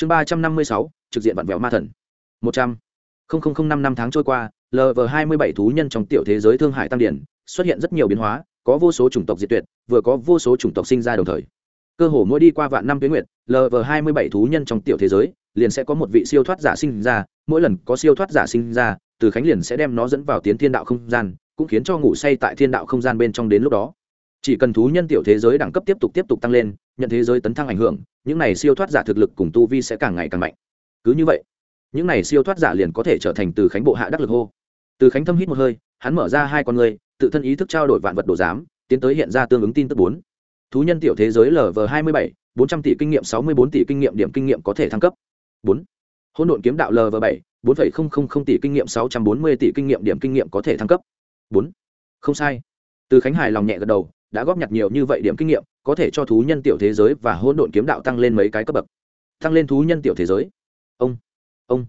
chương ba trăm năm mươi sáu, trực diện vặn vẹo ma thần. Một trăm. Linh năm năm tháng trôi qua lv hai mươi bảy thú nhân trong tiểu thế giới thương hải tăng điển xuất hiện rất nhiều biến hóa, có vô số chủng tộc diệt tuyệt, vừa có vô số chủng tộc sinh ra đồng thời. Cơ hồ mỗi đi qua vạn năm tuyến nguyệt lv hai mươi bảy thú nhân trong tiểu thế giới liền sẽ có một vị siêu thoát giả sinh ra, mỗi lần có siêu thoát giả sinh ra, từ khánh liền sẽ đem nó dẫn vào tiến thiên đạo không gian, cũng khiến cho ngủ say tại thiên đạo không gian bên trong đến lúc đó. Chỉ cần thú nhân tiểu thế giới đẳng cấp tiếp tục tiếp tục tăng lên nhận thế giới tấn thăng ảnh hưởng, những này siêu thoát giả thực lực cùng tu vi sẽ càng ngày càng mạnh. Cứ như vậy, những này siêu thoát giả liền có thể trở thành từ khánh bộ hạ đắc lực hô. Từ khánh thâm hít một hơi, hắn mở ra hai con người tự thân ý thức trao đổi vạn vật đồ giám, tiến tới hiện ra tương ứng tin tức bốn. Thú nhân tiểu thế giới lv hai mươi bảy, bốn trăm tỷ kinh nghiệm, sáu mươi bốn tỷ kinh nghiệm điểm kinh nghiệm có thể thăng cấp. Bốn. Hôn đồn kiếm đạo lv bảy, bốn phẩy không không không tỷ kinh nghiệm, sáu trăm bốn mươi tỷ kinh nghiệm điểm kinh nghiệm có thể thăng cấp. Bốn. Không sai. Từ khánh hải lòng nhẹ gật đầu đã góp nhặt nhiều như vậy điểm kinh nghiệm, có thể cho thú nhân tiểu thế giới và hỗn độn kiếm đạo tăng lên mấy cái cấp bậc. Tăng lên thú nhân tiểu thế giới. Ông ông.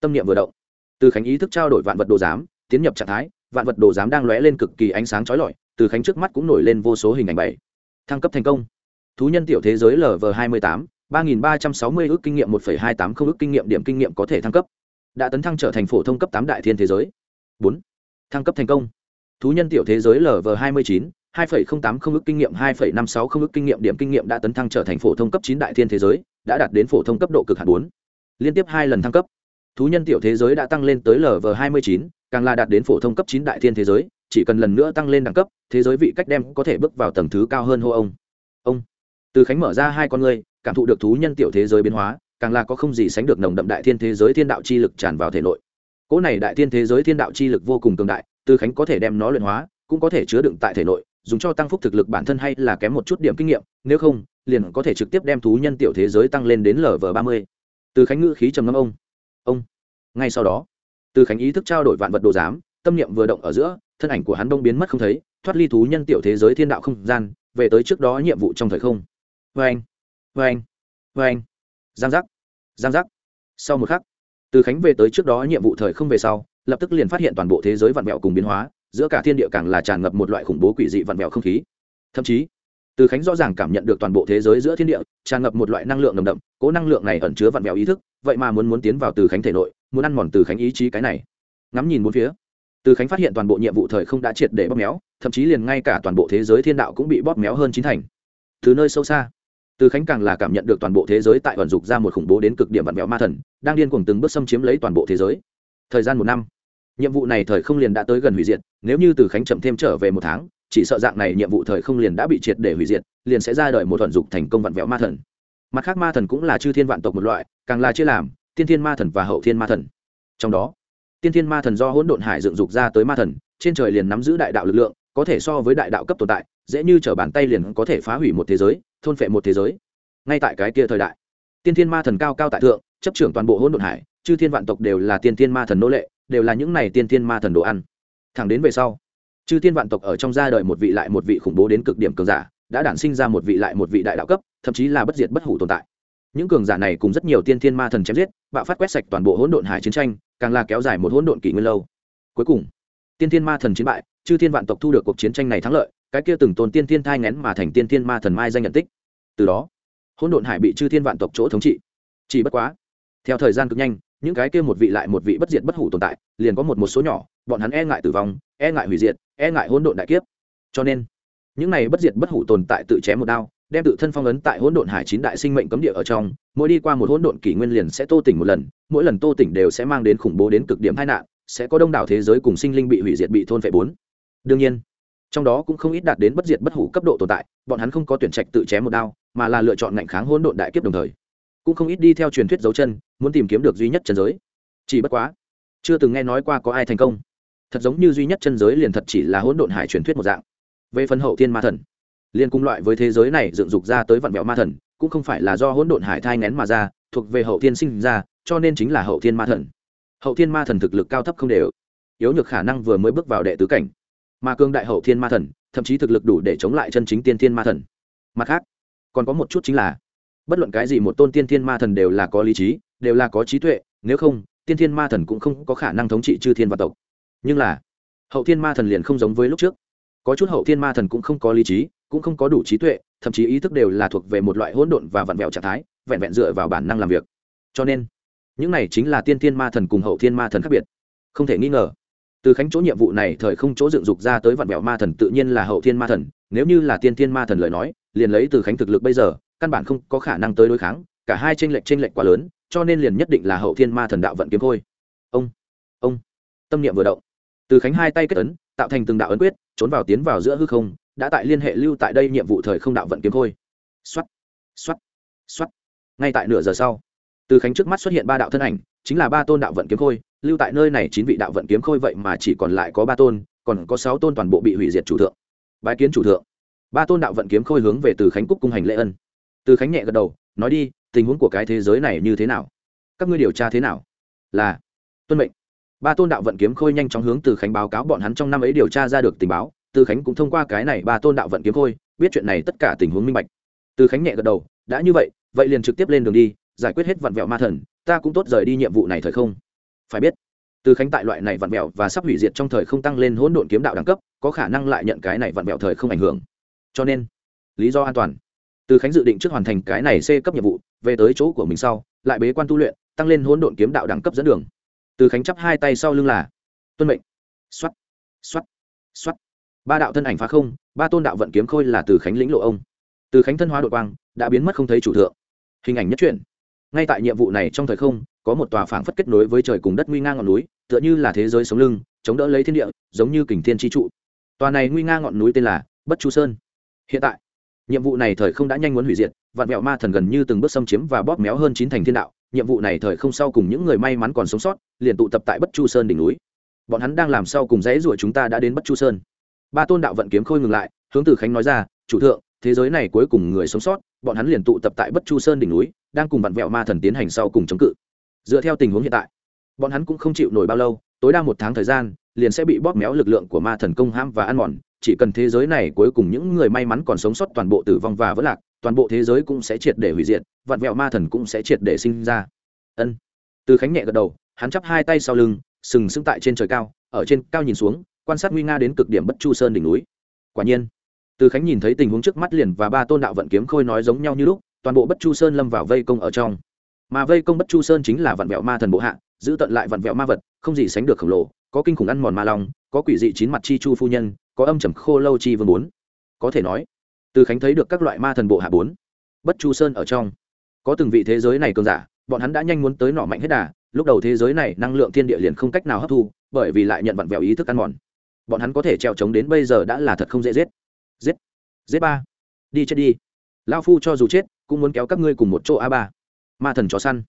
Tâm niệm vừa động. Từ khánh ý thức trao đổi vạn vật đồ giám, tiến nhập trạng thái, vạn vật đồ giám đang lóe lên cực kỳ ánh sáng chói lọi, từ khánh trước mắt cũng nổi lên vô số hình ảnh bảy. Thăng cấp thành công. Thú nhân tiểu thế giới lv hai mươi tám, ba nghìn ba trăm sáu mươi ước kinh nghiệm một phẩy hai tám không ước kinh nghiệm điểm kinh nghiệm có thể thăng cấp. Đã tấn thăng trở thành phổ thông cấp tám đại thiên thế giới. Bốn. Thăng cấp thành công. Thú nhân tiểu thế giới lv hai mươi chín hai phẩy không ước kinh nghiệm, hai phẩy năm sáu không ước kinh nghiệm điểm kinh nghiệm đã tấn thăng trở thành phổ thông cấp chín đại thiên thế giới, đã đạt đến phổ thông cấp độ cực hạn 4. liên tiếp hai lần thăng cấp. Thú nhân tiểu thế giới đã tăng lên tới lv hai mươi chín, càng là đạt đến phổ thông cấp chín đại thiên thế giới, chỉ cần lần nữa tăng lên đẳng cấp, thế giới vị cách đem có thể bước vào tầng thứ cao hơn hô ông. Ông. Từ khánh mở ra hai con ngươi, cảm thụ được thú nhân tiểu thế giới biến hóa, càng là có không gì sánh được nồng đậm đại thiên thế giới thiên đạo chi lực tràn vào thể nội. Cỗ này đại thiên thế giới thiên đạo chi lực vô cùng cường đại, từ khánh có thể đem nó luyện hóa, cũng có thể chứa đựng tại thể nội dùng cho tăng phúc thực lực bản thân hay là kém một chút điểm kinh nghiệm, nếu không, liền có thể trực tiếp đem thú nhân tiểu thế giới tăng lên đến lv ba mươi. Từ khánh ngữ khí trầm ngâm ông. Ông, ngay sau đó, từ khánh ý thức trao đổi vạn vật đồ giám, tâm niệm vừa động ở giữa, thân ảnh của hắn đông biến mất không thấy, thoát ly thú nhân tiểu thế giới thiên đạo không gian, về tới trước đó nhiệm vụ trong thời không. Vê anh vê anh vê anh giang giác giang giác. Sau một khắc, từ khánh về tới trước đó nhiệm vụ thời không về sau, lập tức liền phát hiện toàn bộ thế giới vạn mẹo cùng biến hóa giữa cả thiên địa càng là tràn ngập một loại khủng bố quỷ dị vặn vẹo không khí. Thậm chí, từ khánh rõ ràng cảm nhận được toàn bộ thế giới giữa thiên địa, tràn ngập một loại năng lượng nồng đậm, cố năng lượng này ẩn chứa vặn vẹo ý thức, vậy mà muốn muốn tiến vào từ khánh thể nội, muốn ăn mòn từ khánh ý chí cái này. Ngắm nhìn bốn phía, từ khánh phát hiện toàn bộ nhiệm vụ thời không đã triệt để bóp méo, thậm chí liền ngay cả toàn bộ thế giới thiên đạo cũng bị bóp méo hơn chín thành. Từ nơi sâu xa, từ khánh càng là cảm nhận được toàn bộ thế giới tại vận dục ra một khủng bố đến cực điểm vặn vẹo ma thần, đang điên cuồng từng bước xâm chiếm lấy toàn bộ thế giới. Thời gian một năm nhiệm vụ này thời không liền đã tới gần hủy diệt, nếu như từ khánh chậm thêm trở về một tháng, chỉ sợ dạng này nhiệm vụ thời không liền đã bị triệt để hủy diệt, liền sẽ ra đời một thuận dục thành công vạn vẹo ma thần. Mặt khác ma thần cũng là chư thiên vạn tộc một loại, càng là chia làm, tiên thiên ma thần và hậu thiên ma thần. Trong đó, tiên thiên ma thần do hỗn độn hải dựng dục ra tới ma thần, trên trời liền nắm giữ đại đạo lực lượng, có thể so với đại đạo cấp tồn tại, dễ như t bàn tay liền có thể phá hủy một thế giới, thôn phệ một thế giới. Ngay tại cái kia thời đại, tiên thiên ma thần cao cao tại thượng, chấp trưởng toàn bộ hỗn độn hải, chư thiên vạn tộc đều là tiên thiên ma thần nô lệ đều là những này tiên thiên ma thần đồ ăn. Thẳng đến về sau, chư thiên vạn tộc ở trong ra đời một vị lại một vị khủng bố đến cực điểm cường giả, đã đản sinh ra một vị lại một vị đại đạo cấp, thậm chí là bất diệt bất hủ tồn tại. Những cường giả này cùng rất nhiều tiên thiên ma thần chém giết, bạo phát quét sạch toàn bộ hỗn độn hải chiến tranh, càng là kéo dài một hỗn độn kỷ nguyên lâu. Cuối cùng, tiên thiên ma thần chiến bại, chư thiên vạn tộc thu được cuộc chiến tranh này thắng lợi, cái kia từng tồn tiên thiên thai ngén mà thành tiên thiên ma thần mai danh nhận tích. Từ đó, hỗn độn hải bị chư thiên vạn tộc chỗ thống trị. Chỉ bất quá, theo thời gian cực nhanh những cái kia một vị lại một vị bất diệt bất hủ tồn tại, liền có một một số nhỏ, bọn hắn e ngại tử vong e ngại hủy diệt e ngại hỗn độn đại kiếp. Cho nên, những này bất diệt bất hủ tồn tại tự chém một đao, đem tự thân phong ấn tại hỗn độn hải chín đại sinh mệnh cấm địa ở trong, mỗi đi qua một hỗn độn kỷ nguyên liền sẽ tô tỉnh một lần, mỗi lần tô tỉnh đều sẽ mang đến khủng bố đến cực điểm tai nạn, sẽ có đông đảo thế giới cùng sinh linh bị hủy diệt bị thôn phệ bốn. Đương nhiên, trong đó cũng không ít đạt đến bất diệt bất hủ cấp độ tồn tại, bọn hắn không có tuyển trạch tự chém một đao, mà là lựa chọn ngạnh kháng hỗn độn đại kiếp đồng thời cũng không ít đi theo truyền thuyết dấu chân, muốn tìm kiếm được duy nhất chân giới. Chỉ bất quá, chưa từng nghe nói qua có ai thành công. Thật giống như duy nhất chân giới liền thật chỉ là hỗn độn hải truyền thuyết một dạng. Về phần hậu thiên ma thần liên cung loại với thế giới này dựng dục ra tới vạn vẹo ma thần, cũng không phải là do hỗn độn hải thai ngén mà ra, thuộc về hậu thiên sinh ra, cho nên chính là hậu thiên ma thần. Hậu thiên ma thần thực lực cao thấp không đều, yếu nhược khả năng vừa mới bước vào đệ tứ cảnh. Mà cương đại hậu thiên ma thần, thậm chí thực lực đủ để chống lại chân chính tiên thiên ma thần. Mặt khác, còn có một chút chính là bất luận cái gì một tôn tiên thiên ma thần đều là có lý trí, đều là có trí tuệ, nếu không, tiên thiên ma thần cũng không có khả năng thống trị chư thiên và tộc. Nhưng là, hậu thiên ma thần liền không giống với lúc trước. Có chút hậu thiên ma thần cũng không có lý trí, cũng không có đủ trí tuệ, thậm chí ý thức đều là thuộc về một loại hỗn độn và vặn vẹo trạng thái, vẹn vẹn dựa vào bản năng làm việc. Cho nên, những này chính là tiên thiên ma thần cùng hậu thiên ma thần khác biệt. Không thể nghi ngờ, từ khánh chỗ nhiệm vụ này thời không chỗ dựng dục ra tới vạn vẹo ma thần tự nhiên là hậu thiên ma thần, nếu như là tiên thiên ma thần lời nói, liền lấy từ khánh thực lực bây giờ căn bản không có khả năng tới đối kháng, cả hai tranh lệch tranh lệch quá lớn, cho nên liền nhất định là hậu thiên ma thần đạo vận kiếm khôi ông ông, tâm niệm vừa động. Từ khánh hai tay kết ấn, tạo thành từng đạo ấn quyết, trốn vào tiến vào giữa hư không, đã tại liên hệ lưu tại đây nhiệm vụ thời không đạo vận kiếm khôi xuất xuất xuất ngay tại nửa giờ sau, từ khánh trước mắt xuất hiện ba đạo thân ảnh, chính là ba tôn đạo vận kiếm khôi, lưu tại nơi này chín vị đạo vận kiếm khôi vậy mà chỉ còn lại có ba tôn, còn có sáu tôn toàn bộ bị hủy diệt chủ thượng. Bái kiến chủ thượng. Ba tôn đạo vận kiếm khôi hướng về từ khánh cúc cung hành lễ ân từ khánh nhẹ gật đầu, nói đi, tình huống của cái thế giới này như thế nào? Các ngươi điều tra thế nào? Là, tuân mệnh. Ba tôn đạo vận kiếm khôi nhanh chóng hướng từ khánh báo cáo bọn hắn trong năm ấy điều tra ra được tình báo. Từ khánh cũng thông qua cái này ba tôn đạo vận kiếm khôi, biết chuyện này tất cả tình huống minh bạch. Từ khánh nhẹ gật đầu, đã như vậy vậy liền trực tiếp lên đường đi, giải quyết hết vặn vẹo ma thần, ta cũng tốt rời đi nhiệm vụ này thời không. Phải biết, từ khánh tại loại này vặn vẹo và sắp hủy diệt trong thời không tăng lên hỗn độn kiếm đạo đẳng cấp, có khả năng lại nhận cái này vặn vẹo thời không ảnh hưởng. Cho nên, lý do an toàn từ khánh dự định trước hoàn thành cái này c cấp nhiệm vụ, về tới chỗ của mình sau, lại bế quan tu luyện, tăng lên hỗn độn kiếm đạo đẳng cấp dẫn đường. Từ khánh chắp hai tay sau lưng là, tuân mệnh. X o á t x o á t x o á t ba đạo thân ảnh phá không, ba tôn đạo vận kiếm khôi là từ khánh lĩnh lộ ông. Từ khánh thân hóa đội quang, đã biến mất không thấy chủ thượng. Hình ảnh nhất truyện. Ngay tại nhiệm vụ này trong thời không, có một tòa phảng phất kết nối với trời cùng đất nguy nga ngọn núi, tựa như là thế giới sống lưng, chống đỡ lấy thiên địa, giống như kình thiên tri trụ. Tòa này nguy nga ngọn núi tên là bất chu sơn. Hiện tại nhiệm vụ này thời không đã nhanh muốn hủy diệt, vạn mẹo ma thần gần như từng bước xâm chiếm và bóp méo hơn chín thành thiên đạo. Nhiệm vụ này thời không sau cùng những người may mắn còn sống sót, liền tụ tập tại bất chu sơn đỉnh núi. Bọn hắn đang làm sau cùng dãy ruổi chúng ta đã đến bất chu sơn. Ba tôn đạo vận kiếm khôi ngừng lại, hướng từ khánh nói ra, chủ thượng, thế giới này cuối cùng người sống sót, bọn hắn liền tụ tập tại bất chu sơn đỉnh núi, đang cùng vặn vẹo ma thần tiến hành sau cùng chống cự. Dựa theo tình huống hiện tại, bọn hắn cũng không chịu nổi bao lâu, tối đa một tháng thời gian, liền sẽ bị bóp méo lực lượng của ma thần công hãm và ăn mòn chỉ cần thế giới này cuối cùng những người may mắn còn sống sót toàn bộ tử vong và vỡ lạc, toàn bộ thế giới cũng sẽ triệt để hủy diệt vặn vẹo ma thần cũng sẽ triệt để sinh ra. Ân. Từ khánh nhẹ gật đầu, hắn chắp hai tay sau lưng, sừng sững tại trên trời cao, ở trên cao nhìn xuống, quan sát nguy nga đến cực điểm bất chu sơn đỉnh núi. Quả nhiên, từ khánh nhìn thấy tình huống trước mắt liền và ba tôn đạo vận kiếm khôi nói giống nhau như lúc, toàn bộ bất chu sơn lâm vào vây công ở trong. Mà vây công bất chu sơn chính là vạn vẹo ma thần bộ hạ, giữ tận lại vạn vẹo ma vật, không gì sánh được khổng lồ, có kinh khủng ăn mòn ma long, có quỷ dị chín mặt chi chu phu nhân có âm trầm khô lâu chi vương bốn. Có thể nói, từ khánh thấy được các loại ma thần bộ hạ bốn, bất chu sơn ở trong. Có từng vị thế giới này cường giả, bọn hắn đã nhanh muốn tới nọ mạnh hết đà, lúc đầu thế giới này năng lượng thiên địa liền không cách nào hấp thu, bởi vì lại nhận vặn vẹo ý thức ăn mòn. Bọn hắn có thể treo trống đến bây giờ đã là thật không dễ giết. Giết giết ba. Đi chết đi. Lao phu cho dù chết, cũng muốn kéo các ngươi cùng một chỗ a ba. Ma thần chó săn.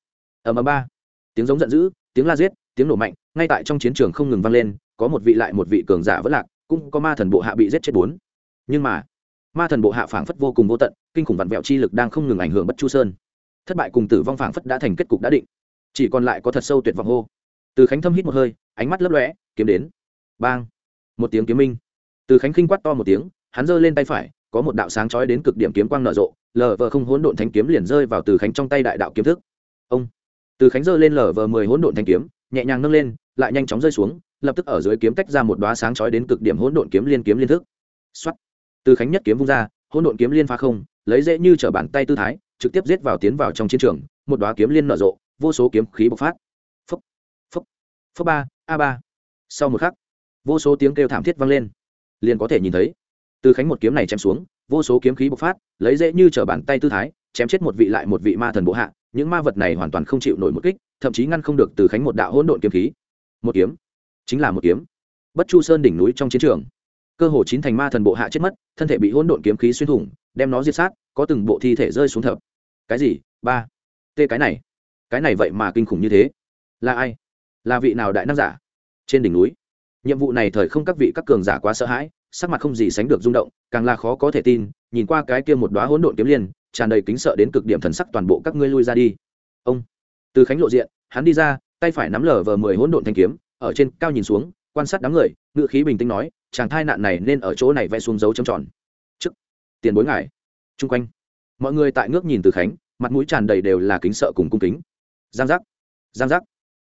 Ầm ầm ba. Tiếng giống giận dữ, tiếng la giết, tiếng nổ mạnh, ngay tại trong chiến trường không ngừng vang lên, có một vị lại một vị cường giả vẫn lạc cũng có ma thần bộ hạ bị giết chết bốn. Nhưng mà, ma thần bộ hạ phảng phất vô cùng vô tận, kinh khủng vặn vẹo chi lực đang không ngừng ảnh hưởng bất chu sơn. Thất bại cùng tử vong phảng phất đã thành kết cục đã định. Chỉ còn lại có thật sâu tuyệt vọng hô. Từ khánh thâm hít một hơi, ánh mắt lấp lóe, kiếm đến. Bang! Một tiếng kiếm minh. Từ khánh khinh quát to một tiếng, hắn giơ lên tay phải, có một đạo sáng chói đến cực điểm kiếm quang nở rộ, lờ vờ không hỗn độn thanh kiếm liền rơi vào từ khánh trong tay đại đạo kiếm thức. Ông! Từ khánh giơ lên lờ vờ mười hỗn độn thanh kiếm, nhẹ nhàng nâng lên, lại nhanh chóng rơi xuống lập tức ở dưới kiếm tách ra một đóa sáng chói đến cực điểm hỗn độn kiếm liên kiếm liên thức. Soát. từ khánh nhất kiếm vung ra, hỗn độn kiếm liên phá không, lấy dễ như trở bàn tay tư thái, trực tiếp giết vào tiến vào trong chiến trường, một đóa kiếm liên nở rộ, vô số kiếm khí bộc phát. Phấp phấp phấp ba, a ba. Sau một khắc, vô số tiếng kêu thảm thiết vang lên. Liền có thể nhìn thấy, từ khánh một kiếm này chém xuống, vô số kiếm khí bộc phát, lấy dễ như trở bàn tay tư thái, chém chết một vị lại một vị ma thần bộ hạ, những ma vật này hoàn toàn không chịu nổi một kích, thậm chí ngăn không được từ khánh một đạo hỗn độn kiếm khí. Một kiếm chính là một kiếm. Bất chu sơn đỉnh núi trong chiến trường, cơ hồ chín thành ma thần bộ hạ chết mất, thân thể bị hỗn độn kiếm khí xuyên thủng, đem nó diệt sát, có từng bộ thi thể rơi xuống thập. Cái gì? Ba. Tê cái này. Cái này vậy mà kinh khủng như thế. Là ai? Là vị nào đại năng giả? Trên đỉnh núi. Nhiệm vụ này thời không các vị các cường giả quá sợ hãi, sắc mặt không gì sánh được rung động, càng là khó có thể tin, nhìn qua cái kia một đoá hỗn độn kiếm liên tràn đầy kính sợ đến cực điểm thần sắc toàn bộ các ngươi lui ra đi. Ông. Từ khánh lộ diện, hắn đi ra, tay phải nắm lở vờ mười hỗn độn thanh kiếm ở trên cao nhìn xuống, quan sát đám người ngự khí bình tĩnh nói, chàng thai nạn này nên ở chỗ này vẽ xuống dấu trầm tròn. Trước, tiền bối ngài. Chung quanh, mọi người tại ngước nhìn từ khánh, mặt mũi tràn đầy đều là kính sợ cùng cung kính. Giang giác giang giác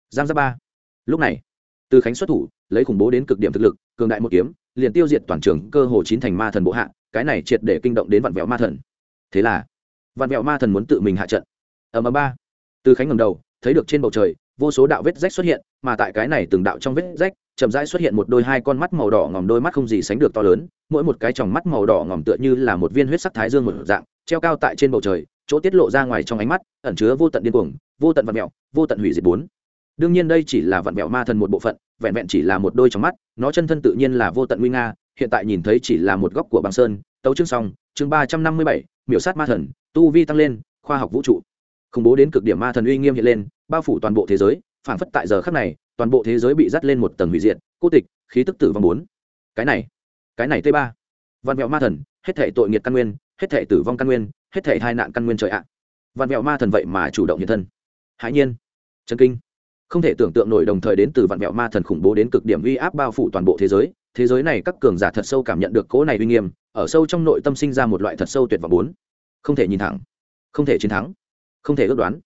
giang giác ba. Lúc này, từ khánh xuất thủ, lấy khủng bố đến cực điểm thực lực, cường đại một kiếm, liền tiêu diệt toàn trường cơ hồ chín thành ma thần bộ hạ, cái này triệt để kinh động đến vạn vẹo ma thần. Thế là, vạn vẹo ma thần muốn tự mình hạ trận. Ở mà ba. Từ khánh ngầm đầu, thấy được trên bầu trời vô số đạo vết rách xuất hiện, mà tại cái này từng đạo trong vết rách, chậm rãi xuất hiện một đôi hai con mắt màu đỏ ngòm đôi mắt không gì sánh được to lớn, mỗi một cái tròng mắt màu đỏ ngòm tựa như là một viên huyết sắc thái dương một dạng, treo cao tại trên bầu trời, chỗ tiết lộ ra ngoài trong ánh mắt, ẩn chứa vô tận điên cuồng, vô tận vạn mẹo vô tận hủy diệt bốn. Đương nhiên đây chỉ là vạn mẹo ma thần một bộ phận, vẹn vẹn chỉ là một đôi trong mắt, nó chân thân tự nhiên là vô tận nguy nga, hiện tại nhìn thấy chỉ là một góc của băng sơn, tấu chương xong, chương ba trăm năm mươi bảy, miểu sát ma thần, tu vi tăng lên, khoa học vũ trụ. Khủng bố đến cực điểm ma thần uy nghiêm hiện lên bao phủ toàn bộ thế giới phản phất tại giờ khắc này, toàn bộ thế giới bị dắt lên một tầng hủy diệt, cô tịch, khí tức tử vong bốn. Cái này cái này t ba. Văn mẹo ma thần, hết thể tội nghiệt căn nguyên, hết thể tử vong căn nguyên, hết thể hai nạn căn nguyên trời ạ. Văn mẹo ma thần vậy mà chủ động hiện thân. Hãi nhiên chân kinh. Không thể tưởng tượng nổi đồng thời đến từ vạn mẹo ma thần khủng bố đến cực điểm uy áp bao phủ toàn bộ thế giới thế giới này các cường giả thật sâu cảm nhận được cỗ này uy nghiêm, ở sâu trong nội tâm sinh ra một loại thật sâu tuyệt vọng bốn. Không thể nhìn thẳng, không thể chiến thắng, không thể ước đoán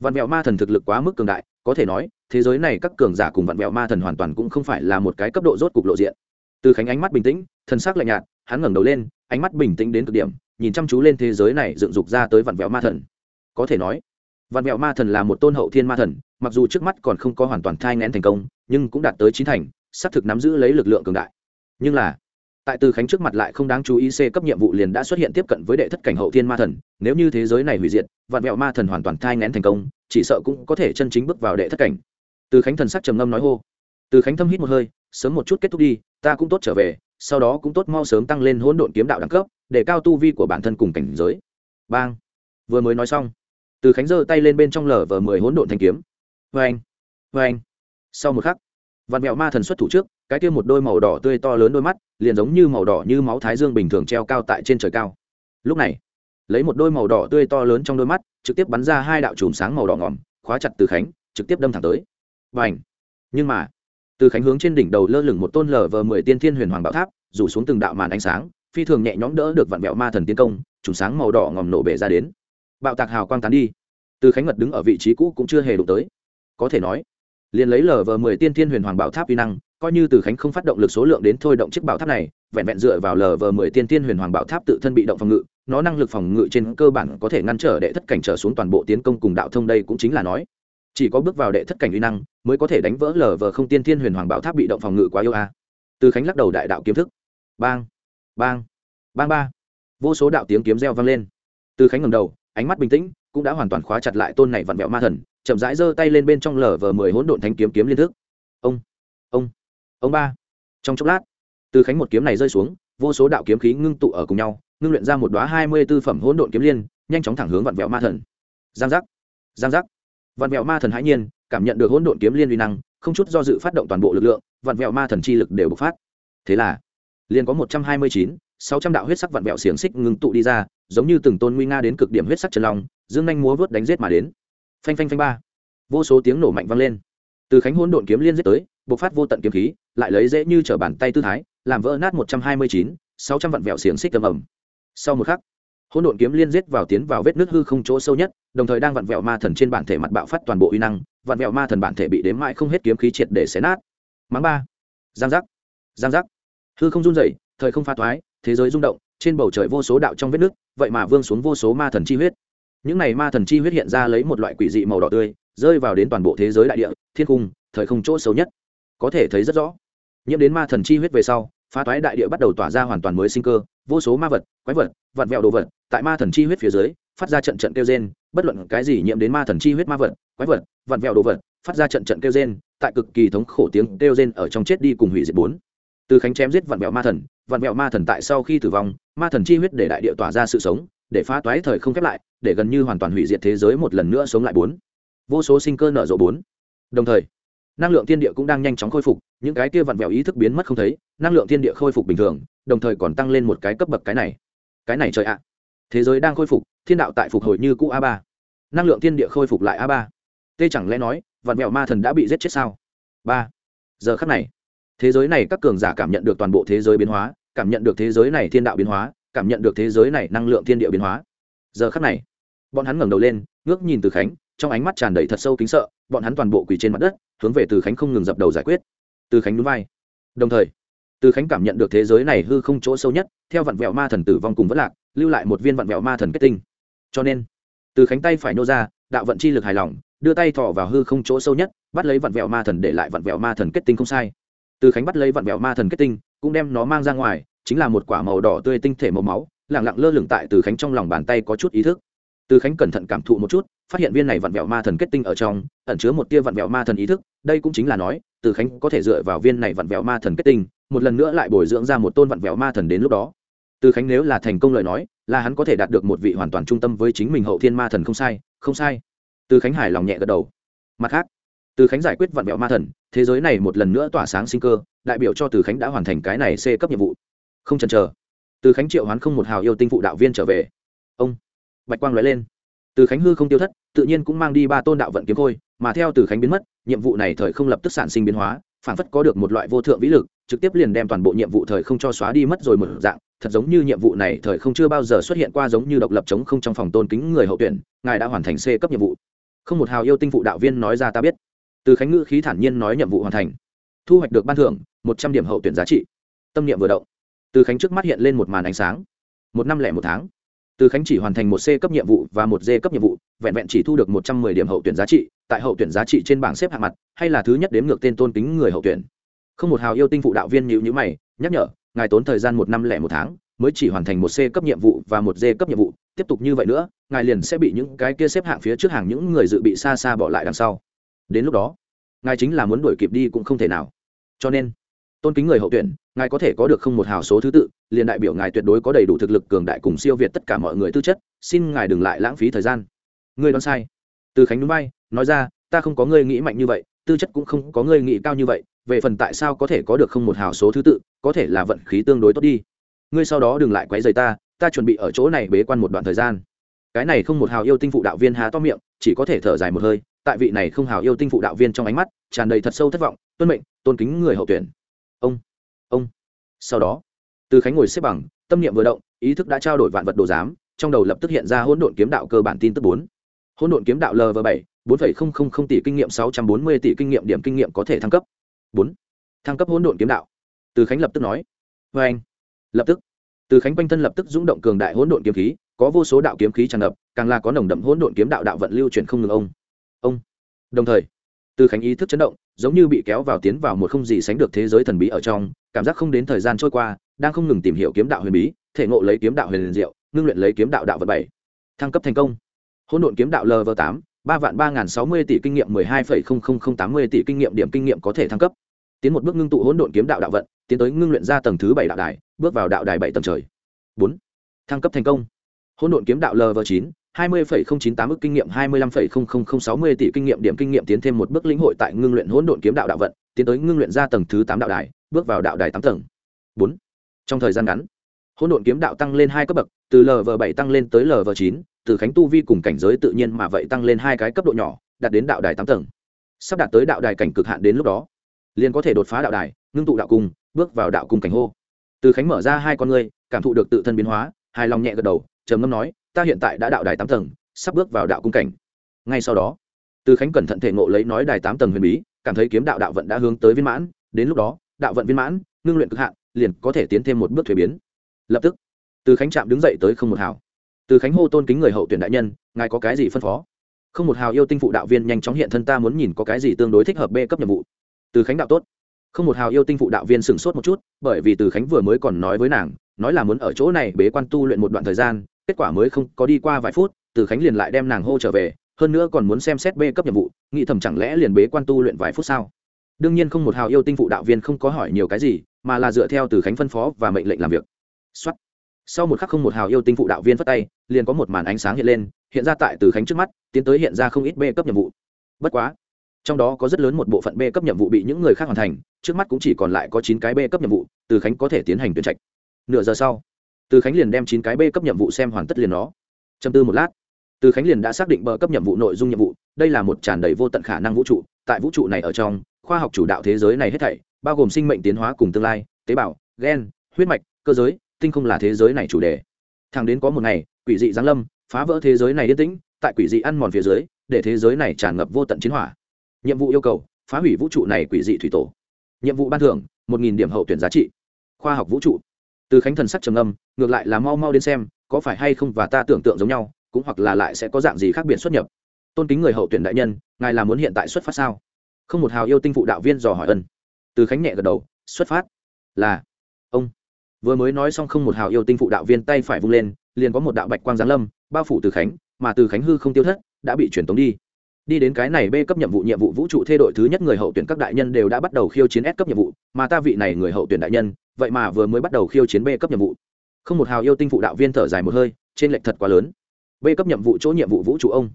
vạn mẹo ma thần thực lực quá mức cường đại, có thể nói, thế giới này các cường giả cùng vạn mẹo ma thần hoàn toàn cũng không phải là một cái cấp độ rốt cục lộ diện. Từ khánh ánh mắt bình tĩnh, thần sắc lạnh nhạt, hắn ngẩng đầu lên, ánh mắt bình tĩnh đến cực điểm, nhìn chăm chú lên thế giới này dựng dục ra tới vạn vẹo ma thần. Có thể nói, vạn vẹo ma thần là một tôn hậu thiên ma thần, mặc dù trước mắt còn không có hoàn toàn thai ngén thành công, nhưng cũng đạt tới chín thành, xác thực nắm giữ lấy lực lượng cường đại. Nhưng là tại từ khánh trước mặt lại không đáng chú ý c cấp nhiệm vụ liền đã xuất hiện tiếp cận với đệ thất cảnh hậu thiên ma thần, nếu như thế giới này hủy diệt, vạn vẹo ma thần hoàn toàn thai ngén thành công, chỉ sợ cũng có thể chân chính bước vào đệ thất cảnh. Từ khánh thần sắc trầm ngâm nói hô. Từ khánh thâm hít một hơi, sớm một chút kết thúc đi, ta cũng tốt trở về, sau đó cũng tốt mau sớm tăng lên hỗn độn kiếm đạo đẳng cấp, để cao tu vi của bản thân cùng cảnh giới. Bang. Vừa mới nói xong, từ khánh giơ tay lên bên trong lở vờ mười hỗn độn thanh kiếm. Vê anh vê anh sau một khắc vạn mẹo ma thần xuất thủ trước, cái kia một đôi màu đỏ tươi to lớn đôi mắt, liền giống như màu đỏ như máu thái dương bình thường treo cao tại trên trời cao. Lúc này, lấy một đôi màu đỏ tươi to lớn trong đôi mắt, trực tiếp bắn ra hai đạo chùm sáng màu đỏ ngỏm, khóa chặt từ khánh, trực tiếp đâm thẳng tới. Và ảnh nhưng mà, từ khánh hướng trên đỉnh đầu lơ lửng một tôn lở vờ mười tiên thiên huyền hoàng bảo tháp, rủ xuống từng đạo màn ánh sáng, phi thường nhẹ nhõm đỡ được vạn mẹo ma thần tiến công, chùm sáng màu đỏ ngòm nổ bể ra đến. Bạo tạc hào quang tán đi. Từ khánh ngật đứng ở vị trí cũ cũng chưa hề đụng tới. Có thể nói liền lấy lờ vờ mười tiên thiên huyền hoàng bảo tháp uy năng, coi như từ khánh không phát động lực số lượng đến thôi động chiếc bảo tháp này, vẹn vẹn dựa vào lờ vờ mười tiên thiên huyền hoàng bảo tháp tự thân bị động phòng ngự, nó năng lực phòng ngự trên cơ bản có thể ngăn trở đệ thất cảnh trở xuống toàn bộ tiến công cùng đạo thông đây cũng chính là nói. Chỉ có bước vào đệ thất cảnh uy năng, mới có thể đánh vỡ lờ vờ không tiên thiên huyền hoàng bảo tháp bị động phòng ngự quá yêu a. Từ khánh lắc đầu đại đạo kiếm thức. Bang bang bang ba. Vô số đạo tiếng kiếm reo vang lên. Từ khánh ngầm đầu, ánh mắt bình tĩnh, cũng đã hoàn toàn khóa chặt lại tôn này vặn vẹo ma thần chậm rãi giơ tay lên bên trong lở vờ mười hỗn độn thánh kiếm kiếm liên thức. Ông ông ông ba. Trong chốc lát, từ khánh một kiếm này rơi xuống, vô số đạo kiếm khí ngưng tụ ở cùng nhau, ngưng luyện ra một đoá hai mươi tư phẩm hỗn độn kiếm liên, nhanh chóng thẳng hướng vặn vẹo ma thần. Giang giác giang giác. Vặn vẹo ma thần hãi nhiên, cảm nhận được hỗn độn kiếm liên uy năng, không chút do dự phát động toàn bộ lực lượng vặn vẹo ma thần chi lực đều bộc phát. Thế là, liền có một trăm hai mươi chín, sáu trăm đạo huyết sắc vặn vẹo xiềng xích ngưng tụ đi ra, giống như từng tôn nguy nga đến cực điểm huyết sắc chân long, dương nhanh múa vớt đánh giết mà đến phanh phanh phanh ba. Vô số tiếng nổ mạnh vang lên. Từ khánh hỗn độn kiếm liên giết tới, bộc phát vô tận kiếm khí, lại lấy dễ như trở bàn tay tư thái, làm vỡ nát một trăm hai mươi chín, sáu trăm vạn vẹo xiềng xích tầm ẩm sau một khắc, hỗn độn kiếm liên giết vào tiến vào vết nước hư không chỗ sâu nhất, đồng thời đang vặn vẹo ma thần trên bản thể mặt bạo phát toàn bộ uy năng, vặn vẹo ma thần bản thể bị đếm mãi không hết kiếm khí triệt để xé nát. Mắng ba. Giang giác. Giang giác. Hư không run rẩy, thời không pha thoái, thế giới rung động, trên bầu trời vô số đạo trong vết nước vậy mà vương xuống vô số ma thần chi huyết những này ma thần chi huyết hiện ra lấy một loại quỷ dị màu đỏ tươi, rơi vào đến toàn bộ thế giới đại địa, thiên cung thời không chỗ xấu nhất. Có thể thấy rất rõ. Nhiễm đến ma thần chi huyết về sau, phá toái đại địa bắt đầu tỏa ra hoàn toàn mới sinh cơ, vô số ma vật, quái vật, vặn vẹo đồ vật, tại ma thần chi huyết phía dưới, phát ra trận trận kêu gen bất luận cái gì nhiễm đến ma thần chi huyết ma vật, quái vật, vặn vẹo đồ vật, phát ra trận trận kêu gen tại cực kỳ thống khổ tiếng kêu gen ở trong chết đi cùng hủy diệt bốn. Từ khánh chém giết vặn vẹo ma thần, vặn vẹo ma thần tại sau khi tử vong, ma thần chi huyết để đại địa tỏa ra sự sống, để phá toái thời không khép lại để gần như hoàn toàn hủy diệt thế giới một lần nữa sống lại bốn. Vô số sinh cơ nở rộ bốn. Đồng thời, năng lượng thiên địa cũng đang nhanh chóng khôi phục, những cái kia vặn vẹo ý thức biến mất không thấy, năng lượng thiên địa khôi phục bình thường, đồng thời còn tăng lên một cái cấp bậc cái này. Cái này trời ạ. Thế giới đang khôi phục, thiên đạo tại phục hồi như cũ a ba. Năng lượng thiên địa khôi phục lại a ba. T chẳng lẽ nói, vặn vẹo ma thần đã bị giết chết sao? Ba. Giờ khắc này, thế giới này các cường giả cảm nhận được toàn bộ thế giới biến hóa, cảm nhận được thế giới này thiên đạo biến hóa, cảm nhận được thế giới này năng lượng thiên địa biến hóa giờ khắc này, bọn hắn ngẩng đầu lên, ngước nhìn từ khánh, trong ánh mắt tràn đầy thật sâu kính sợ, bọn hắn toàn bộ quỳ trên mặt đất, hướng về từ khánh không ngừng dập đầu giải quyết. Từ khánh núi vai. Đồng thời, từ khánh cảm nhận được thế giới này hư không chỗ sâu nhất, theo vặn vẹo ma thần tử vong cùng vất lạc, lưu lại một viên vặn vẹo ma thần kết tinh. Cho nên, từ khánh tay phải nô ra, đạo vận chi lực hài lòng, đưa tay thọ vào hư không chỗ sâu nhất, bắt lấy vặn vẹo ma thần để lại vặn vẹo ma thần kết tinh không sai. Từ khánh bắt lấy vặn vẹo ma thần kết tinh, cũng đem nó mang ra ngoài, chính là một quả màu đỏ tươi tinh thể màu máu lẳng lặng lơ lửng tại từ khánh trong lòng bàn tay có chút ý thức. Từ khánh cẩn thận cảm thụ một chút, phát hiện viên này vặn vẹo ma thần kết tinh ở trong, ẩn chứa một tia vặn vẹo ma thần ý thức, đây cũng chính là nói, từ khánh có thể dựa vào viên này vặn vẹo ma thần kết tinh, một lần nữa lại bồi dưỡng ra một tôn vặn vẹo ma thần đến lúc đó. Từ khánh nếu là thành công lời nói, là hắn có thể đạt được một vị hoàn toàn trung tâm với chính mình hậu thiên ma thần không sai không sai. Từ khánh hài lòng nhẹ gật đầu. Mặt khác, từ khánh giải quyết vặn vẹo ma thần, thế giới này một lần nữa tỏa sáng sinh cơ, đại biểu cho từ khánh đã hoàn thành cái này c cấp nhiệm vụ. Không chần chờ từ khánh triệu hoán không một hào yêu tinh phụ đạo viên trở về. Ông bạch quang nói lên. Từ khánh hư không tiêu thất, tự nhiên cũng mang đi ba tôn đạo vận kiếm khôi, mà theo từ khánh biến mất, nhiệm vụ này thời không lập tức sản sinh biến hóa, phản phất có được một loại vô thượng vĩ lực, trực tiếp liền đem toàn bộ nhiệm vụ thời không cho xóa đi mất rồi một dạng, thật giống như nhiệm vụ này thời không chưa bao giờ xuất hiện qua giống như độc lập chống không trong phòng tôn kính người hậu tuyển, ngài đã hoàn thành c cấp nhiệm vụ. Không một hào yêu tinh phụ đạo viên nói ra ta biết. Từ khánh ngữ khí thản nhiên nói nhiệm vụ hoàn thành. Thu hoạch được ban thưởng, một trăm điểm hậu tuyển giá trị. Tâm niệm vừa động từ khánh trước mắt hiện lên một màn ánh sáng. Một năm lẻ một tháng. Từ khánh chỉ hoàn thành một c cấp nhiệm vụ và một d cấp nhiệm vụ, vẹn vẹn chỉ thu được một trăm mười điểm hậu tuyển giá trị, tại hậu tuyển giá trị trên bảng xếp hạng mặt, hay là thứ nhất đếm ngược tên tôn kính người hậu tuyển. Không một hào yêu tinh phụ đạo viên nhữ nhữ mày, nhắc nhở, ngài tốn thời gian một năm lẻ một tháng, mới chỉ hoàn thành một c cấp nhiệm vụ và một d cấp nhiệm vụ, tiếp tục như vậy nữa, ngài liền sẽ bị những cái kia xếp hạng phía trước hàng những người dự bị xa xa bỏ lại đằng sau. Đến lúc đó, ngài chính là muốn đuổi kịp đi cũng không thể nào. Cho nên, tôn kính người hậu tuyển ngài có thể có được không một hào số thứ tự, liền đại biểu ngài tuyệt đối có đầy đủ thực lực cường đại cùng siêu việt tất cả mọi người tư chất, xin ngài đừng lại lãng phí thời gian. Người đoán sai. Từ khánh núi bay, nói ra, ta không có ngươi nghĩ mạnh như vậy, tư chất cũng không có ngươi nghĩ cao như vậy, về phần tại sao có thể có được không một hào số thứ tự, có thể là vận khí tương đối tốt đi. Ngươi sau đó đừng lại quấy rầy ta ta chuẩn bị ở chỗ này bế quan một đoạn thời gian. Cái này không một hào yêu tinh phụ đạo viên há to miệng, chỉ có thể thở dài một hơi, tại vị này không hào yêu tinh phụ đạo viên trong ánh mắt, tràn đầy thật sâu thất vọng, tuân mệnh, tôn kính người hậu tuyển. Ông ông sau đó, từ khánh ngồi xếp bằng, tâm niệm vừa động, ý thức đã trao đổi vạn vật đồ giám, trong đầu lập tức hiện ra hỗn độn kiếm đạo cơ bản tin tức bốn. Hỗn độn kiếm đạo lv bảy, bốn không không không tỷ kinh nghiệm, sáu trăm bốn mươi tỷ kinh nghiệm, điểm kinh nghiệm có thể thăng cấp. Bốn. Thăng cấp hỗn độn kiếm đạo. Từ khánh lập tức nói. Vê anh. Lập tức. Từ khánh quanh thân lập tức rung động cường đại hỗn độn kiếm khí, có vô số đạo kiếm khí tràn ngập, càng là có nồng đậm hỗn độn kiếm đạo đạo vận lưu chuyển không ngừng ông. Ông. Đồng thời từ khánh ý thức chấn động, giống như bị kéo vào tiến vào một không gì sánh được thế giới thần bí ở trong, cảm giác không đến thời gian trôi qua, đang không ngừng tìm hiểu kiếm đạo huyền bí, thể ngộ lấy kiếm đạo huyền diệu, ngưng luyện lấy kiếm đạo đạo vật bảy. Thăng cấp thành công. Hỗn độn kiếm đạo lv tám, ba vạn ba nghìn sáu mươi tỷ kinh nghiệm mười hai phẩy không không không tám mươi tỷ kinh nghiệm điểm kinh nghiệm có thể thăng cấp. Tiến một bước ngưng tụ hỗn độn kiếm đạo đạo vận, tiến tới ngưng luyện ra tầng thứ bảy đạo đài, bước vào đạo đài bảy tầng trời. Bốn. Thăng cấp thành công. Hỗn độn kiếm đạo lv chín hai mươi phẩy không chín tám ức kinh nghiệm, hai mươi lăm phẩy không không không sáu mươi tỷ kinh nghiệm, điểm kinh nghiệm tiến thêm một bước lĩnh hội tại ngưng luyện hỗn độn kiếm đạo đạo vận, tiến tới ngưng luyện ra tầng thứ tám đạo đài, bước vào đạo đài tám tầng. Bốn. Trong thời gian ngắn, hỗn độn kiếm đạo tăng lên hai cấp bậc, từ lv bảy tăng lên tới lv chín, từ khánh tu vi cùng cảnh giới tự nhiên mà vậy tăng lên hai cái cấp độ nhỏ, đạt đến đạo đài tám tầng. Sắp đạt tới đạo đài cảnh cực hạn đến lúc đó, liền có thể đột phá đạo đài, ngưng tụ đạo cung bước vào đạo cung cảnh hô. Từ khánh mở ra hai con ngươi, cảm thụ được tự thân biến hóa, hài lòng nhẹ gật đầu, trầm ngâm nói ta hiện tại đã đạo đài tám tầng, sắp bước vào đạo cung cảnh. Ngay sau đó, từ khánh cẩn thận thể ngộ lấy nói đài tám tầng huyền bí, cảm thấy kiếm đạo đạo vận đã hướng tới viên mãn, đến lúc đó, đạo vận viên mãn, ngưng luyện cực hạn, liền có thể tiến thêm một bước thuế biến. Lập tức, từ khánh trạm đứng dậy tới không một hào. Từ khánh hô tôn kính người hậu tuyển đại nhân, ngài có cái gì phân phó? Không một hào yêu tinh phụ đạo viên nhanh chóng hiện thân ta muốn nhìn có cái gì tương đối thích hợp b cấp nhiệm vụ. Từ khánh đạo tốt. Không một hào yêu tinh phụ đạo viên sửng sốt một chút, bởi vì từ khánh vừa mới còn nói với nàng, nói là muốn ở chỗ này bế quan tu luyện một đoạn thời gian kết quả mới không có đi qua vài phút, từ khánh liền lại đem nàng hô trở về, hơn nữa còn muốn xem xét b cấp nhiệm vụ, nghĩ thầm chẳng lẽ liền bế quan tu luyện vài phút sao? Đương nhiên không một hào yêu tinh phụ đạo viên không có hỏi nhiều cái gì, mà là dựa theo từ khánh phân phó và mệnh lệnh làm việc. Xuất sau một khắc không một hào yêu tinh phụ đạo viên phất tay, liền có một màn ánh sáng hiện lên, hiện ra tại từ khánh trước mắt, tiến tới hiện ra không ít b cấp nhiệm vụ. Bất quá, trong đó có rất lớn một bộ phận b cấp nhiệm vụ bị những người khác hoàn thành, trước mắt cũng chỉ còn lại có chín cái b cấp nhiệm vụ, từ khánh có thể tiến hành tuyển trạch. Nửa giờ sau từ khánh liền đem chín cái b cấp nhiệm vụ xem hoàn tất liền nó. Châm tư một lát. Từ khánh liền đã xác định bờ cấp nhiệm vụ nội dung nhiệm vụ, đây là một tràn đầy vô tận khả năng vũ trụ, tại vũ trụ này ở trong, khoa học chủ đạo thế giới này hết thảy, bao gồm sinh mệnh tiến hóa cùng tương lai, tế bào, gen, huyết mạch, cơ giới, tinh không là thế giới này chủ đề. Thẳng đến có một ngày, quỷ dị giáng lâm, phá vỡ thế giới này yên tĩnh, tại quỷ dị ăn mòn phía dưới, để thế giới này tràn ngập vô tận chiến hỏa. Nhiệm vụ yêu cầu, phá hủy vũ trụ này quỷ dị thủy tổ. Nhiệm vụ ban thưởng, một nghìn điểm hậu tuyển giá trị. Khoa học vũ trụ từ khánh thần sắc trầm âm ngược lại là mau mau đến xem, có phải hay không và ta tưởng tượng giống nhau, cũng hoặc là lại sẽ có dạng gì khác biệt xuất nhập. Tôn kính người hậu tuyển đại nhân, ngài là muốn hiện tại xuất phát sao? Không một hào yêu tinh phụ đạo viên dò hỏi ân. Từ khánh nhẹ gật đầu, xuất phát. Là. Ông. Vừa mới nói xong không một hào yêu tinh phụ đạo viên tay phải vung lên, liền có một đạo bạch quang giáng lâm, bao phủ từ khánh, mà từ khánh hư không tiêu thất, đã bị chuyển tống đi đi đến cái này b cấp nhiệm vụ nhiệm vụ vũ trụ thê đội thứ nhất người hậu tuyển các đại nhân đều đã bắt đầu khiêu chiến s cấp nhiệm vụ, mà ta vị này người hậu tuyển đại nhân, vậy mà vừa mới bắt đầu khiêu chiến b cấp nhiệm vụ. Không một hào yêu tinh phụ đạo viên thở dài một hơi, trên lệnh thật quá lớn. B cấp nhiệm vụ chỗ nhiệm vụ vũ trụ ông.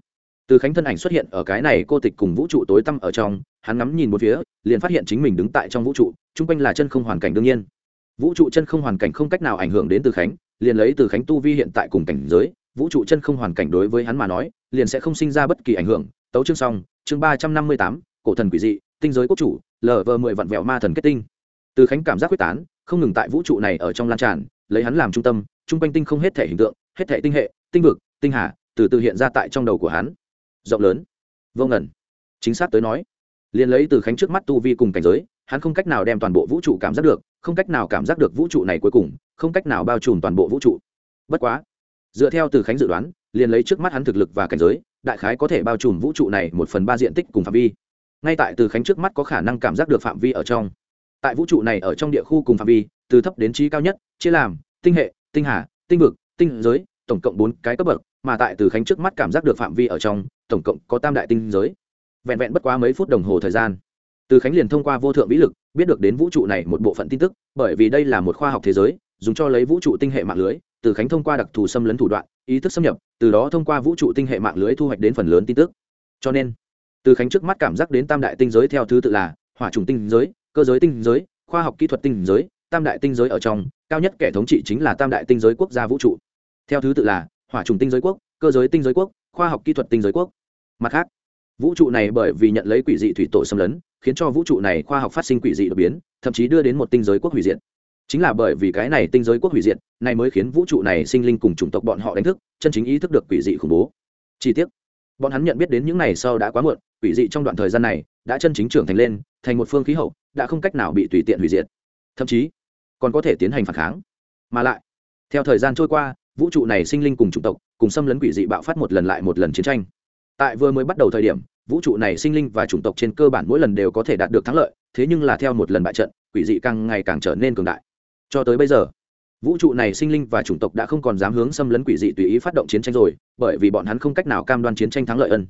Từ khánh thân ảnh xuất hiện ở cái này cô tịch cùng vũ trụ tối tăm ở trong, hắn ngắm nhìn một phía, liền phát hiện chính mình đứng tại trong vũ trụ, chung quanh là chân không hoàn cảnh đương nhiên. Vũ trụ chân không hoàn cảnh không cách nào ảnh hưởng đến từ khánh, liền lấy từ khánh tu vi hiện tại cùng cảnh giới, vũ trụ chân không hoàn cảnh đối với hắn mà nói, liền sẽ không sinh ra bất kỳ ảnh hưởng tấu chương xong, chương ba trăm năm mươi tám, cổ thần quỷ dị, tinh giới quốc chủ lv mười vạn vẹo ma thần kết tinh. Từ khánh cảm giác quyết tán, không ngừng tại vũ trụ này ở trong lan tràn, lấy hắn làm trung tâm, chung quanh tinh không hết thể hình tượng, hết thể tinh hệ, tinh vực, tinh hà, từ từ hiện ra tại trong đầu của hắn. Rộng lớn. Vô ngẩn chính xác tới nói, liền lấy từ khánh trước mắt tu vi cùng cảnh giới, hắn không cách nào đem toàn bộ vũ trụ cảm giác được, không cách nào cảm giác được vũ trụ này cuối cùng, không cách nào bao trùm toàn bộ vũ trụ. Bất quá dựa theo từ khánh dự đoán, liền lấy trước mắt hắn thực lực và cảnh giới, đại khái có thể bao trùm vũ trụ này một phần ba diện tích cùng phạm vi. Ngay tại từ khánh trước mắt có khả năng cảm giác được phạm vi ở trong. Tại vũ trụ này ở trong địa khu cùng phạm vi, từ thấp đến trí cao nhất, chia làm, tinh hệ, tinh hà, tinh vực, tinh giới, tổng cộng bốn cái cấp bậc, mà tại từ khánh trước mắt cảm giác được phạm vi ở trong, tổng cộng có tam đại tinh giới. Vẹn vẹn bất quá mấy phút đồng hồ thời gian, từ khánh liền thông qua vô thượng vĩ lực, biết được đến vũ trụ này một bộ phận tin tức, bởi vì đây là một khoa học thế giới, dùng cho lấy vũ trụ tinh hệ mạng lưới từ khánh thông qua đặc thù xâm lấn thủ đoạn, ý thức xâm nhập, từ đó thông qua vũ trụ tinh hệ mạng lưới thu hoạch đến phần lớn tin tức. Cho nên, từ khánh trước mắt cảm giác đến tam đại tinh giới theo thứ tự là hỏa trùng tinh giới, cơ giới tinh giới, khoa học kỹ thuật tinh giới, tam đại tinh giới ở trong, cao nhất kẻ thống trị chính là tam đại tinh giới quốc gia vũ trụ. Theo thứ tự là hỏa trùng tinh giới quốc, cơ giới tinh giới quốc, khoa học kỹ thuật tinh giới quốc. Mặt khác, vũ trụ này bởi vì nhận lấy quỷ dị thủy tổ xâm lấn, khiến cho vũ trụ này khoa học phát sinh quỷ dị đột biến, thậm chí đưa đến một tinh giới quốc hủy diệt chính là bởi vì cái này tinh giới quốc hủy diệt này mới khiến vũ trụ này sinh linh cùng chủng tộc bọn họ đánh thức, chân chính ý thức được quỷ dị khủng bố. Chi tiết bọn hắn nhận biết đến những này sau đã quá muộn, quỷ dị trong đoạn thời gian này đã chân chính trưởng thành lên, thành một phương khí hậu, đã không cách nào bị tùy tiện hủy diệt. Thậm chí, còn có thể tiến hành phản kháng. Mà lại, theo thời gian trôi qua, vũ trụ này sinh linh cùng chủng tộc, cùng xâm lấn quỷ dị bạo phát một lần lại một lần chiến tranh. Tại vừa mới bắt đầu thời điểm, vũ trụ này sinh linh và chủng tộc trên cơ bản mỗi lần đều có thể đạt được thắng lợi, thế nhưng là theo một lần bại trận, quỷ dị càng ngày càng trở nên cường đại cho tới bây giờ. Vũ trụ này sinh linh và chủng tộc đã không còn dám hướng xâm lấn quỷ dị tùy ý phát động chiến tranh rồi, bởi vì bọn hắn không cách nào cam đoan chiến tranh thắng lợi ân.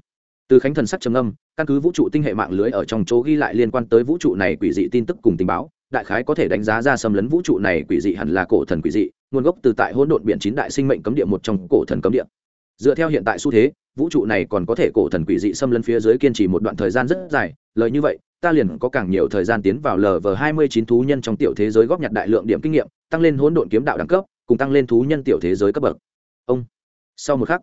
Từ khánh thần sắc trầm âm căn cứ vũ trụ tinh hệ mạng lưới ở trong chỗ ghi lại liên quan tới vũ trụ này quỷ dị tin tức cùng tình báo, đại khái có thể đánh giá ra xâm lấn vũ trụ này quỷ dị hẳn là cổ thần quỷ dị, nguồn gốc từ tại hỗn độn biển chín đại sinh mệnh cấm địa một trong cổ thần cấm địa. Dựa theo hiện tại xu thế, vũ trụ này còn có thể cổ thần quỷ dị xâm lấn phía dưới kiên trì một đoạn thời gian rất dài, lời như vậy ta liền có càng nhiều thời gian tiến vào lv hai mươi chín thú nhân trong tiểu thế giới góp nhặt đại lượng điểm kinh nghiệm, tăng lên hỗn độn kiếm đạo đẳng cấp, cùng tăng lên thú nhân tiểu thế giới cấp bậc. Ông. Sau một khắc,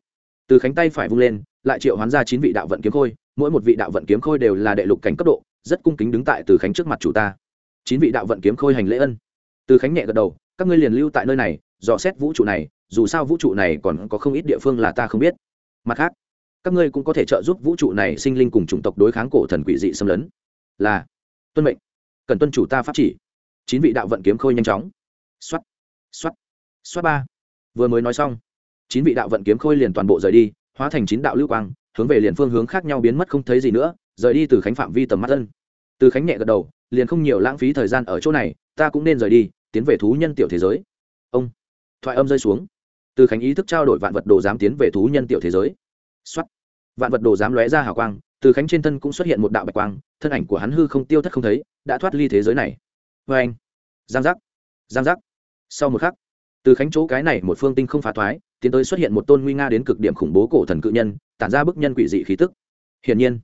từ khánh tay phải vung lên, lại triệu hoán ra chín vị đạo vận kiếm khôi, mỗi một vị đạo vận kiếm khôi đều là đệ lục cảnh cấp độ, rất cung kính đứng tại từ khánh trước mặt chủ ta. Chín vị đạo vận kiếm khôi hành lễ ân. Từ khánh nhẹ gật đầu, các ngươi liền lưu tại nơi này, dò xét vũ trụ này, dù sao vũ trụ này còn có không ít địa phương là ta không biết. Mặt khác, các ngươi cũng có thể trợ giúp vũ trụ này sinh linh cùng chủng tộc đối kháng cổ thần quỷ dị xâm lấn là tuân mệnh. Cần tuân chủ ta pháp chỉ. Chín vị đạo vận kiếm khôi nhanh chóng. X o á t x o á t x o á t ba. Vừa mới nói xong, chín vị đạo vận kiếm khôi liền toàn bộ rời đi, hóa thành chín đạo lưu quang, hướng về liền phương hướng khác nhau biến mất không thấy gì nữa, rời đi từ khánh phạm vi tầm mắt thân từ khánh nhẹ gật đầu, liền không nhiều lãng phí thời gian ở chỗ này, ta cũng nên rời đi, tiến về thú nhân tiểu thế giới. Ông, thoại âm rơi xuống. Từ khánh ý thức trao đổi vạn vật đồ dám tiến về thú nhân tiểu thế giới. Xuất vạn vật đồ dám lóe ra hào quang từ khánh trên thân cũng xuất hiện một đạo bạch quang, thân ảnh của hắn hư không tiêu thất không thấy, đã thoát ly thế giới này. Vê anh, giang giác giang giác. Sau một khắc, từ khánh chỗ cái này một phương tinh không phá thoái, tiến tới xuất hiện một tôn nguy nga đến cực điểm khủng bố cổ thần cự nhân, tản ra bức nhân quỷ dị khí tức. Hiển nhiên,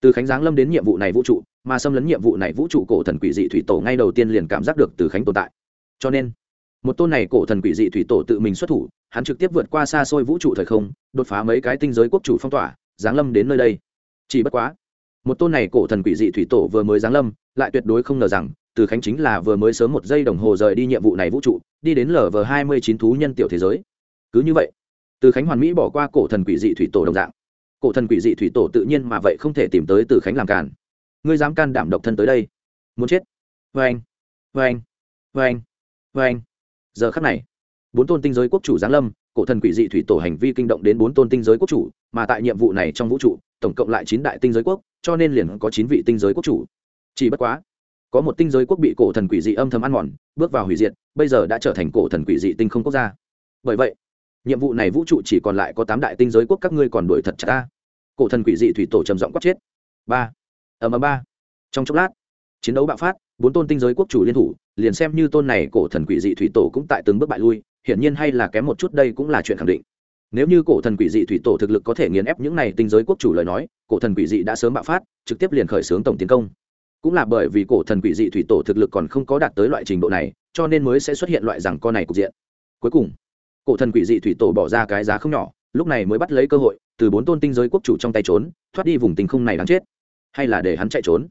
từ khánh giáng lâm đến nhiệm vụ này vũ trụ, mà xâm lấn nhiệm vụ này vũ trụ cổ thần quỷ dị thủy tổ ngay đầu tiên liền cảm giác được từ khánh tồn tại. Cho nên, một tôn này cổ thần quỷ dị thủy tổ tự mình xuất thủ, hắn trực tiếp vượt qua xa xôi vũ trụ thời không, đột phá mấy cái tinh giới quốc chủ phong tỏa, giáng lâm đến nơi đây chỉ bất quá, một tôn này cổ thần quỷ dị thủy tổ vừa mới giáng lâm, lại tuyệt đối không ngờ rằng, từ khánh chính là vừa mới sớm một giây đồng hồ rời đi nhiệm vụ này vũ trụ, đi đến lv hai mươi chín thú nhân tiểu thế giới. Cứ như vậy, từ khánh hoàn mỹ bỏ qua cổ thần quỷ dị thủy tổ đồng dạng. Cổ thần quỷ dị thủy tổ tự nhiên mà vậy không thể tìm tới từ khánh làm cản ngươi dám can đảm độc thân tới đây? Muốn chết? Vê anh vê anh vê anh vê anh giờ khắc này, bốn tôn tinh giới quốc chủ giáng lâm cổ thần quỷ dị thủy tổ hành vi kinh động đến bốn tôn tinh giới quốc chủ, mà tại nhiệm vụ này trong vũ trụ, tổng cộng lại chín đại tinh giới quốc, cho nên liền có chín vị tinh giới quốc chủ. Chỉ bất quá, có một tinh giới quốc bị cổ thần quỷ dị âm thầm ăn mòn, bước vào hủy diệt, bây giờ đã trở thành cổ thần quỷ dị tinh không quốc gia. Bởi vậy, nhiệm vụ này vũ trụ chỉ còn lại có tám đại tinh giới quốc các ngươi còn đuổi thật chặt ta. Cổ thần quỷ dị thủy tổ trầm giọng quát chết. Ba. Ầm ầm ba. Trong chốc lát, chiến đấu bạo phát, bốn tôn tinh giới quốc chủ liên thủ, liền xem như tôn này cổ thần quỷ dị thủy tổ cũng tại từng bước bại lui hiển nhiên hay là kém một chút đây cũng là chuyện khẳng định. Nếu như cổ thần quỷ dị thủy tổ thực lực có thể nghiền ép những này tinh giới quốc chủ lời nói, cổ thần quỷ dị đã sớm bạo phát, trực tiếp liền khởi xướng tổng tiến công. Cũng là bởi vì cổ thần quỷ dị thủy tổ thực lực còn không có đạt tới loại trình độ này, cho nên mới sẽ xuất hiện loại rằng con này cục diện. Cuối cùng, cổ thần quỷ dị thủy tổ bỏ ra cái giá không nhỏ, lúc này mới bắt lấy cơ hội, từ bốn tôn tinh giới quốc chủ trong tay trốn, thoát đi vùng tình không này đáng chết. Hay là để hắn chạy trốn?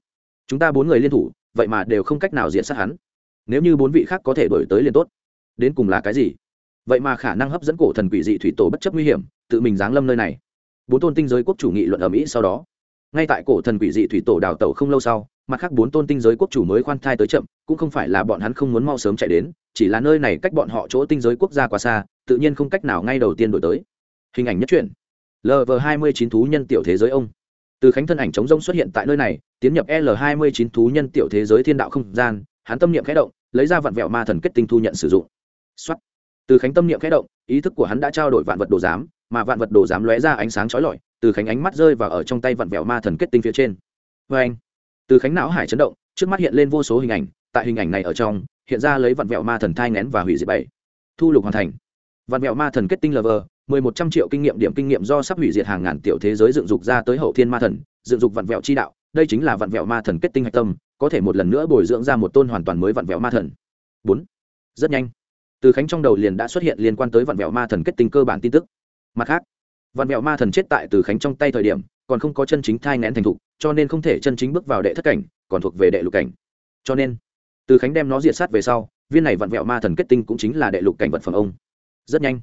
Chúng ta bốn người liên thủ, vậy mà đều không cách nào diện sát hắn. Nếu như bốn vị khác có thể đổi tới liền tốt đến cùng là cái gì? Vậy mà khả năng hấp dẫn cổ thần quỷ dị thủy tổ bất chấp nguy hiểm, tự mình giáng lâm nơi này. Bốn tôn tinh giới quốc chủ nghị luận ở mỹ sau đó. Ngay tại cổ thần quỷ dị thủy tổ đào tẩu không lâu sau, mặt khác bốn tôn tinh giới quốc chủ mới khoan thai tới chậm, cũng không phải là bọn hắn không muốn mau sớm chạy đến, chỉ là nơi này cách bọn họ chỗ tinh giới quốc gia quá xa, tự nhiên không cách nào ngay đầu tiên đổi tới. Hình ảnh nhất truyện. Lv hai mươi chín thú nhân tiểu thế giới ông. Từ khánh thân ảnh chống rông xuất hiện tại nơi này, tiến nhập l hai mươi chín thú nhân tiểu thế giới thiên đạo không gian, hắn tâm niệm khẽ động, lấy ra vặn vẹo ma thần kết tinh thu nhận sử dụng xuất từ khánh tâm niệm khẽ động, ý thức của hắn đã trao đổi vạn vật đồ giám, mà vạn vật đồ giám lóe ra ánh sáng chói lọi, từ khánh ánh mắt rơi vào ở trong tay vặn vẹo ma thần kết tinh phía trên. Vê anh, từ khánh não hải chấn động, trước mắt hiện lên vô số hình ảnh, tại hình ảnh này ở trong, hiện ra lấy vặn vẹo ma thần thai ngén và hủy diệt bảy. Thu lục hoàn thành. Vạn vẹo ma thần kết tinh lover mười một trăm triệu kinh nghiệm điểm kinh nghiệm do sắp hủy diệt hàng ngàn tiểu thế giới dựng dục ra tới hậu thiên ma thần, dựng dục vạn vẹo chi đạo, đây chính là vạn vẹo ma thần kết tinh hạch tâm, có thể một lần nữa bồi dưỡng ra một tôn hoàn toàn mới vạn vẹo ma thần. Bốn. Rất nhanh từ khánh trong đầu liền đã xuất hiện liên quan tới vạn vẹo ma thần kết tinh cơ bản tin tức. Mặt khác, vạn vẹo ma thần chết tại từ khánh trong tay thời điểm, còn không có chân chính thai ngén thành thục, cho nên không thể chân chính bước vào đệ thất cảnh, còn thuộc về đệ lục cảnh. Cho nên, từ khánh đem nó diệt sát về sau, viên này vạn vẹo ma thần kết tinh cũng chính là đệ lục cảnh vật phẩm ông. Rất nhanh,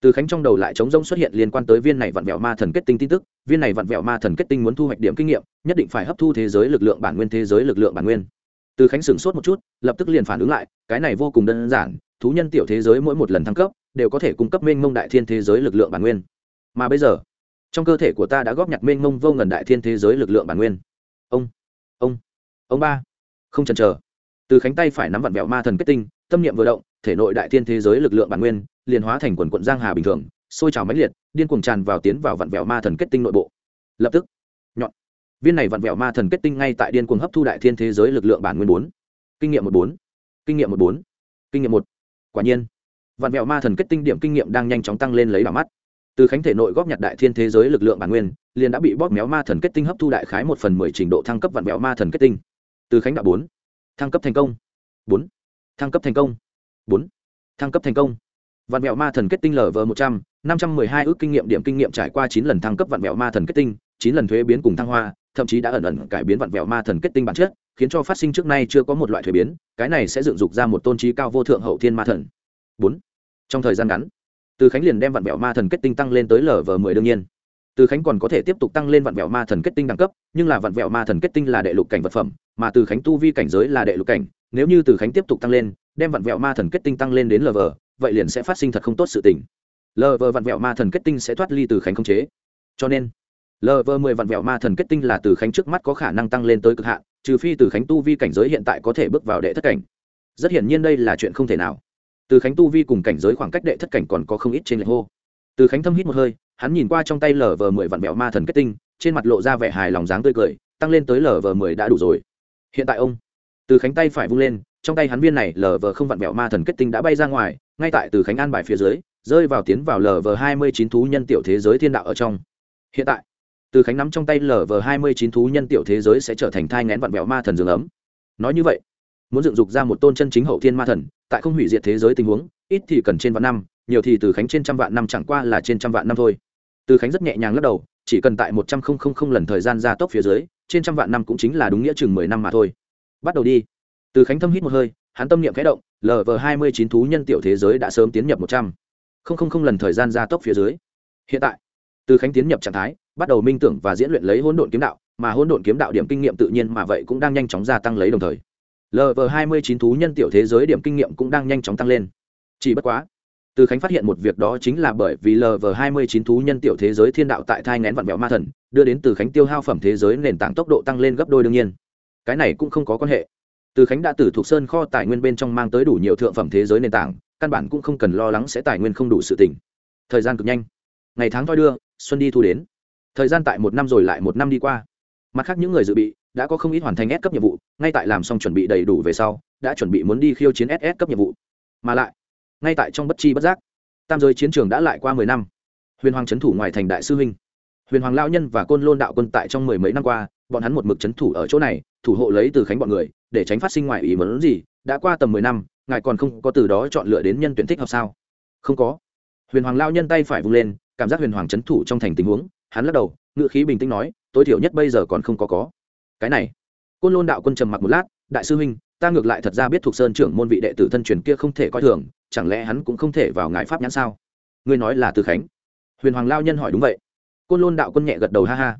từ khánh trong đầu lại chống rông xuất hiện liên quan tới viên này vạn vẹo ma thần kết tinh tin tức. Viên này vạn vẹo ma thần kết tinh muốn thu hoạch điểm kinh nghiệm, nhất định phải hấp thu thế giới lực lượng bản nguyên, thế giới lực lượng bản nguyên. Từ khánh sửng sốt một chút, lập tức liền phản ứng lại, cái này vô cùng đơn giản thú nhân tiểu thế giới mỗi một lần thăng cấp, đều có thể cung cấp mênh mông đại thiên thế giới lực lượng bản nguyên. Mà bây giờ, trong cơ thể của ta đã góp nhặt mênh mông vô ngần đại thiên thế giới lực lượng bản nguyên. Ông ông ông ba, không chần chờ. Từ khánh tay phải nắm vặn vẹo ma thần kết tinh, tâm niệm vừa động, thể nội đại thiên thế giới lực lượng bản nguyên liền hóa thành quần quận giang hà bình thường, sôi trào mãnh liệt, điên cuồng tràn vào tiến vào vặn vẹo ma thần kết tinh nội bộ. Lập tức, nhọn. Viên này vặn vẹo ma thần kết tinh ngay tại điên cuồng hấp thu đại thiên thế giới lực lượng bản nguyên bốn. Kinh nghiệm một bốn. Kinh nghiệm một bốn. Kinh nghiệm một quả nhiên, vạn mẹo ma thần kết tinh điểm kinh nghiệm đang nhanh chóng tăng lên lấy vào mắt. Từ khánh thể nội góp nhặt đại thiên thế giới lực lượng bản nguyên, liền đã bị bóp méo ma thần kết tinh hấp thu đại khái một phần mười trình độ thăng cấp vạn mẹo ma thần kết tinh. Từ khánh đạo bốn. Thăng cấp thành công. Bốn. Thăng cấp thành công. Bốn. Thăng cấp thành công. Vạn mẹo ma thần kết tinh lv một trăm, năm trăm mười hai ước kinh nghiệm điểm kinh nghiệm trải qua chín lần thăng cấp vạn mẹo ma thần kết tinh, chín lần thuế biến cùng thăng hoa thậm chí đã ẩn ẩn cải biến vạn vẹo ma thần kết tinh bản chất, khiến cho phát sinh trước nay chưa có một loại thuế biến, cái này sẽ dựng dục ra một tôn trí cao vô thượng hậu thiên ma thần. Bốn, trong thời gian ngắn, từ khánh liền đem vạn vẹo ma thần kết tinh tăng lên tới lv mười đương nhiên. Từ khánh còn có thể tiếp tục tăng lên vạn vẹo ma thần kết tinh đẳng cấp, nhưng là vạn vẹo ma thần kết tinh là đệ lục cảnh vật phẩm, mà từ khánh tu vi cảnh giới là đệ lục cảnh. Nếu như từ khánh tiếp tục tăng lên, đem vạn vẹo ma thần kết tinh tăng lên đến lv vậy liền sẽ phát sinh thật không tốt sự tình. Lv vạn vẹo ma thần kết tinh sẽ thoát ly từ khánh không chế. Cho nên lv mười vạn vẹo ma thần kết tinh là từ khánh trước mắt có khả năng tăng lên tới cực hạn, trừ phi từ khánh tu vi cảnh giới hiện tại có thể bước vào đệ thất cảnh. Rất hiển nhiên đây là chuyện không thể nào. Từ khánh tu vi cùng cảnh giới khoảng cách đệ thất cảnh còn có không ít trên lệch hô. Từ khánh thâm hít một hơi, hắn nhìn qua trong tay lv mười vạn vẹo ma thần kết tinh, trên mặt lộ ra vẻ hài lòng dáng tươi cười, tăng lên tới lv mười đã đủ rồi. Hiện tại ông, từ khánh tay phải vung lên, trong tay hắn viên này lv không vặn vẹo ma thần kết tinh đã bay ra ngoài, ngay tại từ khánh an bài phía dưới, rơi vào tiến vào lv hai mươi chín thú nhân tiểu thế giới thiên đạo ở trong. Hiện tại từ khánh nắm trong tay lv hai mươi chín thú nhân tiểu thế giới sẽ trở thành thai ngén vặn vẹo ma thần dương ấm. Nói như vậy, muốn dựng dục ra một tôn chân chính hậu thiên ma thần, tại không hủy diệt thế giới tình huống, ít thì cần trên vạn năm, nhiều thì từ khánh trên trăm vạn năm chẳng qua là trên trăm vạn năm thôi. Từ khánh rất nhẹ nhàng lắc đầu, chỉ cần tại một trăm linh lần thời gian gia tốc phía dưới, trên trăm vạn năm cũng chính là đúng nghĩa chừng mười năm mà thôi. Bắt đầu đi. Từ khánh thâm hít một hơi, hắn tâm niệm khẽ động lv hai mươi chín thú nhân tiểu thế giới đã sớm tiến nhập một trăm linh lần thời gian gia tốc phía dưới. Hiện tại, từ khánh tiến nhập trạng thái bắt đầu minh tưởng và diễn luyện lấy hỗn độn kiếm đạo, mà hỗn độn kiếm đạo điểm kinh nghiệm tự nhiên mà vậy cũng đang nhanh chóng gia tăng lấy đồng thời. Lv hai mươi chín thú nhân tiểu thế giới điểm kinh nghiệm cũng đang nhanh chóng tăng lên. Chỉ bất quá, từ khánh phát hiện một việc đó chính là bởi vì lv hai mươi chín thú nhân tiểu thế giới thiên đạo tại thai nghén vận vẹo ma thần, đưa đến từ khánh tiêu hao phẩm thế giới nền tảng tốc độ tăng lên gấp đôi đương nhiên. Cái này cũng không có quan hệ. Từ khánh đã từ thuộc sơn kho tài nguyên bên trong mang tới đủ nhiều thượng phẩm thế giới nền tảng, căn bản cũng không cần lo lắng sẽ tài nguyên không đủ sự tỉnh thời gian cực nhanh. Ngày tháng thoi đưa, xuân đi thu đến thời gian tại một năm rồi lại một năm đi qua. Mặt khác những người dự bị đã có không ít hoàn thành S cấp nhiệm vụ, ngay tại làm xong chuẩn bị đầy đủ về sau, đã chuẩn bị muốn đi khiêu chiến ss cấp nhiệm vụ. Mà lại, ngay tại trong bất chi bất giác, tam giới chiến trường đã lại qua mười năm. Huyền hoàng trấn thủ ngoài thành đại sư huynh. Huyền hoàng lao nhân và côn lôn đạo quân tại trong mười mấy năm qua, bọn hắn một mực trấn thủ ở chỗ này, thủ hộ lấy từ khánh bọn người, để tránh phát sinh ngoài ý mẫn gì, đã qua tầm mười năm, ngài còn không có từ đó chọn lựa đến nhân tuyển thích hợp sao? Không có. Huyền hoàng lao nhân tay phải vung lên, cảm giác huyền hoàng trấn thủ trong thành tình huống hắn lắc đầu ngự khí bình tĩnh nói, tối thiểu nhất bây giờ còn không có có. Cái này, côn lôn đạo quân trầm mặc một lát, đại sư huynh, ta ngược lại thật ra biết thuộc sơn trưởng môn vị đệ tử thân truyền kia không thể coi thường, chẳng lẽ hắn cũng không thể vào ngại pháp nhãn sao? Ngươi nói là từ khánh. Huyền hoàng lao nhân hỏi đúng vậy. Côn lôn đạo quân nhẹ gật đầu ha ha.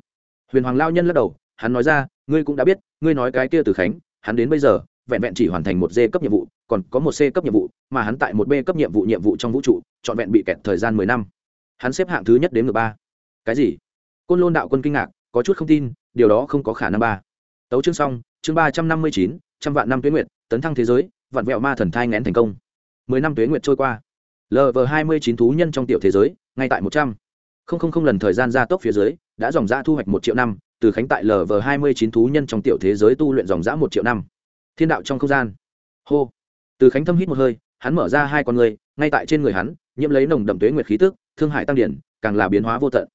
Huyền hoàng lao nhân lắc đầu, hắn nói ra, ngươi cũng đã biết, ngươi nói cái kia từ khánh, hắn đến bây giờ, vẹn vẹn chỉ hoàn thành một d cấp nhiệm vụ, còn có một c cấp nhiệm vụ, mà hắn tại một b cấp nhiệm vụ nhiệm vụ trong vũ trụ, trọn vẹn bị kẹt thời gian mười năm. Hắn xếp hạng thứ nhất đến ngược ba cái gì? Côn lôn đạo quân kinh ngạc, có chút không tin, điều đó không có khả năng ba. Tấu chương xong, chương ba trăm năm mươi chín, trăm vạn năm tuyến nguyệt, tấn thăng thế giới, vạn vẹo ma thần thai ngén thành công. Mười năm tuyến nguyệt trôi qua. Lv hai mươi chín thú nhân trong tiểu thế giới, ngay tại một trăm. Không không không lần thời gian gia tốc phía dưới, đã dòng ra thu hoạch một triệu năm, từ khánh tại lv hai mươi chín thú nhân trong tiểu thế giới tu luyện dòng giã một triệu năm. Thiên đạo trong không gian. Hô. Từ khánh thâm hít một hơi, hắn mở ra hai con người, ngay tại trên người hắn, nhiễm lấy nồng đậm tuế nguyệt khí tức, thương hải tăng điển, càng là biến hóa vô tận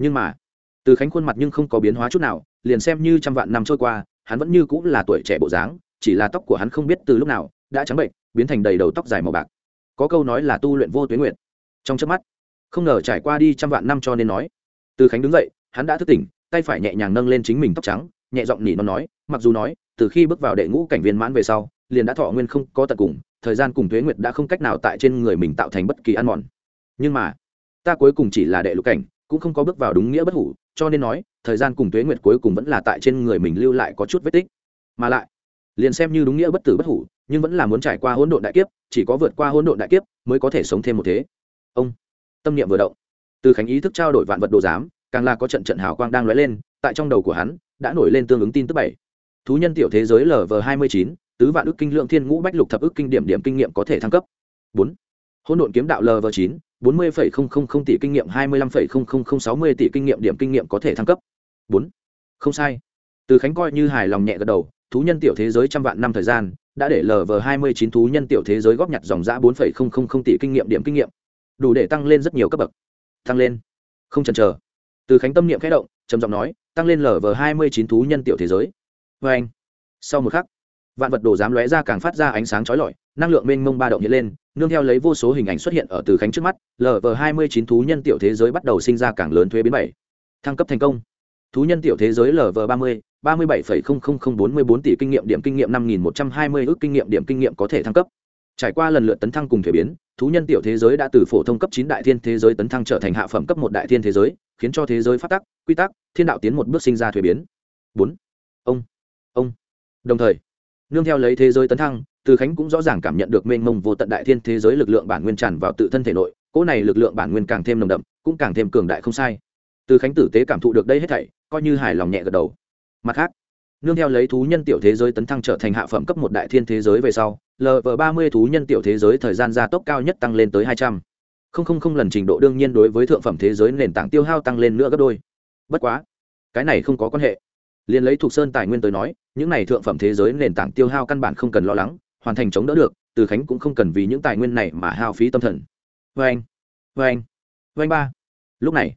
nhưng mà, từ khánh khuôn mặt nhưng không có biến hóa chút nào, liền xem như trăm vạn năm trôi qua, hắn vẫn như cũng là tuổi trẻ bộ dáng, chỉ là tóc của hắn không biết từ lúc nào đã trắng bệnh, biến thành đầy đầu tóc dài màu bạc. Có câu nói là tu luyện vô tuyến nguyện. Trong trước mắt, không ngờ trải qua đi trăm vạn năm cho nên nói, từ khánh đứng dậy, hắn đã thức tỉnh, tay phải nhẹ nhàng nâng lên chính mình tóc trắng, nhẹ giọng nỉ nó nói, mặc dù nói, từ khi bước vào đệ ngũ cảnh viên mãn về sau, liền đã thọ nguyên không có tận cùng, thời gian cùng thuế nguyệt đã không cách nào tại trên người mình tạo thành bất kỳ ăn mòn. Nhưng mà, ta cuối cùng chỉ là đệ lục cảnh cũng không có bước vào đúng nghĩa bất hủ, cho nên nói, thời gian cùng tuế nguyệt cuối cùng vẫn là tại trên người mình lưu lại có chút vết tích. Mà lại, liền xem như đúng nghĩa bất tử bất hủ, nhưng vẫn là muốn trải qua hỗn độn đại kiếp, chỉ có vượt qua hỗn độn đại kiếp mới có thể sống thêm một thế. Ông, tâm niệm vừa động. Từ khánh ý thức trao đổi vạn vật đồ giám, càng là có trận trận hào quang đang lóe lên, tại trong đầu của hắn, đã nổi lên tương ứng tin tức bảy. Thú nhân tiểu thế giới lv hai mươi chín, tứ vạn ước kinh lượng thiên ngũ bách lục thập ước kinh điểm điểm kinh nghiệm có thể thăng cấp. Bốn. Hỗn độn kiếm đạo lv chín bốn mươi phẩy không không không tỷ kinh nghiệm, hai mươi lăm phẩy không không không sáu mươi tỷ kinh nghiệm điểm kinh nghiệm có thể thăng cấp. Bốn. Không sai. Từ khánh coi như hài lòng nhẹ gật đầu, thú nhân tiểu thế giới trăm vạn năm thời gian, đã để lv hai mươi chín thú nhân tiểu thế giới góp nhặt dòng giá bốn phẩy không không không tỷ kinh nghiệm điểm kinh nghiệm, đủ để tăng lên rất nhiều cấp bậc. Tăng lên. Không chần chờ. Từ khánh tâm niệm khẽ động, trầm giọng nói, tăng lên lv hai mươi chín thú nhân tiểu thế giới. Và anh. Sau một khắc vạn vật đồ dám lóe ra càng phát ra ánh sáng chói lọi, năng lượng mênh mông ba động hiện lên, nương theo lấy vô số hình ảnh xuất hiện ở từ khánh trước mắt lv hai mươi chín thú nhân tiểu thế giới bắt đầu sinh ra càng lớn thuế biến bảy. Thăng cấp thành công. Thú nhân tiểu thế giới lv ba mươi ba mươi bảy phẩy không không không bốn mươi bốn tỷ kinh nghiệm, điểm kinh nghiệm năm nghìn một trăm hai mươi ước kinh nghiệm, điểm kinh nghiệm có thể thăng cấp. Trải qua lần lượt tấn thăng cùng thuế biến, thú nhân tiểu thế giới đã từ phổ thông cấp chín đại thiên thế giới tấn thăng trở thành hạ phẩm cấp một đại thiên thế giới, khiến cho thế giới phát tắc, quy tắc, thiên đạo tiến một bước sinh ra thuế biến. Bốn. Ông. Ông. Đồng thời nương theo lấy thế giới tấn thăng, từ khánh cũng rõ ràng cảm nhận được mênh mông vô tận đại thiên thế giới lực lượng bản nguyên tràn vào tự thân thể nội, cỗ này lực lượng bản nguyên càng thêm nồng đậm, cũng càng thêm cường đại không sai. Từ khánh tử tế cảm thụ được đây hết thảy, coi như hài lòng nhẹ gật đầu. Mặt khác, nương theo lấy thú nhân tiểu thế giới tấn thăng trở thành hạ phẩm cấp một đại thiên thế giới về sau lv ba mươi thú nhân tiểu thế giới thời gian gia tốc cao nhất tăng lên tới hai trăm. Không không không lần trình độ đương nhiên đối với thượng phẩm thế giới nền tảng tiêu hao tăng lên nữa gấp đôi. Bất quá, cái này không có quan hệ liền lấy thuộc sơn tài nguyên tới nói, những này thượng phẩm thế giới nền tảng tiêu hao căn bản không cần lo lắng, hoàn thành chống đỡ được, từ khánh cũng không cần vì những tài nguyên này mà hao phí tâm thần. Vê anh vê anh vê anh ba. Lúc này,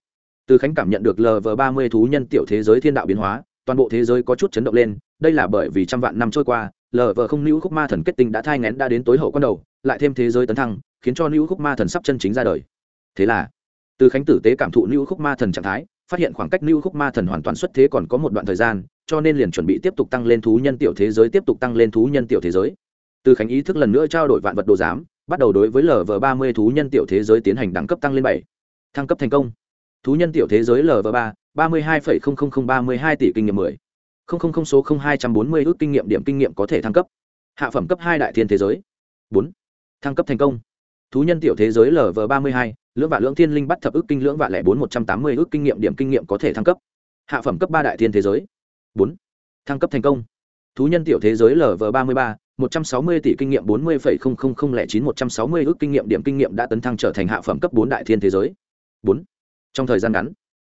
từ khánh cảm nhận được lv ba mươi thú nhân tiểu thế giới thiên đạo biến hóa, toàn bộ thế giới có chút chấn động lên, đây là bởi vì trăm vạn năm trôi qua lv không nữ khúc ma thần kết tinh đã thai ngén đã đến tối hậu quan đầu, lại thêm thế giới tấn thăng, khiến cho nữ khúc ma thần sắp chân chính ra đời. Thế là, từ khánh tử tế cảm thụ nữ khúc ma thần trạng thái phát hiện khoảng cách lưu khúc ma thần hoàn toàn xuất thế còn có một đoạn thời gian, cho nên liền chuẩn bị tiếp tục tăng lên thú nhân tiểu thế giới, tiếp tục tăng lên thú nhân tiểu thế giới. Từ khánh ý thức lần nữa trao đổi vạn vật đồ giám, bắt đầu đối với lv ba mươi thú nhân tiểu thế giới tiến hành đẳng cấp tăng lên bảy. Thăng cấp thành công. Thú nhân tiểu thế giới lv ba ba mươi hai phẩy không không không ba mươi hai tỷ kinh nghiệm mười. Không không không số không hai trăm bốn mươi ước kinh nghiệm điểm kinh nghiệm có thể thăng cấp. Hạ phẩm cấp hai đại thiên thế giới. Bốn. Thăng cấp thành công thú nhân tiểu thế giới lv ba mươi hai, lưỡng vạn lưỡng thiên linh bắt thập ước kinh lưỡng vạn lẻ bốn một trăm tám mươi ước kinh nghiệm điểm kinh nghiệm có thể thăng cấp. Hạ phẩm cấp ba đại thiên thế giới. Bốn. Thăng cấp thành công. Thú nhân tiểu thế giới lv ba mươi ba, một trăm sáu mươi tỷ kinh nghiệm bốn mươi phẩy không không không lẻ chín một trăm sáu mươi ước kinh nghiệm điểm kinh nghiệm đã tấn thăng trở thành hạ phẩm cấp bốn đại thiên thế giới. Bốn. Trong thời gian ngắn,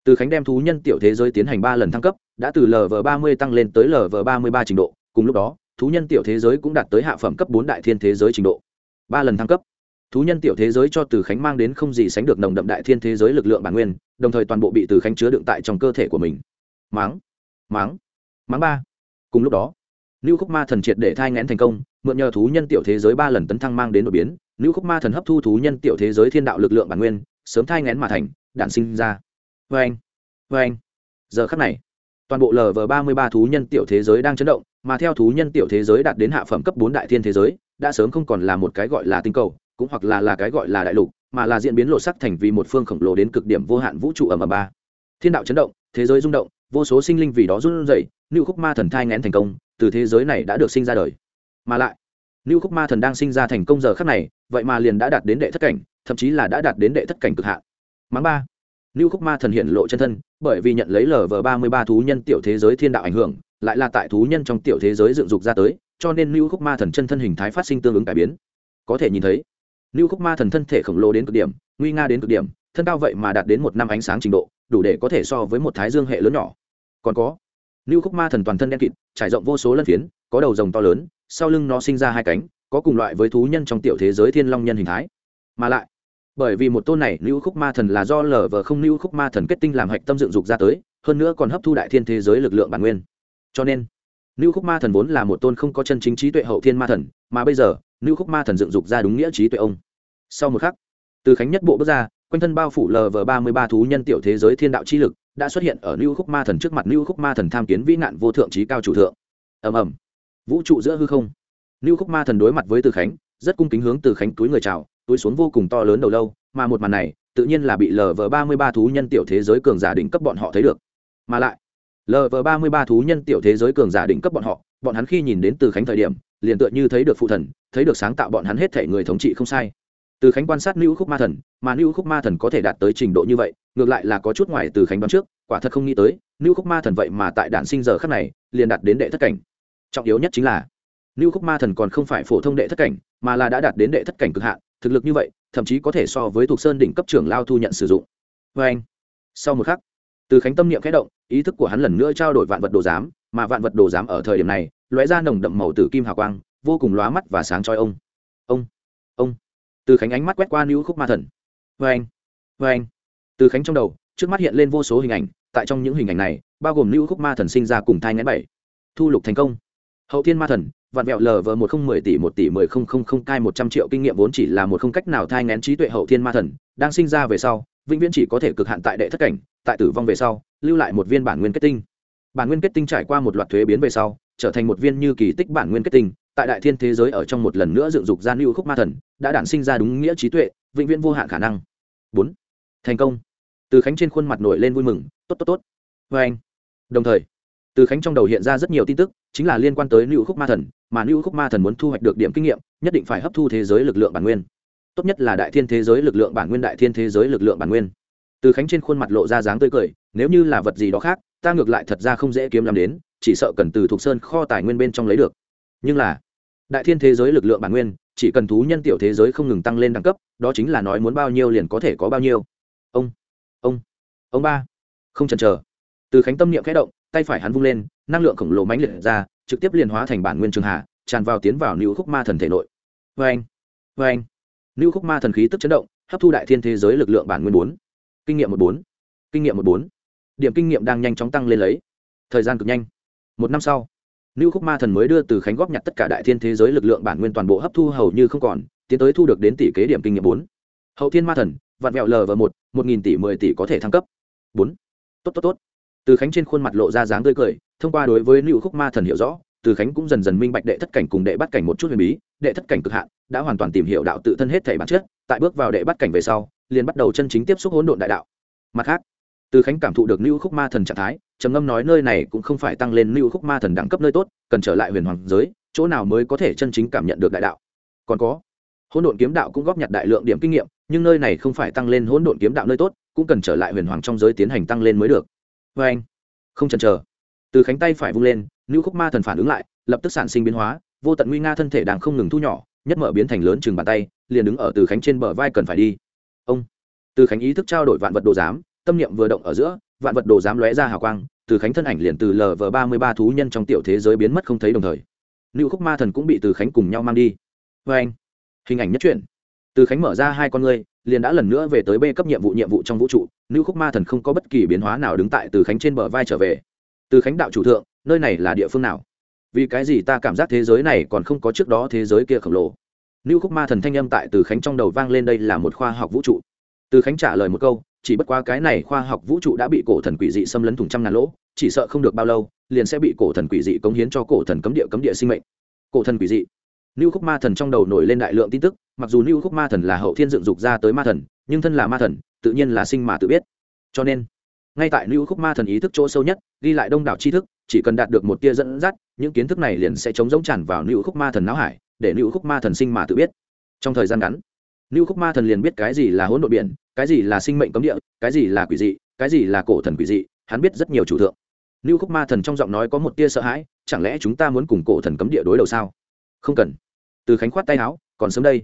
từ khánh đem thú nhân tiểu thế giới tiến hành ba lần thăng cấp, đã từ lv ba mươi tăng lên tới lv ba mươi ba trình độ. Cùng lúc đó, thú nhân tiểu thế giới cũng đạt tới hạ phẩm cấp bốn đại thiên thế giới trình độ. Ba lần thăng cấp thú nhân tiểu thế giới cho từ khánh mang đến không gì sánh được nồng đậm đại thiên thế giới lực lượng bản nguyên, đồng thời toàn bộ bị từ khánh chứa đựng tại trong cơ thể của mình. Máng máng máng ba. Cùng lúc đó, lưu khúc ma thần triệt để thai ngẽn thành công, mượn nhờ thú nhân tiểu thế giới ba lần tấn thăng mang đến đột biến, lưu khúc ma thần hấp thu thú nhân tiểu thế giới thiên đạo lực lượng bản nguyên, sớm thai ngẽn mà thành đạn sinh ra. Vê anh vê anh giờ khắc này, toàn bộ lv ba mươi ba thú nhân tiểu thế giới đang chấn động, mà theo thú nhân tiểu thế giới đạt đến hạ phẩm cấp bốn đại thiên thế giới, đã sớm không còn là một cái gọi là tinh cầu cũng hoặc là là cái gọi là đại lục, mà là diễn biến lộ sắc thành vì một phương khổng lồ đến cực điểm vô hạn vũ trụ ầm ầm ba. Thiên đạo chấn động, thế giới rung động, vô số sinh linh vì đó run rẩy lưu khúc ma thần thai ngén thành công, từ thế giới này đã được sinh ra đời. Mà lại lưu khúc ma thần đang sinh ra thành công giờ khắc này, vậy mà liền đã đạt đến đệ thất cảnh, thậm chí là đã đạt đến đệ thất cảnh cực hạn. Mắng ba. Lưu khúc ma thần hiện lộ chân thân, bởi vì nhận lấy lv ba mươi ba thú nhân tiểu thế giới thiên đạo ảnh hưởng, lại là tại thú nhân trong tiểu thế giới dựng dục ra tới, cho nên lưu khúc ma thần chân thân hình thái phát sinh tương ứng cải biến. Có thể nhìn thấy lưu khúc ma thần thân thể khổng lồ đến cực điểm, nguy nga đến cực điểm, thân cao vậy mà đạt đến một năm ánh sáng trình độ, đủ để có thể so với một thái dương hệ lớn nhỏ. Còn có lưu khúc ma thần toàn thân đen kịt, trải rộng vô số lân phiến, có đầu rồng to lớn, sau lưng nó sinh ra hai cánh, có cùng loại với thú nhân trong tiểu thế giới thiên long nhân hình thái. Mà lại, bởi vì một tôn này lưu khúc ma thần là do lở vở không lưu khúc ma thần kết tinh làm hạch tâm dựng dục ra tới, hơn nữa còn hấp thu đại thiên thế giới lực lượng bản nguyên. Cho nên lưu khúc ma thần vốn là một tôn không có chân chính trí tuệ hậu thiên ma thần, mà bây giờ lưu khúc ma thần dựng dục ra đúng nghĩa trí tuệ ông. Sau một khắc, từ khánh nhất bộ bước ra, quanh thân bao phủ lờ vờ ba mươi ba thú nhân tiểu thế giới thiên đạo chi lực, đã xuất hiện ở lưu khúc ma thần trước mặt lưu khúc ma thần tham kiến vĩ nạn vô thượng trí cao chủ thượng. Ầm ầm. Vũ trụ giữa hư không. Lưu khúc ma thần đối mặt với từ khánh, rất cung kính hướng từ khánh túi người chào, túi xuống vô cùng to lớn đầu lâu, mà một màn này, tự nhiên là bị lv ba mươi ba thú nhân tiểu thế giới cường giả đỉnh cấp bọn họ thấy được. Mà lại lv ba mươi ba thú nhân tiểu thế giới cường giả đỉnh cấp bọn họ, bọn hắn khi nhìn đến từ khánh thời điểm liền tựa như thấy được phụ thần, thấy được sáng tạo bọn hắn hết thể người thống trị không sai. Từ khánh quan sát lưu khúc ma thần, mà lưu khúc ma thần có thể đạt tới trình độ như vậy, ngược lại là có chút ngoài từ khánh đoán trước, quả thật không nghĩ tới lưu khúc ma thần vậy mà tại đản sinh giờ khắc này, liền đạt đến đệ thất cảnh. Trọng yếu nhất chính là lưu khúc ma thần còn không phải phổ thông đệ thất cảnh, mà là đã đạt đến đệ thất cảnh cực hạn, thực lực như vậy, thậm chí có thể so với thuộc sơn đỉnh cấp trưởng lao thu nhận sử dụng. Vê anh, sau một khắc, từ khánh tâm niệm khẽ động, ý thức của hắn lần nữa trao đổi vạn vật đồ giám, mà vạn vật đồ giám ở thời điểm này lóe ra nồng đậm màu tử kim hào quang, vô cùng lóa mắt và sáng trói ông. Ông ông. Từ khánh ánh mắt quét qua nữ khúc ma thần. Vê anh vê anh. Từ khánh trong đầu, trước mắt hiện lên vô số hình ảnh, tại trong những hình ảnh này, bao gồm nữ khúc ma thần sinh ra cùng thai ngén bảy. Thu lục thành công. Hậu thiên ma thần, vạn vẹo lờ vờ một không mười tỷ một tỷ mười không không không cai một trăm triệu kinh nghiệm vốn chỉ là một không cách nào thai ngén trí tuệ hậu thiên ma thần, đang sinh ra về sau, vĩnh viễn chỉ có thể cực hạn tại đệ thất cảnh, tại tử vong về sau, lưu lại một viên bản nguyên kết tinh. Bản nguyên kết tinh trải qua một loạt thuế biến về sau trở thành một viên như kỳ tích bản nguyên kết tinh, tại đại thiên thế giới ở trong một lần nữa dựng dục gian lưu khúc ma thần, đã đản sinh ra đúng nghĩa trí tuệ, vĩnh viễn vô hạn khả năng. Bốn, thành công. Từ khánh trên khuôn mặt nổi lên vui mừng, tốt tốt tốt. Vê anh. Đồng thời, từ khánh trong đầu hiện ra rất nhiều tin tức, chính là liên quan tới lưu khúc ma thần, mà lưu khúc ma thần muốn thu hoạch được điểm kinh nghiệm, nhất định phải hấp thu thế giới lực lượng bản nguyên. Tốt nhất là đại thiên thế giới lực lượng bản nguyên, đại thiên thế giới lực lượng bản nguyên từ khánh trên khuôn mặt lộ ra dáng tươi cười, nếu như là vật gì đó khác, ta ngược lại thật ra không dễ kiếm làm đến, chỉ sợ cần từ thuộc sơn kho tài nguyên bên trong lấy được. Nhưng là, đại thiên thế giới lực lượng bản nguyên, chỉ cần thú nhân tiểu thế giới không ngừng tăng lên đẳng cấp, đó chính là nói muốn bao nhiêu liền có thể có bao nhiêu. Ông ông ông ba. Không chần chờ. Từ khánh tâm niệm khẽ động, tay phải hắn vung lên, năng lượng khổng lồ mãnh liệt ra, trực tiếp liền hóa thành bản nguyên trường hạ, tràn vào tiến vào nữ khúc ma thần thể nội. Vê anh vê anh nữ khúc ma thần khí tức chấn động, hấp thu đại thiên thế giới lực lượng bản nguyên bốn kinh nghiệm một bốn kinh nghiệm một bốn điểm kinh nghiệm đang nhanh chóng tăng lên lấy thời gian cực nhanh một năm sau Lưu Khúc Ma Thần mới đưa từ Khánh góp nhặt tất cả đại thiên thế giới lực lượng bản nguyên toàn bộ hấp thu hầu như không còn, tiến tới thu được đến tỷ kế điểm kinh nghiệm bốn. Hậu Thiên Ma Thần, vạn vẹo lv một, một nghìn tỷ mười tỷ có thể thăng cấp. bốn. Tốt tốt tốt. Từ Khánh trên khuôn mặt lộ ra dáng tươi cười, thông qua đối với Lưu Khúc Ma Thần hiểu rõ, Từ Khánh cũng dần dần minh bạch đệ thất cảnh cùng đệ bắt cảnh một chút huyền bí, đệ thất cảnh cực hạn, đã hoàn toàn tìm hiểu đạo tự thân hết thảy bản chất, tại bước vào đệ bắt cảnh về sau, liền bắt đầu chân chính tiếp xúc hỗn độn đại đạo. Mặt khác, Từ Khánh cảm thụ được Lưu Khúc Ma Thần trạng thái, trầm ngâm nói nơi này cũng không phải tăng lên lưu khúc ma thần đẳng cấp nơi tốt cần trở lại huyền hoàng giới chỗ nào mới có thể chân chính cảm nhận được đại đạo. Còn có hỗn độn kiếm đạo cũng góp nhặt đại lượng điểm kinh nghiệm nhưng nơi này không phải tăng lên hỗn độn kiếm đạo nơi tốt cũng cần trở lại huyền hoàng trong giới tiến hành tăng lên mới được. Vê anh không chần chờ. Từ khánh tay phải vung lên nữ khúc ma thần phản ứng lại lập tức sản sinh biến hóa vô tận nguy nga thân thể đang không ngừng thu nhỏ nhất mở biến thành lớn chừng bàn tay liền đứng ở từ khánh trên bờ vai cần phải đi ông. Từ khánh ý thức trao đổi vạn vật đồ giám, tâm niệm vừa động ở giữa, vạn vật đồ giám lóe ra hào quang, từ khánh thân ảnh liền từ lv ba mươi ba thú nhân trong tiểu thế giới biến mất không thấy đồng thời. Nữ khúc ma thần cũng bị từ khánh cùng nhau mang đi. Vê anh, hình ảnh nhất truyện. Từ khánh mở ra hai con ngươi, liền đã lần nữa về tới b cấp nhiệm vụ nhiệm vụ trong vũ trụ nữ khúc ma thần không có bất kỳ biến hóa nào đứng tại từ khánh trên bờ vai trở về. Từ khánh đạo chủ thượng, nơi này là địa phương nào? Vì cái gì ta cảm giác thế giới này còn không có trước đó thế giới kia khổng lồ? Nữ khúc ma thần thanh âm tại từ khánh trong đầu vang lên đây là một khoa học vũ trụ. Từ khánh trả lời một câu chỉ bất quá cái này khoa học vũ trụ đã bị cổ thần quỷ dị xâm lấn thủng trăm ngàn lỗ chỉ sợ không được bao lâu liền sẽ bị cổ thần quỷ dị cống hiến cho cổ thần cấm địa cấm địa sinh mệnh. Cổ thần quỷ dị. Lưu Khúc Ma Thần trong đầu nổi lên đại lượng tin tức, mặc dù Lưu Khúc Ma Thần là hậu thiên dựng dục ra tới ma thần, nhưng thân là ma thần, tự nhiên là sinh mà tự biết. Cho nên, ngay tại Lưu Khúc Ma Thần ý thức chỗ sâu nhất, ghi lại đông đảo tri thức, chỉ cần đạt được một tia dẫn dắt, những kiến thức này liền sẽ chống giống tràn vào Lưu Khúc Ma Thần não hải, để Lưu Khúc Ma Thần sinh mà tự biết. Trong thời gian ngắn, Lưu Khúc Ma Thần liền biết cái gì là hỗn độn biển, cái gì là sinh mệnh cấm địa, cái gì là quỷ dị, cái gì là cổ thần quỷ dị, hắn biết rất nhiều chủ thượng. Lưu Khúc Ma Thần trong giọng nói có một tia sợ hãi, chẳng lẽ chúng ta muốn cùng cổ thần cấm địa đối đầu sao? Không cần từ khánh khoát tay áo còn sớm đây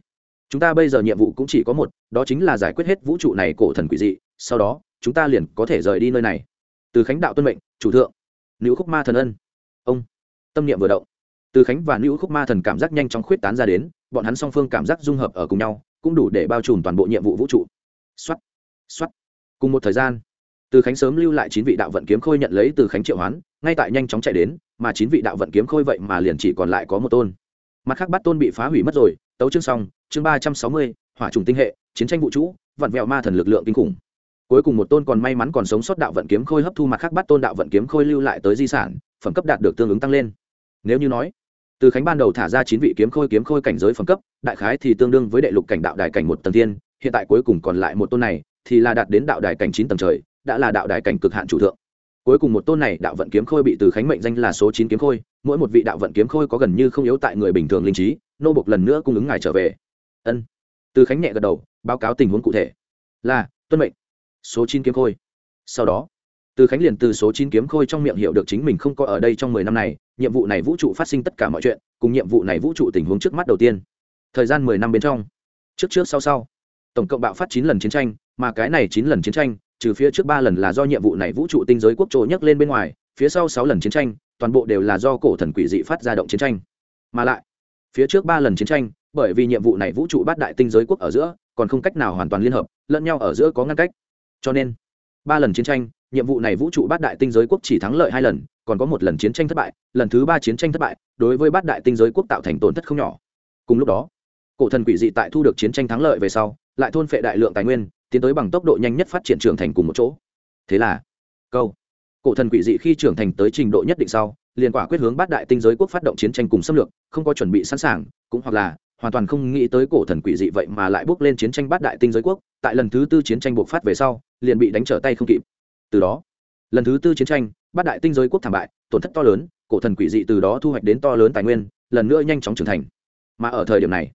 chúng ta bây giờ nhiệm vụ cũng chỉ có một đó chính là giải quyết hết vũ trụ này cổ thần quỷ dị sau đó chúng ta liền có thể rời đi nơi này từ khánh đạo tuân mệnh chủ thượng nữ khúc ma thần ân ông tâm niệm vừa động từ khánh và nữ khúc ma thần cảm giác nhanh chóng khuyết tán ra đến, bọn hắn song phương cảm giác dung hợp ở cùng nhau, cũng đủ để bao trùm toàn bộ nhiệm vụ vũ trụ. Xuất xuất cùng một thời gian, từ khánh sớm lưu lại chín vị đạo vận kiếm khôi nhận lấy từ khánh triệu hoán, ngay tại nhanh chóng chạy đến, mà chín vị đạo vận kiếm khôi vậy mà liền chỉ còn lại có một tôn. Mặt khác bắt tôn bị phá hủy mất rồi, tấu chương xong, chương ba trăm sáu mươi, hỏa trùng tinh hệ, chiến tranh vũ trụ vặn vẹo ma thần lực lượng kinh khủng. Cuối cùng một tôn còn may mắn còn sống sót đạo vận kiếm khôi hấp thu mặt khác bắt tôn đạo vận kiếm khôi lưu lại tới di sản, phẩm cấp đạt được tương ứng tăng lên. Nếu như nói từ khánh ban đầu thả ra chín vị kiếm khôi kiếm khôi cảnh giới phẩm cấp, đại khái thì tương đương với đệ lục cảnh đạo đài cảnh một tầng thiên, hiện tại cuối cùng còn lại một tôn này thì là đạt đến đạo đài cảnh chín tầng trời, đã là đạo đài cảnh cực hạn chủ thượng. Cuối cùng một tôn này đạo vận kiếm khôi bị từ khánh mệnh danh là số chín kiếm khôi, mỗi một vị đạo vận kiếm khôi có gần như không yếu tại người bình thường linh trí, nô bộc lần nữa cung ứng ngài trở về. Ân. Từ khánh nhẹ gật đầu, báo cáo tình huống cụ thể. Là, tuân mệnh. Số chín kiếm khôi. Sau đó từ khánh liền từ số chín kiếm khôi trong miệng hiểu được chính mình không có ở đây trong mười năm này, nhiệm vụ này vũ trụ phát sinh tất cả mọi chuyện, cùng nhiệm vụ này vũ trụ tình huống trước mắt đầu tiên. Thời gian mười năm bên trong. Trước trước sau sau. Tổng cộng bạo phát chín lần chiến tranh, mà cái này chín lần chiến tranh, trừ phía trước ba lần là do nhiệm vụ này vũ trụ tinh giới quốc trộ nhấc lên bên ngoài, phía sau sáu lần chiến tranh, toàn bộ đều là do cổ thần quỷ dị phát ra động chiến tranh. Mà lại, phía trước ba lần chiến tranh, bởi vì nhiệm vụ này vũ trụ bát đại tinh giới quốc ở giữa, còn không cách nào hoàn toàn liên hợp, lẫn nhau ở giữa có ngăn cách. Cho nên, ba lần chiến tranh nhiệm vụ này vũ trụ bát đại tinh giới quốc chỉ thắng lợi hai lần, còn có một lần chiến tranh thất bại, lần thứ ba chiến tranh thất bại, đối với bát đại tinh giới quốc tạo thành tổn thất không nhỏ. Cùng lúc đó, cổ thần quỷ dị tại thu được chiến tranh thắng lợi về sau, lại thôn phệ đại lượng tài nguyên, tiến tới bằng tốc độ nhanh nhất phát triển trưởng thành cùng một chỗ. Thế là, câu, cổ thần quỷ dị khi trưởng thành tới trình độ nhất định sau, liền quả quyết hướng bát đại tinh giới quốc phát động chiến tranh cùng xâm lược, không có chuẩn bị sẵn sàng, cũng hoặc là hoàn toàn không nghĩ tới cổ thần quỷ dị vậy mà lại bước lên chiến tranh bát đại tinh giới quốc, tại lần thứ tư chiến tranh buộc phát về sau, liền bị đánh trở tay không kịp từ đó, lần thứ tư chiến tranh, bát đại tinh giới quốc thảm bại, tổn thất to lớn, cổ thần quỷ dị từ đó thu hoạch đến to lớn tài nguyên, lần nữa nhanh chóng trưởng thành. Mà ở thời điểm này,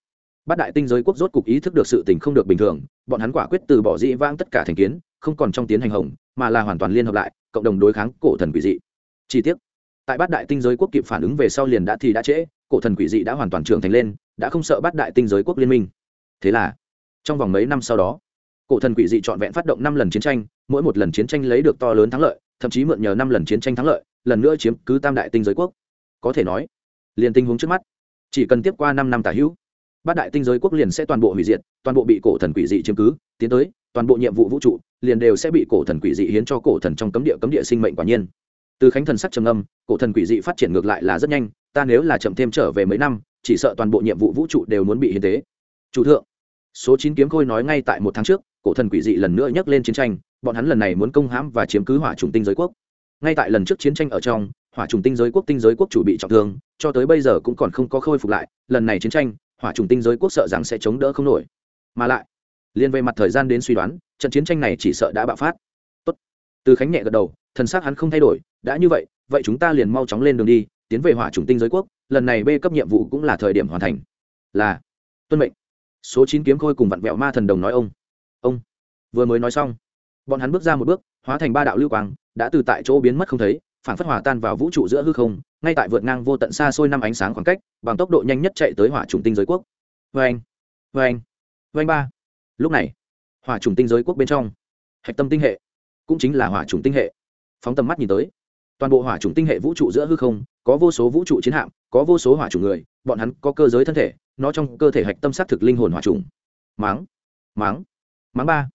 bát đại tinh giới quốc rốt cục ý thức được sự tình không được bình thường, bọn hắn quả quyết từ bỏ dĩ vãng tất cả thành kiến, không còn trong tiến hành hồng, mà là hoàn toàn liên hợp lại, cộng đồng đối kháng cổ thần quỷ dị. Chi tiết tại bát đại tinh giới quốc kịp phản ứng về sau liền đã thì đã trễ, cổ thần quỷ dị đã hoàn toàn trưởng thành lên, đã không sợ bát đại tinh giới quốc liên minh. Thế là, trong vòng mấy năm sau đó cổ thần quỷ dị trọn vẹn phát động năm lần chiến tranh, mỗi một lần chiến tranh lấy được to lớn thắng lợi, thậm chí mượn nhờ năm lần chiến tranh thắng lợi, lần nữa chiếm cứ tam đại tinh giới quốc. Có thể nói, liền tình huống trước mắt, chỉ cần tiếp qua năm năm tả hữu, bát đại tinh giới quốc liền sẽ toàn bộ hủy diệt, toàn bộ bị cổ thần quỷ dị chiếm cứ, tiến tới, toàn bộ nhiệm vụ vũ trụ liền đều sẽ bị cổ thần quỷ dị hiến cho cổ thần trong cấm địa cấm địa sinh mệnh quả nhiên. Từ khánh thần sắc trầm âm cổ thần quỷ dị phát triển ngược lại là rất nhanh, ta nếu là chậm thêm trở về mấy năm, chỉ sợ toàn bộ nhiệm vụ vũ trụ đều muốn bị hiến tế. Chủ thượng, số chín kiếm khôi nói ngay tại một tháng trước cổ thần quỷ dị lần nữa nhắc lên chiến tranh, bọn hắn lần này muốn công hãm và chiếm cứ hỏa trùng tinh giới quốc. Ngay tại lần trước chiến tranh ở trong, hỏa trùng tinh giới quốc tinh giới quốc chủ bị trọng thương, cho tới bây giờ cũng còn không có khôi phục lại, lần này chiến tranh, hỏa trùng tinh giới quốc sợ rằng sẽ chống đỡ không nổi. Mà lại, liên về mặt thời gian đến suy đoán, trận chiến tranh này chỉ sợ đã bạo phát. Tốt. từ khánh nhẹ gật đầu, thần xác hắn không thay đổi, đã như vậy vậy chúng ta liền mau chóng lên đường đi, tiến về hỏa trùng tinh giới quốc, lần này b cấp nhiệm vụ cũng là thời điểm hoàn thành. Là, tuân mệnh. Số chín kiếm khôi cùng vặn vẹo ma thần đồng nói ông ông vừa mới nói xong, bọn hắn bước ra một bước, hóa thành ba đạo lưu quang, đã từ tại chỗ biến mất không thấy, phản phất hòa tan vào vũ trụ giữa hư không, ngay tại vượt ngang vô tận xa xôi năm ánh sáng khoảng cách, bằng tốc độ nhanh nhất chạy tới hỏa trùng tinh giới quốc. Vê anh vê anh vê anh ba. Lúc này, hỏa trùng tinh giới quốc bên trong, hạch tâm tinh hệ, cũng chính là hỏa trùng tinh hệ. Phóng tầm mắt nhìn tới, toàn bộ hỏa trùng tinh hệ vũ trụ giữa hư không, có vô số vũ trụ chiến hạm, có vô số hỏa trùng người, bọn hắn có cơ giới thân thể, nó trong cơ thể hạch tâm xác thực linh hồn hỏa trùng máng máng máng ba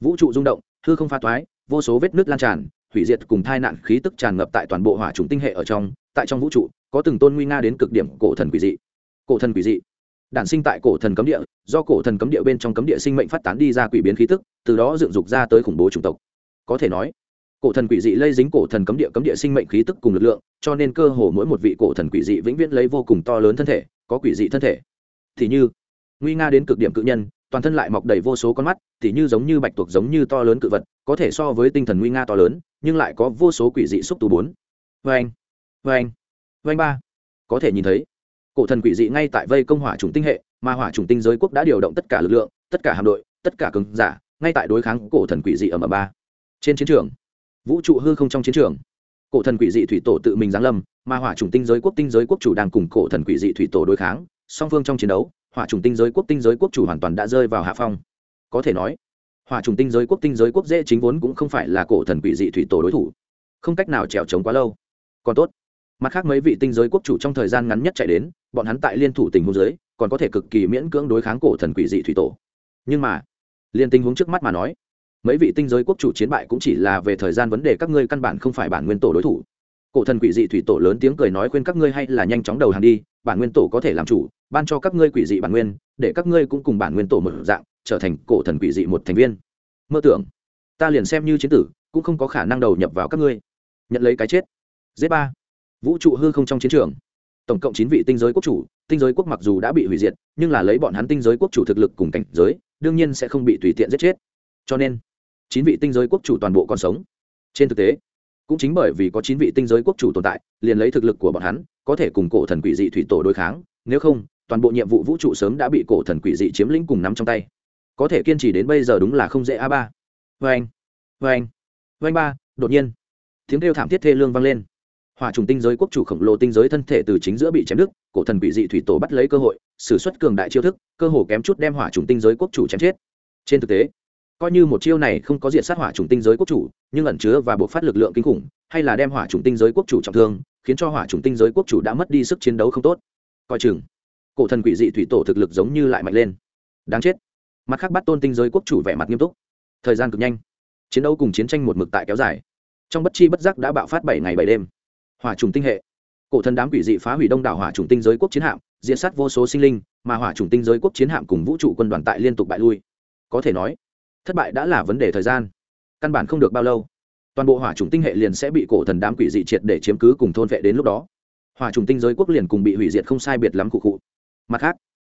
vũ trụ rung động, hư không pha toái vô số vết nước lan tràn, hủy diệt cùng tai nạn khí tức tràn ngập tại toàn bộ hỏa trùng tinh hệ ở trong, tại trong vũ trụ, có từng tôn nguy nga đến cực điểm cổ thần quỷ dị. Cổ thần quỷ dị. Đản sinh tại cổ thần cấm địa, do cổ thần cấm địa bên trong cấm địa sinh mệnh phát tán đi ra quỷ biến khí tức, từ đó dựng dục ra tới khủng bố chủng tộc. Có thể nói, cổ thần quỷ dị lây dính cổ thần cấm địa cấm địa sinh mệnh khí tức cùng lực lượng, cho nên cơ hồ mỗi một vị cổ thần quỷ dị vĩnh viễn lấy vô cùng to lớn thân thể, có quỷ dị thân thể. Thì như, nguy nga đến cực điểm cự nhân toàn thân lại mọc đầy vô số con mắt, tỉ như giống như bạch tuộc giống như to lớn cự vật, có thể so với tinh thần nguy nga to lớn, nhưng lại có vô số quỷ dị xúc tu bốn. Vê anh vê anh vê anh ba. Có thể nhìn thấy, cổ thần quỷ dị ngay tại vây công hỏa chủng tinh hệ, mà hỏa chủng tinh giới quốc đã điều động tất cả lực lượng, tất cả hạm đội, tất cả cường giả, ngay tại đối kháng cổ thần quỷ dị ở m ba. Trên chiến trường, vũ trụ hư không trong chiến trường, cổ thần quỷ dị thủy tổ tự mình giáng lâm, mà hỏa chủng tinh giới quốc tinh giới quốc chủ đang cùng cổ thần quỷ dị thủy tổ đối kháng, song phương trong chiến đấu hỏa chủng tinh giới quốc tinh giới quốc chủ hoàn toàn đã rơi vào hạ phong. Có thể nói, hỏa trùng tinh giới quốc tinh giới quốc dễ chính vốn cũng không phải là cổ thần quỷ dị thủy tổ đối thủ. Không cách nào trèo trống quá lâu. Còn tốt, mặt khác mấy vị tinh giới quốc chủ trong thời gian ngắn nhất chạy đến, bọn hắn tại liên thủ tình huống giới còn có thể cực kỳ miễn cưỡng đối kháng cổ thần quỷ dị thủy tổ. Nhưng mà, liên tình huống trước mắt mà nói, mấy vị tinh giới quốc chủ chiến bại cũng chỉ là về thời gian vấn đề các ngươi căn bản không phải bản nguyên tổ đối thủ. Cổ thần quỷ dị thủy tổ lớn tiếng cười nói khuyên các ngươi hay là nhanh chóng đầu hàng đi bản nguyên tổ có thể làm chủ, ban cho các ngươi quỷ dị bản nguyên, để các ngươi cũng cùng bản nguyên tổ một dạng, trở thành cổ thần quỷ dị một thành viên. Mơ tưởng. Ta liền xem như chiến tử, cũng không có khả năng đầu nhập vào các ngươi. Nhận lấy cái chết. Z ba. Vũ trụ hư không trong chiến trường. Tổng cộng chín vị tinh giới quốc chủ, tinh giới quốc mặc dù đã bị hủy diệt, nhưng là lấy bọn hắn tinh giới quốc chủ thực lực cùng cảnh giới, đương nhiên sẽ không bị tùy tiện giết chết. Cho nên, chín vị tinh giới quốc chủ toàn bộ còn sống. Trên thực tế, cũng chính bởi vì có chín vị tinh giới quốc chủ tồn tại, liền lấy thực lực của bọn hắn có thể cùng cổ thần quỷ dị thủy tổ đối kháng, nếu không, toàn bộ nhiệm vụ vũ trụ sớm đã bị cổ thần quỷ dị chiếm lĩnh cùng nắm trong tay. Có thể kiên trì đến bây giờ đúng là không dễ a ba. Vê anh vê anh vê anh ba, đột nhiên, tiếng kêu thảm thiết thê lương vang lên. Hỏa trùng tinh giới quốc chủ khổng lồ tinh giới thân thể từ chính giữa bị chém đứt, cổ thần quỷ dị thủy tổ bắt lấy cơ hội s ử suất cường đại chiêu thức, cơ hồ kém chút đem hỏa trùng tinh giới quốc chủ chém chết. Trên thực tế, coi như một chiêu này không có diện sát hỏa trùng tinh giới quốc chủ, nhưng ẩn chứa và buộc phát lực lượng kinh khủng, hay là đem hỏa trùng tinh giới quốc chủ trọng thương khiến cho hỏa trùng tinh giới quốc chủ đã mất đi sức chiến đấu không tốt. Coi chừng, cổ thần quỷ dị thủy tổ thực lực giống như lại mạnh lên. Đáng chết. Mặt khác bắt tôn tinh giới quốc chủ vẻ mặt nghiêm túc. Thời gian cực nhanh. Chiến đấu cùng chiến tranh một mực tại kéo dài. Trong bất chi bất giác đã bạo phát bảy ngày bảy đêm. Hỏa trùng tinh hệ. Cổ thần đám quỷ dị phá hủy đông đảo hỏa trùng tinh giới quốc chiến hạm diễn sát vô số sinh linh, mà hỏa trùng tinh giới quốc chiến hạm cùng vũ trụ quân đoàn tại liên tục bại lui. Có thể nói, thất bại đã là vấn đề thời gian. Căn bản không được bao lâu toàn bộ hỏa trùng tinh hệ liền sẽ bị cổ thần đám quỷ dị triệt để chiếm cứ cùng thôn vệ đến lúc đó. Hỏa trùng tinh giới quốc liền cùng bị hủy diệt không sai biệt lắm cụ cụ mặt khác,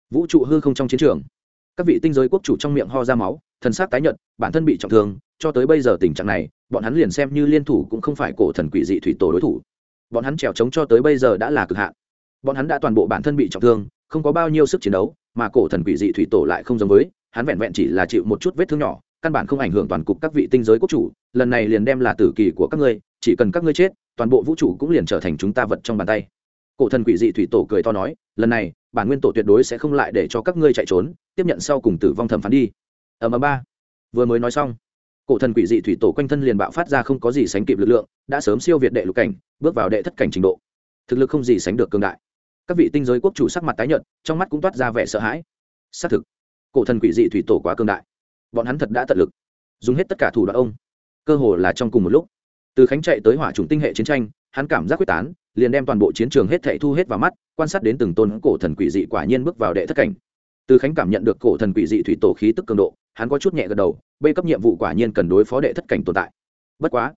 vũ trụ hư không trong chiến trường. Các vị tinh giới quốc chủ trong miệng ho ra máu, thần sắc tái nhợt, bản thân bị trọng thương, cho tới bây giờ tình trạng này, bọn hắn liền xem như liên thủ cũng không phải cổ thần quỷ dị thủy tổ đối thủ. Bọn hắn trèo trống cho tới bây giờ đã là cực hạn. Bọn hắn đã toàn bộ bản thân bị trọng thương, không có bao nhiêu sức chiến đấu, mà cổ thần quỷ dị thủy tổ lại không giống với, hắn vẹn vẹn chỉ là chịu một chút vết thương nhỏ căn bản không ảnh hưởng toàn cục các vị tinh giới quốc chủ, lần này liền đem là tử kỳ của các ngươi, chỉ cần các ngươi chết, toàn bộ vũ trụ cũng liền trở thành chúng ta vật trong bàn tay. Cổ thần quỷ dị thủy tổ cười to nói, lần này, bản nguyên tổ tuyệt đối sẽ không lại để cho các ngươi chạy trốn, tiếp nhận sau cùng tử vong thẩm phán đi. Ở ầm ba. Vừa mới nói xong, cổ thần quỷ dị thủy tổ quanh thân liền bạo phát ra không có gì sánh kịp lực lượng, đã sớm siêu việt đệ lục cảnh, bước vào đệ thất cảnh trình độ. Thực lực không gì sánh được cường đại. Các vị tinh giới quốc chủ sắc mặt tái nhợt, trong mắt cũng toát ra vẻ sợ hãi. Xác thực, cổ thần quỷ dị thủy tổ quá cường đại bọn hắn thật đã tận lực, dùng hết tất cả thủ đoạn ông. Cơ hồ là trong cùng một lúc, từ khánh chạy tới hỏa chủng tinh hệ chiến tranh, hắn cảm giác quyết tán, liền đem toàn bộ chiến trường hết thệ thu hết vào mắt, quan sát đến từng tôn cổ thần quỷ dị quả nhiên bước vào đệ thất cảnh. Từ khánh cảm nhận được cổ thần quỷ dị thủy tổ khí tức cường độ, hắn có chút nhẹ gật đầu, b cấp nhiệm vụ quả nhiên cần đối phó đệ thất cảnh tồn tại. Bất quá,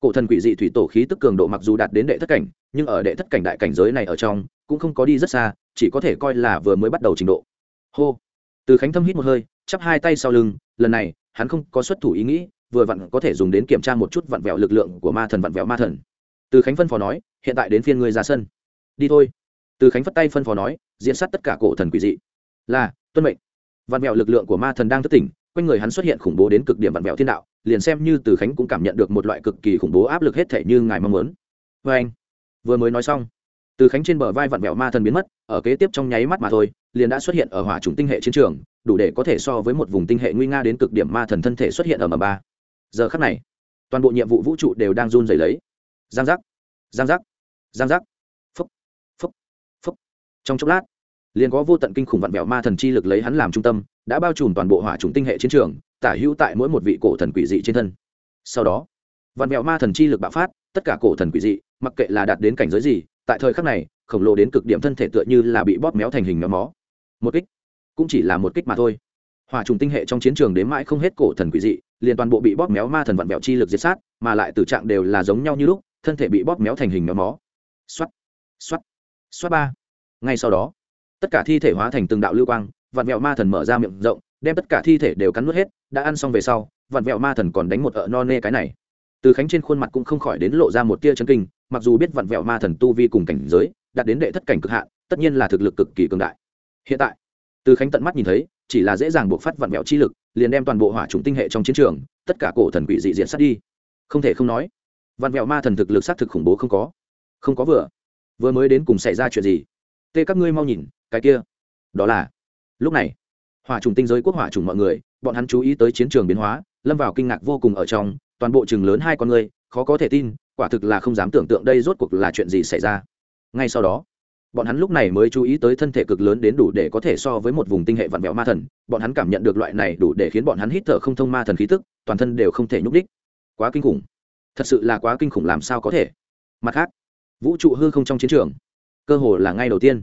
cổ thần quỷ dị thủy tổ khí tức cường độ mặc dù đạt đến đệ thất cảnh, nhưng ở đệ thất cảnh đại cảnh giới này ở trong, cũng không có đi rất xa, chỉ có thể coi là vừa mới bắt đầu trình độ. Hô. Từ khánh thâm hít một hơi, chắp hai tay sau lưng lần này, hắn không có xuất thủ ý nghĩ, vừa vặn có thể dùng đến kiểm tra một chút vặn vẹo lực lượng của ma thần vặn vẹo ma thần. Từ khánh phân phó nói, hiện tại đến phiên ngươi ra sân. Đi thôi. Từ khánh phất tay phân phó nói, diễn sát tất cả cổ thần quỷ dị. Là, tuân mệnh. Vặn vẹo lực lượng của ma thần đang thức tỉnh, quanh người hắn xuất hiện khủng bố đến cực điểm vặn vẹo thiên đạo, liền xem như từ khánh cũng cảm nhận được một loại cực kỳ khủng bố áp lực hết thể như ngài mong muốn. Vê anh, vừa mới nói xong, từ khánh trên bờ vai vặn vẹo ma thần biến mất, ở kế tiếp trong nháy mắt mà thôi, liền đã xuất hiện ở hỏa trùng tinh hệ chiến trường đủ để có thể so với một vùng tinh hệ nguy nga đến cực điểm ma thần thân thể xuất hiện ở m ba. Giờ khắc này, toàn bộ nhiệm vụ vũ trụ đều đang run rẩy lấy. Giang giác giang giác giang giác. Phúc phúc phúc. Trong chốc lát, liền có vô tận kinh khủng vạn vẹo ma thần chi lực lấy hắn làm trung tâm, đã bao trùm toàn bộ hỏa trùng tinh hệ chiến trường, tả hữu tại mỗi một vị cổ thần quỷ dị trên thân. Sau đó vạn vẹo ma thần chi lực bạo phát, tất cả cổ thần quỷ dị, mặc kệ là đạt đến cảnh giới gì, tại thời khắc này, khổng lồ đến cực điểm thân thể tựa như là bị bóp méo thành hình méo mó. Một kích cũng chỉ là một kích mà thôi. Hỏa trùng tinh hệ trong chiến trường đến mãi không hết cổ thần quỷ dị, liền toàn bộ bị bóp méo ma thần vặn vẹo chi lực diệt sát, mà lại tử trạng đều là giống nhau như lúc, thân thể bị bóp méo thành hình méo mó. Xoắt xoắt xoắt ba. Ngay sau đó, tất cả thi thể hóa thành từng đạo lưu quang, vặn vẹo ma thần mở ra miệng rộng, đem tất cả thi thể đều cắn nuốt hết, đã ăn xong về sau, vặn vẹo ma thần còn đánh một ợ no nê cái này. Từ khánh trên khuôn mặt cũng không khỏi đến lộ ra một tia chân kinh, mặc dù biết vặn vẹo ma thần tu vi cùng cảnh giới, đạt đến đệ thất cảnh cực hạn, tất nhiên là thực lực cực kỳ cường đại. Hiện tại từ khánh tận mắt nhìn thấy, chỉ là dễ dàng buộc phát vặn vẹo chi lực, liền đem toàn bộ hỏa trùng tinh hệ trong chiến trường, tất cả cổ thần quỷ dị diện sát đi. Không thể không nói, vặn vẹo ma thần thực lực xác thực khủng bố không có. Không có vừa. Vừa mới đến cùng xảy ra chuyện gì? Tê các ngươi mau nhìn, cái kia. Đó là, lúc này, hỏa trùng tinh giới quốc hỏa trùng mọi người, bọn hắn chú ý tới chiến trường biến hóa, lâm vào kinh ngạc vô cùng ở trong, toàn bộ chừng lớn hai con người, khó có thể tin, quả thực là không dám tưởng tượng đây rốt cuộc là chuyện gì xảy ra. Ngay sau đó bọn hắn lúc này mới chú ý tới thân thể cực lớn đến đủ để có thể so với một vùng tinh hệ vặn vẹo ma thần, bọn hắn cảm nhận được loại này đủ để khiến bọn hắn hít thở không thông ma thần khí tức, toàn thân đều không thể nhúc đích quá kinh khủng. Thật sự là quá kinh khủng làm sao có thể? Mặt khác, vũ trụ hư không trong chiến trường, cơ hồ là ngay đầu tiên.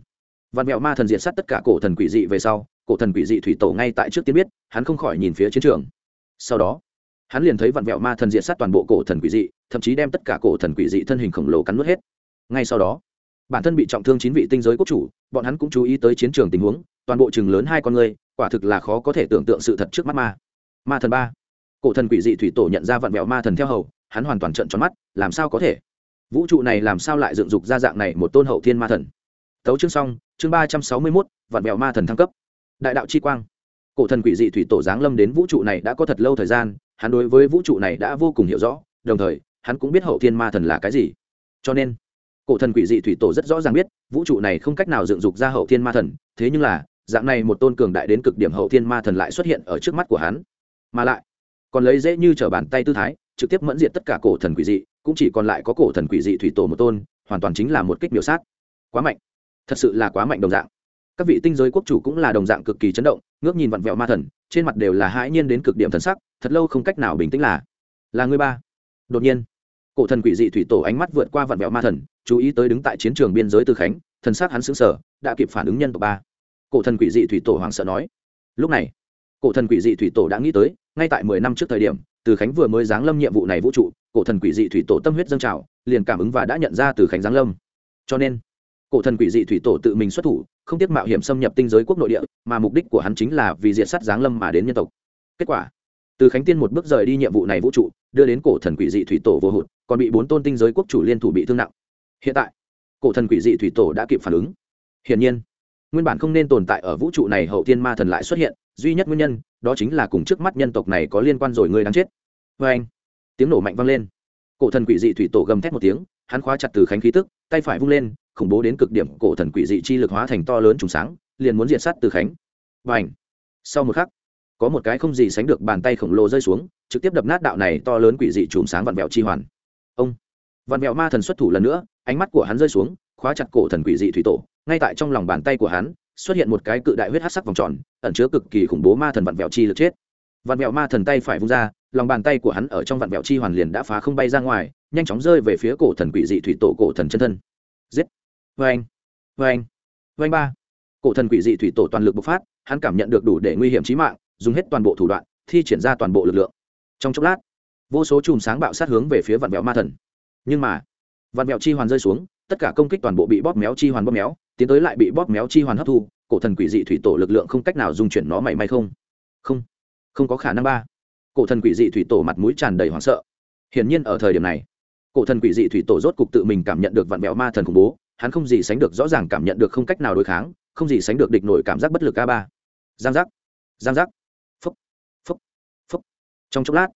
Vạn vẹo ma thần diện sát tất cả cổ thần quỷ dị về sau, cổ thần quỷ dị thủy tổ ngay tại trước tiên biết, hắn không khỏi nhìn phía chiến trường. Sau đó, hắn liền thấy vạn vẹo ma thần diện sát toàn bộ cổ thần quỷ dị, thậm chí đem tất cả cổ thần quỷ dị thân hình khổng lồ cắn nuốt hết. Ngay sau đó bản thân bị trọng thương chín vị tinh giới quốc chủ, bọn hắn cũng chú ý tới chiến trường tình huống, toàn bộ chừng lớn hai con người, quả thực là khó có thể tưởng tượng sự thật trước mắt ma. Ma thần ba. Cổ thần quỷ dị thủy tổ nhận ra vạn vẹo ma thần theo hầu, hắn hoàn toàn trận tròn mắt, làm sao có thể? Vũ trụ này làm sao lại dựng dục ra dạng này một tôn hậu thiên ma thần? Tấu chương xong, chương ba trăm sáu mươi mốt, vạn vẹo ma thần thăng cấp. Đại đạo chi quang. Cổ thần quỷ dị thủy tổ giáng lâm đến vũ trụ này đã có thật lâu thời gian, hắn đối với vũ trụ này đã vô cùng hiểu rõ, đồng thời, hắn cũng biết hậu thiên ma thần là cái gì. Cho nên cổ thần quỷ dị thủy tổ rất rõ ràng biết, vũ trụ này không cách nào dựng dục ra hậu thiên ma thần, thế nhưng là, dạng này một tôn cường đại đến cực điểm hậu thiên ma thần lại xuất hiện ở trước mắt của hắn. Mà lại, còn lấy dễ như t r ở bàn tay tư thái, trực tiếp mẫn diệt tất cả cổ thần quỷ dị, cũng chỉ còn lại có cổ thần quỷ dị thủy tổ một tôn, hoàn toàn chính là một kích biểu sát. Quá mạnh. Thật sự là quá mạnh đồng dạng. Các vị tinh giới quốc chủ cũng là đồng dạng cực kỳ chấn động, ngước nhìn vặn vẹo ma thần, trên mặt đều là hãi nhiên đến cực điểm thần sắc, thật lâu không cách nào bình tĩnh là. Là người ba. Đột nhiên, cổ thần quỷ dị thủy tổ ánh mắt vượt qua vặn vẹo ma thần chú ý tới đứng tại chiến trường biên giới tư khánh, thần sắc hắn xứng sở đã kịp phản ứng nhân tộc ba. Cổ thần quỷ dị thủy tổ hoàng sợ nói. Lúc này, cổ thần quỷ dị thủy tổ đã nghĩ tới, ngay tại mười năm trước thời điểm từ khánh vừa mới giáng lâm nhiệm vụ này vũ trụ, cổ thần quỷ dị thủy tổ tâm huyết dâng trào, liền cảm ứng và đã nhận ra từ khánh giáng lâm. Cho nên, cổ thần quỷ dị thủy tổ tự mình xuất thủ, không tiếc mạo hiểm xâm nhập tinh giới quốc nội địa, mà mục đích của hắn chính là vì diệt sát giáng lâm mà đến nhân tộc. Kết quả từ khánh tiên một bước rời đi nhiệm vụ này vũ trụ, đưa đến cổ thần quỷ dị thủy tổ vô hụt, còn bị bốn tôn tinh giới quốc chủ liên thủ bị thương nặng hiện tại, cổ thần quỷ dị thủy tổ đã kịp phản ứng. Hiển nhiên, nguyên bản không nên tồn tại ở vũ trụ này hậu tiên ma thần lại xuất hiện, duy nhất nguyên nhân, đó chính là cùng trước mắt nhân tộc này có liên quan rồi người đáng chết. Vê anh, tiếng nổ mạnh vang lên. Cổ thần quỷ dị thủy tổ gầm thét một tiếng, hắn khóa chặt từ khánh khí tức, tay phải vung lên, khủng bố đến cực điểm, cổ thần quỷ dị chi lực hóa thành to lớn trùng sáng, liền muốn diệt sát từ khánh. Và ảnh sau một khắc, có một cái không gì sánh được bàn tay khổng lồ rơi xuống, trực tiếp đập nát đạo này to lớn quỷ dị chùm sáng vặn vẹo chi hoàn. Ông, vặn vẹo ma thần xuất thủ lần nữa ánh mắt của hắn rơi xuống, khóa chặt cổ thần quỷ dị thủy tổ, ngay tại trong lòng bàn tay của hắn, xuất hiện một cái cự đại huyết hát sắc vòng tròn, ẩn chứa cực kỳ khủng bố ma thần vặn vẹo chi lực chết. Vặn vẹo ma thần tay phải vung ra, lòng bàn tay của hắn ở trong vặn vẹo chi hoàn liền đã phá không bay ra ngoài, nhanh chóng rơi về phía cổ thần quỷ dị thủy tổ, cổ thần chân thân. Giết! Vê anh vê anh vê anh ba! Cổ thần quỷ dị thủy tổ toàn lực bộc phát, hắn cảm nhận được đủ để nguy hiểm trí mạng, dùng hết toàn bộ thủ đoạn, thi triển ra toàn bộ lực lượng. Trong chốc lát, vô số chùm sáng bạo sát hướng về phía vạn vẹo ma thần. Nhưng mà vạn mẹo chi hoàn rơi xuống, tất cả công kích toàn bộ bị bóp méo chi hoàn bóp méo, tiến tới lại bị bóp méo chi hoàn hấp thu, cổ thần quỷ dị thủy tổ lực lượng không cách nào dung chuyển nó mảy may không? Không không có khả năng ba. Cổ thần quỷ dị thủy tổ mặt mũi tràn đầy hoảng sợ. Hiển nhiên ở thời điểm này, cổ thần quỷ dị thủy tổ rốt cục tự mình cảm nhận được vạn mẹo ma thần khủng bố, hắn không gì sánh được rõ ràng cảm nhận được không cách nào đối kháng, không gì sánh được địch nổi cảm giác bất lực a ba. Giang giác giang giác. Phúc phúc phúc. Trong chốc lát,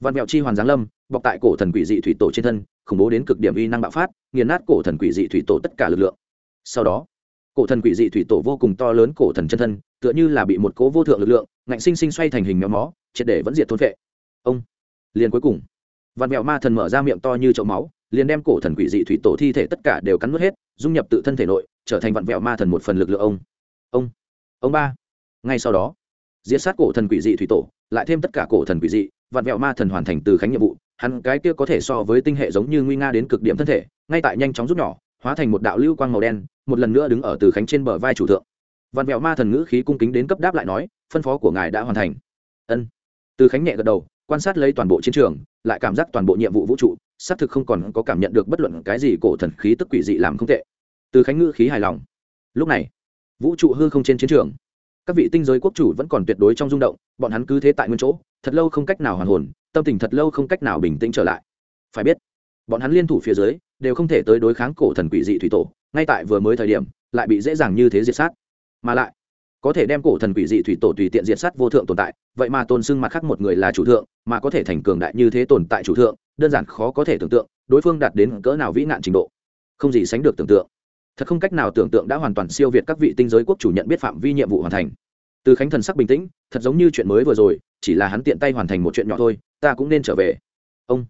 vạn mẹo chi hoàn giáng lâm, bọc tại cổ thần quỷ dị thủy tổ trên thân khủng bố đến cực điểm uy năng bạo phát, nghiền nát cổ thần quỷ dị thủy tổ tất cả lực lượng. Sau đó, cổ thần quỷ dị thủy tổ vô cùng to lớn cổ thần chân thân, tựa như là bị một cố vô thượng lực lượng, ngạnh sinh sinh xoay thành hình méo mó, triệt để vẫn diệt thôn vệ ông, liền cuối cùng, vạn mẹo ma thần mở ra miệng to như chậu máu, liền đem cổ thần quỷ dị thủy tổ thi thể tất cả đều cắn nuốt hết, dung nhập tự thân thể nội, trở thành vạn vẹo ma thần một phần lực lượng ông. Ông ông ba. Ngay sau đó diễn sát cổ thần quỷ dị thủy tổ, lại thêm tất cả cổ thần quỷ dị, vạn vẹo ma thần hoàn thành từ khánh nhiệm vụ hắn cái kia có thể so với tinh hệ giống như nguy nga đến cực điểm thân thể, ngay tại nhanh chóng rút nhỏ, hóa thành một đạo lưu quang màu đen, một lần nữa đứng ở từ khánh trên bờ vai chủ thượng. Văn vẹo ma thần ngữ khí cung kính đến cấp đáp lại nói, phân phó của ngài đã hoàn thành. Ân. Từ khánh nhẹ gật đầu, quan sát lấy toàn bộ chiến trường, lại cảm giác toàn bộ nhiệm vụ vũ trụ, xác thực không còn có cảm nhận được bất luận cái gì cổ thần khí tức quỷ dị làm không tệ. Từ khánh ngữ khí hài lòng. Lúc này, vũ trụ hư không trên chiến trường các vị tinh giới quốc chủ vẫn còn tuyệt đối trong rung động, bọn hắn cứ thế tại nguyên chỗ, thật lâu không cách nào hoàn hồn, tâm tình thật lâu không cách nào bình tĩnh trở lại. Phải biết, bọn hắn liên thủ phía dưới, đều không thể tới đối kháng cổ thần quỷ dị thủy tổ, ngay tại vừa mới thời điểm, lại bị dễ dàng như thế diệt sát. Mà lại, có thể đem cổ thần quỷ dị thủy tổ tùy tiện diệt sát vô thượng tồn tại, vậy mà tôn xưng mặt khác một người là chủ thượng, mà có thể thành cường đại như thế tồn tại chủ thượng, đơn giản khó có thể tưởng tượng, đối phương đạt đến cỡ nào vĩ nạn trình độ. Không gì sánh được tưởng tượng thật không cách nào tưởng tượng đã hoàn toàn siêu việt các vị tinh giới quốc chủ nhận biết phạm vi nhiệm vụ hoàn thành. Từ khánh thần sắc bình tĩnh, thật giống như chuyện mới vừa rồi, chỉ là hắn tiện tay hoàn thành một chuyện nhỏ thôi, ta cũng nên trở về. Ông.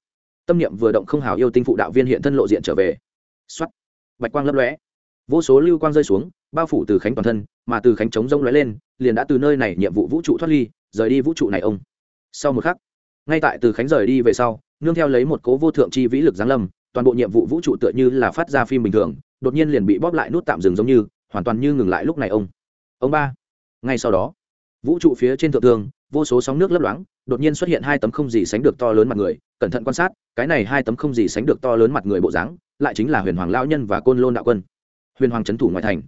Tâm niệm vừa động không hào yêu tinh phụ đạo viên hiện thân lộ diện trở về. Xuất bạch quang lấp lóe. Vô số lưu quang rơi xuống, bao phủ từ khánh toàn thân, mà từ khánh chống rông lóe lên, liền đã từ nơi này nhiệm vụ vũ trụ thoát ly, rời đi vũ trụ này ông. Sau một khắc, ngay tại từ khánh rời đi về sau, nương theo lấy một cố vô thượng chi vĩ lực giáng lâm, toàn bộ nhiệm vụ vũ trụ tựa như là phát ra phim bình thường đột nhiên liền bị bóp lại nút tạm dừng giống như, hoàn toàn như ngừng lại lúc này ông. Ông ba, ngay sau đó, vũ trụ phía trên thượng thương vô số sóng nước lấp loáng, đột nhiên xuất hiện hai tấm không gì sánh được to lớn mặt người, cẩn thận quan sát, cái này hai tấm không gì sánh được to lớn mặt người bộ dáng, lại chính là huyền hoàng lao nhân và côn lôn đạo quân. Huyền hoàng trấn thủ ngoại thành.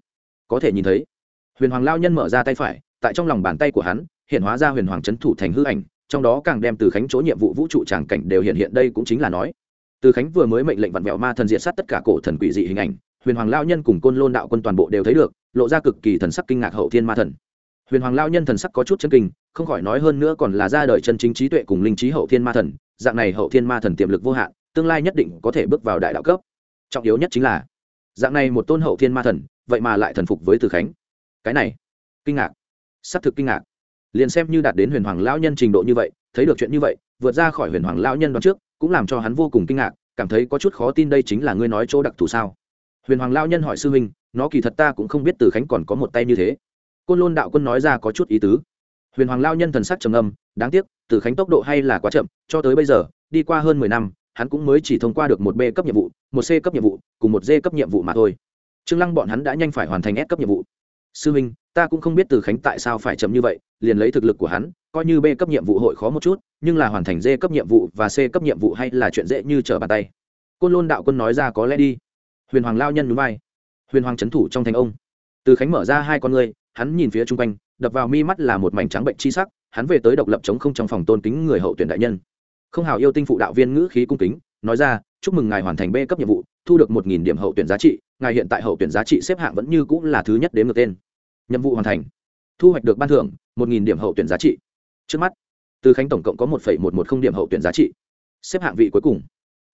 Có thể nhìn thấy, huyền hoàng lao nhân mở ra tay phải, tại trong lòng bàn tay của hắn, hiện hóa ra huyền hoàng trấn thủ thành hư ảnh, trong đó càng đem từ khánh chỗ nhiệm vụ vũ trụ tràng cảnh đều hiện hiện đây cũng chính là nói. Từ khánh vừa mới mệnh lệnh vặn vẹo ma thần diện sát tất cả cổ thần quỷ dị hình ảnh huyền hoàng lao nhân cùng côn lôn đạo quân toàn bộ đều thấy được, lộ ra cực kỳ thần sắc kinh ngạc hậu thiên ma thần. Huyền hoàng lao nhân thần sắc có chút chân kinh, không khỏi nói hơn nữa còn là ra đời chân chính trí tuệ cùng linh trí hậu thiên ma thần, dạng này hậu thiên ma thần tiềm lực vô hạn, tương lai nhất định có thể bước vào đại đạo cấp. Trọng yếu nhất chính là, dạng này một tôn hậu thiên ma thần, vậy mà lại thần phục với từ khánh. Cái này, kinh ngạc s ắ c thực kinh ngạc. Liền xem như đạt đến huyền hoàng lão nhân trình độ như vậy, thấy được chuyện như vậy, vượt ra khỏi huyền hoàng lão nhân đoạn trước, cũng làm cho hắn vô cùng kinh ngạc, cảm thấy có chút khó tin đây chính là ngươi nói chỗ đặc thù sao? Huyền hoàng lão nhân hỏi sư huynh, nó kỳ thật ta cũng không biết từ khánh còn có một tay như thế. Côn lôn đạo quân nói ra có chút ý tứ. Huyền hoàng lao nhân thần sắc trầm âm đáng tiếc, từ khánh tốc độ hay là quá chậm, cho tới bây giờ, đi qua hơn mười năm, hắn cũng mới chỉ thông qua được một b cấp nhiệm vụ, một c cấp nhiệm vụ, cùng một d cấp nhiệm vụ mà thôi. Trương lăng bọn hắn đã nhanh phải hoàn thành s cấp nhiệm vụ. Sư minh ta cũng không biết từ khánh tại sao phải chậm như vậy, liền lấy thực lực của hắn, coi như b cấp nhiệm vụ hội khó một chút, nhưng là hoàn thành d cấp nhiệm vụ và c cấp nhiệm vụ hay là chuyện dễ như trở bàn tay. Côn lôn đạo quân nói ra có lẽ đi huyền hoàng lao nhân núi vai. Huyền hoàng trấn thủ trong thành ông. Từ khánh mở ra hai con ngươi, hắn nhìn phía chung quanh, đập vào mi mắt là một mảnh trắng bệnh chi sắc, hắn về tới độc lập chống không trong phòng tôn kính người hậu tuyển đại nhân. Không hào yêu tinh phụ đạo viên ngữ khí cung kính, nói ra, chúc mừng ngài hoàn thành b cấp nhiệm vụ, thu được một nghìn điểm hậu tuyển giá trị, ngài hiện tại hậu tuyển giá trị xếp hạng vẫn như cũng là thứ nhất đến ngược tên. Nhiệm vụ hoàn thành. Thu hoạch được ban thưởng, một nghìn điểm hậu tuyển giá trị. Trước mắt, từ khánh tổng cộng có một một một không điểm hậu tuyển giá trị. Xếp hạng vị cuối cùng.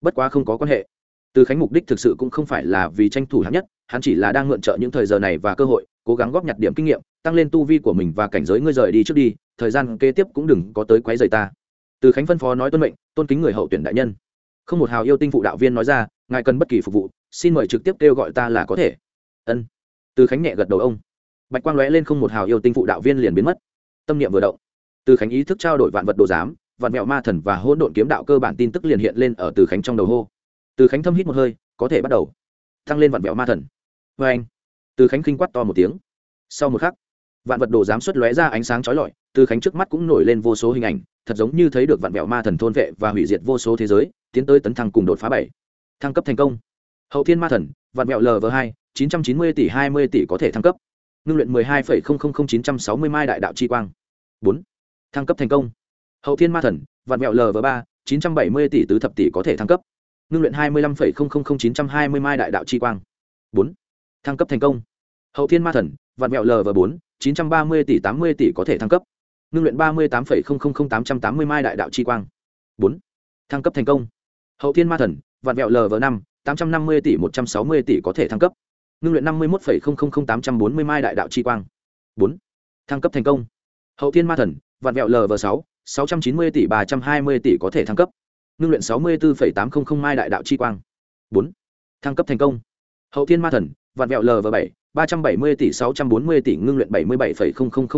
Bất quá không có quan hệ từ khánh mục đích thực sự cũng không phải là vì tranh thủ hạng nhất, hắn chỉ là đang mượn trợ những thời giờ này và cơ hội, cố gắng góp nhặt điểm kinh nghiệm, tăng lên tu vi của mình và cảnh giới ngươi rời đi trước đi, thời gian kế tiếp cũng đừng có tới quấy rầy ta. Từ khánh phân phó nói tuân mệnh, tôn kính người hậu tuyển đại nhân. Không một hào yêu tinh phụ đạo viên nói ra, ngài cần bất kỳ phục vụ, xin mời trực tiếp kêu gọi ta là có thể. Ân. Từ khánh nhẹ gật đầu ông. Bạch quang lóe lên không một hào yêu tinh phụ đạo viên liền biến mất. Tâm niệm vừa động. Từ khánh ý thức trao đổi vạn vật đồ giám, vạn mẹo ma thần và hỗn độn kiếm đạo cơ bản tin tức liền hiện lên ở từ khánh trong đầu hô từ khánh thâm hít một hơi, có thể bắt đầu. Tăng lên vạn vẹo ma thần. Vê anh. Từ khánh khinh quát to một tiếng. Sau một khắc, vạn vật đồ giám xuất lóe ra ánh sáng chói lọi, từ khánh trước mắt cũng nổi lên vô số hình ảnh, thật giống như thấy được vạn vẹo ma thần thôn vệ và hủy diệt vô số thế giới, tiến tới tấn thăng cùng đột phá bảy. Thăng cấp thành công. Hậu thiên ma thần, vạn vẹo lv hai, chín trăm chín mươi tỷ hai mươi tỷ có thể thăng cấp. Ngưng luyện mười hai phẩy không không không chín trăm sáu mươi mai đại đạo chi quang. Bốn. Thăng cấp thành công. Hậu thiên ma thần, vạn vẹo lv ba, chín trăm bảy mươi tỷ tứ thập tỷ có thể thăng cấp ngưng luyện hai mươi lăm phẩy không không không chín trăm hai mươi mai đại đạo chi quang. Bốn. Thăng cấp thành công. Hậu thiên ma thần, vạn mẹo lv bốn, chín trăm ba mươi tỷ tám mươi tỷ có thể thăng cấp. Ngưng luyện ba mươi tám tám trăm tám mươi mai đại đạo chi quang. Bốn. Thăng cấp thành công. Hậu thiên ma thần, vạn vẹo lv năm, tám trăm năm mươi tỷ một trăm sáu mươi tỷ có thể thăng cấp. Ngưng luyện năm mươi một tám trăm bốn mươi mai đại đạo chi quang. Bốn. Thăng cấp thành công. Hậu thiên ma thần, vạn vẹo lv sáu sáu trăm chín mươi tỷ ba trăm hai mươi tỷ có thể thăng cấp ngưng luyện sáu mươi bốn tám trăm linh mai đại đạo chi quang. bốn. Thăng cấp thành công. Hậu thiên ma thần, vạn vẹo lv bảy, ba trăm bảy mươi tỷ sáu trăm bốn mươi tỷ ngưng luyện bảy mươi bảy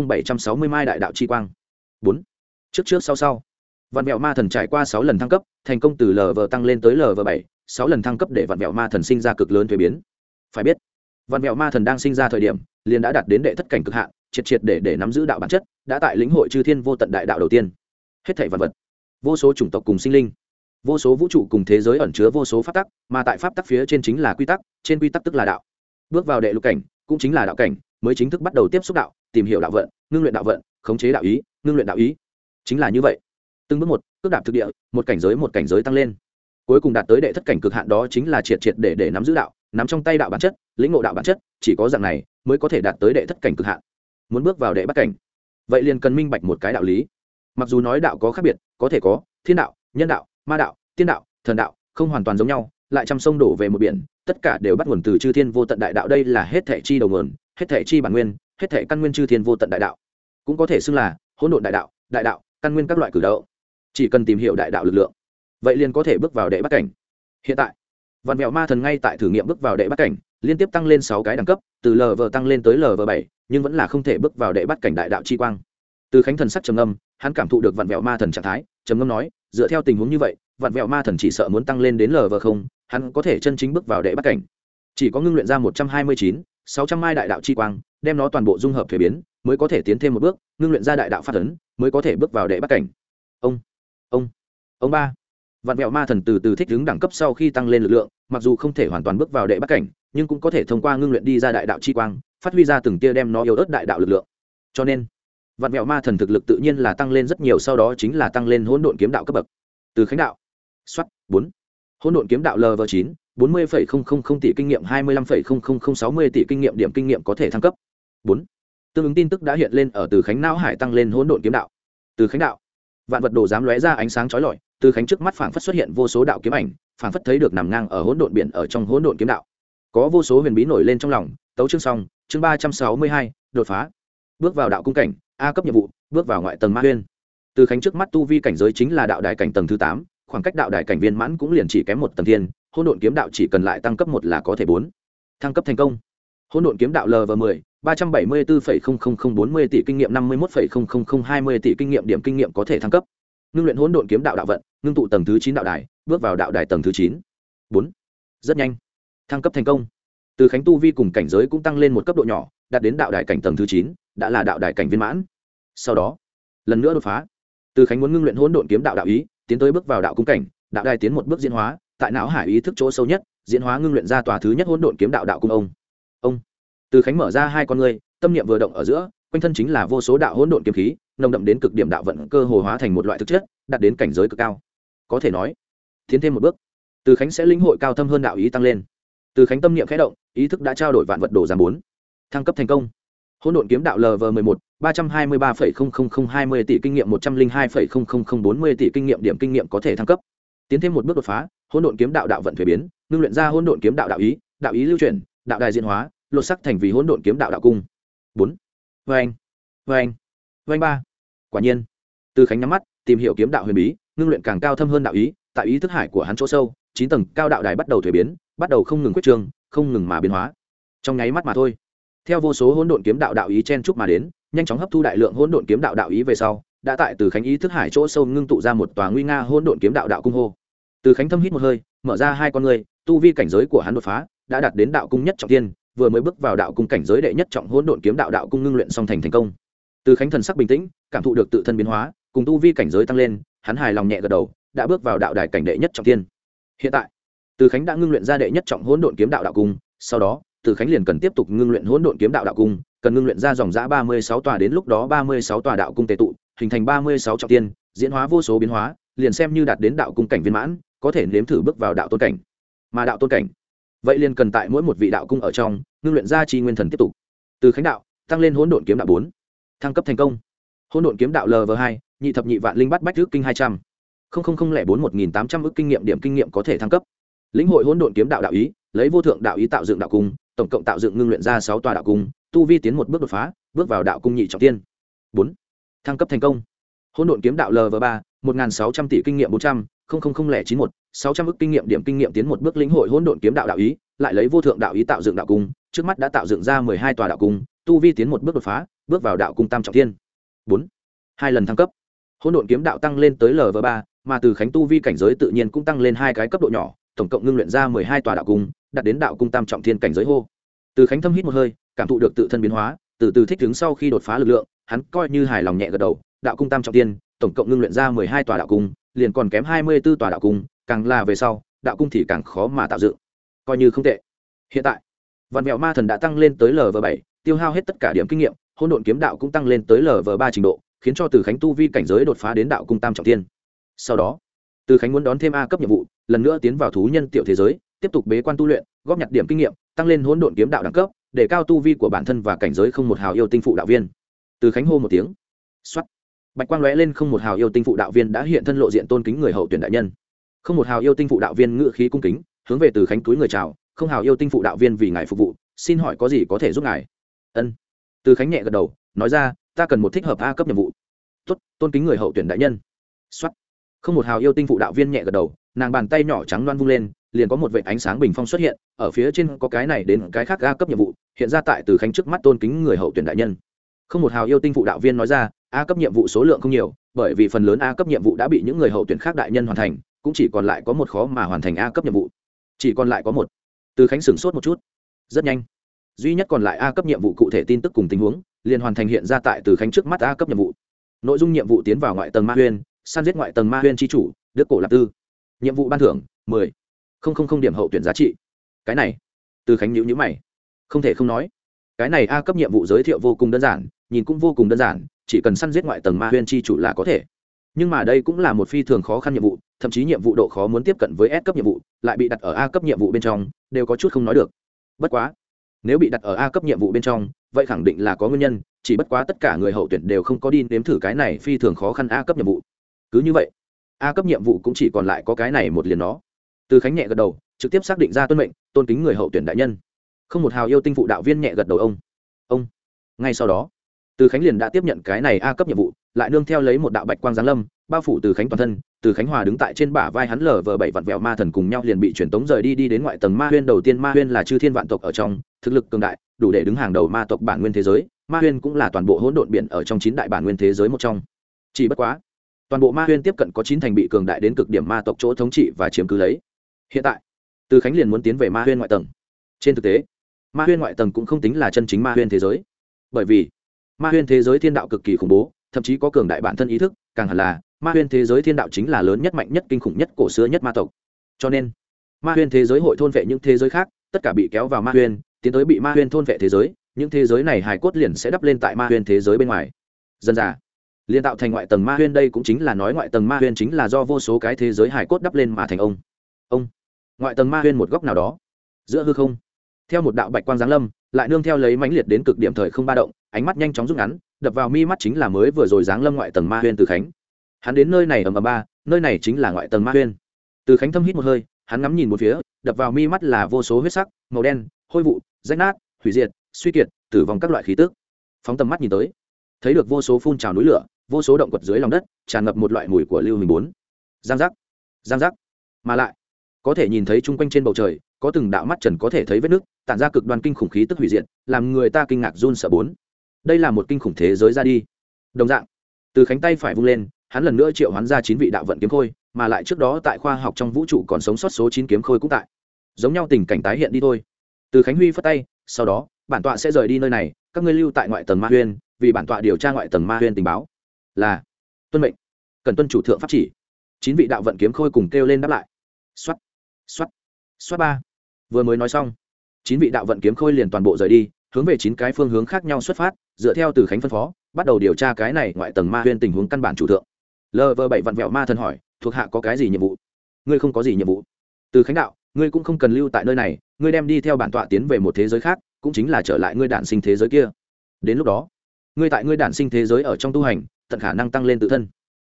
bảy trăm sáu mươi mai đại đạo chi quang. bốn. Trước trước sau sau. Vạn vẹo ma thần trải qua sáu lần thăng cấp, thành công từ lv tăng lên tới lv bảy, sáu lần thăng cấp để vạn vẹo ma thần sinh ra cực lớn thuế biến. Phải biết, vạn vẹo ma thần đang sinh ra thời điểm, liền đã đạt đến đệ thất cảnh cực hạn, triệt triệt để để nắm giữ đạo bản chất, đã tại lĩnh hội chư thiên vô tận đại đạo đầu tiên. Hết thảy vật vật, vô số chủng tộc cùng sinh linh vô số vũ trụ cùng thế giới ẩn chứa vô số pháp tắc, mà tại pháp tắc phía trên chính là quy tắc, trên quy tắc tức là đạo. Bước vào đệ lục cảnh, cũng chính là đạo cảnh, mới chính thức bắt đầu tiếp xúc đạo, tìm hiểu đạo vận, ngưng luyện đạo vận, khống chế đạo ý, ngưng luyện đạo ý. Chính là như vậy. Từng bước một, cước đạp thực địa, một cảnh giới một cảnh giới tăng lên. Cuối cùng đạt tới đệ thất cảnh cực hạn đó chính là triệt triệt để để nắm giữ đạo, nắm trong tay đạo bản chất, lĩnh ngộ đạo bản chất, chỉ có dạng này mới có thể đạt tới đệ thất cảnh cực hạn. Muốn bước vào đệ bắt cảnh, vậy liền cần minh bạch một cái đạo lý. Mặc dù nói đạo có khác biệt, có thể có thiên đạo, nhân đạo ma đạo, tiên đạo, thần đạo, không hoàn toàn giống nhau, lại trăm sông đổ về một biển, tất cả đều bắt nguồn từ chư thiên vô tận đại đạo. Đây là hết thể chi đầu nguồn, hết thể chi bản nguyên, hết thể căn nguyên chư thiên vô tận đại đạo. Cũng có thể xưng là hỗn độn đại đạo đại đạo, căn nguyên các loại cử động. Chỉ cần tìm hiểu đại đạo lực lượng, vậy liền có thể bước vào đệ bắt cảnh. Hiện tại, vạn mẹo ma thần ngay tại thử nghiệm bước vào đệ bắt cảnh, liên tiếp tăng lên sáu cái đẳng cấp, từ lv tăng lên tới lv bảy, nhưng vẫn là không thể bước vào đệ bắt cảnh đại đạo chi quang. Từ khánh thần sắc trầm âm hắn cảm thụ được vạn vẹo ma thần trạng thái trầm Ngâm nói, dựa theo tình huống như vậy, vạn vẹo ma thần chỉ sợ muốn tăng lên đến lv không, hắn có thể chân chính bước vào đệ bắt cảnh. Chỉ có ngưng luyện ra một trăm hai mươi chín, sáu trăm mai đại đạo chi quang, đem nó toàn bộ dung hợp thuế biến, mới có thể tiến thêm một bước, ngưng luyện ra đại đạo phát ấn, mới có thể bước vào đệ bắt cảnh. Ông ông ông ba. Vạn vẹo ma thần từ từ thích đứng đẳng cấp sau khi tăng lên lực lượng, mặc dù không thể hoàn toàn bước vào đệ bắt cảnh, nhưng cũng có thể thông qua ngưng luyện đi ra đại đạo chi quang, phát huy ra từng tia đem nó yếu ớt đại đạo lực lượng. Cho nên vạn mẹo ma thần thực lực tự nhiên là tăng lên rất nhiều, sau đó chính là tăng lên hỗn độn kiếm đạo cấp bậc. Từ khánh đạo. Xuất bốn. Hỗn độn kiếm đạo lv chín, bốn mươi phẩy không không không tỷ kinh nghiệm, hai mươi lăm phẩy không không không sáu mươi tỷ kinh nghiệm, điểm kinh nghiệm có thể thăng cấp. Bốn. Tương ứng tin tức đã hiện lên ở từ khánh não hải tăng lên hỗn độn kiếm đạo. Từ khánh đạo. Vạn vật đồ dám lóe ra ánh sáng chói lọi, từ khánh trước mắt phảng phất xuất hiện vô số đạo kiếm ảnh, phảng phất thấy được nằm ngang ở hỗn độn biển ở trong hỗn độn kiếm đạo. Có vô số huyền bí nổi lên trong lòng, tấu chương xong, chương ba trăm sáu mươi hai, đột phá. Bước vào đạo cung cảnh a cấp nhiệm vụ, bước vào ngoại tầng ma huyên. Từ khánh trước mắt tu vi cảnh giới chính là đạo đài cảnh tầng thứ tám, khoảng cách đạo đài cảnh viên mãn cũng liền chỉ kém một tầng thiên, hỗn độn kiếm đạo chỉ cần lại tăng cấp một là có thể bốn. Thăng cấp thành công. Hỗn độn kiếm đạo lv mười, ba trăm bảy mươi bốn bốn mươi tỷ kinh nghiệm, năm mươi một hai mươi tỷ kinh nghiệm điểm kinh nghiệm có thể thăng cấp. Ngưng luyện hỗn độn kiếm đạo đạo vận, ngưng tụ tầng thứ chín đạo đài, bước vào đạo đài tầng thứ chín. Bốn. Rất nhanh. Thăng cấp thành công. Từ khánh tu vi cùng cảnh giới cũng tăng lên một cấp độ nhỏ đạt đến đạo đài cảnh tầng thứ chín, đã là đạo đài cảnh viên mãn. Sau đó, lần nữa đột phá. Từ khánh muốn ngưng luyện hỗn độn kiếm đạo đạo ý, tiến tới bước vào đạo cung cảnh, đạo đài tiến một bước diễn hóa, tại não hải ý thức chỗ sâu nhất, diễn hóa ngưng luyện ra tòa thứ nhất hỗn độn kiếm đạo đạo cung ông. Ông. Từ khánh mở ra hai con ngươi, tâm niệm vừa động ở giữa, quanh thân chính là vô số đạo hỗn độn kiếm khí, nồng đậm đến cực điểm đạo vận cơ hồ hóa thành một loại thực chất, đạt đến cảnh giới cực cao. Có thể nói, tiến thêm một bước, từ khánh sẽ linh hội cao thâm hơn đạo ý tăng lên. Từ khánh tâm niệm khẽ động, ý thức đã trao đổi vạn vật đồ giảm bốn thăng cấp thành công. Hỗn độn kiếm đạo lv mười một, ba trăm hai mươi ba phẩy không không không hai mươi tỷ kinh nghiệm, một trăm linh hai phẩy không không không bốn mươi tỷ kinh nghiệm, điểm kinh nghiệm có thể thăng cấp. Tiến thêm một bước đột phá, hỗn độn kiếm đạo đạo vận thuế biến, ngưng luyện ra hỗn độn kiếm đạo đạo ý đạo ý lưu chuyển, đạo đài diễn hóa, lột sắc thành vì hỗn độn kiếm đạo đạo cung. Bốn. Vê anh vê anh vê anh ba. Quả nhiên. Từ khánh nhắm mắt, tìm hiểu kiếm đạo huyền bí, ngưng luyện càng cao thâm hơn đạo ý, tại ý thức hải của hắn chỗ sâu, chín tầng cao đạo đài bắt đầu thuế biến, bắt đầu không ngừng quyết trương không ngừng mà biến hóa. Trong nháy mắt mà thôi theo vô số hỗn độn kiếm đạo đạo ý chen trúc mà đến, nhanh chóng hấp thu đại lượng hỗn độn kiếm đạo đạo ý về sau, đã tại từ khánh ý thức hải chỗ sâu ngưng tụ ra một tòa nguy nga hỗn độn kiếm đạo đạo cung hô. Từ khánh thâm hít một hơi, mở ra hai con người, tu vi cảnh giới của hắn đột phá, đã đạt đến đạo cung nhất trọng tiên vừa mới bước vào đạo cung cảnh giới đệ nhất trọng hỗn độn kiếm đạo đạo cung ngưng luyện song thành thành công. Từ khánh thần sắc bình tĩnh, cảm thụ được tự thân biến hóa, cùng tu vi cảnh giới tăng lên, hắn hài lòng nhẹ gật đầu, đã bước vào đạo đài cảnh đệ nhất trọng tiên hiện tại, từ khánh đã ngưng luyện ra đệ nhất trọng hỗn độn kiếm đạo đạo cung, sau đó từ khánh liền cần tiếp tục ngưng luyện hỗn độn kiếm đạo đạo cung, cần ngưng luyện ra dòng giã ba mươi sáu tòa đến lúc đó ba mươi sáu tòa đạo cung tề tụ, hình thành ba mươi sáu trọng tiên, diễn hóa vô số biến hóa, liền xem như đạt đến đạo cung cảnh viên mãn, có thể nếm thử bước vào đạo tôn cảnh. Mà đạo tôn cảnh, vậy liền cần tại mỗi một vị đạo cung ở trong, ngưng luyện ra chi nguyên thần tiếp tục. Từ khánh đạo, tăng lên hỗn độn kiếm đạo bốn. Thăng cấp thành công. Hỗn độn kiếm đạo lv hai, nhị thập nhị vạn linh bắt bách thước kinh hai trăm. Linh bốn một nghìn tám trăm ước kinh nghiệm điểm kinh nghiệm có thể thăng cấp. Lĩnh hội hỗn độn kiếm đạo đạo ý, lấy vô thượng đạo ý tạo dựng đạo cung tổng cộng tạo dựng ngưng luyện ra sáu tòa đạo cung, tu vi tiến một bước đột phá, bước vào đạo cung nhị trọng tiên. Bốn. Thăng cấp thành công. Hôn độn kiếm đạo lv ba, một nghìn sáu trăm tỷ kinh nghiệm bốn trăm linh chín một, sáu trăm ước kinh nghiệm điểm kinh nghiệm tiến một bước lĩnh hội hôn độn kiếm đạo đạo ý, lại lấy vô thượng đạo ý tạo dựng đạo cung, trước mắt đã tạo dựng ra mười hai tòa đạo cung, tu vi tiến một bước đột phá, bước vào đạo cung tam trọng thiên bốn. Hai lần thăng cấp. Hỗn độn kiếm đạo tăng lên tới lv ba, mà từ khánh tu vi cảnh giới tự nhiên cũng tăng lên hai cái cấp độ nhỏ, tổng cộng ngưng luyện ra mười hai tòa đạo cung đạt đến đạo cung tam trọng thiên cảnh giới hô. Từ khánh thâm hít một hơi, cảm thụ được tự thân biến hóa, từ từ thích ứng sau khi đột phá lực lượng, hắn coi như hài lòng nhẹ gật đầu, đạo cung tam trọng thiên, tổng cộng ngưng luyện ra mười hai tòa đạo cung, liền còn kém hai mươi b ố tòa đạo cung, càng là về sau, đạo cung thì càng khó mà tạo dựng. Coi như không tệ. Hiện tại, vạn mẹo ma thần đã tăng lên tới lv bảy, tiêu hao hết tất cả điểm kinh nghiệm hôn độn kiếm đạo cũng tăng lên tới lv ba trình độ, khiến cho từ khánh tu vi cảnh giới đột phá đến đạo cung tam trọng tiên sau đó, từ khánh muốn đón thêm a cấp nhiệm vụ, lần nữa tiến vào thú nhân tiểu thế giới tiếp tục bế quan tu luyện, góp nhặt điểm kinh nghiệm, tăng lên hỗn độn kiếm đạo đẳng cấp, để cao tu vi của bản thân và cảnh giới không một hào yêu tinh phụ đạo viên. Từ khánh hô một tiếng. Xuất bạch quang lóe lên không một hào yêu tinh phụ đạo viên đã hiện thân lộ diện tôn kính người hậu tuyển đại nhân. Không một hào yêu tinh phụ đạo viên ngự khí cung kính, hướng về từ khánh túi người chào, không hào yêu tinh phụ đạo viên vì ngài phục vụ, xin hỏi có gì có thể giúp ngài? Ân. Từ khánh nhẹ gật đầu, nói ra, ta cần một thích hợp a cấp nhiệm vụ. Tốt, tôn kính người hậu tuyển đại nhân. Xuất không một hào yêu tinh phụ đạo viên nhẹ gật đầu nàng bàn tay nhỏ trắng loan vung lên, liền có một vệ ánh sáng bình phong xuất hiện, ở phía trên có cái này đến cái khác a cấp nhiệm vụ, hiện ra tại từ khánh trước mắt tôn kính người hậu tuyển đại nhân. Không một hào yêu tinh phụ đạo viên nói ra, a cấp nhiệm vụ số lượng không nhiều, bởi vì phần lớn a cấp nhiệm vụ đã bị những người hậu tuyển khác đại nhân hoàn thành, cũng chỉ còn lại có một khó mà hoàn thành a cấp nhiệm vụ. Chỉ còn lại có một. Từ khánh sửng sốt một chút. Rất nhanh. Duy nhất còn lại a cấp nhiệm vụ cụ thể tin tức cùng tình huống, liền hoàn thành hiện ra tại từ khánh trước mắt a cấp nhiệm vụ. Nội dung nhiệm vụ tiến vào ngoại tầng ma huyên săn giết ngoại tầng ma huyên tri chủ, đức cổ lạp tư nhiệm vụ ban thưởng, mười. Không không không điểm hậu tuyển giá trị. Cái này. Từ khánh nhữ nhữ mày. Không thể không nói. Cái này a cấp nhiệm vụ giới thiệu vô cùng đơn giản, nhìn cũng vô cùng đơn giản, chỉ cần săn giết ngoại tầng ma huyên chi chủ là có thể. Nhưng mà đây cũng là một phi thường khó khăn nhiệm vụ, thậm chí nhiệm vụ độ khó muốn tiếp cận với S cấp nhiệm vụ, lại bị đặt ở A cấp nhiệm vụ bên trong, đều có chút không nói được. Bất quá, nếu bị đặt ở A cấp nhiệm vụ bên trong, vậy khẳng định là có nguyên nhân, chỉ bất quá tất cả người hậu tuyển đều không có đi nếm thử cái này phi thường khó khăn A cấp nhiệm vụ. Cứ như vậy A cấp nhiệm vụ cũng chỉ còn lại có cái này một liền nó. Từ khánh nhẹ gật đầu, trực tiếp xác định ra tuân mệnh, tôn kính người hậu tuyển đại nhân. Không một hào yêu tinh phụ đạo viên nhẹ gật đầu ông. Ông. Ngay sau đó, từ khánh liền đã tiếp nhận cái này a cấp nhiệm vụ, lại nương theo lấy một đạo bạch quang giáng lâm, bao phủ từ khánh toàn thân. Từ khánh hòa đứng tại trên bả vai hắn lờ vờ bảy vặn vẹo ma thần cùng nhau liền bị truyền tống rời đi đi đến ngoại tầng ma huyên. Đầu tiên ma huyên là chư thiên vạn tộc ở trong, thực lực cường đại, đủ để đứng hàng đầu ma tộc bản nguyên thế giới. Ma huyên cũng là toàn bộ hỗn độn biển ở trong chín đại bản nguyên thế giới một trong. Chỉ bất quá toàn bộ ma huyên tiếp cận có chín thành bị cường đại đến cực điểm ma tộc chỗ thống trị và chiếm cứ lấy. Hiện tại, từ khánh liền muốn tiến về ma huyên ngoại tầng. Trên thực tế, ma huyên ngoại tầng cũng không tính là chân chính ma huyên thế giới. Bởi vì, ma huyên thế giới thiên đạo cực kỳ khủng bố, thậm chí có cường đại bản thân ý thức, càng hẳn là, ma huyên thế giới thiên đạo chính là lớn nhất, mạnh nhất, kinh khủng nhất, cổ xưa nhất ma tộc. Cho nên, ma huyên thế giới hội thôn vệ những thế giới khác, tất cả bị kéo vào ma huyên, tiến tới bị ma huyên thôn vệ thế giới, những thế giới này hài cốt liền sẽ đắp lên tại ma huyên thế giới bên ngoài. Dân già liên tạo thành ngoại tầng ma huyên đây cũng chính là nói ngoại tầng ma huyên chính là do vô số cái thế giới hải cốt đắp lên mà thành ông. Ông. Ngoại tầng ma huyên một góc nào đó. Giữa hư không. Theo một đạo bạch quang giáng lâm, lại nương theo lấy mãnh liệt đến cực điểm thời không ba động, ánh mắt nhanh chóng rút ngắn, đập vào mi mắt chính là mới vừa rồi giáng lâm ngoại tầng ma huyên từ khánh. Hắn đến nơi này ở ầm ba, nơi này chính là ngoại tầng ma huyên. Từ khánh thâm hít một hơi, hắn ngắm nhìn một phía, đập vào mi mắt là vô số huyết sắc, màu đen, hôi vụ, rách nát, hủy diệt, suy kiệt, tử vong các loại khí tức. Phóng tầm mắt nhìn tới, thấy được vô số phun trào núi lửa vô số động quật dưới lòng đất, tràn ngập một loại mùi của lưu hình bốn. Giang giác giang giác. Mà lại, có thể nhìn thấy chung quanh trên bầu trời, có từng đạo mắt trần có thể thấy vết nước, tản ra cực đoan kinh khủng khí tức hủy diệt, làm người ta kinh ngạc run sợ bốn. Đây là một kinh khủng thế giới ra đi. Đồng dạng, từ khánh tay phải vung lên, hắn lần nữa triệu hoán ra chín vị đạo vận kiếm khôi, mà lại trước đó tại khoa học trong vũ trụ còn sống sót số chín kiếm khôi cũng tại. Giống nhau tình cảnh tái hiện đi thôi. Từ khánh huy phất tay, sau đó, bản tọa sẽ rời đi nơi này, các ngươi lưu tại ngoại tầng ma huyên, vì bản tọa điều tra ngoại tầng ma huyên tình báo là tuân mệnh. Cần tuân chủ thượng pháp chỉ. Chín vị đạo vận kiếm khôi cùng kêu lên đáp lại. Xuất xuất xuất ba. Vừa mới nói xong, chín vị đạo vận kiếm khôi liền toàn bộ rời đi, hướng về chín cái phương hướng khác nhau xuất phát, dựa theo từ khánh phân phó, bắt đầu điều tra cái này ngoại tầng ma huyên tình huống căn bản chủ thượng. Lv bảy vặn vẹo ma thần hỏi, thuộc hạ có cái gì nhiệm vụ? Ngươi không có gì nhiệm vụ. Từ khánh đạo, ngươi cũng không cần lưu tại nơi này, ngươi đem đi theo bản tọa tiến về một thế giới khác, cũng chính là trở lại ngươi đản sinh thế giới kia. Đến lúc đó, ngươi tại ngươi đản sinh thế giới ở trong tu hành tận khả năng tăng lên tự thân.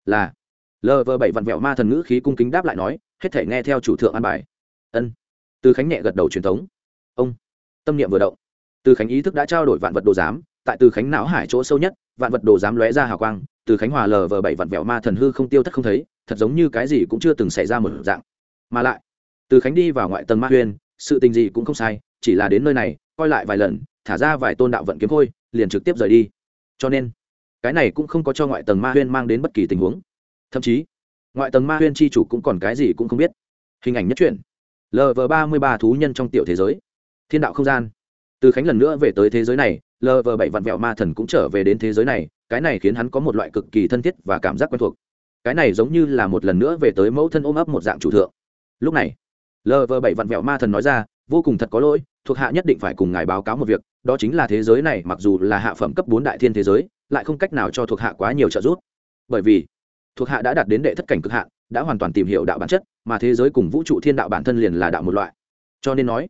Là lv bảy vặn vẹo ma thần ngữ khí cung kính đáp lại nói, hết thể nghe theo chủ thượng an bài. Ân. Từ khánh nhẹ gật đầu truyền thống. Ông, tâm niệm vừa động. Từ khánh ý thức đã trao đổi vạn vật đồ giám, tại từ khánh não hải chỗ sâu nhất, vạn vật đồ giám lóe ra hào quang, từ khánh hòa lv bảy vặn vẹo ma thần hư không tiêu thất không thấy, thật giống như cái gì cũng chưa từng xảy ra một dạng. Mà lại, từ khánh đi vào ngoại tầng ma huyên sự tình gì cũng không sai, chỉ là đến nơi này, coi lại vài lần, thả ra vài tôn đạo vận kiếm khôi, liền trực tiếp rời đi. Cho nên cái này cũng không có cho ngoại tầng ma huyên mang đến bất kỳ tình huống. Thậm chí, ngoại tầng ma huyên chi chủ cũng còn cái gì cũng không biết. Hình ảnh nhất truyện. Lv ba mươi ba thú nhân trong tiểu thế giới. Thiên đạo không gian. Từ khánh lần nữa về tới thế giới này lv bảy vạn vẹo ma thần cũng trở về đến thế giới này, cái này khiến hắn có một loại cực kỳ thân thiết và cảm giác quen thuộc. Cái này giống như là một lần nữa về tới mẫu thân ôm ấp một dạng chủ thượng. Lúc này lv bảy vạn vẹo ma thần nói ra, vô cùng thật có lỗi, thuộc hạ nhất định phải cùng ngài báo cáo một việc, đó chính là thế giới này mặc dù là hạ phẩm cấp bốn đại thiên thế giới lại không cách nào cho thuộc hạ quá nhiều trợ giúp. Bởi vì thuộc hạ đã đạt đến đệ thất cảnh cực hạn, đã hoàn toàn tìm hiểu đạo bản chất mà thế giới cùng vũ trụ thiên đạo bản thân liền là đạo một loại. Cho nên nói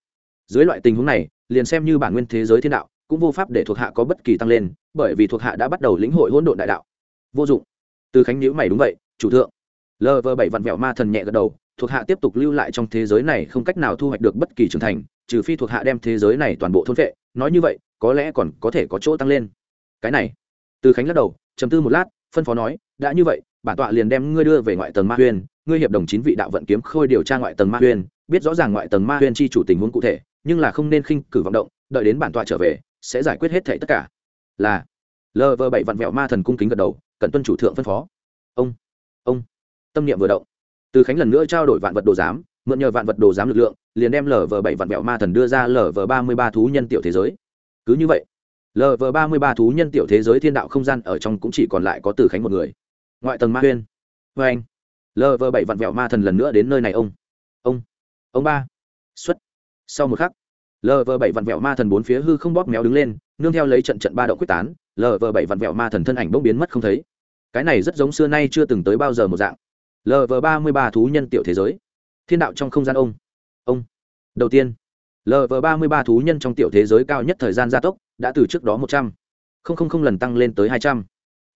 dưới loại tình huống này liền xem như bản nguyên thế giới thiên đạo cũng vô pháp để thuộc hạ có bất kỳ tăng lên bởi vì thuộc hạ đã bắt đầu lĩnh hội hỗn độn đại đạo. Vô dụng. Từ khánh nhữ mày đúng vậy chủ thượng. Lv bảy vạn vẹo ma thần nhẹ gật đầu thuộc hạ tiếp tục lưu lại trong thế giới này không cách nào thu hoạch được bất kỳ trưởng thành trừ phi thuộc hạ đem thế giới này toàn bộ thôn vệ nói như vậy có lẽ còn có thể có chỗ tăng lên. Cái này từ khánh lắc đầu chấm tư một lát, phân phó nói, đã như vậy, bản tọa liền đem ngươi đưa về ngoại tầng ma huyên, ngươi hiệp đồng chín vị đạo vận kiếm khôi điều tra ngoại tầng ma huyên, biết rõ ràng ngoại tầng ma huyên chi chủ tình huống cụ thể, nhưng là không nên khinh cử vọng động, đợi đến bản tọa trở về, sẽ giải quyết hết thảy tất cả. Là. Lv bảy vạn vẹo ma thần cung kính gật đầu, cận tuân chủ thượng phân phó. Ông ông. Tâm niệm vừa động, từ khánh lần nữa trao đổi vạn vật đồ giám, mượn nhờ vạn vật đồ giám lực lượng, liền đem lv bảy vạn vẹo ma thần đưa ra lv ba mươi ba thú nhân tiểu thế giới. Cứ như vậy lv ba mươi ba thú nhân tiểu thế giới thiên đạo không gian ở trong cũng chỉ còn lại có từ khánh một người. Ngoại tầng ma huyên. Vê anh. Lv bảy vạn vẹo ma thần lần nữa đến nơi này ông. Ông. Ông ba. Xuất. Sau một khắc lv bảy vạn vẹo ma thần bốn phía hư không bóp méo đứng lên, nương theo lấy trận trận ba động quyết tán lv bảy vạn vẹo ma thần thân ảnh bỗng biến mất không thấy. Cái này rất giống xưa nay chưa từng tới bao giờ một dạng. Lv ba mươi ba thú nhân tiểu thế giới. Thiên đạo trong không gian ông. Ông. Đầu tiên lv ba mươi ba thú nhân trong tiểu thế giới cao nhất thời gian gia tốc đã từ trước đó một trăm. Linh lần tăng lên tới hai trăm.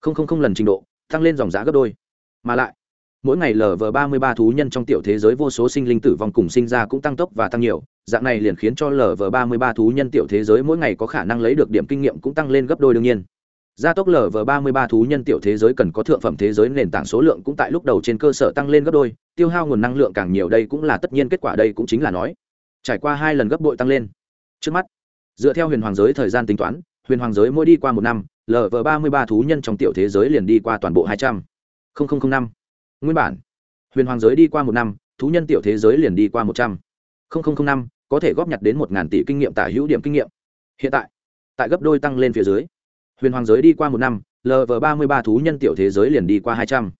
Linh lần trình độ, tăng lên dòng giá gấp đôi. Mà lại, mỗi ngày lv ba mươi ba thú nhân trong tiểu thế giới vô số sinh linh tử vong cùng sinh ra cũng tăng tốc và tăng nhiều. Dạng này liền khiến cho lv ba mươi ba thú nhân tiểu thế giới mỗi ngày có khả năng lấy được điểm kinh nghiệm cũng tăng lên gấp đôi đương nhiên. Gia tốc lv ba mươi ba thú nhân tiểu thế giới cần có thượng phẩm thế giới nền tảng số lượng cũng tại lúc đầu trên cơ sở tăng lên gấp đôi, tiêu hao nguồn năng lượng càng nhiều đây cũng là tất nhiên kết quả đây cũng chính là nói. Trải qua hai lần gấp bội tăng lên. Trước mắt dựa theo huyền hoàng giới thời gian tính toán, huyền hoàng giới mỗi đi qua một năm lv ba mươi ba thú nhân trong tiểu thế giới liền đi qua toàn bộ hai trăm. Linh năm. Nguyên bản, huyền hoàng giới đi qua một năm, thú nhân tiểu thế giới liền đi qua một trăm. Linh năm, có thể góp nhặt đến một ngàn tỷ kinh nghiệm tả hữu điểm kinh nghiệm. Hiện tại tại gấp đôi tăng lên phía dưới, huyền hoàng giới đi qua một năm lv ba mươi ba thú nhân tiểu thế giới liền đi qua hai trăm.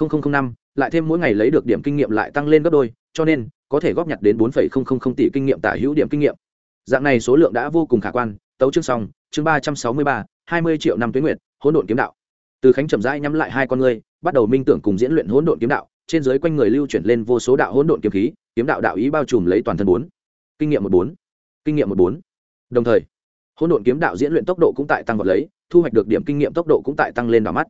Linh năm, lại thêm mỗi ngày lấy được điểm kinh nghiệm lại tăng lên gấp đôi, cho nên có thể góp nhặt đến bốn tỷ kinh nghiệm tả hữu điểm kinh nghiệm dạng này số lượng đã vô cùng khả quan, tấu chương xong, chương ba trăm sáu mươi ba, hai mươi triệu năm tuyến nguyện hỗn độn kiếm đạo. Từ khánh chậm rãi nhắm lại hai con ngươi, bắt đầu minh tưởng cùng diễn luyện hỗn độn kiếm đạo, trên dưới quanh người lưu chuyển lên vô số đạo hỗn độn kiếm khí, kiếm đạo đạo ý bao trùm lấy toàn thân bốn. Kinh nghiệm một bốn, kinh nghiệm một bốn. Đồng thời, hỗn độn kiếm đạo diễn luyện tốc độ cũng tại tăng vọt lấy, thu hoạch được điểm kinh nghiệm tốc độ cũng tại tăng lên đỏ mắt.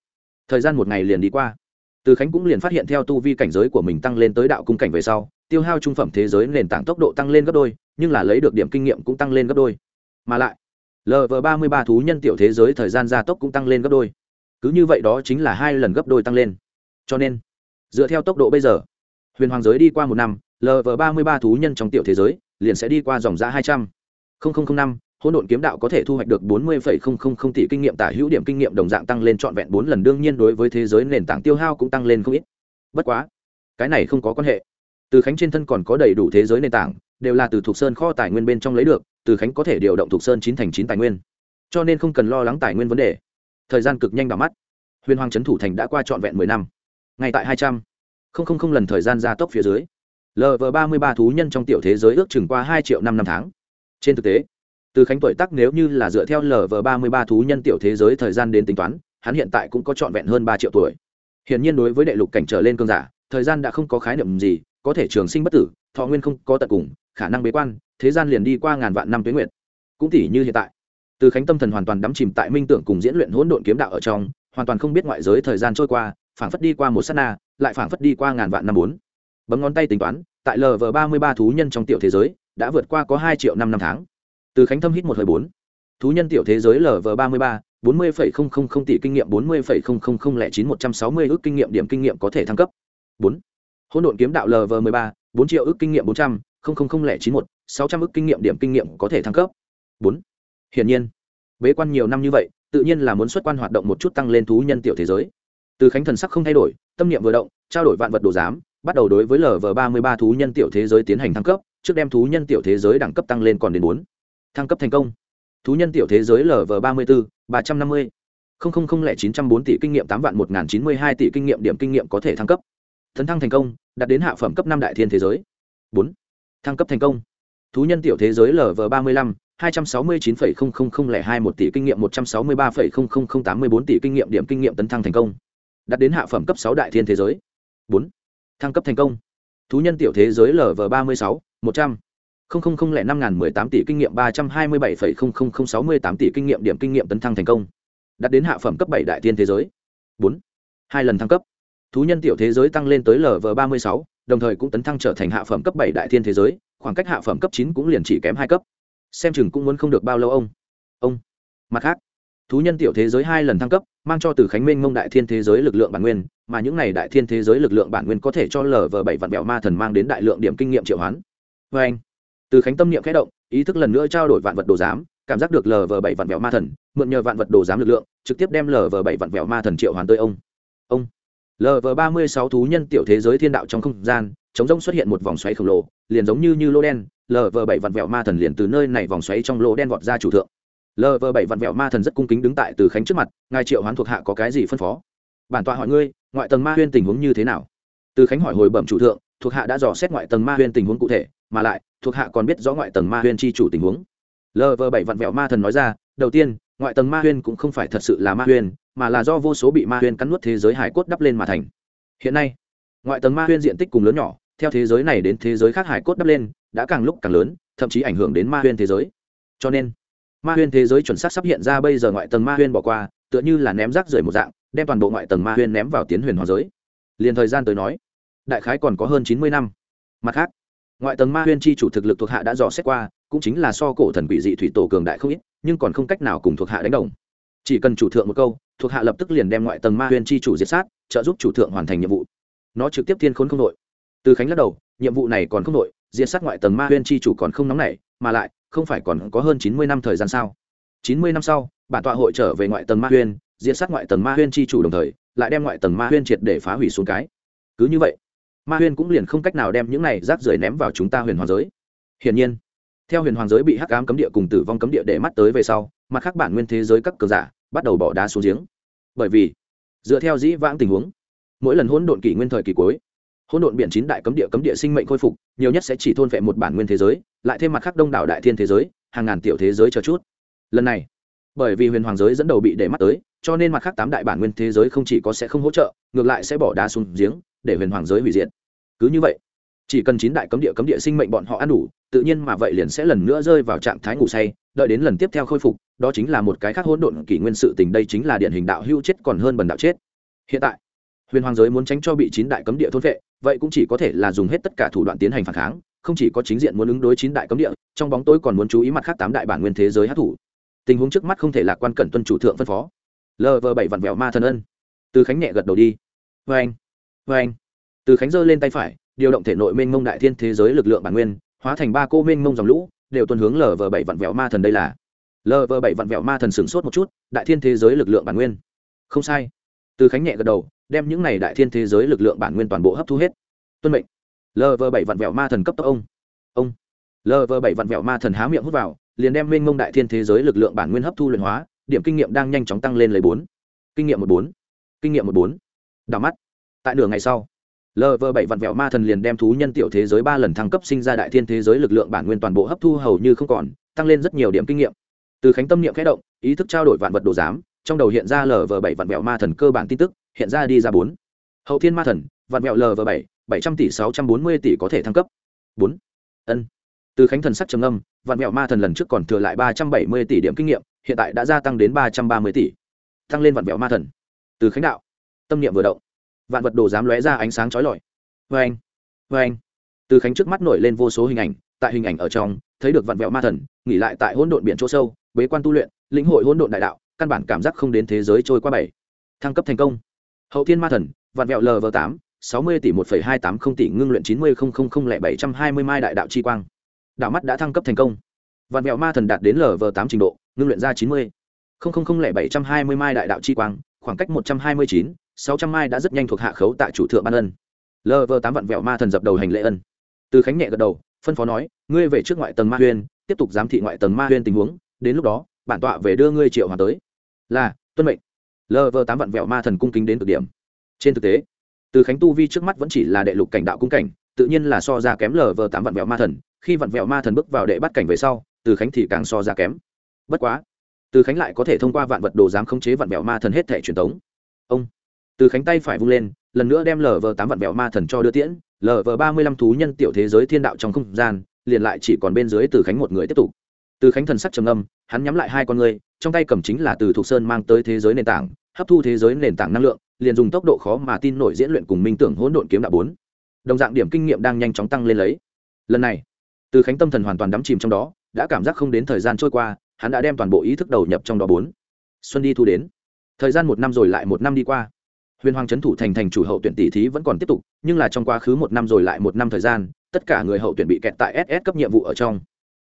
Thời gian một ngày liền đi qua. Từ khánh cũng liền phát hiện theo tu vi cảnh giới của mình tăng lên tới đạo cung cảnh về sau, tiêu hao trung phẩm thế giới nền tảng tốc độ tăng lên gấp đôi nhưng là lấy được điểm kinh nghiệm cũng tăng lên gấp đôi. Mà lại lv ba mươi ba thú nhân tiểu thế giới thời gian gia tốc cũng tăng lên gấp đôi. Cứ như vậy đó chính là hai lần gấp đôi tăng lên. Cho nên, dựa theo tốc độ bây giờ, huyền hoàng giới đi qua một năm lv ba mươi ba thú nhân trong tiểu thế giới liền sẽ đi qua dòng giã hai trăm. Linh năm, hỗn độn kiếm đạo có thể thu hoạch được bốn mươi tỷ kinh nghiệm, tả hữu điểm kinh nghiệm đồng dạng tăng lên trọn vẹn bốn lần, đương nhiên đối với thế giới nền tảng tiêu hao cũng tăng lên không ít. Bất quá, cái này không có quan hệ. Từ khánh trên thân còn có đầy đủ thế giới nền tảng đều là từ thuộc sơn kho tài nguyên bên trong lấy được, từ khánh có thể điều động thuộc sơn chín thành chín tài nguyên. Cho nên không cần lo lắng tài nguyên vấn đề. Thời gian cực nhanh đỏ mắt. Huyền hoàng trấn thủ thành đã qua trọn vẹn mười năm. Ngay tại hai trăm. Linh lần thời gian gia tốc phía dưới. Lv ba mươi ba thú nhân trong tiểu thế giới ước chừng qua hai triệu năm năm tháng. Trên thực tế, từ khánh tuổi tắc nếu như là dựa theo lv ba mươi ba thú nhân tiểu thế giới thời gian đến tính toán, hắn hiện tại cũng có trọn vẹn hơn ba triệu tuổi. Hiển nhiên đối với đệ lục cảnh trở lên cơn giả, thời gian đã không có khái niệm gì, có thể trường sinh bất tử thọ nguyên không có tận cùng, khả năng bế quan, thế gian liền đi qua ngàn vạn năm tuế nguyện cũng tỉ như hiện tại, từ khánh tâm thần hoàn toàn đắm chìm tại minh tưởng cùng diễn luyện hỗn độn kiếm đạo ở trong, hoàn toàn không biết ngoại giới thời gian trôi qua, phảng phất đi qua một s á t na, lại phảng phất đi qua ngàn vạn năm bốn. Bấm ngón tay tính toán, tại lv ba mươi ba thú nhân trong tiểu thế giới, đã vượt qua có hai triệu năm năm tháng. Từ khánh thâm hít một hơi bốn. Thú nhân tiểu thế giới lv ba mươi ba, bốn mươi phẩy không không không tỷ kinh nghiệm, bốn mươi phẩy không không không lẻ chín một trăm sáu mươi ước kinh nghiệm điểm kinh nghiệm có thể thăng cấp. Bốn. Hỗn độn kiếm đạo lv mười ba bốn triệu ước kinh nghiệm bốn trăm, không không không lẻ chín một, sáu trăm ước kinh nghiệm điểm kinh nghiệm có thể thăng cấp. Bốn. Hiển nhiên, bế quan nhiều năm như vậy, tự nhiên là muốn xuất quan hoạt động một chút tăng lên thú nhân tiểu thế giới. Từ khánh thần sắc không thay đổi, tâm niệm vừa động, trao đổi vạn vật đồ giám, bắt đầu đối với lv ba mươi ba thú nhân tiểu thế giới tiến hành thăng cấp, trước đem thú nhân tiểu thế giới đẳng cấp tăng lên còn đến bốn. Thăng cấp thành công. Thú nhân tiểu thế giới lv ba mươi bốn ba trăm năm mươi. Không không không lẻ chín trăm bốn tỷ kinh nghiệm tám vạn một nghìn chín mươi hai tỷ kinh nghiệm điểm kinh nghiệm có thể thăng cấp thấn thăng thành công, đạt đến hạ phẩm cấp năm đại thiên thế giới. Bốn, thăng cấp thành công. Thú nhân tiểu thế giới lv ba mươi lăm, hai trăm sáu mươi chín phẩy không không không lẻ hai một tỷ kinh nghiệm, một trăm sáu mươi ba phẩy không không không tám mươi bốn tỷ kinh nghiệm điểm kinh nghiệm tấn thăng thành công, đạt đến hạ phẩm cấp sáu đại thiên thế giới. Bốn, thăng cấp thành công. Thú nhân tiểu thế giới lv ba mươi sáu, một trăm, không không không lẻ năm ngàn mười tám tỷ kinh nghiệm, ba trăm hai mươi bảy phẩy không không không sáu mươi tám tỷ kinh nghiệm điểm kinh nghiệm tấn thăng thành công, đạt đến hạ phẩm cấp bảy đại thiên thế giới. Bốn, hai lần thăng cấp thú nhân tiểu thế giới tăng lên tới lv ba mươi sáu, đồng thời cũng tấn thăng trở thành hạ phẩm cấp bảy đại thiên thế giới, khoảng cách hạ phẩm cấp chín cũng liền chỉ kém hai cấp. Xem chừng cũng muốn không được bao lâu ông. Ông. Mặt khác, thú nhân tiểu thế giới hai lần thăng cấp, mang cho từ khánh minh mông đại thiên thế giới lực lượng bản nguyên, mà những này đại thiên thế giới lực lượng bản nguyên có thể cho lv bảy vạn bèo ma thần mang đến đại lượng điểm kinh nghiệm triệu hoán. Vê anh, từ khánh tâm niệm khẽ động, ý thức lần nữa trao đổi vạn vật đồ giám, cảm giác được lv bảy vạn bèo ma thần, mượn nhờ vạn vật đồ giám lực lượng, trực tiếp đem lv bảy vạn bèo ma thần triệu hoán tới ông. Ông lv ba mươi sáu thú nhân tiểu thế giới thiên đạo trong không gian, chống rông xuất hiện một vòng xoáy khổng lồ, liền giống như như lô đen lv bảy vặn vẹo ma thần liền từ nơi này vòng xoáy trong lỗ đen vọt ra chủ thượng. Lv bảy vặn vẹo ma thần rất cung kính đứng tại từ khánh trước mặt, ngài triệu hoán thuộc hạ có cái gì phân phó? Bản tọa hỏi ngươi, ngoại tầng ma huyên tình huống như thế nào? Từ khánh hỏi hồi bẩm chủ thượng, thuộc hạ đã dò xét ngoại tầng ma huyên tình huống cụ thể, mà lại, thuộc hạ còn biết rõ ngoại tầng ma huyên chi chủ tình huống. Lv bảy vặn vẹo ma thần nói ra, đầu tiên, ngoại tầng ma huyên cũng không phải thật sự là ma huyên mà là do vô số bị ma huyên cắn nuốt thế giới hải cốt đắp lên mà thành. Hiện nay, ngoại tầng ma huyên diện tích cùng lớn nhỏ, theo thế giới này đến thế giới khác hải cốt đắp lên, đã càng lúc càng lớn, thậm chí ảnh hưởng đến ma huyên thế giới. Cho nên, ma huyên thế giới chuẩn xác sắp hiện ra bây giờ ngoại tầng ma huyên bỏ qua, tựa như là ném rác rưởi một dạng, đem toàn bộ ngoại tầng ma huyên ném vào tiến huyền hòa giới. Liền thời gian tới nói, đại khái còn có hơn chín mươi năm. Mặt khác, ngoại tầng ma huyên chi chủ thực lực thuộc hạ đã dò xét qua, cũng chính là so cổ thần quỷ dị thủy tổ cường đại không ít, nhưng còn không cách nào cùng thuộc hạ đánh đồng. Chỉ cần chủ thượng một câu thuộc hạ lập tức liền đem ngoại tầng ma huyền chi chủ diệt sát trợ giúp chủ thượng hoàn thành nhiệm vụ. Nó trực tiếp thiên khốn không đội. Từ khánh lắc đầu nhiệm vụ này còn không đội diệt sát ngoại tầng ma huyền chi chủ còn không nóng nảy mà lại không phải còn có hơn chín mươi năm thời gian sao? Chín mươi năm sau bản tọa hội trở về ngoại tầng ma huyền, diệt sát ngoại tầng ma huyền chi chủ đồng thời lại đem ngoại tầng ma huyền triệt để phá hủy xuống cái. Cứ như vậy ma huyền cũng liền không cách nào đem những này rác rưởi ném vào chúng ta huyền hoàng giới. Hiển nhiên theo huyền hoàng giới bị hắc ám cấm địa cùng tử vong cấm địa để mắt tới về sau mặt khác bản nguyên thế giới các cờ giả bắt đầu bỏ đá xuống giếng. Bởi vì, dựa theo dĩ vãng tình huống, mỗi lần hỗn độn kỷ nguyên thời kỳ cuối, hỗn độn biển chín đại cấm địa cấm địa sinh mệnh khôi phục, nhiều nhất sẽ chỉ thôn vệ một bản nguyên thế giới, lại thêm mặt khác đông đảo đại thiên thế giới, hàng ngàn tiểu thế giới chờ chút. Lần này, bởi vì huyền hoàng giới dẫn đầu bị để mắt tới, cho nên mặt khác tám đại bản nguyên thế giới không chỉ có sẽ không hỗ trợ, ngược lại sẽ bỏ đá xuống giếng để huyền hoàng giới hủy diệt. Cứ như vậy, chỉ cần chín đại cấm địa cấm địa sinh mệnh bọn họ ăn đủ, tự nhiên mà vậy liền sẽ lần nữa rơi vào trạng thái ngủ say đợi đến lần tiếp theo khôi phục, đó chính là một cái khác hỗn độn kỷ nguyên sự tình, đây chính là điển hình đạo hưu chết còn hơn bần đạo chết. Hiện tại, huyền hoàng giới muốn tránh cho bị chín đại cấm địa thôn vệ, vậy cũng chỉ có thể là dùng hết tất cả thủ đoạn tiến hành phản kháng, không chỉ có chính diện muốn ứng đối chín đại cấm địa, trong bóng tối còn muốn chú ý mặt khác tám đại bản nguyên thế giới hát thủ tình huống trước mắt không thể lạc quan cẩn tuân chủ thượng phân phó. Lv bảy vặn vẹo ma thần ân. Từ khánh nhẹ gật đầu đi. Vê anh vê anh từ khánh giơ lên tay phải, điều động thể nội mênh mông đại thiên thế giới lực lượng bản nguyên, hóa thành ba cô mênh mông dòng lũ đều tuân hướng lờ vờ bảy vặn vẹo ma thần đây là. Lờ vờ bảy vặn vẹo ma thần sửng sốt một chút, đại thiên thế giới lực lượng bản nguyên. Không sai. Từ khánh nhẹ gật đầu, đem những này đại thiên thế giới lực lượng bản nguyên toàn bộ hấp thu hết. Tuân mệnh. Lờ vờ bảy vạn vẹo ma thần cấp tốc ông. Ông. Lờ vờ bảy vạn vẹo ma thần há miệng hút vào, liền đem mênh mông đại thiên thế giới lực lượng bản nguyên hấp thu luyện hóa, điểm kinh nghiệm đang nhanh chóng tăng lên lấy bốn. Kinh nghiệm một bốn. Kinh nghiệm một bốn. Đảo mắt. Tại nửa ngày sau lv bảy vạn vẹo ma thần liền đem thú nhân tiểu thế giới ba lần thăng cấp sinh ra đại thiên thế giới lực lượng bản nguyên toàn bộ hấp thu hầu như không còn, tăng lên rất nhiều điểm kinh nghiệm. Từ khánh tâm niệm khẽ động, ý thức trao đổi vạn vật đồ giám, trong đầu hiện ra lv bảy vạn vẹo ma thần cơ bản tin tức, hiện ra đi ra bốn. Hậu thiên ma thần, vạn vẹo lv bảy bảy trăm tỷ sáu trăm bốn mươi tỷ có thể thăng cấp. Bốn. Ân. Từ khánh thần sắc trầm âm vạn mẹo ma thần lần trước còn thừa lại ba trăm bảy mươi tỷ điểm kinh nghiệm, hiện tại đã gia tăng đến ba trăm ba mươi tỷ. Tăng lên vạn mẹo ma thần. Từ khánh đạo, tâm niệm vừa động vạn vật đồ dám lóe ra ánh sáng chói lọi. Vê anh vê anh. Từ khánh trước mắt nổi lên vô số hình ảnh, tại hình ảnh ở trong, thấy được vạn vẹo ma thần, nghỉ lại tại hỗn độn biển chỗ sâu, bế quan tu luyện, lĩnh hội hỗn độn đại đạo, căn bản cảm giác không đến thế giới trôi qua bảy. Thăng cấp thành công. Hậu thiên ma thần, vạn vẹo lv tám, sáu mươi tỷ một phẩy hai tám không tỷ, ngưng luyện chín mươi không không không lẻ bảy trăm hai mươi mai đại đạo chi quang. Đạo mắt đã thăng cấp thành công. Vạn vẹo ma thần đạt đến lv tám trình độ, ngưng luyện ra chín mươi. Không không không lẻ bảy trăm hai mươi mai đại đạo chi quang, khoảng cách một trăm hai mươi chín sáu trăm mai đã rất nhanh thuộc hạ khấu tại chủ thượng ban ân. Lv tám vạn vẹo ma thần dập đầu hành lễ ân. Từ khánh nhẹ gật đầu, phân phó nói, ngươi về trước ngoại tầng ma huyên, tiếp tục giám thị ngoại tầng ma huyên tình huống, đến lúc đó, bản tọa về đưa ngươi triệu hòa tới. Là, tuân mệnh. Lv tám vạn vẹo ma thần cung kính đến cực điểm. Trên thực tế, từ khánh tu vi trước mắt vẫn chỉ là đệ lục cảnh đạo cung cảnh, tự nhiên là so ra kém lv tám vạn vẹo ma thần, khi vạn vẹo ma thần bước vào đệ bắt cảnh về sau, từ khánh thì càng so ra kém. Bất quá, từ khánh lại có thể thông qua vạn vật đồ giám khống chế vạn vẹo ma thần hết thể truyền thống ông từ khánh tay phải vung lên, lần nữa đem lv tám vạn vẹo ma thần cho đưa tiễn. Lv ba mươi lăm thú nhân tiểu thế giới thiên đạo trong không gian, liền lại chỉ còn bên dưới từ khánh một người tiếp tục. Từ khánh thần sắc trầm âm hắn nhắm lại hai con người, trong tay cầm chính là từ thục sơn mang tới thế giới nền tảng, hấp thu thế giới nền tảng năng lượng, liền dùng tốc độ khó mà tin nổi diễn luyện cùng minh tưởng hỗn độn kiếm đạo bốn. Đồng dạng điểm kinh nghiệm đang nhanh chóng tăng lên lấy. Lần này, từ khánh tâm thần hoàn toàn đắm chìm trong đó, đã cảm giác không đến thời gian trôi qua, hắn đã đem toàn bộ ý thức đầu nhập trong đó bốn. Xuân đi thu đến. Thời gian một năm rồi lại một năm đi qua huyền hoàng trấn thủ thành thành chủ hậu tuyển tỷ thí vẫn còn tiếp tục, nhưng là trong quá khứ một năm rồi lại một năm thời gian, tất cả người hậu tuyển bị kẹt tại ss cấp nhiệm vụ ở trong.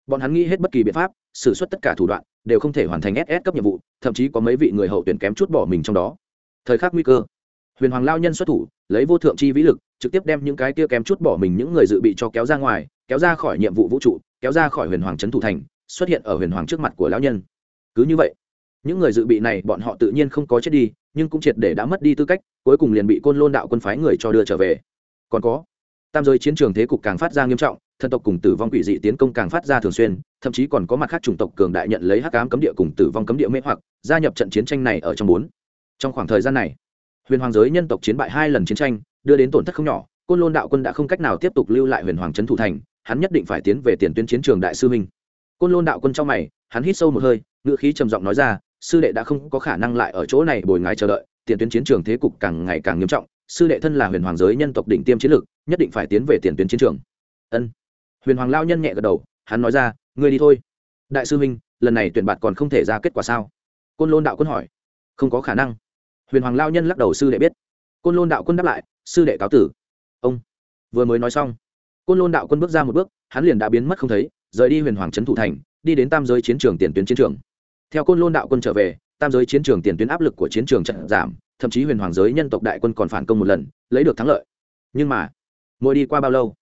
Bọn hắn nghĩ hết bất kỳ biện pháp, xử suất tất cả thủ đoạn, đều không thể hoàn thành ss cấp nhiệm vụ, thậm chí có mấy vị người hậu tuyển kém chút bỏ mình trong đó. Thời khắc nguy cơ, huyền hoàng lao nhân xuất thủ, lấy vô thượng chi vĩ lực, trực tiếp đem những cái kia kém chút bỏ mình những người dự bị cho kéo ra ngoài, kéo ra khỏi nhiệm vụ vũ trụ, kéo ra khỏi huyền hoàng trấn thủ thành, xuất hiện ở huyền hoàng trước mặt của lão nhân. Cứ như vậy những người dự bị này, bọn họ tự nhiên không có chết đi, nhưng cũng triệt để đã mất đi tư cách, cuối cùng liền bị côn lôn đạo quân phái người cho đưa trở về. Còn có, tam giới chiến trường thế cục càng phát ra nghiêm trọng, thần tộc cùng tử vong quỷ dị tiến công càng phát ra thường xuyên, thậm chí còn có mặt khác chủng tộc cường đại nhận lấy hắc ám cấm địa cùng tử vong cấm địa mê hoặc, gia nhập trận chiến tranh này ở trong bốn. Trong khoảng thời gian này, huyền hoàng giới nhân tộc chiến bại hai lần chiến tranh, đưa đến tổn thất không nhỏ, côn lôn đạo quân đã không cách nào tiếp tục lưu lại huyền hoàng trấn thủ thành, hắn nhất định phải tiến về tiền tuyến chiến trường đại sư minh côn lôn đạo quân trong mày, hắn hít sâu một hơi ngựa khí trầm giọng nói ra sư đệ đã không có khả năng lại ở chỗ này bồi ngái chờ đợi, tiền tuyến chiến trường thế cục càng ngày càng nghiêm trọng, sư đệ thân là huyền hoàng giới nhân tộc đỉnh tiêm chiến lược, nhất định phải tiến về tiền tuyến chiến trường. Ân. Huyền hoàng lao nhân nhẹ gật đầu, hắn nói ra, ngươi đi thôi. Đại sư minh lần này tuyển bạt còn không thể ra kết quả sao? Côn lôn đạo quân hỏi. Không có khả năng. Huyền hoàng lao nhân lắc đầu sư đệ biết. Côn lôn đạo quân đáp lại, sư đệ cáo tử. Ông. Vừa mới nói xong, côn lôn đạo quân bước ra một bước, hắn liền đã biến mất không thấy, rời đi huyền hoàng trấn thủ thành, đi đến tam giới chiến trường tiền tuyến chiến trường theo côn lôn đạo quân trở về, tam giới chiến trường tiền tuyến áp lực của chiến trường trận giảm, thậm chí huyền hoàng giới nhân tộc đại quân còn phản công một lần, lấy được thắng lợi. Nhưng mà, mỗi đi qua bao lâu,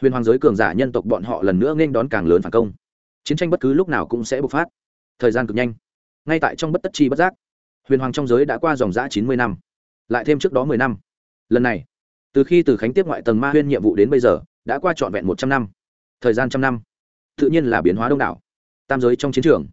huyền hoàng giới cường giả nhân tộc bọn họ lần nữa nghênh đón càng lớn phản công. Chiến tranh bất cứ lúc nào cũng sẽ bộc phát. Thời gian cực nhanh. Ngay tại trong bất tất chi bất giác, huyền hoàng trong giới đã qua dòng giã chín mươi năm, lại thêm trước đó mười năm. Lần này, từ khi từ khánh tiếp ngoại tầng ma huyên nhiệm vụ đến bây giờ, đã qua trọn vẹn một trăm năm. Thời gian trăm năm, tự nhiên là biến hóa đông đảo. Tam giới trong chiến trường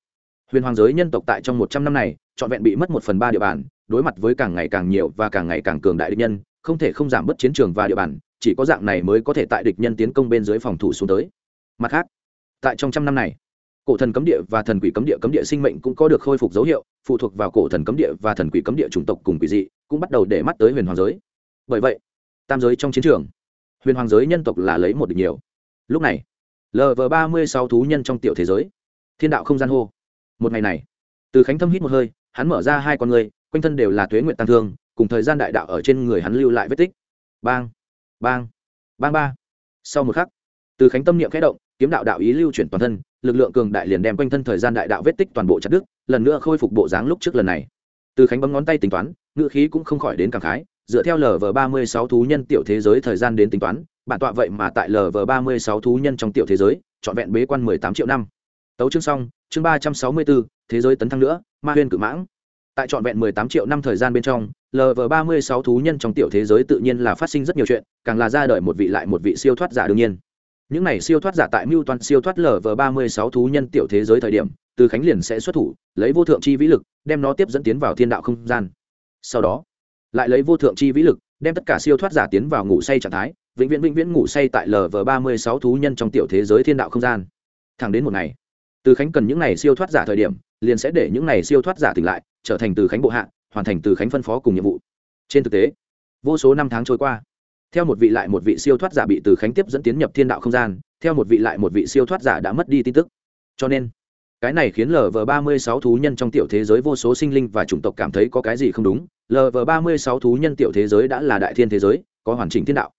huyền hoàng giới nhân tộc tại trong một trăm năm này, trọn vẹn bị mất một phần ba địa bàn, đối mặt với càng ngày càng nhiều và càng ngày càng cường đại địch nhân, không thể không giảm bớt chiến trường và địa bàn, chỉ có dạng này mới có thể tại địch nhân tiến công bên dưới phòng thủ xuống tới. Mặt khác, tại trong trăm năm này, cổ thần cấm địa và thần quỷ cấm địa cấm địa sinh mệnh cũng có được khôi phục dấu hiệu, phụ thuộc vào cổ thần cấm địa và thần quỷ cấm địa chủng tộc cùng quỷ dị, cũng bắt đầu để mắt tới huyền hoàng giới. Bởi vậy, tam giới trong chiến trường, huyền hoàng giới nhân tộc là lấy một địch nhiều. Lúc này lv ba mươi sáu thú nhân trong tiểu thế giới, thiên đạo không gian hô một ngày này. Từ khánh thâm hít một hơi hắn mở ra hai con người quanh thân đều là tuế nguyện tăng thương cùng thời gian đại đạo ở trên người hắn lưu lại vết tích. Bang bang bang ba. Sau một khắc từ khánh tâm niệm khẽ động kiếm đạo đạo ý lưu chuyển toàn thân lực lượng cường đại liền đem quanh thân thời gian đại đạo vết tích toàn bộ chặt đứt, lần nữa khôi phục bộ dáng lúc trước lần này. Từ khánh bấm ngón tay tính toán ngựa khí cũng không khỏi đến cảm khái dựa theo lv ba mươi sáu thú nhân tiểu thế giới thời gian đến tính toán bản tọa vậy mà tại lv ba mươi sáu thú nhân trong tiểu thế giới trọn vẹn bế quan mười tám triệu năm tấu chương xong, chương ba trăm sáu mươi bốn thế giới tấn thăng nữa, ma huyên cự mãng. Tại trọn vẹn mười tám triệu năm thời gian bên trong lv ba mươi sáu thú nhân trong tiểu thế giới tự nhiên là phát sinh rất nhiều chuyện, càng là ra đời một vị lại một vị siêu thoát giả đương nhiên. Những này siêu thoát giả tại mưu toàn siêu thoát lv ba mươi sáu thú nhân tiểu thế giới thời điểm, từ khánh liền sẽ xuất thủ, lấy vô thượng chi vĩ lực, đem nó tiếp dẫn tiến vào thiên đạo không gian. Sau đó, lại lấy vô thượng chi vĩ lực, đem tất cả siêu thoát giả tiến vào ngủ say trạng thái, vĩnh viễn vĩnh viễn ngủ say tại lv ba mươi sáu thú nhân trong tiểu thế giới thiên đạo không gian. Thẳng đến một ngày từ khánh cần những này siêu thoát giả thời điểm, liền sẽ để những này siêu thoát giả tỉnh lại, trở thành từ khánh bộ hạ, hoàn thành từ khánh phân phó cùng nhiệm vụ. Trên thực tế, vô số năm tháng trôi qua, theo một vị lại một vị siêu thoát giả bị từ khánh tiếp dẫn tiến nhập thiên đạo không gian, theo một vị lại một vị siêu thoát giả đã mất đi tin tức. Cho nên, cái này khiến lv ba mươi sáu thú nhân trong tiểu thế giới vô số sinh linh và chủng tộc cảm thấy có cái gì không đúng. Lv ba mươi sáu thú nhân tiểu thế giới đã là đại thiên thế giới, có hoàn chỉnh thiên đạo.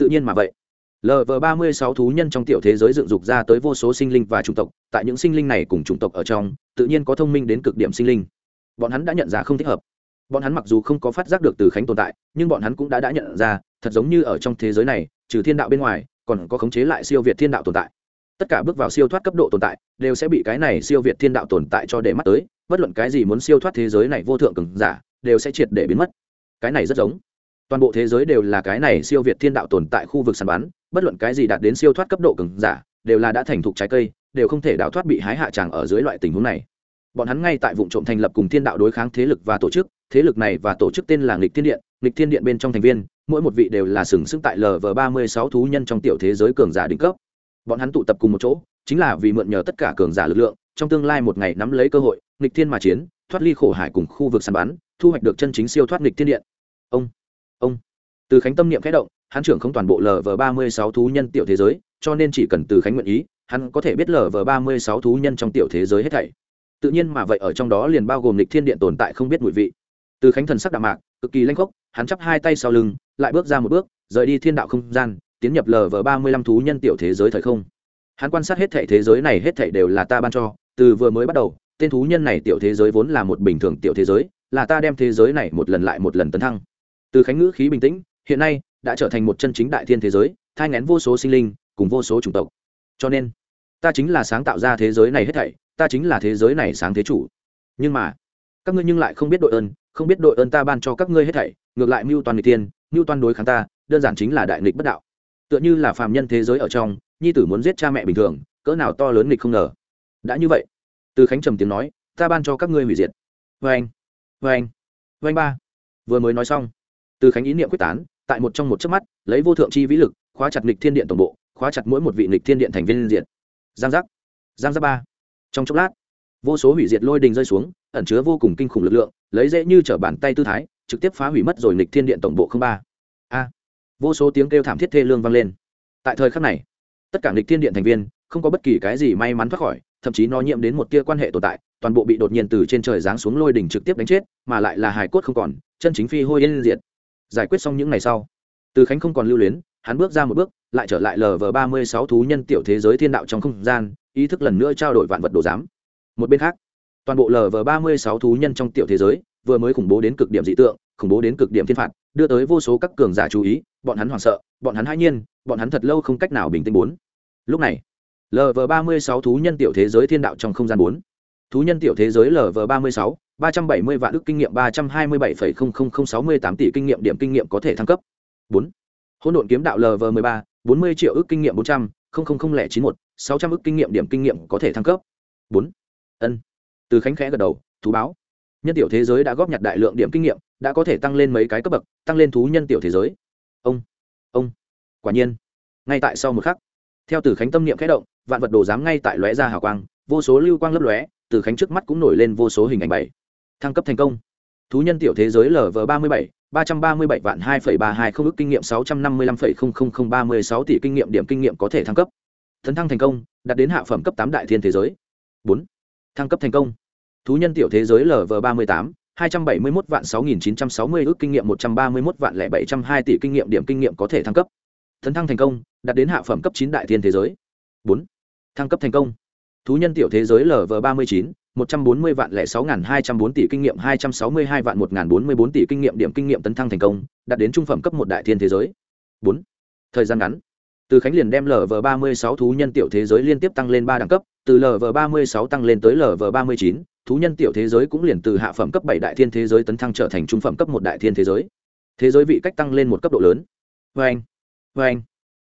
Tự nhiên mà vậy lv ba mươi sáu thú nhân trong tiểu thế giới dựng dục ra tới vô số sinh linh và chủng tộc, tại những sinh linh này cùng chủng tộc ở trong, tự nhiên có thông minh đến cực điểm sinh linh. Bọn hắn đã nhận ra không thích hợp. Bọn hắn mặc dù không có phát giác được từ khánh tồn tại, nhưng bọn hắn cũng đã đã nhận ra, thật giống như ở trong thế giới này, trừ thiên đạo bên ngoài, còn có khống chế lại siêu việt thiên đạo tồn tại. Tất cả bước vào siêu thoát cấp độ tồn tại, đều sẽ bị cái này siêu việt thiên đạo tồn tại cho để mắt tới, bất luận cái gì muốn siêu thoát thế giới này vô thượng cường giả, đều sẽ triệt để biến mất. Cái này rất giống toàn bộ thế giới đều là cái này siêu việt thiên đạo tồn tại khu vực săn bắn, bất luận cái gì đạt đến siêu thoát cấp độ cường giả, đều là đã thành thục trái cây, đều không thể đào thoát bị hái hạ tràng ở dưới loại tình huống này. Bọn hắn ngay tại vụ trộm thành lập cùng thiên đạo đối kháng thế lực và tổ chức, thế lực này và tổ chức tên là nghịch thiên điện, nghịch thiên điện bên trong thành viên, mỗi một vị đều là sừng sững tại lv ba mươi sáu thú nhân trong tiểu thế giới cường giả đỉnh cấp. Bọn hắn tụ tập cùng một chỗ, chính là vì mượn nhờ tất cả cường giả lực lượng, trong tương lai một ngày nắm lấy cơ hội, nghịch thiên mà chiến, thoát ly khổ hải cùng khu vực săn bắn, thu hoạch được chân chính siêu thoát nghịch thiên điện. Ông ông từ khánh tâm niệm khẽ động, hắn trưởng không toàn bộ lv ba mươi sáu thú nhân tiểu thế giới, cho nên chỉ cần từ khánh nguyện ý, hắn có thể biết lv ba mươi sáu thú nhân trong tiểu thế giới hết thảy. Tự nhiên mà vậy ở trong đó liền bao gồm lịch thiên điện tồn tại không biết mùi vị. Từ khánh thần sắc đạm mạc, cực kỳ lanh khốc, hắn chắp hai tay sau lưng, lại bước ra một bước, rời đi thiên đạo không gian, tiến nhập lv ba mươi lăm thú nhân tiểu thế giới thời không. Hắn quan sát hết thảy thế giới này hết thảy đều là ta ban cho, từ vừa mới bắt đầu, tên thú nhân này tiểu thế giới vốn là một bình thường tiểu thế giới, là ta đem thế giới này một lần lại một lần tấn thăng. Từ khánh ngữ khí bình tĩnh hiện nay, đã trở thành một chân chính đại thiên thế giới, thai ngén vô số sinh linh, cùng vô số chủng tộc. Cho nên, ta chính là sáng tạo ra thế giới này hết thảy, ta chính là thế giới này sáng thế chủ. Nhưng mà, các ngươi nhưng lại không biết đội ơn, không biết đội ơn ta ban cho các ngươi hết thảy, ngược lại mưu toàn người tiên mưu toàn đối kháng ta, đơn giản chính là đại nghịch bất đạo. Tựa như là phàm nhân thế giới ở trong, nhi tử muốn giết cha mẹ bình thường, cỡ nào to lớn nghịch không ngờ. Đã như vậy, từ khánh trầm tiếng nói, ta ban cho các ngươi hủy diệt. Vê anh vê anh vê anh ba. Vừa mới nói xong, từ khánh ý niệm quyết tán tại một trong một chớp mắt, lấy vô thượng chi vĩ lực, khóa chặt nghịch thiên điện tổng bộ, khóa chặt mỗi một vị nghịch thiên điện thành viên diện giang giác. Giang giác ba. Trong chốc lát, vô số hủy diệt lôi đình rơi xuống, ẩn chứa vô cùng kinh khủng lực lượng, lấy dễ như t bàn tay tư thái, trực tiếp phá hủy mất rồi nghịch thiên điện tổng bộ không ba. A. Vô số tiếng kêu thảm thiết thê lương vang lên. Tại thời khắc này, tất cả nghịch thiên điện thành viên, không có bất kỳ cái gì may mắn thoát khỏi, thậm chí nó nhiễm đến một tia quan hệ tồn tại, toàn bộ bị đột nhiên từ trên trời giáng xuống lôi đỉnh trực tiếp đánh chết, mà lại là hài cốt không còn, chân chính phi hôi yên diệt giải quyết xong những ngày sau. Từ khánh không còn lưu luyến, hắn bước ra một bước, lại trở lại lv ba mươi sáu thú nhân tiểu thế giới thiên đạo trong không gian, ý thức lần nữa trao đổi vạn vật đồ giám. Một bên khác, toàn bộ lv ba mươi sáu thú nhân trong tiểu thế giới, vừa mới khủng bố đến cực điểm dị tượng, khủng bố đến cực điểm thiên phạt, đưa tới vô số các cường giả chú ý, bọn hắn hoảng sợ, bọn hắn hãi nhiên, bọn hắn thật lâu không cách nào bình tĩnh bốn. Lúc này lv ba mươi sáu thú nhân tiểu thế giới thiên đạo trong không gian bốn. Thú nhân tiểu thế giới lv ba mươi sáu ba trăm bảy mươi vạn ức kinh nghiệm, ba trăm hai mươi bảy sáu mươi tám tỷ kinh nghiệm, điểm kinh nghiệm có thể thăng cấp. Bốn. Hỗn độn kiếm đạo lv mười ba, bốn mươi triệu ước kinh nghiệm bốn trăm linh chín một, sáu trăm ước kinh nghiệm, điểm kinh nghiệm có thể thăng cấp. Bốn. Ân. Từ khánh khẽ gật đầu, thú báo. Nhân tiểu thế giới đã góp nhặt đại lượng điểm kinh nghiệm, đã có thể tăng lên mấy cái cấp bậc, tăng lên thú nhân tiểu thế giới. Ông. Ông. Quả nhiên. Ngay tại sau một khắc, theo từ khánh tâm niệm khẽ động, vạn vật đồ giám ngay tại lóe ra hào quang, vô số lưu quang lấp lóe, từ khánh trước mắt cũng nổi lên vô số hình ảnh bảy thăng cấp thành công. Thú nhân tiểu thế giới lv ba mươi bảy, ba trăm ba mươi bảy vạn hai phẩy ba hai không ước kinh nghiệm, sáu trăm năm mươi lăm phẩy không không không ba mươi sáu tỷ kinh nghiệm, điểm kinh nghiệm có thể thăng cấp. Tấn thăng thành công, đạt đến hạ phẩm cấp tám đại thiên thế giới. Bốn. Thăng cấp thành công. Thú nhân tiểu thế giới lv ba mươi tám, hai trăm bảy mươi mốt vạn sáu nghìn chín trăm sáu mươi ước kinh nghiệm, một trăm ba mươi mốt vạn lẻ bảy trăm hai tỷ kinh nghiệm, điểm kinh nghiệm có thể thăng cấp. Tấn thăng thành công, đạt đến hạ phẩm cấp chín đại thiên thế giới. Bốn. Thăng cấp thành công. Thú nhân tiểu thế giới lv ba mươi chín một trăm bốn mươi vạn lẻ sáu nghìn hai trăm bốn tỷ kinh nghiệm, hai trăm sáu mươi hai vạn một nghìn bốn mươi bốn tỷ kinh nghiệm điểm kinh nghiệm tấn thăng thành công, đạt đến trung phẩm cấp một đại thiên thế giới. Bốn, thời gian ngắn. Từ khánh liền đem lv ba mươi sáu thú nhân tiểu thế giới liên tiếp tăng lên ba đẳng cấp, từ lv ba mươi sáu tăng lên tới lv ba mươi chín, thú nhân tiểu thế giới cũng liền từ hạ phẩm cấp bảy đại thiên thế giới tấn thăng trở thành trung phẩm cấp một đại thiên thế giới. Thế giới vị cách tăng lên một cấp độ lớn. Vê anh vê anh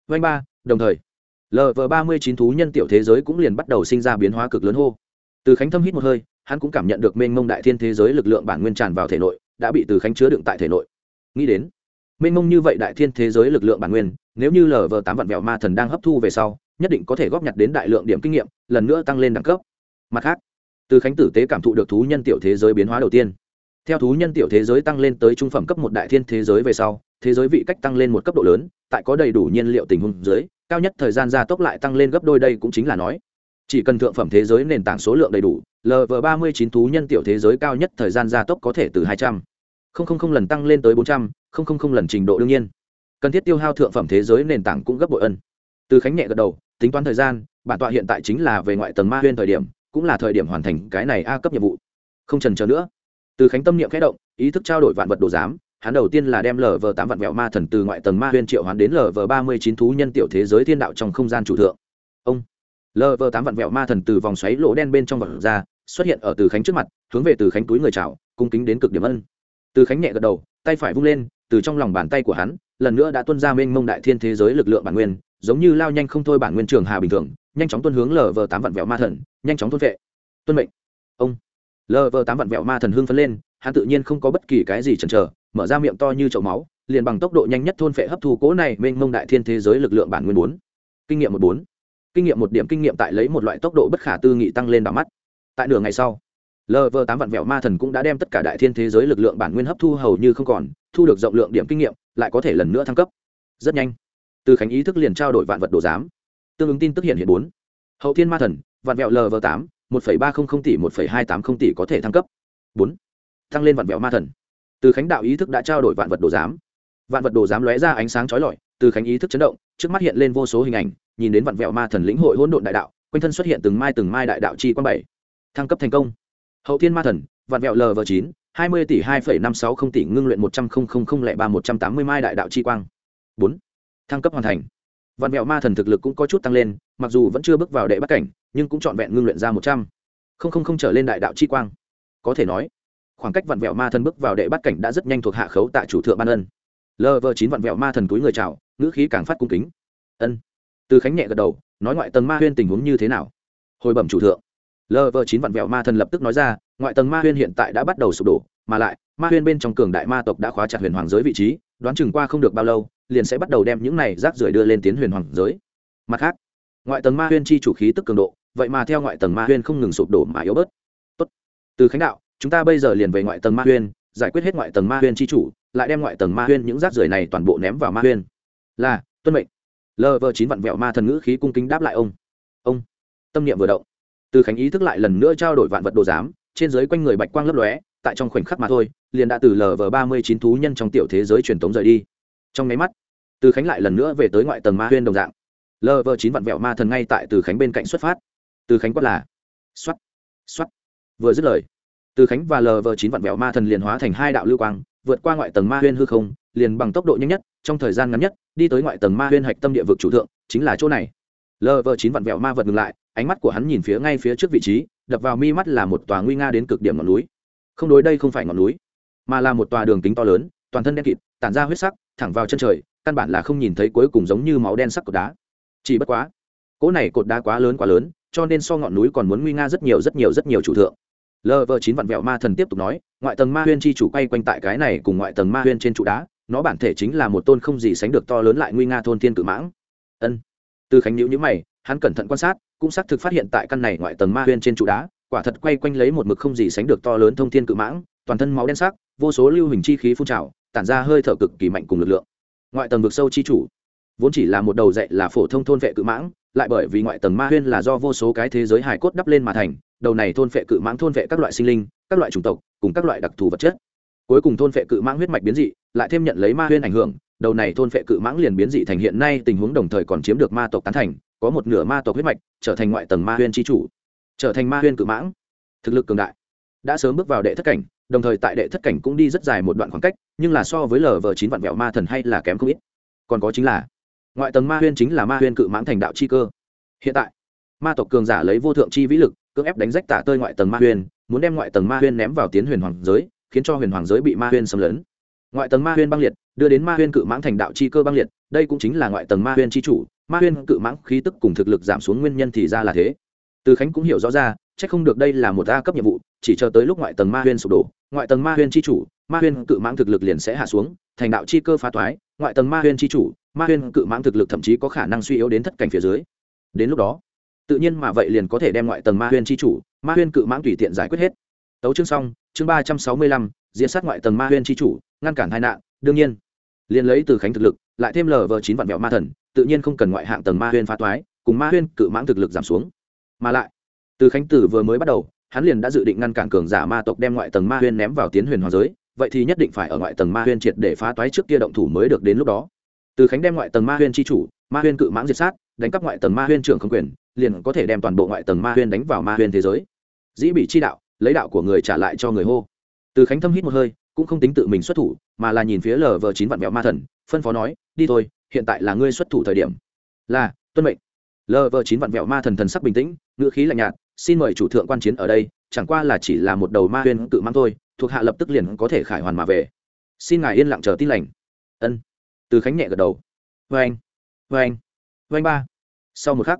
anh ba, đồng thời lv ba mươi chín thú nhân tiểu thế giới cũng liền bắt đầu sinh ra biến hóa cực lớn hô từ khánh thâm hít một hơi, hắn cũng cảm nhận được mênh mông đại thiên thế giới lực lượng bản nguyên tràn vào thể nội, đã bị từ khánh chứa đựng tại thể nội. Nghĩ đến, mênh mông như vậy đại thiên thế giới lực lượng bản nguyên, nếu như lv tám vạn vẹo ma thần đang hấp thu về sau, nhất định có thể góp nhặt đến đại lượng điểm kinh nghiệm, lần nữa tăng lên đẳng cấp. Mặt khác, từ khánh tử tế cảm thụ được thú nhân tiểu thế giới biến hóa đầu tiên. Theo thú nhân tiểu thế giới tăng lên tới trung phẩm cấp một đại thiên thế giới về sau, thế giới vị cách tăng lên một cấp độ lớn, tại có đầy đủ nhiên liệu tình huống dưới, cao nhất thời gian gia tốc lại tăng lên gấp đôi đây cũng chính là nói chỉ cần thượng phẩm thế giới nền tảng số lượng đầy đủ lv ba mươi chín thú nhân tiểu thế giới cao nhất thời gian gia tốc có thể từ hai trăm. Linh lần tăng lên tới bốn trăm linh lần trình độ đương nhiên. Cần thiết tiêu hao thượng phẩm thế giới nền tảng cũng gấp bội ân. Từ khánh nhẹ gật đầu, tính toán thời gian, bản tọa hiện tại chính là về ngoại tầng ma huyên thời điểm, cũng là thời điểm hoàn thành cái này a cấp nhiệm vụ. Không trần chờ nữa. Từ khánh tâm niệm khẽ động, ý thức trao đổi vạn vật đồ giám, hắn đầu tiên là đem lv tám vạn vẹo ma thần từ ngoại tầng ma huyên triệu hoán đến lv ba mươi chín thú nhân tiểu thế giới thiên đạo trong không gian chủ thượng. Ông lv tám vạn vẹo ma thần từ vòng xoáy lỗ đen bên trong vật ra, xuất hiện ở từ khánh trước mặt, hướng về từ khánh túi người chào, cung kính đến cực điểm ân. Từ khánh nhẹ gật đầu, tay phải vung lên, từ trong lòng bàn tay của hắn, lần nữa đã tuân ra mênh mông đại thiên thế giới lực lượng bản nguyên, giống như lao nhanh không thôi bản nguyên trường hà bình thường, nhanh chóng tuân hướng lv tám vạn vẹo ma thần, nhanh chóng tuân vệ. Tuân mệnh. Ông. Lv tám vạn vẹo ma thần hưng phấn lên, hắn tự nhiên không có bất kỳ cái gì chần chờ, mở ra miệng to như chậu máu, liền bằng tốc độ nhanh nhất thôn phệ hấp thu cố này mênh mông đại thiên thế giới lực lượng bản nguyên bốn. Kinh nghiệm một bốn kinh nghiệm một điểm kinh nghiệm tại lấy một loại tốc độ bất khả tư nghị tăng lên đỏ mắt. Tại nửa ngày sau lv tám vạn vẹo ma thần cũng đã đem tất cả đại thiên thế giới lực lượng bản nguyên hấp thu hầu như không còn, thu được rộng lượng điểm kinh nghiệm, lại có thể lần nữa thăng cấp. Rất nhanh, từ khánh ý thức liền trao đổi vạn vật đồ giám. Tương ứng tin tức hiện hiện bốn. Hậu thiên ma thần, vạn vẹo lv tám, một ba trăm linh tỷ, một hai tám không tỷ có thể thăng cấp. Bốn. Tăng lên vạn vẹo ma thần. Từ khánh đạo ý thức đã trao đổi vạn vật đồ giám. Vạn vật đồ giám lóe ra ánh sáng chói lọi từ khánh ý thức chấn động, trước mắt hiện lên vô số hình ảnh, nhìn đến vạn vẹo ma thần lĩnh hội hỗn độn đại đạo, quanh thân xuất hiện từng mai từng mai đại đạo chi quang bảy. Thăng cấp thành công. Hậu thiên ma thần vạn vẹo lv chín, hai mươi tỷ hai phẩy năm sáu không tỷ, ngưng luyện một trăm linh lẻ ba một trăm tám mươi mai đại đạo chi quang. Bốn. Thăng cấp hoàn thành. Vạn vẹo ma thần thực lực cũng có chút tăng lên, mặc dù vẫn chưa bước vào đệ bắt cảnh, nhưng cũng trọn vẹn ngưng luyện ra một trăm. Linh trở lên đại đạo chi quang. Có thể nói, khoảng cách vạn vẹo ma thần bước vào đệ bắt cảnh đã rất nhanh thuộc hạ khấu tại chủ thượng ban ân. Lv chín vạn vẹo ma thần túi người chào ngữ khí càng phát cung kính. Ân. Từ khánh nhẹ gật đầu, nói ngoại tầng ma huyên tình huống như thế nào? Hồi bẩm chủ thượng. Lv chín vạn vẹo ma thần lập tức nói ra, ngoại tầng ma huyên hiện tại đã bắt đầu sụp đổ, mà lại, ma huyên bên trong cường đại ma tộc đã khóa chặt huyền hoàng giới vị trí, đoán chừng qua không được bao lâu, liền sẽ bắt đầu đem những này rác rưởi đưa lên tiến huyền hoàng giới. Mặt khác, ngoại tầng ma huyên chi chủ khí tức cường độ, vậy mà theo ngoại tầng ma huyên không ngừng sụp đổ mà yếu bớt. Tốt. từ khánh đạo, chúng ta bây giờ liền về ngoại tầng ma huyên, giải quyết hết ngoại tầng ma huyên chi chủ, lại đem ngoại tầng ma huyên những rác rưởi này toàn bộ ném vào ma huyên là, tuân mệnh. Lờ vờ chín vạn vẹo ma thần ngữ khí cung kính đáp lại ông. Ông, tâm niệm vừa động. Từ khánh ý thức lại lần nữa trao đổi vạn vật đồ giám, trên giới quanh người bạch quang lấp lóe, tại trong khoảnh khắc mà thôi, liền đã từ lv ba mươi chín thú nhân trong tiểu thế giới truyền tống rời đi. Trong máy mắt, từ khánh lại lần nữa về tới ngoại tầng ma huyên đồng dạng. Lv chín vạn vẹo ma thần ngay tại từ khánh bên cạnh xuất phát. Từ khánh quát là x o á t x o á t vừa dứt lời, từ khánh và lv chín vạn vẹo ma thần liền hóa thành hai đạo lưu quang, vượt qua ngoại tầng ma huyên hư không, liền bằng tốc độ nhanh nhất, trong thời gian ngắn nhất đi tới ngoại tầng ma huyên hạch tâm địa vực chủ thượng, chính là chỗ này. Lv chín vạn vẹo ma vật ngừng lại, ánh mắt của hắn nhìn phía ngay phía trước vị trí, đập vào mi mắt là một tòa nguy nga đến cực điểm ngọn núi. Không đối đây không phải ngọn núi, mà là một tòa đường kính to lớn, toàn thân đen kịt, tản ra huyết sắc, thẳng vào chân trời, căn bản là không nhìn thấy cuối cùng giống như máu đen sắc cột đá. Chỉ bất quá, cỗ này cột đá quá lớn quá lớn, cho nên so ngọn núi còn muốn nguy nga rất nhiều rất nhiều rất nhiều chủ thượng. Lv chín vạn vẹo ma thần tiếp tục nói, ngoại tầng ma huyên chi chủ quay quanh tại cái này cùng ngoại tầng ma huyên trên trụ đá nó bản thể chính là một tôn không gì sánh được to lớn lại nguy nga thôn thiên cự mãng. Ân. Từ khánh nhữ nhữ mày, hắn cẩn thận quan sát, cũng xác thực phát hiện tại căn này ngoại tầng ma huyên trên trụ đá, quả thật quay quanh lấy một mực không gì sánh được to lớn thông thiên cự mãng, toàn thân máu đen sắc, vô số lưu hình chi khí phun trào, tản ra hơi thở cực kỳ mạnh cùng lực lượng. Ngoại tầng vực sâu chi chủ, vốn chỉ là một đầu dạy là phổ thông thôn vệ cự mãng, lại bởi vì ngoại tầng ma huyên là do vô số cái thế giới hài cốt đắp lên mà thành, đầu này thôn vệ cự mãng thôn vệ các loại sinh linh, các loại chủng tộc, cùng các loại đặc thù vật chất cuối cùng thôn phệ cự mãng huyết mạch biến dị, lại thêm nhận lấy ma huyên ảnh hưởng, đầu này thôn phệ cự mãng liền biến dị thành hiện nay tình huống đồng thời còn chiếm được ma tộc tán thành, có một nửa ma tộc huyết mạch trở thành ngoại tầng ma huyên tri chủ. Trở thành ma huyên cự mãng. Thực lực cường đại. Đã sớm bước vào đệ thất cảnh, đồng thời tại đệ thất cảnh cũng đi rất dài một đoạn khoảng cách, nhưng là so với lv chín vạn vẹo ma thần hay là kém không ít. Còn có chính là, ngoại tầng ma huyên chính là ma huyên cự mãng thành đạo chi cơ. Hiện tại, ma tộc cường giả lấy vô thượng chi vĩ lực, cưỡng ép đánh rách tả tơi ngoại tầng ma huyên, muốn đem ngoại tầng ma huyên ném vào tiến huyền hoàng giới khiến cho huyền hoàng giới bị ma huyên xâm lấn ngoại tầng ma huyên băng liệt đưa đến ma huyên cự mãng thành đạo chi cơ băng liệt đây cũng chính là ngoại tầng ma huyên chi chủ ma huyên cự mãng khí tức cùng thực lực giảm xuống nguyên nhân thì ra là thế từ khánh cũng hiểu rõ ra c h ắ c không được đây là một a cấp nhiệm vụ chỉ chờ tới lúc ngoại tầng ma huyên sụp đổ ngoại tầng ma huyên chi chủ ma huyên cự mãng thực lực liền sẽ hạ xuống thành đạo chi cơ phá toái ngoại tầng ma huyên chi chủ ma huyên cự mãng thực lực thậm chí có khả năng suy yếu đến thất cảnh phía dưới đến lúc đó tự nhiên mà vậy liền có thể đem ngoại tầng ma huyên chi chủ ma huyên cự mãng tùy tiện giải quyết hết tấu chương xong chương ba trăm sáu mươi lăm diễn sát ngoại tầng ma huyên tri chủ ngăn cản tai nạn đương nhiên liền lấy từ khánh thực lực lại thêm lv chín vạn mẹo ma thần tự nhiên không cần ngoại hạng tầng ma huyên phá toái cùng ma huyên cự mãng thực lực giảm xuống mà lại từ khánh tử vừa mới bắt đầu hắn liền đã dự định ngăn cản cường giả ma tộc đem ngoại tầng ma huyên ném vào tiến huyền hoàng giới vậy thì nhất định phải ở ngoại tầng ma huyên triệt để phá toái trước kia động thủ mới được đến lúc đó từ khánh đem ngoại tầng ma huyên tri chủ ma huyên cự mãng diệt sát đánh cắp ngoại tầng ma huyên trưởng không quyền liền có thể đem toàn bộ ngoại tầng ma huyên đánh vào ma huyên thế giới dĩ bị chi đạo lấy đạo của người trả lại cho người hô. Từ khánh thâm hít một hơi, cũng không tính tự mình xuất thủ, mà là nhìn phía lờ vờ chín vạn mẹo ma thần, phân phó nói, đi thôi, hiện tại là ngươi xuất thủ thời điểm. Là, tuân mệnh. Lờ vờ chín vạn mẹo ma thần thần sắc bình tĩnh, ngữ khí lạnh nhạt, xin mời chủ thượng quan chiến ở đây, chẳng qua là chỉ là một đầu ma huyên tự mang thôi, thuộc hạ lập tức liền có thể khải hoàn mà về. Xin ngài yên lặng chờ tin lành. Ân. Từ khánh nhẹ gật đầu. Vê anh vê anh vê anh ba. Sau một khắc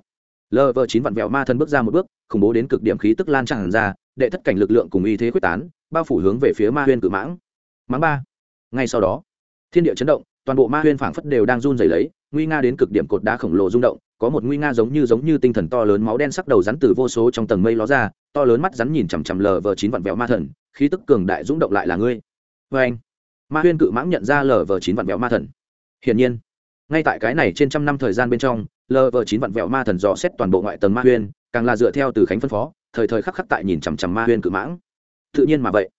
lờ vờ chín vạn vẹo ma thần bước ra một bước, khủng bố đến cực điểm khí tức lan tràn ra đệ thất cảnh lực lượng cùng y thế quyết tán, bao phủ hướng về phía ma huyên cự mãng. Mãng ba. Ngay sau đó, thiên địa chấn động, toàn bộ ma huyên phảng phất đều đang run rẩy lấy, nguy nga đến cực điểm cột đá khổng lồ rung động, có một nguy nga giống như giống như tinh thần to lớn máu đen sắc đầu rắn từ vô số trong tầng mây ló ra, to lớn mắt rắn nhìn chằm chằm lờ vờ chín vạn vẹo ma thần, khí tức cường đại rung động lại là ngươi. Vê anh. Ma huyên cự mãng nhận ra lờ vờ chín vạn vẹo ma thần. Hiển nhiên, ngay tại cái này trên trăm năm thời gian bên trong, lờ vờ chín vạn vẹo ma thần dò xét toàn bộ ngoại tầng ma huyên, càng là dựa theo từ khánh phân phó thời thời khắc khắc tại nhìn chằm chằm ma huyên cự mãng. Tự nhiên mà vậy.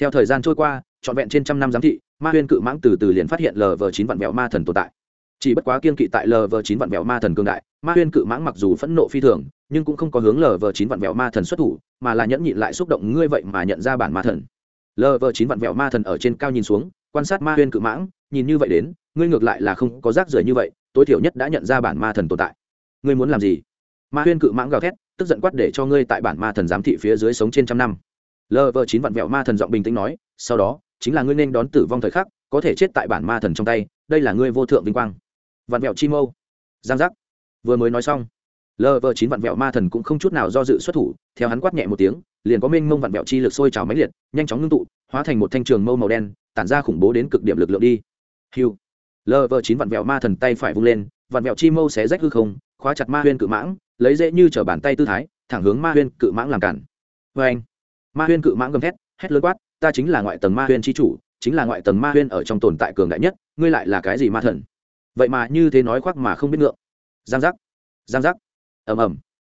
Theo thời gian trôi qua, trọn vẹn trên trăm năm giám thị, ma huyên cự mãng từ từ liền phát hiện lv chín vạn mẹo ma thần tồn tại. Chỉ bất quá kiên kỵ tại lv chín vạn mẹo ma thần cương đại, ma huyên cự mãng mặc dù phẫn nộ phi thường, nhưng cũng không có hướng lv chín vạn mẹo ma thần xuất thủ, mà là nhẫn nhịn lại xúc động ngươi vậy mà nhận ra bản ma thần. Lv chín vạn mẹo ma thần ở trên cao nhìn xuống, quan sát ma huyên cự mãng, nhìn như vậy đến, ngươi ngược lại là không có rác rưởi như vậy, tối thiểu nhất đã nhận ra bản ma thần tồn tại. Ngươi muốn làm gì? Ma huyên cự mãng gào thét tức giận quát để cho ngươi tại bản ma thần giám thị phía dưới sống trên trăm năm. Lv chín vạn vẹo ma thần giọng bình tĩnh nói, sau đó, chính là ngươi nên đón tử vong thời khắc, có thể chết tại bản ma thần trong tay, đây là ngươi vô thượng vinh quang. Vạn vẹo chi mâu. Giang giác. Vừa mới nói xong lv chín vạn vẹo ma thần cũng không chút nào do dự xuất thủ, theo hắn quát nhẹ một tiếng, liền có mênh mông vạn vẹo chi lực sôi trào mãnh liệt, nhanh chóng ngưng tụ, hóa thành một thanh trường mâu màu đen, tản ra khủng bố đến cực điểm lực lượng đi. Hiu lv chín vạn vẹo ma thần tay phải vung lên vạn vẹo chi mâu xé rách hư không khóa chặt ma huyên cự mãng, lấy dễ như t bàn tay tư thái, thẳng hướng ma huyên cự mãng làm cản. Vê anh, ma huyên cự mãng gầm thét, hét lớn quát, ta chính là ngoại tầng ma huyên tri chủ, chính là ngoại tầng ma huyên ở trong tồn tại cường đại nhất, ngươi lại là cái gì ma thần? Vậy mà như thế nói khoác mà không biết ngượng. Giang giác giang giác. Ầm ầm.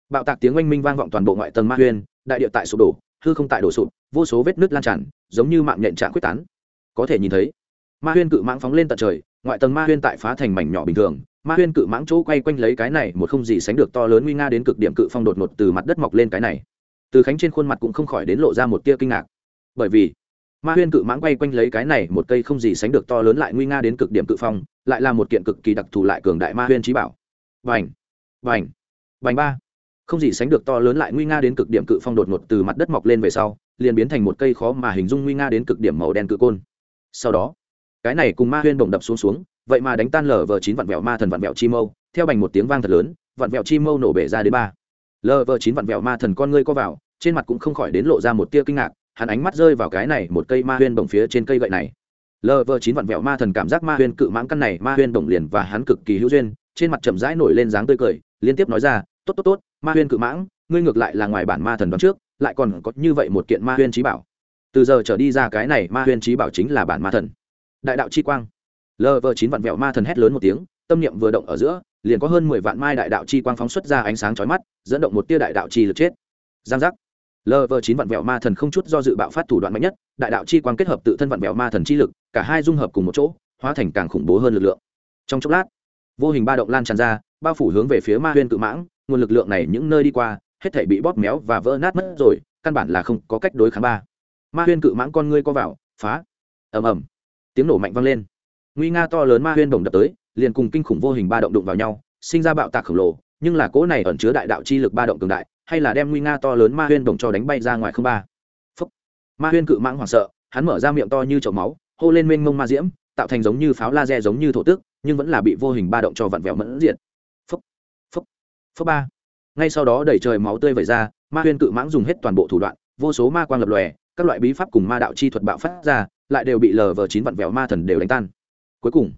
Bạo tạc tiếng oanh minh vang vọng toàn bộ ngoại tầng ma huyên, đại địa tại sụp đổ, hư không tại đổ sụp, vô số vết nứt lan tràn, giống như mạng nhện trạng quyết tán. Có thể nhìn thấy, ma huyên cự mãng phóng lên tận trời, ngoại tầng ma huyên tại phá thành mảnh nhỏ bình thường ma huyên cự mãng chỗ quay quanh lấy cái này một không gì sánh được to lớn nguy nga đến cực điểm cự phong đột ngột từ mặt đất mọc lên cái này. Từ khánh trên khuôn mặt cũng không khỏi đến lộ ra một tia kinh ngạc. Bởi vì, ma huyên cự mãng quay quanh lấy cái này một cây không gì sánh được to lớn lại nguy nga đến cực điểm cự phong, lại là một kiện cực kỳ đặc thù lại cường đại ma huyên trí bảo. Vành vành vành ba. Không gì sánh được to lớn lại nguy nga đến cực điểm cự phong đột ngột từ mặt đất mọc lên về sau, liền biến thành một cây khó mà hình dung nguy nga đến cực điểm màu đen cự côn. Sau đó, cái này cùng ma huyên bồng đập xuống xuống vậy mà đánh tan lờ vờ chín vạn vẹo ma thần vạn vẹo chi mâu, theo bành một tiếng vang thật lớn, vạn vẹo chi mâu nổ bể ra đến ba. Lờ vờ chín vạn vẹo ma thần con ngươi co vào, trên mặt cũng không khỏi đến lộ ra một tia kinh ngạc, hắn ánh mắt rơi vào cái này một cây ma huyên bồng phía trên cây gậy này. Lờ vờ chín vạn vẹo ma thần cảm giác ma huyên cự mãng căn này, ma huyên bồng liền và hắn cực kỳ hữu duyên, trên mặt chậm rãi nổi lên dáng tươi cười, liên tiếp nói ra, tốt tốt tốt, ma huyên cự mãng, ngươi ngược lại là ngoài bản ma thần đoán trước, lại còn có như vậy một kiện ma huyên trí bảo. Từ giờ trở đi ra cái này ma huyên trí bảo chính là bản ma thần. Đại đạo chi quang lv chín vạn vẹo ma thần hét lớn một tiếng, tâm niệm vừa động ở giữa, liền có hơn mười vạn mai đại đạo chi quang phóng xuất ra ánh sáng chói mắt, dẫn động một tia đại đạo chi lực chết. Giang giác. Lv chín vạn vẹo ma thần không chút do dự bạo phát thủ đoạn mạnh nhất, đại đạo chi quang kết hợp tự thân vạn vẹo ma thần chi lực, cả hai dung hợp cùng một chỗ, hóa thành càng khủng bố hơn lực lượng. Trong chốc lát, vô hình ba động lan tràn ra, bao phủ hướng về phía ma huyên cự mãng, nguồn lực lượng này những nơi đi qua, hết thể bị bóp méo và vỡ nát mất rồi, căn bản là không có cách đối kháng ba. Ma huyên cự mãng con ngươi co vào, phá. Ầm ầm. Tiếng nổ mạnh vang lên nguy nga to lớn ma huyên động đập tới, liền cùng kinh khủng vô hình ba động đụng vào nhau, sinh ra bạo tạc khổng lồ, nhưng là cỗ này ẩn chứa đại đạo chi lực ba động cường đại, hay là đem nguy nga to lớn ma huyên động cho đánh bay ra ngoài không ba Phúc. ma huyên cự mãng hoảng sợ, hắn mở ra miệng to như chậu máu, hô lên mênh mông ma diễm, tạo thành giống như pháo laser giống như thổ tức, nhưng vẫn là bị vô hình ba động cho vặn vẹo mẫn diện Phúc. Phúc. Phúc ba ngay sau đó đẩy trời máu tươi vẩy ra, ma huyên cự mãng dùng hết toàn bộ thủ đoạn, vô số ma quang lập lòe, các loại bí pháp cùng ma đạo chi thuật bạo phát ra, lại đều bị lờ vờ chín vặn vẹo ma thần đều đánh tan cuối cùng,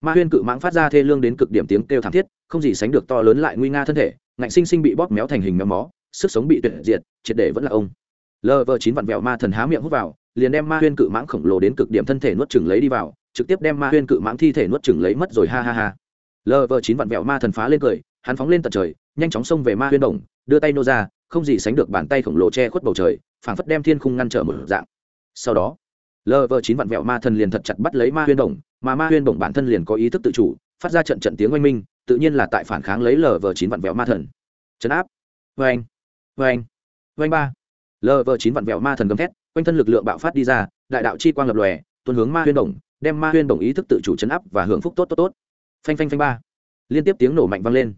ma huyên cự mãng phát ra thê lương đến cực điểm tiếng kêu thảm thiết, không gì sánh được to lớn lại nguy nga thân thể, ngạnh sinh sinh bị bóp méo thành hình méo mó, sức sống bị tuyệt diệt, triệt để vẫn là ông. Lờ vờ chín vặn vẹo ma thần há miệng hút vào, liền đem ma huyên cự mãng khổng lồ đến cực điểm thân thể nuốt chừng lấy đi vào, trực tiếp đem ma huyên cự mãng thi thể nuốt chừng lấy mất rồi, ha ha ha. Lờ vờ chín vặn vẹo ma thần phá lên cười, hắn phóng lên tận trời, nhanh chóng xông về ma huyên đồng, đưa tay nô ra, không gì sánh được bàn tay khổng lồ che khuất bầu trời, phảng phất đem thiên khung ngăn trở một dạng. Sau đó lờ vờ chín vặn vẹo ma thần liền thật chặt bắt lấy ma huyên đồng, mà ma huyên đồng bản thân liền có ý thức tự chủ, phát ra trận trận tiếng oanh minh, tự nhiên là tại phản kháng lấy lờ vờ chín vặn vẹo ma thần. Chấn áp. Vê anh vê anh vê anh ba. Lờ vờ chín vặn vẹo ma thần gầm thét, quanh thân lực lượng bạo phát đi ra, đại đạo chi quang lập lòe, tuôn hướng ma huyên đồng, đem ma huyên đồng ý thức tự chủ chấn áp và hưởng phúc tốt tốt tốt. Phanh phanh phanh ba. Liên tiếp tiếng nổ mạnh vang lên.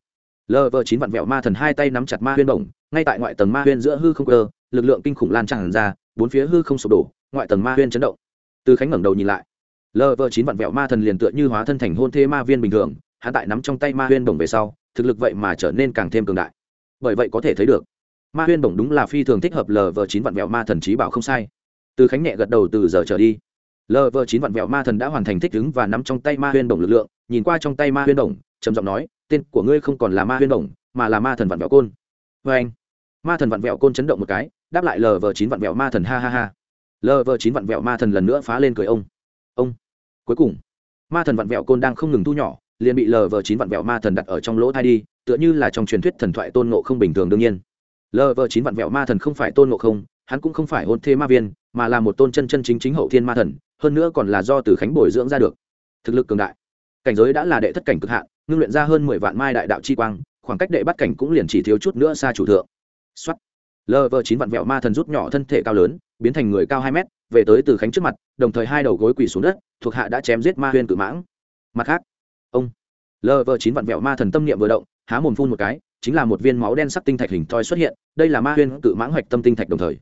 Lờ vờ chín vặn vẹo ma thần hai tay nắm chặt ma huyên đồng, ngay tại ngoại tầng ma huyên giữa hư không cơ, lực lượng kinh khủng lan tràn ra, bốn phía hư không sụp đổ ngoại tầng ma huyên chấn động. Từ khánh ngẩng đầu nhìn lại. Lờ vờ chín vặn vẹo ma thần liền tựa như hóa thân thành hôn thê ma viên bình thường, hắn tại nắm trong tay ma huyên đồng về sau, thực lực vậy mà trở nên càng thêm cường đại. Bởi vậy có thể thấy được, ma huyên đồng đúng là phi thường thích hợp lờ vờ chín vặn vẹo ma thần trí bảo không sai. Từ khánh nhẹ gật đầu từ giờ trở đi. Lờ vờ chín vặn vẹo ma thần đã hoàn thành thích ứng và nắm trong tay ma huyên đồng lực lượng, nhìn qua trong tay ma huyên đồng, trầm giọng nói, tên của ngươi không còn là ma huyên đồng, mà là ma thần vặn vẹo côn. Vê anh ma thần vặn vẹo côn chấn động một cái, đáp lại lờ vờ chín vặn vẹo ma thần, ha ha ha lờ vờ chín vặn vẹo ma thần lần nữa phá lên cười ông. Ông, cuối cùng, ma thần vặn vẹo côn đang không ngừng thu nhỏ, liền bị lờ vờ chín vặn vẹo ma thần đặt ở trong lỗ thai đi, tựa như là trong truyền thuyết thần thoại tôn nộ không bình thường đương nhiên. Lờ vờ chín vặn vẹo ma thần không phải tôn nộ không, hắn cũng không phải hôn thê ma viên, mà là một tôn chân chân chính chính hậu thiên ma thần, hơn nữa còn là do từ khánh bồi dưỡng ra được. Thực lực cường đại, cảnh giới đã là đệ thất cảnh cực hạn, ngưng luyện ra hơn mười vạn mai đại đạo chi quang, khoảng cách đệ bắt cảnh cũng liền chỉ thiếu chút nữa xa chủ thượng. Xuất lờ vờ chín vạn vẹo ma thần rút nhỏ thân thể cao lớn biến thành người cao hai mét, về tới từ khánh trước mặt, đồng thời hai đầu gối quỳ xuống đất, thuộc hạ đã chém giết ma huyên cự mãng. Mặt khác, ông lờ vờ chín vạn vẹo ma thần tâm niệm vừa động, há mồm phun một cái, chính là một viên máu đen sắc tinh thạch hình thoi xuất hiện, đây là ma huyên cự mãng hoạch tâm tinh thạch đồng thời.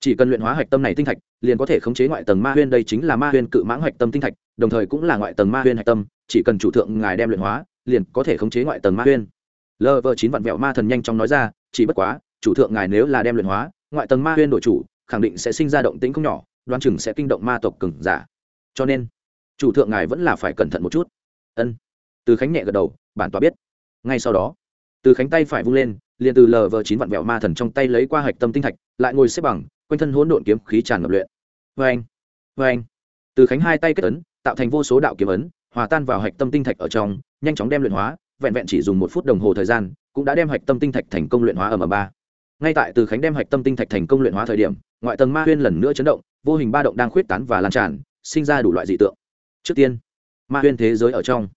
Chỉ cần luyện hóa hoạch tâm này tinh thạch, liền có thể khống chế ngoại tầng ma huyên, đây chính là ma huyên cự mãng hoạch tâm tinh thạch, đồng thời cũng là ngoại tầng ma huyên hạch tâm, chỉ cần chủ thượng ngài đem luyện hóa, liền có thể khống chế ngoại tầng ma huyên. Lv chín vạn vẹo ma thần nhanh chóng nói ra, chỉ bất quá, chủ thượng ngài nếu là đem luyện hóa, ngoại tầng ma huyên đổi chủ khẳng định sẽ sinh ra động tĩnh không nhỏ đoan chừng sẽ kinh động ma tộc cừng giả. Cho nên, chủ thượng ngài vẫn là phải cẩn thận một chút. Ân. Từ khánh nhẹ gật đầu, bản tòa biết. Ngay sau đó, từ khánh tay phải vung lên, liền từ lờ vờ chín vạn vẹo ma thần trong tay lấy qua hạch tâm tinh thạch, lại ngồi xếp bằng, quanh thân hỗn độn kiếm khí tràn ngập luyện. Vê anh vê anh từ khánh hai tay kết ấn, tạo thành vô số đạo kiếm ấn, hòa tan vào hạch tâm tinh thạch ở trong, nhanh chóng đem luyện hóa, vẹn vẹn chỉ dùng một phút đồng hồ thời gian, cũng đã đem hạch tâm tinh thạch thành công luyện hóa ở m ba ngay tại từ khánh đem hạch tâm tinh thạch thành công luyện hóa thời điểm, ngoại tầng ma huyên lần nữa chấn động, vô hình ba động đang khuyết tán và lan tràn, sinh ra đủ loại dị tượng. Trước tiên, ma huyên thế giới ở trong.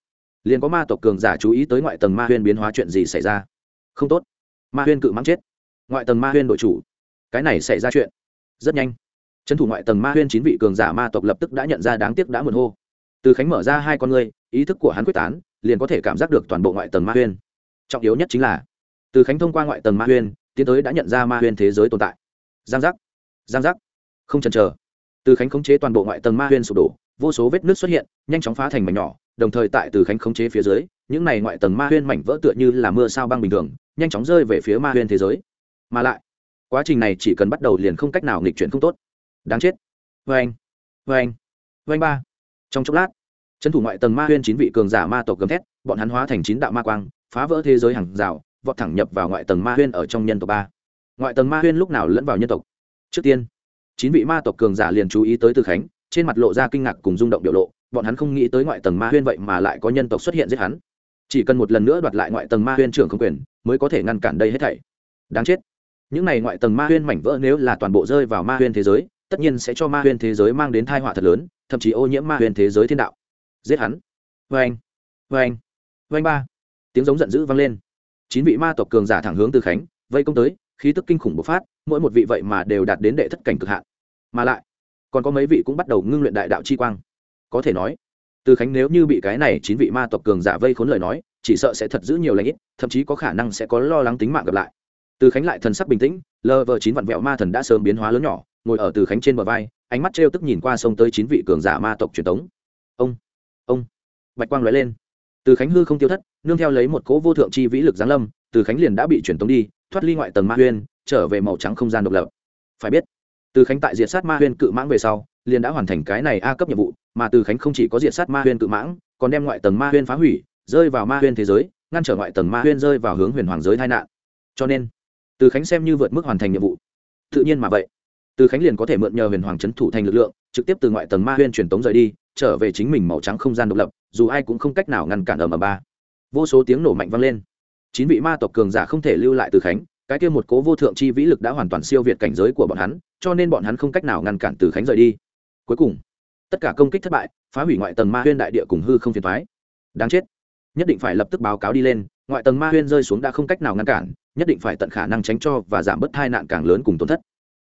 Liền có ma tộc cường giả chú ý tới ngoại tầng ma huyên biến hóa chuyện gì xảy ra. Không tốt. Ma huyên cự mắng chết. Ngoại tầng ma huyên đội chủ. Cái này xảy ra chuyện. Rất nhanh. Trấn thủ ngoại tầng ma huyên chín vị cường giả ma tộc lập tức đã nhận ra đáng tiếc đã muộn hô. Từ khánh mở ra hai con ngươi, ý thức của hắn quyết tán, liền có thể cảm giác được toàn bộ ngoại tầng ma huyên. Trọng yếu nhất chính là, từ khánh thông qua ngoại tầng ma huyên tiến tới đã nhận ra ma huyên thế giới tồn tại. Giang giác giang giác. Không chần chờ. Từ khánh khống chế toàn bộ ngoại tầng ma huyên sụp đổ, vô số vết nước xuất hiện, nhanh chóng phá thành mảnh nhỏ, đồng thời tại từ khánh khống chế phía dưới, những này ngoại tầng ma huyên mảnh vỡ tựa như là mưa sao băng bình thường, nhanh chóng rơi về phía ma huyên thế giới. Mà lại, quá trình này chỉ cần bắt đầu liền không cách nào nghịch chuyển không tốt. Đáng chết. Vê anh vê anh vê anh ba. Trong chốc lát, trấn thủ ngoại tầng ma huyên chín vị cường giả ma tộc gầm thét, bọn hắn hóa thành chín đạo ma quang, phá vỡ thế giới hàng rào vọt thẳng nhập vào ngoại tầng ma huyên ở trong nhân tộc ba. Ngoại tầng ma huyên lúc nào lẫn vào nhân tộc? Trước tiên, chín vị ma tộc cường giả liền chú ý tới từ khánh, trên mặt lộ ra kinh ngạc cùng rung động biểu lộ, bọn hắn không nghĩ tới ngoại tầng ma huyên vậy mà lại có nhân tộc xuất hiện giết hắn. Chỉ cần một lần nữa đoạt lại ngoại tầng ma huyên trưởng không quyền, mới có thể ngăn cản đây hết thảy. Đáng chết. Những này ngoại tầng ma huyên mảnh vỡ nếu là toàn bộ rơi vào ma huyên thế giới, tất nhiên sẽ cho ma huyên thế giới mang đến thai họa thật lớn, thậm chí ô nhiễm ma huyên thế giới thiên đạo. Giết hắn. Vê anh vê anh vê anh ba. Tiếng giống giận dữ vang lên chín vị ma tộc cường giả thẳng hướng từ khánh, vây công tới, khí tức kinh khủng bộc phát, mỗi một vị vậy mà đều đạt đến đệ thất cảnh cực hạn. Mà lại, còn có mấy vị cũng bắt đầu ngưng luyện đại đạo chi quang. Có thể nói từ khánh nếu như bị cái này chín vị ma tộc cường giả vây khốn lời nói, chỉ sợ sẽ thật giữ nhiều lãnh ít, thậm chí có khả năng sẽ có lo lắng tính mạng gặp lại. Từ khánh lại thần sắc bình tĩnh, lờ vờ chín vạn vẹo ma thần đã sớm biến hóa lớn nhỏ, ngồi ở từ khánh trên bờ vai, ánh mắt trêu tức nhìn qua sông tới chín vị cường giả ma tộc truyền thống ông ông, bạch quang lóe lên. Từ khánh hư không tiêu thất nương theo lấy một cỗ vô thượng chi vĩ lực giáng lâm, từ khánh liền đã bị truyền tống đi, thoát ly ngoại tầng ma huyên, trở về màu trắng không gian độc lập. Phải biết, từ khánh tại diệt sát ma huyên cự mãng về sau, liền đã hoàn thành cái này a cấp nhiệm vụ, mà từ khánh không chỉ có diệt sát ma huyên cự mãng, còn đem ngoại tầng ma huyên phá hủy, rơi vào ma huyên thế giới, ngăn trở ngoại tầng ma huyên rơi vào hướng huyền hoàng giới tai nạn. Cho nên, từ khánh xem như vượt mức hoàn thành nhiệm vụ. Tự nhiên mà vậy, từ khánh liền có thể mượn nhờ huyền hoàng trấn thủ thành lực lượng, trực tiếp từ ngoại tầng ma huyên truyền tống rời đi, trở về chính mình màu trắng không gian độc lập, dù ai cũng không cách nào ngăn cản ở mà ba vô số tiếng nổ mạnh vang lên. Chín vị ma tộc cường giả không thể lưu lại từ khánh, cái kia một cố vô thượng chi vĩ lực đã hoàn toàn siêu việt cảnh giới của bọn hắn, cho nên bọn hắn không cách nào ngăn cản từ khánh rời đi. Cuối cùng, tất cả công kích thất bại, phá hủy ngoại tầng ma huyên đại địa cùng hư không phiền thoái đáng chết. Nhất định phải lập tức báo cáo đi lên, ngoại tầng ma huyên rơi xuống đã không cách nào ngăn cản, nhất định phải tận khả năng tránh cho và giảm bớt tai nạn càng lớn cùng tổn thất.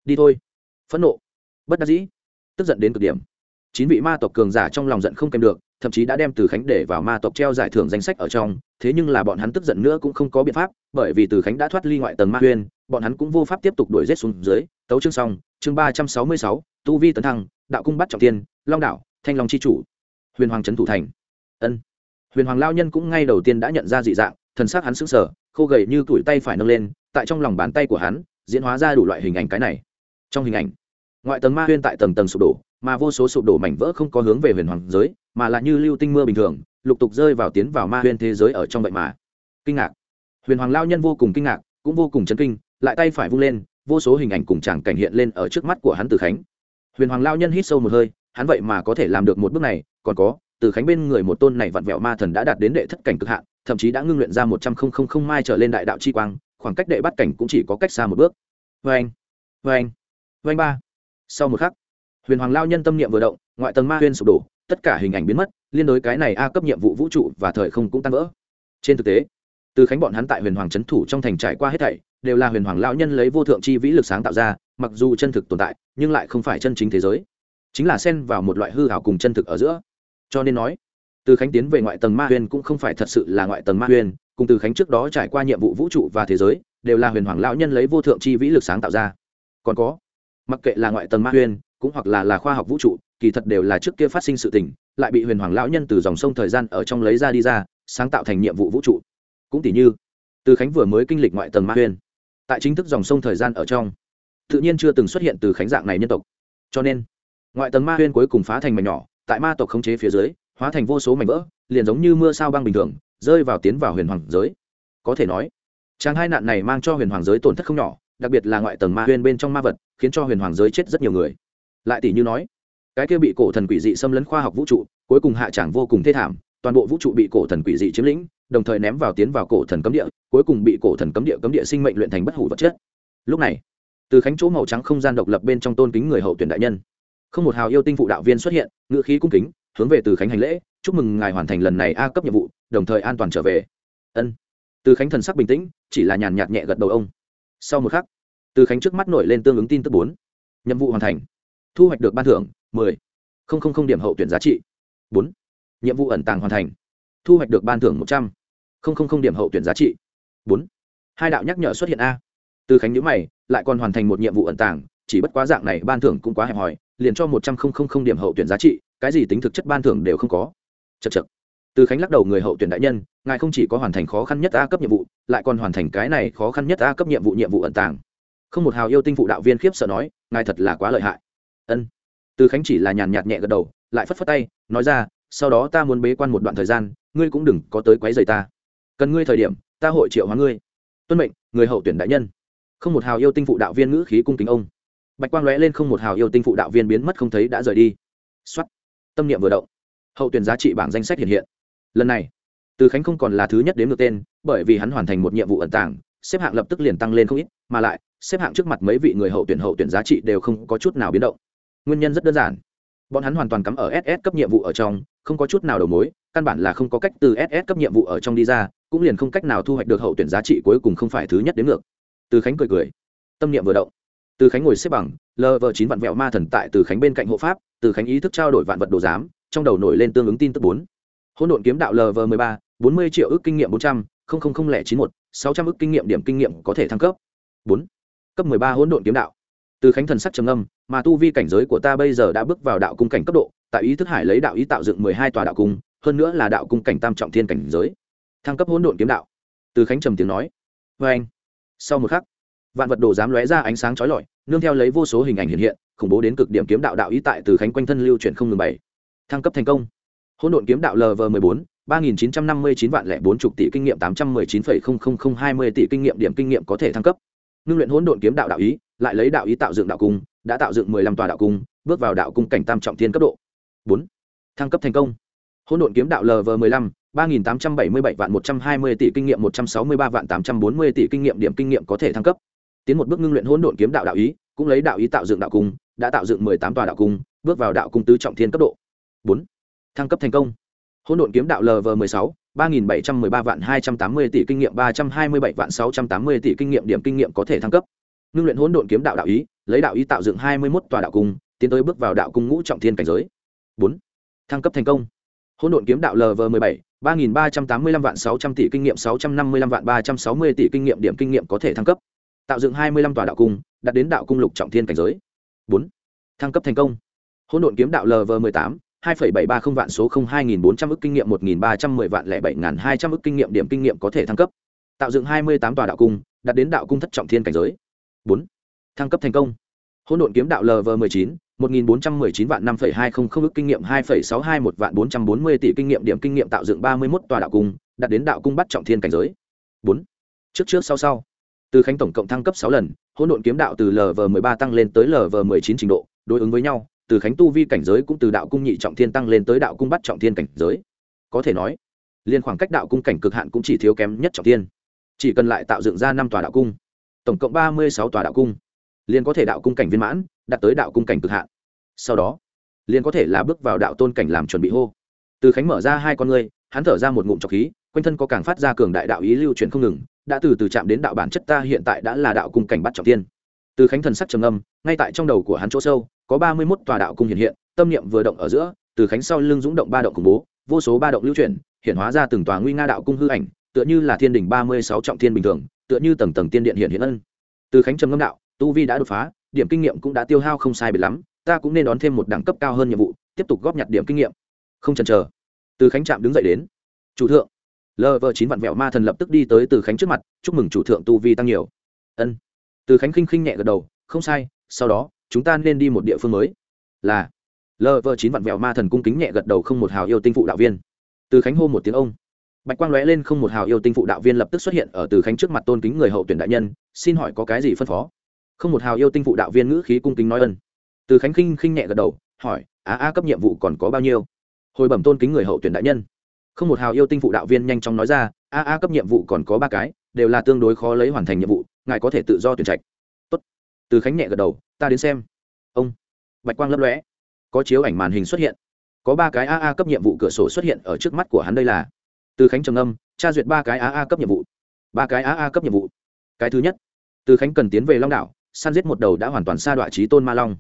Đi thôi. Phẫn nộ. Bất đắc dĩ. Tức giận đến cực điểm. Chín vị ma tộc cường giả trong lòng giận không kèm được thậm chí đã đem từ khánh để vào ma tộc treo giải thưởng danh sách ở trong, thế nhưng là bọn hắn tức giận nữa cũng không có biện pháp, bởi vì từ khánh đã thoát ly ngoại tầng ma huyên, bọn hắn cũng vô pháp tiếp tục đuổi rết xuống dưới. Tấu chương xong, chương ba trăm sáu mươi sáu, tu vi tấn thăng, đạo cung bắt trọng tiên, long đạo thanh long c h i chủ. Huyền hoàng trấn thủ thành. Ân. Huyền hoàng lao nhân cũng ngay đầu tiên đã nhận ra dị dạng, thần s á c hắn sững sờ, khô gầy như tủi tay phải nâng lên, tại trong lòng bàn tay của hắn, diễn hóa ra đủ loại hình ảnh cái này. Trong hình ảnh ngoại tầng ma huyên tại tầng tầng sụp đổ, mà vô số sụp đổ mảnh vỡ không có hướng về huyền hoàng giới, mà là như lưu tinh mưa bình thường, lục tục rơi vào tiến vào ma huyên thế giới ở trong vậy mà. Kinh ngạc. Huyền hoàng lao nhân vô cùng kinh ngạc, cũng vô cùng chấn kinh, lại tay phải vung lên, vô số hình ảnh cùng chàng cảnh hiện lên ở trước mắt của hắn từ khánh. Huyền hoàng lao nhân hít sâu một hơi, hắn vậy mà có thể làm được một bước này, còn có, từ khánh bên người một tôn này vặn vẹo ma thần đã đạt đến đệ thất cảnh cực hạn, thậm chí đã ngưng luyện ra một trăm không không không mai trở lên đại đạo chi quang, khoảng cách đệ bắt cảnh cũng chỉ có cách xa một bước. Vê anh vê anh vê anh ba sau một khắc, huyền hoàng lao nhân tâm niệm vừa động, ngoại tầng ma huyên sụp đổ, tất cả hình ảnh biến mất, liên đối cái này a cấp nhiệm vụ vũ trụ và thời không cũng tan vỡ. Trên thực tế, từ khánh bọn hắn tại huyền hoàng trấn thủ trong thành trải qua hết thảy, đều là huyền hoàng lao nhân lấy vô thượng chi vĩ lực sáng tạo ra, mặc dù chân thực tồn tại, nhưng lại không phải chân chính thế giới. Chính là xen vào một loại hư hảo cùng chân thực ở giữa. Cho nên nói, từ khánh tiến về ngoại tầng ma huyền cũng không phải thật sự là ngoại tầng ma huyền cùng từ khánh trước đó trải qua nhiệm vụ vũ trụ và thế giới, đều là huyền hoàng lão nhân lấy vô thượng chi vĩ lực sáng tạo ra. Còn có mặc kệ là ngoại tầng ma huyền cũng hoặc là là khoa học vũ trụ, kỳ thật đều là trước kia phát sinh sự tình, lại bị huyền hoàng lão nhân từ dòng sông thời gian ở trong lấy ra đi ra, sáng tạo thành nhiệm vụ vũ trụ. Cũng tỷ như, từ khánh vừa mới kinh lịch ngoại tầng ma huyền tại chính thức dòng sông thời gian ở trong, tự nhiên chưa từng xuất hiện từ khánh dạng này nhân tộc. Cho nên, ngoại tầng ma huyên cuối cùng phá thành mảnh nhỏ, tại ma tộc khống chế phía dưới, hóa thành vô số mảnh vỡ, liền giống như mưa sao băng bình thường, rơi vào tiến vào huyền hoàng giới. Có thể nói trang hai nạn này mang cho huyền hoàng giới tổn thất không nhỏ đặc biệt là ngoại tầng ma huyền bên trong ma vật, khiến cho huyền hoàng giới chết rất nhiều người. Lại tỷ như nói, cái kia bị cổ thần quỷ dị xâm lấn khoa học vũ trụ, cuối cùng hạ tràng vô cùng thê thảm, toàn bộ vũ trụ bị cổ thần quỷ dị chiếm lĩnh, đồng thời ném vào tiến vào cổ thần cấm địa, cuối cùng bị cổ thần cấm địa cấm địa sinh mệnh luyện thành bất hủ vật chất. Lúc này, từ khánh chỗ màu trắng không gian độc lập bên trong tôn kính người hậu tuyển đại nhân, không một hào yêu tinh phụ đạo viên xuất hiện ngự khí cung kính, hướng về từ khánh hành lễ, chúc mừng ngài hoàn thành lần này a cấp nhiệm vụ, đồng thời an toàn trở về. Ân. Từ khánh thần sắc bình tĩnh, chỉ là nhàn nhạt nhẹ gật đầu ông sau một khắc, từ khánh trước mắt nổi lên tương ứng tin tức bốn. Nhiệm vụ hoàn thành. Thu hoạch được ban thưởng, mười. Không không không điểm hậu tuyển giá trị, bốn. Nhiệm vụ ẩn tàng hoàn thành. Thu hoạch được ban thưởng một trăm. Không không không điểm hậu tuyển giá trị, bốn. Hai đạo nhắc nhở xuất hiện a. Từ khánh nhữ mày, lại còn hoàn thành một nhiệm vụ ẩn tàng, chỉ bất quá dạng này ban thưởng cũng quá hẹp hòi, liền cho một trăm linh điểm hậu tuyển giá trị, cái gì tính thực chất ban thưởng đều không có. Chật chật từ khánh lắc đầu, người hậu tuyển đại nhân, ngài không chỉ có hoàn thành khó khăn nhất a cấp nhiệm vụ, lại còn hoàn thành cái này khó khăn nhất a cấp nhiệm vụ nhiệm vụ ẩn tàng. Không một hào yêu tinh phụ đạo viên khiếp sợ nói, ngài thật là quá lợi hại. Ân. Từ khánh chỉ là nhàn nhạt nhẹ gật đầu, lại phất phất tay, nói ra, sau đó ta muốn bế quan một đoạn thời gian, ngươi cũng đừng có tới quấy rầy ta. Cần ngươi thời điểm, ta hội triệu hóa ngươi. Tuân mệnh, người hậu tuyển đại nhân. Không một hào yêu tinh phụ đạo viên ngữ khí cung kính ông. Bạch quang lóe lên không một hào yêu tinh phụ đạo viên biến mất không thấy đã rời đi. Xuất tâm niệm vừa động. Hậu tuyển giá trị bảng danh sách hiện hiện lần này, từ khánh không còn là thứ nhất đến được tên, bởi vì hắn hoàn thành một nhiệm vụ ẩn tàng, xếp hạng lập tức liền tăng lên không ít, mà lại, xếp hạng trước mặt mấy vị người hậu tuyển hậu tuyển giá trị đều không có chút nào biến động. Nguyên nhân rất đơn giản. Bọn hắn hoàn toàn cắm ở ss cấp nhiệm vụ ở trong, không có chút nào đầu mối, căn bản là không có cách từ ss cấp nhiệm vụ ở trong đi ra, cũng liền không cách nào thu hoạch được hậu tuyển giá trị cuối cùng không phải thứ nhất đến ngược. Từ khánh cười cười. Tâm niệm vừa động. Từ khánh ngồi xếp bằng lv chín vạn vẹo ma thần tại từ khánh bên cạnh hộ pháp, từ khánh ý thức trao đổi vạn vật đồ giám, trong đầu nổi lên tương ứng tin tức bốn hỗn độn kiếm đạo lv mười ba, bốn mươi triệu ước kinh nghiệm bốn trăm linh chín một sáu trăm ước kinh nghiệm điểm kinh nghiệm có thể thăng cấp. Bốn. Cấp mười ba hỗn độn kiếm đạo. Từ khánh thần sắc trầm âm mà tu vi cảnh giới của ta bây giờ đã bước vào đạo cung cảnh cấp độ, tại ý thức hải lấy đạo ý tạo dựng mười hai tòa đạo cung, hơn nữa là đạo cung cảnh tam trọng thiên cảnh giới. Thăng cấp hỗn độn kiếm đạo. Từ khánh trầm tiếng nói. Vê anh, sau một khắc, vạn vật đồ dám lóe ra ánh sáng chói lọi, nương theo lấy vô số hình ảnh hiện hiện, khủng bố đến cực điểm kiếm đạo đạo ý tại từ khánh quanh thân lưu chuyển không ngừng bảy thăng cấp thành công hỗn độn kiếm đạo lv 14 3959 vạn lẻ 40 tỷ kinh nghiệm 819,00020 tỷ kinh nghiệm điểm kinh nghiệm có thể thăng cấp. Ngưng luyện hỗn độn kiếm đạo đạo ý, lại lấy đạo ý tạo dựng đạo cung, đã tạo dựng 15 tòa đạo cung, bước vào đạo cung cảnh tam trọng thiên cấp độ. 4. Thăng cấp thành công. Hỗn độn kiếm đạo LV15, 3877 vạn 120 tỷ kinh nghiệm 163 vạn 840 tỷ kinh nghiệm điểm kinh nghiệm có thể thăng cấp. Tiến một bước ngưng luyện hỗn độn kiếm đạo đạo ý, cũng lấy đạo ý tạo dựng đạo cung, đã tạo dựng 18 tòa đạo cung, bước vào đạo cung tứ trọng thiên cấp độ. 4 thăng cấp thành công. Hỗn độn kiếm đạo lv 16, 3713 vạn 280 tỷ kinh nghiệm 327 vạn 680 tỷ kinh nghiệm điểm kinh nghiệm có thể thăng cấp. Ngưng luyện hỗn độn kiếm đạo đạo ý lấy đạo ý tạo dựng 21 tòa đạo cung tiến tới bước vào đạo cung ngũ trọng thiên cảnh giới. 4. thăng cấp thành công. Hỗn độn kiếm đạo lv 17, 3385 vạn 600 tỷ kinh nghiệm 655 vạn 360 tỷ kinh nghiệm điểm kinh nghiệm có thể thăng cấp. Tạo dựng 25 tòa đạo cung đạt đến đạo cung lục trọng thiên cảnh giới. 4. thăng cấp thành công. Hỗn độn kiếm đạo lv 18, 2.730 vạn số 02400 ức kinh nghiệm 1310 vạn lẻ 7200 ức kinh nghiệm điểm kinh nghiệm có thể thăng cấp. Tạo dựng 28 tòa đạo cung, đạt đến đạo cung thất trọng thiên cảnh giới. 4. Thăng cấp thành công. Hỗn độn kiếm đạo LV19, 1419 vạn 5.200 ức kinh nghiệm 2.621 vạn 440 tỷ kinh nghiệm điểm kinh nghiệm tạo dựng 31 tòa đạo cung, đạt đến đạo cung bắt trọng thiên cảnh giới. 4. Trước trước sau sau. Từ Khánh tổng cộng thăng cấp 6 lần, hỗn độn kiếm đạo từ LV13 tăng lên tới LV19 trình độ, đối ứng với nhau, từ khánh tu vi cảnh giới cũng từ đạo cung nhị trọng thiên tăng lên tới đạo cung bắt trọng thiên cảnh giới. Có thể nói, liên khoảng cách đạo cung cảnh cực hạn cũng chỉ thiếu kém nhất trọng thiên. Chỉ cần lại tạo dựng ra năm tòa đạo cung, tổng cộng ba mươi sáu tòa đạo cung, liền có thể đạo cung cảnh viên mãn, đạt tới đạo cung cảnh cực hạn. Sau đó, liền có thể là bước vào đạo tôn cảnh làm chuẩn bị hô. Từ khánh mở ra hai con ngươi, hắn thở ra một ngụm trọc khí, quanh thân có càng phát ra cường đại đạo ý lưu chuyển không ngừng, đã từ từ chạm đến đạo bản chất ta hiện tại đã là đạo cung cảnh bắt trọng tiên từ khánh thần sắc trầm âm ngay tại trong đầu của hắn chỗ sâu, có ba mươi mốt tòa đạo cung hiện hiện, tâm niệm vừa động ở giữa, từ khánh sau lưng dũng động ba động khủng bố, vô số ba động lưu chuyển, hiện hóa ra từng tòa nguy nga đạo cung hư ảnh, tựa như là thiên đình ba mươi sáu trọng thiên bình thường, tựa như tầng tầng tiên điện hiện hiện ân. Từ khánh trầm ngâm đạo, tu vi đã đột phá, điểm kinh nghiệm cũng đã tiêu hao không sai biệt lắm, ta cũng nên đón thêm một đẳng cấp cao hơn nhiệm vụ, tiếp tục góp nhặt điểm kinh nghiệm. Không chần chờ. Từ khánh trạm đứng dậy đến. Chủ thượng. Lv chín vạn vẹo ma thần lập tức đi tới từ khánh trước mặt, chúc mừng chủ thượng tu vi tăng nhiều. Ân từ khánh khinh khinh nhẹ gật đầu, không sai, sau đó, chúng ta nên đi một địa phương mới. Là lv chín vạn vẹo ma thần cung kính nhẹ gật đầu không một hào yêu tinh phụ đạo viên. Từ khánh hô một tiếng ông. Bạch quang lóe lên không một hào yêu tinh phụ đạo viên lập tức xuất hiện ở từ khánh trước mặt tôn kính người hậu tuyển đại nhân, xin hỏi có cái gì phân phó? Không một hào yêu tinh phụ đạo viên ngữ khí cung kính nói ân. Từ khánh khinh khinh nhẹ gật đầu, hỏi á a cấp nhiệm vụ còn có bao nhiêu? Hồi bẩm tôn kính người hậu tuyển đại nhân. Không một hào yêu tinh phụ đạo viên nhanh chóng nói ra, a a cấp nhiệm vụ còn có ba cái, đều là tương đối khó lấy hoàn thành nhiệm vụ ngài có thể tự do tuyển trạch. Tốt. Từ khánh nhẹ gật đầu, ta đến xem. Ông. Bạch quang lấp lóe. Có chiếu ảnh màn hình xuất hiện. Có ba cái AA cấp nhiệm vụ cửa sổ xuất hiện ở trước mắt của hắn đây là. Từ khánh trầm âm tra duyệt ba cái AA cấp nhiệm vụ. Ba cái AA cấp nhiệm vụ. Cái thứ nhất, từ khánh cần tiến về long đảo, săn giết một đầu đã hoàn toàn sa đoạn trí tôn ma long.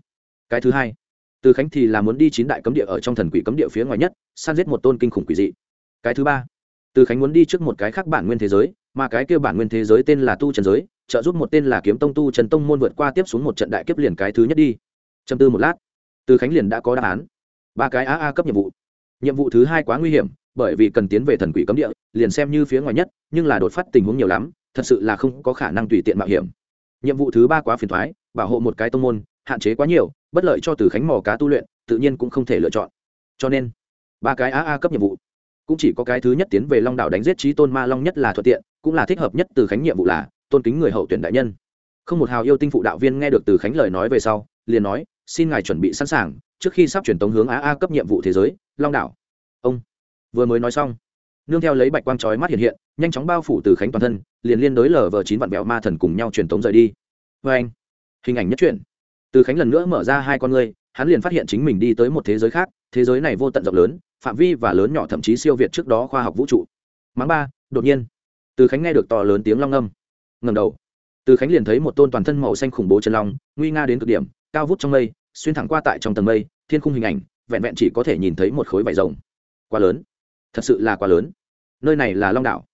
Cái thứ hai, từ khánh thì là muốn đi chín đại cấm địa ở trong thần quỷ cấm địa phía ngoài nhất, săn giết một tôn kinh khủng quỷ dị. Cái thứ ba, từ khánh muốn đi trước một cái khác bản nguyên thế giới, mà cái kêu bản nguyên thế giới tên là tu trần giới trợ giúp một tên là kiếm tông tu trần tông môn vượt qua tiếp xuống một trận đại kiếp liền cái thứ nhất đi. Châm tư một lát, từ khánh liền đã có đáp án. Ba cái a a cấp nhiệm vụ. Nhiệm vụ thứ hai quá nguy hiểm, bởi vì cần tiến về thần quỷ cấm địa, liền xem như phía ngoài nhất, nhưng là đột phát tình huống nhiều lắm, thật sự là không có khả năng tùy tiện mạo hiểm. Nhiệm vụ thứ ba quá phiền thoái bảo hộ một cái tông môn, hạn chế quá nhiều, bất lợi cho từ khánh mò cá tu luyện, tự nhiên cũng không thể lựa chọn. Cho nên, ba cái a a cấp nhiệm vụ. Cũng chỉ có cái thứ nhất tiến về long đảo đánh giết trí tôn ma long nhất là thuận tiện, cũng là thích hợp nhất từ khánh nhiệm vụ là tôn kính người hậu tuyển đại nhân. Không một hào yêu tinh phụ đạo viên nghe được từ khánh lời nói về sau, liền nói, xin ngài chuẩn bị sẵn sàng, trước khi sắp chuyển tống hướng á a cấp nhiệm vụ thế giới, long đảo. Ông vừa mới nói xong, nương theo lấy bạch quang trói mắt hiện hiện, nhanh chóng bao phủ từ khánh toàn thân, liền liên đối lờ vờ chín vạn vẹo ma thần cùng nhau truyền tống rời đi. Vê anh, hình ảnh nhất truyện. Từ khánh lần nữa mở ra hai con ngươi, hắn liền phát hiện chính mình đi tới một thế giới khác, thế giới này vô tận rộng lớn, phạm vi và lớn nhỏ thậm chí siêu việt trước đó khoa học vũ trụ. Mắng ba, đột nhiên, từ khánh nghe được to lớn tiếng long âm ngầm đầu. Từ khánh liền thấy một tôn toàn thân màu xanh khủng bố chân long, nguy nga đến cực điểm, cao vút trong mây, xuyên thẳng qua tại trong tầng mây, thiên khung hình ảnh, vẹn vẹn chỉ có thể nhìn thấy một khối vải rồng. Quá lớn. Thật sự là quá lớn. Nơi này là long đảo.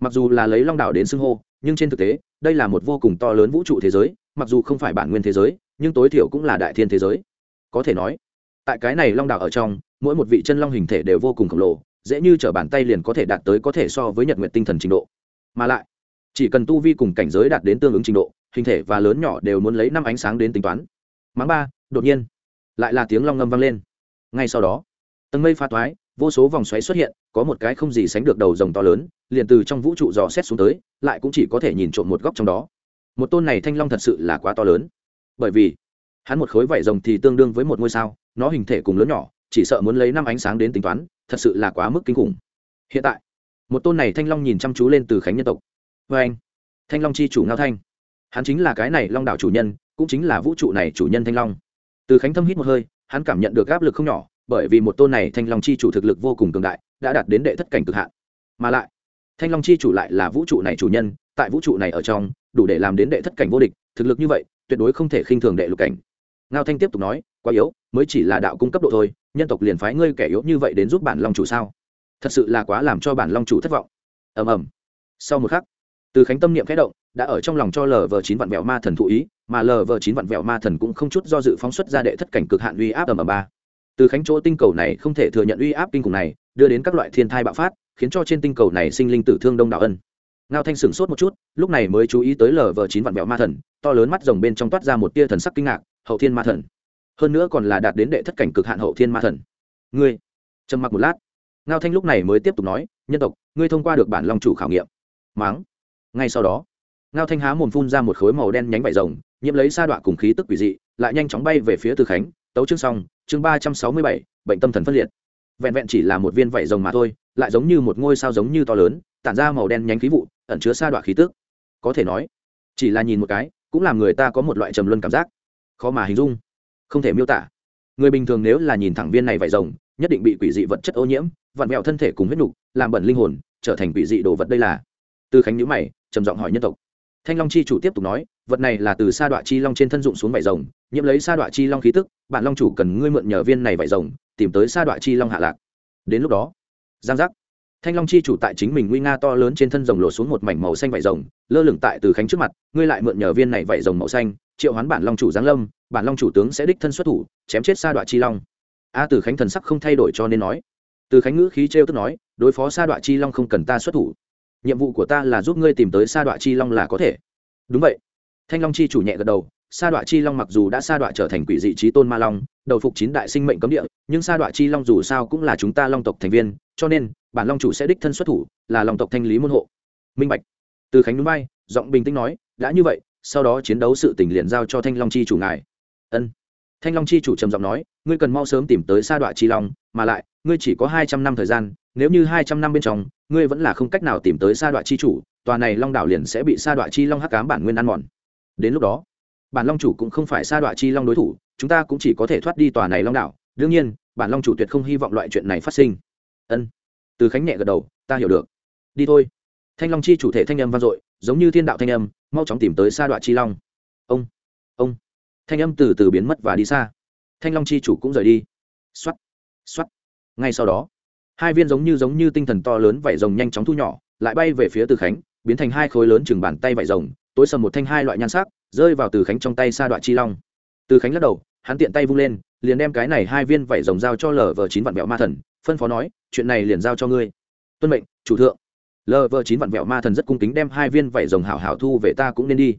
Mặc dù là lấy long đảo đến xưng hô, nhưng trên thực tế, đây là một vô cùng to lớn vũ trụ thế giới, mặc dù không phải bản nguyên thế giới, nhưng tối thiểu cũng là đại thiên thế giới. Có thể nói, tại cái này long đảo ở trong, mỗi một vị chân long hình thể đều vô cùng khổng lồ, dễ như t r ở bàn tay liền có thể đạt tới có thể so với nhật nguyện tinh thần trình độ. Mà lại chỉ cần tu vi cùng cảnh giới đạt đến tương ứng trình độ, hình thể và lớn nhỏ đều muốn lấy năm ánh sáng đến tính toán. Mắng ba, đột nhiên, lại là tiếng long ngâm vang lên. Ngay sau đó, tầng mây pha toái vô số vòng xoáy xuất hiện, có một cái không gì sánh được đầu rồng to lớn, liền từ trong vũ trụ dò xét xuống tới, lại cũng chỉ có thể nhìn trộm một góc trong đó. Một tôn này thanh long thật sự là quá to lớn. Bởi vì, hắn một khối vảy rồng thì tương đương với một ngôi sao, nó hình thể cùng lớn nhỏ, chỉ sợ muốn lấy năm ánh sáng đến tính toán, thật sự là quá mức kinh khủng. Hiện tại, một tôn này thanh long nhìn chăm chú lên từ khánh nhân tộc vê anh. Thanh long chi chủ ngao thanh. Hắn chính là cái này long đảo chủ nhân, cũng chính là vũ trụ này chủ nhân thanh long. Từ khánh thâm hít một hơi, hắn cảm nhận được áp lực không nhỏ, bởi vì một tôn này thanh long chi chủ thực lực vô cùng cường đại, đã đạt đến đệ thất cảnh cực hạn. Mà lại, thanh long chi chủ lại là vũ trụ này chủ nhân, tại vũ trụ này ở trong, đủ để làm đến đệ thất cảnh vô địch, thực lực như vậy, tuyệt đối không thể khinh thường đệ lục cảnh. Ngao thanh tiếp tục nói, quá yếu, mới chỉ là đạo cung cấp độ thôi, nhân tộc liền phái ngươi kẻ yếu như vậy đến giúp bản long chủ sao? Thật sự là quá làm cho bản long chủ thất vọng. Ầm ầm. Sau một khắc từ khánh tâm niệm khẽ động, đã ở trong lòng cho lờ vờ chín vạn vẹo ma thần thụ ý, mà lờ vờ chín vạn vẹo ma thần cũng không chút do dự phóng xuất ra đệ thất cảnh cực hạn uy áp ầm ầm ba. Từ khánh chỗ tinh cầu này không thể thừa nhận uy áp kinh khủng này, đưa đến các loại thiên thai bạo phát, khiến cho trên tinh cầu này sinh linh tử thương đông đảo ân. Ngao thanh sửng sốt một chút, lúc này mới chú ý tới lờ vờ chín vạn vẹo ma thần, to lớn mắt rồng bên trong toát ra một tia thần sắc kinh ngạc, hậu thiên ma thần, hơn nữa còn là đạt đến đệ thất cảnh cực hạn hậu thiên ma thần. Ngươi? Trầm mặc một lát. Ngao thanh lúc này mới tiếp tục nói, nhân tộc, ngươi thông qua được bản long chủ khảo nghiệm. Máng ngay sau đó, ngao thanh há mồm phun ra một khối màu đen nhánh vải rồng, nhiễm lấy sa đọa cùng khí tức quỷ dị, lại nhanh chóng bay về phía từ khánh, tấu chương xong, chương ba trăm sáu mươi bảy, bệnh tâm thần phân liệt. Vẹn vẹn chỉ là một viên vải rồng mà thôi, lại giống như một ngôi sao giống như to lớn, tản ra màu đen nhánh khí vụ, ẩn chứa sa đọa khí tức. Có thể nói, chỉ là nhìn một cái, cũng làm người ta có một loại trầm luân cảm giác. Khó mà hình dung, không thể miêu tả. Người bình thường nếu là nhìn thẳng viên này vải rồng, nhất định bị quỷ dị vật chất ô nhiễm, vặn vẹo thân thể cùng huyết nục, làm bẩn linh hồn, trở thành quỷ dị đồ vật đây là. Từ khánh nhữ mày trầm giọng hỏi nhân tộc. Thanh long chi chủ tiếp tục nói, vật này là từ sa đọa chi long trên thân dụng xuống vải rồng, nhiễm lấy sa đọa chi long khí tức bản long chủ cần ngươi mượn nhờ viên này vải rồng, tìm tới sa đọa chi long hạ lạc. Đến lúc đó, giang giác. Thanh long chi chủ tại chính mình nguy nga to lớn trên thân rồng lộ xuống một mảnh màu xanh vải rồng, lơ lửng tại từ khánh trước mặt, ngươi lại mượn nhờ viên này vải rồng màu xanh, triệu hoán bản long chủ giáng lâm bản long chủ tướng sẽ đích thân xuất thủ, chém chết sa đọa chi long. A, từ khánh thần sắc không thay đổi cho nên nói. Từ khánh ngữ khí trêu tức nói, đối phó sa đọa chi long không cần ta xuất thủ nhiệm vụ của ta là giúp ngươi tìm tới sa đọa chi long là có thể. Đúng vậy. Thanh long chi chủ nhẹ gật đầu, sa đọa chi long mặc dù đã sa đọa trở thành quỷ dị trí tôn ma long, đầu phục chín đại sinh mệnh cấm địa, nhưng sa đọa chi long dù sao cũng là chúng ta long tộc thành viên, cho nên, bản long chủ sẽ đích thân xuất thủ, là long tộc thanh lý môn hộ. Minh bạch. Từ khánh núi bay, giọng bình tĩnh nói, đã như vậy, sau đó chiến đấu sự tình liền giao cho thanh long chi chủ ngài. Ân thanh long chi chủ trầm giọng nói, ngươi cần mau sớm tìm tới sa đọa chi long, mà lại, ngươi chỉ có hai trăm năm thời gian, nếu như hai trăm năm bên trong, ngươi vẫn là không cách nào tìm tới sa đọa chi chủ, tòa này long đảo liền sẽ bị sa đọa chi long hắc cám bản nguyên ăn mòn. Đến lúc đó, bản long chủ cũng không phải sa đọa chi long đối thủ, chúng ta cũng chỉ có thể thoát đi tòa này long đảo. Đương nhiên, bản long chủ tuyệt không hy vọng loại chuyện này phát sinh. Ân. Từ khánh nhẹ gật đầu, ta hiểu được. Đi thôi. Thanh long chi chủ thể thanh âm vang dội, giống như thiên đạo thanh âm, mau chóng tìm tới sa Đoạn chi long. Ông. Ông thanh âm từ từ biến mất và đi xa. Thanh long chi chủ cũng rời đi. X o á t x o á t ngay sau đó, hai viên giống như giống như tinh thần to lớn vải rồng nhanh chóng thu nhỏ, lại bay về phía từ khánh, biến thành hai khối lớn chừng bàn tay vải rồng, tối sầm một thanh hai loại nhan sắc, rơi vào từ khánh trong tay sa đoạn chi long. Từ khánh lắc đầu, hắn tiện tay vung lên, liền đem cái này hai viên vải rồng giao cho lờ vờ chín vạn vẹo ma thần, phân phó nói, chuyện này liền giao cho ngươi. Tuân mệnh, chủ thượng. Lờ vờ chín vạn vẹo ma thần rất cung kính đem hai viên vải rồng hảo hảo thu về ta cũng nên đi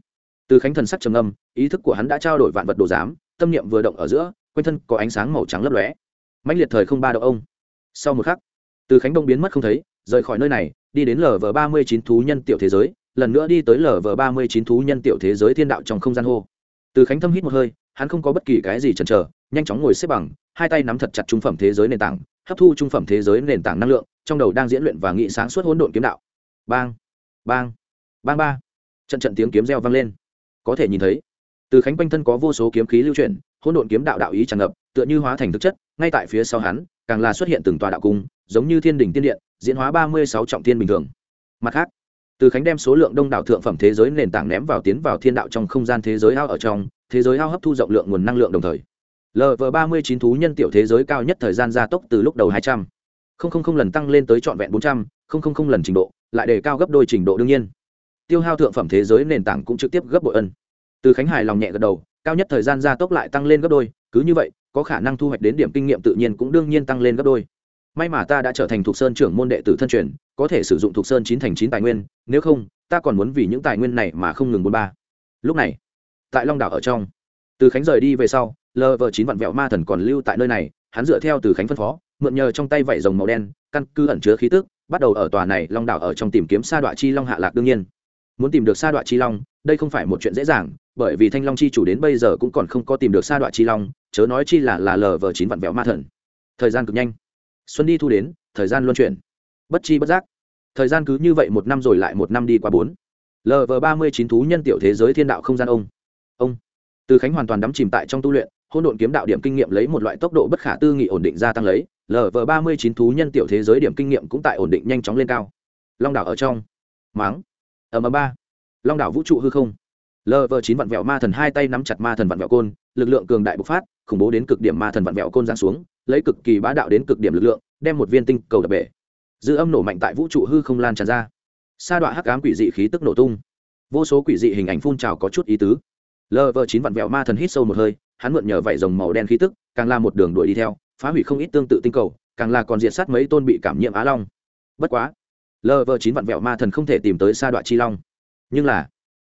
từ khánh thần sắc trầm âm ý thức của hắn đã trao đổi vạn vật đồ giám, tâm niệm vừa động ở giữa, quanh thân có ánh sáng màu trắng lấp lóe. Mạnh liệt thời không ba độ ông. Sau một khắc, từ khánh đông biến mất không thấy, rời khỏi nơi này, đi đến lv ba mươi chín thú nhân tiểu thế giới, lần nữa đi tới lv ba mươi chín thú nhân tiểu thế giới thiên đạo trong không gian hô. Từ khánh thâm hít một hơi, hắn không có bất kỳ cái gì chần chờ, nhanh chóng ngồi xếp bằng, hai tay nắm thật chặt trung phẩm thế giới nền tảng, hấp thu trung phẩm thế giới nền tảng năng lượng, trong đầu đang diễn luyện và nghị sáng suốt hỗn độn kiếm đạo. Bang bang bang ba. Trận trận tiếng kiếm reo vang lên có thể nhìn thấy. Từ khánh quanh thân có vô số kiếm khí lưu chuyển, hỗn độn kiếm đạo đạo ý tràn ngập, tựa như hóa thành thực chất, ngay tại phía sau hắn, càng là xuất hiện từng tòa đạo cung, giống như thiên đình tiên điện, diễn hóa ba mươi sáu trọng thiên bình thường. Mặt khác, từ khánh đem số lượng đông đảo thượng phẩm thế giới nền tảng ném vào tiến vào thiên đạo trong không gian thế giới ao ở trong, thế giới ao hấp thu rộng lượng nguồn năng lượng đồng thời. Lv ba mươi chín thú nhân tiểu thế giới cao nhất thời gian gia tốc từ lúc đầu hai trăm. Linh lần tăng lên tới trọn vẹn bốn trăm linh lần trình độ, lại đề cao gấp đôi trình độ đương nhiên tiêu hao thượng phẩm thế giới nền tảng cũng trực tiếp gấp bội ân. Từ khánh hài lòng nhẹ gật đầu, cao nhất thời gian gia tốc lại tăng lên gấp đôi, cứ như vậy, có khả năng thu hoạch đến điểm kinh nghiệm tự nhiên cũng đương nhiên tăng lên gấp đôi. May mà ta đã trở thành thuộc sơn trưởng môn đệ tử thân truyền, có thể sử dụng thuộc sơn chín thành chín tài nguyên, nếu không, ta còn muốn vì những tài nguyên này mà không ngừng bốn ba. Lúc này, tại long đảo ở trong, từ khánh rời đi về sau lờ vờ chín vạn vẹo ma thần còn lưu tại nơi này, hắn dựa theo từ khánh phân phó, mượn nhờ trong tay vảy rồng màu đen, căn cứ ẩn chứa khí tức, bắt đầu ở tòa này long đảo ở trong tìm kiếm sa đoạn chi long hạ lạc đương nhiên muốn tìm được sa đoạn chi long, đây không phải một chuyện dễ dàng, bởi vì thanh long chi chủ đến bây giờ cũng còn không có tìm được sa đoạn chi long, chớ nói chi là là lờ vờ chín vạn vẹo ma thần. Thời gian cực nhanh. Xuân đi thu đến, thời gian luân chuyển. Bất chi bất giác. Thời gian cứ như vậy một năm rồi lại một năm đi qua bốn. Lv ba mươi chín thú nhân tiểu thế giới thiên đạo không gian ông. Ông. Từ khánh hoàn toàn đắm chìm tại trong tu luyện hôn độn kiếm đạo điểm kinh nghiệm lấy một loại tốc độ bất khả tư nghị ổn định gia tăng lấy lv ba mươi chín thú nhân tiểu thế giới điểm kinh nghiệm cũng tại ổn định nhanh chóng lên cao. Long đảo ở trong. Máng ở ầm ba. Long đảo vũ trụ hư không. Lv chín vạn vẹo ma thần hai tay nắm chặt ma thần vạn vẹo côn, lực lượng cường đại bộc phát, khủng bố đến cực điểm ma thần vạn vẹo côn giáng xuống, lấy cực kỳ bá đạo đến cực điểm lực lượng, đem một viên tinh cầu đập bể. Dư âm nổ mạnh tại vũ trụ hư không lan tràn ra. Sa đoạn hắc ám quỷ dị khí tức nổ tung. Vô số quỷ dị hình ảnh phun trào có chút ý tứ. Lv chín vạn vẹo ma thần hít sâu một hơi, hắn mượn nhờ vảy rồng màu đen khí tức, càng là một đường đuổi đi theo, phá hủy không ít tương tự tinh cầu, càng là còn diệt sát mấy tôn bị cảm nhiễm á long. Bất quá lv chín vạn vẹo ma thần không thể tìm tới sa đoạn chi long. Nhưng là,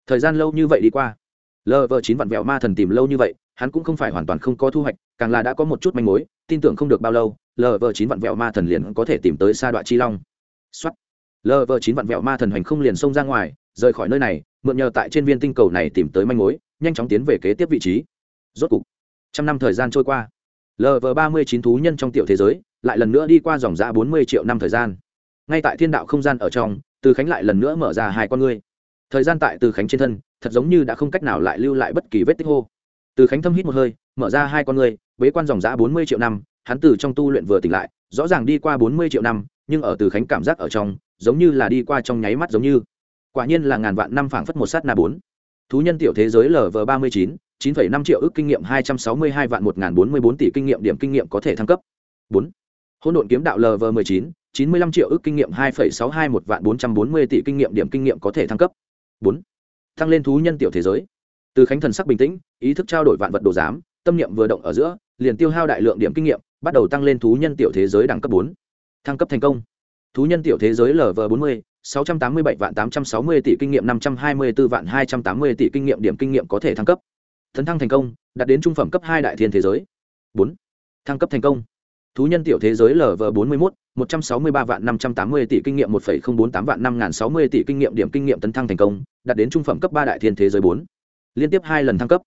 thời gian lâu như vậy đi qua. Lv chín vạn vẹo ma thần tìm lâu như vậy, hắn cũng không phải hoàn toàn không có thu hoạch, càng là đã có một chút manh mối, tin tưởng không được bao lâu lv chín vạn vẹo ma thần liền có thể tìm tới sa đoạn chi long. Xuất lv chín vạn vẹo ma thần hành không liền xông ra ngoài, rời khỏi nơi này, mượn nhờ tại trên viên tinh cầu này tìm tới manh mối, nhanh chóng tiến về kế tiếp vị trí. Rốt cục, trăm năm thời gian trôi qua. Lv ba mươi chín thú nhân trong tiểu thế giới, lại lần nữa đi qua dòng giã bốn mươi triệu năm thời gian ngay tại thiên đạo không gian ở trong, từ khánh lại lần nữa mở ra hai con ngươi. Thời gian tại từ khánh trên thân, thật giống như đã không cách nào lại lưu lại bất kỳ vết tích hô. Từ khánh thâm hít một hơi, mở ra hai con ngươi, bế quan dòng giã bốn mươi triệu năm, hắn từ trong tu luyện vừa tỉnh lại, rõ ràng đi qua bốn mươi triệu năm, nhưng ở từ khánh cảm giác ở trong, giống như là đi qua trong nháy mắt giống như. Quả nhiên là ngàn vạn năm phảng phất một sát na bốn. Thú nhân tiểu thế giới lv ba mươi chín chín phẩy năm triệu ước kinh nghiệm hai trăm sáu mươi hai vạn một ngàn bốn mươi bốn tỷ kinh nghiệm điểm kinh nghiệm có thể thăng cấp. Bốn. Hỗn độn kiếm đạo lv mười chín chín mươi lăm triệu ước kinh nghiệm, hai phẩy sáu hai một vạn bốn trăm bốn mươi tỷ kinh nghiệm, điểm kinh nghiệm có thể thăng cấp. Bốn. Thăng lên thú nhân tiểu thế giới. Từ khánh thần sắc bình tĩnh, ý thức trao đổi vạn vật đồ giám, tâm niệm vừa động ở giữa, liền tiêu hao đại lượng điểm kinh nghiệm, bắt đầu tăng lên thú nhân tiểu thế giới đẳng cấp bốn. Thăng cấp thành công. Thú nhân tiểu thế giới lv bốn mươi, sáu trăm tám mươi bảy vạn tám trăm sáu mươi tỷ kinh nghiệm, năm trăm hai mươi b ố vạn hai trăm tám mươi tỷ kinh nghiệm, điểm kinh nghiệm có thể thăng cấp. Thần thăng thành công, đạt đến trung phẩm cấp hai đại thiên thế giới. Bốn. Thăng cấp thành công thú nhân tiểu thế giới lv bốn mươi một một trăm sáu mươi ba vạn năm trăm tám mươi tỷ kinh nghiệm, một phẩy không bốn tám vạn năm ngàn sáu mươi tỷ kinh nghiệm, điểm kinh nghiệm tấn thăng thành công, đạt đến trung phẩm cấp ba đại thiên thế giới bốn. Liên tiếp hai lần thăng cấp.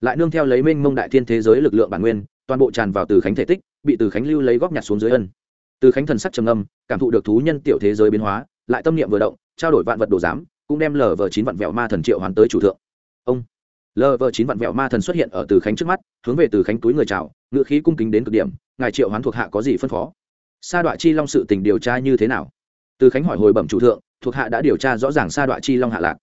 Lại nương theo lấy minh mông đại thiên thế giới lực lượng bản nguyên, toàn bộ tràn vào từ khánh thể tích, bị từ khánh lưu lấy góp nhặt xuống dưới ân. Từ khánh thần sắc trầm âm cảm thụ được thú nhân tiểu thế giới biến hóa, lại tâm niệm vừa động, trao đổi vạn vật đồ giám, cũng đem lờ vờ chín vạn vẹo ma thần triệu hoàn tới chủ thượng. Ông. Lờ vờ chín vạn vẹo ma thần xuất hiện ở từ khánh trước mắt, hướng về từ khánh túi người chào, ngựa khí cung kính đến cực điểm ngài triệu hoán thuộc hạ có gì phân phó? Sa đọa chi long sự tình điều tra như thế nào? Từ khánh hỏi hồi bẩm chủ thượng, thuộc hạ đã điều tra rõ ràng sa đọa chi long hạ lạc.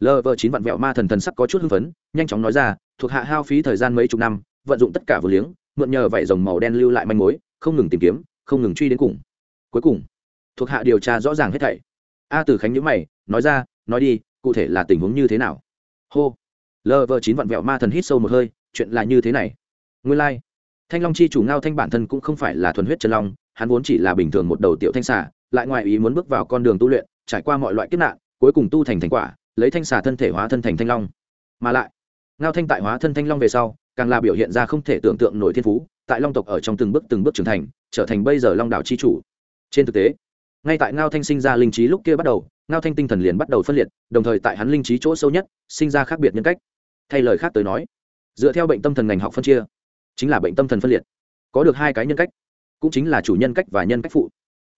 Lờ vợ chín vạn vẹo ma thần thần sắc có chút hưng phấn, nhanh chóng nói ra, thuộc hạ hao phí thời gian mấy chục năm, vận dụng tất cả vừa liếng, mượn nhờ vảy rồng màu đen lưu lại manh mối, không ngừng tìm kiếm, không ngừng truy đến cùng. Cuối cùng, thuộc hạ điều tra rõ ràng hết thảy. A từ khánh nhữ mày, nói ra, nói đi, cụ thể là tình huống như thế nào? Hô. Lờ vợ chín vạn vẹo ma thần hít sâu một hơi, chuyện là như thế này. Nguyên lai、like thanh long chi chủ ngao thanh bản thân cũng không phải là thuần huyết chân long, hắn vốn chỉ là bình thường một đầu tiểu thanh xà, lại ngoài ý muốn bước vào con đường tu luyện, trải qua mọi loại kiếp nạn, cuối cùng tu thành thành quả, lấy thanh xà thân thể hóa thân thành thanh long. Mà lại, ngao thanh tại hóa thân thanh long về sau, càng là biểu hiện ra không thể tưởng tượng nổi thiên phú, tại long tộc ở trong từng bước từng bước trưởng thành, trở thành bây giờ long đảo chi chủ. Trên thực tế, ngay tại ngao thanh sinh ra linh trí lúc kia bắt đầu, ngao thanh tinh thần liền bắt đầu phân liệt, đồng thời tại hắn linh trí chỗ sâu nhất, sinh ra khác biệt nhân cách. Thay lời khác tới nói, dựa theo bệnh tâm thần ngành học phân chia chính là bệnh tâm thần phân liệt. Có được hai cái nhân cách, cũng chính là chủ nhân cách và nhân cách phụ.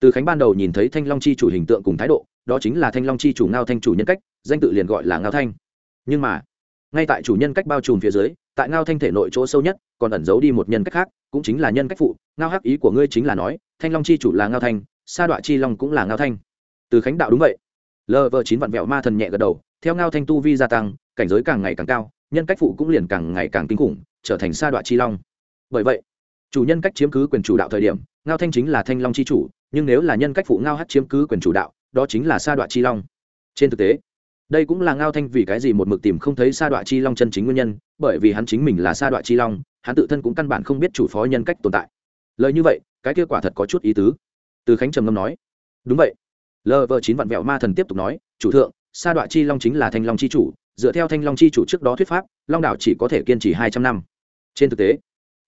Từ khánh ban đầu nhìn thấy thanh long chi chủ hình tượng cùng thái độ, đó chính là thanh long chi chủ ngao thanh chủ nhân cách, danh tự liền gọi là ngao thanh. Nhưng mà, ngay tại chủ nhân cách bao trùm phía dưới, tại ngao thanh thể nội chỗ sâu nhất, còn ẩn giấu đi một nhân cách khác, cũng chính là nhân cách phụ. Ngao hắc ý của ngươi chính là nói, thanh long chi chủ là ngao thanh, sa đọa chi long cũng là ngao thanh. Từ khánh đạo đúng vậy. Lờ vợ chín vạn vẹo ma thần nhẹ gật đầu, theo ngao thanh tu vi gia tăng, cảnh giới càng ngày càng cao, nhân cách phụ cũng liền càng ngày càng kinh khủng, trở thành sa đọa chi long bởi vậy, chủ nhân cách chiếm cứ quyền chủ đạo thời điểm, ngao thanh chính là thanh long chi chủ, nhưng nếu là nhân cách phụ ngao hát chiếm cứ quyền chủ đạo, đó chính là sa đọa chi long. Trên thực tế, đây cũng là ngao thanh vì cái gì một mực tìm không thấy sa đọa chi long chân chính nguyên nhân, bởi vì hắn chính mình là sa đọa chi long, hắn tự thân cũng căn bản không biết chủ phó nhân cách tồn tại. Lời như vậy, cái kết quả thật có chút ý tứ. Từ khánh trầm ngâm nói, đúng vậy. Lv chín vạn vẹo ma thần tiếp tục nói, chủ thượng, sa đoạn chi long chính là thanh long chi chủ, dựa theo thanh long chi chủ trước đó thuyết pháp, long đảo chỉ có thể kiên trì hai trăm năm. Trên thực tế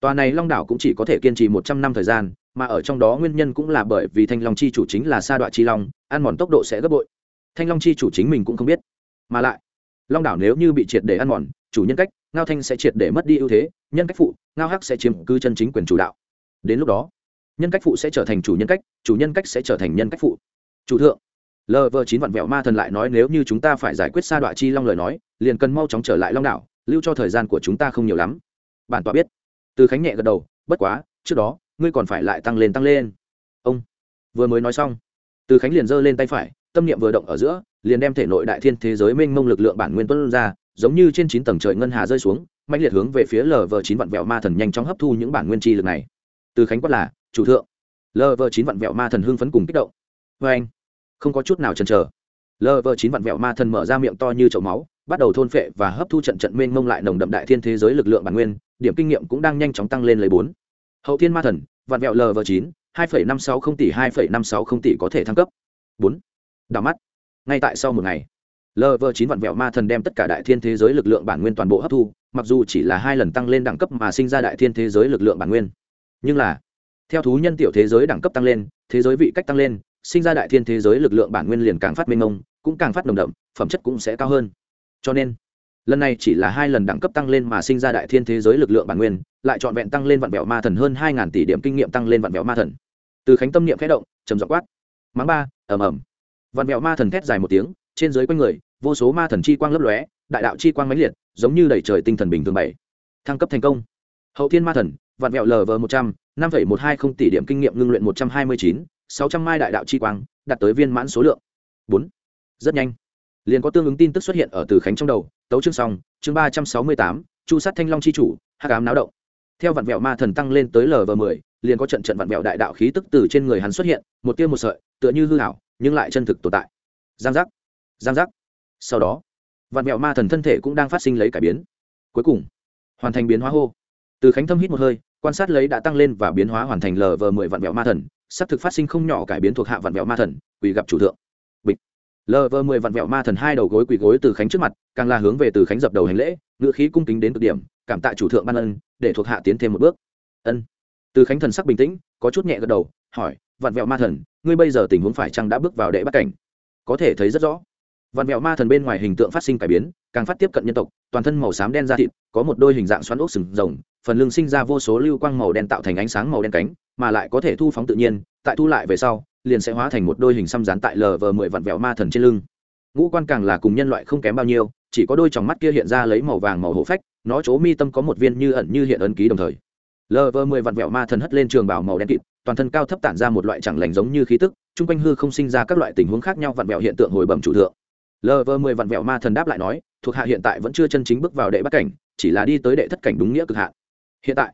tòa này long đảo cũng chỉ có thể kiên trì một trăm năm thời gian, mà ở trong đó nguyên nhân cũng là bởi vì thanh long chi chủ chính là sa đoạn chi long, ăn mòn tốc độ sẽ gấp bội. Thanh long chi chủ chính mình cũng không biết. Mà lại, long đảo nếu như bị triệt để ăn mòn, chủ nhân cách, ngao thanh sẽ triệt để mất đi ưu thế, nhân cách phụ, ngao hắc sẽ chiếm cứ chân chính quyền chủ đạo. Đến lúc đó, nhân cách phụ sẽ trở thành chủ nhân cách, chủ nhân cách sẽ trở thành nhân cách phụ. Chủ thượng lv chín vạn vẹo ma thần lại nói nếu như chúng ta phải giải quyết sa đoạn chi long lời nói, liền cần mau chóng trở lại long đảo, lưu cho thời gian của chúng ta không nhiều lắm. Bản tọa biết từ khánh nhẹ gật đầu, bất quá, trước đó, ngươi còn phải lại tăng lên tăng lên. Ông vừa mới nói xong, từ khánh liền giơ lên tay phải, tâm niệm vừa động ở giữa, liền đem thể nội đại thiên thế giới mênh mông lực lượng bản nguyên tuân ra, giống như trên chín tầng trời ngân hà rơi xuống mạnh liệt hướng về phía lv chín vạn vẹo ma thần nhanh chóng hấp thu những bản nguyên chi lực này. Từ khánh quát là, chủ thượng. Lv chín vạn vẹo ma thần hưng phấn cùng kích động. Vê anh không có chút nào chần chờ. Lv chín vạn vẹo ma thần mở ra miệng to như chậu máu bắt đầu thôn phệ và hấp thu trận trận mênh mông lại nồng đậm đại thiên thế giới lực lượng bản nguyên, điểm kinh nghiệm cũng đang nhanh chóng tăng lên lấy bốn. Hậu thiên ma thần, vạn vẹo lv chín, hai phẩy năm sáu không tỷ, hai phẩy năm sáu không tỷ có thể thăng cấp. Bốn. Đào mắt. Ngay tại sau một ngày lv chín vạn vẹo ma thần đem tất cả đại thiên thế giới lực lượng bản nguyên toàn bộ hấp thu, mặc dù chỉ là hai lần tăng lên đẳng cấp mà sinh ra đại thiên thế giới lực lượng bản nguyên. Nhưng là, theo thú nhân tiểu thế giới đẳng cấp tăng lên, thế giới vị cách tăng lên, sinh ra đại thiên thế giới lực lượng bản nguyên liền càng phát mênh mông, cũng càng phát nồng đậm, phẩm chất cũng sẽ cao hơn cho nên, lần này chỉ là hai lần đẳng cấp tăng lên mà sinh ra đại thiên thế giới lực lượng bản nguyên, lại trọn vẹn tăng lên vạn vẹo ma thần hơn hai ngàn tỷ điểm kinh nghiệm tăng lên vạn vẹo ma thần. Từ khánh tâm niệm khẽ động, trầm dọ quát. Mắng ba ẩm ẩm vạn vẹo ma thần thét dài một tiếng, trên dưới quanh người, vô số ma thần chi quang lấp lóe, đại đạo chi quang mãnh liệt, giống như đẩy trời tinh thần bình thường bảy. Thăng cấp thành công. Hậu thiên ma thần, vạn vẹo lv một trăm, năm phẩy một hai không tỷ điểm kinh nghiệm ngưng luyện một trăm hai mươi chín, sáu trăm mai đại đạo chi quang, đạt tới viên mãn số lượng. Bốn. Rất nhanh liền có tương ứng tin tức xuất hiện ở từ khánh trong đầu, tấu chương xong, chương ba trăm sáu mươi tám, chu sát thanh long chi chủ, hắc ám náo động. Theo vạn vẹo ma thần tăng lên tới lv mười, liền có trận trận vạn vẹo đại đạo khí tức từ trên người hắn xuất hiện, một tiêu một sợi, tựa như hư hảo nhưng lại chân thực tồn tại. Giang giác giang giác. Sau đó, vạn mẹo ma thần thân thể cũng đang phát sinh lấy cải biến. Cuối cùng, hoàn thành biến hóa hô. Từ khánh thâm hít một hơi, quan sát lấy đã tăng lên và biến hóa hoàn thành lv mười vạn mẹo ma thần, sắp thực phát sinh không nhỏ cải biến thuộc hạ vạn mẹo ma thần, quỳ gặp chủ thượng lờ vờ mười vạn vẹo ma thần hai đầu gối quỳ gối từ khánh trước mặt, càng là hướng về từ khánh dập đầu hành lễ ngựa khí cung kính đến cực điểm, cảm tạ chủ thượng ban ân, để thuộc hạ tiến thêm một bước. Ân. Từ khánh thần sắc bình tĩnh, có chút nhẹ gật đầu, hỏi vạn vẹo ma thần, ngươi bây giờ tình huống phải chăng đã bước vào đệ bắt cảnh? Có thể thấy rất rõ. Vạn vẹo ma thần bên ngoài hình tượng phát sinh cải biến, càng phát tiếp cận nhân tộc, toàn thân màu xám đen da thịt, có một đôi hình dạng xoắn ốc sừng rồng, phần lưng sinh ra vô số lưu quang màu đen tạo thành ánh sáng màu đen cánh, mà lại có thể thu phóng tự nhiên, tại thu lại về sau liền sẽ hóa thành một đôi hình xăm rán tại lờ vờ mười vạn vẹo ma thần trên lưng. Ngũ quan càng là cùng nhân loại không kém bao nhiêu, chỉ có đôi tròng mắt kia hiện ra lấy màu vàng màu hổ phách, nó chỗ mi tâm có một viên như ẩn như hiện ấn ký đồng thời. Lờ vờ mười vạn vẹo ma thần hất lên trường bảo màu đen kịt, toàn thân cao thấp tản ra một loại chẳng lành giống như khí tức, chung quanh hư không sinh ra các loại tình huống khác nhau vặn vẹo hiện tượng hồi bẩm chủ thượng. Lv mười vặn vẹo ma thần đáp lại nói, thuộc hạ hiện tại vẫn chưa chân chính bước vào đệ bắt cảnh, chỉ là đi tới đệ thất cảnh đúng nghĩa cực hạn. Hiện tại,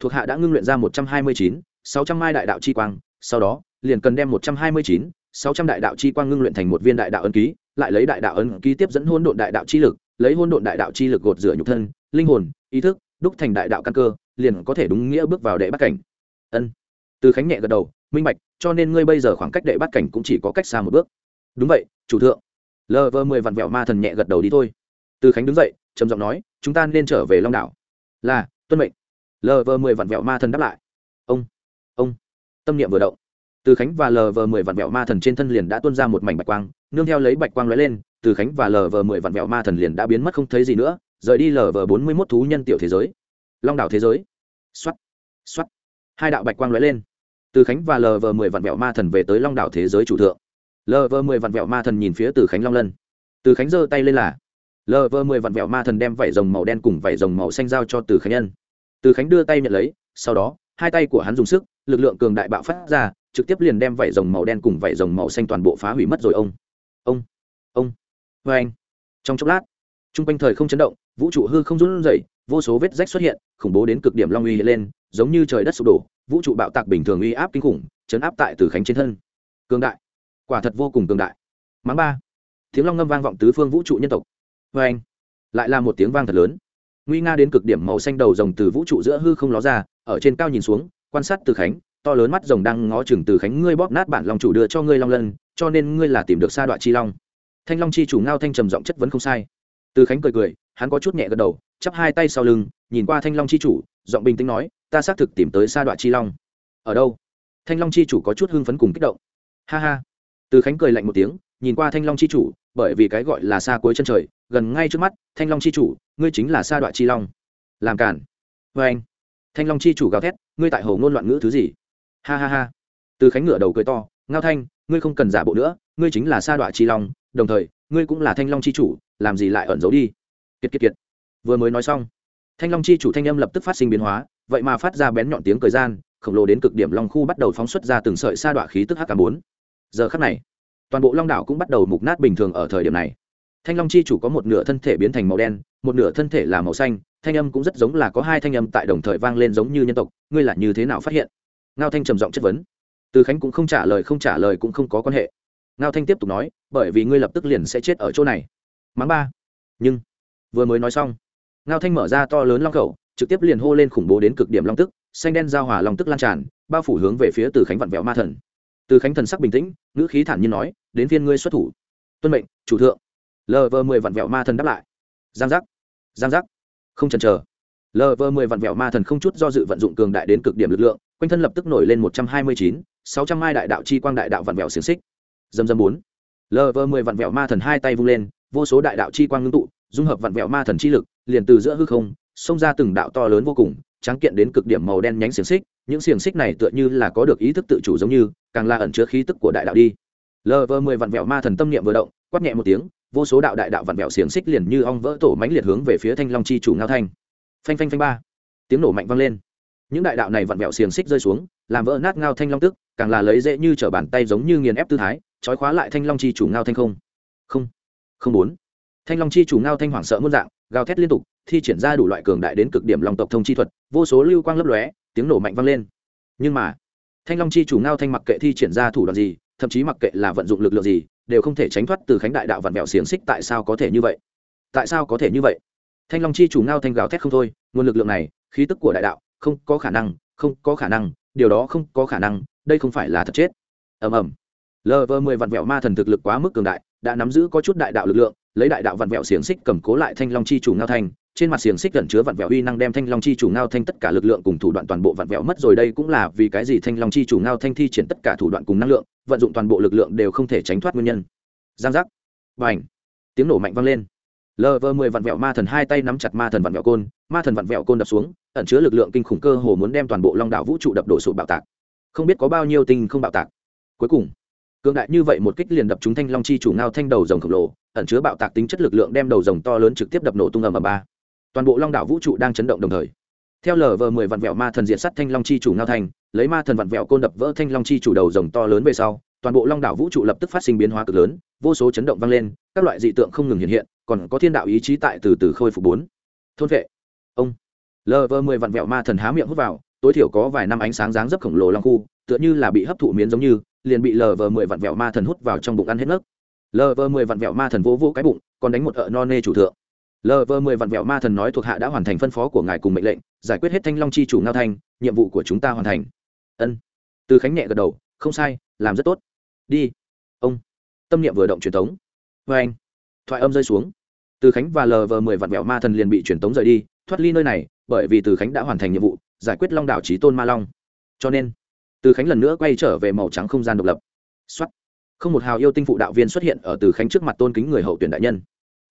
thuộc hạ đã ngưng luyện ra một trăm hai mươi chín, sáu trăm mai đại đạo chi quang, sau đó liền cần đem một trăm hai mươi chín, sáu trăm đại đạo chi quang ngưng luyện thành một viên đại đạo ấn ký, lại lấy đại đạo ấn ký tiếp dẫn hôn độn đại đạo chi lực, lấy hôn độn đại đạo chi lực gột rửa nhục thân, linh hồn, ý thức, đúc thành đại đạo căn cơ, liền có thể đúng nghĩa bước vào đệ bắt cảnh. Ân. Từ khánh nhẹ gật đầu, minh bạch, cho nên ngươi bây giờ khoảng cách đệ bắt cảnh cũng chỉ có cách xa một bước. Đúng vậy, chủ thượng. Lv mười vặn vẹo ma thần nhẹ gật đầu đi thôi. Từ khánh đứng dậy, trầm giọng nói, chúng ta nên trở về long đảo. Là, tuân mệnh. Lv mười vặn vẹo ma thần đáp lại. Ông ông. Tâm niệm vừa động từ khánh và Lờ Vờ mười vạn vẹo ma thần trên thân liền đã tuôn ra một mảnh bạch quang, nương theo lấy bạch quang lóe lên, từ khánh và Lờ Vờ mười vạn vẹo ma thần liền đã biến mất không thấy gì nữa, rời đi Lờ Vờ bốn mươi mốt thú nhân tiểu thế giới. Long đảo thế giới. X o á t x o á t hai đạo bạch quang lóe lên. Từ khánh và Lờ Vờ mười vạn vẹo ma thần về tới long đảo thế giới chủ thượng. Lờ Vờ mười vạn vẹo ma thần nhìn phía từ khánh long lân. Từ khánh giơ tay lên là Lờ Vờ mười vạn vẹo ma thần đem vảy rồng màu đen cùng vảy rồng màu xanh giao cho từ khánh nhân. Từ khánh đưa tay nhận lấy, sau đó, hai tay của hắn dùng sức, lực lượng cường đại bạo phát ra trực tiếp liền đem vảy rồng màu đen cùng vảy rồng màu xanh toàn bộ phá hủy mất rồi ông. Ông ông vê anh. Trong chốc lát t r u n g quanh thời không chấn động, vũ trụ hư không run rẩy, vô số vết rách xuất hiện, khủng bố đến cực điểm long uy hiện lên, giống như trời đất sụp đổ, vũ trụ bạo tạc bình thường uy áp kinh khủng, chấn áp tại từ khánh trên thân. Cường đại. Quả thật vô cùng cường đại. Mắng ba. Tiếng long ngâm vang vọng tứ phương vũ trụ nhân tộc. Vê anh. Lại là một tiếng vang thật lớn. Nguy nga đến cực điểm màu xanh đầu rồng từ vũ trụ giữa hư không ló ra, ở trên cao nhìn xuống, quan sát từ khánh to lớn mắt rồng đang ngó chừng từ khánh ngươi bóp nát bản long chủ đưa cho ngươi long lân, cho nên ngươi là tìm được sa đoạn chi long. Thanh long chi chủ ngao thanh trầm giọng chất vấn không sai. Từ khánh cười cười, hắn có chút nhẹ gật đầu, chắp hai tay sau lưng, nhìn qua thanh long chi chủ, giọng bình tĩnh nói, ta xác thực tìm tới sa đoạn chi long. Ở đâu? Thanh long chi chủ có chút hưng phấn cùng kích động. Ha ha. Từ khánh cười lạnh một tiếng, nhìn qua thanh long chi chủ, bởi vì cái gọi là xa cuối chân trời, gần ngay trước mắt, thanh long chi chủ, ngươi chính là sa đoạn chi long. Làm cản. Vê anh thanh long chi chủ gào thét, ngươi tại hồ ngôn loạn ngữ thứ gì? Ha ha ha. Từ khánh ngửa đầu cười to, ngao thanh, ngươi không cần giả bộ nữa, ngươi chính là sa đọa chi long, đồng thời, ngươi cũng là thanh long chi chủ, làm gì lại ẩn giấu đi? Kiệt kiệt kiệt. Vừa mới nói xong, thanh long chi chủ thanh âm lập tức phát sinh biến hóa, vậy mà phát ra bén nhọn tiếng cười gian, khổng lồ đến cực điểm long khu bắt đầu phóng xuất ra từng sợi sa đọa khí tức hk bốn. Giờ khắc này, toàn bộ long đảo cũng bắt đầu mục nát bình thường ở thời điểm này. Thanh long chi chủ có một nửa thân thể biến thành màu đen, một nửa thân thể là màu xanh, thanh âm cũng rất giống là có hai thanh âm tại đồng thời vang lên giống như nhân tộc, ngươi là như thế nào phát hiện? Ngao thanh trầm giọng chất vấn. Từ khánh cũng không trả lời, không trả lời cũng không có quan hệ. Ngao thanh tiếp tục nói, bởi vì ngươi lập tức liền sẽ chết ở chỗ này. Mắng ba. Nhưng, vừa mới nói xong, ngao thanh mở ra to lớn long khẩu, trực tiếp liền hô lên khủng bố đến cực điểm long tức, xanh đen giao hỏa long tức lan tràn, bao phủ hướng về phía từ khánh vặn vẹo ma thần. Từ khánh thần sắc bình tĩnh, ngữ khí thản nhiên nói, đến phiên ngươi xuất thủ. Tuân mệnh, chủ thượng. Lv mười vặn vẹo ma thần đáp lại. Giang giác giang giác. Không chần chờ lv mười vặn vẹo ma thần không chút do dự vận dụng cường đại đến cực điểm lực lượng, quanh thân lập tức nổi lên một trăm hai mươi chín, sáu trăm hai đại đạo chi quang đại đạo vặn vẹo xiềng xích. Dầm dầm bốn. Lv mười vặn vẹo ma thần hai tay vung lên, vô số đại đạo chi quang ngưng tụ, dung hợp vặn vẹo ma thần chi lực, liền từ giữa hư không, xông ra từng đạo to lớn vô cùng, tráng kiện đến cực điểm màu đen nhánh xiềng xích. Những xiềng xích này tựa như là có được ý thức tự chủ giống như, càng là ẩn chứa khí tức của đại đạo đi. Lv mười vặn vẹo ma thần tâm niệm vừa động, quát nhẹ một tiếng, vô số đạo đại đạo vặn vẹo xiềng xích liền như ong vỡ tổ mánh liệt hướng về phía thanh long chi chủ ngao thanh phanh phanh phanh ba. Tiếng nổ mạnh vang lên. Những đại đạo này vặn vẹo xiềng xích rơi xuống, làm vỡ nát ngao thanh long tức, càng là lấy dễ như trở bàn tay giống như nghiền ép tư thái, trói khóa lại thanh long chi chủ ngao thanh không. Không. Không bốn. Thanh long chi chủ ngao thanh hoảng sợ muôn dạng, gào thét liên tục, thi triển ra đủ loại cường đại đến cực điểm long tộc thông chi thuật, vô số lưu quang lấp lóe, tiếng nổ mạnh vang lên. Nhưng mà, thanh long chi chủ ngao thanh mặc kệ thi triển ra thủ đoạn gì, thậm chí mặc kệ là vận dụng lực lượng gì, đều không thể tránh thoát từ khánh đại đạo vặn vẹo xiềng xích tại sao có thể như vậy. Tại sao có thể như vậy? Thanh long chi chủ ngao thanh gào thét không thôi, nguồn lực lượng này, khí tức của đại đạo, không có khả năng, không có khả năng, điều đó không có khả năng, đây không phải là thật chết. Ầm ầm. Lv mười vặn vẹo ma thần thực lực quá mức cường đại, đã nắm giữ có chút đại đạo lực lượng, lấy đại đạo vặn vẹo xiềng xích cầm cố lại thanh long chi chủ ngao thanh, trên mặt xiềng xích gần chứa vặn vẹo uy năng đem thanh long chi chủ ngao thanh tất cả lực lượng cùng thủ đoạn toàn bộ vặn vẹo mất rồi, đây cũng là vì cái gì thanh long chi chủ ngao thanh thi triển tất cả thủ đoạn cùng năng lượng, vận dụng toàn bộ lực lượng đều không thể tránh thoát nguyên nhân. Giang giác. Và ảnh tiếng nổ mạnh vang lên lv mười vặn vẹo ma thần hai tay nắm chặt ma thần vặn vẹo côn, ma thần vặn vẹo côn đập xuống, ẩn chứa lực lượng kinh khủng cơ hồ muốn đem toàn bộ long đảo vũ trụ đập đổ sụp bạo tạc. Không biết có bao nhiêu tinh không bạo tạc. Cuối cùng, cường đại như vậy một kích liền đập chúng thanh long chi chủ ngao thanh đầu rồng khổng lồ, ẩn chứa bạo tạc tính chất lực lượng đem đầu rồng to lớn trực tiếp đập nổ tung ầm ầm ba. Toàn bộ long đảo vũ trụ đang chấn động đồng thời. Theo lờ vờ mười vạn vẹo ma thần diện sắt thanh long chi chủ ngao thanh, lấy ma thần vạn vẹo côn đập vỡ thanh long chi chủ đầu rồng to lớn về sau, toàn bộ long đảo vũ trụ lập tức phát sinh biến hóa cực lớn, vô số chấn động vang lên, các loại dị tượng không ngừng hiện hiện còn có thiên đạo ý chí tại từ từ khôi phục bốn. Thôn vệ. Ông. Lờ vờ mười vạn vẹo ma thần há miệng hút vào, tối thiểu có vài năm ánh sáng dáng dấp khổng lồ long khu, tựa như là bị hấp thụ miến giống như, liền bị lờ vờ mười vạn vẹo ma thần hút vào trong bụng ăn hết nấc lờ vờ mười vạn vẹo ma thần vỗ vỗ cái bụng, còn đánh một ợ no nê chủ thượng. Lờ vờ mười vạn vẹo ma thần nói thuộc hạ đã hoàn thành phân phó của ngài cùng mệnh lệnh, giải quyết hết thanh long chi chủ ngao thanh nhiệm vụ của chúng ta hoàn thành. Ân. Từ khánh nhẹ gật đầu, không sai, làm rất tốt. Đi. Ông. Tâm niệm vừa động truyền tống vê vâng. anh thoại âm rơi xuống. Từ khánh và lv mười vạn vẹo ma thần liền bị truyền tống rời đi, thoát ly nơi này, bởi vì từ khánh đã hoàn thành nhiệm vụ, giải quyết long đảo trí tôn ma long. Cho nên, từ khánh lần nữa quay trở về màu trắng không gian độc lập. Xuất không một hào yêu tinh phụ đạo viên xuất hiện ở từ khánh trước mặt tôn kính người hậu tuyển đại nhân.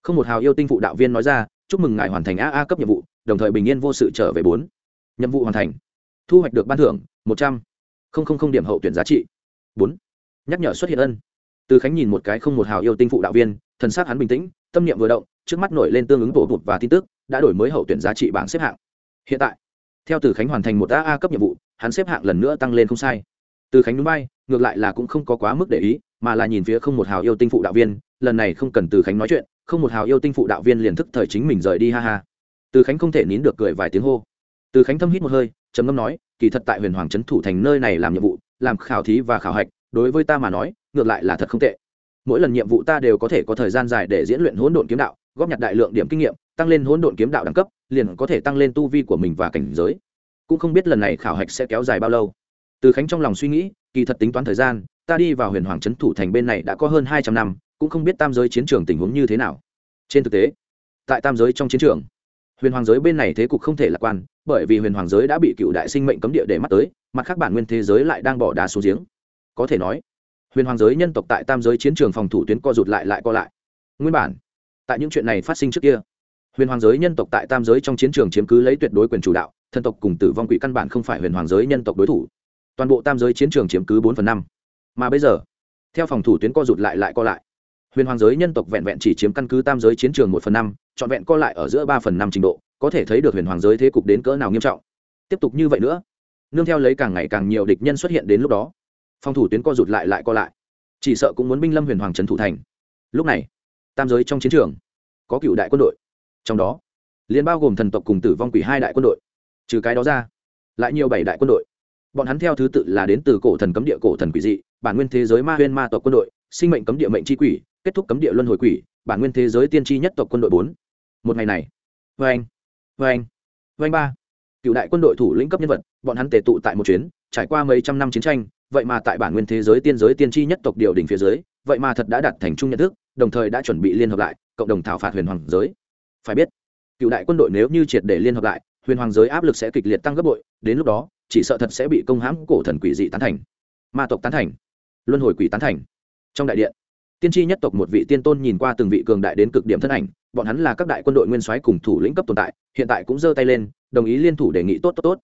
Không một hào yêu tinh phụ đạo viên nói ra, chúc mừng ngài hoàn thành a cấp nhiệm vụ, đồng thời bình yên vô sự trở về bốn. Nhiệm vụ hoàn thành. Thu hoạch được ban thưởng một trăm. Linh điểm hậu tuyển giá trị bốn. Nhắc nhở xuất hiện ân từ khánh nhìn một cái không một hào yêu tinh phụ đạo viên, thần s á c hắn bình tĩnh, tâm niệm vừa động, trước mắt nổi lên tương ứng bổ bụt và tin tức, đã đổi mới hậu tuyển giá trị bảng xếp hạng. Hiện tại, theo từ khánh hoàn thành một a cấp nhiệm vụ, hắn xếp hạng lần nữa tăng lên không sai. Từ khánh núi bay ngược lại là cũng không có quá mức để ý, mà là nhìn phía không một hào yêu tinh phụ đạo viên, lần này không cần từ khánh nói chuyện, không một hào yêu tinh phụ đạo viên liền thức thời chính mình rời đi ha ha. Từ khánh không thể nín được cười vài tiếng hô. Từ khánh thâm hít một hơi, trầm ngâm nói, kỳ thật tại huyền hoàng trấn thủ thành nơi này làm nhiệm vụ, làm khảo thí và khảo hạch, đối với ta mà nói ngược lại là thật không tệ. Mỗi lần nhiệm vụ ta đều có thể có thời gian dài để diễn luyện hỗn độn kiếm đạo, góp nhặt đại lượng điểm kinh nghiệm, tăng lên hỗn độn kiếm đạo đẳng cấp, liền có thể tăng lên tu vi của mình và cảnh giới. Cũng không biết lần này khảo hạch sẽ kéo dài bao lâu. Từ khánh trong lòng suy nghĩ, kỳ thật tính toán thời gian, ta đi vào huyền hoàng trấn thủ thành bên này đã có hơn hai trăm năm, cũng không biết tam giới chiến trường tình huống như thế nào. Trên thực tế, tại tam giới trong chiến trường, huyền hoàng giới bên này thế cục không thể lạc quan, bởi vì huyền hoàng giới đã bị cựu đại sinh mệnh cấm địa để mắt tới, mặt khác bản nguyên thế giới lại đang bỏ đá xuống giếng. Có thể nói huyền hoàng giới nhân tộc tại tam giới chiến trường phòng thủ tuyến co rụt lại lại co lại. Nguyên bản, tại những chuyện này phát sinh trước kia, huyền hoàng giới nhân tộc tại tam giới trong chiến trường chiếm cứ lấy tuyệt đối quyền chủ đạo, thần tộc cùng tử vong quỷ căn bản không phải huyền hoàng giới nhân tộc đối thủ. Toàn bộ tam giới chiến trường chiếm cứ bốn phần năm. Mà bây giờ, theo phòng thủ tuyến co rụt lại lại co lại, huyền hoàng giới nhân tộc vẹn vẹn chỉ chiếm căn cứ tam giới chiến trường một phần năm, trọn vẹn co lại ở giữa ba phần năm trình độ, có thể thấy được huyền hoàng giới thế cục đến cỡ nào nghiêm trọng. Tiếp tục như vậy nữa, nương theo lấy càng ngày càng nhiều địch nhân xuất hiện đến lúc đó phòng thủ tuyến co rụt lại lại co lại. Chỉ sợ cũng muốn binh lâm huyền hoàng trấn thủ thành. Lúc này, tam giới trong chiến trường, có cựu đại quân đội. Trong đó liên bao gồm thần tộc cùng tử vong quỷ hai đại quân đội. Trừ cái đó ra, lại nhiều bảy đại quân đội. Bọn hắn theo thứ tự là đến từ cổ thần cấm địa cổ thần quỷ dị, bản nguyên thế giới ma huyên ma tộc quân đội, sinh mệnh cấm địa mệnh tri quỷ, kết thúc cấm địa luân hồi quỷ, bản nguyên thế giới tiên tri nhất tộc quân đội bốn. Một ngày này vê anh vê anh vê anh ba. Cựu đại quân đội thủ lĩnh cấp nhân vật, bọn hắn tề tụ tại một chuyến, trải qua mấy trăm năm chiến tranh vậy mà tại bản nguyên thế giới tiên giới tiên tri nhất tộc điều đỉnh phía dưới, vậy mà thật đã đạt thành chung nhận thức, đồng thời đã chuẩn bị liên hợp lại, cộng đồng thảo phạt huyền hoàng giới. Phải biết, cựu đại quân đội nếu như triệt để liên hợp lại, huyền hoàng giới áp lực sẽ kịch liệt tăng gấp bội, đến lúc đó, chỉ sợ thật sẽ bị công hãm cổ thần quỷ dị tán thành. Ma tộc tán thành. Luân hồi quỷ tán thành. Trong đại điện, tiên tri nhất tộc một vị tiên tôn nhìn qua từng vị cường đại đến cực điểm thân ảnh, bọn hắn là các đại quân đội nguyên soái cùng thủ lĩnh cấp tồn tại, hiện tại cũng giơ tay lên, đồng ý liên thủ đề nghị tốt tốt tốt.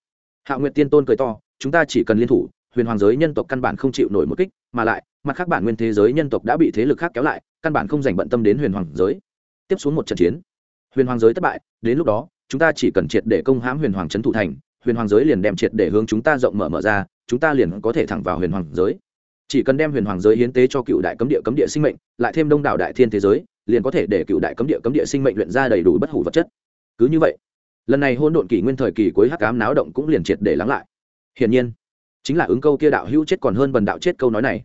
Hạ nguyệt tiên tôn cười to, chúng ta chỉ cần liên thủ huyền hoàng giới nhân tộc căn bản không chịu nổi một kích, mà lại, mặt khác bản nguyên thế giới nhân tộc đã bị thế lực khác kéo lại, căn bản không dành bận tâm đến huyền hoàng giới. Tiếp xuống một trận chiến. Huyền hoàng giới thất bại, đến lúc đó, chúng ta chỉ cần triệt để công hãm huyền hoàng trấn thủ thành, huyền hoàng giới liền đem triệt để hướng chúng ta rộng mở mở ra, chúng ta liền có thể thẳng vào huyền hoàng giới. Chỉ cần đem huyền hoàng giới hiến tế cho cựu đại cấm địa cấm địa sinh mệnh, lại thêm đông đảo đại thiên thế giới, liền có thể để cựu đại cấm địa cấm địa sinh mệnh luyện ra đầy đủ bất hủ vật chất. Cứ như vậy, lần này hôn độn kỷ nguyên thời kỳ cuối hắc cám náo động cũng liền triệt để lắng lại. Hiển nhiên chính là ứng câu kia đạo hữu chết còn hơn bần đạo chết câu nói này.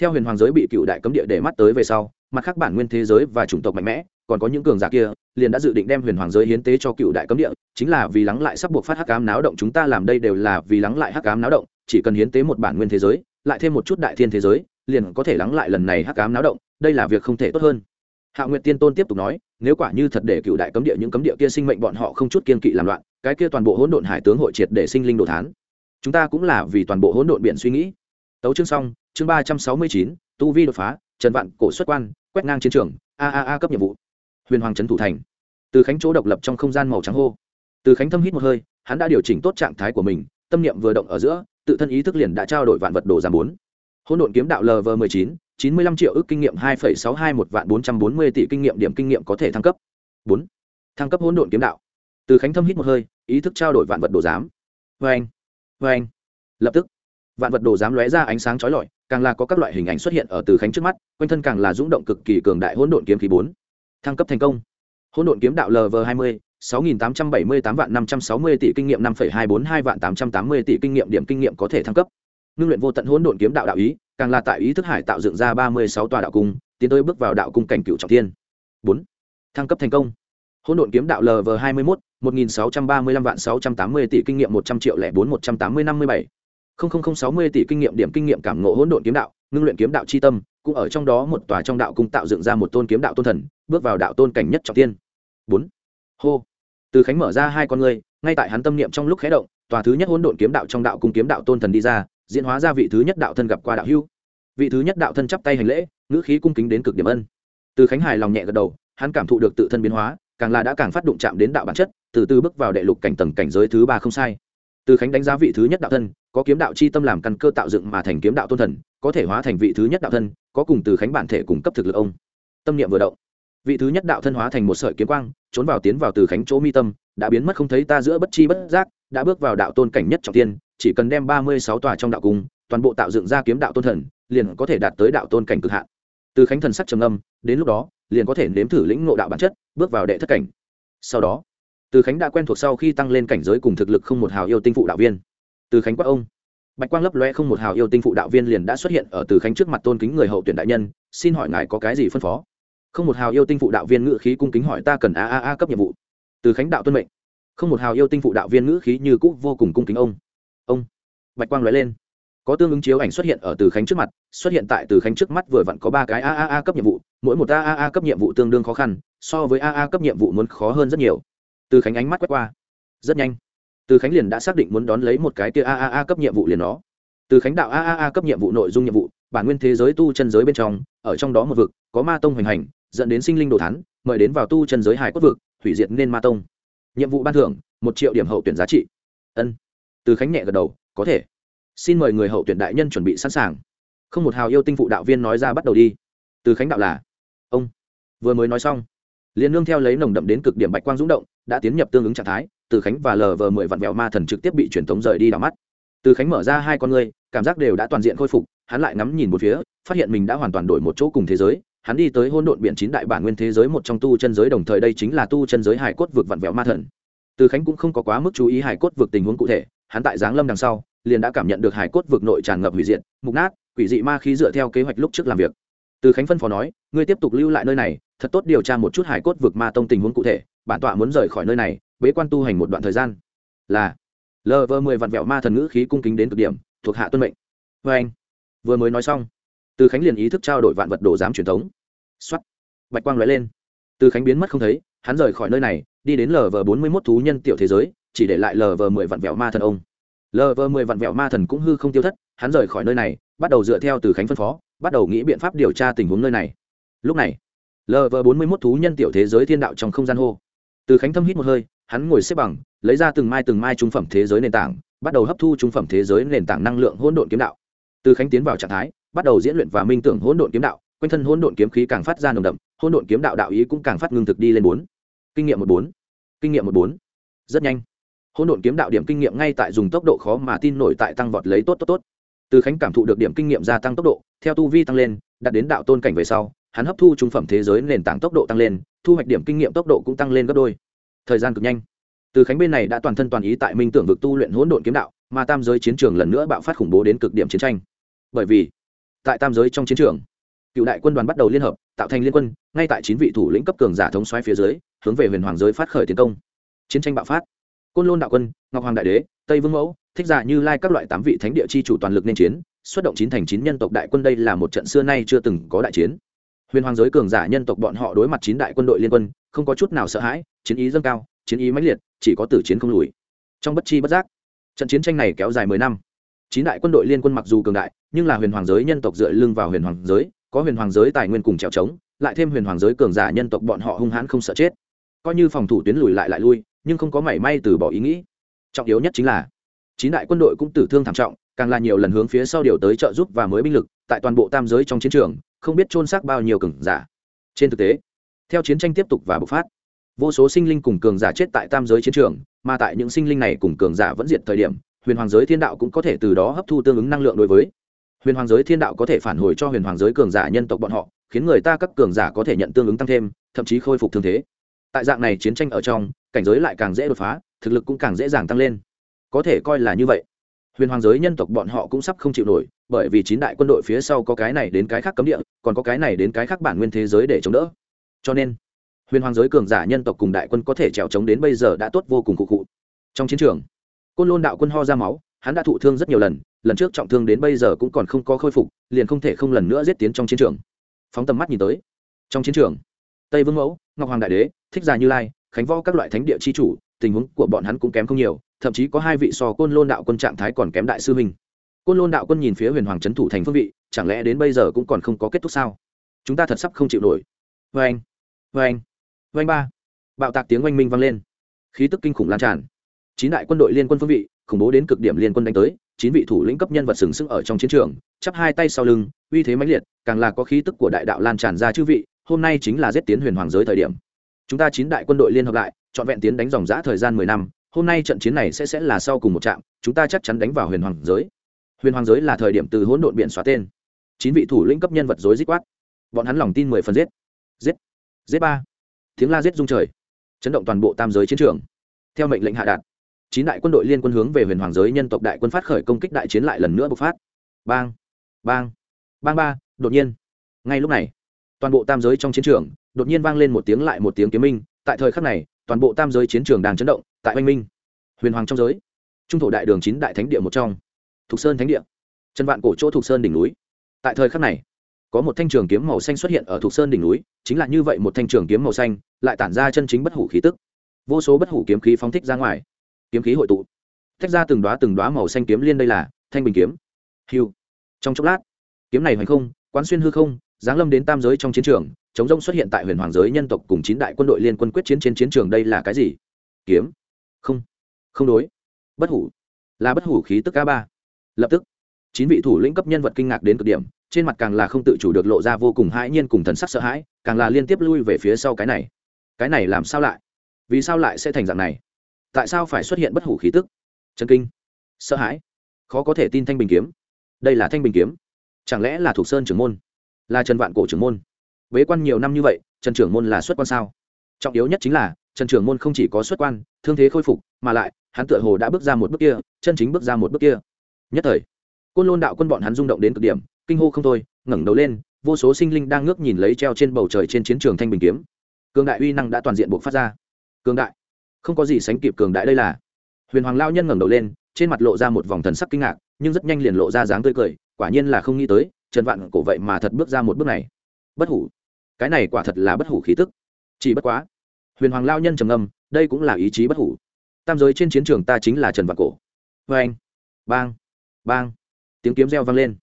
Theo huyền hoàng giới bị cựu đại cấm địa để mắt tới về sau, mặt khác bản nguyên thế giới và chủng tộc mạnh mẽ, còn có những cường giả kia, liền đã dự định đem huyền hoàng giới hiến tế cho cựu đại cấm địa, chính là vì lắng lại sắp buộc phát hắc cám náo động chúng ta làm đây đều là vì lắng lại hắc cám náo động, chỉ cần hiến tế một bản nguyên thế giới, lại thêm một chút đại thiên thế giới, liền có thể lắng lại lần này hắc cám náo động, đây là việc không thể tốt hơn. Hạ nguyệt tiên tôn tiếp tục nói, nếu quả như thật để cựu đại cấm địa những cấm địa kia sinh mệnh bọn họ không chút kiên kỵ làm loạn, cái kia toàn bộ hỗn độn hải tướng hội triệt để sinh linh đồ thán chúng ta cũng là vì toàn bộ hỗn độn biển suy nghĩ. Tấu chương xong, chương ba trăm sáu mươi chín, tu vi đột phá, trần vạn cổ xuất quan, quét ngang chiến trường, a a a cấp nhiệm vụ. Huyền hoàng trấn thủ thành. Từ khánh chỗ độc lập trong không gian màu trắng hô. Từ khánh thâm hít một hơi, hắn đã điều chỉnh tốt trạng thái của mình, tâm niệm vừa động ở giữa, tự thân ý thức liền đã trao đổi vạn vật đồ giảm bốn. Hỗn độn kiếm đạo lv mười chín chín mươi lăm triệu ước kinh nghiệm, hai phẩy sáu hai một vạn bốn trăm bốn mươi tỷ kinh nghiệm, điểm kinh nghiệm có thể thăng cấp. Bốn. Thăng cấp hỗn độn kiếm đạo. Từ khánh thâm hít một hơi, ý thức trao đổi vạn vật đồ giám vê vâng. anh vê anh. Lập tức, vạn vật đồ giám lóe ra ánh sáng chói lọi, càng là có các loại hình ảnh xuất hiện ở từ khánh trước mắt, quanh thân càng là rung động cực kỳ cường đại hỗn độn kiếm khí bốn. Thăng cấp thành công. Hỗn độn kiếm đạo lv hai mươi, sáu nghìn tám trăm bảy mươi tám vạn năm trăm sáu mươi tỷ kinh nghiệm năm phẩy hai bốn hai vạn tám trăm tám mươi tỷ kinh nghiệm điểm kinh nghiệm có thể thăng cấp. Ngưng luyện vô tận hỗn độn kiếm đạo đạo ý, càng là tại ý thức hải tạo dựng ra ba mươi sáu tòa đạo cung, tiến tới bước vào đạo cung cảnh cựu trọng thiên. Bốn. Thăng cấp thành công hỗn độn kiếm đạo lv hai mươi mốt, một nghìn sáu trăm ba mươi lăm vạn sáu trăm tám mươi tỷ kinh nghiệm một trăm triệu lẻ bốn một trăm tám mươi năm mươi bảy. Không không không sáu mươi tỷ kinh nghiệm điểm kinh nghiệm cảm ngộ hỗn độn kiếm đạo, ngưng luyện kiếm đạo c h i tâm, cũng ở trong đó một tòa trong đạo cung tạo dựng ra một tôn kiếm đạo tôn thần, bước vào đạo tôn cảnh nhất trọng tiên. Bốn. Hô. Từ khánh mở ra hai con ngươi, ngay tại hắn tâm niệm trong lúc khé động, tòa thứ nhất hỗn độn kiếm đạo trong đạo cung kiếm đạo tôn thần đi ra, diễn hóa ra vị thứ nhất đạo thân gặp qua đạo hưu vị thứ nhất đạo thân chắp tay hành lễ, ngữ khí cung kính đến cực điểm ân. Từ khánh hài lòng nhẹ gật đầu, hắn cảm thụ được tự thân biến hóa càng là đã càng phát đụng chạm đến đạo bản chất, từ từ bước vào đệ lục cảnh tầng cảnh giới thứ ba không sai. Từ khánh đánh giá vị thứ nhất đạo thân, có kiếm đạo c h i tâm làm căn cơ tạo dựng mà thành kiếm đạo tôn thần, có thể hóa thành vị thứ nhất đạo thân, có cùng từ khánh bản thể cung cấp thực lực ông. Tâm niệm vừa động, vị thứ nhất đạo thân hóa thành một sợi kiếm quang, trốn vào tiến vào từ khánh chỗ mi tâm, đã biến mất không thấy ta giữa bất chi bất giác, đã bước vào đạo tôn cảnh nhất trọng tiên chỉ cần đem ba mươi sáu tòa trong đạo cung, toàn bộ tạo dựng ra kiếm đạo tôn thần, liền có thể đạt tới đạo tôn cảnh cực hạn. Từ khánh thần sắc trầm âm đến lúc đó liền có thể nếm thử lĩnh ngộ đạo bản chất, bước vào đệ thất cảnh. Sau đó, từ khánh đã quen thuộc sau khi tăng lên cảnh giới cùng thực lực không một hào yêu tinh phụ đạo viên. Từ khánh quát ông, bạch quang lấp loe không một hào yêu tinh phụ đạo viên liền đã xuất hiện ở từ khánh trước mặt tôn kính người hậu tuyển đại nhân, xin hỏi ngài có cái gì phân phó? Không một hào yêu tinh phụ đạo viên ngữ khí cung kính hỏi ta cần a a a cấp nhiệm vụ. Từ khánh đạo tuân mệnh. Không một hào yêu tinh phụ đạo viên ngữ khí như cũ vô cùng cung kính ông. Ông. Bạch quang lóe lên có tương ứng chiếu ảnh xuất hiện ở từ khánh trước mặt xuất hiện tại từ khánh trước mắt vừa vặn có ba cái a a a cấp nhiệm vụ mỗi một a a a cấp nhiệm vụ tương đương khó khăn so với a a cấp nhiệm vụ muốn khó hơn rất nhiều từ khánh ánh mắt quét qua rất nhanh từ khánh liền đã xác định muốn đón lấy một cái tia a a a cấp nhiệm vụ liền đó từ khánh đạo a a a cấp nhiệm vụ nội dung nhiệm vụ bản nguyên thế giới tu chân giới bên trong ở trong đó một vực có ma tông hoành hành dẫn đến sinh linh đồ thán mời đến vào tu chân giới hải cốt vực hủy diệt nên ma tông nhiệm vụ ban thưởng một triệu điểm hậu tuyển giá trị ân từ khánh nhẹ gật đầu có thể xin mời người hậu tuyển đại nhân chuẩn bị sẵn sàng. Không một hào yêu tinh phụ đạo viên nói ra bắt đầu đi. Từ khánh đạo là, ông, vừa mới nói xong. Liền nương theo lấy nồng đậm đến cực điểm bạch quang rúng động, đã tiến nhập tương ứng trạng thái, từ khánh và lờ vờ mười vạn vẹo ma thần trực tiếp bị truyền thống rời đi đảo mắt. Từ khánh mở ra hai con ngươi, cảm giác đều đã toàn diện khôi phục, hắn lại ngắm nhìn một phía, phát hiện mình đã hoàn toàn đổi một chỗ cùng thế giới. Hắn đi tới hôn độn biển chín đại bản nguyên thế giới một trong tu chân giới đồng thời đây chính là tu chân giới hải cốt vực vặn vẹo ma thần. Từ khánh cũng không có quá mức chú ý hải cốt vực tình huống cụ thể, hắn tại giáng lâm đằng sau liền đã cảm nhận được hải cốt vực nội tràn ngập hủy diệt, mục nát quỷ dị ma khí dựa theo kế hoạch lúc trước làm việc. Từ khánh phân phó nói ngươi tiếp tục lưu lại nơi này thật tốt điều tra một chút hải cốt vực ma tông tình huống cụ thể bản tọa muốn rời khỏi nơi này bế quan tu hành một đoạn thời gian. Là. Lờ vơ mười vạn vẹo ma thần ngữ khí cung kính đến cực điểm thuộc hạ tuân mệnh. Vê anh. Vừa mới nói xong từ khánh liền ý thức trao đổi vạn vật đồ giám truyền thống. X o á t bạch quang l ó e lên. Từ khánh biến mất không thấy hắn rời khỏi nơi này đi đến lờ vờ bốn mươi mốt thú nhân tiểu thế giới chỉ để lại lờ vờ mười vạn vẹo ma thần ông lv mười vạn vẹo ma thần cũng hư không tiêu thất, hắn rời khỏi nơi này, bắt đầu dựa theo từ khánh phân phó, bắt đầu nghĩ biện pháp điều tra tình huống nơi này. Lúc này lv bốn mươi mốt thú nhân tiểu thế giới thiên đạo trong không gian hô. Từ khánh thâm hít một hơi, hắn ngồi xếp bằng, lấy ra từng mai từng mai trung phẩm thế giới nền tảng, bắt đầu hấp thu trung phẩm thế giới nền tảng năng lượng hỗn độn kiếm đạo. Từ khánh tiến vào trạng thái, bắt đầu diễn luyện và minh tưởng hỗn độn kiếm đạo, quanh thân hỗn độn kiếm khí càng phát ra nồng đậm, hỗn độn kiếm đạo đạo ý cũng càng phát ngưng thực đi lên bốn. Kinh nghiệm một bốn. Kinh nghiệm một bốn. Rất nhanh hỗn độn kiếm đạo điểm kinh nghiệm ngay tại dùng tốc độ khó mà tin nổi tại tăng vọt lấy tốt tốt tốt. Từ khánh cảm thụ được điểm kinh nghiệm gia tăng tốc độ, theo tu vi tăng lên, đạt đến đạo tôn cảnh về sau, hắn hấp thu trung phẩm thế giới nền tảng tốc độ tăng lên, thu hoạch điểm kinh nghiệm tốc độ cũng tăng lên gấp đôi. Thời gian cực nhanh. Từ khánh bên này đã toàn thân toàn ý tại minh tưởng vực tu luyện hỗn độn kiếm đạo, mà tam giới chiến trường lần nữa bạo phát khủng bố đến cực điểm chiến tranh. Bởi vì, tại tam giới trong chiến trường, cựu đại quân đoàn bắt đầu liên hợp, tạo thành liên quân, ngay tại chín vị thủ lĩnh cấp cường giả thống xoáy phía dưới, hướng về huyền hoàng giới phát khởi tiến công. Chiến tranh bạo phát côn lôn đạo quân, ngọc hoàng đại đế, tây vương mẫu, thích giả như lai các loại tám vị thánh địa chi chủ toàn lực nên chiến, xuất động chín thành chín nhân tộc đại quân đây là một trận xưa nay chưa từng có đại chiến. Huyền hoàng giới cường giả nhân tộc bọn họ đối mặt chín đại quân đội liên quân, không có chút nào sợ hãi, chiến ý dâng cao, chiến ý mãnh liệt, chỉ có tử chiến không lùi. Trong bất chi bất giác, trận chiến tranh này kéo dài mười năm. Chín đại quân đội liên quân mặc dù cường đại, nhưng là huyền hoàng giới nhân tộc dựa lưng vào huyền hoàng giới, có huyền hoàng giới tài nguyên cùng trèo trống, lại thêm huyền hoàng giới cường giả nhân tộc bọn họ hung hãn không sợ chết. Coi như phòng thủ tuyến lùi lại lại lui nhưng không có mảy may từ bỏ ý nghĩ. Trọng yếu nhất chính là, chín đại quân đội cũng tử thương thảm trọng, càng là nhiều lần hướng phía sau điều tới trợ giúp và mới binh lực, tại toàn bộ tam giới trong chiến trường, không biết chôn xác bao nhiêu cường giả. Trên thực tế, theo chiến tranh tiếp tục và bộc phát, vô số sinh linh cùng cường giả chết tại tam giới chiến trường, mà tại những sinh linh này cùng cường giả vẫn diệt thời điểm, huyền hoàng giới thiên đạo cũng có thể từ đó hấp thu tương ứng năng lượng đối với. Huyền hoàng giới thiên đạo có thể phản hồi cho huyền hoàng giới cường giả nhân tộc bọn họ, khiến người ta các cường giả có thể nhận tương ứng tăng thêm, thậm chí khôi phục thương thế tại dạng này chiến tranh ở trong, cảnh giới lại càng dễ đột phá, thực lực cũng càng dễ dàng tăng lên. Có thể coi là như vậy. Huyền hoàng giới nhân tộc bọn họ cũng sắp không chịu nổi, bởi vì chín đại quân đội phía sau có cái này đến cái khác cấm địa, còn có cái này đến cái khác bản nguyên thế giới để chống đỡ. Cho nên, huyền hoàng giới cường giả nhân tộc cùng đại quân có thể trèo trống đến bây giờ đã tốt vô cùng cụ cụ trong chiến trường, côn lôn đạo quân ho ra máu, hắn đã thụ thương rất nhiều lần lần trước trọng thương đến bây giờ cũng còn không có khôi phục, liền không thể không lần nữa giết tiến trong chiến trường. Phóng tầm mắt nhìn tới, trong chiến trường, tây vương mẫu ngọc hoàng đại đế, thích già như lai, khánh võ các loại thánh địa c h i chủ, tình huống của bọn hắn cũng kém không nhiều, thậm chí có hai vị so côn lôn đạo quân trạng thái còn kém đại sư minh côn lôn đạo quân nhìn phía huyền hoàng trấn thủ thành phương vị, chẳng lẽ đến bây giờ cũng còn không có kết thúc sao? Chúng ta thật sắp không chịu nổi. Vê anh vê anh vê anh ba. Bạo tạc tiếng oanh minh vang lên. Khí tức kinh khủng lan tràn. Chín đại quân đội liên quân phương vị, khủng bố đến cực điểm liên quân đánh tới, chín vị thủ lĩnh cấp nhân vật sừng sững ở trong chiến trường, chắp hai tay sau lưng, uy thế mãnh liệt, càng là có khí tức của đại đạo lan tràn ra chư vị hôm nay chính là giết tiến huyền hoàng giới thời điểm. Chúng ta chín đại quân đội liên hợp lại, trọn vẹn tiến đánh dòng giã thời gian mười năm, hôm nay trận chiến này sẽ sẽ là sau cùng một trạm, chúng ta chắc chắn đánh vào huyền hoàng giới. Huyền hoàng giới là thời điểm từ hỗn độn biển xóa tên. Chín vị thủ lĩnh cấp nhân vật dối dích quát. Bọn hắn lòng tin mười phần giết. Giết. Giết ba. Tiếng la giết rung trời. Chấn động toàn bộ tam giới chiến trường. Theo mệnh lệnh hạ đạt, chín đại quân đội liên quân hướng về huyền hoàng giới nhân tộc đại quân phát khởi công kích đại chiến lại lần nữa bộc phát. Bang. Bang. Bang ba. Đột nhiên. Ngay lúc này toàn bộ tam giới trong chiến trường, đột nhiên vang lên một tiếng lại một tiếng kiếm minh, tại thời khắc này, toàn bộ tam giới chiến trường đang chấn động, tại oanh minh. Huyền hoàng trong giới, trung thổ đại đường chín đại thánh địa một trong, thục sơn thánh địa. Chân vạn cổ chỗ thục sơn đỉnh núi. Tại thời khắc này, có một thanh trường kiếm màu xanh xuất hiện ở thục sơn đỉnh núi, chính là như vậy một thanh trường kiếm màu xanh, lại tản ra chân chính bất hủ khí tức. Vô số bất hủ kiếm khí phóng thích ra ngoài. Kiếm khí hội tụ. Tách ra từng đoá từng đoá màu xanh kiếm liên đây là thanh bình kiếm. Hiu trong chốc lát, kiếm này hoành không, quán xuyên hư không giáng lâm đến tam giới trong chiến trường, chống rông xuất hiện tại huyền hoàng giới nhân tộc cùng chín đại quân đội liên quân quyết chiến trên chiến trường đây là cái gì? Kiếm. Không. Không đối. Bất hủ. Là bất hủ khí tức a ba. Lập tức, chín vị thủ lĩnh cấp nhân vật kinh ngạc đến cực điểm, trên mặt càng là không tự chủ được lộ ra vô cùng hãi nhiên cùng thần sắc sợ hãi, càng là liên tiếp lui về phía sau cái này. Cái này làm sao lại? Vì sao lại sẽ thành dạng này? Tại sao phải xuất hiện bất hủ khí tức? Chân kinh. Sợ hãi. Khó có thể tin thanh bình kiếm. Đây là thanh bình kiếm. Chẳng lẽ là thuộc sơn trưởng môn? Là trần vạn cổ trưởng môn. Bế quan nhiều năm như vậy, trần trưởng môn là xuất quan sao? Trọng yếu nhất chính là, trần trưởng môn không chỉ có xuất quan, thương thế khôi phục, mà lại, hắn tựa hồ đã bước ra một bước kia, chân chính bước ra một bước kia. Nhất thời, côn lôn đạo quân bọn hắn rung động đến cực điểm, kinh hô không thôi, ngẩng đầu lên, vô số sinh linh đang ngước nhìn lấy treo trên bầu trời trên chiến trường thanh bình kiếm. Cường đại uy năng đã toàn diện buộc phát ra. Cường đại, không có gì sánh kịp cường đại đây là. Huyền hoàng lao nhân ngẩng đầu lên, trên mặt lộ ra một vòng thần sắc kinh ngạc, nhưng rất nhanh liền lộ ra dáng tươi cười, quả nhiên là không nghĩ tới trần vạn cổ vậy mà thật bước ra một bước này. Bất hủ. Cái này quả thật là bất hủ khí tức. Chỉ bất quá. Huyền hoàng lao nhân trầm ngâm, đây cũng là ý chí bất hủ. Tam giới trên chiến trường ta chính là trần vạn cổ. Vê anh. Bang. Bang. Tiếng kiếm reo vang lên.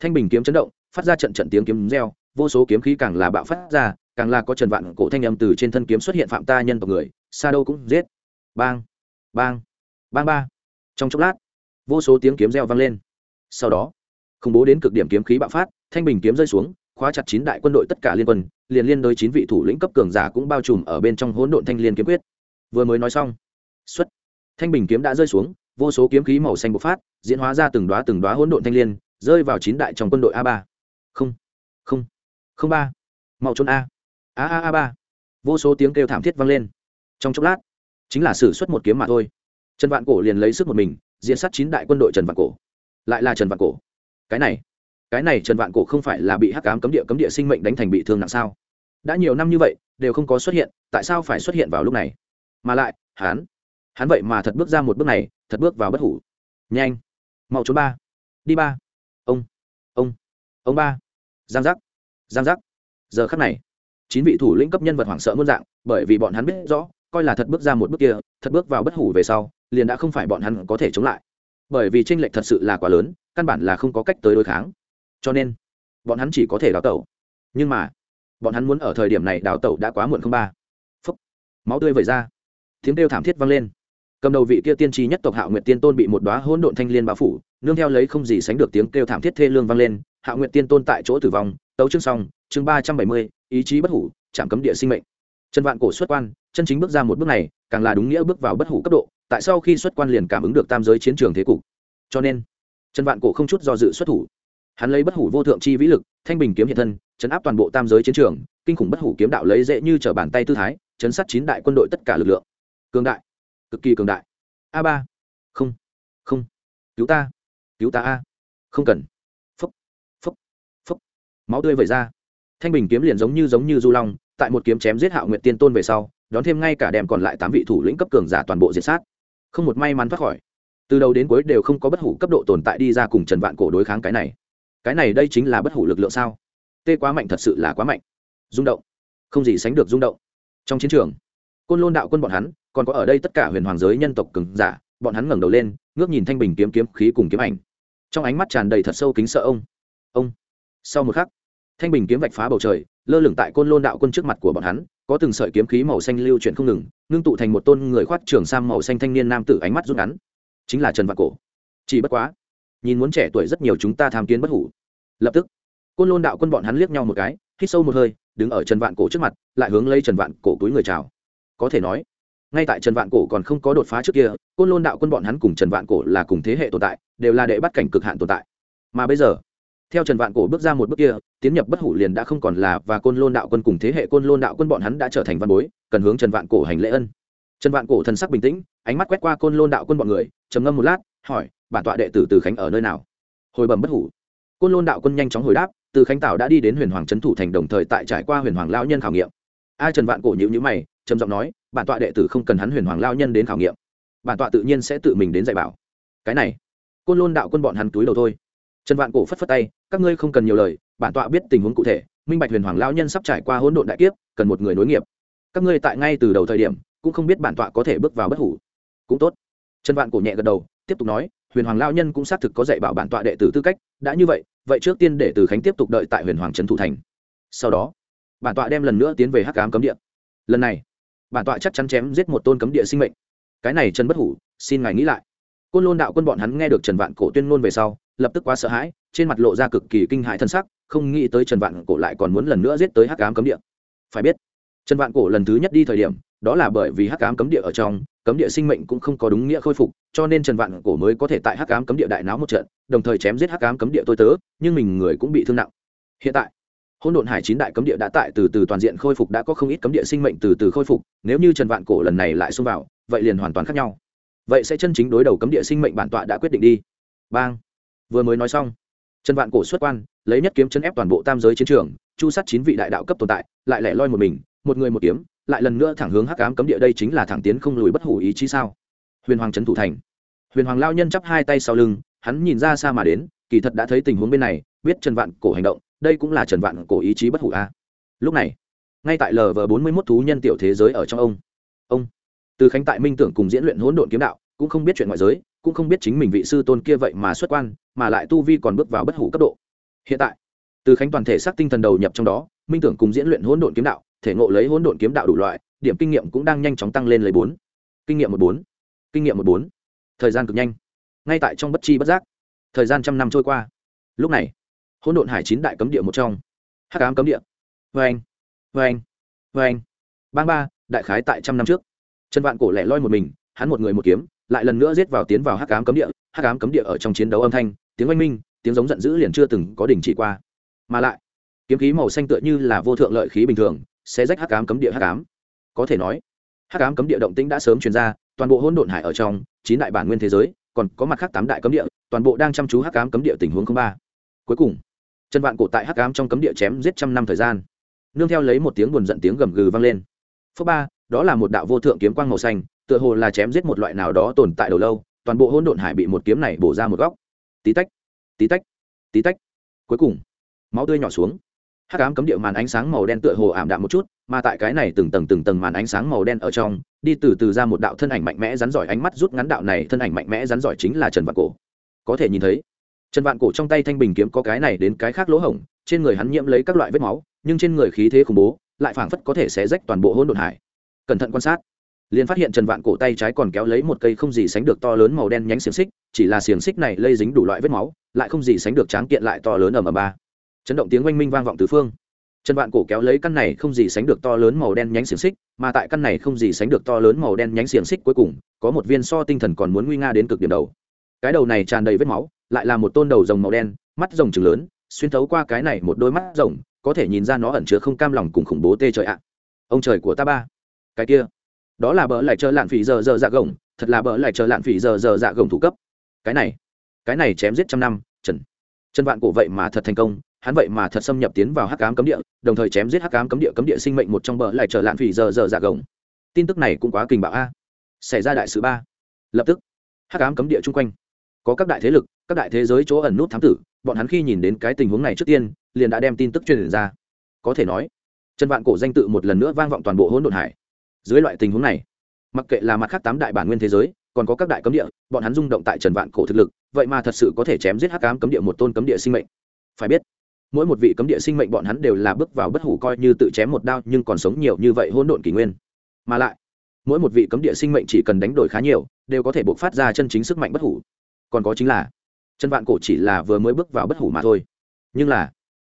Thanh bình kiếm chấn động, phát ra trận trận tiếng kiếm reo, vô số kiếm khí càng là bạo phát ra, càng là có trần vạn cổ thanh âm từ trên thân kiếm xuất hiện phạm ta nhân tộc người, xa đâu cũng giết. Bang. Bang. Bang ba. Trong chốc lát, vô số tiếng kiếm reo vang lên. Sau đó khủng bố đến cực điểm kiếm khí bạo phát, thanh bình kiếm rơi xuống, khóa chặt chín đại quân đội tất cả liên quân, liền liên đối chín vị thủ lĩnh cấp cường giả cũng bao trùm ở bên trong hỗn độn thanh liên kiếm quyết. Vừa mới nói xong, xuất, thanh bình kiếm đã rơi xuống, vô số kiếm khí màu xanh bộc phát, diễn hóa ra từng đoá từng đoá hỗn độn thanh liên, rơi vào chín đại trong quân đội a ba. Không không không ba. Màu trốn a. A a a ba. Vô số tiếng kêu thảm thiết vang lên. Trong chốc lát, chính là xử suất một kiếm mà thôi. Trần vạn cổ liền lấy sức một mình diễn sát chín đại quân đội trần vạn cổ. Lại là trần vạn cổ cái này cái này trần vạn cổ không phải là bị hắc ám cấm địa cấm địa sinh mệnh đánh thành bị thương nặng sao? Đã nhiều năm như vậy, đều không có xuất hiện, tại sao phải xuất hiện vào lúc này? Mà lại, hắn hắn vậy mà thật bước ra một bước này, thật bước vào bất hủ. Nhanh, mau trốn ba, đi ba. Ông ông ông ba. Giang giác giang giác. Giờ khắc này, chín vị thủ lĩnh cấp nhân vật hoảng sợ muôn dạng, bởi vì bọn hắn biết rõ, coi là thật bước ra một bước kia, thật bước vào bất hủ về sau, liền đã không phải bọn hắn có thể chống lại. Bởi vì tranh lệch thật sự là quá lớn căn bản là không có cách tới đối kháng. Cho nên, bọn hắn chỉ có thể đào tẩu. Nhưng mà, bọn hắn muốn ở thời điểm này đào tẩu đã quá muộn không ba. Phúc. Máu tươi vẩy ra. Tiếng kêu thảm thiết vang lên. Cầm đầu vị kia tiên tri nhất tộc hạo nguyện tiên tôn bị một đoá hỗn độn thanh liên bao phủ, nương theo lấy không gì sánh được tiếng kêu thảm thiết thê lương vang lên. Hạo nguyện tiên tôn tại chỗ tử vong, tấu chương xong, chương ba trăm bảy mươi, ý chí bất hủ, chạm cấm địa sinh mệnh. Trần vạn cổ xuất quan, chân chính bước ra một bước này, càng là đúng nghĩa bước vào bất hủ cấp độ, tại sau khi xuất quan liền cảm ứng được tam giới chiến trường thế cục. Cho nên trần vạn cổ không chút do dự xuất thủ. Hắn lấy bất hủ vô thượng chi vĩ lực, thanh bình kiếm hiện thân, chấn áp toàn bộ tam giới chiến trường, kinh khủng bất hủ kiếm đạo lấy dễ như t bàn tay tư thái, chấn sát chín đại quân đội tất cả lực lượng. Cường đại. Cực kỳ cường đại. A ba. Không. Không. Cứu ta. Cứu ta a. Không cần. Phúc. Phúc. Phúc. Máu tươi vẩy ra. Thanh bình kiếm liền giống như giống như du long, tại một kiếm chém giết hạo nguyệt tiên tôn về sau, đón thêm ngay cả đem còn lại tám vị thủ lĩnh cấp cường giả toàn bộ diệt sát. Không một may mắn thoát khỏi từ đầu đến cuối đều không có bất hủ cấp độ tồn tại đi ra cùng trần vạn cổ đối kháng cái này. Cái này đây chính là bất hủ lực lượng sao? Tê quá mạnh thật sự là quá mạnh. Rung động. Không gì sánh được rung động. Trong chiến trường, côn lôn đạo quân bọn hắn, còn có ở đây tất cả huyền hoàng giới nhân tộc cường giả, bọn hắn ngẩng đầu lên, ngước nhìn thanh bình kiếm kiếm khí cùng kiếm ảnh. Trong ánh mắt tràn đầy thật sâu kính sợ ông. Ông. Sau một khắc, thanh bình kiếm vạch phá bầu trời, lơ lửng tại côn lôn đạo quân trước mặt của bọn hắn, có từng sợi kiếm khí màu xanh lưu chuyển không ngừng, ngưng tụ thành một tôn người khoát trường sam màu xanh thanh niên nam tử ánh mắt rút ngắn chính là trần vạn cổ chỉ bất quá nhìn muốn trẻ tuổi rất nhiều chúng ta tham kiến bất hủ lập tức côn lôn đạo quân bọn hắn liếc nhau một cái hít sâu một hơi đứng ở trần vạn cổ trước mặt lại hướng lấy trần vạn cổ túi người chào có thể nói ngay tại trần vạn cổ còn không có đột phá trước kia côn lôn đạo quân bọn hắn cùng trần vạn cổ là cùng thế hệ tồn tại đều là đệ bắt cảnh cực hạn tồn tại mà bây giờ theo trần vạn cổ bước ra một bước kia tiến nhập bất hủ liền đã không còn là và côn lôn đạo quân cùng thế hệ côn lôn đạo quân bọn hắn đã trở thành văn bối cần hướng trần vạn cổ hành lễ ân trần vạn cổ thần sắc bình tĩnh ánh mắt quét qua côn lôn đạo quân bọn người trầm ngâm một lát, hỏi, bản tọa đệ tử từ khánh ở nơi nào? Hồi bẩm bất hủ. Côn lôn đạo quân nhanh chóng hồi đáp, từ khánh tảo đã đi đến huyền hoàng trấn thủ thành đồng thời tại trải qua huyền hoàng lao nhân khảo nghiệm. A trần vạn cổ nhữ nhữ mày, trầm giọng nói, bản tọa đệ tử không cần hắn huyền hoàng lao nhân đến khảo nghiệm. Bản tọa tự nhiên sẽ tự mình đến dạy bảo. Cái này, côn lôn đạo quân bọn hắn túi đầu thôi. Trần vạn cổ phất phất tay, các ngươi không cần nhiều lời, bản tọa biết tình huống cụ thể, minh bạch huyền hoàng lao nhân sắp trải qua hỗn độn đại kiếp, cần một người nối nghiệp. Các ngươi tại ngay từ đầu thời điểm, cũng không biết bản tọa có thể bước vào bất hủ. Cũng tốt trần vạn cổ nhẹ gật đầu, tiếp tục nói, huyền hoàng lao nhân cũng xác thực có dạy bảo bản tọa đệ tử tư cách, đã như vậy vậy trước tiên để từ khánh tiếp tục đợi tại huyền hoàng trấn thủ thành. Sau đó, bản tọa đem lần nữa tiến về hắc cám cấm địa. Lần này, bản tọa chắc chắn chém giết một tôn cấm địa sinh mệnh. Cái này trần bất hủ, xin ngài nghĩ lại. Côn lôn đạo quân bọn hắn nghe được trần vạn cổ tuyên ngôn về sau, lập tức quá sợ hãi, trên mặt lộ ra cực kỳ kinh hãi thân sắc, không nghĩ tới trần vạn cổ lại còn muốn lần nữa giết tới hắc cám cấm địa. Phải biết, trần vạn cổ lần thứ nhất đi thời điểm đó là bởi vì hắc ám cấm địa ở trong, cấm địa sinh mệnh cũng không có đúng nghĩa khôi phục, cho nên trần vạn cổ mới có thể tại hắc ám cấm địa đại náo một trận, đồng thời chém giết hắc ám cấm địa tôi tớ, nhưng mình người cũng bị thương nặng. Hiện tại, hỗn độn hải chín đại cấm địa đã tại từ từ toàn diện khôi phục, đã có không ít cấm địa sinh mệnh từ từ khôi phục, nếu như trần vạn cổ lần này lại xông vào, vậy liền hoàn toàn khác nhau. Vậy sẽ chân chính đối đầu cấm địa sinh mệnh bản tọa đã quyết định đi. Bang. Vừa mới nói xong, trần vạn cổ xuất quan, lấy nhất kiếm chân ép toàn bộ tam giới chiến trường, chu sát chín vị đại đạo cấp tồn tại, lại lẻ loi một mình, một người một kiếm lại lần nữa thẳng hướng hắc ám cấm địa đây chính là thẳng tiến không lùi bất hủ ý chí sao? Huyền hoàng trấn thủ thành. Huyền hoàng lao nhân chắp hai tay sau lưng, hắn nhìn ra xa mà đến, kỳ thật đã thấy tình huống bên này, biết trần vạn cổ hành động, đây cũng là trần vạn cổ ý chí bất hủ a. Lúc này, ngay tại lv bốn mươi mốt thú nhân tiểu thế giới ở trong ông ông từ khánh tại minh tưởng cùng diễn luyện hỗn độn kiếm đạo, cũng không biết chuyện ngoại giới, cũng không biết chính mình vị sư tôn kia vậy mà xuất quan, mà lại tu vi còn bước vào bất hủ cấp độ. Hiện tại, từ khánh toàn thể xác tinh thần đầu nhập trong đó, minh tưởng cùng diễn luyện hỗn độn kiếm đạo thể ngộ lấy hỗn độn kiếm đạo đủ loại, điểm kinh nghiệm cũng đang nhanh chóng tăng lên lấy bốn. Kinh nghiệm một bốn. Kinh nghiệm một bốn. Thời gian cực nhanh. Ngay tại trong bất chi bất giác. Thời gian trăm năm trôi qua. Lúc này, hỗn độn hải chín đại cấm địa một trong. Hắc ám cấm địa. Vê anh vê anh vê anh bang ba, đại khái tại trăm năm trước. Trần vạn cổ lẻ loi một mình, hắn một người một kiếm, lại lần nữa giết vào tiến vào hắc ám cấm địa. Hắc ám cấm địa ở trong chiến đấu âm thanh, tiếng oanh minh, tiếng giống giận dữ liền chưa từng có đình chỉ qua. Mà lại, kiếm khí màu xanh tựa như là vô thượng lợi khí bình thường sẽ rách hắc ám cấm địa hắc ám. Có thể nói, hắc ám cấm địa động tĩnh đã sớm truyền ra, toàn bộ hỗn độn hải ở trong, chín đại bản nguyên thế giới, còn có mặt khác tám đại cấm địa, toàn bộ đang chăm chú hắc ám cấm địa tình huống không ba. Cuối cùng chân vạn cổ tại hắc ám trong cấm địa chém giết trăm năm thời gian. Nương theo lấy một tiếng buồn giận tiếng gầm gừ vang lên. Phước ba, đó là một đạo vô thượng kiếm quang màu xanh, tựa hồ là chém giết một loại nào đó tồn tại đầu lâu, toàn bộ hỗn độn hải bị một kiếm này bổ ra một góc. Tí tách tí tách tí tách. Cuối cùng, máu tươi nhỏ xuống hắc ám cấm địa màn ánh sáng màu đen tựa hồ ảm đạm một chút, mà tại cái này từng tầng từng tầng màn ánh sáng màu đen ở trong, đi từ từ ra một đạo thân ảnh mạnh mẽ rắn giỏi ánh mắt rút ngắn đạo này thân ảnh mạnh mẽ rắn giỏi chính là trần vạn cổ. Có thể nhìn thấy, trần vạn cổ trong tay thanh bình kiếm có cái này đến cái khác lỗ hổng, trên người hắn nhiễm lấy các loại vết máu, nhưng trên người khí thế khủng bố, lại phảng phất có thể xé rách toàn bộ hỗn độn hải. Cẩn thận quan sát, liền phát hiện trần vạn cổ tay trái còn kéo lấy một cây không gì sánh được to lớn màu đen nhánh xiềng xích, chỉ là xiềng xích này lây dính đủ loại vết máu, lại không gì sánh được tráng kiện lại to lớn ở mờ ba chấn động tiếng oanh minh vang vọng tứ phương. Trần vạn cổ kéo lấy căn này không gì sánh được to lớn màu đen nhánh xiềng xích, mà tại căn này không gì sánh được to lớn màu đen nhánh xiềng xích cuối cùng, có một viên so tinh thần còn muốn nguy nga đến cực điểm đầu. Cái đầu này tràn đầy vết máu, lại là một tôn đầu rồng màu đen, mắt rồng trừng lớn, xuyên thấu qua cái này một đôi mắt rồng, có thể nhìn ra nó ẩn chứa không cam lòng cùng khủng bố tê trời ạ. Ông trời của ta ba. Cái kia, đó là bỡ lại chờ lạn phỉ giờ giờ dạ gồng, thật là bỡ lại chờ lạn phỉ giờ giờ dạ gồng thủ cấp. Cái này cái này chém giết trăm năm, trần. Trần vạn cổ vậy mà thật thành công hắn vậy mà thật xâm nhập tiến vào hắc ám cấm địa, đồng thời chém giết hắc ám cấm địa cấm địa sinh mệnh một trong bờ lại trở lạn phỉ giờ giờ giả gồng. Tin tức này cũng quá kinh bạo a. Xảy ra đại sự ba. Lập tức, hắc ám cấm địa chung quanh, có các đại thế lực, các đại thế giới chỗ ẩn nút thám tử, bọn hắn khi nhìn đến cái tình huống này trước tiên, liền đã đem tin tức truyền ra. Có thể nói, trần vạn cổ danh tự một lần nữa vang vọng toàn bộ hỗn độn hải. Dưới loại tình huống này, mặc kệ là mặt khác tám đại bản nguyên thế giới, còn có các đại cấm địa, bọn hắn rung động tại trần vạn cổ thực lực, vậy mà thật sự có thể chém giết hắc ám cấm địa một tôn cấm địa sinh mệnh. Phải biết mỗi một vị cấm địa sinh mệnh bọn hắn đều là bước vào bất hủ coi như tự chém một đao nhưng còn sống nhiều như vậy hỗn độn kỷ nguyên. Mà lại, mỗi một vị cấm địa sinh mệnh chỉ cần đánh đổi khá nhiều, đều có thể buộc phát ra chân chính sức mạnh bất hủ. Còn có chính là, trần vạn cổ chỉ là vừa mới bước vào bất hủ mà thôi. Nhưng là,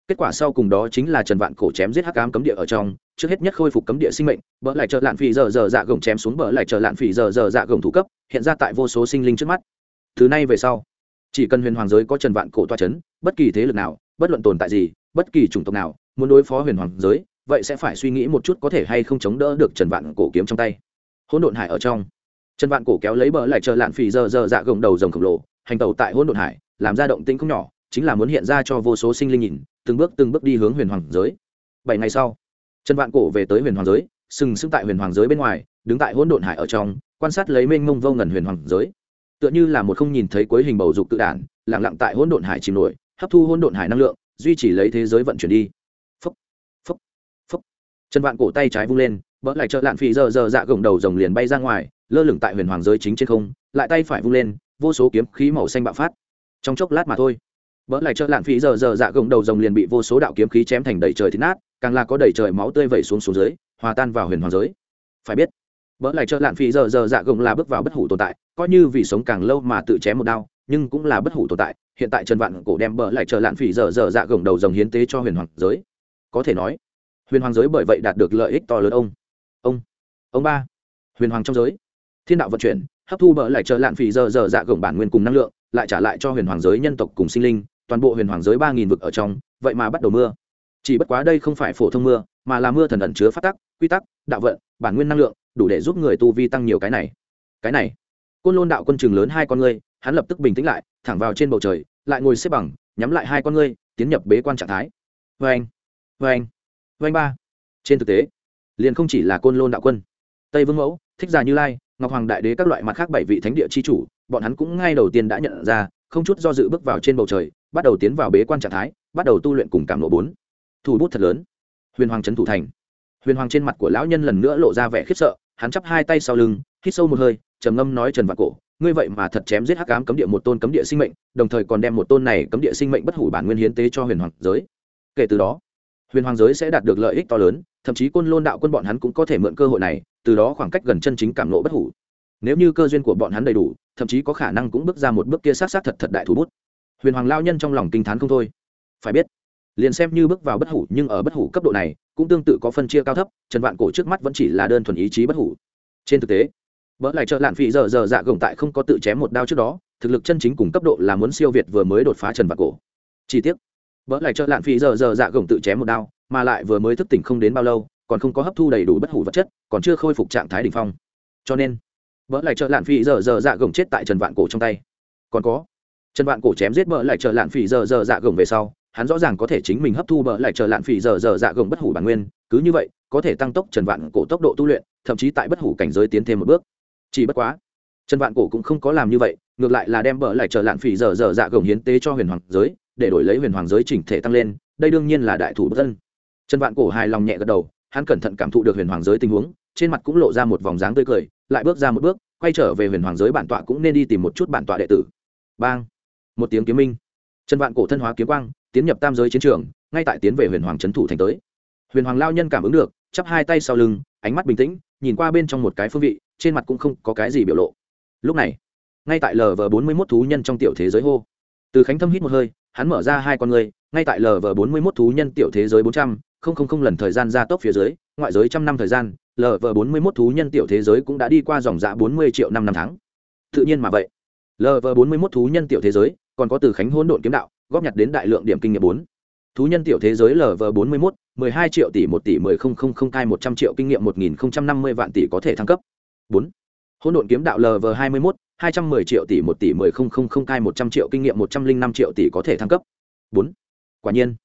kết quả sau cùng đó chính là trần vạn cổ chém giết hắc ám cấm địa ở trong, trước hết nhất khôi phục cấm địa sinh mệnh, bỡ lại chờ lạn phì giờ giờ dạ gồng chém xuống bỡ lại chờ lạn phì giờ giờ dạ gồng thủ cấp, hiện ra tại vô số sinh linh trước mắt. Thứ này về sau, chỉ cần huyền hoàng giới có trần vạn cổ toa c h ấ n bất kỳ thế lực nào bất luận tồn tại gì, bất kỳ chủng tộc nào, muốn đối phó huyền hoàng giới, vậy sẽ phải suy nghĩ một chút có thể hay không chống đỡ được trần vạn cổ kiếm trong tay. Hỗn độn hải ở trong. Trần vạn cổ kéo lấy bờ lại chờ lạn phì giờ giờ dạ gồng đầu rồng khổng lồ, hành tàu tại hỗn độn hải, làm ra động tĩnh không nhỏ, chính là muốn hiện ra cho vô số sinh linh nhìn, từng bước từng bước đi hướng huyền hoàng giới. Bảy ngày sau, trần vạn cổ về tới huyền hoàng giới, sừng sững tại huyền hoàng giới bên ngoài, đứng tại hỗn độn hải ở trong, quan sát lấy mênh mông vô ngần huyền hoàng giới. Tựa như là một không nhìn thấy cuối hình bầu dục tự đản, lặng lặng tại hỗn độn hải chìm nổi hấp thu hỗn độn hải năng lượng, duy trì lấy thế giới vận chuyển đi. Phúc phúc phúc. Chân vạn cổ tay trái vung lên, bỡ lại trợ lạn phì giờ giờ dạ gồng đầu rồng liền bay ra ngoài, lơ lửng tại huyền hoàng giới chính trên không, lại tay phải vung lên, vô số kiếm khí màu xanh bạo phát. Trong chốc lát mà thôi, bỡ lại trợ lạn phí giờ giờ dạ gồng đầu rồng liền bị vô số đạo kiếm khí chém thành đầy trời thịt nát, càng là có đầy trời máu tươi vẩy xuống xuống dưới, hòa tan vào huyền hoàng giới. Phải biết, bỡ lại trợ lạn phí giờ giờ dạ gồng là bước vào bất hủ tồn tại, coi như vì sống càng lâu mà tự chém một đao, nhưng cũng là bất hủ tồn tại hiện tại trần vạn cổ đem bờ lại chờ lạn phỉ dở dở dạ gồng đầu dòng hiến tế cho huyền hoàng giới. Có thể nói, huyền hoàng giới bởi vậy đạt được lợi ích to lớn ông. Ông ông ba, huyền hoàng trong giới. Thiên đạo vận chuyển, hấp thu bờ lại chờ lạn phỉ dở dở dạ gồng bản nguyên cùng năng lượng, lại trả lại cho huyền hoàng giới nhân tộc cùng sinh linh, toàn bộ huyền hoàng giới ba nghìn vực ở trong, vậy mà bắt đầu mưa. Chỉ bất quá đây không phải phổ thông mưa, mà là mưa thần ẩn chứa phát tắc, quy tắc, đạo vận, bản nguyên năng lượng, đủ để giúp người tu vi tăng nhiều cái này. Cái này, côn lôn đạo quân trường lớn hai con ngươi hắn lập tức bình tĩnh lại, thẳng vào trên bầu trời lại ngồi xếp bằng, nhắm lại hai con ngươi, tiến nhập bế quan trạng thái. Vê anh vê anh vê anh ba. Trên thực tế, liền không chỉ là côn lôn đạo quân. Tây vương mẫu, thích già như lai, ngọc hoàng đại đế các loại mặt khác bảy vị thánh địa c h i chủ, bọn hắn cũng ngay đầu tiên đã nhận ra, không chút do dự bước vào trên bầu trời, bắt đầu tiến vào bế quan trạng thái, bắt đầu tu luyện cùng cảm lộ bốn. Thủ bút thật lớn. Huyền hoàng trấn thủ thành. Huyền hoàng trên mặt của lão nhân lần nữa lộ ra vẻ khiếp sợ, hắn chắp hai tay sau lưng, hít sâu một hơi, trầm ngâm nói trần vạn cổ ngươi vậy mà thật chém giết hắc ám cấm địa một tôn cấm địa sinh mệnh, đồng thời còn đem một tôn này cấm địa sinh mệnh bất hủ bản nguyên hiến tế cho huyền hoàng giới. Kể từ đó, huyền hoàng giới sẽ đạt được lợi ích to lớn, thậm chí côn lôn đạo quân bọn hắn cũng có thể mượn cơ hội này, từ đó khoảng cách gần chân chính cảm nộ bất hủ. Nếu như cơ duyên của bọn hắn đầy đủ, thậm chí có khả năng cũng bước ra một bước kia sát sát thật thật đại thủ bút. Huyền hoàng lao nhân trong lòng kinh t h á n không thôi. Phải biết, liền xem như bước vào bất hủ nhưng ở bất hủ cấp độ này, cũng tương tự có phân chia cao thấp, trần vạn cổ trước mắt vẫn chỉ là đơn thuần ý chí bất hủ. Trên thực tế vỡ lại trợ lạn phỉ giờ giờ dạ gồng tại không có tự chém một đao trước đó, thực lực chân chính cùng cấp độ là muốn siêu việt vừa mới đột phá trần vạn cổ. Chi tiết vỡ lại trợ lạn phỉ giờ giờ dạ gồng tự chém một đao, mà lại vừa mới thức tỉnh không đến bao lâu, còn không có hấp thu đầy đủ bất hủ vật chất, còn chưa khôi phục trạng thái đỉnh phong. Cho nên vỡ lại trợ lạn phỉ giờ giờ dạ gồng chết tại trần vạn cổ trong tay. Còn có, trần vạn cổ chém giết vỡ lại trợ lạn phỉ giờ giờ dạ gồng về sau, hắn rõ ràng có thể chính mình hấp thu vỡ lại chờ lạn phỉ giờ giờ dạ gồng bất hủ bản nguyên, cứ như vậy, có thể tăng tốc trần vạn cổ tốc độ tu luyện, thậm chí tại bất hủ cảnh giới tiến thêm một bước chỉ bất quá, trần vạn cổ cũng không có làm như vậy, ngược lại là đem bỡ lại chờ lạn phỉ dở dở dạ gồng hiến tế cho huyền hoàng giới, để đổi lấy huyền hoàng giới chỉnh thể tăng lên, đây đương nhiên là đại thủ bất dân trần vạn cổ hài lòng nhẹ gật đầu, hắn cẩn thận cảm thụ được huyền hoàng giới tình huống, trên mặt cũng lộ ra một vòng dáng tươi cười, lại bước ra một bước, quay trở về huyền hoàng giới bản tọa cũng nên đi tìm một chút bản tọa đệ tử. Bang! Một tiếng kiếm minh. Trần vạn cổ thân hóa kiếm quang, tiến nhập tam giới chiến trường, ngay tại tiến về huyền hoàng trấn thủ thành tới. Huyền hoàng lao nhân cảm ứng được, chắp hai tay sau lưng, ánh mắt bình tĩnh, nhìn qua bên trong một cái phương vị trên mặt cũng không có cái gì biểu lộ. Lúc này, ngay tại lv bốn mươi mốt thú nhân trong tiểu thế giới hô. Từ khánh thâm hít một hơi, hắn mở ra hai con người, ngay tại lv bốn mươi mốt thú nhân tiểu thế giới bốn trăm, không không không lần thời gian ra tốc phía dưới, ngoại giới trăm năm thời gian lv bốn mươi mốt thú nhân tiểu thế giới cũng đã đi qua dòng dạ bốn mươi triệu năm năm tháng. Tự nhiên mà vậy lv bốn mươi mốt thú nhân tiểu thế giới còn có từ khánh hỗn độn kiếm đạo, góp nhặt đến đại lượng điểm kinh nghiệm bốn. Thú nhân tiểu thế giới lv bốn mươi mốt, mười hai triệu tỷ một tỷ mười không không không cai một trăm triệu kinh nghiệm một nghìn không trăm năm mươi vạn tỷ có thể thăng cấp bốn. Hỗn độn kiếm đạo lv hai mươi mốt, hai trăm mười triệu tỷ, một tỷ mười không không không cai, một trăm triệu kinh nghiệm, một trăm linh năm triệu tỷ có thể thăng cấp. Bốn. Quả nhiên,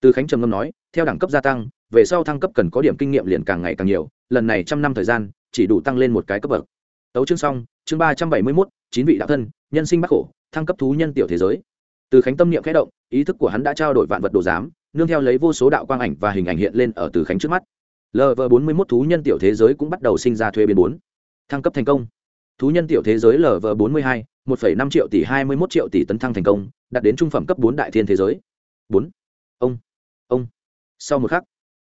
từ khánh trầm ngâm nói, theo đẳng cấp gia tăng, về sau thăng cấp cần có điểm kinh nghiệm liền càng ngày càng nhiều, lần này trăm năm thời gian, chỉ đủ tăng lên một cái cấp bậc. Tấu chương xong, chương ba trăm bảy mươi mốt, chín vị đạo thân, nhân sinh bắc khổ, thăng cấp thú nhân tiểu thế giới. Từ khánh tâm niệm khẽ động, ý thức của hắn đã trao đổi vạn vật đồ giám, nương theo lấy vô số đạo quang ảnh và hình ảnh hiện lên ở từ khánh trước mắt. Lv bốn mươi mốt thú nhân tiểu thế giới cũng bắt đầu sinh ra thuê biến bốn thăng cấp thành công. Thú nhân tiểu thế giới lv bốn mươi hai, một năm triệu tỷ, hai mươi một triệu tỷ tấn thăng thành công, đạt đến trung phẩm cấp bốn đại thiên thế giới. Bốn. Ông. Ông. Sau một khắc,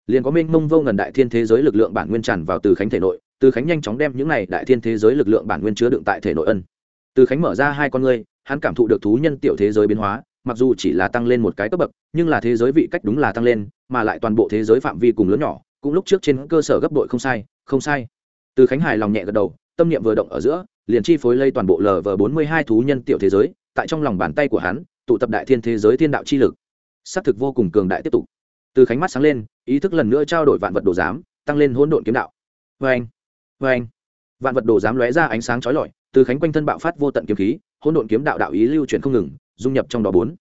liền có minh mông vô ngần đại thiên thế giới lực lượng bản nguyên tràn vào từ khánh thể nội, từ khánh nhanh chóng đem những này đại thiên thế giới lực lượng bản nguyên chứa đựng tại thể nội ân. Từ khánh mở ra hai con ngươi, hắn cảm thụ được thú nhân tiểu thế giới biến hóa, mặc dù chỉ là tăng lên một cái cấp bậc, nhưng là thế giới vị cách đúng là tăng lên, mà lại toàn bộ thế giới phạm vi cùng lớn nhỏ, cũng lúc trước trên cơ sở gấp đội không sai không sai từ khánh hài lòng nhẹ gật đầu, tâm niệm vừa động ở giữa, liền chi phối lây toàn bộ lv bốn mươi hai thú nhân tiểu thế giới, tại trong lòng bàn tay của hắn, tụ tập đại thiên thế giới thiên đạo chi lực. Xác thực vô cùng cường đại tiếp tục. Từ khánh mắt sáng lên, ý thức lần nữa trao đổi vạn vật đồ giám, tăng lên hỗn độn kiếm đạo. Vê anh vê anh vạn vật đồ giám lóe ra ánh sáng chói lọi, từ khánh quanh thân bạo phát vô tận kiếm khí, hỗn độn kiếm đạo đạo ý lưu chuyển không ngừng, dung nhập trong đó bốn.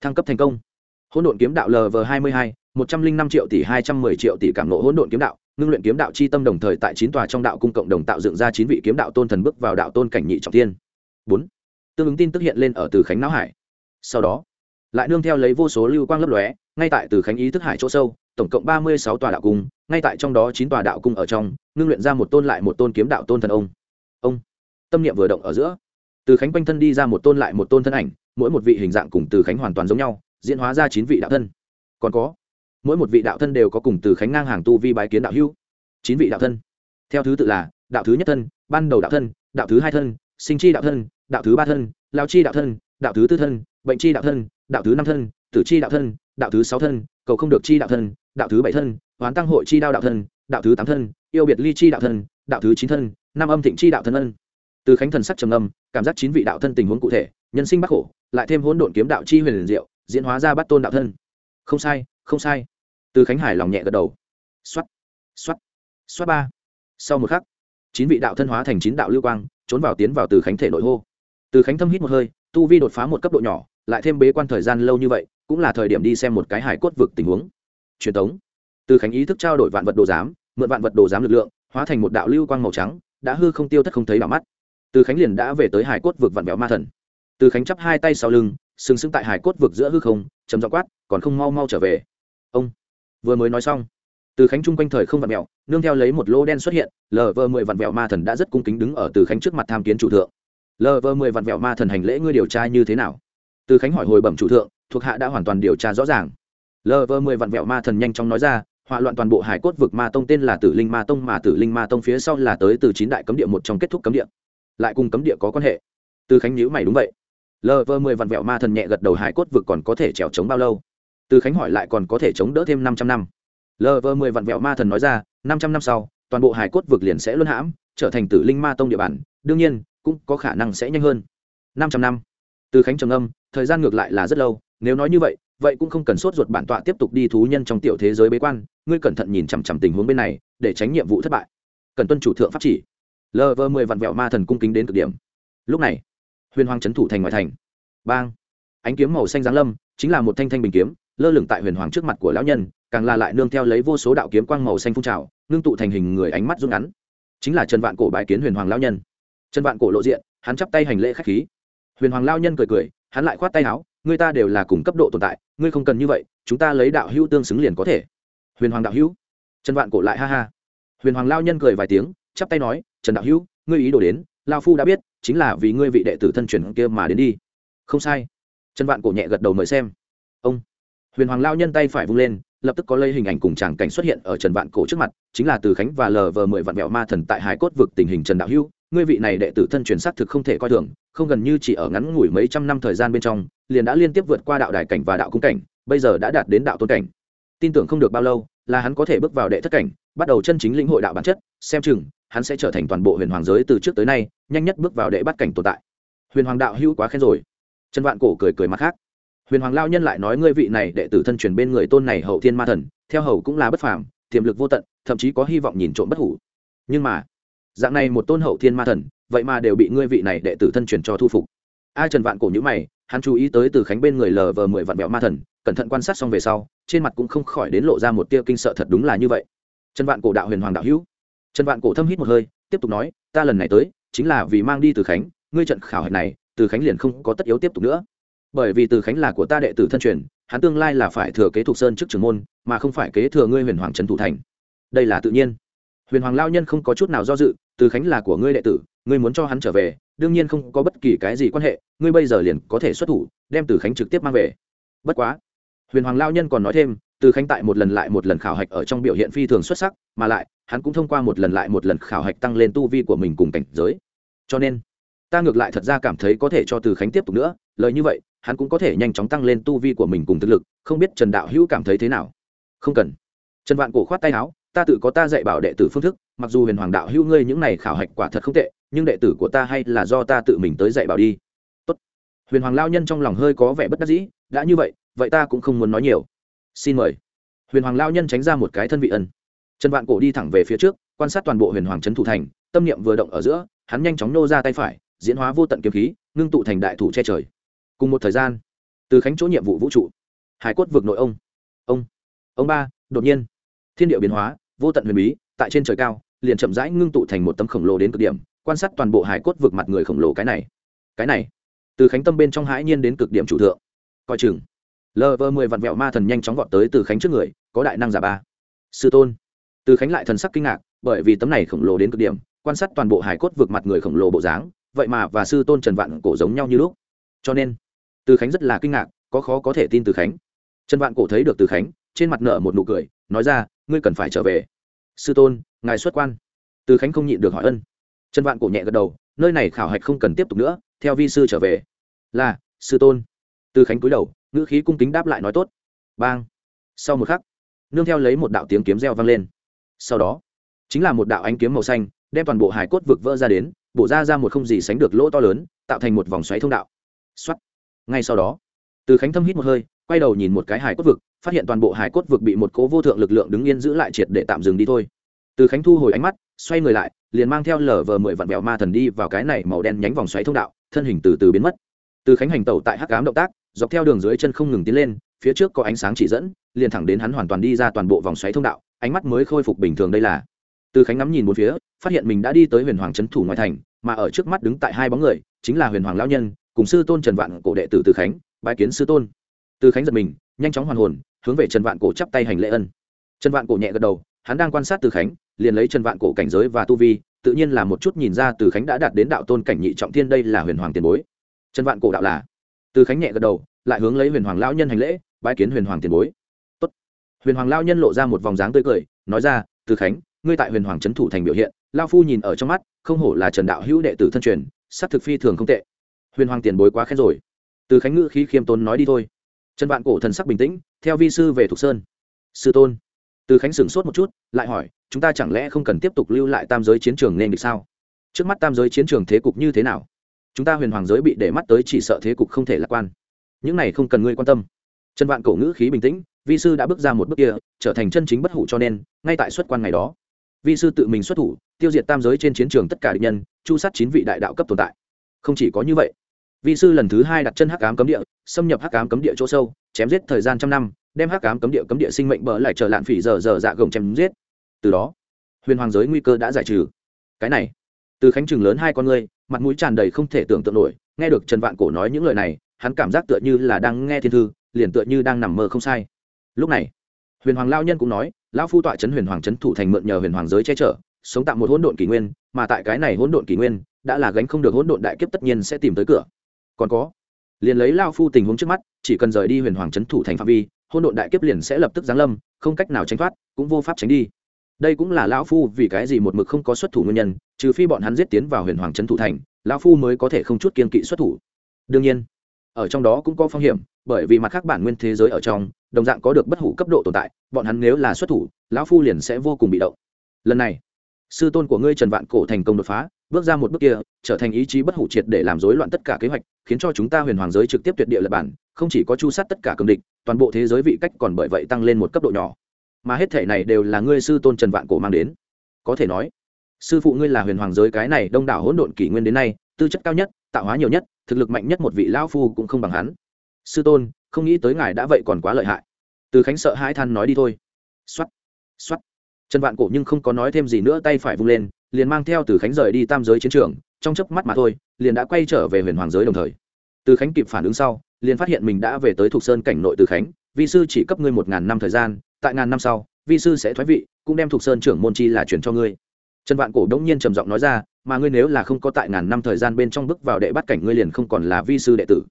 Thăng cấp thành công. Hỗn độn kiếm đạo lv hai mươi hai, một trăm linh năm triệu tỷ hai trăm mười triệu tỷ cảm nộ hỗn độn kiếm đạo ngưng luyện kiếm đạo chi tâm đồng thời tại chín tòa trong đạo cung cộng đồng tạo dựng ra chín vị kiếm đạo tôn thần bước vào đạo tôn cảnh nhị trọng tiên bốn. Tương ứng tin tức hiện lên ở từ khánh não hải. Sau đó, lại nương theo lấy vô số lưu quang lấp lóe, ngay tại từ khánh ý thức hải chỗ sâu, tổng cộng ba mươi sáu tòa đạo cung, ngay tại trong đó chín tòa đạo cung ở trong, ngưng luyện ra một tôn lại một tôn kiếm đạo tôn thần ông. Ông. Tâm niệm vừa động ở giữa, từ khánh quanh thân đi ra một tôn lại một tôn thân ảnh, mỗi một vị hình dạng cùng từ khánh hoàn toàn giống nhau, diễn hóa ra chín vị đạo thân. Còn có mỗi một vị đạo thân đều có cùng từ khánh ngang hàng tu vi bái kiến đạo hữu. Chín vị đạo thân. Theo thứ tự là, đạo thứ nhất thân, ban đầu đạo thân, đạo thứ hai thân, sinh chi đạo thân, đạo thứ ba thân, lao chi đạo thân, đạo thứ tư thân, bệnh chi đạo thân, đạo thứ năm thân, tử chi đạo thân, đạo thứ sáu thân, cầu không được chi đạo thân, đạo thứ bảy thân, hoán tăng hội chi đao đạo thân, đạo thứ tám thân, yêu biệt ly chi đạo thân, đạo thứ chín thân năm âm thịnh chi đạo thân ân. Từ khánh thần sắc trầm âm cảm giác chín vị đạo thân tình huống cụ thể, nhân sinh bắc khổ, lại thêm hỗn độn kiếm đạo chi huyền liền diệu, diễn hóa ra bắt tôn đạo thân. Không sai không sai từ khánh hải lòng nhẹ gật đầu. Xoắt xoắt xoát ba. Sau một khắc, chín vị đạo thân hóa thành chín đạo lưu quang, trốn vào tiến vào từ khánh thể nội hô. Từ khánh thâm hít một hơi, tu vi đột phá một cấp độ nhỏ, lại thêm bế quan thời gian lâu như vậy, cũng là thời điểm đi xem một cái hải cốt vực tình huống. Truyền thống từ khánh ý thức trao đổi vạn vật đồ giám, mượn vạn vật đồ giám lực lượng, hóa thành một đạo lưu quang màu trắng, đã hư không tiêu thất không thấy vào mắt. Từ khánh liền đã về tới hải cốt vực vạn vẹo ma thần. Từ khánh chắp hai tay sau lưng, sừng sững tại hải cốt vực giữa hư không chấm dọ quát, còn không mau mau trở về. Ông vừa mới nói xong. Từ khánh chung quanh thời không vặn mẹo nương theo lấy một lô đen xuất hiện lờ vờ mười vặn vẹo ma thần đã rất cung kính đứng ở từ khánh trước mặt tham kiến chủ thượng. Lờ vờ mười vặn vẹo ma thần hành lễ ngươi điều tra như thế nào? Từ khánh hỏi hồi bẩm chủ thượng, thuộc hạ đã hoàn toàn điều tra rõ ràng. Lờ vờ mười vặn vẹo ma thần nhanh chóng nói ra, hỏa loạn toàn bộ hải cốt vực ma tông tên là tử linh ma tông mà tử linh ma tông phía sau là tới từ chín đại cấm địa, một trong kết thúc cấm địa. Lại cùng cấm địa có quan hệ. Từ khánh nhữ mày đúng vậy. Lờ vờ mười vặn vẹo ma thần nhẹ gật đầu, hải cốt vực còn có thể trèo chống bao lâu? Từ khánh hỏi lại còn có thể chống đỡ thêm năm trăm năm. Lv mười vạn vẹo ma thần nói ra, năm trăm năm sau, toàn bộ hải cốt vực liền sẽ luân hãm, trở thành tử linh ma tông địa bàn, đương nhiên, cũng có khả năng sẽ nhanh hơn. năm trăm năm. Từ khánh trầm âm thời gian ngược lại là rất lâu, nếu nói như vậy vậy cũng không cần sốt ruột bản tọa tiếp tục đi thú nhân trong tiểu thế giới bế quan, ngươi cẩn thận nhìn chằm chằm tình huống bên này, để tránh nhiệm vụ thất bại. Cần tuân chủ thượng pháp chỉ. Lv mười vạn vẹo ma thần cung kính đến cực điểm. Lúc này, huyền hoàng trấn thủ thành ngoại thành. Bang. Ánh kiếm màu xanh giáng lâm, chính là một thanh thanh bình kiếm lơ lửng tại huyền hoàng trước mặt của lão nhân, càng là lại nương theo lấy vô số đạo kiếm quang màu xanh phun trào, ngưng tụ thành hình người ánh mắt rút ngắn. Chính là trần vạn cổ bái kiến huyền hoàng lão nhân. Trần vạn cổ lộ diện, hắn chắp tay hành lễ khách khí. Huyền hoàng lao nhân cười cười, hắn lại khoát tay áo người ta đều là cùng cấp độ tồn tại, ngươi không cần như vậy, chúng ta lấy đạo hữu tương xứng liền có thể. Huyền hoàng đạo hữu. Trần vạn cổ lại ha ha. Huyền hoàng lao nhân cười vài tiếng, chắp tay nói, trần đạo hữu, ngươi ý đồ đến lao phu đã biết, chính là vì ngươi vị đệ tử thân truyền kia mà đến đi. Không sai. Trần vạn cổ nhẹ gật đầu mời xem. Ông huyền hoàng lao nhân tay phải vung lên, lập tức có lây hình ảnh cùng tràng cảnh xuất hiện ở trần vạn cổ trước mặt, chính là từ khánh và lờ vờ mười vạn mẹo ma thần tại hải cốt vực tình hình trần đạo hưu ngươi vị này đệ tử thân truyền xác thực không thể coi thường, không gần như chỉ ở ngắn ngủi mấy trăm năm thời gian bên trong, liền đã liên tiếp vượt qua đạo đài cảnh và đạo cung cảnh, bây giờ đã đạt đến đạo tôn cảnh. Tin tưởng không được bao lâu, là hắn có thể bước vào đệ thất cảnh, bắt đầu chân chính lĩnh hội đạo bản chất, xem chừng, hắn sẽ trở thành toàn bộ huyền hoàng giới từ trước tới nay, nhanh nhất bước vào đệ bắt cảnh tồn tại. Huyền hoàng đạo hữu quá khen rồi. Trần vạn cổ cười cười mặt khác huyền hoàng lao nhân lại nói ngươi vị này đệ tử thân truyền bên người tôn này hậu thiên ma thần, theo hầu cũng là bất phàm, tiềm lực vô tận, thậm chí có hy vọng nhìn trộm bất hủ. Nhưng mà, dạng này một tôn hậu thiên ma thần, vậy mà đều bị ngươi vị này đệ tử thân truyền cho thu phục. Ai trần vạn cổ nhữ mày, hắn chú ý tới từ khánh bên người lờ vờ mười vạn bẹo ma thần, cẩn thận quan sát xong về sau, trên mặt cũng không khỏi đến lộ ra một tia kinh sợ thật đúng là như vậy. Trần vạn cổ đạo huyền hoàng đạo hữu. Trần vạn cổ thâm hít một hơi, tiếp tục nói, ta lần này tới, chính là vì mang đi từ khánh, ngươi trận khảo hạch này, từ khánh liền không có tất yếu tiếp tục nữa bởi vì từ khánh là của ta đệ tử thân truyền, hắn tương lai là phải thừa kế thuộc sơn trước trường môn, mà không phải kế thừa ngươi huyền hoàng trần thủ thành. Đây là tự nhiên. Huyền hoàng lao nhân không có chút nào do dự, từ khánh là của ngươi đệ tử, ngươi muốn cho hắn trở về, đương nhiên không có bất kỳ cái gì quan hệ, ngươi bây giờ liền có thể xuất thủ, đem từ khánh trực tiếp mang về. Bất quá, huyền hoàng lao nhân còn nói thêm, từ khánh tại một lần lại một lần khảo hạch ở trong biểu hiện phi thường xuất sắc, mà lại, hắn cũng thông qua một lần lại một lần khảo hạch tăng lên tu vi của mình cùng cảnh giới. Cho nên, ta ngược lại thật ra cảm thấy có thể cho từ khánh tiếp tục nữa, lời như vậy hắn cũng có thể nhanh chóng tăng lên tu vi của mình cùng thực lực, không biết trần đạo hữu cảm thấy thế nào. Không cần. Trần vạn cổ khoát tay áo, ta tự có ta dạy bảo đệ tử phương thức, mặc dù huyền hoàng đạo hữu ngươi những này khảo hạch quả thật không tệ, nhưng đệ tử của ta hay là do ta tự mình tới dạy bảo đi. Tốt. huyền hoàng lao nhân trong lòng hơi có vẻ bất đắc dĩ, đã như vậy vậy ta cũng không muốn nói nhiều. Xin mời. Huyền hoàng lao nhân tránh ra một cái thân vị ân. Trần vạn cổ đi thẳng về phía trước, quan sát toàn bộ huyền hoàng trấn thủ thành, tâm niệm vừa động ở giữa, hắn nhanh chóng nô ra tay phải, diễn hóa vô tận kiếm khí, ngưng tụ thành đại thủ che trời cùng một thời gian, từ khánh chỗ nhiệm vụ vũ trụ, hải cốt vượt nội ông. Ông ông ba, đột nhiên, thiên địa biến hóa, vô tận huyền bí, tại trên trời cao, liền chậm rãi ngưng tụ thành một tấm khổng lồ đến cực điểm, quan sát toàn bộ hải cốt vượt mặt người khổng lồ cái này. Cái này, từ khánh tâm bên trong hãi nhiên đến cực điểm chủ thượng. Coi chừng lờ vơ mười vặn vẹo ma thần nhanh chóng vọt tới từ khánh trước người, có đại năng giả ba. Sư tôn. Từ khánh lại thần sắc kinh ngạc, bởi vì tấm này khổng lồ đến cực điểm, quan sát toàn bộ hải cốt vượt mặt người khổng lồ bộ dáng, vậy mà và sư tôn trần vạn cổ giống nhau như lúc. Cho nên từ khánh rất là kinh ngạc, có khó có thể tin từ khánh. Trần vạn cổ thấy được từ khánh, trên mặt nợ một nụ cười, nói ra, ngươi cần phải trở về. Sư tôn, ngài xuất quan. Từ khánh không nhịn được hỏi ân. Trần vạn cổ nhẹ gật đầu, nơi này khảo hạch không cần tiếp tục nữa, theo vi sư trở về. Là, sư tôn. Từ khánh cúi đầu, ngữ khí cung kính đáp lại nói tốt. Bang. Sau một khắc, nương theo lấy một đạo tiếng kiếm reo vang lên. Sau đó, chính là một đạo ánh kiếm màu xanh, đem toàn bộ hải cốt vực vỡ ra đến, bổ ra ra một không gì sánh được lỗ to lớn, tạo thành một vòng xoáy thông đạo. Xuất ngay sau đó, từ khánh thâm hít một hơi, quay đầu nhìn một cái hải cốt vực, phát hiện toàn bộ hải cốt vực bị một cố vô thượng lực lượng đứng yên giữ lại triệt để tạm dừng đi thôi. Từ khánh thu hồi ánh mắt, xoay người lại, liền mang theo lờ vờ mười vạn vẹo ma thần đi vào cái này màu đen nhánh vòng xoáy thông đạo, thân hình từ từ biến mất. Từ khánh hành tẩu tại hắc cám động tác, dọc theo đường dưới chân không ngừng tiến lên, phía trước có ánh sáng chỉ dẫn, liền thẳng đến hắn hoàn toàn đi ra toàn bộ vòng xoáy thông đạo, ánh mắt mới khôi phục bình thường đây là. Từ khánh ngắm nhìn một phía, phát hiện mình đã đi tới huyền hoàng trấn thủ ngoại thành, mà ở trước mắt đứng tại hai bóng người, chính là huyền hoàng lão nhân cùng sư tôn trần vạn cổ đệ tử từ khánh, bái kiến sư tôn. Từ khánh giật mình, nhanh chóng hoàn hồn, hướng về trần vạn cổ chắp tay hành lễ ân. Trần vạn cổ nhẹ gật đầu, hắn đang quan sát từ khánh, liền lấy trần vạn cổ cảnh giới và tu vi, tự nhiên là một chút nhìn ra từ khánh đã đạt đến đạo tôn cảnh nhị trọng thiên đây là huyền hoàng tiền bối. Trần vạn cổ đạo là. Từ khánh nhẹ gật đầu, lại hướng lấy huyền hoàng lão nhân hành lễ, bái kiến huyền hoàng tiền bối. Tốt. huyền hoàng lão nhân lộ ra một vòng dáng tươi cười, nói ra, từ khánh, ngươi tại huyền hoàng trấn thủ thành biểu hiện lao phu nhìn ở trong mắt, không hổ là trần đạo hữu đệ tử thân truyền sắc thực phi thường không tệ huyền hoàng tiền bối quá khen rồi. Từ khánh ngữ khí khiêm tốn nói đi thôi. Trần vạn cổ thần sắc bình tĩnh, theo vi sư về thục sơn. Sư tôn. Từ khánh sửng sốt một chút, lại hỏi, chúng ta chẳng lẽ không cần tiếp tục lưu lại tam giới chiến trường nên được sao? Trước mắt tam giới chiến trường thế cục như thế nào? Chúng ta huyền hoàng giới bị để mắt tới chỉ sợ thế cục không thể lạc quan. Những này không cần ngươi quan tâm. Trần vạn cổ ngữ khí bình tĩnh, vi sư đã bước ra một bước kia, trở thành chân chính bất hủ cho nên, ngay tại xuất quan ngày đó, vi sư tự mình xuất thủ, tiêu diệt tam giới trên chiến trường tất cả địch nhân, chu sát chín vị đại đạo cấp tồn tại. Không chỉ có như vậy vi sư lần thứ hai đặt chân hắc ám cấm địa, xâm nhập hắc ám cấm địa chỗ sâu, chém giết thời gian trăm năm, đem hắc ám cấm địa cấm địa sinh mệnh bỡ lại trở lạn phỉ giờ giờ dạ gồng chém giết. Từ đó, huyền hoàng giới nguy cơ đã giải trừ. Cái này, từ khánh trường lớn hai con ngươi mặt mũi tràn đầy không thể tưởng tượng nổi, nghe được trần vạn cổ nói những lời này, hắn cảm giác tựa như là đang nghe thiên thư, liền tựa như đang nằm mơ không sai. Lúc này, huyền hoàng lao nhân cũng nói, lão phu tọa trấn huyền hoàng trấn thủ thành mượn nhờ huyền hoàng giới che chở, sống tạm một hỗn độn kỷ nguyên, mà tại cái này hỗn độn kỷ nguyên, đã là gánh không được hỗn độn đại kiếp tất nhiên sẽ tìm tới cửa còn có. Liền lấy lao phu tình huống trước mắt, chỉ cần rời đi huyền hoàng trấn thủ thành phạm vi hôn độn đại kiếp liền sẽ lập tức giáng lâm, không cách nào tránh thoát, cũng vô pháp tránh đi. Đây cũng là lão phu vì cái gì một mực không có xuất thủ nguyên nhân, trừ phi bọn hắn giết tiến vào huyền hoàng trấn thủ thành lão phu mới có thể không chút kiên kỵ xuất thủ. Đương nhiên, ở trong đó cũng có phong hiểm, bởi vì mặt khác bản nguyên thế giới ở trong, đồng dạng có được bất hủ cấp độ tồn tại, bọn hắn nếu là xuất thủ lão phu liền sẽ vô cùng bị động. Lần này, sư tôn của ngươi trần vạn cổ thành công đột phá bước ra một bước kia, trở thành ý chí bất hủ triệt để làm rối loạn tất cả kế hoạch, khiến cho chúng ta huyền hoàng giới trực tiếp tuyệt địa lập bản, không chỉ có chu sát tất cả cường địch, toàn bộ thế giới vị cách còn bởi vậy tăng lên một cấp độ nhỏ. Mà hết thể này đều là ngươi sư tôn trần vạn cổ mang đến. Có thể nói, sư phụ ngươi là huyền hoàng giới cái này đông đảo hỗn độn kỷ nguyên đến nay, tư chất cao nhất, tạo hóa nhiều nhất, thực lực mạnh nhất một vị lão phu cũng không bằng hắn. Sư tôn, không nghĩ tới ngài đã vậy còn quá lợi hại. Từ khánh sợ hãi than nói đi thôi. Xoắt xoắt trần vạn cổ nhưng không có nói thêm gì nữa, tay phải vung lên liền mang theo từ khánh rời đi tam giới chiến trường, trong chớp mắt mà thôi, liền đã quay trở về huyền hoàng giới đồng thời. Từ khánh kịp phản ứng sau, liền phát hiện mình đã về tới thục sơn cảnh nội từ khánh vi sư chỉ cấp ngươi một ngàn năm thời gian, tại ngàn năm sau vi sư sẽ thoái vị, cũng đem thục sơn trưởng môn chi là chuyển cho ngươi. Trần vạn cổ đống nhiên trầm giọng nói ra, mà ngươi nếu là không có tại ngàn năm thời gian bên trong bước vào đệ bắt cảnh ngươi liền không còn là vi sư đệ tử.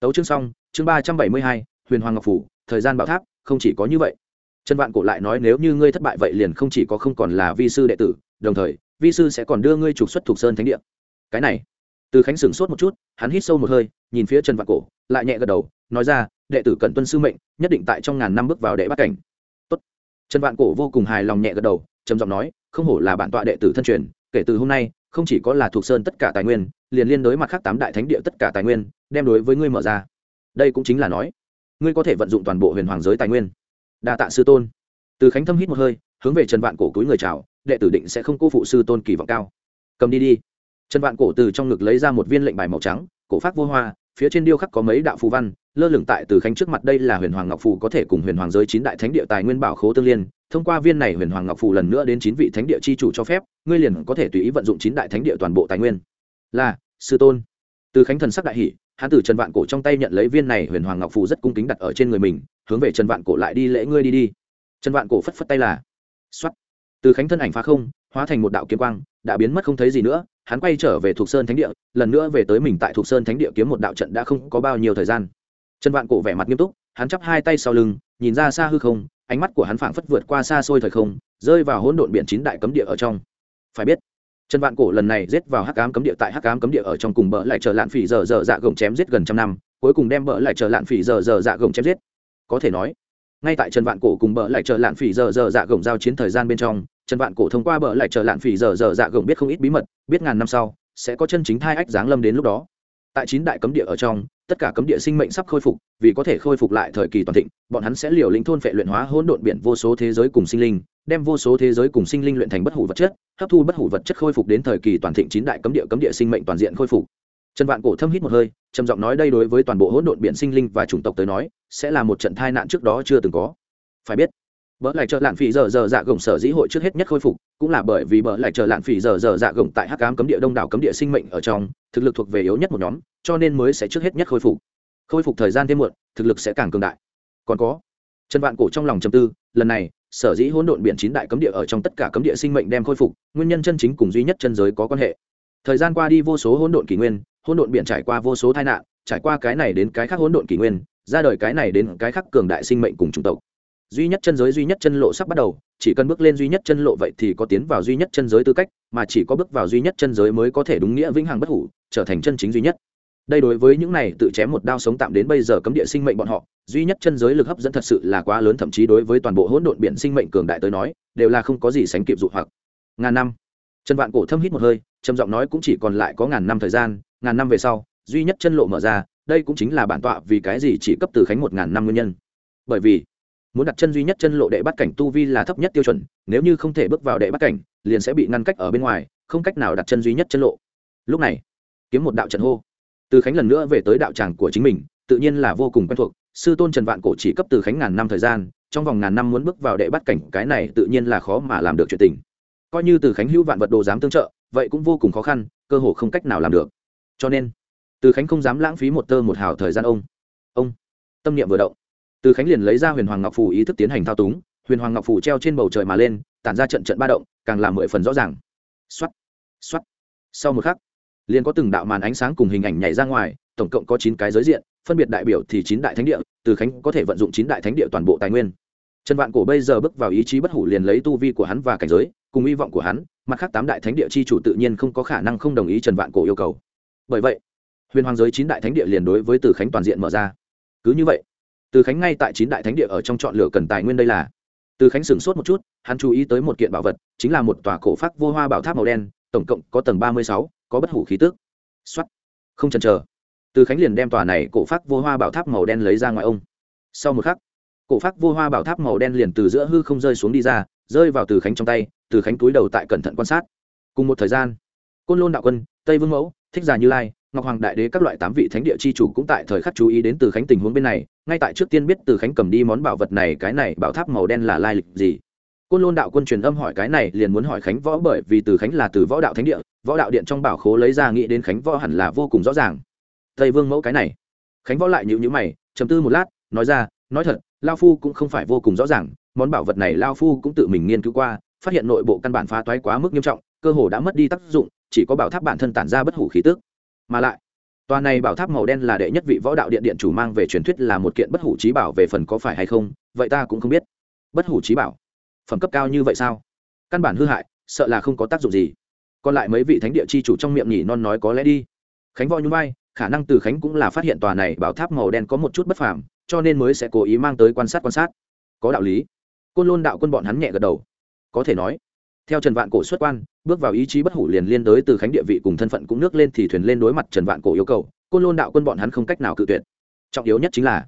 Tấu chương xong, chương ba trăm bảy mươi hai, huyền hoàng ngọc phủ, thời gian bảo tháp, không chỉ có như vậy. Trần vạn cổ lại nói nếu như ngươi thất bại vậy liền không chỉ có không còn là vi sư đệ tử, đồng thời vi sư sẽ còn đưa ngươi trục xuất thuộc sơn thánh địa. Cái này, từ khánh sửng sốt một chút, hắn hít sâu một hơi, nhìn phía trần vạn cổ, lại nhẹ gật đầu, nói ra, đệ tử cận tuân sư mệnh, nhất định tại trong ngàn năm bước vào đệ bắt cảnh. Tốt. trần vạn cổ vô cùng hài lòng nhẹ gật đầu, trầm giọng nói, không hổ là bản tọa đệ tử thân truyền, kể từ hôm nay, không chỉ có là thuộc sơn tất cả tài nguyên, liền liên đối mặt khác tám đại thánh địa tất cả tài nguyên, đem đối với ngươi mở ra. Đây cũng chính là nói, ngươi có thể vận dụng toàn bộ huyền hoàng giới tài nguyên. Đa tạ sư tôn từ khánh thâm hít một hơi, hướng về trần vạn cổ túi người chào, đệ tử định sẽ không cô phụ sư tôn kỳ vọng cao. Cầm đi đi. Trần vạn cổ từ trong ngực lấy ra một viên lệnh bài màu trắng, cổ phát vô hoa, phía trên điêu khắc có mấy đạo phù văn, lơ lửng tại từ khánh trước mặt đây là huyền hoàng ngọc phù có thể cùng huyền hoàng giới chín đại thánh địa tài nguyên bảo khố tương liên, thông qua viên này huyền hoàng ngọc phù lần nữa đến chín vị thánh địa chi chủ cho phép, ngươi liền có thể tùy ý vận dụng chín đại thánh địa toàn bộ tài nguyên. Là, sư tôn. Từ khánh thần sắc đại hỷ hắn từ trần vạn cổ trong tay nhận lấy viên này huyền hoàng ngọc phù rất cung kính đặt ở trên người mình, hướng về trần vạn cổ lại đi lễ ngươi đi đi trần vạn cổ phất phất tay là xuất từ khánh thân ảnh phá không, hóa thành một đạo kiếm quang, đã biến mất không thấy gì nữa, hắn quay trở về thuộc sơn thánh địa, lần nữa về tới mình tại thuộc sơn thánh địa kiếm một đạo trận đã không có bao nhiêu thời gian. Trần vạn cổ vẻ mặt nghiêm túc, hắn chắp hai tay sau lưng, nhìn ra xa hư không, ánh mắt của hắn phảng phất vượt qua xa xôi thời không, rơi vào hỗn độn biển chín đại cấm địa ở trong. Phải biết, trần vạn cổ lần này giết vào hắc ám cấm địa tại hắc ám cấm địa ở trong cùng bỡ lại chờ lạn phỉ giờ giờ dạ gồng chém giết gần trăm năm, cuối cùng đem bỡ lại chờ lạn phỉ giờ giờ dạ gồng chém giết. Có thể nói ngay tại trần vạn cổ cùng bờ lại chờ lạn phỉ giờ giờ dạ gồng giao chiến thời gian bên trong, trần vạn cổ thông qua bờ lại chờ lạn phỉ giờ giờ dạ gồng biết không ít bí mật, biết ngàn năm sau, sẽ có chân chính thai ách giáng lâm đến lúc đó. Tại chín đại cấm địa ở trong, tất cả cấm địa sinh mệnh sắp khôi phục, vì có thể khôi phục lại thời kỳ toàn thịnh, bọn hắn sẽ liều lĩnh thôn phệ luyện hóa hỗn độn biển vô số thế giới cùng sinh linh, đem vô số thế giới cùng sinh linh luyện thành bất hủ vật chất, hấp thu bất hủ vật chất khôi phục đến thời kỳ toàn thịnh chín đại cấm địa cấm địa sinh mệnh toàn diện khôi phục trần vạn cổ thâm hít một hơi, trầm giọng nói đây đối với toàn bộ hỗn độn biển sinh linh và chủng tộc tới nói, sẽ là một trận tai nạn trước đó chưa từng có. Phải biết, bỡ lại trợ lạn phỉ giờ giờ dạ gồng sở dĩ hội trước hết nhất khôi phục, cũng là bởi vì bỡ lại trợ lạn phỉ giờ giờ dạ gồng tại hắc ám cấm địa đông đảo cấm địa sinh mệnh ở trong, thực lực thuộc về yếu nhất một nhóm, cho nên mới sẽ trước hết nhất khôi phục. Khôi phục thời gian thêm muộn, thực lực sẽ càng cường đại. Còn có, trần vạn cổ trong lòng trầm tư, lần này, sở dĩ hỗn độn biển chín đại cấm địa ở trong tất cả cấm địa sinh mệnh đem khôi phục, nguyên nhân chân chính cùng duy nhất chân giới có quan hệ. Thời gian qua đi vô số hỗn độn kỷ nguyên hỗn độn biển trải qua vô số tai nạn, trải qua cái này đến cái khác hỗn độn kỷ nguyên, ra đời cái này đến cái khác cường đại sinh mệnh cùng chủng tộc. Duy nhất chân giới, duy nhất chân lộ sắp bắt đầu, chỉ cần bước lên duy nhất chân lộ vậy thì có tiến vào duy nhất chân giới tư cách, mà chỉ có bước vào duy nhất chân giới mới có thể đúng nghĩa vĩnh hằng bất hủ, trở thành chân chính duy nhất. Đây đối với những này tự chém một đao sống tạm đến bây giờ cấm địa sinh mệnh bọn họ, duy nhất chân giới lực hấp dẫn thật sự là quá lớn, thậm chí đối với toàn bộ hỗn độn biển sinh mệnh cường đại tới nói, đều là không có gì sánh kịp dụ hoặc. Ngàn năm. Trần vạn cổ thâm hít một hơi, trầm giọng nói cũng chỉ còn lại có ngàn năm thời gian ngàn năm về sau, duy nhất chân lộ mở ra, đây cũng chính là bản tọa vì cái gì chỉ cấp từ khánh một ngàn năm nguyên nhân. Bởi vì, muốn đặt chân duy nhất chân lộ đệ bắt cảnh tu vi là thấp nhất tiêu chuẩn, nếu như không thể bước vào đệ bắt cảnh, liền sẽ bị ngăn cách ở bên ngoài, không cách nào đặt chân duy nhất chân lộ. Lúc này, kiếm một đạo trận hô. Từ khánh lần nữa về tới đạo tràng của chính mình, tự nhiên là vô cùng quen thuộc, sư tôn trần vạn cổ chỉ cấp từ khánh ngàn năm thời gian, trong vòng ngàn năm muốn bước vào đệ bắt cảnh, cái này tự nhiên là khó mà làm được chuyện tình. Coi như từ khánh hữu vạn vật đồ dám tương trợ, vậy cũng vô cùng khó khăn, cơ hồ không cách nào làm được cho nên, từ khánh không dám lãng phí một tơ một hào thời gian ông. Ông, tâm niệm vừa động. Từ khánh liền lấy ra huyền hoàng ngọc Phủ ý thức tiến hành thao túng. Huyền hoàng ngọc Phủ treo trên bầu trời mà lên, tản ra trận trận ba động, càng làm mười phần rõ ràng. X o á t x o á t sau một khắc, liền có từng đạo màn ánh sáng cùng hình ảnh nhảy ra ngoài, tổng cộng có chín cái giới diện, phân biệt đại biểu thì chín đại thánh địa, từ khánh có thể vận dụng chín đại thánh địa toàn bộ tài nguyên. Trần vạn cổ bây giờ bước vào ý chí bất hủ liền lấy tu vi của hắn và cảnh giới, cùng hy vọng của hắn, mặt khác tám đại thánh địa chi chủ tự nhiên không có khả năng không đồng ý trần vạn cổ yêu cầu bởi vậy, huyền hoàng giới chín đại thánh địa liền đối với từ khánh toàn diện mở ra. Cứ như vậy, từ khánh ngay tại chín đại thánh địa ở trong chọn lựa cần tài nguyên đây là. Từ khánh sửng sốt một chút, hắn chú ý tới một kiện bảo vật, chính là một tòa cổ pháp vô hoa bảo tháp màu đen, tổng cộng có tầng ba mươi sáu, có bất hủ khí tức. Xuất không chần chờ. Từ khánh liền đem tòa này cổ pháp vô hoa bảo tháp màu đen lấy ra ngoài ông. Sau một khắc, cổ pháp vô hoa bảo tháp màu đen liền từ giữa hư không rơi xuống đi ra, rơi vào từ khánh trong tay, từ khánh túi đầu tại cẩn thận quan sát. Cùng một thời gian, côn lôn đạo quân, tây vương mẫu thích già như lai, ngọc hoàng đại đế các loại tám vị thánh địa chi chủ cũng tại thời khắc chú ý đến từ khánh tình huống bên này, ngay tại trước tiên biết từ khánh cầm đi món bảo vật này, cái này bảo tháp màu đen là lai lịch gì. Côn lôn đạo quân truyền âm hỏi cái này, liền muốn hỏi khánh võ bởi vì từ khánh là từ võ đạo thánh địa, võ đạo điện trong bảo khố lấy ra nghĩ đến khánh võ hẳn là vô cùng rõ ràng. Tây vương mẫu cái này. Khánh võ lại nhịu nhữ mày chấm tư một lát, nói ra, nói thật, lao phu cũng không phải vô cùng rõ ràng, món bảo vật này lao phu cũng tự mình nghiên cứu qua, phát hiện nội bộ căn bản phá toái quá mức nghiêm trọng, cơ hồ đã mất đi tác dụng chỉ có bảo tháp bản thân tản ra bất hủ khí tức. Mà lại, tòa này bảo tháp màu đen là đệ nhất vị võ đạo điện điện chủ mang về truyền thuyết là một kiện bất hủ trí bảo về phần có phải hay không, vậy ta cũng không biết. Bất hủ trí bảo? Phẩm cấp cao như vậy sao? Căn bản hư hại, sợ là không có tác dụng gì. Còn lại mấy vị thánh địa chi chủ trong miệng nhỉ non nói có lẽ đi. Khánh võ nhún vai khả năng từ khánh cũng là phát hiện tòa này bảo tháp màu đen có một chút bất phàm, cho nên mới sẽ cố ý mang tới quan sát quan sát. Có đạo lý. Côn lôn đạo quân bọn hắn nhẹ gật đầu. Có thể nói, theo trần vạn cổ xuất quan bước vào ý chí bất hủ liền liên đối từ khánh địa vị cùng thân phận cũng nước lên thì thuyền lên đối mặt trần vạn cổ yêu cầu, côn lôn đạo quân bọn hắn không cách nào cự tuyệt. Trọng yếu nhất chính là,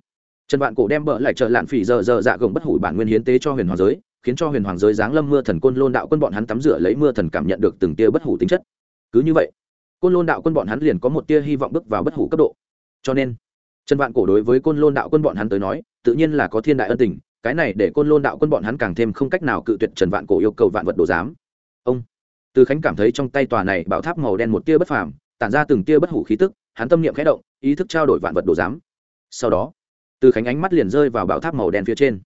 trần vạn cổ đem bợ lại trợ lạn phỉ giờ giờ dạ gồng bất hủ bản nguyên hiến tế cho huyền hoàng giới, khiến cho huyền hoàng giới giáng lâm mưa thần côn lôn đạo quân bọn hắn tắm rửa lấy mưa thần cảm nhận được từng tia bất hủ tính chất. Cứ như vậy, côn lôn đạo quân bọn hắn liền có một tia hy vọng bước vào bất hủ cấp độ. Cho nên, trần vạn cổ đối với côn lôn đạo quân bọn hắn tới nói, tự nhiên là có thiên đại ân tình, cái này để côn lôn đạo quân bọn hắn càng thêm không cách nào cự tuyệt trần vạn cổ yêu cầu vạn vật đồ giám. Ông từ khánh cảm thấy trong tay tòa này bảo tháp màu đen một tia bất phàm, tản ra từng tia bất hủ khí tức, hắn tâm niệm khẽ động, ý thức trao đổi vạn vật đồ giám. Sau đó, từ khánh ánh mắt liền rơi vào bảo tháp màu đen phía trên.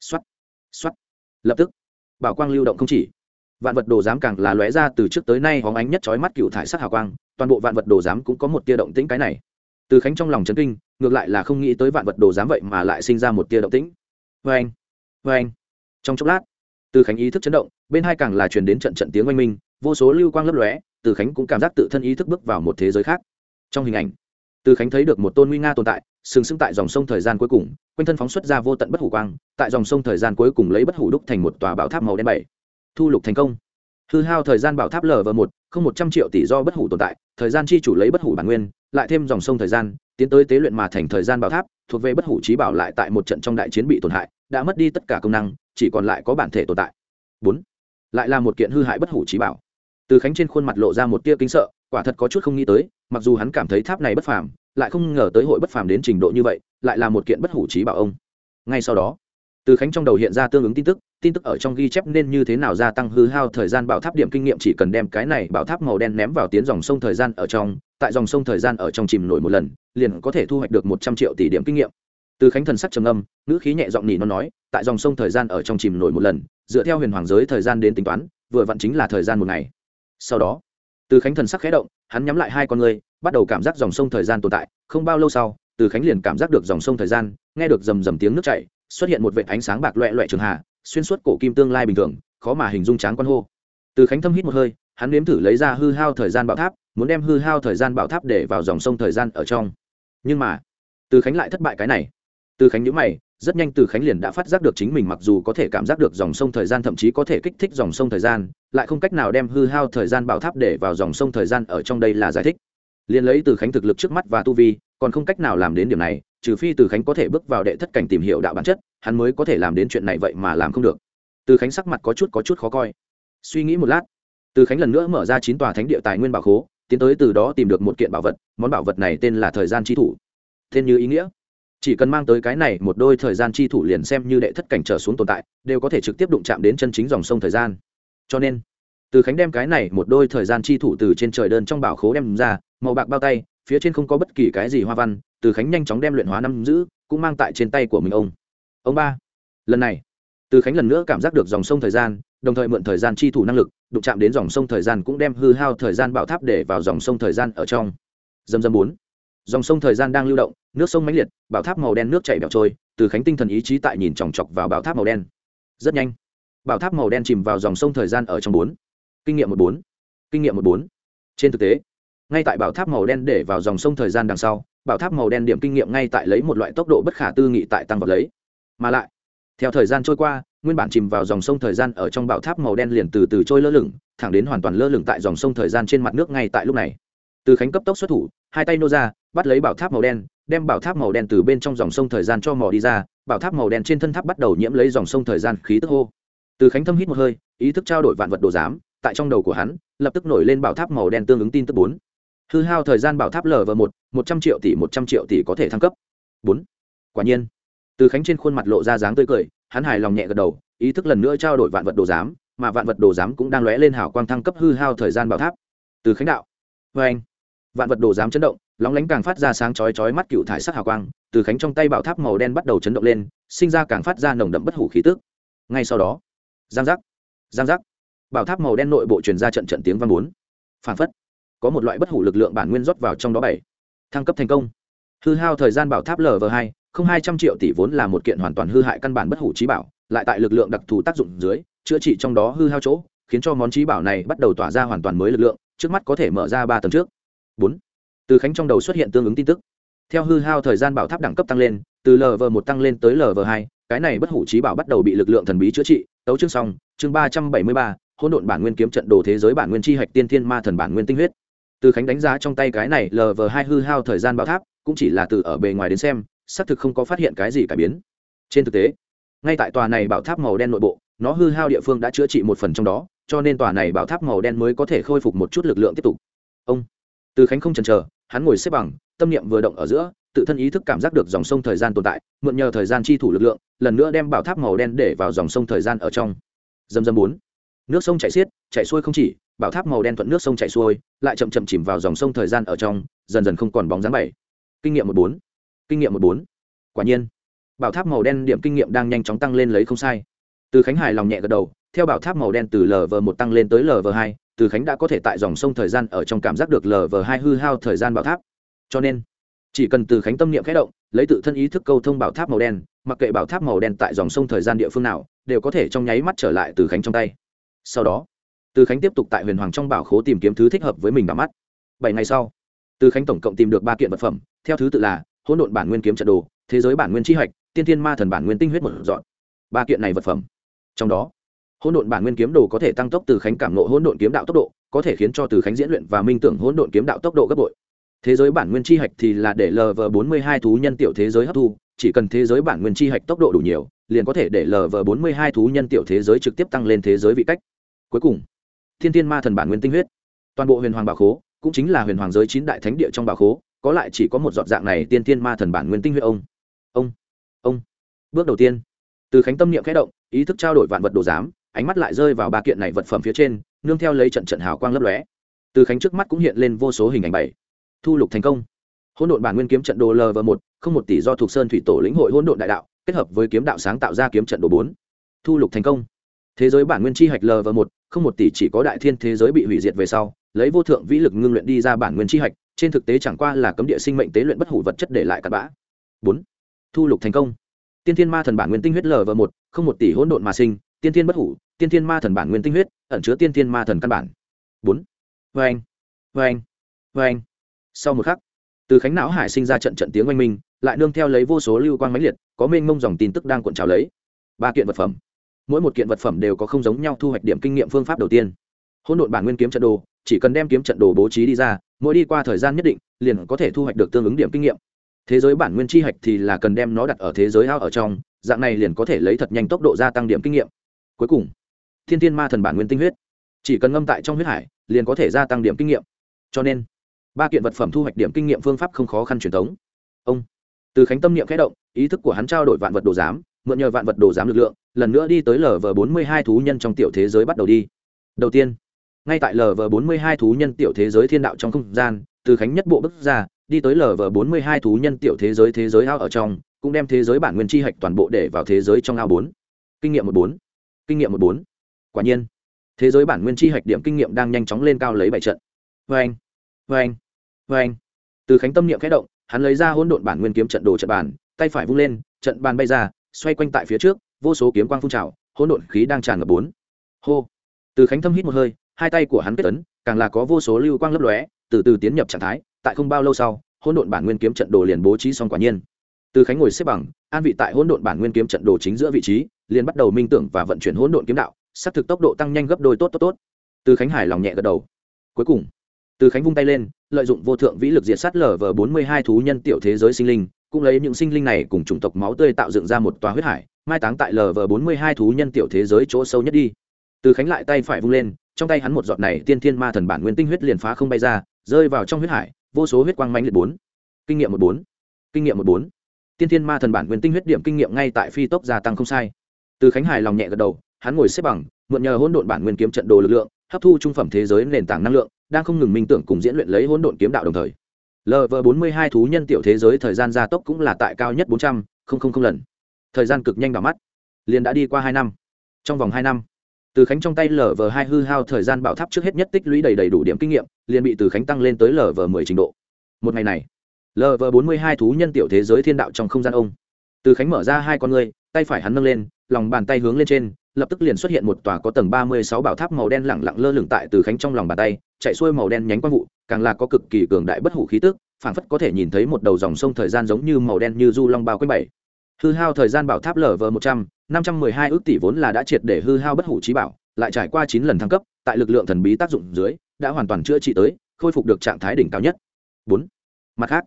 X o á t x o á t lập tức, bảo quang lưu động không chỉ. Vạn vật đồ giám càng là lóe ra từ trước tới nay hóng ánh nhất chói mắt cựu thải sắc hào quang, toàn bộ vạn vật đồ giám cũng có một tia động tĩnh cái này. Từ khánh trong lòng chấn kinh, ngược lại là không nghĩ tới vạn vật đồ giám vậy mà lại sinh ra một tia động tĩnh. Vê anh vê anh. Trong chốc lát, từ khánh ý thức chấn động, bên hai càng là truyền đến trận trận tiếng oanh minh vô số lưu quang lấp lóe, từ khánh cũng cảm giác tự thân ý thức bước vào một thế giới khác. Trong hình ảnh, từ khánh thấy được một tôn nguy nga tồn tại, sừng sững tại dòng sông thời gian cuối cùng, quanh thân phóng xuất ra vô tận bất hủ quang, tại dòng sông thời gian cuối cùng lấy bất hủ đúc thành một tòa bảo tháp màu đen bảy. Thu lục thành công. Hư hao thời gian bảo tháp lv một, không một trăm triệu tỷ do bất hủ tồn tại, thời gian chi chủ lấy bất hủ bản nguyên, lại thêm dòng sông thời gian, tiến tới tế luyện mà thành thời gian bảo tháp, thuộc về bất hủ trí bảo lại tại một trận trong đại chiến bị tổn hại, đã mất đi tất cả công năng, chỉ còn lại có bản thể tồn tại. Bốn, lại là một kiện hư hại bất hủ trí bảo từ khánh trên khuôn mặt lộ ra một tia kinh sợ, quả thật có chút không nghĩ tới, mặc dù hắn cảm thấy tháp này bất phàm, lại không ngờ tới hội bất phàm đến trình độ như vậy, lại là một kiện bất hủ trí bảo ông. Ngay sau đó, từ khánh trong đầu hiện ra tương ứng tin tức tin tức ở trong ghi chép nên như thế nào gia tăng hư hao thời gian bảo tháp điểm kinh nghiệm chỉ cần đem cái này bảo tháp màu đen ném vào tiến dòng sông thời gian ở trong, tại dòng sông thời gian ở trong chìm nổi một lần, liền có thể thu hoạch được một trăm triệu tỷ điểm kinh nghiệm. Từ khánh thần sắc trầm âm ngữ khí nhẹ giọng nỉ nó nói, tại dòng sông thời gian ở trong chìm nổi một lần, dựa theo huyền hoàng giới thời gian đến tính toán, vừa vặn chính là thời gian một ngày sau đó, từ khánh thần sắc khẽ động, hắn nhắm lại hai con người bắt đầu cảm giác dòng sông thời gian tồn tại, không bao lâu sau, từ khánh liền cảm giác được dòng sông thời gian, nghe được rầm rầm tiếng nước chảy, xuất hiện một vệ ánh sáng bạc loẹ loẹ trường hạ, xuyên suốt cổ kim tương lai bình thường, khó mà hình dung tráng quan hô. Từ khánh thâm hít một hơi, hắn nếm thử lấy ra hư hao thời gian bảo tháp, muốn đem hư hao thời gian bảo tháp để vào dòng sông thời gian ở trong. Nhưng mà, từ khánh lại thất bại cái này. Từ khánh nhữ mày rất nhanh từ khánh liền đã phát giác được chính mình mặc dù có thể cảm giác được dòng sông thời gian thậm chí có thể kích thích dòng sông thời gian, lại không cách nào đem hư hao thời gian bảo tháp để vào dòng sông thời gian ở trong đây là giải thích. Liền lấy từ khánh thực lực trước mắt và tu vi, còn không cách nào làm đến điểm này, trừ phi từ khánh có thể bước vào đệ thất cảnh tìm hiểu đạo bản chất, hắn mới có thể làm đến chuyện này vậy mà làm không được. Từ khánh sắc mặt có chút có chút khó coi. Suy nghĩ một lát, từ khánh lần nữa mở ra chín tòa thánh địa tài nguyên bảo khố, tiến tới từ đó tìm được một kiện bảo vật, món bảo vật này tên là thời gian chi thủ. Tên như ý nghĩa chỉ cần mang tới cái này, một đôi thời gian chi thủ liền xem như đệ thất cảnh trở xuống tồn tại, đều có thể trực tiếp đụng chạm đến chân chính dòng sông thời gian. Cho nên, từ khánh đem cái này, một đôi thời gian chi thủ từ trên trời đơn trong bảo khố đem ra, màu bạc bao tay, phía trên không có bất kỳ cái gì hoa văn, từ khánh nhanh chóng đem luyện hóa năm giữ, cũng mang tại trên tay của mình ông. Ông ba, lần này, từ khánh lần nữa cảm giác được dòng sông thời gian, đồng thời mượn thời gian chi thủ năng lực, đụng chạm đến dòng sông thời gian cũng đem hư hao thời gian bảo tháp để vào dòng sông thời gian ở trong. Dầm dầm bốn dòng sông thời gian đang lưu động, nước sông mãnh liệt, bảo tháp màu đen nước chảy bẹo trôi, từ khánh tinh thần ý chí tại nhìn chòng chọc vào bảo tháp màu đen. Rất nhanh, bảo tháp màu đen chìm vào dòng sông thời gian ở trong bốn. Kinh nghiệm một bốn. Kinh nghiệm một bốn. Trên thực tế, ngay tại bảo tháp màu đen để vào dòng sông thời gian đằng sau, bảo tháp màu đen điểm kinh nghiệm ngay tại lấy một loại tốc độ bất khả tư nghị tại tăng vật lấy. Mà lại, theo thời gian trôi qua, nguyên bản chìm vào dòng sông thời gian ở trong bảo tháp màu đen liền từ từ trôi lơ lửng, thẳng đến hoàn toàn lơ lửng tại dòng sông thời gian trên mặt nước ngay tại lúc này. Từ khánh cấp tốc xuất thủ, hai tay nô ra bắt lấy bảo tháp màu đen, đem bảo tháp màu đen từ bên trong dòng sông thời gian cho mò đi ra, bảo tháp màu đen trên thân tháp bắt đầu nhiễm lấy dòng sông thời gian khí tức hô. Từ khánh thâm hít một hơi, ý thức trao đổi vạn vật đồ giám, tại trong đầu của hắn, lập tức nổi lên bảo tháp màu đen tương ứng tin tức bốn. Hư hao thời gian bảo tháp lv một một trăm triệu tỷ một trăm triệu tỷ có thể thăng cấp. Bốn. Quả nhiên, từ khánh trên khuôn mặt lộ ra dáng tươi cười, hắn hài lòng nhẹ gật đầu, ý thức lần nữa trao đổi vạn vật đồ giám, mà vạn vật đồ giám cũng đang lóe lên hào quang thăng cấp hư hao thời gian bảo tháp. Từ khánh đạo vê anh vạn vật đồ giám chấn động, lóng lánh càng phát ra sáng chói chói mắt cựu thải sắc hào quang, từ khánh trong tay bảo tháp màu đen bắt đầu chấn động lên, sinh ra càng phát ra nồng đậm bất hủ khí tức. Ngay sau đó, giang giác giang giác. Bảo tháp màu đen nội bộ truyền ra trận trận tiếng văn bốn. Phản phất, có một loại bất hủ lực lượng bản nguyên rót vào trong đó bảy. Thăng cấp thành công. Hư hao thời gian bảo tháp lv hai, không hai trăm triệu tỷ vốn là một kiện hoàn toàn hư hại căn bản bất hủ trí bảo, lại tại lực lượng đặc thù tác dụng dưới, chữa trị trong đó hư hao chỗ, khiến cho món trí bảo này bắt đầu tỏa ra hoàn toàn mới lực lượng, trước mắt có thể mở ra ba tầng trước bốn. Từ khánh trong đầu xuất hiện tương ứng tin tức. Theo hư hao thời gian bảo tháp đẳng cấp tăng lên, từ lv một tăng lên tới lv hai, cái này bất hủ trí bảo bắt đầu bị lực lượng thần bí chữa trị, tấu chương xong, chương ba trăm bảy mươi ba, hỗn độn bản nguyên kiếm trận đồ thế giới bản nguyên chi hạch tiên thiên ma thần bản nguyên tinh huyết. Từ khánh đánh giá trong tay cái này lv hai hư hao thời gian bảo tháp, cũng chỉ là từ ở bề ngoài đến xem, xác thực không có phát hiện cái gì cải biến. Trên thực tế, ngay tại tòa này bảo tháp màu đen nội bộ, nó hư hao địa phương đã chữa trị một phần trong đó, cho nên tòa này bảo tháp màu đen mới có thể khôi phục một chút lực lượng tiếp tục. Ông từ khánh không chần chờ, hắn ngồi xếp bằng, tâm niệm vừa động ở giữa, tự thân ý thức cảm giác được dòng sông thời gian tồn tại, mượn nhờ thời gian chi thủ lực lượng, lần nữa đem bảo tháp màu đen để vào dòng sông thời gian ở trong. Dầm dầm bốn. Nước sông chảy xiết, chảy xuôi không chỉ, bảo tháp màu đen thuận nước sông chảy xuôi, lại chậm chậm chìm vào dòng sông thời gian ở trong, dần dần không còn bóng dáng bảy. Kinh nghiệm một bốn. Kinh nghiệm một bốn. Quả nhiên, bảo tháp màu đen điểm kinh nghiệm đang nhanh chóng tăng lên lấy không sai. Từ khánh hải lòng nhẹ gật đầu, theo bảo tháp màu đen từ lv một tăng lên tới lv hai từ khánh đã có thể tại dòng sông thời gian ở trong cảm giác được lờ vờ hai hư hao thời gian bảo tháp. Cho nên, chỉ cần từ khánh tâm niệm khẽ động, lấy tự thân ý thức câu thông bảo tháp màu đen, mặc kệ bảo tháp màu đen tại dòng sông thời gian địa phương nào, đều có thể trong nháy mắt trở lại từ khánh trong tay. Sau đó, từ khánh tiếp tục tại huyền hoàng trong bảo khố tìm kiếm thứ thích hợp với mình vào mắt. Bảy ngày sau, từ khánh tổng cộng tìm được ba kiện vật phẩm, theo thứ tự là hỗn độn bản nguyên kiếm trận đồ, thế giới bản nguyên tri hạch, tiên thiên ma thần bản nguyên tinh huyết một dọn. Ba kiện này vật phẩm, trong đó hỗn độn bản nguyên kiếm đồ có thể tăng tốc từ khánh cảm nộ hỗn độn kiếm đạo tốc độ, có thể khiến cho từ khánh diễn luyện và minh tưởng hỗn độn kiếm đạo tốc độ gấp bội. Thế giới bản nguyên tri hạch thì là để lv bốn mươi hai thú nhân tiểu thế giới hấp thu, chỉ cần thế giới bản nguyên tri hạch tốc độ đủ nhiều, liền có thể để lv bốn mươi hai thú nhân tiểu thế giới trực tiếp tăng lên thế giới vị cách. Cuối cùng, thiên thiên ma thần bản nguyên tinh huyết. Toàn bộ huyền hoàng bảo khố, cũng chính là huyền hoàng giới chín đại thánh địa trong bảo khố, có lại chỉ có một dọn dạng này tiên thiên ma thần bản nguyên tinh huyết ông. Ông ông. Bước đầu tiên, từ khánh tâm niệm khẽ động, ý thức trao đổi vạn vật đồ giám ánh mắt lại rơi vào ba kiện này vật phẩm phía trên, nương theo lấy trận trận hào quang lấp lóe. Từ khánh trước mắt cũng hiện lên vô số hình ảnh bảy. Thu lục thành công. Hỗn độn bản nguyên kiếm trận đồ l và một, không một tỷ do thuộc sơn thủy tổ lĩnh hội hỗn độn đại đạo, kết hợp với kiếm đạo sáng tạo ra kiếm trận đồ bốn. Thu lục thành công. Thế giới bản nguyên chi hạch l và một, không một tỷ chỉ có đại thiên thế giới bị hủy diệt về sau, lấy vô thượng vĩ lực ngưng luyện đi ra bản nguyên chi hạch, trên thực tế chẳng qua là cấm địa sinh mệnh tế luyện bất hủ vật chất để lại cặn bã. Bốn. Thu lục thành công. Tiên thiên ma thần bản nguyên tinh huyết l và một, không một tỷ hỗn độn mà sinh, tiên thiên bất hủ tiên thiên ma thần bản nguyên tinh huyết, ẩn chứa tiên thiên ma thần căn bản. Bốn. Vê anh vê anh vê anh sau một khắc, từ khánh não hải sinh ra trận trận tiếng oanh minh, lại nương theo lấy vô số lưu quang máy liệt, có mênh mông dòng tin tức đang cuộn trào lấy. Ba kiện vật phẩm. Mỗi một kiện vật phẩm đều có không giống nhau thu hoạch điểm kinh nghiệm phương pháp đầu tiên. Hỗn độn bản nguyên kiếm trận đồ, chỉ cần đem kiếm trận đồ bố trí đi ra, mỗi đi qua thời gian nhất định, liền có thể thu hoạch được tương ứng điểm kinh nghiệm. Thế giới bản nguyên chi hạch thì là cần đem nó đặt ở thế giới ao ở trong, dạng này liền có thể lấy thật nhanh tốc độ gia tăng điểm kinh nghiệm. Cuối cùng thiên thiên ma thần bản nguyên tinh huyết. Chỉ cần ngâm tại trong huyết hải, liền có thể gia tăng điểm kinh nghiệm. Cho nên, ba kiện vật phẩm thu hoạch điểm kinh nghiệm phương pháp không khó khăn truyền thống. Ông, từ khánh tâm niệm khẽ động, ý thức của hắn trao đổi vạn vật đồ giám, mượn nhờ vạn vật đồ giám lực lượng, lần nữa đi tới lv bốn mươi hai thú nhân trong tiểu thế giới bắt đầu đi. Đầu tiên, ngay tại lv bốn mươi hai thú nhân tiểu thế giới thiên đạo trong không gian, từ khánh nhất bộ bước ra, đi tới lv bốn mươi hai thú nhân tiểu thế giới thế giới ao ở trong, cũng đem thế giới bản nguyên chi hạch toàn bộ để vào thế giới trong ao bốn. Kinh nghiệm một bốn. Kinh nghiệm một bốn quả nhiên, thế giới bản nguyên chi hạch điểm kinh nghiệm đang nhanh chóng lên cao lấy bảy trận. Vê anh vê anh vê anh. Từ khánh tâm niệm khẽ động, hắn lấy ra hỗn độn bản nguyên kiếm trận đồ trận bàn, tay phải vung lên, trận bàn bay ra, xoay quanh tại phía trước, vô số kiếm quang phun trào, hỗn độn khí đang tràn ngập bốn. Hô. Từ khánh thâm hít một hơi, hai tay của hắn kết tấn càng là có vô số lưu quang lấp lóe, từ từ tiến nhập trạng thái, tại không bao lâu sau, hỗn độn bản nguyên kiếm trận đồ liền bố trí xong quả nhiên. Từ khánh ngồi xếp bằng, an vị tại hỗn độn bản nguyên kiếm trận đồ chính giữa vị trí, liền bắt đầu minh tưởng và vận chuyển hỗn độn kiếm đạo xác thực tốc độ tăng nhanh gấp đôi tốt tốt tốt. Từ khánh hải lòng nhẹ gật đầu. Cuối cùng, từ khánh vung tay lên, lợi dụng vô thượng vĩ lực diệt sát lở vờ bốn mươi hai thú nhân tiểu thế giới sinh linh, cũng lấy những sinh linh này cùng chủng tộc máu tươi tạo dựng ra một tòa huyết hải, mai táng tại lv bốn mươi hai thú nhân tiểu thế giới chỗ sâu nhất đi. Từ khánh lại tay phải vung lên, trong tay hắn một giọt này tiên thiên ma thần bản nguyên tinh huyết liền phá không bay ra, rơi vào trong huyết hải, vô số huyết quang manh liệt bốn. Kinh nghiệm một bốn. Kinh nghiệm một bốn. Tiên thiên ma thần bản nguyên tinh huyết điểm kinh nghiệm ngay tại phi tốc gia tăng không sai. Từ khánh hải lòng nhẹ gật đầu hắn ngồi xếp bằng mượn nhờ hỗn độn bản nguyên kiếm trận đồ lực lượng hấp thu trung phẩm thế giới nền tảng năng lượng đang không ngừng minh tưởng cùng diễn luyện lấy hỗn độn kiếm đạo đồng thời. Lv bốn mươi hai thú nhân tiểu thế giới thời gian gia tốc cũng là tại cao nhất bốn trăm linh lần. Thời gian cực nhanh đỏ mắt. Liền đã đi qua hai năm. Trong vòng hai năm từ khánh trong tay lv hai hư hao thời gian bảo tháp trước hết nhất tích lũy đầy đầy đủ điểm kinh nghiệm liền bị từ khánh tăng lên tới lv mười trình độ. Một ngày này lv bốn mươi hai thú nhân tiểu thế giới thiên đạo trong không gian ông. Từ khánh mở ra hai con người, tay phải hắn nâng lên lòng bàn tay hướng lên trên lập tức liền xuất hiện một tòa có tầng ba mươi sáu bảo tháp màu đen lẳng lặng lơ lửng tại từ khánh trong lòng bàn tay, chạy xuôi màu đen nhánh quang vụ, càng là có cực kỳ cường đại bất hủ khí tức, phảng phất có thể nhìn thấy một đầu dòng sông thời gian giống như màu đen như du long bao quanh bảy. Hư hao thời gian bảo tháp lở vờ một trăm, năm trăm mười hai ước tỷ vốn là đã triệt để hư hao bất hủ trí bảo, lại trải qua chín lần thăng cấp, tại lực lượng thần bí tác dụng dưới, đã hoàn toàn chữa trị tới, khôi phục được trạng thái đỉnh cao nhất. Bốn. Mặt khác,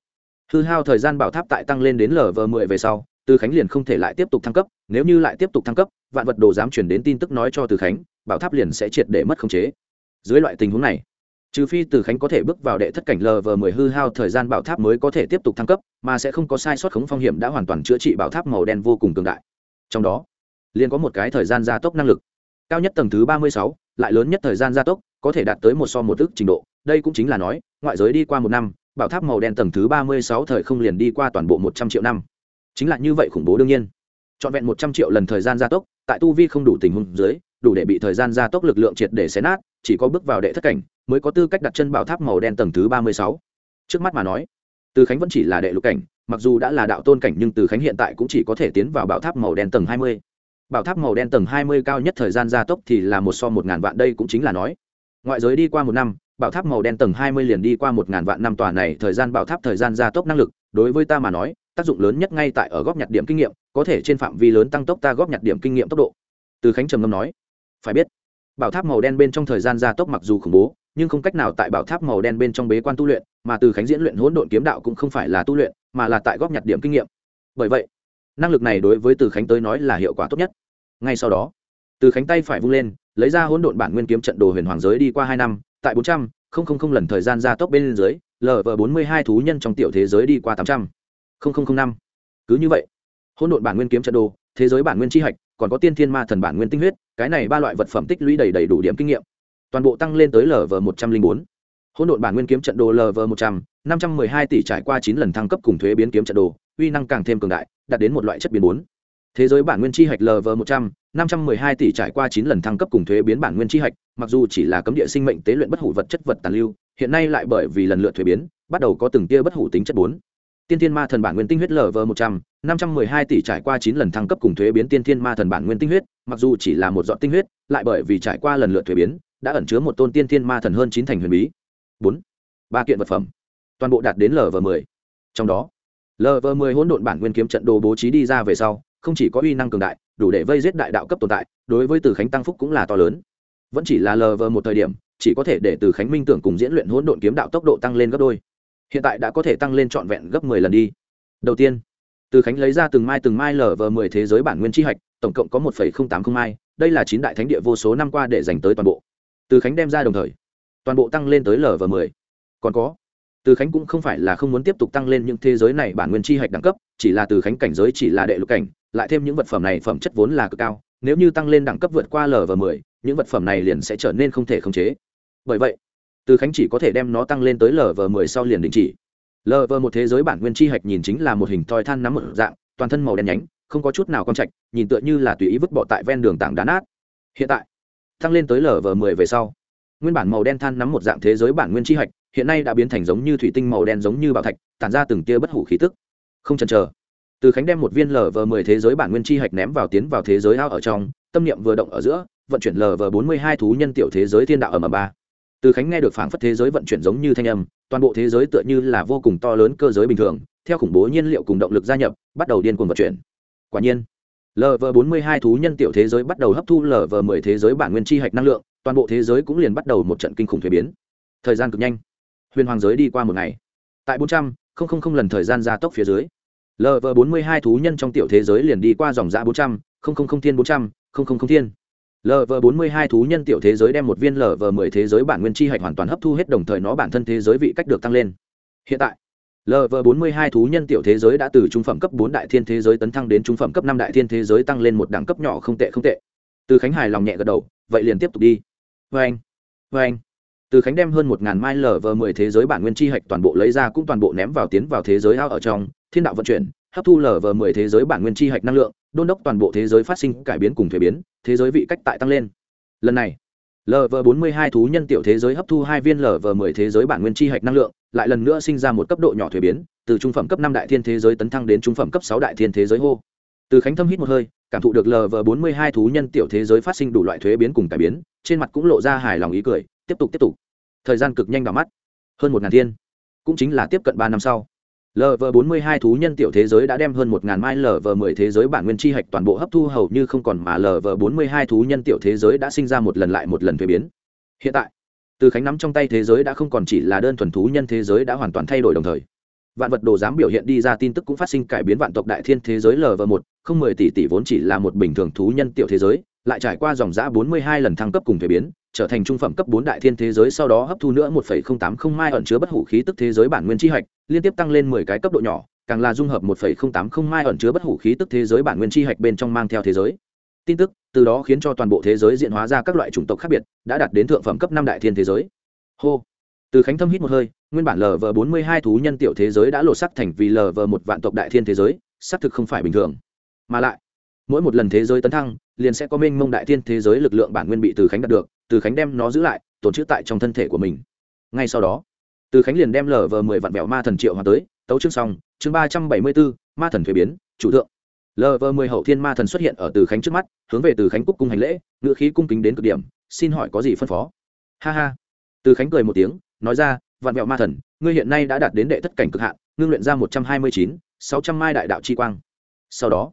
hư hao thời gian bảo tháp tại tăng lên đến lở vờ mười về sau từ khánh liền không thể lại tiếp tục thăng cấp, nếu như lại tiếp tục thăng cấp, vạn vật đồ dám chuyển đến tin tức nói cho từ khánh, bảo tháp liền sẽ triệt để mất khống chế. Dưới loại tình huống này, trừ phi từ khánh có thể bước vào đệ thất cảnh lv mười hư hao thời gian bảo tháp mới có thể tiếp tục thăng cấp, mà sẽ không có sai sót khống phong hiểm đã hoàn toàn chữa trị bảo tháp màu đen vô cùng cường đại. Trong đó, liền có một cái thời gian gia tốc năng lực. Cao nhất tầng thứ ba mươi sáu, lại lớn nhất thời gian gia tốc, có thể đạt tới một so một ước trình độ. Đây cũng chính là nói, ngoại giới đi qua một năm, bảo tháp màu đen tầng thứ ba mươi sáu thời không liền đi qua toàn bộ một trăm triệu năm chính là như vậy khủng bố đương nhiên. Trọn vẹn một trăm triệu lần thời gian gia tốc, tại tu vi không đủ tình huống dưới, đủ để bị thời gian gia tốc lực lượng triệt để xé nát, chỉ có bước vào đệ thất cảnh mới có tư cách đặt chân bảo tháp màu đen tầng thứ ba mươi sáu. Trước mắt mà nói, từ khánh vẫn chỉ là đệ lục cảnh, mặc dù đã là đạo tôn cảnh nhưng từ khánh hiện tại cũng chỉ có thể tiến vào bảo tháp màu đen tầng hai mươi. Bảo tháp màu đen tầng hai mươi cao nhất thời gian gia tốc thì là một so một ngàn vạn, đây cũng chính là nói. Ngoại giới đi qua một năm, bảo tháp màu đen tầng hai mươi liền đi qua một ngàn vạn năm, tòa này thời gian bảo tháp thời gian gia tốc năng lực, đối với ta mà nói tác dụng lớn nhất ngay tại ở góp nhặt điểm kinh nghiệm, có thể trên phạm vi lớn tăng tốc ta góp nhặt điểm kinh nghiệm tốc độ. Từ khánh trầm ngâm nói, phải biết, bảo tháp màu đen bên trong thời gian gia tốc mặc dù khủng bố, nhưng không cách nào tại bảo tháp màu đen bên trong bế quan tu luyện, mà từ khánh diễn luyện hỗn độn kiếm đạo cũng không phải là tu luyện, mà là tại góp nhặt điểm kinh nghiệm. Bởi vậy, năng lực này đối với từ khánh tới nói là hiệu quả tốt nhất. Ngay sau đó, từ khánh tay phải vung lên, lấy ra hỗn độn bản nguyên kiếm trận đồ huyền hoàng giới đi qua hai năm, tại bốn trăm linh lần thời gian gia tốc bên dưới lv bốn mươi hai thú nhân trong tiểu thế giới đi qua tám trăm. linh năm. Cứ như vậy, hỗn độn bản nguyên kiếm trận đồ, thế giới bản nguyên tri hạch, còn có tiên thiên ma thần bản nguyên tinh huyết, cái này ba loại vật phẩm tích lũy đầy đầy đủ điểm kinh nghiệm. Toàn bộ tăng lên tới lv một trăm linh bốn. Hỗn độn bản nguyên kiếm trận đồ lv một trăm, năm trăm mười hai tỷ trải qua chín lần thăng cấp cùng thuế biến kiếm trận đồ, uy năng càng thêm cường đại, đạt đến một loại chất biến bốn. Thế giới bản nguyên chi hạch lv một trăm, năm trăm mười hai tỷ trải qua chín lần thăng cấp cùng thuế biến bản nguyên chi hạch, mặc dù chỉ là cấm địa sinh mệnh tế luyện bất hủ vật chất vật tàn lưu, hiện nay lại bởi vì lần lượt thuế biến, bắt đầu có từng tia bất hủ tính chất bốn tiên thiên ma thần bản nguyên tinh huyết lv một trăm, năm trăm mười hai tỷ trải qua chín lần thăng cấp cùng thuế biến tiên thiên ma thần bản nguyên tinh huyết, mặc dù chỉ là một dọn tinh huyết, lại bởi vì trải qua lần lượt thuế biến, đã ẩn chứa một tôn tiên thiên ma thần hơn chín thành huyền bí. Bốn, ba kiện vật phẩm, toàn bộ đạt đến lv mười. Trong đó lv mười hỗn độn bản nguyên kiếm trận đồ bố trí đi ra về sau, không chỉ có uy năng cường đại, đủ để vây giết đại đạo cấp tồn tại, đối với từ khánh tăng phúc cũng là to lớn. Vẫn chỉ là lv một thời điểm, chỉ có thể để từ khánh minh tưởng cùng diễn luyện hỗn độn kiếm đạo tốc độ tăng lên gấp đôi hiện tại đã có thể tăng lên trọn vẹn gấp mười lần đi. Đầu tiên, từ khánh lấy ra từng mai từng mai lở vờ mười thế giới bản nguyên tri hạch, tổng cộng có một phẩy không tám không mai, đây là chín đại thánh địa vô số năm qua để dành tới toàn bộ. Từ khánh đem ra đồng thời, toàn bộ tăng lên tới lv mười. Còn có, từ khánh cũng không phải là không muốn tiếp tục tăng lên những thế giới này bản nguyên tri hạch đẳng cấp, chỉ là từ khánh cảnh giới chỉ là đệ lục cảnh, lại thêm những vật phẩm này phẩm chất vốn là cực cao, nếu như tăng lên đẳng cấp vượt qua lở và mười, những vật phẩm này liền sẽ trở nên không thể khống chế. Bởi vậy từ khánh chỉ có thể đem nó tăng lên tới lv và mười sau liền đình chỉ. Lv một thế giới bản nguyên chi hạch nhìn chính là một hình thoi than nắm một dạng, toàn thân màu đen nhánh, không có chút nào con trạch, nhìn tựa như là tùy ý vứt bỏ tại ven đường tảng đá nát. Hiện tại, tăng lên tới lv và mười về sau, nguyên bản màu đen than nắm một dạng thế giới bản nguyên chi hạch, hiện nay đã biến thành giống như thủy tinh màu đen giống như bảo thạch, tản ra từng tia bất hủ khí tức. Không chần chờ, từ khánh đem một viên lv mười thế giới bản nguyên chi hạch ném vào tiến vào thế giới ao ở trong, tâm niệm vừa động ở giữa, vận chuyển lv bốn mươi hai thú nhân tiểu thế giới thiên đạo ở m ba từ khánh nghe được phảng phất thế giới vận chuyển giống như thanh âm, toàn bộ thế giới tựa như là vô cùng to lớn cơ giới bình thường, theo khủng bố nhiên liệu cùng động lực gia nhập, bắt đầu điên cuồng vận chuyển. Quả nhiên lv bốn mươi hai thú nhân tiểu thế giới bắt đầu hấp thu lv mười thế giới bản nguyên chi hạch năng lượng, toàn bộ thế giới cũng liền bắt đầu một trận kinh khủng thuế biến. Thời gian cực nhanh. Huyền hoàng giới đi qua một ngày. Tại bốn trăm linh lần thời gian gia tốc phía dưới lv bốn mươi hai thú nhân trong tiểu thế giới liền đi qua dòng giã bốn trăm linh thiên bốn trăm linh thiên lv bốn mươi hai thú nhân tiểu thế giới đem một viên lv mười thế giới bản nguyên chi hạch hoàn toàn hấp thu hết đồng thời nó bản thân thế giới vị cách được tăng lên. Hiện tại lv bốn mươi hai thú nhân tiểu thế giới đã từ trung phẩm cấp bốn đại thiên thế giới tấn thăng đến trung phẩm cấp năm đại thiên thế giới tăng lên một đẳng cấp nhỏ không tệ không tệ. Từ khánh hài lòng nhẹ gật đầu vậy liền tiếp tục đi. Wen, anh vâng anh. Từ khánh đem hơn một ngàn mai lv mười thế giới bản nguyên chi hạch toàn bộ lấy ra cũng toàn bộ ném vào tiến vào thế giới ao ở trong thiên đạo vận chuyển hấp thu lv mười thế giới bản nguyên chi hạch năng lượng, đôn đốc toàn bộ thế giới phát sinh cải biến cùng thuế biến, thế giới vị cách tại tăng lên. Lần này lv bốn mươi hai thú nhân tiểu thế giới hấp thu hai viên lv mười thế giới bản nguyên chi hạch năng lượng, lại lần nữa sinh ra một cấp độ nhỏ thuế biến, từ trung phẩm cấp năm đại thiên thế giới tấn thăng đến trung phẩm cấp sáu đại thiên thế giới hô. Từ khánh thâm hít một hơi, cảm thụ được lv bốn mươi hai thú nhân tiểu thế giới phát sinh đủ loại thuế biến cùng cải biến, trên mặt cũng lộ ra hài lòng ý cười, tiếp tục tiếp tục. Thời gian cực nhanh đỏ mắt, hơn một ngàn thiên, cũng chính là tiếp cận ba năm sau lv bốn mươi hai thú nhân tiểu thế giới đã đem hơn 1000 mai lv mười thế giới bản nguyên chi hạch toàn bộ hấp thu, hầu như không còn mà lv bốn mươi hai thú nhân tiểu thế giới đã sinh ra một lần lại một lần thay biến. Hiện tại, từ khánh nắm trong tay thế giới đã không còn chỉ là đơn thuần thú nhân thế giới đã hoàn toàn thay đổi đồng thời, vạn vật đồ dám biểu hiện đi ra tin tức cũng phát sinh cải biến vạn tộc đại thiên thế giới lv một, không mười tỷ tỷ vốn chỉ là một bình thường thú nhân tiểu thế giới, lại trải qua dòng giã bốn mươi hai lần thăng cấp cùng thay biến trở thành trung phẩm cấp bốn đại thiên thế giới, sau đó hấp thu nữa một phẩy không tám không mai ẩn chứa bất hủ khí tức thế giới bản nguyên chi hạch, liên tiếp tăng lên mười cái cấp độ nhỏ, càng là dung hợp một phẩy không tám không mai ẩn chứa bất hủ khí tức thế giới bản nguyên chi hạch bên trong mang theo thế giới. Tin tức, từ đó khiến cho toàn bộ thế giới diện hóa ra các loại chủng tộc khác biệt, đã đạt đến thượng phẩm cấp năm đại thiên thế giới. Hô. Từ khánh thâm hít một hơi, nguyên bản lv bốn mươi hai thú nhân tiểu thế giới đã lột sắc thành vì lv một vạn tộc đại thiên thế giới, xác thực không phải bình thường. Mà lại mỗi một lần thế giới tấn thăng, liền sẽ có mênh mông đại thiên thế giới lực lượng bản nguyên bị từ khánh đạt được, từ khánh đem nó giữ lại tồn trữ tại trong thân thể của mình. Ngay sau đó, từ khánh liền đem lờ vờ mười vạn vẹo ma thần triệu hòa tới, tấu chương xong, chương ba trăm bảy mươi bốn ma thần thuế biến, chủ thượng. Lờ vờ mười hậu thiên ma thần xuất hiện ở từ khánh trước mắt, hướng về từ khánh cúc cung hành lễ ngự khí cung kính đến cực điểm, xin hỏi có gì phân phó? Ha ha. Từ khánh cười một tiếng, nói ra, vạn vẹo ma thần, ngươi hiện nay đã đạt đến đệ thất cảnh cực hạn, ngưng luyện ra một trăm hai mươi chín, sáu trăm mai đại đạo chi quang. Sau đó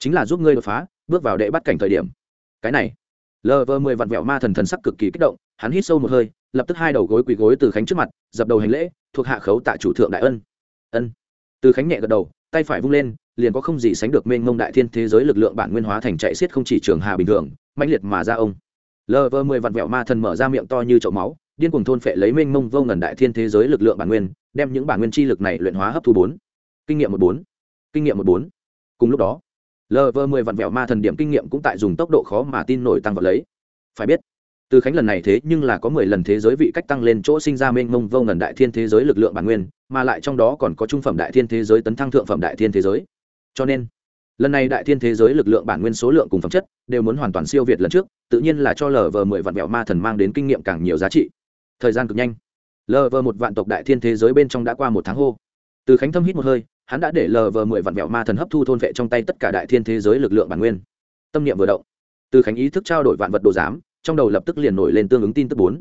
chính là giúp ngươi đột phá, bước vào đệ bắt cảnh thời điểm. Cái này lờ vờ mười vạn vẹo ma thần thần sắc cực kỳ kích động, hắn hít sâu một hơi, lập tức hai đầu gối quỳ gối từ khánh trước mặt, dập đầu hành lễ, thuộc hạ khấu tại chủ thượng đại ân. Ân. Từ khánh nhẹ gật đầu, tay phải vung lên, liền có không gì sánh được mênh mông đại thiên thế giới lực lượng bản nguyên hóa thành chạy xiết không chỉ trường hà bình thường, mãnh liệt mà ra ông. Lờ vờ mười vạn vẹo ma thần mở ra miệng to như chậu máu, điên cuồng thôn phệ lấy mênh mông vô ngần đại thiên thế giới lực lượng bản nguyên, đem những bản nguyên chi lực này luyện hóa hấp thu bốn. Kinh nghiệm một bốn. Kinh nghiệm một bốn. Cùng lúc đó lv mười vạn vẹo ma thần điểm kinh nghiệm cũng tại dùng tốc độ khó mà tin nổi tăng vật lấy. Phải biết, từ khánh lần này thế nhưng là có mười lần thế giới vị cách tăng lên chỗ sinh ra mênh mông vô ngần đại thiên thế giới lực lượng bản nguyên, mà lại trong đó còn có trung phẩm đại thiên thế giới tấn thăng thượng phẩm đại thiên thế giới. Cho nên, lần này đại thiên thế giới lực lượng bản nguyên số lượng cùng phẩm chất đều muốn hoàn toàn siêu việt lần trước, tự nhiên là cho lv mười vạn vẹo ma thần mang đến kinh nghiệm càng nhiều giá trị. Thời gian cực nhanh. Lv một vạn tộc đại thiên thế giới bên trong đã qua một tháng hô. Từ khánh thâm hít một hơi hắn đã để lờ vờ mười vạn vẹo ma thần hấp thu thôn vệ trong tay tất cả đại thiên thế giới lực lượng bản nguyên. Tâm niệm vừa động, từ khánh ý thức trao đổi vạn vật đồ giám, trong đầu lập tức liền nổi lên tương ứng tin tức bốn.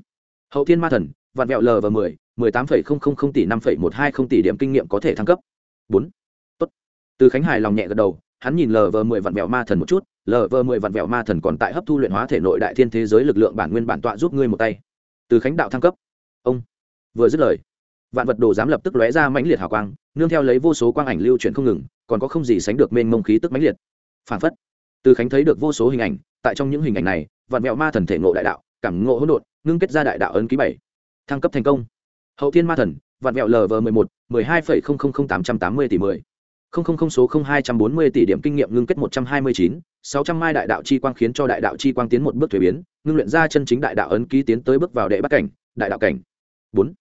Hậu thiên ma thần, vạn vẹo lv mười mười tám phẩy không không không tỷ, năm phẩy một hai không tỷ điểm kinh nghiệm có thể thăng cấp. Bốn. Tốt. Từ khánh hài lòng nhẹ gật đầu, hắn nhìn lờ vờ mười vạn vẹo ma thần một chút lờ vờ mười vạn vẹo ma thần còn tại hấp thu luyện hóa thể nội đại thiên thế giới lực lượng bản nguyên bản tọa giúp ngươi một tay. Từ khánh đạo thăng cấp. Ông, vừa dứt lời, vạn vật đồ giám lập tức lóe ra mãnh liệt hào quang nương theo lấy vô số quang ảnh lưu chuyển không ngừng, còn có không gì sánh được mênh mông khí tức mãnh liệt. Phản phất, từ khánh thấy được vô số hình ảnh, tại trong những hình ảnh này, vạn mẹo ma thần thể ngộ đại đạo, cảm ngộ hỗn độn, ngưng kết ra đại đạo ấn ký bảy. Thăng cấp thành công. Hậu thiên ma thần, vạn mẹo lv mười một, mười hai phẩy không không không tám trăm tám mươi tỷ mười. Không không không số không hai trăm bốn mươi tỷ điểm kinh nghiệm ngưng kết một trăm hai mươi chín, sáu trăm mai đại đạo chi quang khiến cho đại đạo chi quang tiến một bước thuế biến, ngưng luyện ra chân chính đại đạo ấn ký tiến tới bước vào đệ bắt cảnh, đại đạo cảnh. Bốn.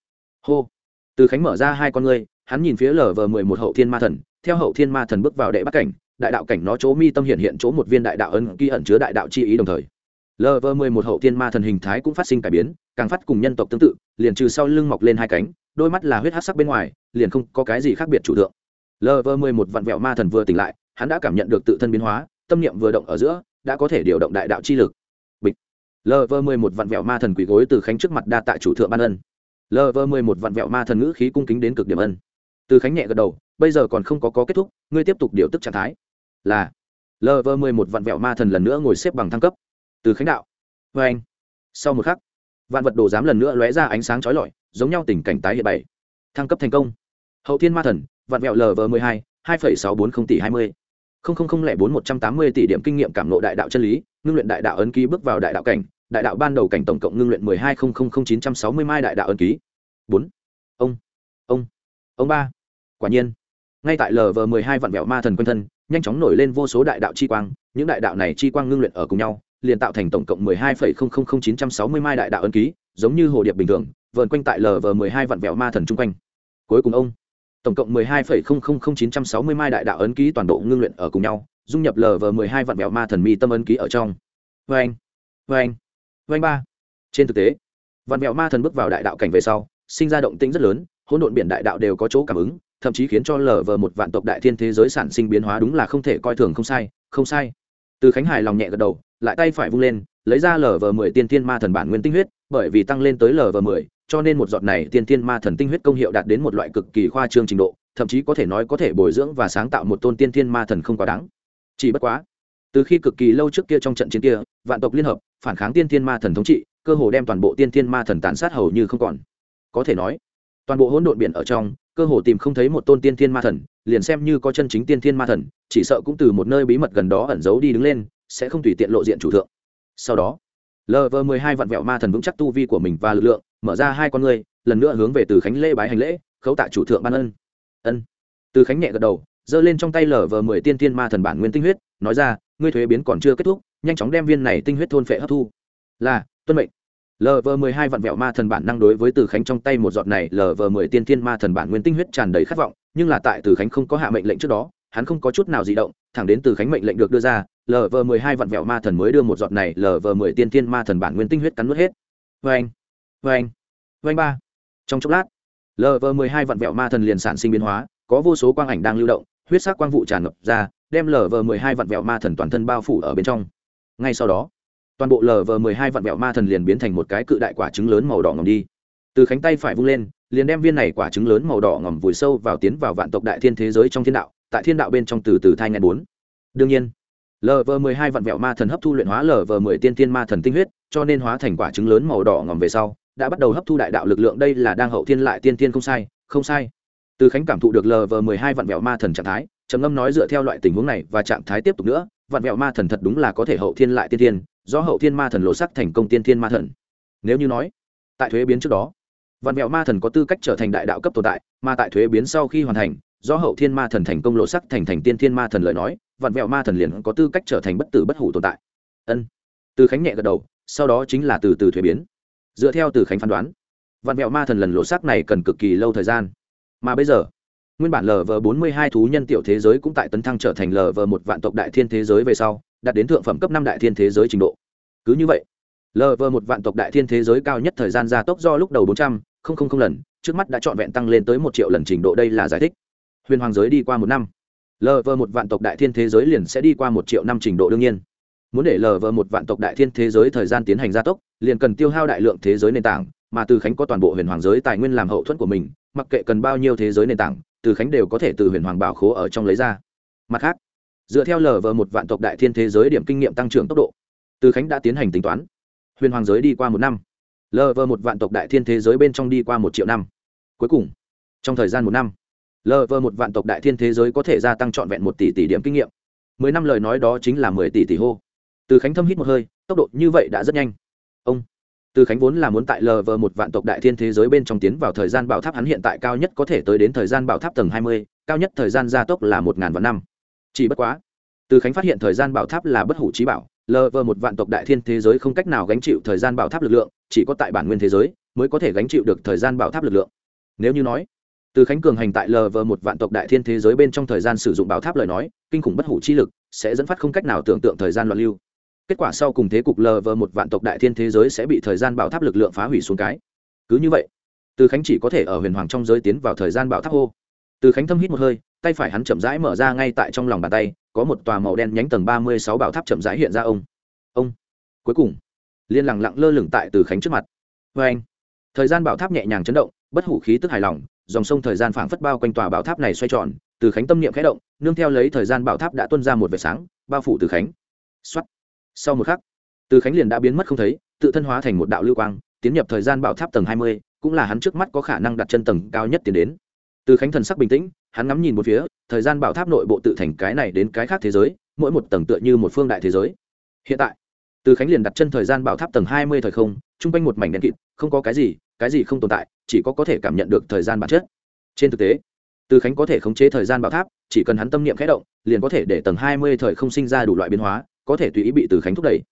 Hô. Từ khánh mở ra hai con ngươi hắn nhìn phía lv mười một hậu thiên ma thần, theo hậu thiên ma thần bước vào đệ bắt cảnh, đại đạo cảnh nó chỗ mi tâm hiện hiện chỗ một viên đại đạo ấn ghi ẩn chứa đại đạo chi ý đồng thời. Lv mười một hậu thiên ma thần hình thái cũng phát sinh cải biến, càng phát cùng nhân tộc tương tự, liền trừ sau lưng mọc lên hai cánh, đôi mắt là huyết hát sắc bên ngoài, liền không có cái gì khác biệt chủ thượng. Vờ mười một vạn vẹo ma thần vừa tỉnh lại, hắn đã cảm nhận được tự thân biến hóa, tâm niệm vừa động ở giữa, đã có thể điều động đại đạo chi lực. Bịch. Lv mười một vạn vẹo ma thần quỳ gối từ khánh trước mặt đa tại chủ thượng ban ân. Lv mười một vạn vẹo ma thần ngữ khí cung kính đến cực điểm ân từ khánh nhẹ gật đầu bây giờ còn không có, có kết thúc ngươi tiếp tục điều tức trạng thái. Là lv mười một vạn vẹo ma thần lần nữa ngồi xếp bằng thăng cấp. Từ khánh đạo vê anh. Sau một khắc vạn vật đồ dám lần nữa lóe ra ánh sáng trói lọi giống nhau tình cảnh tái hiện bảy. Thăng cấp thành công. Hậu thiên ma thần vạn vẹo lv mười hai hai phẩy sáu bốn không tỷ hai mươi. Không không không lẻ bốn một trăm tám mươi tỷ điểm kinh nghiệm cảm nộ đại đạo chân lý ngưng luyện đại đạo ấn ký bước vào đại đạo cảnh đại đạo ban đầu cảnh tổng cộng ngưng luyện mười hai không không không chín trăm sáu mươi mai đại đạo ấn ký. Bốn. Ông. Ông. Ông ba quả nhiên, ngay tại lv mười hai vạn vẹo ma thần quanh thân, nhanh chóng nổi lên vô số đại đạo chi quang, những đại đạo này chi quang ngưng luyện ở cùng nhau, liền tạo thành tổng cộng mười hai phẩy không không không chín trăm sáu mươi mai đại đạo ấn ký, giống như hồ điệp bình thường, vờn quanh tại lv mười hai vạn vẹo ma thần chung quanh. Cuối cùng ông, tổng cộng mười hai phẩy không không không chín trăm sáu mươi mai đại đạo ấn ký toàn bộ ngưng luyện ở cùng nhau, dung nhập lv mười hai vạn vẹo ma thần mi tâm ấn ký ở trong. Vê anh vê anh vê anh ba. Trên thực tế, vạn vẹo ma thần bước vào đại đạo cảnh về sau, sinh ra động tĩnh rất lớn, hỗn độn biển đại đạo đều có chỗ cảm ứng thậm chí khiến cho lờ vờ một vạn tộc đại thiên thế giới sản sinh biến hóa đúng là không thể coi thường không sai không sai. Từ khánh hải lòng nhẹ gật đầu, lại tay phải vung lên, lấy ra lờ vờ mười tiên thiên ma thần bản nguyên tinh huyết, bởi vì tăng lên tới lờ vờ mười, cho nên một giọt này tiên thiên ma thần tinh huyết công hiệu đạt đến một loại cực kỳ khoa trương trình độ, thậm chí có thể nói có thể bồi dưỡng và sáng tạo một tôn tiên thiên ma thần không quá đáng. Chỉ bất quá, từ khi cực kỳ lâu trước kia trong trận chiến kia, vạn tộc liên hợp, phản kháng tiên thiên ma thần thống trị, cơ hồ đem toàn bộ tiên thiên ma thần tàn sát hầu như không còn. Có thể nói, toàn bộ hỗn độn biển ở trong cơ hồ tìm không thấy một tôn tiên thiên ma thần, liền xem như có chân chính tiên thiên ma thần, chỉ sợ cũng từ một nơi bí mật gần đó ẩn giấu đi đứng lên, sẽ không tùy tiện lộ diện chủ thượng. Sau đó lv mười hai vạn vẹo ma thần vững chắc tu vi của mình và lực lượng, mở ra hai con người lần nữa hướng về từ khánh lễ bái hành lễ, khấu tạ chủ thượng ban ân. Ân. Từ khánh nhẹ gật đầu, giơ lên trong tay lv mười tiên thiên ma thần bản nguyên tinh huyết, nói ra, ngươi thuế biến còn chưa kết thúc, nhanh chóng đem viên này tinh huyết thôn phệ hấp thu. Là, tuân mệnh lv mười hai vạn vẹo ma thần bản năng đối với từ khánh trong tay một giọt này lv mười tiên thiên ma thần bản nguyên tinh huyết tràn đầy khát vọng, nhưng là tại từ khánh không có hạ mệnh lệnh trước đó, hắn không có chút nào di động, thẳng đến từ khánh mệnh lệnh được đưa ra lv mười hai vạn vẹo ma thần mới đưa một giọt này lv mười tiên thiên ma thần bản nguyên tinh huyết cắn nuốt hết. Vê anh vê anh vê anh ba. Trong chốc lát lv mười hai vạn vẹo ma thần liền sản sinh biến hóa, có vô số quang ảnh đang lưu động, huyết sắc quang vụ tràn ngập ra, đem lv mười hai vạn vẹo ma thần toàn thân bao phủ ở bên trong. Ngay sau đó toàn bộ lv mười hai vạn vẹo ma thần liền biến thành một cái cự đại quả trứng lớn màu đỏ ngầm đi. Từ khánh tay phải vung lên, liền đem viên này quả trứng lớn màu đỏ ngầm vùi sâu vào tiến vào vạn tộc đại thiên thế giới trong thiên đạo, tại thiên đạo bên trong từ từ thai ngàn bốn. Đương nhiên lv mười hai vạn vẹo ma thần hấp thu luyện hóa lv mười tiên tiên ma thần tinh huyết, cho nên hóa thành quả trứng lớn màu đỏ ngòm về sau, đã bắt đầu hấp thu đại đạo lực lượng đây là đang hậu thiên lại tiên tiên không sai không sai. Từ khánh cảm thụ được lv mười hai vạn vẹo ma thần trạng thái trầm ngâm nói dựa theo loại tình huống này và trạng thái tiếp tục nữa vạn vẹo ma thần thật đúng là có thể hậu thiên lại tiên thiên, do hậu thiên ma thần lộ sắc thành công tiên thiên ma thần. Nếu như nói tại thuế biến trước đó vạn vẹo ma thần có tư cách trở thành đại đạo cấp tồn tại mà tại thuế biến sau khi hoàn thành do hậu thiên ma thần thành công lộ sắc thành thành tiên thiên ma thần lời nói vạn vẹo ma thần liền có tư cách trở thành bất tử bất hủ tồn tại. Ân. Từ khánh nhẹ gật đầu sau đó chính là từ từ thuế biến. Dựa theo từ khánh phán đoán vạn vẹo ma thần lần lộ sắc này cần cực kỳ lâu thời gian. Mà bây giờ nguyên bản lv bốn mươi hai thú nhân tiểu thế giới cũng tại tấn thăng trở thành lv một vạn tộc đại thiên thế giới về sau, đạt đến thượng phẩm cấp năm đại thiên thế giới trình độ. Cứ như vậy lv một vạn tộc đại thiên thế giới cao nhất thời gian gia tốc do lúc đầu bốn trăm linh lần, trước mắt đã trọn vẹn tăng lên tới một triệu lần trình độ đây là giải thích. Huyền hoàng giới đi qua một năm lv một vạn tộc đại thiên thế giới liền sẽ đi qua một triệu năm trình độ đương nhiên. Muốn để lv một vạn tộc đại thiên thế giới thời gian tiến hành gia tốc, liền cần tiêu hao đại lượng thế giới nền tảng, mà từ khánh có toàn bộ huyền hoàng giới tài nguyên làm hậu thuẫn của mình, mặc kệ cần bao nhiêu thế giới nền tảng từ khánh đều có thể từ huyền hoàng bảo khố ở trong lấy ra. Mặt khác, dựa theo Lờ Vờ một vạn tộc đại thiên thế giới điểm kinh nghiệm tăng trưởng tốc độ, từ khánh đã tiến hành tính toán. Huyền hoàng giới đi qua một năm, Lờ Vờ một vạn tộc đại thiên thế giới bên trong đi qua một triệu năm. Cuối cùng, trong thời gian một năm, Lờ Vờ một vạn tộc đại thiên thế giới có thể gia tăng trọn vẹn một tỷ tỷ điểm kinh nghiệm. Mười năm lời nói đó chính là mười tỷ tỷ hô. Từ khánh thâm hít một hơi, tốc độ như vậy đã rất nhanh. Ông từ khánh vốn là muốn tại lv một vạn tộc đại thiên thế giới bên trong tiến vào thời gian bảo tháp hắn hiện tại cao nhất có thể tới đến thời gian bảo tháp tầng hai mươi, cao nhất thời gian gia tốc là một ngàn vạn năm. Chỉ bất quá, từ khánh phát hiện thời gian bảo tháp là bất hủ trí bảo lv một vạn tộc đại thiên thế giới không cách nào gánh chịu thời gian bảo tháp lực lượng, chỉ có tại bản nguyên thế giới mới có thể gánh chịu được thời gian bảo tháp lực lượng. Nếu như nói, từ khánh cường hành tại lv một vạn tộc đại thiên thế giới bên trong thời gian sử dụng bảo tháp lời nói, kinh khủng bất hủ chi lực sẽ dẫn phát không cách nào tưởng tượng thời gian loạn lưu kết quả sau cùng thế cục lv một vạn tộc đại thiên thế giới sẽ bị thời gian bảo tháp lực lượng phá hủy xuống cái. Cứ như vậy, từ khánh chỉ có thể ở huyền hoàng trong giới tiến vào thời gian bảo tháp hô. Từ khánh thâm hít một hơi, tay phải hắn chậm rãi mở ra ngay tại trong lòng bàn tay, có một tòa màu đen nhánh tầng ba mươi sáu bảo tháp chậm rãi hiện ra ông. Ông. Cuối cùng, liên lẳng lặng lơ lửng tại từ khánh trước mặt. Vê anh, thời gian bảo tháp nhẹ nhàng chấn động, bất hủ khí tức hài lòng, dòng sông thời gian phảng phất bao quanh tòa bảo tháp này xoay tròn, từ khánh tâm niệm khẽ động, nương theo lấy thời gian bảo tháp đã tuân ra một vệt sáng, bao phủ từ khánh. Xuất sau một khắc, từ khánh liền đã biến mất không thấy, tự thân hóa thành một đạo lưu quang, tiến nhập thời gian bảo tháp tầng hai mươi, cũng là hắn trước mắt có khả năng đặt chân tầng cao nhất tiến đến. Từ khánh thần sắc bình tĩnh, hắn ngắm nhìn một phía, thời gian bảo tháp nội bộ tự thành cái này đến cái khác thế giới, mỗi một tầng tựa như một phương đại thế giới. Hiện tại, từ khánh liền đặt chân thời gian bảo tháp tầng hai mươi thời không, chung quanh một mảnh đen kịt, không có cái gì cái gì không tồn tại, chỉ có có thể cảm nhận được thời gian bản chất. Trên thực tế, từ khánh có thể khống chế thời gian bảo tháp, chỉ cần hắn tâm niệm khẽ động, liền có thể để tầng hai mươi thời không sinh ra đủ loại biến hóa có thể tùy ý bị từ khánh thúc đẩy.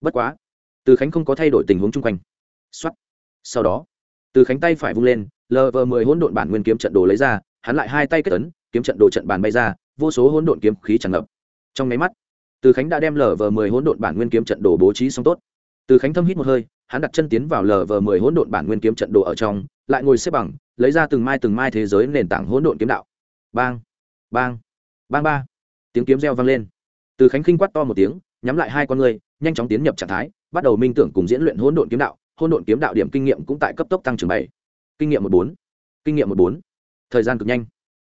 Bất quá từ khánh không có thay đổi tình huống chung quanh. Xuất sau đó từ khánh tay phải vung lên lv mười hỗn độn bản nguyên kiếm trận đồ lấy ra hắn lại hai tay kết tấn, kiếm trận đồ trận bàn bay ra vô số hỗn độn kiếm khí tràn ngập. Trong máy mắt từ khánh đã đem lv mười hỗn độn bản nguyên kiếm trận đồ bố trí xong tốt. Từ khánh thâm hít một hơi hắn đặt chân tiến vào lv mười hỗn độn bản nguyên kiếm trận đồ ở trong lại ngồi xếp bằng lấy ra từng mai từng mai thế giới nền tảng hỗn độn kiếm đạo. Bang bang bang ba. Tiếng kiếm reo vang lên. Từ khánh khinh quát to một tiếng nhắm lại hai con người, nhanh chóng tiến nhập trạng thái, bắt đầu minh tưởng cùng diễn luyện hỗn độn kiếm đạo, hỗn độn kiếm đạo điểm kinh nghiệm cũng tại cấp tốc tăng trưởng bảy. Kinh nghiệm một bốn. Kinh nghiệm một bốn. Thời gian cực nhanh.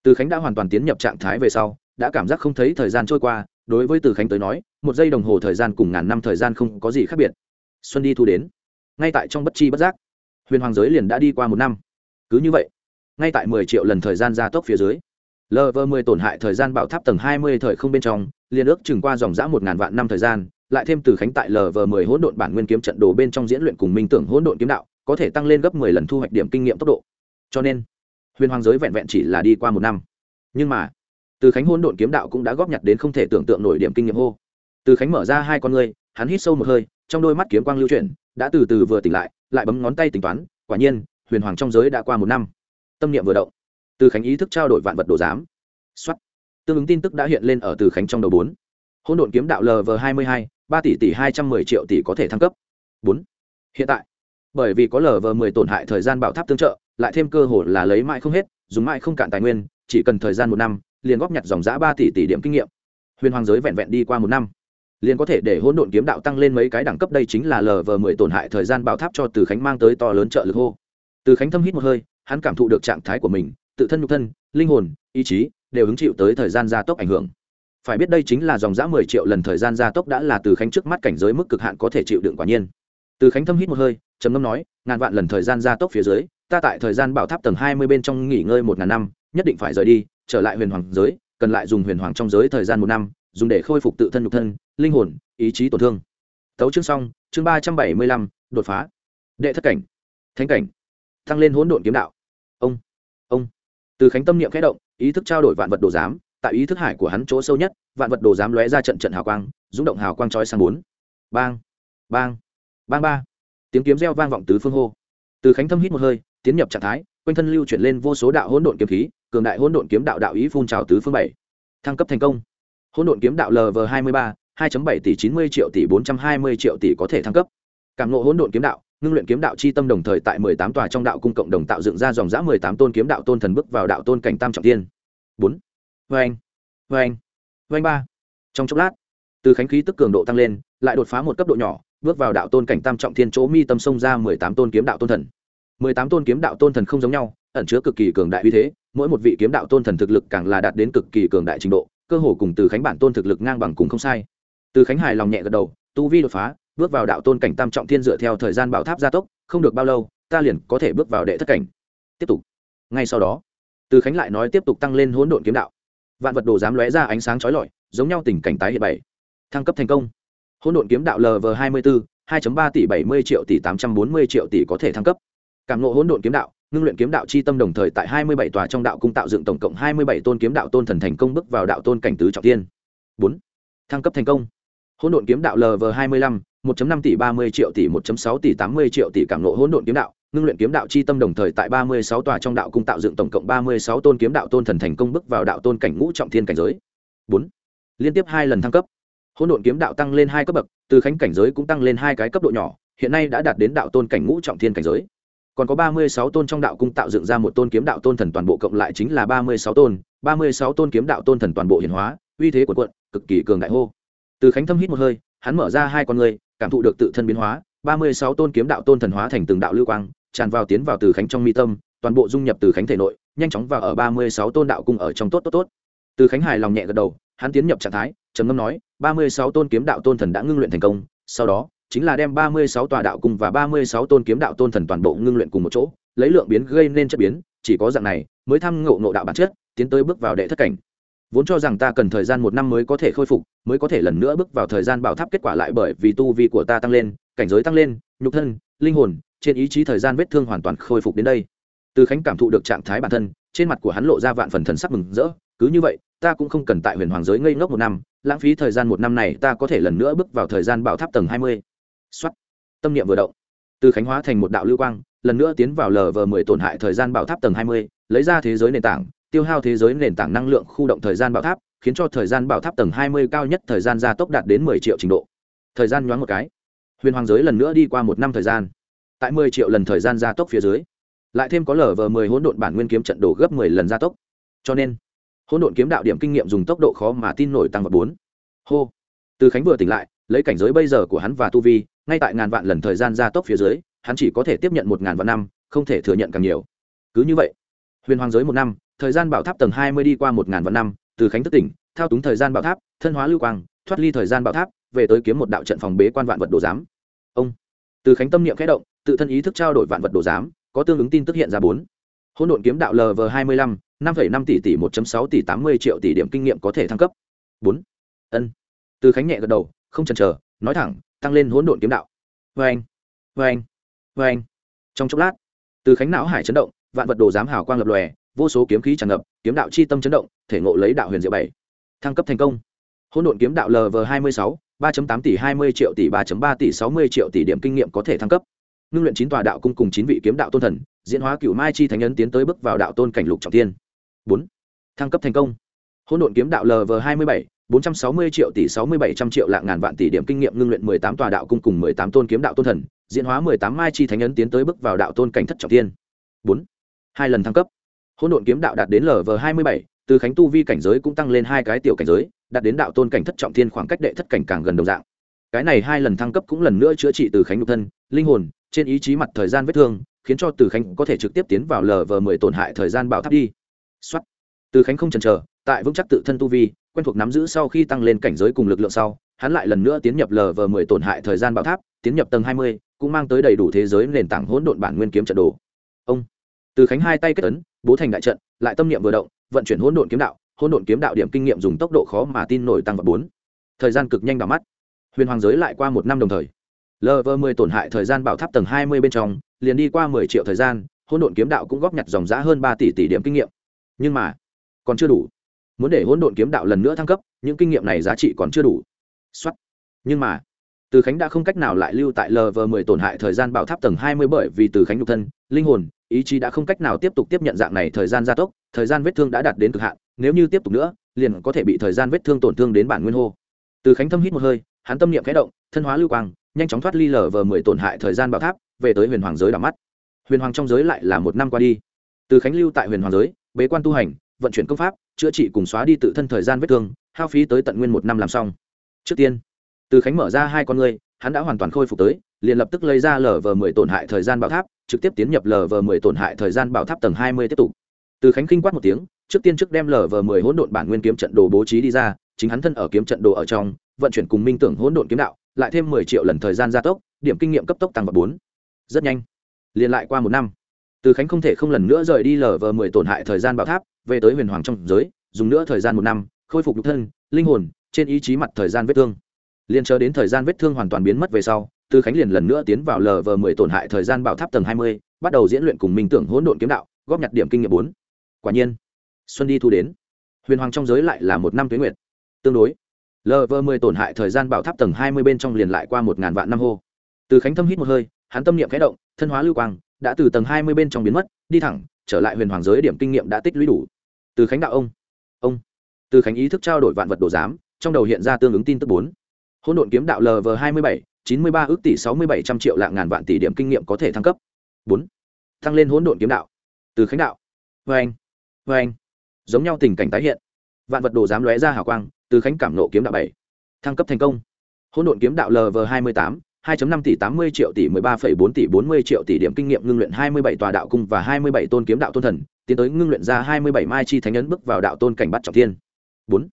Từ khánh đã hoàn toàn tiến nhập trạng thái về sau, đã cảm giác không thấy thời gian trôi qua, đối với từ khánh tới nói, một giây đồng hồ thời gian cùng ngàn năm thời gian không có gì khác biệt. Xuân đi thu đến. Ngay tại trong bất chi bất giác, huyền hoàng giới liền đã đi qua một năm. Cứ như vậy, ngay tại mười triệu lần thời gian gia tốc phía dưới lv mười tổn hại thời gian bạo tháp tầng hai mươi thời không bên trong liên ước chừng qua dòng dã một ngàn vạn năm thời gian, lại thêm từ khánh tại lv mười hỗn độn bản nguyên kiếm trận đồ bên trong diễn luyện cùng minh tưởng hỗn độn kiếm đạo, có thể tăng lên gấp mười lần thu hoạch điểm kinh nghiệm tốc độ. Cho nên, huyền hoàng giới vẹn vẹn chỉ là đi qua một năm. Nhưng mà, từ khánh hỗn độn kiếm đạo cũng đã góp nhặt đến không thể tưởng tượng nổi điểm kinh nghiệm hô. Từ khánh mở ra hai con ngươi, hắn hít sâu một hơi, trong đôi mắt kiếm quang lưu chuyển, đã từ từ vừa tỉnh lại lại bấm ngón tay tính toán, quả nhiên, huyền hoàng trong giới đã qua một năm. Tâm niệm vừa động, từ khánh ý thức trao đổi vạn vật đồ giám. Xuất tương ứng tin tức đã hiện lên ở từ khánh trong đầu bốn. Hỗn độn kiếm đạo lv hai mươi hai, ba tỷ tỷ hai trăm mười triệu tỷ có thể thăng cấp. Bốn. Hiện tại, bởi vì có lv mười tổn hại thời gian bảo tháp tương trợ, lại thêm cơ hội là lấy mãi không hết, dùng mãi không cạn tài nguyên, chỉ cần thời gian một năm, liền góp nhặt dòng giã ba tỷ tỷ điểm kinh nghiệm. Huyền hoàng giới vẹn vẹn đi qua một năm, liền có thể để hỗn độn kiếm đạo tăng lên mấy cái đẳng cấp đây chính là lv mười tổn hại thời gian bảo tháp cho từ khánh mang tới to lớn trợ lực hô. Từ khánh thâm hít một hơi, hắn cảm thụ được trạng thái của mình, tự thân nhục thân, linh hồn, ý chí đều hứng chịu tới thời gian gia tốc ảnh hưởng. Phải biết đây chính là dòng giã mười triệu lần thời gian gia tốc đã là từ khánh trước mắt cảnh giới mức cực hạn có thể chịu đựng quả nhiên. Từ khánh thâm hít một hơi, trầm ngâm nói, ngàn vạn lần thời gian gia tốc phía dưới, ta tại thời gian bảo tháp tầng hai mươi bên trong nghỉ ngơi một ngàn năm, nhất định phải rời đi, trở lại huyền hoàng giới, cần lại dùng huyền hoàng trong giới thời gian một năm, dùng để khôi phục tự thân nhục thân, linh hồn, ý chí tổn thương. Tấu chương xong, chương ba trăm bảy mươi lăm, đột phá. Đệ thất cảnh. Thánh cảnh. Tăng lên hỗn độn kiếm đạo. Ông ông. Từ khánh tâm niệm khẽ động ý thức trao đổi vạn vật đồ giám tại ý thức hải của hắn chỗ sâu nhất vạn vật đồ giám lóe ra trận trận hào quang rung động hào quang trói sang bốn. Bang bang bang ba. Tiếng kiếm reo vang vọng tứ phương hô. Từ khánh thâm hít một hơi tiến nhập trạng thái quanh thân lưu chuyển lên vô số đạo hỗn độn kiếm khí cường đại hỗn độn kiếm đạo đạo ý phun trào tứ phương bảy. Thăng cấp thành công. Hỗn độn kiếm đạo lv hai mươi ba 2.7 tỷ 90 triệu tỷ 420 triệu tỷ có thể thăng cấp. Cảm ngộ hỗn độn kiếm đạo, ngưng luyện kiếm đạo chi tâm đồng thời tại 18 tòa trong đạo cung cộng đồng tạo dựng ra dòng dã 18 tôn kiếm đạo tôn thần bước vào đạo tôn cảnh tam trọng thiên. 4. Oeng, oeng, oeng 3. Trong chốc lát, từ khánh khí tức cường độ tăng lên, lại đột phá một cấp độ nhỏ, bước vào đạo tôn cảnh tam trọng thiên chỗ mi tâm sông ra 18 tôn kiếm đạo tôn thần. 18 tôn kiếm đạo tôn thần không giống nhau, ẩn chứa cực kỳ cường đại uy thế, mỗi một vị kiếm đạo tôn thần thực lực càng là đạt đến cực kỳ cường đại trình độ, cơ hồ cùng từ khánh bản tôn thực lực ngang bằng cùng không sai từ khánh hải lòng nhẹ gật đầu tu vi đột phá bước vào đạo tôn cảnh tam trọng thiên dựa theo thời gian bảo tháp gia tốc, không được bao lâu, ta liền có thể bước vào đệ thất cảnh. Tiếp tục. Ngay sau đó, từ khánh lại nói tiếp tục tăng lên hỗn độn kiếm đạo. Vạn vật đồ dám lóe ra ánh sáng chói lọi, giống nhau tình cảnh tái hiện bảy. Thăng cấp thành công. Hỗn độn kiếm đạo lv hai mươi bốn hai ba tỷ bảy mươi triệu tỷ tám trăm bốn mươi triệu tỷ có thể thăng cấp. Cảm ngộ hỗn độn kiếm đạo, ngưng luyện kiếm đạo chi tâm đồng thời tại hai mươi bảy tòa trong đạo cung tạo dựng tổng cộng hai mươi bảy tôn kiếm đạo tôn thần thành công bước vào đạo tôn cảnh tứ trọng tiên bốn. Thăng cấp thành công. Hỗn độn kiếm đạo lv hai mươi lăm một năm tỷ ba mươi triệu tỷ, một sáu tỷ tám mươi triệu tỷ cảm ngộ hỗn độn kiếm đạo, ngưng luyện kiếm đạo chi tâm đồng thời tại ba mươi sáu tòa trong đạo cung tạo dựng tổng cộng ba mươi sáu tôn kiếm đạo tôn thần thành công bước vào đạo tôn cảnh ngũ trọng thiên cảnh giới. bốn. Liên tiếp hai lần thăng cấp. Hỗn độn kiếm đạo tăng lên hai cấp bậc, từ khánh cảnh giới cũng tăng lên hai cái cấp độ nhỏ, hiện nay đã đạt đến đạo tôn cảnh ngũ trọng thiên cảnh giới. Còn có ba mươi sáu tôn trong đạo cung tạo dựng ra một tôn kiếm đạo tôn thần toàn bộ cộng lại chính là ba mươi sáu tôn, ba mươi sáu tôn kiếm đạo tôn thần toàn bộ hiển hóa, uy thế của quận cực kỳ cường đại hô. Từ khánh thâm hít một hơi, hắn mở ra hai con người cảm thụ được tự thân biến hóa, ba mươi sáu tôn kiếm đạo tôn thần hóa thành từng đạo lưu quang, tràn vào tiến vào từ khánh trong mi tâm, toàn bộ dung nhập từ khánh thể nội, nhanh chóng vào ở ba mươi sáu tôn đạo cung ở trong tốt tốt tốt. Từ khánh hài lòng nhẹ gật đầu, hắn tiến nhập trạng thái, trầm ngâm nói, ba mươi sáu tôn kiếm đạo tôn thần đã ngưng luyện thành công, sau đó, chính là đem ba mươi sáu tòa đạo cung và ba mươi sáu tôn kiếm đạo tôn thần toàn bộ ngưng luyện cùng một chỗ, lấy lượng biến gây nên chất biến, chỉ có dạng này, mới thăm ngộ ngộ đạo bản chất, tiến tới bước vào đệ thất cảnh vốn cho rằng ta cần thời gian một năm mới có thể khôi phục, mới có thể lần nữa bước vào thời gian bảo tháp kết quả lại bởi vì tu vi của ta tăng lên, cảnh giới tăng lên, nhục thân, linh hồn, trên ý chí thời gian vết thương hoàn toàn khôi phục đến đây. Từ khánh cảm thụ được trạng thái bản thân, trên mặt của hắn lộ ra vạn phần thần sắc mừng rỡ. Cứ như vậy, ta cũng không cần tại huyền hoàng giới ngây ngốc một năm, lãng phí thời gian một năm này ta có thể lần nữa bước vào thời gian bảo tháp tầng hai mươi. Xuất tâm niệm vừa động. Từ khánh hóa thành một đạo lưu quang, lần nữa tiến vào lv mười tổn hại thời gian bảo tháp tầng hai mươi, lấy ra thế giới nền tảng tiêu hao thế giới nền tảng năng lượng khu động thời gian bảo tháp, khiến cho thời gian bảo tháp tầng hai mươi cao nhất thời gian gia tốc đạt đến mười triệu trình độ. Thời gian nhoáng một cái. Huyền hoàng giới lần nữa đi qua một năm thời gian. Tại mười triệu lần thời gian gia tốc phía dưới, lại thêm có lở vờ mười hỗn độn bản nguyên kiếm trận đổ gấp mười lần gia tốc. Cho nên, hỗn độn kiếm đạo điểm kinh nghiệm dùng tốc độ khó mà tin nổi tăng vào bốn. Hô. Từ khánh vừa tỉnh lại, lấy cảnh giới bây giờ của hắn và tu vi, ngay tại ngàn vạn lần thời gian gia tốc phía dưới, hắn chỉ có thể tiếp nhận một ngàn vạn năm, không thể thừa nhận càng nhiều. Cứ như vậy, huyền hoàng giới một năm thời gian bảo tháp tầng hai mươi đi qua một ngàn vạn năm, từ khánh thức tỉnh, thao túng thời gian bảo tháp, thân hóa lưu quang, thoát ly thời gian bảo tháp, về tới kiếm một đạo trận phòng bế quan vạn vật đồ giám. Ông, từ khánh tâm niệm khẽ động, tự thân ý thức trao đổi vạn vật đồ giám, có tương ứng tin tức hiện ra bốn. Hỗn độn kiếm đạo lv hai mươi lăm, năm phẩy năm tỷ tỷ, một sáu tỷ tám mươi triệu tỷ điểm kinh nghiệm có thể thăng cấp. Bốn. Ân. Từ khánh nhẹ gật đầu, không chần chờ, nói thẳng, tăng lên hỗn độn kiếm đạo. Vê anh vê anh vê anh. Trong chốc lát, từ khánh não hải chấn động, vạn vật đồ giám hào quang lập lòe vô số kiếm khí tràn ngập kiếm đạo chi tâm chấn động thể ngộ lấy đạo huyền diệu bảy thăng cấp thành công hỗn độn kiếm đạo lv hai mươi sáu ba tám tỷ hai mươi triệu tỷ ba ba tỷ sáu mươi triệu tỷ điểm kinh nghiệm có thể thăng cấp ngưng luyện chín tòa đạo cung cùng chín vị kiếm đạo tôn thần diễn hóa cựu mai chi thánh nhân tiến tới bước vào đạo tôn cảnh lục trọng tiên bốn thăng cấp thành công hỗn độn kiếm đạo lv hai mươi bảy 460 triệu tỷ 67 trăm triệu lạng ngàn vạn tỷ điểm kinh nghiệm ngưng luyện 18 tòa đạo cung cùng 18 tôn kiếm đạo tôn thần, diễn hóa 18 mai chi thánh ấn tiến tới bước vào đạo tôn cảnh thất trọng thiên. 4. Hai lần thăng cấp. Hỗn độn kiếm đạo đạt đến LV27, từ khánh tu vi cảnh giới cũng tăng lên hai cái tiểu cảnh giới, đạt đến đạo tôn cảnh thất trọng thiên khoảng cách đệ thất cảnh càng gần đồng dạng. Cái này hai lần thăng cấp cũng lần nữa chữa trị từ khánh nhục thân, linh hồn, trên ý chí mặt thời gian vết thương, khiến cho từ khánh có thể trực tiếp tiến vào LV10 tổn hại thời gian bảo tháp đi. xuất Từ khánh không chần chờ, tại vững chắc tự thân tu vi, quen thuộc nắm giữ sau khi tăng lên cảnh giới cùng lực lượng sau hắn lại lần nữa tiến nhập lv mười tổn hại thời gian bảo tháp tiến nhập tầng hai mươi cũng mang tới đầy đủ thế giới nền tảng hỗn độn bản nguyên kiếm trận đồ ông từ khánh hai tay kết ấn, bố thành đại trận, lại tâm niệm vừa động, vận chuyển hỗn độn kiếm đạo, hỗn độn kiếm đạo điểm kinh nghiệm dùng tốc độ khó mà tin nổi tăng vào bốn. Thời gian cực nhanh đỏ mắt. Huyền hoàng giới lại qua một năm đồng thời. Lv mười tổn hại thời gian bảo tháp tầng hai mươi bên trong, liền đi qua mười triệu thời gian, hỗn độn kiếm đạo cũng góp nhặt dòng giá hơn ba tỷ tỷ điểm kinh nghiệm. Nhưng mà, còn chưa đủ. Muốn để hỗn độn kiếm đạo lần nữa thăng cấp, những kinh nghiệm này giá trị còn chưa đủ. Xuất nhưng mà, từ khánh đã không cách nào lại lưu tại lv 10 tổn hại thời gian bảo tháp tầng 20 bởi vì từ khánh nhục thân linh hồn, ý chí đã không cách nào tiếp tục tiếp nhận dạng này thời gian gia tốc, thời gian vết thương đã đạt đến cực hạn, nếu như tiếp tục nữa, liền có thể bị thời gian vết thương tổn thương đến bản nguyên hô. Từ khánh thâm hít một hơi, hắn tâm niệm khẽ động, thân hóa lưu quang, nhanh chóng thoát ly lờ vờ mười tổn hại thời gian bảo tháp, về tới huyền hoàng giới đảo mắt. Huyền hoàng trong giới lại là một năm qua đi. Từ khánh lưu tại huyền hoàng giới, bế quan tu hành, vận chuyển công pháp, chữa trị cùng xóa đi tự thân thời gian vết thương, hao phí tới tận nguyên một năm làm xong. Trước tiên, từ khánh mở ra hai con ngươi, hắn đã hoàn toàn khôi phục tới, liền lập tức lấy ra lờ vờ mười tổn hại thời gian bảo tháp trực tiếp tiến nhập lờ vờ mười tổn hại thời gian bảo tháp tầng hai mươi tiếp tục. Từ khánh kinh quát một tiếng, trước tiên trước đem lờ vờ mười hỗn độn bản nguyên kiếm trận đồ bố trí đi ra, chính hắn thân ở kiếm trận đồ ở trong, vận chuyển cùng minh tưởng hỗn độn kiếm đạo, lại thêm mười triệu lần thời gian gia tốc, điểm kinh nghiệm cấp tốc tăng vào bốn. Rất nhanh. Liền lại qua một năm. Từ khánh không thể không lần nữa rời đi lờ vờ mười tổn hại thời gian bảo tháp, về tới huyền hoàng trong giới, dùng nữa thời gian một năm, khôi phục nhục thân, linh hồn, trên ý chí mặt thời gian vết thương. Liền chờ đến thời gian vết thương hoàn toàn biến mất về sau tư khánh liền lần nữa tiến vào lv mười tổn hại thời gian bảo tháp tầng hai mươi, bắt đầu diễn luyện cùng minh tưởng hỗn độn kiếm đạo, góp nhặt điểm kinh nghiệm bốn. Quả nhiên, xuân đi thu đến. Huyền hoàng trong giới lại là một năm tuyến nguyệt. Tương đối lv mười tổn hại thời gian bảo tháp tầng hai mươi bên trong liền lại qua một ngàn vạn năm hô. Từ khánh thâm hít một hơi, hắn tâm niệm khẽ động, thân hóa lưu quang, đã từ tầng hai mươi bên trong biến mất, đi thẳng, trở lại huyền hoàng giới điểm kinh nghiệm đã tích lũy đủ. Từ khánh đạo ông ông. Từ khánh ý thức trao đổi vạn vật đồ giám, trong đầu hiện ra tương ứng tin tức bốn. Hỗn độn kiếm đạo lv hai mươi bảy chín mươi ba ước tỷ sáu mươi bảy trăm triệu lạng ngàn vạn tỷ điểm kinh nghiệm có thể thăng cấp bốn thăng lên hỗn độn kiếm đạo từ khánh đạo vê anh vê anh giống nhau tình cảnh tái hiện vạn vật đồ dám lóe ra hào quang từ khánh cảm nộ kiếm đạo bảy thăng cấp thành công hỗn độn kiếm đạo lv hai mươi tám 2.5 tỷ 80 triệu tỷ 13,4 tỷ 40 triệu tỷ điểm kinh nghiệm ngưng luyện 27 tòa đạo cung và 27 tôn kiếm đạo tôn thần, tiến tới ngưng luyện ra 27 mai chi thánh ấn bước vào đạo tôn cảnh bắt trọng thiên. 4.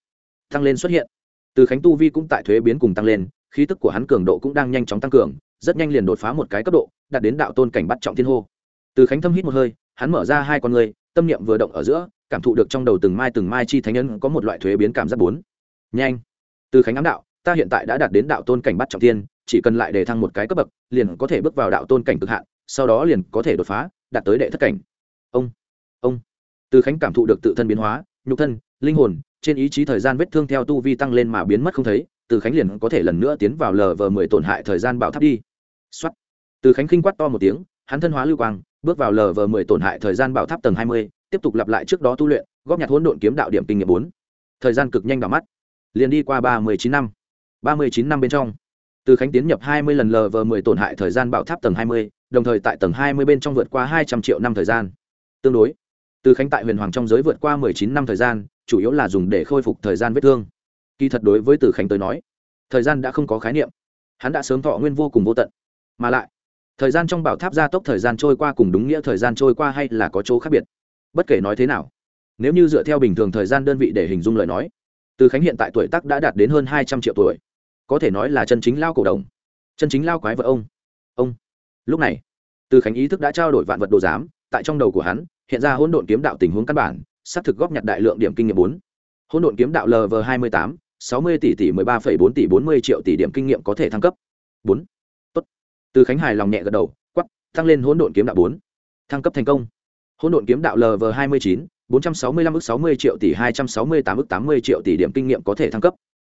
Tăng lên xuất hiện. Từ Khánh tu vi cũng tại thuế biến cùng tăng lên, khí tức của hắn cường độ cũng đang nhanh chóng tăng cường, rất nhanh liền đột phá một cái cấp độ, đạt đến đạo tôn cảnh bắt trọng thiên hô. Từ Khánh thâm hít một hơi, hắn mở ra hai con người, tâm niệm vừa động ở giữa, cảm thụ được trong đầu từng mai từng mai chi thánh ấn có một loại thuế biến cảm giác bốn. Nhanh. Từ Khánh ám đạo, ta hiện tại đã đạt đến đạo tôn cảnh bắt trọng thiên, chỉ cần lại để thăng một cái cấp bậc liền có thể bước vào đạo tôn cảnh cực hạn sau đó liền có thể đột phá đạt tới đệ thất cảnh ông ông từ khánh cảm thụ được tự thân biến hóa nhục thân linh hồn trên ý chí thời gian vết thương theo tu vi tăng lên mà biến mất không thấy từ khánh liền có thể lần nữa tiến vào lờ vờ mười tổn hại thời gian bảo tháp đi. Xuất từ khánh khinh quát to một tiếng hắn thân hóa lưu quang bước vào lờ vờ mười tổn hại thời gian bảo tháp tầng hai mươi tiếp tục lặp lại trước đó tu luyện góp nhặt hỗn độn kiếm đạo điểm kinh nghiệm bốn. Thời gian cực nhanh đỏ mắt. Liền đi qua ba mươi chín năm. ba mươi chín năm bên trong từ khánh tiến nhập 20 lần lờ vờ mười tổn hại thời gian bảo tháp tầng 20, đồng thời tại tầng 20 bên trong vượt qua 200 triệu năm thời gian. Tương đối từ khánh tại huyền hoàng trong giới vượt qua 19 năm thời gian chủ yếu là dùng để khôi phục thời gian vết thương kỳ thật đối với từ khánh tới nói, thời gian đã không có khái niệm. Hắn đã sớm thọ nguyên vô cùng vô tận. Mà lại, thời gian trong bảo tháp gia tốc thời gian trôi qua cùng đúng nghĩa thời gian trôi qua hay là có chỗ khác biệt? Bất kể nói thế nào, nếu như dựa theo bình thường thời gian đơn vị để hình dung lời nói, từ khánh hiện tại tuổi tác đã đạt đến hơn hai trăm triệu tuổi. Có thể nói là chân chính lao cổ đồng chân chính lao quái vợ ông. Ông. Lúc này, từ khánh ý thức đã trao đổi vạn vật đồ giám, tại trong đầu của hắn, hiện ra hỗn độn kiếm đạo tình huống căn bản, xác thực góp nhặt đại lượng điểm kinh nghiệm bốn. Hỗn độn kiếm đạo lv hai mươi tám sáu mươi tỷ tỷ mười ba phẩy bốn tỷ bốn mươi triệu tỷ điểm kinh nghiệm có thể thăng cấp. Bốn. Tốt. Từ khánh hài lòng nhẹ gật đầu quắc, tăng lên hỗn độn kiếm đạo bốn. Thăng cấp thành công. Hỗn độn kiếm đạo lv hai mươi chín bốn trăm sáu mươi lăm sáu mươi triệu tỷ hai trăm sáu mươi tám tám mươi triệu tỷ điểm kinh nghiệm có thể thăng cấp.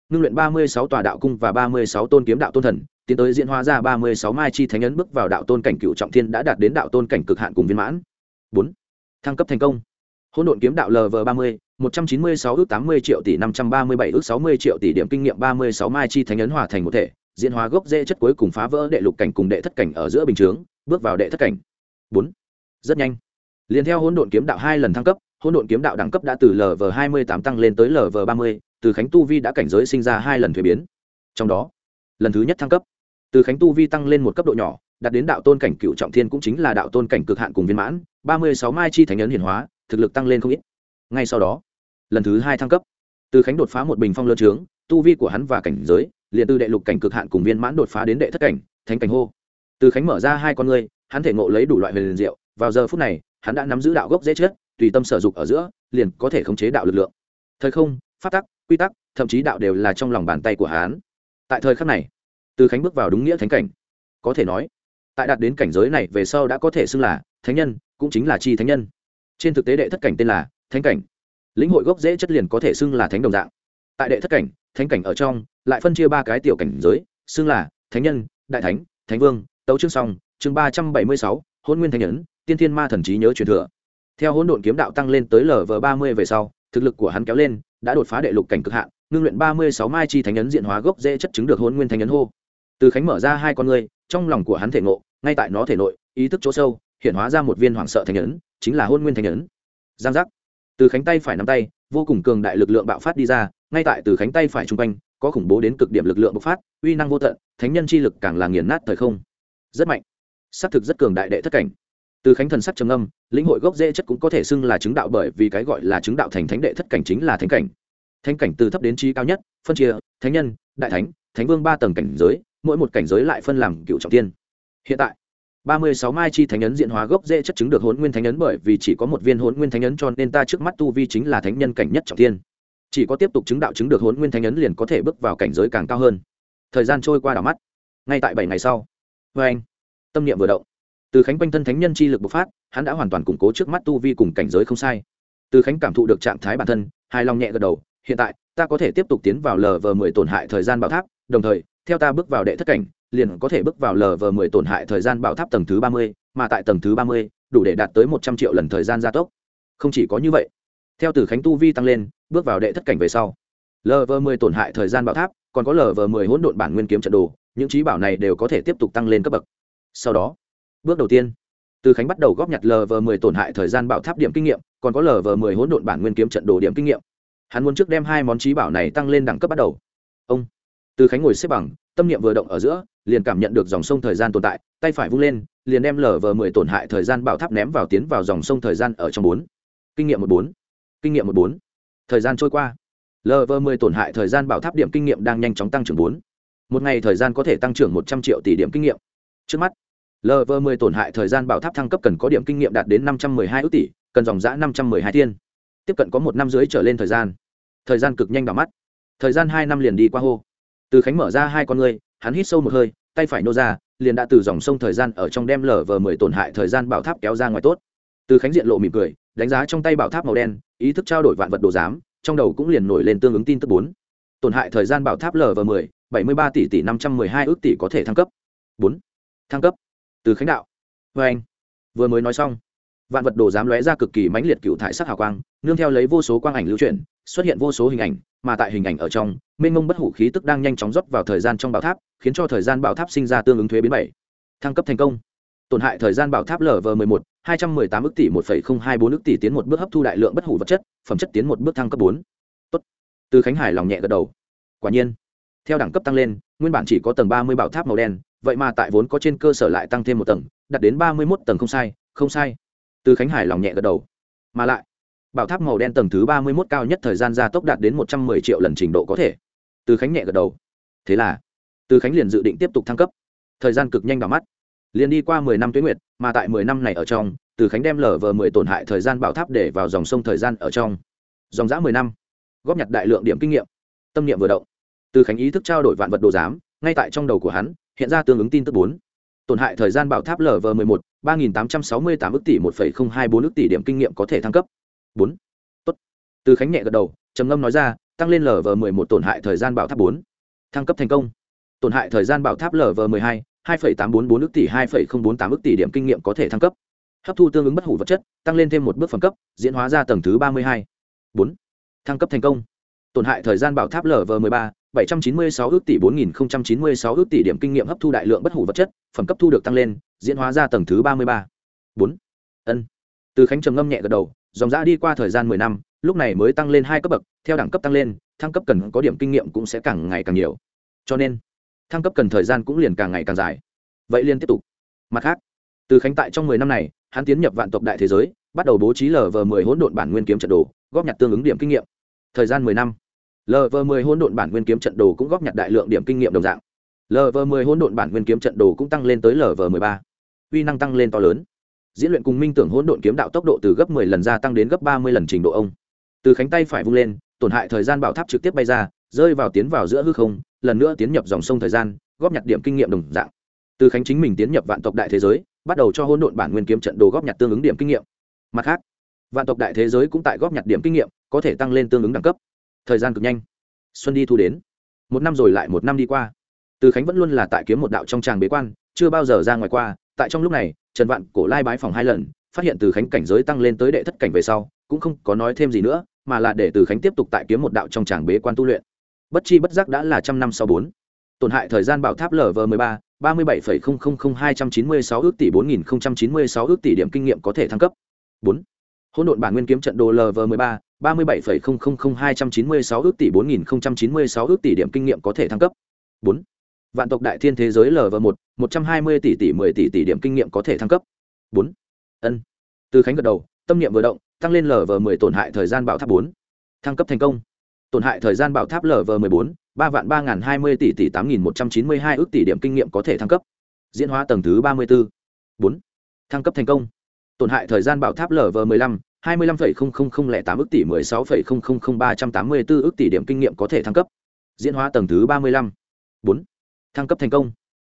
Ngưng luyện ba mươi sáu tòa đạo cung và ba mươi sáu tôn kiếm đạo tôn thần tiến tới diễn hóa ra ba mươi sáu mai chi thánh ấn bước vào đạo tôn cảnh cựu trọng thiên đã đạt đến đạo tôn cảnh cực hạn cùng viên mãn. Bốn. Thăng cấp thành công. Hỗn độn kiếm đạo lv ba mươi một trăm chín mươi sáu ước tám mươi triệu tỷ, năm trăm ba mươi bảy ước sáu mươi triệu tỷ điểm kinh nghiệm ba mươi sáu mai chi thánh ấn hòa thành một thể, diễn hóa gốc rễ chất cuối cùng phá vỡ đệ lục cảnh cùng đệ thất cảnh ở giữa bình chướng, bước vào đệ thất cảnh. Bốn. Rất nhanh. Liền theo hỗn độn kiếm đạo hai lần thăng cấp, hỗn độn kiếm đạo đẳng cấp đã từ lv hai mươi tám tăng lên tới lv ba mươi, từ khánh tu vi đã cảnh giới sinh ra hai lần thủy biến. Trong đó, lần thứ nhất thăng cấp, từ khánh tu vi tăng lên một cấp độ nhỏ, đạt đến đạo tôn cảnh cựu trọng thiên cũng chính là đạo tôn cảnh cực hạn cùng viên mãn, ba mươi sáu mai chi thánh ấn hiển hóa, thực lực tăng lên không ít. Ngay sau đó lần thứ hai thăng cấp. Từ khánh đột phá một bình phong lơ trướng, tu vi của hắn và cảnh giới, liền từ đệ lục cảnh cực hạn cùng viên mãn đột phá đến đệ thất cảnh, thánh cảnh hô. Từ khánh mở ra hai con ngươi, hắn thể ngộ lấy đủ loại huyền diệu, vào giờ phút này, hắn đã nắm giữ đạo gốc dễ chết, tùy tâm sở dục ở giữa, liền có thể khống chế đạo lực lượng. Thời không phát tắc, quy tắc, thậm chí đạo đều là trong lòng bàn tay của hắn. Tại thời khắc này, từ khánh bước vào đúng nghĩa thánh cảnh. Có thể nói, tại đạt đến cảnh giới này về sau đã có thể xưng là thánh nhân, cũng chính là chi thánh nhân. Trên thực tế đệ thất cảnh tên là thánh cảnh lĩnh hội gốc dễ chất liền có thể xưng là thánh đồng dạng. Tại đệ thất cảnh, thánh cảnh ở trong, lại phân chia ba cái tiểu cảnh giới, xưng là thánh nhân, đại thánh thánh vương, tấu chương song chương ba trăm bảy mươi sáu, hôn nguyên thánh nhấn tiên thiên ma thần trí nhớ truyền thừa. Theo hỗn độn kiếm đạo tăng lên tới lv ba mươi về sau, thực lực của hắn kéo lên, đã đột phá đệ lục cảnh cực hạn, ngưng luyện ba mươi sáu mai chi thánh nhấn diện hóa gốc dễ chất chứng được hôn nguyên thánh nhấn hô. Từ khánh mở ra hai con ngươi, trong lòng của hắn thể ngộ, ngay tại nó thể nội, ý thức chỗ sâu, hiện hóa ra một viên hoảng sợ thánh nhấn chính là hôn nguyên thánh nhấn giang giác từ khánh tay phải nắm tay, vô cùng cường đại lực lượng bạo phát đi ra, ngay tại từ khánh tay phải chung quanh, có khủng bố đến cực điểm lực lượng bộc phát, uy năng vô tận, thánh nhân chi lực càng là nghiền nát thời không. Rất mạnh. Xác thực rất cường đại đệ thất cảnh. Từ khánh thần sắc trầm âm lĩnh hội gốc dễ chất cũng có thể xưng là chứng đạo bởi vì cái gọi là chứng đạo thành thánh đệ thất cảnh chính là thánh cảnh. Thánh cảnh từ thấp đến trí cao nhất, phân chia, thánh nhân, đại thánh thánh vương ba tầng cảnh giới, mỗi một cảnh giới lại phân làm cựu trọng tiên hiện tại ba mươi sáu mai chi thánh ấn diện hóa gốc dễ chất chứng được hôn nguyên thánh ấn bởi vì chỉ có một viên hôn nguyên thánh ấn cho nên ta trước mắt tu vi chính là thánh nhân cảnh nhất trọng thiên. chỉ có tiếp tục chứng đạo chứng được hôn nguyên thánh ấn liền có thể bước vào cảnh giới càng cao hơn. Thời gian trôi qua đảo mắt. Ngay tại bảy ngày sau vê anh, tâm niệm vừa động. Từ khánh quanh thân thánh nhân chi lực bộc phát, hắn đã hoàn toàn củng cố trước mắt tu vi cùng cảnh giới không sai. Từ khánh cảm thụ được trạng thái bản thân, hài lòng nhẹ gật đầu, hiện tại, ta có thể tiếp tục tiến vào lv mười tổn hại thời gian bảo tháp, đồng thời theo ta bước vào đệ thất cảnh, liền có thể bước vào lờ vờ mười tổn hại thời gian bảo tháp tầng thứ ba mươi, mà tại tầng thứ ba mươi, đủ để đạt tới một trăm triệu lần thời gian gia tốc. Không chỉ có như vậy, theo từ khánh tu vi tăng lên, bước vào đệ thất cảnh về sau lờ vờ mười tổn hại thời gian bảo tháp, còn có lờ vờ mười hỗn độn bản nguyên kiếm trận đồ, những trí bảo này đều có thể tiếp tục tăng lên cấp bậc. Sau đó, bước đầu tiên, từ khánh bắt đầu góp nhặt lờ vờ mười tổn hại thời gian bảo tháp điểm kinh nghiệm, còn có lờ vờ mười hỗn độn bản nguyên kiếm trận đồ điểm kinh nghiệm. Hắn muốn trước đem hai món trí bảo này tăng lên đẳng cấp bắt đầu. Ông từ khánh ngồi xếp bằng, tâm niệm vừa động ở giữa, liền cảm nhận được dòng sông thời gian tồn tại, tay phải vung lên, liền đem lở vờ mười tổn hại thời gian bảo tháp ném vào tiến vào dòng sông thời gian ở trong bốn. Kinh nghiệm một bốn. Kinh nghiệm một bốn. Thời gian trôi qua. Lờ vờ mười tổn hại thời gian bảo tháp điểm kinh nghiệm đang nhanh chóng tăng trưởng bốn. Một ngày thời gian có thể tăng trưởng một trăm triệu tỷ điểm kinh nghiệm. Trước mắt lờ vờ mười tổn hại thời gian bảo tháp thăng cấp cần có điểm kinh nghiệm đạt đến năm trăm mười hai ước tỷ, cần dòng giã năm trăm mười hai tiên tiếp cận có một năm dưới trở lên thời gian. Thời gian cực nhanh vào mắt. Thời gian hai năm liền đi qua hô từ khánh mở ra hai con ngươi, hắn hít sâu một hơi, tay phải nô ra, liền đã từ dòng sông thời gian ở trong đem lở vờ mười tổn hại thời gian bảo tháp kéo ra ngoài tốt. Từ khánh diện lộ mỉm cười, đánh giá trong tay bảo tháp màu đen, ý thức trao đổi vạn vật đồ giám, trong đầu cũng liền nổi lên tương ứng tin tức bốn. Tổn hại thời gian bảo tháp lở vờ mười, bảy mươi ba tỷ tỷ năm trăm mười hai ước tỷ có thể thăng cấp. Bốn. Thăng cấp. Từ khánh đạo. Vê anh. Vừa mới nói xong vạn vật đồ giám lóe ra cực kỳ mãnh liệt cựu thải sắc hào quang, nương theo lấy vô số quang ảnh lưu chuyển, xuất hiện vô số hình ảnh, mà tại hình ảnh ở trong, mênh mông bất hủ khí tức đang nhanh chóng rót vào thời gian trong bảo tháp, khiến cho thời gian bảo tháp sinh ra tương ứng thuế biến bảy. Thăng cấp thành công. Tổn hại thời gian bảo tháp lv mười một, hai trăm mười tám ước tỷ, một phẩy không hai bốn ước tỷ tiến một bước hấp thu đại lượng bất hủ vật chất, phẩm chất tiến một bước thăng cấp bốn. Tốt. từ khánh hải lòng nhẹ gật đầu. Quả nhiên. Theo đẳng cấp tăng lên, nguyên bản chỉ có tầng ba mươi bảo tháp màu đen, vậy mà tại vốn có trên cơ sở lại tăng thêm một tầng đặt đến ba mươi mốt tầng không sai không sai từ khánh hải lòng nhẹ gật đầu. Mà lại, bảo tháp màu đen tầng thứ ba mươi mốt cao nhất thời gian gia tốc đạt đến một trăm mười triệu lần trình độ có thể. Từ khánh nhẹ gật đầu. Thế là, từ khánh liền dự định tiếp tục thăng cấp. Thời gian cực nhanh đỏ mắt. Liền đi qua mười năm tuyến nguyệt, mà tại mười năm này ở trong, từ khánh đem lở vờ mười tổn hại thời gian bảo tháp để vào dòng sông thời gian ở trong. Dòng giã mười năm, góp nhặt đại lượng điểm kinh nghiệm. Tâm niệm vừa động, từ khánh ý thức trao đổi vạn vật đồ giám, ngay tại trong đầu của hắn, hiện ra tương ứng tin tức bốn tổn hại thời gian bảo tháp lv 11, 3.868 ức tỷ 1,024 ức tỷ điểm kinh nghiệm có thể thăng cấp. 4. Tốt. Từ Khánh nhẹ gật đầu, trầm ngâm nói ra, tăng lên lv 11 tổn hại thời gian bảo tháp 4. Thăng cấp thành công. Tổn hại thời gian bảo tháp lv 12, 2,844 ức tỷ 2,048 ức tỷ điểm kinh nghiệm có thể thăng cấp. Hấp thu tương ứng bất hủ vật chất, tăng lên thêm một bước phẩm cấp, diễn hóa ra tầng thứ 32. 4. Thăng cấp thành công. Tổn hại thời gian bảo tháp lv 13, 796 ước tỷ 4096 ước tỷ điểm kinh nghiệm hấp thu đại lượng bất hủ vật chất, phẩm cấp thu được tăng lên, diễn hóa ra tầng thứ 33. 4. ân. Từ khánh trầm ngâm nhẹ gật đầu, dòng dã đi qua thời gian 10 năm, lúc này mới tăng lên hai cấp bậc, theo đẳng cấp tăng lên, thăng cấp cần có điểm kinh nghiệm cũng sẽ càng ngày càng nhiều. Cho nên, thăng cấp cần thời gian cũng liền càng ngày càng dài. Vậy liên tiếp tục. Mặt khác, từ khánh tại trong mười năm này, hắn tiến nhập vạn tộc đại thế giới, bắt đầu bố trí lở vở mười hỗn độn bản nguyên kiếm trận đồ, góp nhặt tương ứng điểm kinh nghiệm. Thời gian mười năm lv mười hỗn độn bản nguyên kiếm trận đồ cũng góp nhặt đại lượng điểm kinh nghiệm đồng dạng. Lv mười hỗn độn bản nguyên kiếm trận đồ cũng tăng lên tới lv mười ba. Uy năng tăng lên to lớn. Diễn luyện cùng minh tưởng hỗn độn kiếm đạo tốc độ từ gấp mười lần gia tăng đến gấp ba mươi lần trình độ ông. Từ khánh tay phải vung lên, tổn hại thời gian bảo tháp trực tiếp bay ra, rơi vào tiến vào giữa hư không, lần nữa tiến nhập dòng sông thời gian, góp nhặt điểm kinh nghiệm đồng dạng. Từ khánh chính mình tiến nhập vạn tộc đại thế giới, bắt đầu cho hỗn độn bản nguyên kiếm trận đồ góp nhặt tương ứng điểm kinh nghiệm. Mặt khác, vạn tộc đại thế giới cũng tại góp nhặt điểm kinh nghiệm, có thể tăng lên tương ứng đẳng cấp thời gian cực nhanh. Xuân đi thu đến. Một năm rồi lại một năm đi qua. Từ khánh vẫn luôn là tại kiếm một đạo trong tràng bế quan, chưa bao giờ ra ngoài qua. Tại trong lúc này, trần vạn cổ lai bái phòng hai lần, phát hiện từ khánh cảnh giới tăng lên tới đệ thất cảnh về sau, cũng không có nói thêm gì nữa, mà là để từ khánh tiếp tục tại kiếm một đạo trong tràng bế quan tu luyện. Bất chi bất giác đã là trăm năm sau bốn. Tổn hại thời gian bảo tháp lv mười ba ba mươi bảy phẩy không không không hai trăm chín mươi sáu ước tỷ, bốn nghìn không trăm chín mươi sáu ước tỷ điểm kinh nghiệm có thể thăng cấp. Bốn. Hỗn độn bản nguyên kiếm trận đồ lv mười ba ba mươi bảy phẩy không không không hai trăm chín mươi sáu ước tỷ, bốn nghìn không trăm chín mươi sáu ước tỷ điểm kinh nghiệm có thể thăng cấp. Bốn. Vạn tộc đại thiên thế giới lv một một trăm hai mươi tỷ tỷ, mười tỷ tỷ điểm kinh nghiệm có thể thăng cấp. Bốn. Ân. Từ khánh gật đầu, tâm niệm vừa động, tăng lên lv mười tổn hại thời gian bảo tháp bốn. Thăng cấp thành công. Tổn hại thời gian bảo tháp lv mười bốn, ba vạn ba nghìn hai mươi tỷ tỷ, tám nghìn một trăm chín mươi hai ước tỷ điểm kinh nghiệm có thể thăng cấp. Diễn hóa tầng thứ ba mươi b ố bốn. Thăng cấp thành công. Tổn hại thời gian bảo tháp lv mười lăm hai mươi lăm phẩy không không không lẻ tám ước tỷ mười sáu phẩy không không không ba trăm tám mươi bốn ước tỷ điểm kinh nghiệm có thể thăng cấp. Diễn hóa tầng thứ ba mươi lăm. Bốn. Thăng cấp thành công.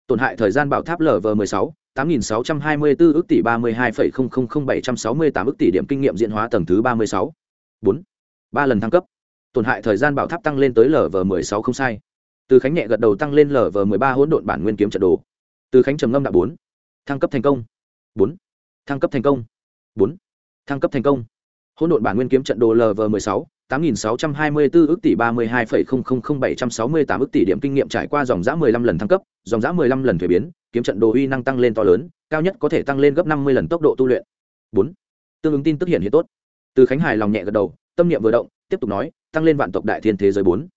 Tổn hại thời gian bảo tháp lv mười sáu, tám nghìn sáu trăm hai mươi bốn ước tỷ ba mươi hai phẩy không không không bảy trăm sáu mươi tám ước tỷ điểm kinh nghiệm diễn hóa tầng thứ ba mươi sáu. Bốn. Ba lần thăng cấp. Tổn hại thời gian bảo tháp tăng lên tới lv mười sáu không sai. Từ khánh nhẹ gật đầu tăng lên lv mười ba hỗn độn bản nguyên kiếm trận đồ. Từ khánh trầm ngâm đạo bốn. Thăng cấp thành công. Bốn. Thăng cấp thành công. Bốn thăng cấp thành công. Hỗn độn bản nguyên kiếm trận đồ lv mười sáu, tám nghìn sáu trăm hai mươi bốn ước tỷ ba mươi hai phẩy không không không bảy trăm sáu mươi tám ước tỷ điểm kinh nghiệm trải qua dòng giã mười lăm lần thăng cấp, dòng giã mười lăm lần thuế biến, kiếm trận đồ uy năng tăng lên to lớn, cao nhất có thể tăng lên gấp năm mươi lần tốc độ tu luyện. Bốn, tương ứng tin tức hiện hiện tốt. Từ khánh hài lòng nhẹ gật đầu, tâm niệm vừa động, tiếp tục nói, tăng lên vạn tộc đại thiên thế giới bốn.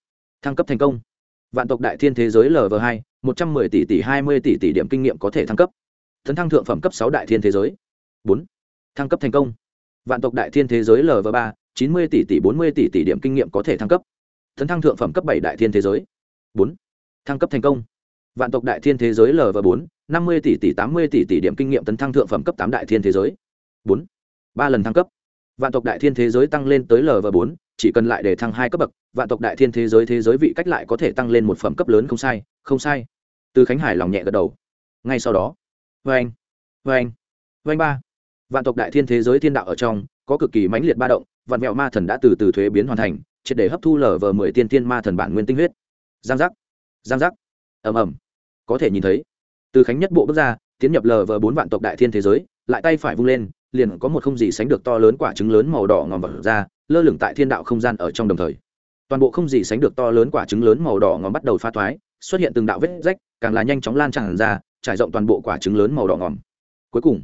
Thăng cấp thành công. Vạn tộc đại thiên thế giới lv hai, một trăm mười tỷ tỷ, hai mươi tỷ tỷ điểm kinh nghiệm có thể thăng cấp. Thấn thăng thượng phẩm cấp sáu đại thiên thế giới. Bốn, thăng cấp thành công vạn tộc đại thiên thế giới lv ba, chín mươi tỷ tỷ, bốn mươi tỷ tỷ điểm kinh nghiệm có thể thăng cấp. Thấn thăng thượng phẩm cấp bảy đại thiên thế giới. Bốn. Thăng cấp thành công. Vạn tộc đại thiên thế giới lv bốn, năm mươi tỷ tỷ, tám mươi tỷ tỷ điểm kinh nghiệm tấn thăng thượng phẩm cấp tám đại thiên thế giới. Bốn. Ba lần thăng cấp. Vạn tộc đại thiên thế giới tăng lên tới lv bốn, chỉ cần lại để thăng hai cấp bậc, vạn tộc đại thiên thế giới thế giới vị cách lại có thể tăng lên một phẩm cấp lớn không sai không sai. Từ khánh hải lòng nhẹ gật đầu. Ngay sau đó. Vê anh vê anh vê anh ba vạn tộc đại thiên thế giới thiên đạo ở trong, có cực kỳ mãnh liệt ba động, vạn mẹo ma thần đã từ từ thuế biến hoàn thành, triệt để hấp thu lở vờ mười tiên tiên ma thần bản nguyên tinh huyết. Giang giác giang giác. Ầm ầm. Có thể nhìn thấy, từ khánh nhất bộ bước ra, tiến nhập lờ vờ bốn vạn tộc đại thiên thế giới, lại tay phải vung lên, liền có một không gì sánh được to lớn quả trứng lớn màu đỏ ngòm vật ra, lơ lửng tại thiên đạo không gian ở trong đồng thời. Toàn bộ không gì sánh được to lớn quả trứng lớn màu đỏ ngòm bắt đầu pha thoái, xuất hiện từng đạo vết rách, càng là nhanh chóng lan tràn ra, trải rộng toàn bộ quả trứng lớn màu đỏ ngòm. Cuối cùng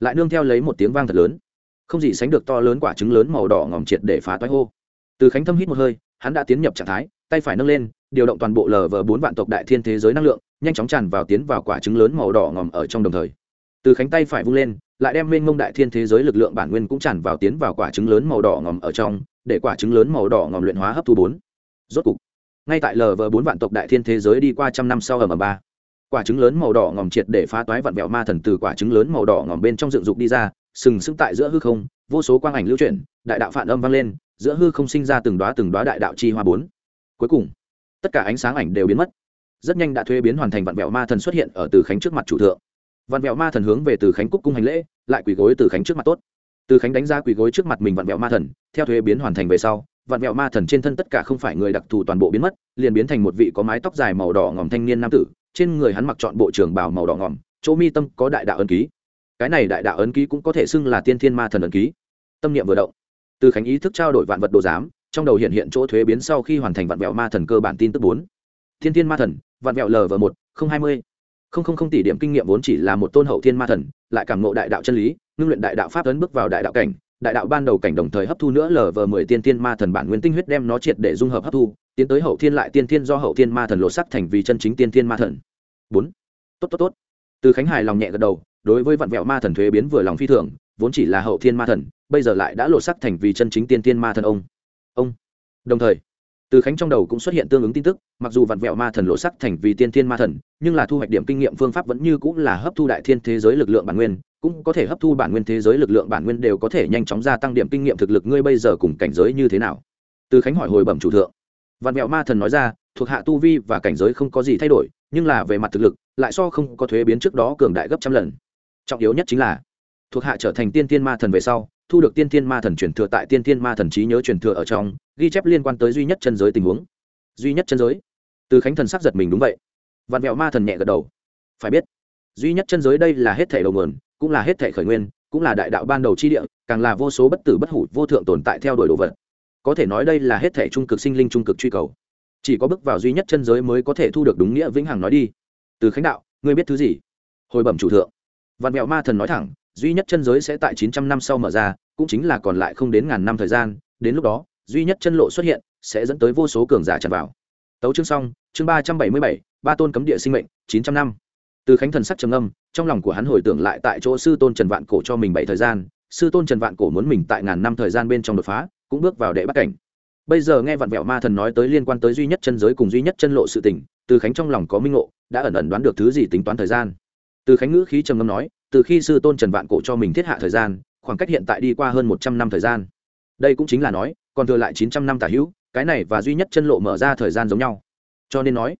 lại nương theo lấy một tiếng vang thật lớn. Không gì sánh được to lớn quả trứng lớn màu đỏ ngòm triệt để phá toái hô. Từ khánh thâm hít một hơi, hắn đã tiến nhập trạng thái, tay phải nâng lên, điều động toàn bộ lờ vờ bốn vạn tộc đại thiên thế giới năng lượng, nhanh chóng tràn vào tiến vào quả trứng lớn màu đỏ ngòm ở trong đồng thời. Từ khánh tay phải vung lên, lại đem mênh mông đại thiên thế giới lực lượng bản nguyên cũng tràn vào tiến vào quả trứng lớn màu đỏ ngòm ở trong, để quả trứng lớn màu đỏ ngòm luyện hóa hấp thu bốn. Rốt cục, ngay tại lờ vờ bốn vạn tộc đại thiên thế giới đi qua trăm năm sau ở ba quả trứng lớn màu đỏ ngòm triệt để phá toái vặn vẹo ma thần từ quả trứng lớn màu đỏ ngòm bên trong dựng dục đi ra, sừng sững tại giữa hư không, vô số quang ảnh lưu chuyển, đại đạo phản âm vang lên, giữa hư không sinh ra từng đoá từng đoá đại đạo chi hoa bốn. Cuối cùng, tất cả ánh sáng ảnh đều biến mất. Rất nhanh đã thuê biến hoàn thành vạn vẹo ma thần xuất hiện ở từ khánh trước mặt chủ thượng. Vạn vẹo ma thần hướng về từ khánh cúc cung hành lễ, lại quỳ gối từ khánh trước mặt tốt. Từ khánh đánh ra quỳ gối trước mặt mình vạn vẹo ma thần, theo thuế biến hoàn thành về sau vạn vẹo ma thần trên thân tất cả không phải người đặc thù toàn bộ biến mất, liền biến thành một vị có mái tóc dài màu đỏ ngòm thanh niên nam tử, trên người hắn mặc chọn bộ trưởng bào màu đỏ ngòm, chỗ mi tâm có đại đạo ấn ký. Cái này đại đạo ấn ký cũng có thể xưng là tiên thiên ma thần ấn ký. Tâm niệm vừa động, từ khánh ý thức trao đổi vạn vật đồ giám, trong đầu hiện hiện chỗ thuế biến sau khi hoàn thành vạn vẹo ma thần cơ bản tin tức bốn. Thiên thiên ma thần, vạn vẹo lv một, không hai mươi. Không không không tỷ điểm kinh nghiệm vốn chỉ là một tôn hậu thiên ma thần, lại cảm ngộ đại đạo chân lý, ngưng luyện đại đạo pháp ấn bước vào đại đạo cảnh đại đạo ban đầu cảnh đồng thời hấp thu nữa lv mười tiên thiên ma thần bản nguyên tinh huyết đem nó triệt để dung hợp hấp thu, tiến tới hậu thiên lại tiên thiên do hậu thiên ma thần lộ sắc thành vì chân chính tiên thiên ma thần. Bốn. Tốt tốt tốt. Từ khánh hài lòng nhẹ gật đầu, đối với vạn vẹo ma thần thuế biến vừa lòng phi thường, vốn chỉ là hậu thiên ma thần, bây giờ lại đã lộ sắc thành vì chân chính tiên thiên ma thần ông. Ông. Đồng thời, từ khánh trong đầu cũng xuất hiện tương ứng tin tức, mặc dù vặn vẹo ma thần lộ sắc thành vì tiên thiên ma thần, nhưng là thu hoạch điểm kinh nghiệm phương pháp vẫn như cũng là hấp thu đại thiên thế giới lực lượng bản nguyên cũng có thể hấp thu bản nguyên thế giới lực lượng, bản nguyên đều có thể nhanh chóng gia tăng điểm kinh nghiệm thực lực. Ngươi bây giờ cùng cảnh giới như thế nào? Từ khánh hỏi hồi bẩm chủ thượng. Vạn mẹo ma thần nói ra, thuộc hạ tu vi và cảnh giới không có gì thay đổi, nhưng là về mặt thực lực, lại so không có thuế biến trước đó cường đại gấp trăm lần. Trọng yếu nhất chính là, thuộc hạ trở thành tiên tiên ma thần về sau, thu được tiên tiên ma thần truyền thừa tại tiên tiên ma thần trí nhớ truyền thừa ở trong, ghi chép liên quan tới duy nhất chân giới tình huống. Duy nhất chân giới? Từ khánh thần sắc giật mình đúng vậy. Vạn mẹo ma thần nhẹ gật đầu. Phải biết, duy nhất chân giới đây là hết thể đầu nguồn cũng là hết thể khởi nguyên, cũng là đại đạo ban đầu chi địa, càng là vô số bất tử bất hủ vô thượng tồn tại theo đuổi đồ vật. Có thể nói đây là hết thể trung cực sinh linh trung cực truy cầu. Chỉ có bước vào duy nhất chân giới mới có thể thu được đúng nghĩa vĩnh hằng nói đi. Từ khánh đạo, ngươi biết thứ gì? Hồi bẩm chủ thượng. Vạn mẹo ma thần nói thẳng, duy nhất chân giới sẽ tại chín trăm năm sau mở ra, cũng chính là còn lại không đến ngàn năm thời gian, đến lúc đó, duy nhất chân lộ xuất hiện, sẽ dẫn tới vô số cường giả tràn vào. Tấu chương xong, chương ba trăm bảy mươi bảy, ba tôn cấm địa sinh mệnh, chín trăm năm từ khánh thần sắc trầm âm trong lòng của hắn hồi tưởng lại tại chỗ sư tôn trần vạn cổ cho mình bảy thời gian, sư tôn trần vạn cổ muốn mình tại ngàn năm thời gian bên trong đột phá, cũng bước vào đệ bắt cảnh. Bây giờ nghe vạn vẹo ma thần nói tới liên quan tới duy nhất chân giới cùng duy nhất chân lộ sự tình, từ khánh trong lòng có minh ngộ, đã ẩn ẩn đoán được thứ gì tính toán thời gian. Từ khánh ngữ khí trầm ngâm nói, từ khi sư tôn trần vạn cổ cho mình thiết hạ thời gian, khoảng cách hiện tại đi qua hơn một trăm năm thời gian. Đây cũng chính là nói, còn thừa lại chín trăm năm tả hữu, cái này và duy nhất chân lộ mở ra thời gian giống nhau. Cho nên nói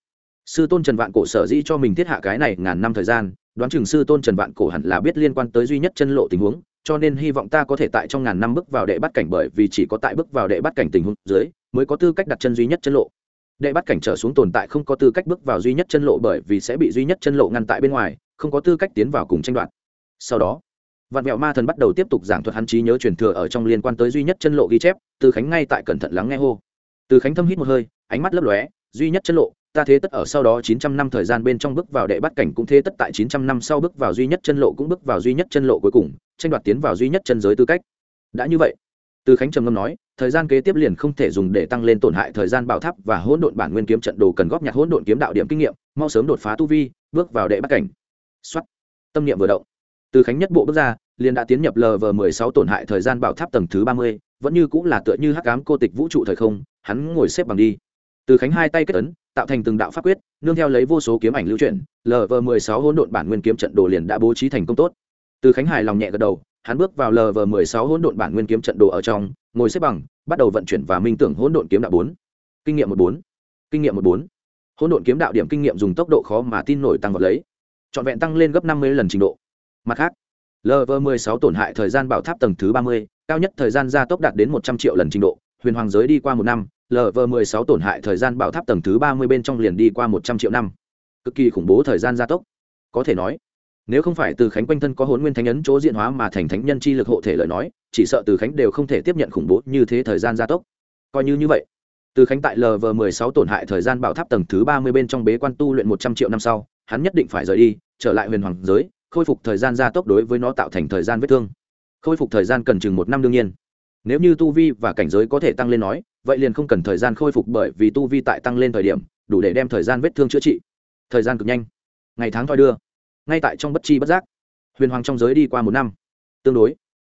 sư tôn trần vạn cổ sở dĩ cho mình thiết hạ cái này ngàn năm thời gian, đoán chừng sư tôn trần vạn cổ hẳn là biết liên quan tới duy nhất chân lộ tình huống, cho nên hy vọng ta có thể tại trong ngàn năm bước vào đệ bắt cảnh bởi vì chỉ có tại bước vào đệ bắt cảnh tình huống dưới mới có tư cách đặt chân duy nhất chân lộ. Đệ bắt cảnh trở xuống tồn tại không có tư cách bước vào duy nhất chân lộ bởi vì sẽ bị duy nhất chân lộ ngăn tại bên ngoài, không có tư cách tiến vào cùng tranh đoạt. Sau đó, vạn mẹo ma thần bắt đầu tiếp tục giảng thuật hắn trí nhớ truyền thừa ở trong liên quan tới duy nhất chân lộ ghi chép, từ khánh ngay tại cẩn thận lắng nghe hô. Từ khánh thâm hít một hơi, ánh mắt lấp lóe, duy nhất chân lộ ta thế tất ở sau đó chín trăm năm thời gian bên trong bước vào đệ bắt cảnh cũng thế tất tại chín trăm năm sau bước vào duy nhất chân lộ cũng bước vào duy nhất chân lộ cuối cùng, tranh đoạt tiến vào duy nhất chân giới tư cách. Đã như vậy, từ khánh trầm ngâm nói, thời gian kế tiếp liền không thể dùng để tăng lên tổn hại thời gian bảo tháp và hỗn độn bản nguyên kiếm trận đồ cần góp nhặt hỗn độn kiếm đạo điểm kinh nghiệm, mau sớm đột phá tu vi, bước vào đệ bắt cảnh. Soát. tâm niệm vừa động, từ khánh nhất bộ bước ra, liền đã tiến nhập lv mười sáu tổn hại thời gian bảo tháp tầng thứ ba mươi, vẫn như cũng là tựa như hắc ám cô tịch vũ trụ thời không, hắn ngồi xếp bằng đi. Từ khánh hai tay kết ấn tạo thành từng đạo pháp quyết, nương theo lấy vô số kiếm ảnh lưu chuyển lv mười sáu hỗn độn bản nguyên kiếm trận đồ liền đã bố trí thành công tốt. Từ khánh hài lòng nhẹ gật đầu, hắn bước vào lv mười sáu hỗn độn bản nguyên kiếm trận đồ ở trong, ngồi xếp bằng, bắt đầu vận chuyển và minh tưởng hỗn độn kiếm đạo bốn. Kinh nghiệm một bốn. Kinh nghiệm một bốn. Hỗn độn kiếm đạo điểm kinh nghiệm dùng tốc độ khó mà tin nổi tăng vào lấy. Trọn vẹn tăng lên gấp năm mươi lần trình độ. Mặt khác lv mười sáu tổn hại thời gian bảo tháp tầng thứ ba mươi, cao nhất thời gian gia tốc đạt đến một trăm triệu lần trình độ, huyền hoàng giới đi qua một năm lv mười sáu tổn hại thời gian bảo tháp tầng thứ ba mươi bên trong liền đi qua một trăm triệu năm. Cực kỳ khủng bố thời gian gia tốc. Có thể nói, nếu không phải từ khánh quanh thân có hồn nguyên thánh ấn chỗ diện hóa mà thành thánh nhân chi lực hộ thể lời nói, chỉ sợ từ khánh đều không thể tiếp nhận khủng bố như thế thời gian gia tốc. Coi như như vậy, từ khánh tại lv mười sáu tổn hại thời gian bảo tháp tầng thứ ba mươi bên trong bế quan tu luyện một trăm triệu năm sau, hắn nhất định phải rời đi, trở lại huyền hoàng giới, khôi phục thời gian gia tốc đối với nó tạo thành thời gian vết thương. Khôi phục thời gian cần chừng một năm đương nhiên nếu như tu vi và cảnh giới có thể tăng lên nói, vậy liền không cần thời gian khôi phục bởi vì tu vi tại tăng lên thời điểm, đủ để đem thời gian vết thương chữa trị. Thời gian cực nhanh. Ngày tháng thoi đưa. Ngay tại trong bất chi bất giác. Huyền hoàng trong giới đi qua một năm. Tương đối.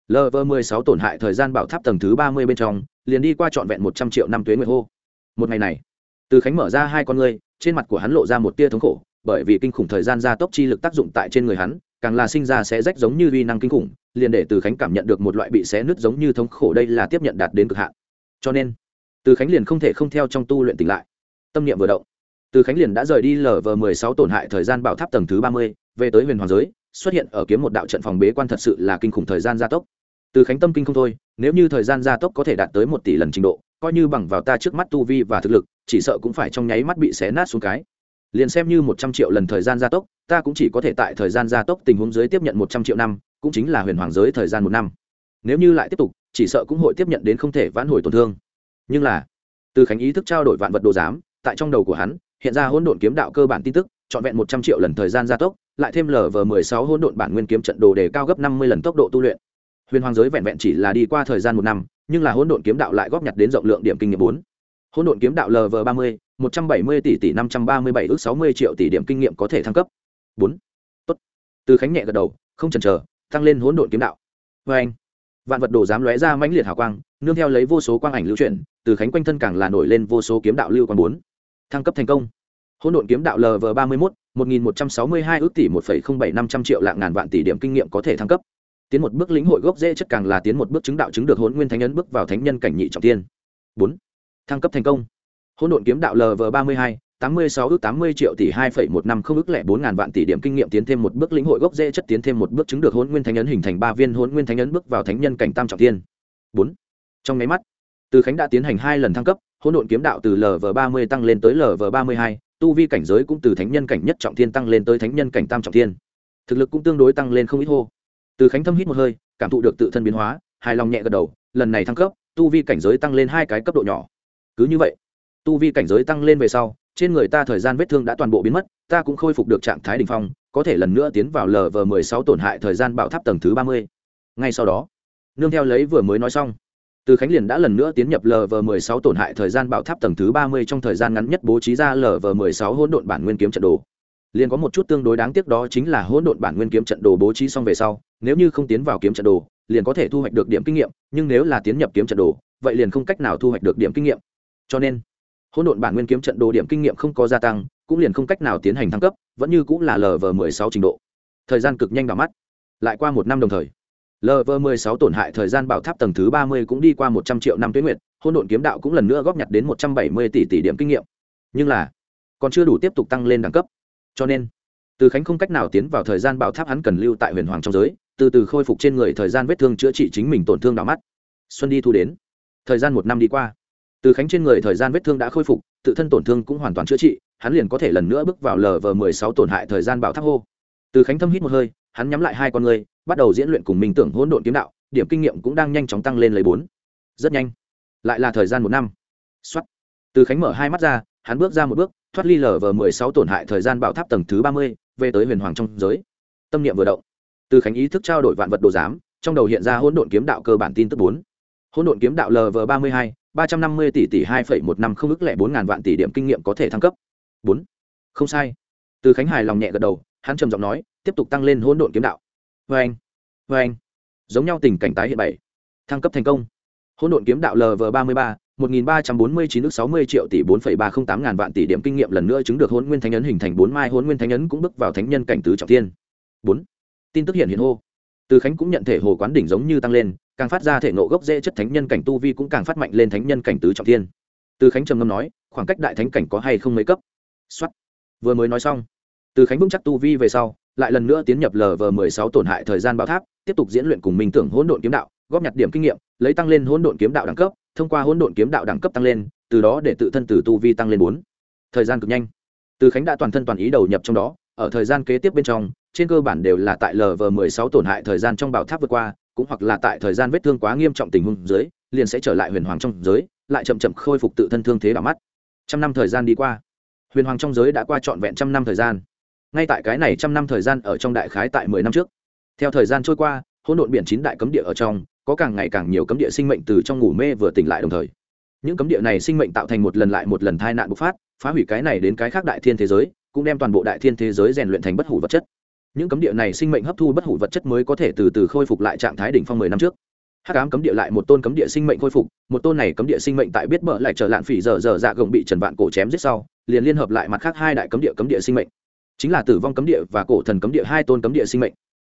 Lv mười sáu tổn hại thời gian bảo tháp tầng thứ ba mươi bên trong, liền đi qua trọn vẹn một trăm triệu năm tuế nguyệt hô. Một ngày này, từ khánh mở ra hai con ngươi, trên mặt của hắn lộ ra một tia thống khổ, bởi vì kinh khủng thời gian gia tốc chi lực tác dụng tại trên người hắn càng là sinh ra sẽ rách giống như uy năng kinh khủng, liền để từ khánh cảm nhận được một loại bị xé nứt giống như thống khổ đây là tiếp nhận đạt đến cực hạn. Cho nên, từ khánh liền không thể không theo trong tu luyện tỉnh lại. Tâm niệm vừa động, từ khánh liền đã rời đi lv mười sáu tổn hại thời gian bảo tháp tầng thứ ba mươi, về tới huyền hoàng giới, xuất hiện ở kiếm một đạo trận phòng bế quan thật sự là kinh khủng thời gian gia tốc. Từ khánh tâm kinh không thôi, nếu như thời gian gia tốc có thể đạt tới một tỷ lần trình độ, coi như bằng vào ta trước mắt tu vi và thực lực, chỉ sợ cũng phải trong nháy mắt bị xé nát xuống cái liền xem như một trăm triệu lần thời gian gia tốc, ta cũng chỉ có thể tại thời gian gia tốc tình huống dưới tiếp nhận một trăm triệu năm, cũng chính là huyền hoàng giới thời gian một năm. Nếu như lại tiếp tục, chỉ sợ cũng hội tiếp nhận đến không thể vãn hồi tổn thương. Nhưng là, từ khánh ý thức trao đổi vạn vật đồ giám, tại trong đầu của hắn, hiện ra hỗn độn kiếm đạo cơ bản tin tức, trọn vẹn một trăm triệu lần thời gian gia tốc, lại thêm lv mười sáu hỗn độn bản nguyên kiếm trận đồ để cao gấp năm mươi lần tốc độ tu luyện. Huyền hoàng giới vẹn vẹn chỉ là đi qua thời gian một năm, nhưng là hỗn độn kiếm đạo lại góp nhặt đến rộng lượng điểm kinh nghiệm bốn hỗn độn kiếm đạo lv ba mươi, một trăm bảy mươi tỷ tỷ, năm trăm ba mươi bảy ước sáu mươi triệu tỷ điểm kinh nghiệm có thể thăng cấp. Bốn. Tốt. Từ khánh nhẹ gật đầu, không chần chờ, tăng lên hỗn độn kiếm đạo. Vê anh, vạn vật đồ dám lóe ra mãnh liệt hào quang, nương theo lấy vô số quang ảnh lưu chuyển, từ khánh quanh thân càng là nổi lên vô số kiếm đạo lưu quang bốn. Thăng cấp thành công. Hỗn độn kiếm đạo lv ba mươi một một nghìn một trăm sáu mươi hai ước tỷ, một phẩy không bảy năm trăm triệu lạng ngàn vạn tỷ điểm kinh nghiệm có thể thăng cấp. Tiến một bước lĩnh hội gốc dễ chất càng là tiến một bước chứng đạo chứng được hỗn nguyên thánh ấn bước vào thánh nhân cảnh nhị trọng tiên. Bốn thăng cấp thành công. Hỗn độn kiếm đạo lv ba mươi hai, tám mươi sáu ước tám mươi triệu tỷ hai phẩy một năm không ước lẻ bốn ngàn vạn tỷ điểm kinh nghiệm tiến thêm một bước lĩnh hội gốc dễ chất tiến thêm một bước chứng được hỗn nguyên thánh ấn hình thành ba viên hỗn nguyên thánh ấn bước vào thánh nhân cảnh tam trọng tiên bốn. Trong máy mắt, từ khánh đã tiến hành hai lần thăng cấp, hỗn độn kiếm đạo từ lv ba mươi tăng lên tới lv ba mươi hai, tu vi cảnh giới cũng từ thánh nhân cảnh nhất trọng thiên tăng lên tới thánh nhân cảnh tam trọng thiên. Thực lực cũng tương đối tăng lên không ít hô. Từ khánh thâm hít một hơi, cảm thụ được tự thân biến hóa, hài lòng nhẹ gật đầu, lần này thăng cấp, tu vi cảnh giới tăng lên hai cái cấp độ nhỏ cứ như vậy. Tu vi cảnh giới tăng lên về sau, trên người ta thời gian vết thương đã toàn bộ biến mất, ta cũng khôi phục được trạng thái đ ỉ n h phong, có thể lần nữa tiến vào lv m ộ ư sáu tổn hại thời gian bạo tháp tầng thứ ba mươi. Ngay sau đó, nương theo lấy vừa mới nói xong, từ khánh liền đã lần nữa tiến nhập lv m ộ ư sáu tổn hại thời gian bạo tháp tầng thứ ba mươi trong thời gian ngắn nhất bố trí ra lv m ộ ư sáu hỗn độn bản nguyên kiếm trận đồ. Liền có một chút tương đối đáng tiếc đó chính là hỗn độn bản nguyên kiếm trận đồ bố trí xong về sau, nếu như không tiến vào kiếm trận đồ, liền có thể thu hoạch được điểm kinh nghiệm, nhưng nếu là tiến nhập kiếm trận đồ, vậy liền không cách nào thu hoạch được điểm kinh nghiệm cho nên, hỗn độn bản nguyên kiếm trận đồ điểm kinh nghiệm không có gia tăng, cũng liền không cách nào tiến hành thăng cấp, vẫn như cũng là lv mười sáu trình độ. Thời gian cực nhanh vào mắt. Lại qua một năm đồng thời lv mười sáu tổn hại thời gian bảo tháp tầng thứ ba mươi cũng đi qua một trăm triệu năm tuyến nguyệt, hỗn độn kiếm đạo cũng lần nữa góp nhặt đến một trăm bảy mươi tỷ tỷ điểm kinh nghiệm. Nhưng là, còn chưa đủ tiếp tục tăng lên đẳng cấp. Cho nên, từ khánh không cách nào tiến vào thời gian bảo tháp hắn cần lưu tại huyền hoàng trong giới, từ từ khôi phục trên người thời gian vết thương chữa trị chính mình tổn thương đỏ mắt. Xuân đi thu đến. Thời gian một năm đi qua từ khánh trên người thời gian vết thương đã khôi phục, tự thân tổn thương cũng hoàn toàn chữa trị, hắn liền có thể lần nữa bước vào lv mười sáu tổn hại thời gian bảo tháp hô. Từ khánh thâm hít một hơi, hắn nhắm lại hai con người, bắt đầu diễn luyện cùng mình tưởng hỗn độn kiếm đạo, điểm kinh nghiệm cũng đang nhanh chóng tăng lên lấy bốn. Rất nhanh. Lại là thời gian một năm. Xuất từ khánh mở hai mắt ra, hắn bước ra một bước, thoát ly lv mười sáu tổn hại thời gian bảo tháp tầng thứ ba mươi, về tới huyền hoàng trong giới. Tâm niệm vừa động. Từ khánh ý thức trao đổi vạn vật đồ giám, trong đầu hiện ra hỗn độn kiếm đạo cơ bản tin tức bốn. Hỗn độn kiếm đạo lv ba mươi hai ba trăm năm mươi tỷ tỷ hai phẩy một năm không ước lẻ bốn ngàn vạn tỷ điểm kinh nghiệm có thể thăng cấp. Bốn. Không sai. Từ khánh hài lòng nhẹ gật đầu, hắn trầm giọng nói, tiếp tục tăng lên hỗn độn kiếm đạo. Vê anh vê anh. Giống nhau tình cảnh tái hiện bảy. Thăng cấp thành công. Hỗn độn kiếm đạo lv ba mươi ba, một nghìn ba trăm bốn mươi chín nước sáu mươi triệu tỷ bốn phẩy ba không tám ngàn vạn tỷ điểm kinh nghiệm lần nữa chứng được hỗn nguyên thánh ấn hình thành bốn mai hỗn nguyên thánh ấn cũng bước vào thánh nhân cảnh tứ trọng thiên. Bốn. Tin tức hiện hiện hô từ khánh cũng nhận thể hồ quán đỉnh giống như tăng lên, càng phát ra thể nộ gốc dễ chất thánh nhân cảnh tu vi cũng càng phát mạnh lên thánh nhân cảnh tứ trọng thiên. Từ khánh trầm ngâm nói, khoảng cách đại thánh cảnh có hay không mấy cấp? Xuất vừa mới nói xong, từ khánh vững chắc tu vi về sau, lại lần nữa tiến nhập lv mười sáu tổn hại thời gian bảo tháp, tiếp tục diễn luyện cùng minh tưởng hỗn độn kiếm đạo, góp nhặt điểm kinh nghiệm, lấy tăng lên hỗn độn kiếm đạo đẳng cấp, thông qua hỗn độn kiếm đạo đẳng cấp tăng lên, từ đó để tự thân từ tu vi tăng lên bốn. Thời gian cực nhanh. Từ khánh đã toàn thân toàn ý đầu nhập trong đó ở thời gian kế tiếp bên trong, trên cơ bản đều là tại lv mười sáu tổn hại thời gian trong bảo tháp vượt qua, cũng hoặc là tại thời gian vết thương quá nghiêm trọng tình huống dưới, liền sẽ trở lại huyền hoàng trong giới, lại chậm chậm khôi phục tự thân thương thế đỏ mắt. Trăm năm thời gian đi qua, huyền hoàng trong giới đã qua trọn vẹn trăm năm thời gian. Ngay tại cái này trăm năm thời gian ở trong đại khái tại mười năm trước. Theo thời gian trôi qua, hỗn độn biển chín đại cấm địa ở trong, có càng ngày càng nhiều cấm địa sinh mệnh từ trong ngủ mê vừa tỉnh lại đồng thời. Những cấm địa này sinh mệnh tạo thành một lần lại một lần tai nạn bộc phát, phá hủy cái này đến cái khác đại thiên thế giới cũng đem toàn bộ đại thiên thế giới rèn luyện thành bất hủ vật chất những cấm địa này sinh mệnh hấp thu bất hủ vật chất mới có thể từ từ khôi phục lại trạng thái đỉnh phong mười năm trước hắc ám cấm địa lại một tôn cấm địa sinh mệnh khôi phục một tôn này cấm địa sinh mệnh tại biết bỡ lại trở lạn phỉ dở dở dạ gồng bị trần vạn cổ chém giết sau liền liên hợp lại mặt khác hai đại cấm địa cấm địa sinh mệnh chính là tử vong cấm địa và cổ thần cấm địa hai tôn cấm địa sinh mệnh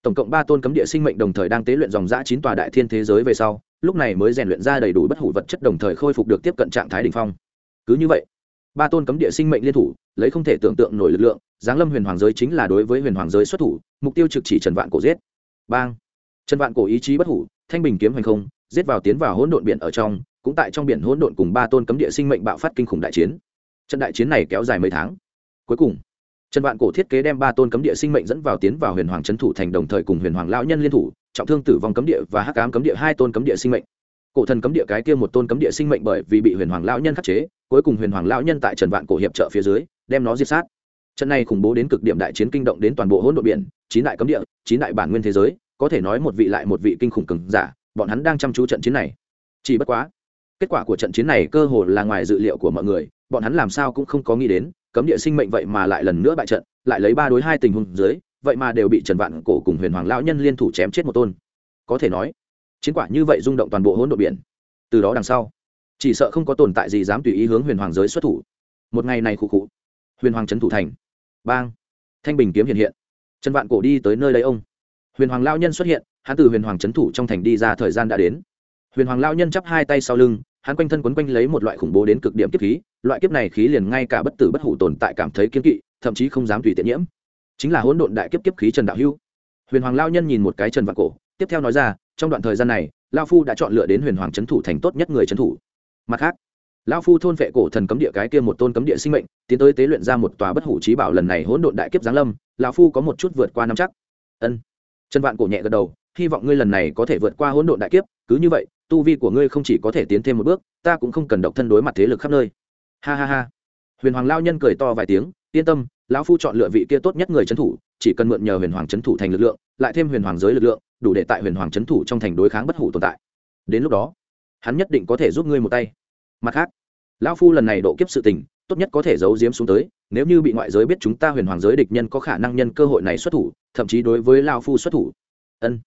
tổng cộng ba tôn cấm địa sinh mệnh đồng thời đang tế luyện dòng dã chín tòa đại thiên thế giới về sau lúc này mới rèn luyện ra đầy đủ bất hủ vật chất đồng thời khôi phục được tiếp cận trạng thái đ ỉ n h phong cứ như vậy ba tôn cấm địa sinh mệnh liên thủ, lấy không thể tưởng tượng nổi lực lượng, giáng lâm huyền hoàng giới chính là đối với huyền hoàng giới xuất thủ, mục tiêu trực chỉ trần vạn cổ giết. Bang! Trần vạn cổ ý chí bất hủ, thanh bình kiếm hành không, giết vào tiến vào hỗn độn biển ở trong, cũng tại trong biển hỗn độn cùng ba tôn cấm địa sinh mệnh bạo phát kinh khủng đại chiến. Trận đại chiến này kéo dài mấy tháng. Cuối cùng, trần vạn cổ thiết kế đem ba tôn cấm địa sinh mệnh dẫn vào tiến vào huyền hoàng trấn thủ thành đồng thời cùng huyền hoàng lão nhân liên thủ, trọng thương tử vong cấm địa và hắc ám cấm địa hai tôn cấm địa sinh mệnh cổ thần cấm địa cái kia một tôn cấm địa sinh mệnh bởi vì bị huyền hoàng lão nhân khắc chế, cuối cùng huyền hoàng lão nhân tại trần vạn cổ hiệp trợ phía dưới, đem nó diệt sát. Trận này khủng bố đến cực điểm đại chiến kinh động đến toàn bộ hỗn độ biển, chín đại cấm địa, chín đại bản nguyên thế giới, có thể nói một vị lại một vị kinh khủng cường giả, bọn hắn đang chăm chú trận chiến này. Chỉ bất quá, kết quả của trận chiến này cơ hồ là ngoài dự liệu của mọi người, bọn hắn làm sao cũng không có nghĩ đến, cấm địa sinh mệnh vậy mà lại lần nữa bại trận, lại lấy ba đối hai tình huống dưới, vậy mà đều bị trần vạn cổ cùng huyền hoàng lão nhân liên thủ chém chết một tôn. Có thể nói chiến quả như vậy rung động toàn bộ hỗn độ biển. Từ đó đằng sau, chỉ sợ không có tồn tại gì dám tùy ý hướng huyền hoàng giới xuất thủ. Một ngày này khụ khụ, huyền hoàng trấn thủ thành. Bang! Thanh bình kiếm hiện hiện. Trần vạn cổ đi tới nơi lấy ông. Huyền hoàng lao nhân xuất hiện, hắn từ huyền hoàng trấn thủ trong thành đi ra thời gian đã đến. Huyền hoàng lao nhân chắp hai tay sau lưng, hắn quanh thân quấn quanh lấy một loại khủng bố đến cực điểm kiếp khí. Loại kiếp này khí liền ngay cả bất tử bất hủ tồn tại cảm thấy kiên kỵ, thậm chí không dám tùy tiện nhiễm. Chính là hỗn độn đại kiếp kiếp khí trần đạo hưu. Huyền hoàng lao nhân nhìn một cái trần vạn cổ tiếp theo nói ra, trong đoạn thời gian này, lao phu đã chọn lựa đến huyền hoàng trấn thủ thành tốt nhất người trấn thủ. Mặt khác, lao phu thôn vệ cổ thần cấm địa cái kia một tôn cấm địa sinh mệnh, tiến tới tế luyện ra một tòa bất hủ trí bảo lần này hỗn độn đại kiếp giáng lâm, lao phu có một chút vượt qua năm chắc. Ân. Trần vạn cổ nhẹ gật đầu, hy vọng ngươi lần này có thể vượt qua hỗn độn đại kiếp, cứ như vậy, tu vi của ngươi không chỉ có thể tiến thêm một bước, ta cũng không cần độc thân đối mặt thế lực khắp nơi. Ha ha ha. Huyền hoàng lao nhân cười to vài tiếng, yên tâm lão phu chọn lựa vị kia tốt nhất người trấn thủ, chỉ cần mượn nhờ huyền hoàng trấn thủ thành lực lượng, lại thêm huyền hoàng giới lực lượng, đủ để tại huyền hoàng trấn thủ trong thành đối kháng bất hủ tồn tại. Đến lúc đó, hắn nhất định có thể giúp ngươi một tay. Mặt khác, lão phu lần này độ kiếp sự tình, tốt nhất có thể giấu giếm xuống tới, nếu như bị ngoại giới biết chúng ta huyền hoàng giới địch nhân có khả năng nhân cơ hội này xuất thủ, thậm chí đối với lao phu xuất thủ. Ân.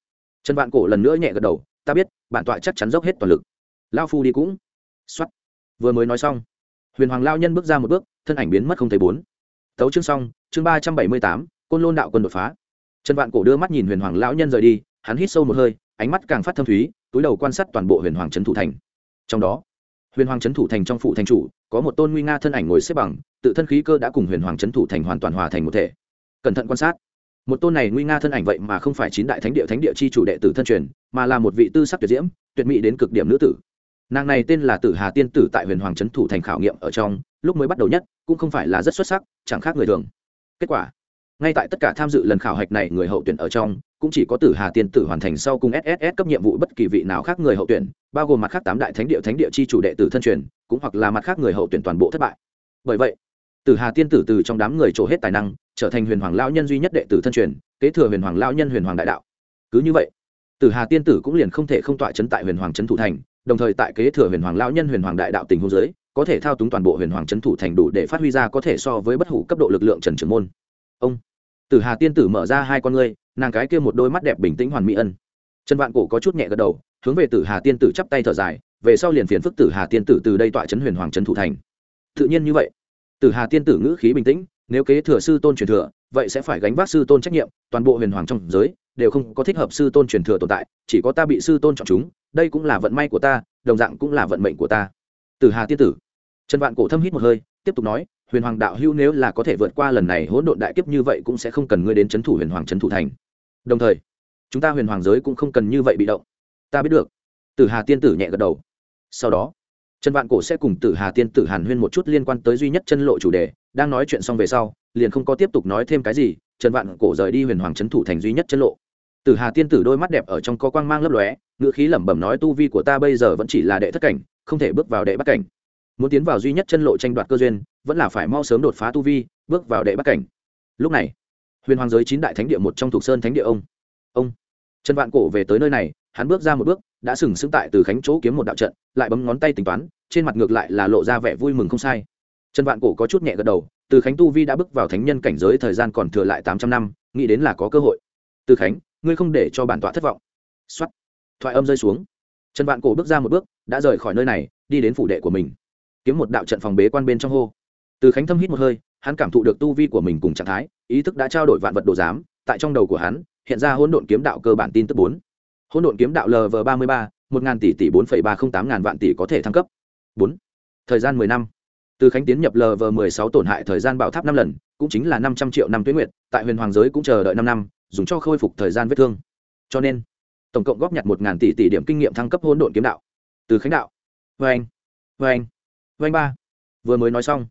Trần vạn cổ lần nữa nhẹ gật đầu, ta biết, bản tọa chắc chắn dốc hết toàn lực. Lao phu đi cũng. Xuất vừa mới nói xong, huyền hoàng lao nhân bước ra một bước, thân ảnh biến mất không thấy bốn tấu chương xong, chương ba trăm bảy mươi tám, côn lôn đạo quân đột phá. Trần vạn cổ đưa mắt nhìn huyền hoàng lão nhân rời đi, hắn hít sâu một hơi, ánh mắt càng phát thâm thúy, túi đầu quan sát toàn bộ huyền hoàng trấn thủ thành. Trong đó, huyền hoàng trấn thủ thành trong phụ thành chủ, có một tôn nguy nga thân ảnh ngồi xếp bằng, tự thân khí cơ đã cùng huyền hoàng trấn thủ thành hoàn toàn hòa thành một thể. Cẩn thận quan sát. Một tôn này nguy nga thân ảnh vậy mà không phải chín đại thánh địa thánh địa chi chủ đệ tử thân truyền, mà là một vị tư sắc tuyệt diễm, tuyệt mỹ đến cực điểm nữ tử nàng này tên là tử hà tiên tử tại huyền hoàng trấn thủ thành khảo nghiệm ở trong, lúc mới bắt đầu nhất, cũng không phải là rất xuất sắc, chẳng khác người thường. Kết quả, ngay tại tất cả tham dự lần khảo hạch này người hậu tuyển ở trong, cũng chỉ có tử hà tiên tử hoàn thành sau cùng sss cấp nhiệm vụ bất kỳ vị nào khác người hậu tuyển, bao gồm mặt khác tám đại thánh địa thánh địa chi chủ đệ tử thân truyền, cũng hoặc là mặt khác người hậu tuyển toàn bộ thất bại. Bởi vậy, tử hà tiên tử từ trong đám người trổ hết tài năng, trở thành huyền hoàng lao nhân duy nhất đệ tử thân truyền, kế thừa huyền hoàng lao nhân huyền hoàng đại đạo. Cứ như vậy, tử hà tiên tử cũng liền không thể không tọa chấn tại huyền hoàng trấn thủ thành đồng thời tại kế thừa huyền hoàng lão nhân huyền hoàng đại đạo tình hôn giới có thể thao túng toàn bộ huyền hoàng trấn thủ thành đủ để phát huy ra có thể so với bất hủ cấp độ lực lượng trần trưởng môn. Ông, tử hà tiên tử mở ra hai con ngươi, nàng cái kia một đôi mắt đẹp bình tĩnh hoàn mỹ ân. Trần vạn cổ có chút nhẹ gật đầu, hướng về tử hà tiên tử chắp tay thở dài, về sau liền phiền phức tử hà tiên tử từ đây tọa trấn huyền hoàng trấn thủ thành. Tự nhiên như vậy. Tử hà tiên tử ngữ khí bình tĩnh, nếu kế thừa sư tôn truyền thừa, vậy sẽ phải gánh vác sư tôn trách nhiệm, toàn bộ huyền hoàng trong giới đều không có thích hợp sư tôn truyền thừa tồn tại, chỉ có ta bị sư tôn chọn chúng, đây cũng là vận may của ta, đồng dạng cũng là vận mệnh của ta. Tử hà tiên tử. Trần vạn cổ thâm hít một hơi, tiếp tục nói, huyền hoàng đạo hữu nếu là có thể vượt qua lần này hỗn độn đại kiếp như vậy cũng sẽ không cần ngươi đến c h ấ n thủ huyền hoàng c h ấ n thủ thành. Đồng thời, chúng ta huyền hoàng giới cũng không cần như vậy bị động. Ta biết được. Tử hà tiên tử nhẹ gật đầu. Sau đó, trần vạn cổ sẽ cùng tử hà tiên tử hàn huyên một chút liên quan tới duy nhất chân lộ chủ đề, đang nói chuyện xong về sau, liền không có tiếp tục nói thêm cái gì, trần vạn cổ rời đi huyền hoàng c thủ thành duy nhất chân lộ tử hà tiên tử đôi mắt đẹp ở trong có quang mang lấp lóe, ngữ khí lẩm bẩm nói, tu vi của ta bây giờ vẫn chỉ là đệ thất cảnh, không thể bước vào đệ bắt cảnh. Muốn tiến vào duy nhất chân lộ tranh đoạt cơ duyên, vẫn là phải mau sớm đột phá tu vi, bước vào đệ bắt cảnh. Lúc này, huyền hoàng giới chín đại thánh địa một trong thuộc sơn thánh địa ông ông trần vạn cổ về tới nơi này, hắn bước ra một bước, đã sừng sững tại từ khánh chỗ kiếm một đạo trận, lại bấm ngón tay tính toán, trên mặt ngược lại là lộ ra vẻ vui mừng không sai. Trần vạn cổ có chút nhẹ gật đầu, từ khánh tu vi đã bước vào thánh nhân cảnh giới thời gian còn thừa lại tám trăm năm, nghĩ đến là có cơ hội. Từ khánh ngươi không để cho bản tọa thất vọng. Xuất thoại âm rơi xuống. Trần vạn cổ bước ra một bước, đã rời khỏi nơi này, đi đến phủ đệ của mình. Kiếm một đạo trận phòng bế quan bên trong hô. Từ khánh thâm hít một hơi, hắn cảm thụ được tu vi của mình cùng trạng thái, ý thức đã trao đổi vạn vật đồ giám, tại trong đầu của hắn, hiện ra hỗn độn kiếm đạo cơ bản tin tức bốn. Hỗn độn kiếm đạo lv ba mươi ba, một ngàn tỷ tỷ bốn phẩy ba không tám ngàn vạn tỷ có thể thăng cấp. Bốn. Thời gian mười năm. Từ khánh tiến nhập lv mười sáu tổn hại thời gian bảo tháp năm lần, cũng chính là năm trăm triệu năm tuyến nguyện tại huyền hoàng giới cũng chờ đợi năm năm dùng cho khôi phục thời gian vết thương. Cho nên, tổng cộng góp nhặt một ngàn tỷ tỷ điểm kinh nghiệm thăng cấp hỗn độn kiếm đạo. Từ khánh đạo. Vê anh. Vê anh. Vanh ba. Vừa mới nói xong,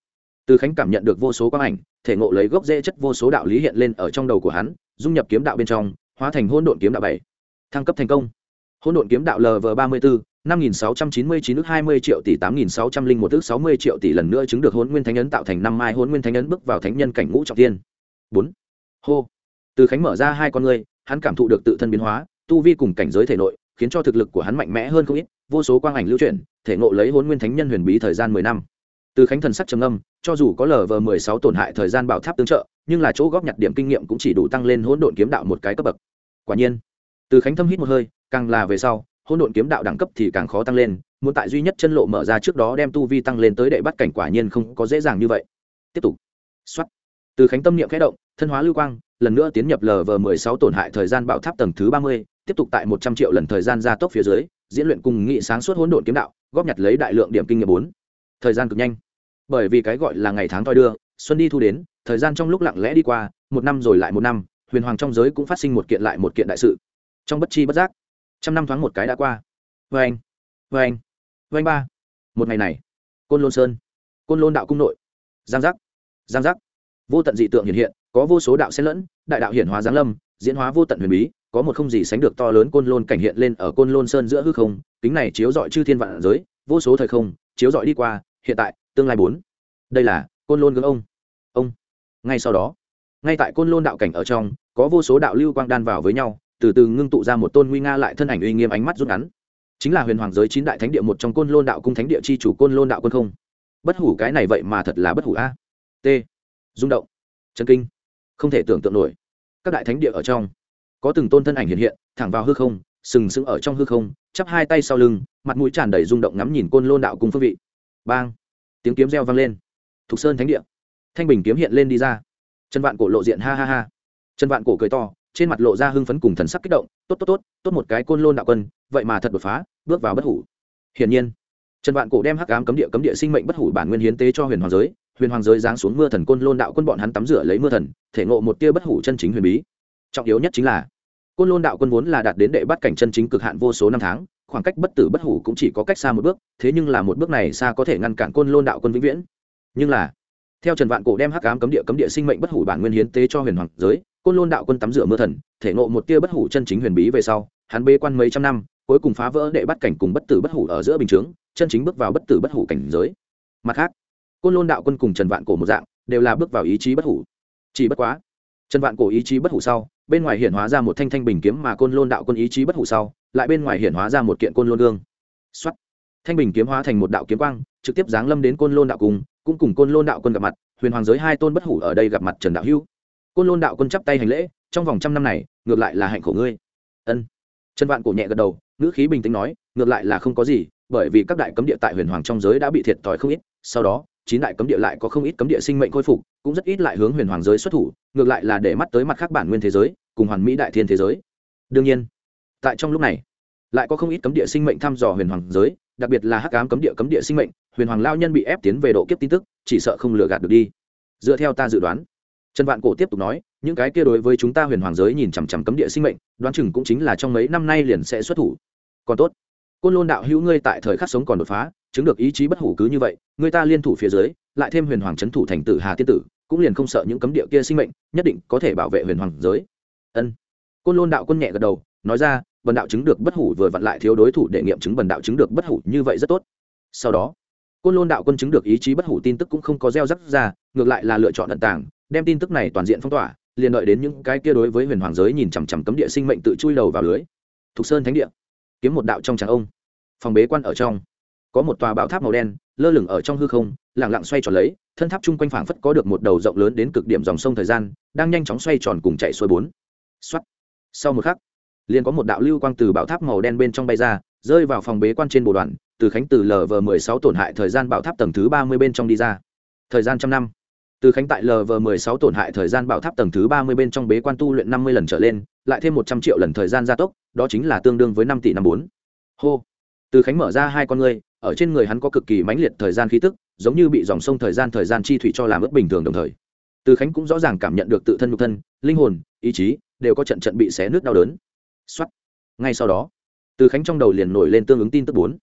từ khánh cảm nhận được vô số quang ảnh, thể ngộ lấy gốc rễ chất vô số đạo lý hiện lên ở trong đầu của hắn, dung nhập kiếm đạo bên trong, hóa thành hôn độn kiếm đạo bảy. Thăng cấp thành công. Hôn độn kiếm đạo lv ba mươi bốn năm nghìn sáu trăm chín mươi chín ước hai mươi triệu tỷ tám nghìn sáu trăm linh một ước sáu mươi triệu tỷ lần nữa chứng được hôn nguyên thánh ấn tạo thành năm mai hôn nguyên thánh ấn bước vào thánh nhân cảnh ngũ trọng tiên. Bốn. Hô từ khánh mở ra hai con ngươi, hắn cảm thụ được tự thân biến hóa, tu vi cùng cảnh giới thể nội, khiến cho thực lực của hắn mạnh mẽ hơn không ít, vô số quang ảnh lưu chuyển, thể ngộ lấy hôn nguyên thánh nhân huyền bí thời gian mười năm. Từ khánh thần sắc trầm âm cho dù có lờ vờ mười sáu tổn hại thời gian bảo tháp tương trợ, nhưng là chỗ góp nhặt điểm kinh nghiệm cũng chỉ đủ tăng lên hỗn độn kiếm đạo một cái cấp bậc. Quả nhiên, từ khánh thâm hít một hơi, càng là về sau, hỗn độn kiếm đạo đẳng cấp thì càng khó tăng lên, muốn tại duy nhất chân lộ mở ra trước đó đem tu vi tăng lên tới đệ bắt cảnh quả nhiên không có dễ dàng như vậy. Tiếp tục. Xuất từ khánh tâm niệm khẽ động, thân hóa lưu quang lần nữa tiến nhập lv mười sáu tổn hại thời gian bạo tháp tầng thứ ba mươi, tiếp tục tại một trăm triệu lần thời gian gia tốc phía dưới, diễn luyện cùng nghị sáng suốt hỗn độn kiếm đạo, góp nhặt lấy đại lượng điểm kinh nghiệm bốn. Thời gian cực nhanh. Bởi vì cái gọi là ngày tháng toi đưa, xuân đi thu đến, thời gian trong lúc lặng lẽ đi qua, một năm rồi lại một năm, huyền hoàng trong giới cũng phát sinh một kiện lại một kiện đại sự. Trong bất chi bất giác, trăm năm thoáng một cái đã qua. Vê anh vê anh anh ba. Một ngày này, côn lôn sơn, côn lôn đạo cung nội. Giang giác giang giác. Vô tận dị tượng hiện hiện, có vô số đạo xen lẫn đại đạo hiển hóa giáng lâm, diễn hóa vô tận huyền bí, có một không gì sánh được to lớn côn lôn cảnh hiện lên ở côn lôn sơn giữa hư không, kính này chiếu dọi chư thiên vạn giới, vô số thời không, chiếu dọi đi qua, hiện tại, tương lai bốn. Đây là côn lôn gương ông. Ông. Ngay sau đó, ngay tại côn lôn đạo cảnh ở trong, có vô số đạo lưu quang đan vào với nhau, từ từ ngưng tụ ra một tôn nguy nga lại thân ảnh uy nghiêm ánh mắt rút ngắn. Chính là huyền hoàng giới chín đại thánh địa một trong côn lôn đạo cung thánh địa chi chủ côn lôn đạo quân không. Bất hủ cái này vậy mà thật là bất hủ a. T. Rung động. Chân kinh không thể tưởng tượng nổi. Các đại thánh địa ở trong, có từng tôn thân ảnh hiện hiện, thẳng vào hư không, sừng sững ở trong hư không, chắp hai tay sau lưng, mặt mũi tràn đầy rung động ngắm nhìn côn lôn đạo cùng phương vị. Bang! Tiếng kiếm reo vang lên. Thục sơn thánh địa. Thanh bình kiếm hiện lên đi ra. Chân vạn cổ lộ diện ha ha ha. Chân vạn cổ cười to, trên mặt lộ ra hưng phấn cùng thần sắc kích động, tốt tốt tốt tốt một cái côn lôn đạo quân, vậy mà thật đột phá, bước vào bất hủ. Hiển nhiên, trần vạn cổ đem hắc ám cấm địa cấm địa sinh mệnh bất hủ bản nguyên hiến tế cho huyền hoàng giới huyền hoàng giới giáng xuống mưa thần côn lôn đạo quân bọn hắn tắm rửa lấy mưa thần, thể ngộ một tia bất hủ chân chính huyền bí. Trọng yếu nhất chính là, côn lôn đạo quân vốn là đạt đến đệ bắt cảnh chân chính cực hạn vô số năm tháng, khoảng cách bất tử bất hủ cũng chỉ có cách xa một bước, thế nhưng là một bước này xa có thể ngăn cản côn lôn đạo quân vĩnh viễn. Nhưng là, theo trần vạn cổ đem hắc ám cấm địa cấm địa sinh mệnh bất hủ bản nguyên hiến tế cho huyền hoàng giới, côn lôn đạo quân tắm rửa mưa thần, thể ngộ một tia bất hủ chân chính huyền bí về sau, hắn bê quan mấy trăm năm, cuối cùng phá vỡ đệ bắt cảnh cùng bất tử bất hủ ở giữa bình chướng, chân chính bước vào bất tử bất hủ cảnh giới. Mặt khác côn lôn đạo quân cùng trần vạn cổ một dạng, đều là bước vào ý chí bất hủ. Chỉ bất quá, trần vạn cổ ý chí bất hủ sau, bên ngoài hiển hóa ra một thanh thanh bình kiếm mà côn lôn đạo quân ý chí bất hủ sau, lại bên ngoài hiển hóa ra một kiện côn lôn gương. Xuất thanh bình kiếm hóa thành một đạo kiếm quang, trực tiếp giáng lâm đến côn lôn đạo cung cũng cùng côn lôn đạo quân gặp mặt, huyền hoàng giới hai tôn bất hủ ở đây gặp mặt trần đạo hữu côn lôn đạo quân chắp tay hành lễ, trong vòng trăm năm này, ngược lại là hạnh khổ ngươi. Ân. Trần vạn cổ nhẹ gật đầu, ngữ khí bình tĩnh nói, ngược lại là không có gì, bởi vì các đại cấm địa tại huyền hoàng trong giới đã bị thiệt thòi không ít, sau đó chín đại cấm địa lại có không ít cấm địa sinh mệnh khôi phục, cũng rất ít lại hướng huyền hoàng giới xuất thủ, ngược lại là để mắt tới mặt khác bản nguyên thế giới, cùng hoàn mỹ đại thiên thế giới. Đương nhiên, tại trong lúc này, lại có không ít cấm địa sinh mệnh thăm dò huyền hoàng giới, đặc biệt là hắc ám cấm địa cấm địa sinh mệnh, huyền hoàng lao nhân bị ép tiến về độ kiếp tin tức, chỉ sợ không lừa gạt được đi. Dựa theo ta dự đoán, trần vạn cổ tiếp tục nói, những cái kia đối với chúng ta huyền hoàng giới nhìn chằm chằm cấm địa sinh mệnh, đoán chừng cũng chính là trong mấy năm nay liền sẽ xuất thủ. Còn tốt, côn lôn đạo hữu ngươi tại thời khắc sống còn đột phá chứng được ý chí bất hủ cứ như vậy, người ta liên thủ phía dưới, lại thêm huyền hoàng c h ấ n thủ thành tử hà tiên tử, cũng liền không sợ những cấm địa kia sinh mệnh, nhất định có thể bảo vệ huyền hoàng giới. Ân. Côn lôn đạo quân nhẹ gật đầu, nói ra, bần đạo chứng được bất hủ vừa vặn lại thiếu đối thủ để nghiệm chứng bần đạo chứng được bất hủ như vậy rất tốt. Sau đó, côn lôn đạo quân chứng được ý chí bất hủ tin tức cũng không có gieo rắc ra, ngược lại là lựa chọn tận tảng đem tin tức này toàn diện phong tỏa, liền đợi đến những cái kia đối với huyền hoàng giới nhìn chằm chằm cấm địa sinh mệnh tự chui đầu vào lưới. Thục sơn thánh địa. Kiếm một đạo trong tràng ông. Phòng bế quan ở trong có một tòa bảo tháp màu đen, lơ lửng ở trong hư không lẳng lặng xoay tròn lấy, thân tháp chung quanh phảng phất có được một đầu rộng lớn đến cực điểm dòng sông thời gian, đang nhanh chóng xoay tròn cùng chạy xuôi bốn. Xuất sau một khắc, liền có một đạo lưu quang từ bảo tháp màu đen bên trong bay ra, rơi vào phòng bế quan trên bộ đoàn, từ khánh từ lv mười sáu tổn hại thời gian bảo tháp tầng thứ ba mươi bên trong đi ra. Thời gian trăm năm. Từ khánh tại lv mười sáu tổn hại thời gian bảo tháp tầng thứ ba mươi bên trong bế quan tu luyện năm mươi lần trở lên, lại thêm một trăm triệu lần thời gian gia tốc, đó chính là tương đương với năm tỷ năm bốn. Hô. Từ khánh mở ra hai con ngươi ở trên người hắn có cực kỳ mãnh liệt thời gian khí tức, giống như bị dòng sông thời gian thời gian chi thủy cho làm ướt bình thường đồng thời. Từ khánh cũng rõ ràng cảm nhận được tự thân nhục thân, linh hồn, ý chí đều có trận trận bị xé nước đau đớn. Xuất ngay sau đó, từ khánh trong đầu liền nổi lên tương ứng tin tức bốn.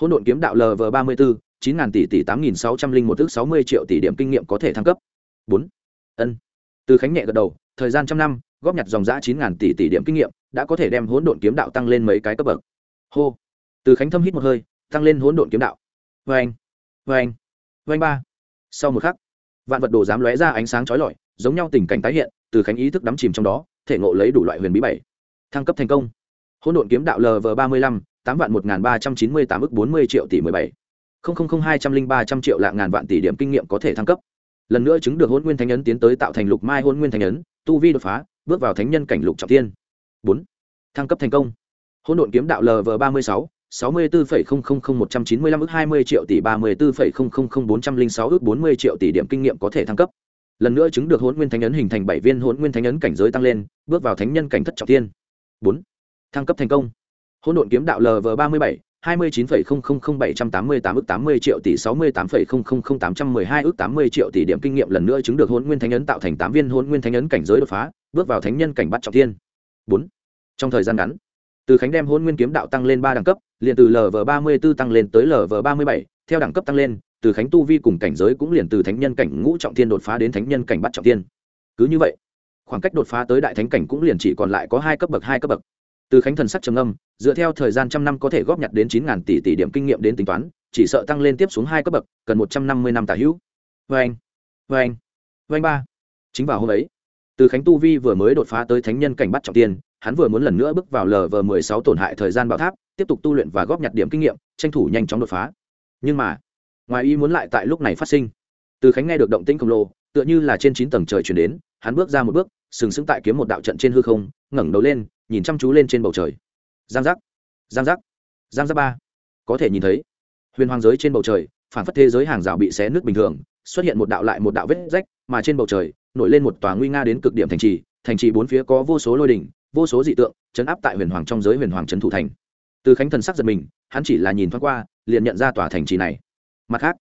Hỗn độn kiếm đạo lv ba mươi bốn chín ngàn tỷ tỷ, tám nghìn sáu trăm linh một ước sáu mươi triệu tỷ điểm kinh nghiệm có thể thăng cấp. Bốn. Ân. Từ khánh nhẹ gật đầu, thời gian trăm năm, góp nhặt dòng giã chín ngàn tỷ tỷ điểm kinh nghiệm, đã có thể đem hỗn độn kiếm đạo tăng lên mấy cái cấp bậc. Hô. Từ khánh thâm hít một hơi tăng lên hỗn độn kiếm đạo. Vê anh vê anh vê anh ba. Sau một khắc, vạn vật đồ dám lóe ra ánh sáng chói lọi, giống nhau tình cảnh tái hiện, từ khánh ý thức đắm chìm trong đó, thể ngộ lấy đủ loại huyền bí bảy. Thăng cấp thành công. Hỗn độn kiếm đạo lv ba mươi lăm, tám vạn một ba trăm chín mươi tám ước bốn mươi triệu tỷ mười bảy. Không không không hai trăm linh ba trăm triệu lạng ngàn vạn tỷ điểm kinh nghiệm có thể thăng cấp. Lần nữa chứng được hôn nguyên thánh ấn tiến tới tạo thành lục mai hôn nguyên thánh ấn, tu vi đột phá, bước vào thánh nhân cảnh lục trọng thiên. Bốn. Thăng cấp thành công. Hỗn độn kiếm đạo lv ba mươi sáu sáu mươi bốn một trăm chín mươi lăm ước hai mươi triệu tỷ, ba mươi bốn bốn trăm linh sáu ước bốn mươi triệu tỷ điểm kinh nghiệm có thể thăng cấp. Lần nữa chứng được Hỗn nguyên thánh ấn hình thành bảy viên Hỗn nguyên thánh ấn cảnh giới tăng lên, bước vào thánh nhân cảnh thất trọng thiên. Bốn, thăng cấp thành công. Hỗn độn kiếm đạo lv ba mươi bảy, hai mươi chín phẩy không không không bảy trăm tám mươi tám ước tám mươi triệu tỷ, sáu mươi tám phẩy không không không tám trăm mười hai ước tám mươi triệu tỷ điểm kinh nghiệm lần nữa chứng được Hỗn nguyên thánh ấn tạo thành tám viên Hỗn nguyên thánh ấn cảnh giới đột phá, bước vào thánh nhân cảnh bắt trọng thiên. Bốn, trong thời gian ngắn, từ khánh đem hôn nguyên kiếm đạo tăng lên ba đẳng cấp liền từ lv ba mươi b ố tăng lên tới lv ba mươi bảy, theo đẳng cấp tăng lên, từ khánh tu vi cùng cảnh giới cũng liền từ thánh nhân cảnh ngũ trọng thiên đột phá đến thánh nhân cảnh bắt trọng thiên. Cứ như vậy, khoảng cách đột phá tới đại thánh cảnh cũng liền chỉ còn lại có hai cấp bậc, hai cấp bậc. Từ khánh thần sắc trầm âm, dựa theo thời gian trăm năm có thể góp nhặt đến chín tỷ tỷ điểm kinh nghiệm đến tính toán, chỉ sợ tăng lên tiếp xuống hai cấp bậc, cần một trăm năm mươi năm tả hữu. Vê anh vê anh vê anh ba. Chính vào hôm ấy, từ khánh tu vi vừa mới đột phá tới thánh nhân cảnh bắt trọng tiên hắn vừa muốn lần nữa bước vào lv mười sáu tổn hại thời gian bảo tháp tiếp tục tu luyện và góp nhặt điểm kinh nghiệm, tranh thủ nhanh chóng đột phá. Nhưng mà, ngoài ý muốn lại tại lúc này phát sinh. Từ khánh nghe được động tĩnh khổng lồ, tựa như là trên chín tầng trời chuyển đến, hắn bước ra một bước, sừng sững tại kiếm một đạo trận trên hư không, ngẩng đầu lên, nhìn chăm chú lên trên bầu trời. Giang giác giang giác giang giác ba. Có thể nhìn thấy, huyền hoàng giới trên bầu trời, phản phất thế giới hàng rào bị xé nước bình thường, xuất hiện một đạo lại một đạo vết rách, mà trên bầu trời, nổi lên một tòa nguy nga đến cực điểm thành trì thành trì bốn phía có vô số lôi đỉnh, vô số dị tượng, chấn áp tại huyền hoàng trong giới huyền hoàng trấn thủ thành từ khánh thần sắc giật mình, hắn chỉ là nhìn thoáng qua, liền nhận ra tòa thành trì này. Mặt khác,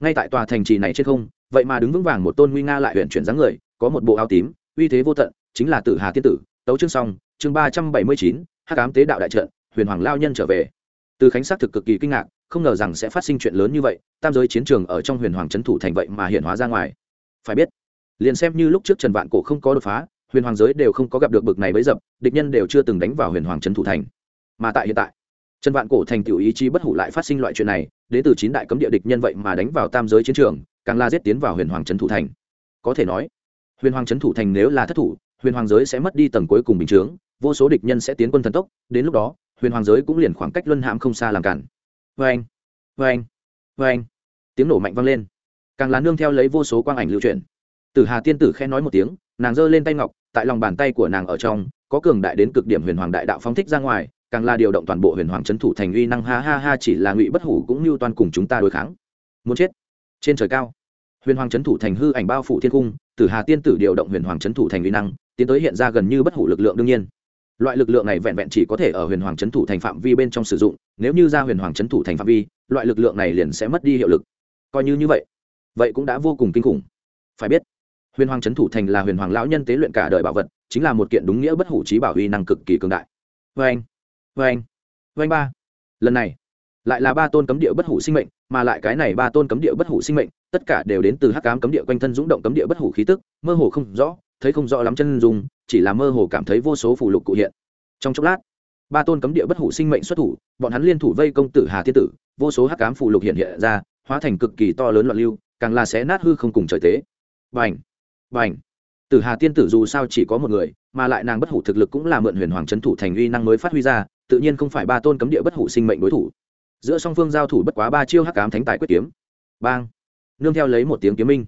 ngay tại tòa thành trì này trên không, vậy mà đứng vững vàng một tôn nguy nga lại huyện chuyển dáng người, có một bộ áo tím, uy thế vô tận, chính là tử hà tiên tử, tấu chương song chương ba trăm bảy mươi chín, hắc ám tế đạo đại trận, huyền hoàng lao nhân trở về. Từ khánh xác thực cực kỳ kinh ngạc, không ngờ rằng sẽ phát sinh chuyện lớn như vậy, tam giới chiến trường ở trong huyền hoàng trấn thủ thành vậy mà hiện hóa ra ngoài. Phải biết, liền xem như lúc trước trần vạn cổ không có đột phá, huyền hoàng giới đều không có gặp được bực này bấy dập, địch nhân đều chưa từng đánh vào huyền hoàng trấn thủ thành. Mà tại hiện tại trần vạn cổ thành tiểu ý chí bất hủ lại phát sinh loại chuyện này, đến từ chín đại cấm địa địch nhân vậy mà đánh vào tam giới chiến trường, càng la giết tiến vào huyền hoàng trấn thủ thành. Có thể nói, huyền hoàng trấn thủ thành nếu là thất thủ, huyền hoàng giới sẽ mất đi tầng cuối cùng bình chướng, vô số địch nhân sẽ tiến quân thần tốc, đến lúc đó, huyền hoàng giới cũng liền khoảng cách luân hãm không xa làm cản. Vê anh vê anh vê anh tiếng nổ mạnh vang lên. Càng là nương theo lấy vô số quang ảnh lưu truyền tử hà tiên tử khen nói một tiếng, nàng giơ lên tay ngọc, tại lòng bàn tay của nàng ở trong, có cường đại đến cực điểm huyền hoàng đại đạo phóng thích ra ngoài càng là điều động toàn bộ huyền hoàng trấn thủ thành uy năng, ha ha ha, chỉ là ngụy bất hủ cũng như toàn cùng chúng ta đối kháng. Muốn chết. Trên trời cao, huyền hoàng trấn thủ thành hư ảnh bao phủ thiên cung, tử hà tiên tử điều động huyền hoàng trấn thủ thành uy năng, tiến tới hiện ra gần như bất hủ lực lượng đương nhiên. Loại lực lượng này vẹn vẹn chỉ có thể ở huyền hoàng trấn thủ thành phạm vi bên trong sử dụng, nếu như ra huyền hoàng trấn thủ thành phạm vi, loại lực lượng này liền sẽ mất đi hiệu lực. Coi như như vậy vậy cũng đã vô cùng kinh khủng. Phải biết, huyền hoàng trấn thủ thành là huyền hoàng lão nhân tế luyện cả đời bảo vật, chính là một kiện đúng nghĩa bất hủ trí bảo uy năng cực kỳ cường đại. Vê anh vê anh. Vê anh ba. Lần này, lại là ba tôn cấm địa bất hủ sinh mệnh, mà lại cái này ba tôn cấm địa bất hủ sinh mệnh, tất cả đều đến từ hắc cám cấm địa quanh thân dũng động cấm địa bất hủ khí tức, mơ hồ không rõ, thấy không rõ lắm chân dùng chỉ là mơ hồ cảm thấy vô số phù lục cụ hiện. Trong chốc lát, ba tôn cấm địa bất hủ sinh mệnh xuất thủ, bọn hắn liên thủ vây công tử hà thiên tử, vô số hắc cám phù lục hiện hiện ra, hóa thành cực kỳ to lớn loạn lưu, càng là xé nát hư không cùng trời tế. Vành vành tử hà tiên tử dù sao chỉ có một người, mà lại nàng bất hủ thực lực cũng là mượn huyền hoàng trấn thủ thành uy năng mới phát huy ra tự nhiên không phải ba tôn cấm địa bất hủ sinh mệnh đối thủ. Giữa song phương giao thủ bất quá ba chiêu hắc ám thánh tài quyết kiếm. Bang! Nương theo lấy một tiếng kiếm minh.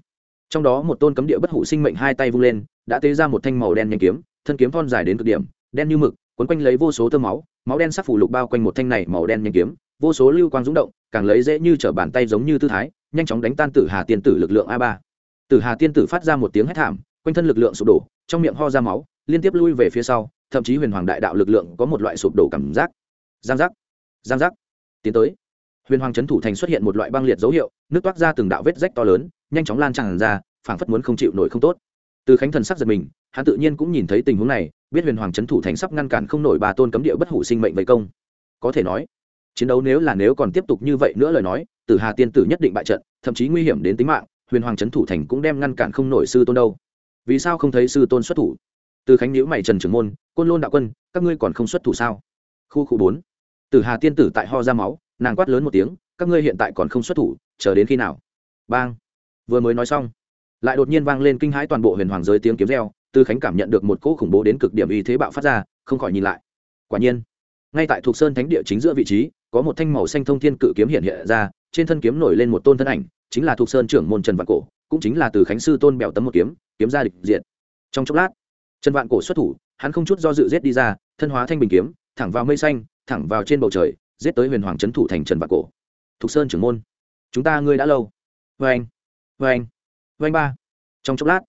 Trong đó một tôn cấm địa bất hủ sinh mệnh hai tay vung lên, đã tế ra một thanh màu đen nhanh kiếm, thân kiếm thon dài đến cực điểm, đen như mực quấn quanh lấy vô số tơ máu máu đen sắc phủ lục bao quanh một thanh này màu đen nhanh kiếm, vô số lưu quang rúng động, càng lấy dễ như trở bàn tay giống như tư thái, nhanh chóng đánh tan tử hà tiên tử lực lượng a ba. Tử hà tiên tử phát ra một tiếng hét thảm, quanh thân lực lượng sụp đổ, trong miệng ho ra máu liên tiếp lui về phía sau, thậm chí huyền hoàng đại đạo lực lượng có một loại sụp đổ cảm giác. Giang giác giang giác. Tiến tới, huyền hoàng trấn thủ thành xuất hiện một loại băng liệt dấu hiệu, nước toát ra từng đạo vết rách to lớn, nhanh chóng lan tràn ra, phảng phất muốn không chịu nổi không tốt. Từ khánh thần sắc giật mình, hắn tự nhiên cũng nhìn thấy tình huống này, biết huyền hoàng trấn thủ thành sắp ngăn cản không nổi bà tôn cấm địa bất hủ sinh mệnh vây công. Có thể nói, chiến đấu nếu là nếu còn tiếp tục như vậy nữa lời nói, tử hà tiên tử nhất định bại trận, thậm chí nguy hiểm đến tính mạng, huyền hoàng trấn thủ thành cũng đem ngăn cản không nổi sư tôn đâu. Vì sao không thấy sư tôn xuất thủ? Từ khánh nhữ mày trần trưởng môn, côn lôn đạo quân, các ngươi còn không xuất thủ sao? Khu khu bốn. Tử hà tiên tử tại ho ra máu, nàng quát lớn một tiếng, các ngươi hiện tại còn không xuất thủ, chờ đến khi nào? Bang. Vừa mới nói xong, lại đột nhiên vang lên kinh hãi toàn bộ huyền hoàng giới tiếng kiếm reo tư khánh cảm nhận được một cỗ khủng bố đến cực điểm y thế bạo phát ra, không khỏi nhìn lại. Quả nhiên, ngay tại thuộc sơn thánh địa chính giữa vị trí, có một thanh màu xanh thông thiên cự kiếm hiện hiện ra, trên thân kiếm nổi lên một tôn thân ảnh, chính là thuộc sơn trưởng môn trần vạn cổ, cũng chính là từ khánh sư tôn bèo tấm một kiếm kiếm ra địch diện trong chốc lát trần vạn cổ xuất thủ, hắn không chút do dự giết đi ra, thân hóa thanh bình kiếm, thẳng vào mây xanh, thẳng vào trên bầu trời, giết tới huyền hoàng trấn thủ thành trần vạn cổ. Thục sơn trưởng môn, chúng ta ngươi đã lâu. Vê anh vê anh vê anh ba. Trong chốc lát,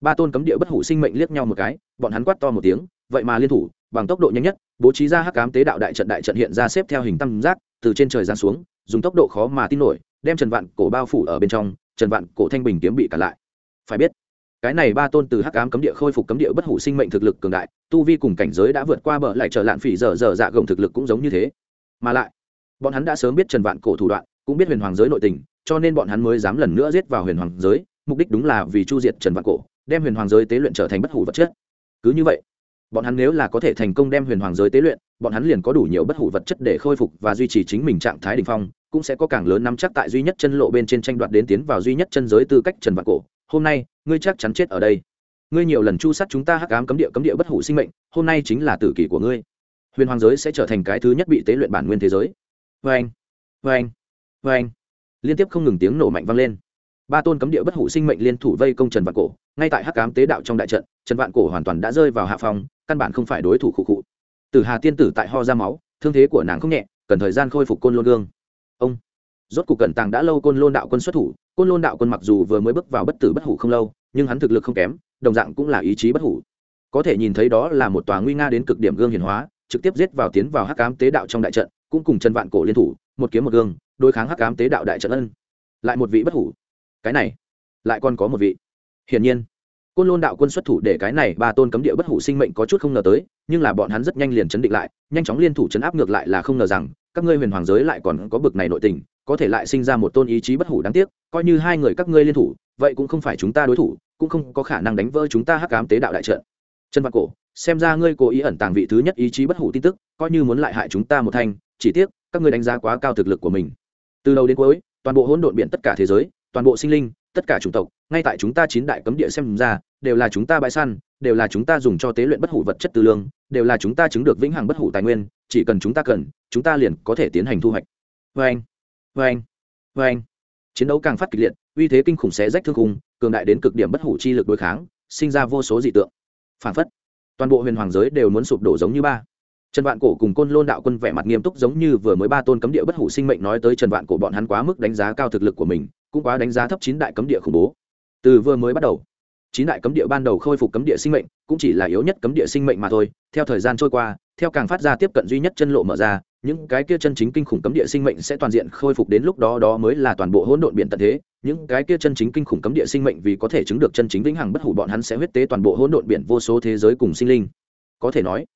ba tôn cấm địa bất hủ sinh mệnh liếc nhau một cái, bọn hắn quát to một tiếng, vậy mà liên thủ, bằng tốc độ nhanh nhất, bố trí ra hắc cám tế đạo đại trận đại trận hiện ra xếp theo hình tam giác, từ trên trời giáng xuống, dùng tốc độ khó mà tin nổi, đem trần vạn cổ bao phủ ở bên trong, trần vạn cổ thanh bình kiếm bị cản lại. Phải biết cái này ba tôn từ hắc ám cấm địa khôi phục cấm địa bất hủ sinh mệnh thực lực cường đại, tu vi cùng cảnh giới đã vượt qua bờ lại trở lạn phỉ dở dở dạ gồng thực lực cũng giống như thế. Mà lại, bọn hắn đã sớm biết trần vạn cổ thủ đoạn, cũng biết huyền hoàng giới nội tình, cho nên bọn hắn mới dám lần nữa giết vào huyền hoàng giới, mục đích đúng là vì chu diệt trần vạn cổ, đem huyền hoàng giới tế luyện trở thành bất hủ vật chất. Cứ như vậy, bọn hắn nếu là có thể thành công đem huyền hoàng giới tế luyện, bọn hắn liền có đủ nhiều bất hủ vật chất để khôi phục và duy trì chính mình trạng thái đ ỉ n h phong, cũng sẽ có càng lớn nắm chắc tại duy nhất chân lộ bên trên tranh đoạt đến tiến vào duy nhất chân giới tư cách trần vạn cổ hôm nay, ngươi chắc chắn chết ở đây. Ngươi nhiều lần chu sát chúng ta hắc ám cấm địa cấm địa bất hủ sinh mệnh, hôm nay chính là tử kỷ của ngươi. Huyền hoàng giới sẽ trở thành cái thứ nhất bị tế luyện bản nguyên thế giới. Vê anh vê anh vê anh liên tiếp không ngừng tiếng nổ mạnh vang lên. Ba tôn cấm địa bất hủ sinh mệnh liên thủ vây công trần vạn cổ. Ngay tại hắc ám tế đạo trong đại trận, trần vạn cổ hoàn toàn đã rơi vào hạ phòng căn bản không phải đối thủ khụ khụ. Tử hà tiên tử tại ho ra máu, thương thế của nàng không nhẹ, cần thời gian khôi phục côn lôn gương. Ông rốt cuộc cẩn tàng đã lâu côn lôn đạo quân xuất thủ, côn lôn đạo quân mặc dù vừa mới bước vào bất tử bất hủ không lâu, nhưng hắn thực lực không kém, đồng dạng cũng là ý chí bất hủ. Có thể nhìn thấy đó là một tòa nguy nga đến cực điểm gương hiển hóa, trực tiếp giết vào tiến vào hắc ám tế đạo trong đại trận, cũng cùng trần vạn cổ liên thủ, một kiếm một gương, đối kháng hắc ám tế đạo đại trận ân. Lại một vị bất hủ. Cái này, lại còn có một vị. Hiển nhiên, côn lôn đạo quân xuất thủ để cái này ba tôn cấm địa bất hủ sinh mệnh có chút không ngờ tới, nhưng là bọn hắn rất nhanh liền chấn định lại, nhanh chóng liên thủ chấn áp ngược lại là không ngờ rằng, các ngươi huyền hoàng giới lại còn có bực này nội tình có thể lại sinh ra một tôn ý chí bất hủ đáng tiếc, coi như hai người các ngươi liên thủ, vậy cũng không phải chúng ta đối thủ, cũng không có khả năng đánh vỡ chúng ta hắc cám tế đạo đại trận. Trần văn cổ, xem ra ngươi cố ý ẩn tàng vị thứ nhất ý chí bất hủ tin tức, coi như muốn lại hại chúng ta một thanh chỉ tiếc, các ngươi đánh giá quá cao thực lực của mình. Từ đầu đến cuối, toàn bộ hỗn độn biển tất cả thế giới, toàn bộ sinh linh, tất cả chủng tộc, ngay tại chúng ta chín đại cấm địa xem ra, đều là chúng ta bãi săn, đều là chúng ta dùng cho tế luyện bất hủ vật chất tư lương, đều là chúng ta chứng được vĩnh hằng bất hủ tài nguyên, chỉ cần chúng ta cần, chúng ta liền có thể tiến hành thu hoạch. Vê anh vê anh vê anh. Chiến đấu càng phát kịch liệt, uy thế kinh khủng xé rách thương khung, cường đại đến cực điểm bất hủ chi lực đối kháng, sinh ra vô số dị tượng. Phản phất, toàn bộ huyền hoàng giới đều muốn sụp đổ giống như ba. Trần vạn cổ cùng côn lôn đạo quân vẻ mặt nghiêm túc giống như vừa mới ba tôn cấm địa bất hủ sinh mệnh nói tới trần vạn cổ bọn hắn quá mức đánh giá cao thực lực của mình, cũng quá đánh giá thấp chín đại cấm địa khủng bố. Từ vừa mới bắt đầu, chín đại cấm địa ban đầu khôi phục cấm địa sinh mệnh, cũng chỉ là yếu nhất cấm địa sinh mệnh mà thôi. Theo thời gian trôi qua, theo càng phát ra tiếp cận duy nhất chân lộ mở ra những cái kia chân chính kinh khủng cấm địa sinh mệnh sẽ toàn diện khôi phục đến lúc đó đó mới là toàn bộ hỗn độn biển tận thế. Những cái kia chân chính kinh khủng cấm địa sinh mệnh vì có thể chứng được chân chính vĩnh hằng bất hủ, bọn hắn sẽ huyết tế toàn bộ hỗn độn biển, vô số thế giới cùng sinh linh. Có thể nói,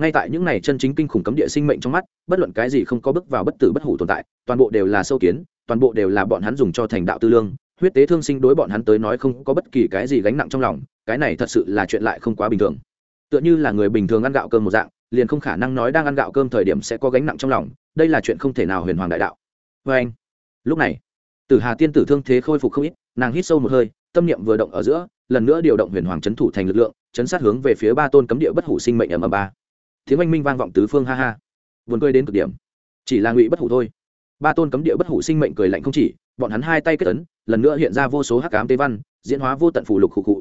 ngay tại những này chân chính kinh khủng cấm địa sinh mệnh trong mắt, bất luận cái gì không có bước vào bất tử bất hủ tồn tại, toàn bộ đều là sâu kiến, toàn bộ đều là bọn hắn dùng cho thành đạo tư lương. Huyết tế thương sinh đối bọn hắn tới nói không có bất kỳ cái gì gánh nặng trong lòng, cái này thật sự là chuyện lại không quá bình thường. Tựa như là người bình thường ăn gạo cơm một dạng liền không khả năng nói đang ăn gạo cơm thời điểm sẽ có gánh nặng trong lòng, đây là chuyện không thể nào huyền hoàng đại đạo. Vê anh lúc này, tử hà tiên tử thương thế khôi phục không ít, nàng hít sâu một hơi, tâm niệm vừa động ở giữa, lần nữa điều động huyền hoàng trấn thủ thành lực lượng, chấn sát hướng về phía ba tôn cấm địa bất hủ sinh mệnh ở m ba. Tiếng oanh minh vang vọng tứ phương, ha ha. Buồn cười đến cực điểm. Chỉ là ngụy bất hủ thôi. Ba tôn cấm địa bất hủ sinh mệnh cười lạnh không chỉ, bọn hắn hai tay kết tấn lần nữa hiện ra vô số hắc cám tế văn, diễn hóa vô tận phủ lục khụ khụ.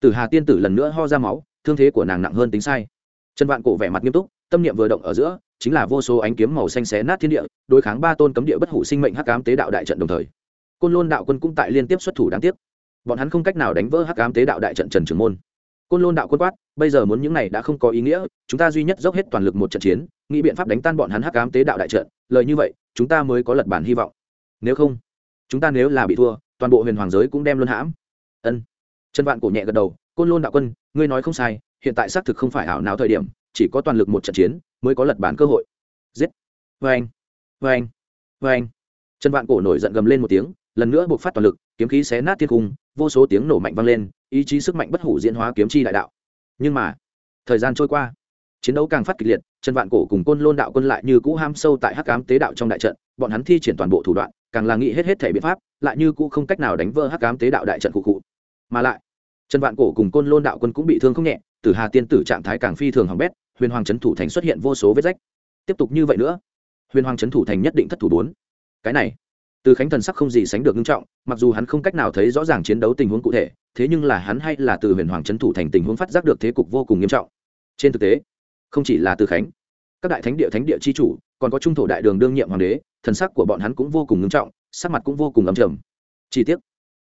Tử hà tiên tử lần nữa ho ra máu, thương thế của nàng nặng hơn tính sai trần vạn cổ vẻ mặt nghiêm túc, tâm niệm vừa động ở giữa, chính là vô số ánh kiếm màu xanh xé nát thiên địa, đối kháng ba tôn cấm địa bất hủ sinh mệnh hắc ám tế đạo đại trận đồng thời. Côn lôn đạo quân cũng tại liên tiếp xuất thủ đáng tiếc. Bọn hắn không cách nào đánh vỡ hắc ám tế đạo đại trận trần trường môn. Côn lôn đạo quân quát, bây giờ muốn những này đã không có ý nghĩa, chúng ta duy nhất dốc hết toàn lực một trận chiến, nghĩ biện pháp đánh tan bọn hắn hắc ám tế đạo đại trận, lời như vậy, chúng ta mới có lật bản hy vọng. Nếu không, chúng ta nếu là bị thua, toàn bộ huyền hoàng giới cũng đem luân hãm. Ân. Trần vạn cổ nhẹ gật đầu, côn lôn đạo quân, ngươi nói không sai hiện tại xác thực không phải ảo não thời điểm, chỉ có toàn lực một trận chiến mới có lật bản cơ hội. Giết. Vê anh vê anh vê anh trần vạn cổ nổi giận gầm lên một tiếng, lần nữa buộc phát toàn lực, kiếm khí xé nát thiên cung, vô số tiếng nổ mạnh vang lên, ý chí sức mạnh bất hủ diễn hóa kiếm chi đại đạo. Nhưng mà, thời gian trôi qua, chiến đấu càng phát kịch liệt, trần vạn cổ cùng côn lôn đạo quân lại như cũ ham sâu tại hắc cám tế đạo trong đại trận, bọn hắn thi triển toàn bộ thủ đoạn, càng là nghĩ hết hết thể biện pháp, lại như cũ không cách nào đánh vỡ hắc cám tế đạo đại trận cụ cụ mà lại, trần vạn cổ cùng côn lôn đạo quân cũng bị thương không nhẹ tử hà tiên tử trạng thái càng phi thường hỏng bét, huyền hoàng trấn thủ thành xuất hiện vô số vết rách. Tiếp tục như vậy nữa, huyền hoàng trấn thủ thành nhất định thất thủ bốn. Cái này, từ khánh thần sắc không gì sánh được nghiêm trọng, mặc dù hắn không cách nào thấy rõ ràng chiến đấu tình huống cụ thể, thế nhưng là hắn hay là từ huyền hoàng trấn thủ thành tình huống phát giác được thế cục vô cùng nghiêm trọng. Trên thực tế, không chỉ là từ khánh, các đại thánh địa thánh địa chi chủ, còn có trung thổ đại đường đương nhiệm hoàng đế, thần sắc của bọn hắn cũng vô cùng nghiêm trọng, sắc mặt cũng vô cùng ấm trầm. Chi tiết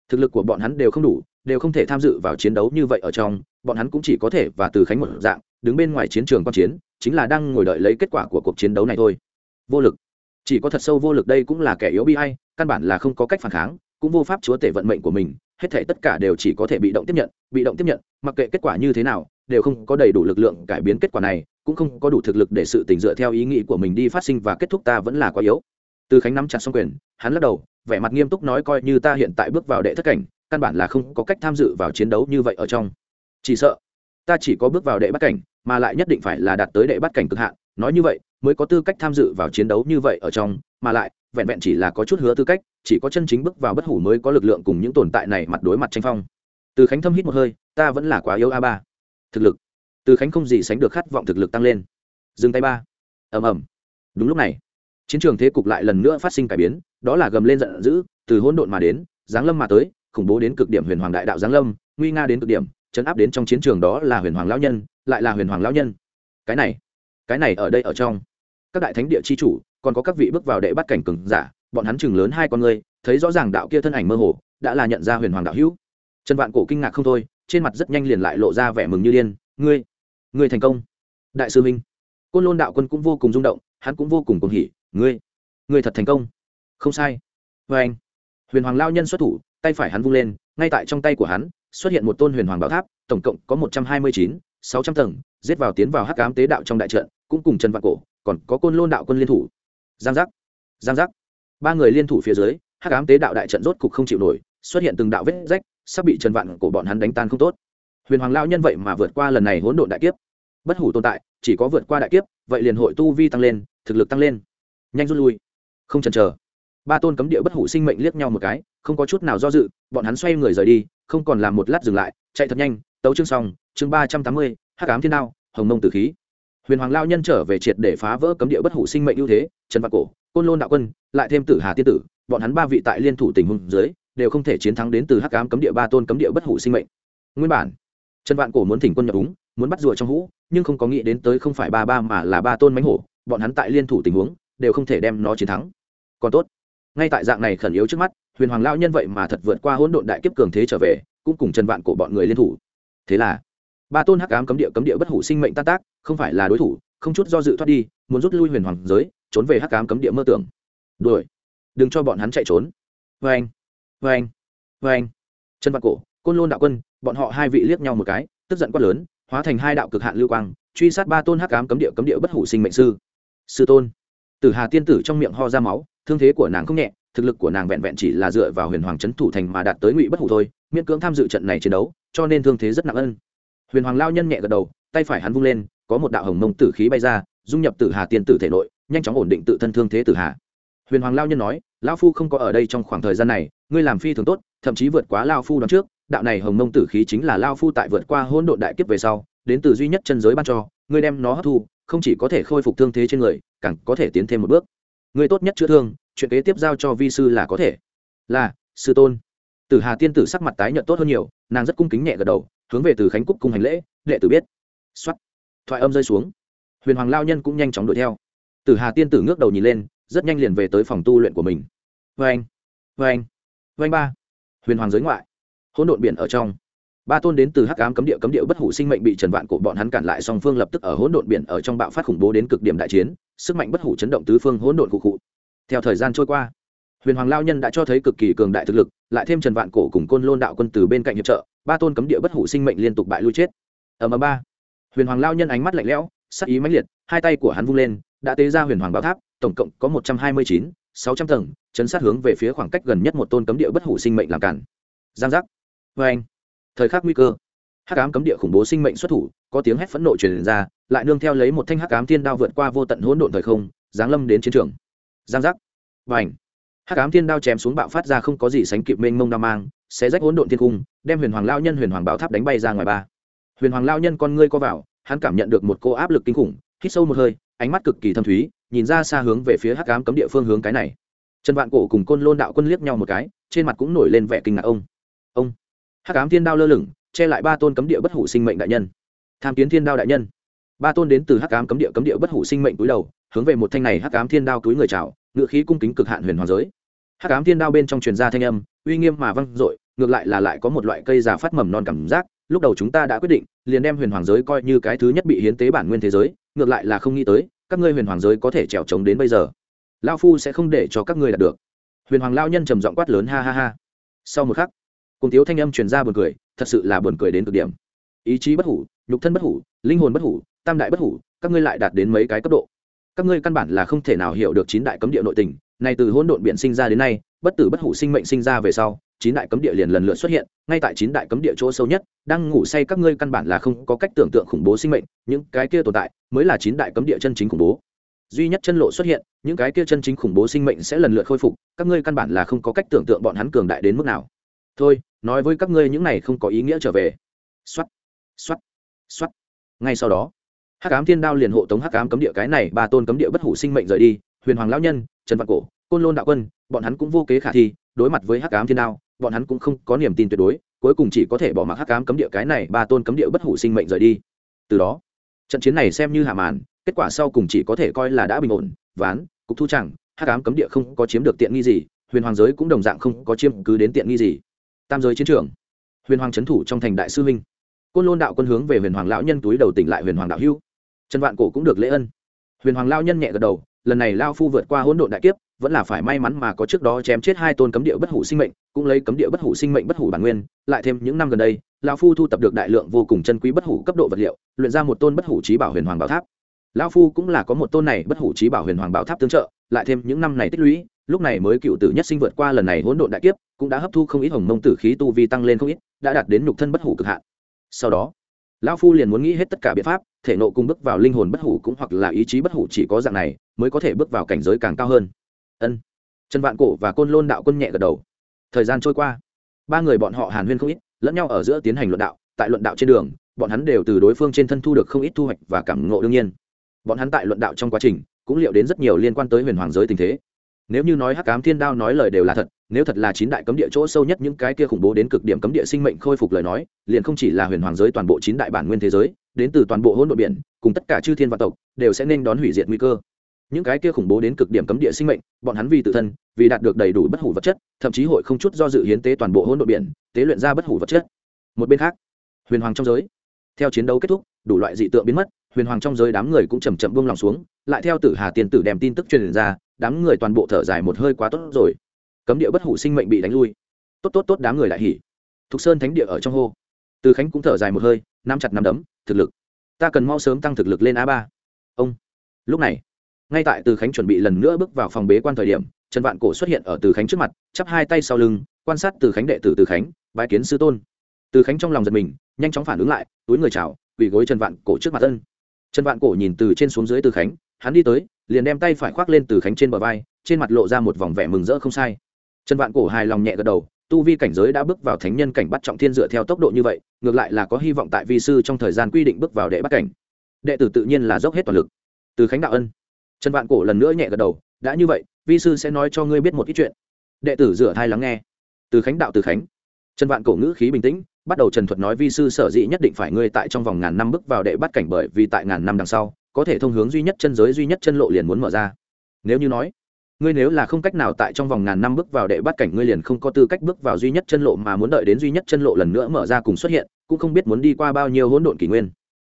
thực lực của bọn hắn đều không đủ, đều không thể tham dự vào chiến đấu như vậy ở trong bọn hắn cũng chỉ có thể và từ khánh một dạng, đứng bên ngoài chiến trường quan chiến, chính là đang ngồi đợi lấy kết quả của cuộc chiến đấu này thôi. Vô lực. Chỉ có thật sâu vô lực đây cũng là kẻ yếu bi hay căn bản là không có cách phản kháng, cũng vô pháp chúa tể vận mệnh của mình, hết thể tất cả đều chỉ có thể bị động tiếp nhận, bị động tiếp nhận, mặc kệ kết quả như thế nào, đều không có đầy đủ lực lượng cải biến kết quả này, cũng không có đủ thực lực để sự tình dựa theo ý nghĩ của mình đi phát sinh và kết thúc ta vẫn là quá yếu. Từ khánh nắm chặt xong quyền, hắn lắc đầu, vẻ mặt nghiêm túc nói coi như ta hiện tại bước vào đệ thất cảnh, căn bản là không có cách tham dự vào chiến đấu như vậy ở trong chỉ sợ, ta chỉ có bước vào đệ bắt cảnh, mà lại nhất định phải là đạt tới đệ bắt cảnh cực hạn. Nói như vậy, mới có tư cách tham dự vào chiến đấu như vậy ở trong, mà lại, vẹn vẹn chỉ là có chút hứa tư cách, chỉ có chân chính bước vào bất hủ mới có lực lượng cùng những tồn tại này mặt đối mặt tranh phong. Từ khánh thâm hít một hơi, ta vẫn là quá yếu a ba. Thực lực. Từ khánh không gì sánh được khát vọng thực lực tăng lên. Dừng tay ba. Ầm ầm. Đúng lúc này, chiến trường thế cục lại lần nữa phát sinh cải biến, đó là gầm lên giận dữ, từ hỗn độn mà đến, giáng lâm mà tới, khủng bố đến cực điểm huyền hoàng đại đạo giáng lâm, nguy nga đến cực điểm chấn áp đến trong chiến trường đó là huyền hoàng lão nhân, lại là huyền hoàng lão nhân. Cái này cái này ở đây ở trong. Các đại thánh địa chi chủ, còn có các vị bước vào đệ bắt cảnh cường giả, bọn hắn chừng lớn hai con người, thấy rõ ràng đạo kia thân ảnh mơ hồ, đã là nhận ra huyền hoàng đạo hữu. Trần vạn cổ kinh ngạc không thôi, trên mặt rất nhanh liền lại lộ ra vẻ mừng như điên. Ngươi ngươi thành công. Đại sư minh, côn lôn đạo quân cũng vô cùng rung động, hắn cũng vô cùng cuồng hỉ. Ngươi ngươi thật thành công. Không sai. Vê anh huyền hoàng lao nhân xuất thủ, tay phải hắn vung lên, ngay tại trong tay của hắn xuất hiện một tôn huyền hoàng bảo tháp, tổng cộng có một trăm hai mươi chín, sáu trăm tầng, giết vào tiến vào hắc ám tế đạo trong đại trận, cũng cùng trần vạn cổ, còn có côn lôn đạo quân liên thủ. Giang giác giang giác. Ba người liên thủ phía dưới, hắc ám tế đạo đại trận rốt cục không chịu nổi, xuất hiện từng đạo vết rách, sắp bị trần vạn cổ bọn hắn đánh tan không tốt. Huyền hoàng lao nhân vậy mà vượt qua lần này hỗn độn đại kiếp. Bất hủ tồn tại, chỉ có vượt qua đại kiếp, vậy liền hội tu vi tăng lên, thực lực tăng lên. Nhanh rút lui. Không chần chờ ba tôn cấm địa bất hủ sinh mệnh liếc nhau một cái, không có chút nào do dự, bọn hắn xoay người rời đi, không còn làm một lát dừng lại, chạy thật nhanh, tấu chương xong, chương ba trăm tám mươi h cám thiên đao, hồng mông tử khí. Huyền hoàng lao nhân trở về triệt để phá vỡ cấm địa bất hủ sinh mệnh ưu thế, trần vạn cổ, côn lôn đạo quân, lại thêm tử hà tiên tử, bọn hắn ba vị tại liên thủ tình huống dưới, đều không thể chiến thắng đến từ hắc cám cấm địa ba tôn cấm địa bất hủ sinh mệnh. Nguyên bản, trần vạn cổ muốn thỉnh quân nhập úng, muốn bắt rùa trong hũ, nhưng không có nghĩ đến tới không phải ba ba mà là ba tôn mánh hổ, bọn hắn tại liên thủ tình huống, đều không thể đem nó chiến thắng. Còn tốt ngay tại dạng này khẩn yếu trước mắt, huyền hoàng lao nhân vậy mà thật vượt qua hỗn độn đại kiếp cường thế trở về, cũng cùng trần vạn cổ bọn người liên thủ. Thế là, ba tôn hắc ám cấm địa cấm địa bất hủ sinh mệnh tan tác, không phải là đối thủ, không chút do dự thoát đi, muốn rút lui huyền hoàng giới, trốn về hắc ám cấm địa mơ tưởng. Đuổi. Đừng cho bọn hắn chạy trốn. Vê anh vê anh vê anh trần vạn cổ, côn lôn đạo quân, bọn họ hai vị liếc nhau một cái, tức giận quát lớn, hóa thành hai đạo cực hạn lưu quang, truy sát ba tôn hắc ám cấm địa cấm địa bất hủ sinh mệnh sư. Sư tôn tử hà tiên tử trong miệng ho ra máu, thương thế của nàng không nhẹ, thực lực của nàng vẹn vẹn chỉ là dựa vào huyền hoàng trấn thủ thành mà đạt tới ngụy bất hủ thôi, miễn cưỡng tham dự trận này chiến đấu, cho nên thương thế rất nặng ân. Huyền hoàng lao nhân nhẹ gật đầu, tay phải hắn vung lên, có một đạo hồng mông tử khí bay ra, dung nhập tử hà tiên tử thể nội, nhanh chóng ổn định tự thân thương thế tử hà. Huyền hoàng lao nhân nói lao phu không có ở đây trong khoảng thời gian này, ngươi làm phi thường tốt, thậm chí vượt quá lao phu đón trước, đạo này hồng mông tử khí chính là lao phu tại vượt qua hỗn độn đại kiếp về sau, đến từ duy nhất chân giới ban cho, ngươi đem nó hấp thu không chỉ có thể khôi phục thương thế trên người, càng có thể tiến thêm một bước. Người tốt nhất chữa thương, chuyện kế tiếp giao cho vi sư là có thể. Là, sư tôn. Tử hà tiên tử sắc mặt tái nhợt tốt hơn nhiều, nàng rất cung kính nhẹ gật đầu, hướng về từ khánh cúc cung hành lễ, đệ tử biết. Xuất thoại âm rơi xuống. Huyền hoàng lao nhân cũng nhanh chóng đuổi theo. Tử hà tiên tử ngước đầu nhìn lên, rất nhanh liền về tới phòng tu luyện của mình. Vê anh vê anh vê anh ba. Huyền hoàng giới ngoại. Hỗn độn biển ở trong ba tôn đến từ hắc ám cấm địa cấm địa bất hủ sinh mệnh bị trần vạn cổ bọn hắn cản lại, song phương lập tức ở hỗn độn biển ở trong bạo phát khủng bố đến cực điểm đại chiến, sức mạnh bất hủ chấn động tứ phương hỗn độn cụ cụ theo thời gian trôi qua, huyền hoàng lao nhân đã cho thấy cực kỳ cường đại thực lực, lại thêm trần vạn cổ cùng côn lôn đạo quân từ bên cạnh hiệp trợ, ba tôn cấm địa bất hủ sinh mệnh liên tục bại lui chết. Ở ầm ba. Huyền hoàng lao nhân ánh mắt lạnh lẽo, sắc ý mãnh liệt, hai tay của hắn vung lên, đã tế ra huyền hoàng bảo tháp, tổng cộng có một trăm hai mươi chín, sáu trăm tầng, chấn sát hướng về phía khoảng cách gần nhất một tôn cấm địa bất hủ sinh mệnh làm cản. Giang giác. Vê anh thời khắc nguy cơ. Hắc ám cấm địa khủng bố sinh mệnh xuất thủ, có tiếng hét phẫn nộ truyền ra, lại nương theo lấy một thanh hắc ám thiên đao vượt qua vô tận hỗn độn thời không, giáng lâm đến chiến trường. Giang giác. Và ảnh hắc ám thiên đao chém xuống bạo phát ra không có gì sánh kịp mênh mông đao mang sẽ rách hỗn độn thiên cung, đem huyền hoàng lao nhân huyền hoàng bảo tháp đánh bay ra ngoài ba. Huyền hoàng lao nhân con ngươi co vào, hắn cảm nhận được một cô áp lực kinh khủng, hít sâu một hơi, ánh mắt cực kỳ thâm thúy, nhìn ra xa hướng về phía hắc ám cấm địa phương hướng cái này. Trần vạn cổ cùng côn lôn đạo quân liếc nhau một cái, trên mặt cũng nổi lên vẻ kinh ngạc. Ông. Ông hắc ám thiên đao lơ lửng, che lại ba tôn cấm địa bất hủ sinh mệnh đại nhân. Tham kiến thiên đao đại nhân. Ba tôn đến từ hắc ám cấm địa cấm địa bất hủ sinh mệnh túi đầu, hướng về một thanh này hắc ám thiên đao túi người chào, ngựa khí cung kính cực hạn huyền hoàng giới. Hắc ám thiên đao bên trong truyền ra thanh âm, uy nghiêm mà văng dội, ngược lại là lại có một loại cây già phát mầm non cảm giác, lúc đầu chúng ta đã quyết định, liền đem huyền hoàng giới coi như cái thứ nhất bị hiến tế bản nguyên thế giới, ngược lại là không nghĩ tới, các ngươi huyền hoàng giới có thể trèo trống đến bây giờ. Lao phu sẽ không để cho các ngươi đạt được. Huyền hoàng lao nhân trầm giọng quát lớn ha ha ha. Sau một khắc cùng thiếu thanh âm truyền ra buồn cười, thật sự là buồn cười đến cực điểm. Ý chí bất hủ, nhục thân bất hủ, linh hồn bất hủ, tam đại bất hủ, các ngươi lại đạt đến mấy cái cấp độ? Các ngươi căn bản là không thể nào hiểu được chín đại cấm địa nội tình, này từ hỗn độn biển sinh ra đến nay, bất tử bất hủ sinh mệnh sinh ra về sau, chín đại cấm địa liền lần lượt xuất hiện, ngay tại chín đại cấm địa chỗ sâu nhất, đang ngủ say các ngươi căn bản là không có cách tưởng tượng khủng bố sinh mệnh, những cái kia tồn tại mới là chín đại cấm địa chân chính khủng bố. Duy nhất chân lộ xuất hiện, những cái kia chân chính khủng bố sinh mệnh sẽ lần lượt khôi phục, các ngươi căn bản là không có cách tưởng tượng bọn hắn cường đại đến mức nào. Thôi nói với các ngươi những này không có ý nghĩa trở về. X o á t x o á t x o á t ngay sau đó, hắc ám thiên đao liền hộ tống hắc ám cấm địa cái này, ba tôn cấm địa bất hủ sinh mệnh rời đi, huyền hoàng lão nhân, trần văn cổ, côn lôn đạo quân, bọn hắn cũng vô kế khả thi, đối mặt với hắc ám thiên đao, bọn hắn cũng không có niềm tin tuyệt đối, cuối cùng chỉ có thể bỏ mặc hắc ám cấm địa cái này, ba tôn cấm địa bất hủ sinh mệnh rời đi. Từ đó, trận chiến này xem như hạ màn, kết quả sau cùng chỉ có thể coi là đã bình ổn, ván, cục thu chẳng, hắc ám cấm địa không có chiếm được tiện nghi gì, huyền hoàng giới cũng đồng dạng không có chiếm cứ đến tiện nghi gì tam giới chiến trường. Huyền hoàng trấn thủ trong thành đại sư huynh côn lôn đạo quân hướng về huyền hoàng lão nhân túi đầu tỉnh lại huyền hoàng đạo hưu trần vạn cổ cũng được lễ ân. Huyền hoàng lao nhân nhẹ gật đầu, lần này lao phu vượt qua hỗn độn đại kiếp, vẫn là phải may mắn mà có trước đó chém chết hai tôn cấm địa bất hủ sinh mệnh, cũng lấy cấm địa bất hủ sinh mệnh bất hủ bản nguyên. Lại thêm những năm gần đây lao phu thu tập được đại lượng vô cùng chân quý bất hủ cấp độ vật liệu, luyện ra một tôn bất hủ trí bảo huyền hoàng bảo tháp. Lao phu cũng là có một tôn này bất hủ trí bảo huyền hoàng bảo tháp tương trợ, lại thêm những năm này tích lũy, lúc này mới cựu tử nhất sinh vượt qua lần này hỗn độn đại kiếp cũng đã hấp thu không ít hồng mông tử khí tu vi tăng lên không ít, đã đạt đến nhục thân bất hủ cực hạn. Sau đó, lão phu liền muốn nghĩ hết tất cả biện pháp, thể nộ cùng bước vào linh hồn bất hủ cũng hoặc là ý chí bất hủ chỉ có dạng này, mới có thể bước vào cảnh giới càng cao hơn. Ân. Trần vạn cổ và côn lôn đạo quân nhẹ gật đầu. Thời gian trôi qua, ba người bọn họ hàn huyên không ít, lẫn nhau ở giữa tiến hành luận đạo, tại luận đạo trên đường, bọn hắn đều từ đối phương trên thân thu được không ít thu hoạch và cảm ngộ đương nhiên. Bọn hắn tại luận đạo trong quá trình, cũng liệu đến rất nhiều liên quan tới huyền hoàng giới tình thế. Nếu như nói hắc cám thiên đao nói lời đều là thật nếu thật là chín đại cấm địa chỗ sâu nhất những cái kia khủng bố đến cực điểm cấm địa sinh mệnh khôi phục lời nói, liền không chỉ là huyền hoàng giới toàn bộ chín đại bản nguyên thế giới, đến từ toàn bộ hỗn độ biển, cùng tất cả chư thiên và tộc, đều sẽ nên đón hủy diệt nguy cơ. Những cái kia khủng bố đến cực điểm cấm địa sinh mệnh, bọn hắn vì tự thân, vì đạt được đầy đủ bất hủ vật chất, thậm chí hội không chút do dự hiến tế toàn bộ hỗn độ biển, tế luyện ra bất hủ vật chất. Một bên khác, huyền hoàng trong giới, theo chiến đấu kết thúc, đủ loại dị tượng biến mất, huyền hoàng trong giới đám người cũng chầm chậm buông lòng xuống, lại theo tử hà tiền tử đem tin tức truyền ra, đám người toàn bộ thở dài một hơi quá tốt rồi cấm địa bất hủ sinh mệnh bị đánh lui. Tốt tốt tốt, đám người lại hỉ. Thục sơn thánh địa ở trong hô. Từ khánh cũng thở dài một hơi, nắm chặt nắm đấm, thực lực. Ta cần mau sớm tăng thực lực lên a ba. Ông. Lúc này, ngay tại từ khánh chuẩn bị lần nữa bước vào phòng bế quan thời điểm, trần vạn cổ xuất hiện ở từ khánh trước mặt, chắp hai tay sau lưng, quan sát từ khánh đệ tử từ khánh, bái kiến sư tôn. Từ khánh trong lòng giật mình, nhanh chóng phản ứng lại, túi người chào, quỳ gối trần vạn cổ trước mặt ân. Trần vạn cổ nhìn từ trên xuống dưới từ khánh, hắn đi tới, liền đem tay phải khoác lên từ khánh trên bờ vai, trên mặt lộ ra một vòng vẻ mừng rỡ không sai trần vạn cổ hài lòng nhẹ gật đầu, tu vi cảnh giới đã bước vào thánh nhân cảnh bắt trọng thiên dựa theo tốc độ như vậy, ngược lại là có hy vọng tại vi sư trong thời gian quy định bước vào đệ bắt cảnh. Đệ tử tự nhiên là dốc hết toàn lực. Từ khánh đạo ân. Trần vạn cổ lần nữa nhẹ gật đầu, đã như vậy, vi sư sẽ nói cho ngươi biết một ít chuyện. Đệ tử rửa thai lắng nghe. Từ khánh đạo từ khánh. Trần vạn cổ ngữ khí bình tĩnh, bắt đầu trần thuật nói vi sư sở dĩ nhất định phải ngươi tại trong vòng ngàn năm bước vào đệ bắt cảnh bởi vì tại ngàn năm đằng sau, có thể thông hướng duy nhất chân giới duy nhất chân lộ liền muốn mở ra. Nếu như nói ngươi nếu là không cách nào tại trong vòng ngàn năm bước vào đệ bắt cảnh, ngươi liền không có tư cách bước vào duy nhất chân lộ mà muốn đợi đến duy nhất chân lộ lần nữa mở ra cùng xuất hiện, cũng không biết muốn đi qua bao nhiêu hỗn độn kỷ nguyên.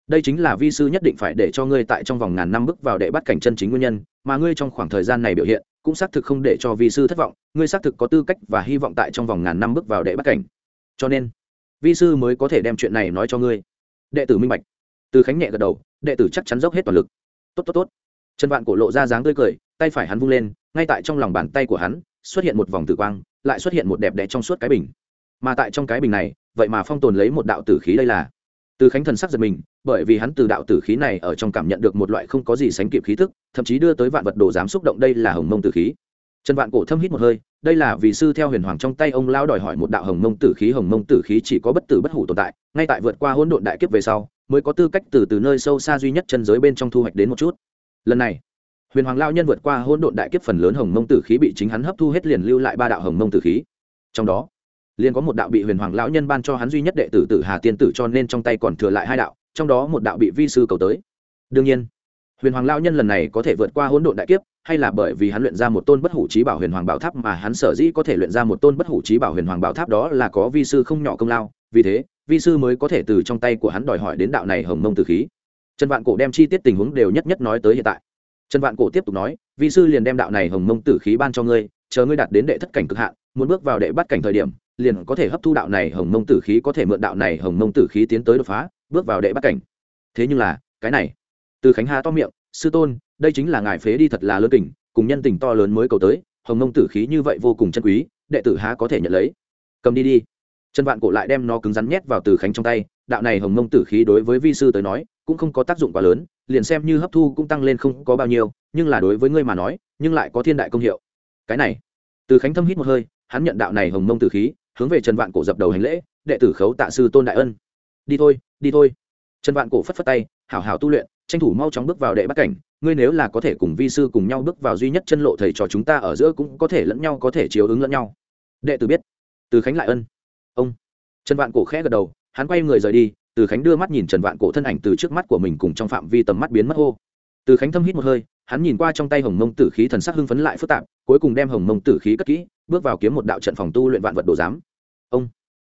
Đây chính là vi sư nhất định phải để cho ngươi tại trong vòng ngàn năm bước vào đệ bắt cảnh chân chính nguyên nhân, mà ngươi trong khoảng thời gian này biểu hiện, cũng xác thực không để cho vi sư thất vọng, ngươi xác thực có tư cách và hy vọng tại trong vòng ngàn năm bước vào đệ bắt cảnh. Cho nên, vi sư mới có thể đem chuyện này nói cho ngươi. Đệ tử minh bạch. Từ khánh nhẹ gật đầu, đệ tử chắc chắn dốc hết toàn lực. Tốt tốt tốt. Trần vạn cổ lộ ra dáng tươi cười, tay phải hắn vung lên ngay tại trong lòng bàn tay của hắn, xuất hiện một vòng tử quang, lại xuất hiện một đẹp đẽ trong suốt cái bình. Mà tại trong cái bình này, vậy mà phong tồn lấy một đạo tử khí đây là. Từ khánh thần sắc giật mình, bởi vì hắn từ đạo tử khí này ở trong cảm nhận được một loại không có gì sánh kịp khí thức thậm chí đưa tới vạn vật đồ dám xúc động đây là hồng mông tử khí. Trần vạn cổ thâm hít một hơi, đây là vì sư theo huyền hoàng trong tay ông lao đòi hỏi một đạo hồng mông tử khí, hồng mông tử khí chỉ có bất tử bất hủ tồn tại, ngay tại vượt qua hỗn độn đại kiếp về sau, mới có tư cách từ từ nơi sâu xa duy nhất chân giới bên trong thu hoạch đến một chút. Lần này huyền hoàng lao nhân vượt qua hôn độn đại kiếp phần lớn hồng mông tử khí bị chính hắn hấp thu hết liền lưu lại ba đạo hồng mông tử khí. Trong đó, liền có một đạo bị huyền hoàng lão nhân ban cho hắn duy nhất đệ tử tử hà tiên tử cho nên trong tay còn thừa lại hai đạo, trong đó một đạo bị vi sư cầu tới. Đương nhiên, huyền hoàng lão nhân lần này có thể vượt qua hỗn độn đại kiếp, hay là bởi vì hắn luyện ra một tôn bất hủ trí bảo huyền hoàng bảo tháp mà hắn sở dĩ có thể luyện ra một tôn bất hủ trí bảo huyền hoàng bảo tháp đó là có vi sư không nhỏ công lao, vì thế, vi sư mới có thể từ trong tay của hắn đòi hỏi đến đạo này hồng mông tử khí. Trần vạn cổ đem chi tiết tình huống đều nhất nhất nói tới hiện tại trần vạn cổ tiếp tục nói vi sư liền đem đạo này hồng mông tử khí ban cho ngươi, chờ ngươi đạt đến đệ thất cảnh cực hạn, muốn bước vào đệ bắt cảnh thời điểm, liền có thể hấp thu đạo này hồng mông tử khí, có thể mượn đạo này hồng mông tử khí tiến tới đột phá, bước vào đệ bắt cảnh. Thế nhưng là, cái này, từ khánh hà to miệng, sư tôn, đây chính là ngài phế đi thật là lớn tình cùng nhân tình to lớn mới cầu tới, hồng mông tử khí như vậy vô cùng chân quý, đệ tử há có thể nhận lấy? Cầm đi đi. Trần vạn cổ lại đem nó cứng rắn nhét vào từ khánh trong tay, đạo này hồng mông tử khí đối với vi sư tới nói, cũng không có tác dụng quá lớn liền xem như hấp thu cũng tăng lên không có bao nhiêu, nhưng là đối với ngươi mà nói, nhưng lại có thiên đại công hiệu. Cái này, từ khánh thâm hít một hơi, hắn nhận đạo này hồng mông tử khí, hướng về trần vạn cổ dập đầu hành lễ, đệ tử khấu tạ sư tôn đại ân. Đi thôi đi thôi. Trần vạn cổ phất phất tay, hảo hảo tu luyện, tranh thủ mau chóng bước vào đệ bắt cảnh, ngươi nếu là có thể cùng vi sư cùng nhau bước vào duy nhất chân lộ thầy trò chúng ta ở giữa cũng có thể lẫn nhau, có thể chiếu ứng lẫn nhau. Đệ tử biết. Từ khánh lại ân. Ông. Trần vạn cổ khẽ gật đầu, hắn quay người rời đi từ khánh đưa mắt nhìn trần vạn cổ thân ảnh từ trước mắt của mình cùng trong phạm vi tầm mắt biến mất hô. Từ khánh thâm hít một hơi, hắn nhìn qua trong tay hồng mông tử khí thần sắc hưng phấn lại phức tạp, cuối cùng đem hồng mông tử khí cất kỹ, bước vào kiếm một đạo trận phòng tu luyện vạn vật đồ giám. Ông!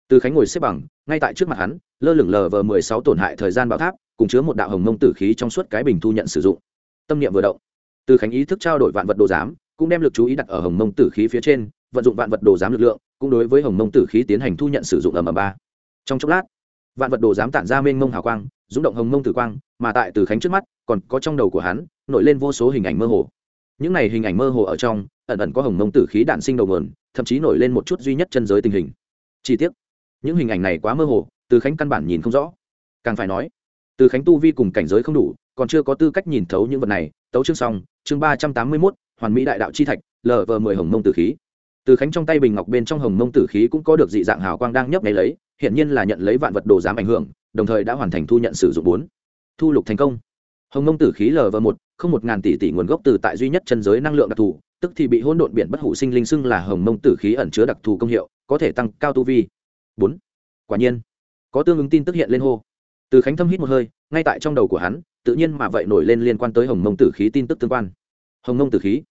Từ khánh ngồi xếp bằng, ngay tại trước mặt hắn, lơ lửng lờ vờ mười sáu tổn hại thời gian bảo tháp, cùng chứa một đạo hồng mông tử khí trong suốt cái bình thu nhận sử dụng. Tâm niệm vừa động, từ khánh ý thức trao đổi vạn vật đồ giám, cũng đem lực chú ý đặt ở hồng mông tử khí phía trên, vận dụng vạn vật đồ giám lực lượng, cũng đối với hồng mông tử khí tiến hành thu nhận sử dụng ầm ầm ba. Trong chốc lát vạn vật đồ dám tản ra mênh mông hào quang rúng động hồng mông tử quang, mà tại từ khánh trước mắt, còn có trong đầu của hắn, nổi lên vô số hình ảnh mơ hồ. Những này hình ảnh mơ hồ ở trong, ẩn ẩn có hồng mông tử khí đạn sinh đầu nguồn, thậm chí nổi lên một chút duy nhất chân giới tình hình. Chi tiết những hình ảnh này quá mơ hồ, từ khánh căn bản nhìn không rõ. Càng phải nói, từ khánh tu vi cùng cảnh giới không đủ, còn chưa có tư cách nhìn thấu những vật này. Tấu chương xong, chương ba trăm tám mươi mốt, hoàn mỹ đại đạo chi thạch lv mười hồng mông tử khí. Từ khánh trong tay bình ngọc bên trong hồng mông tử khí cũng có được dị dạng hào quang đang nhấp nháy lấy hiện nhiên là nhận lấy vạn vật đồ giám ảnh hưởng, đồng thời đã hoàn thành thu nhận sử dụng bốn. Thu lục thành công. Hồng mông tử khí lv một, không một ngàn tỷ tỷ nguồn gốc từ tại duy nhất chân giới năng lượng đặc thù, tức thì bị hỗn độn biển bất hủ sinh linh xưng là hồng mông tử khí ẩn chứa đặc thù công hiệu, có thể tăng cao tu vi. Bốn. Quả nhiên, có tương ứng tin tức hiện lên hô. Từ khánh thâm hít một hơi, ngay tại trong đầu của hắn, tự nhiên mà vậy nổi lên liên quan tới hồng mông tử khí tin tức tương quan. Hồng mông tử khí,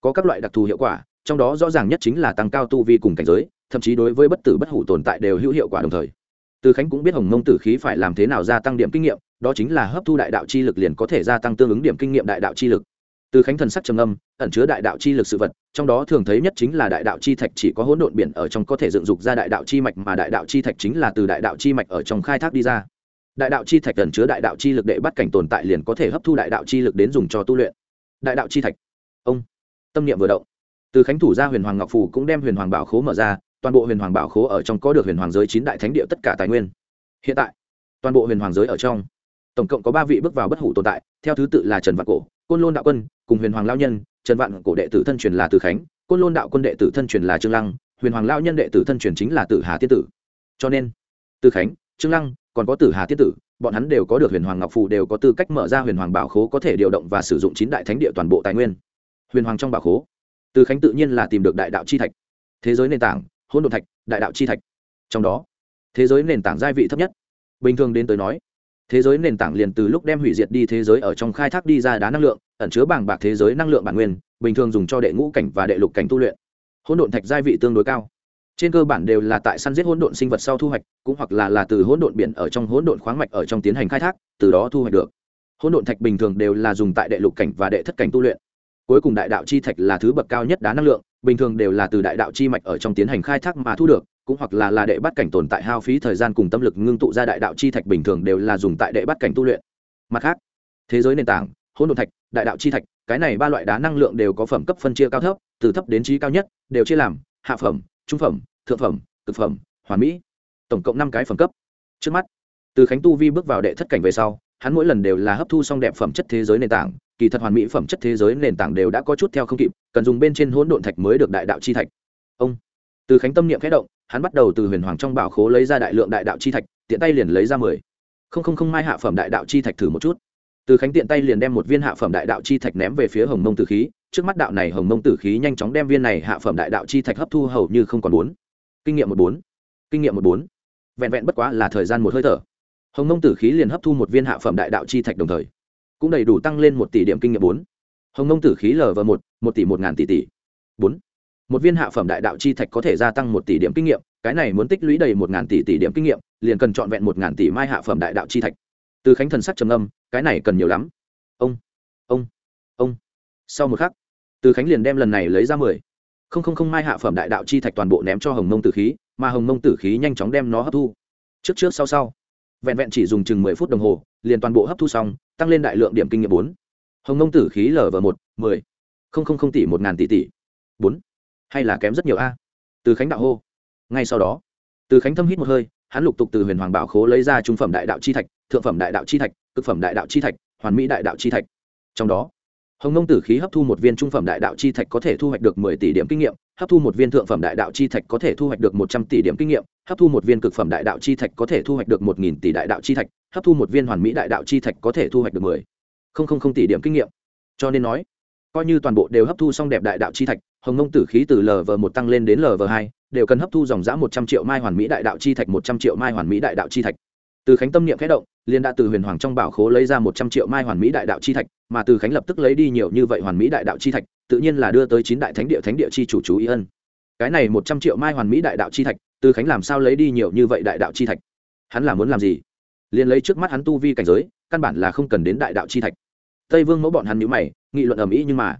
có các loại đặc thù hiệu quả, trong đó rõ ràng nhất chính là tăng cao tu vi cùng cảnh giới thậm chí đối với bất tử bất hủ tồn tại đều hữu hiệu quả đồng thời từ khánh cũng biết hồng mông tử khí phải làm thế nào gia tăng điểm kinh nghiệm đó chính là hấp thu đại đạo chi lực liền có thể gia tăng tương ứng điểm kinh nghiệm đại đạo chi lực từ khánh thần sắc trầm âm ẩn chứa đại đạo chi lực sự vật trong đó thường thấy nhất chính là đại đạo chi thạch chỉ có hỗn độn biển ở trong có thể dựng dục ra đại đạo chi mạch mà đại đạo chi thạch chính là từ đại đạo chi mạch ở trong khai thác đi ra đại đạo chi thạch ẩn chứa đại đạo chi lực để bắt cảnh tồn tại liền có thể hấp thu đại đạo chi lực đến dùng cho tu luyện đại đạo chi thạch ông tâm niệm vừa động từ khánh thủ ra huyền hoàng ngọc phủ cũng đem huyền hoàng bảo khố mở ra toàn bộ huyền hoàng bảo khố ở trong có được huyền hoàng giới chín đại thánh địa tất cả tài nguyên. Hiện tại, toàn bộ huyền hoàng giới ở trong, tổng cộng có ba vị bước vào bất hủ tồn tại, theo thứ tự là trần vạn cổ, côn lôn đạo quân, cùng huyền hoàng lao nhân, trần vạn cổ đệ tử thân truyền là từ khánh, côn lôn đạo quân đệ tử thân truyền là trương lăng, huyền hoàng lao nhân đệ tử thân truyền chính là tử hà tiên tử. Cho nên, từ khánh, trương lăng, còn có tử hà tiên tử, bọn hắn đều có được huyền hoàng ngọc phù đều có tư cách mở ra huyền hoàng bảo khố có thể điều động và sử dụng chín đại thánh địa toàn bộ tài nguyên. Huyền hoàng trong bảo khố, từ khánh tự nhiên là tìm được đại đạo chi thạch. Thế giới nền tảng hôn đồn thạch, đại đạo chi thạch. Trong đó, thế giới nền tảng giai vị thấp nhất. Bình thường đến tới nói, thế giới nền tảng liền từ lúc đem hủy diệt đi thế giới ở trong khai thác đi ra đá năng lượng, ẩn chứa bảng bạc thế giới năng lượng bản nguyên, bình thường dùng cho đệ ngũ cảnh và đệ lục cảnh tu luyện. Hỗn độn thạch giai vị tương đối cao. Trên cơ bản đều là tại săn giết hỗn độn sinh vật sau thu hoạch, cũng hoặc là là từ hỗn độn biển ở trong hỗn độn khoáng mạch ở trong tiến hành khai thác, từ đó thu hoạch được. Hỗn độn thạch bình thường đều là dùng tại đệ lục cảnh và đệ thất cảnh tu luyện. Cuối cùng đại đạo chi thạch là thứ bậc cao nhất đá năng lượng bình thường đều là từ đại đạo chi mạch ở trong tiến hành khai thác mà thu được, cũng hoặc là là đệ bắt cảnh tồn tại hao phí thời gian cùng tâm lực ngưng tụ ra đại đạo chi thạch bình thường đều là dùng tại đệ bắt cảnh tu luyện. Mặt khác, thế giới nền tảng, hỗn độn thạch, đại đạo chi thạch, cái này ba loại đá năng lượng đều có phẩm cấp phân chia cao thấp, từ thấp đến trí cao nhất, đều chia làm hạ phẩm, trung phẩm, thượng phẩm, cực phẩm, hoàn mỹ. Tổng cộng năm cái phẩm cấp. Trước mắt, từ khánh tu vi bước vào đệ thất cảnh về sau hắn mỗi lần đều là hấp thu xong đẹp phẩm chất thế giới nền tảng, kỳ thật hoàn mỹ phẩm chất thế giới nền tảng đều đã có chút theo không kịp, cần dùng bên trên hỗn độn thạch mới được đại đạo chi thạch. Ông, từ khánh tâm niệm khẽ động, hắn bắt đầu từ huyền hoàng trong bảo khố lấy ra đại lượng đại đạo chi thạch, tiện tay liền lấy ra mười. Không không không mai hạ phẩm đại đạo chi thạch thử một chút. Từ khánh tiện tay liền đem một viên hạ phẩm đại đạo chi thạch ném về phía hồng mông tử khí, trước mắt đạo này hồng mông tử khí nhanh chóng đem viên này hạ phẩm đại đạo chi thạch hấp thu hầu như không còn bốn. Kinh nghiệm một bốn. Kinh nghiệm một bốn. Vẹn vẹn bất quá là thời gian một hơi thở hồng Nông tử khí liền hấp thu một viên hạ phẩm đại đạo chi thạch đồng thời, cũng đầy đủ tăng lên một tỷ điểm kinh nghiệm bốn. Hồng Nông tử khí lv một một tỷ một ngàn tỷ tỷ. Bốn. Một viên hạ phẩm đại đạo chi thạch có thể gia tăng một tỷ điểm kinh nghiệm, cái này muốn tích lũy đầy một ngàn tỷ tỷ điểm kinh nghiệm, liền cần trọn vẹn một ngàn tỷ mai hạ phẩm đại đạo chi thạch. Từ khánh thần sắc trầm âm cái này cần nhiều lắm. Ông ông ông. Sau một khắc, từ khánh liền đem lần này lấy ra mười. Không không không mai hạ phẩm đại đạo chi thạch toàn bộ ném cho hồng mông tử khí, mà hồng mông tử khí nhanh chóng đem nó hấp thu. Trước trước sau sau vẹn vẹn chỉ dùng chừng mười phút đồng hồ, liền toàn bộ hấp thu xong, tăng lên đại lượng điểm kinh nghiệm bốn. Hồng mông tử khí lv một, mười. Không không không tỷ, một ngàn tỷ tỷ. Bốn. Hay là kém rất nhiều a? Từ khánh đạo hô. Ngay sau đó, từ khánh thâm hít một hơi, hắn lục tục từ huyền hoàng bảo khố lấy ra trung phẩm đại đạo chi thạch, thượng phẩm đại đạo chi thạch, cực phẩm đại đạo chi thạch, hoàn mỹ đại đạo chi thạch. Trong đó hồng nông tử khí hấp thu một viên trung phẩm đại đạo chi thạch có thể thu hoạch được mười tỷ điểm kinh nghiệm, hấp thu một viên thượng phẩm đại đạo chi thạch có thể thu hoạch được một trăm tỷ điểm kinh nghiệm, hấp thu một viên cực phẩm đại đạo chi thạch có thể thu hoạch được một nghìn tỷ đại đạo chi thạch, hấp thu một viên hoàn mỹ đại đạo chi thạch có thể thu hoạch được mười không không không tỷ điểm kinh nghiệm. Cho nên nói, coi như toàn bộ đều hấp thu xong đẹp đại đạo chi thạch, hồng nông tử khí từ lv một tăng lên đến lv hai, đều cần hấp thu dòng giã một trăm triệu mai hoàn mỹ đại đạo chi thạch, một trăm triệu mai hoàn mỹ đại đạo chi thạch. Từ khánh tâm niệm khẽ động liên đã từ huyền hoàng trong bảo khố lấy ra một trăm triệu mai hoàn mỹ đại đạo chi thạch mà từ khánh lập tức lấy đi nhiều như vậy hoàn mỹ đại đạo chi thạch, tự nhiên là đưa tới chín đại thánh địa thánh địa chi chủ chú ý ân. Cái này một trăm triệu mai hoàn mỹ đại đạo chi thạch, từ khánh làm sao lấy đi nhiều như vậy đại đạo chi thạch? Hắn là muốn làm gì? Liền lấy trước mắt hắn tu vi cảnh giới, căn bản là không cần đến đại đạo chi thạch. Tây vương mẫu bọn hắn nhữ mày, nghị luận ầm ĩ nhưng mà,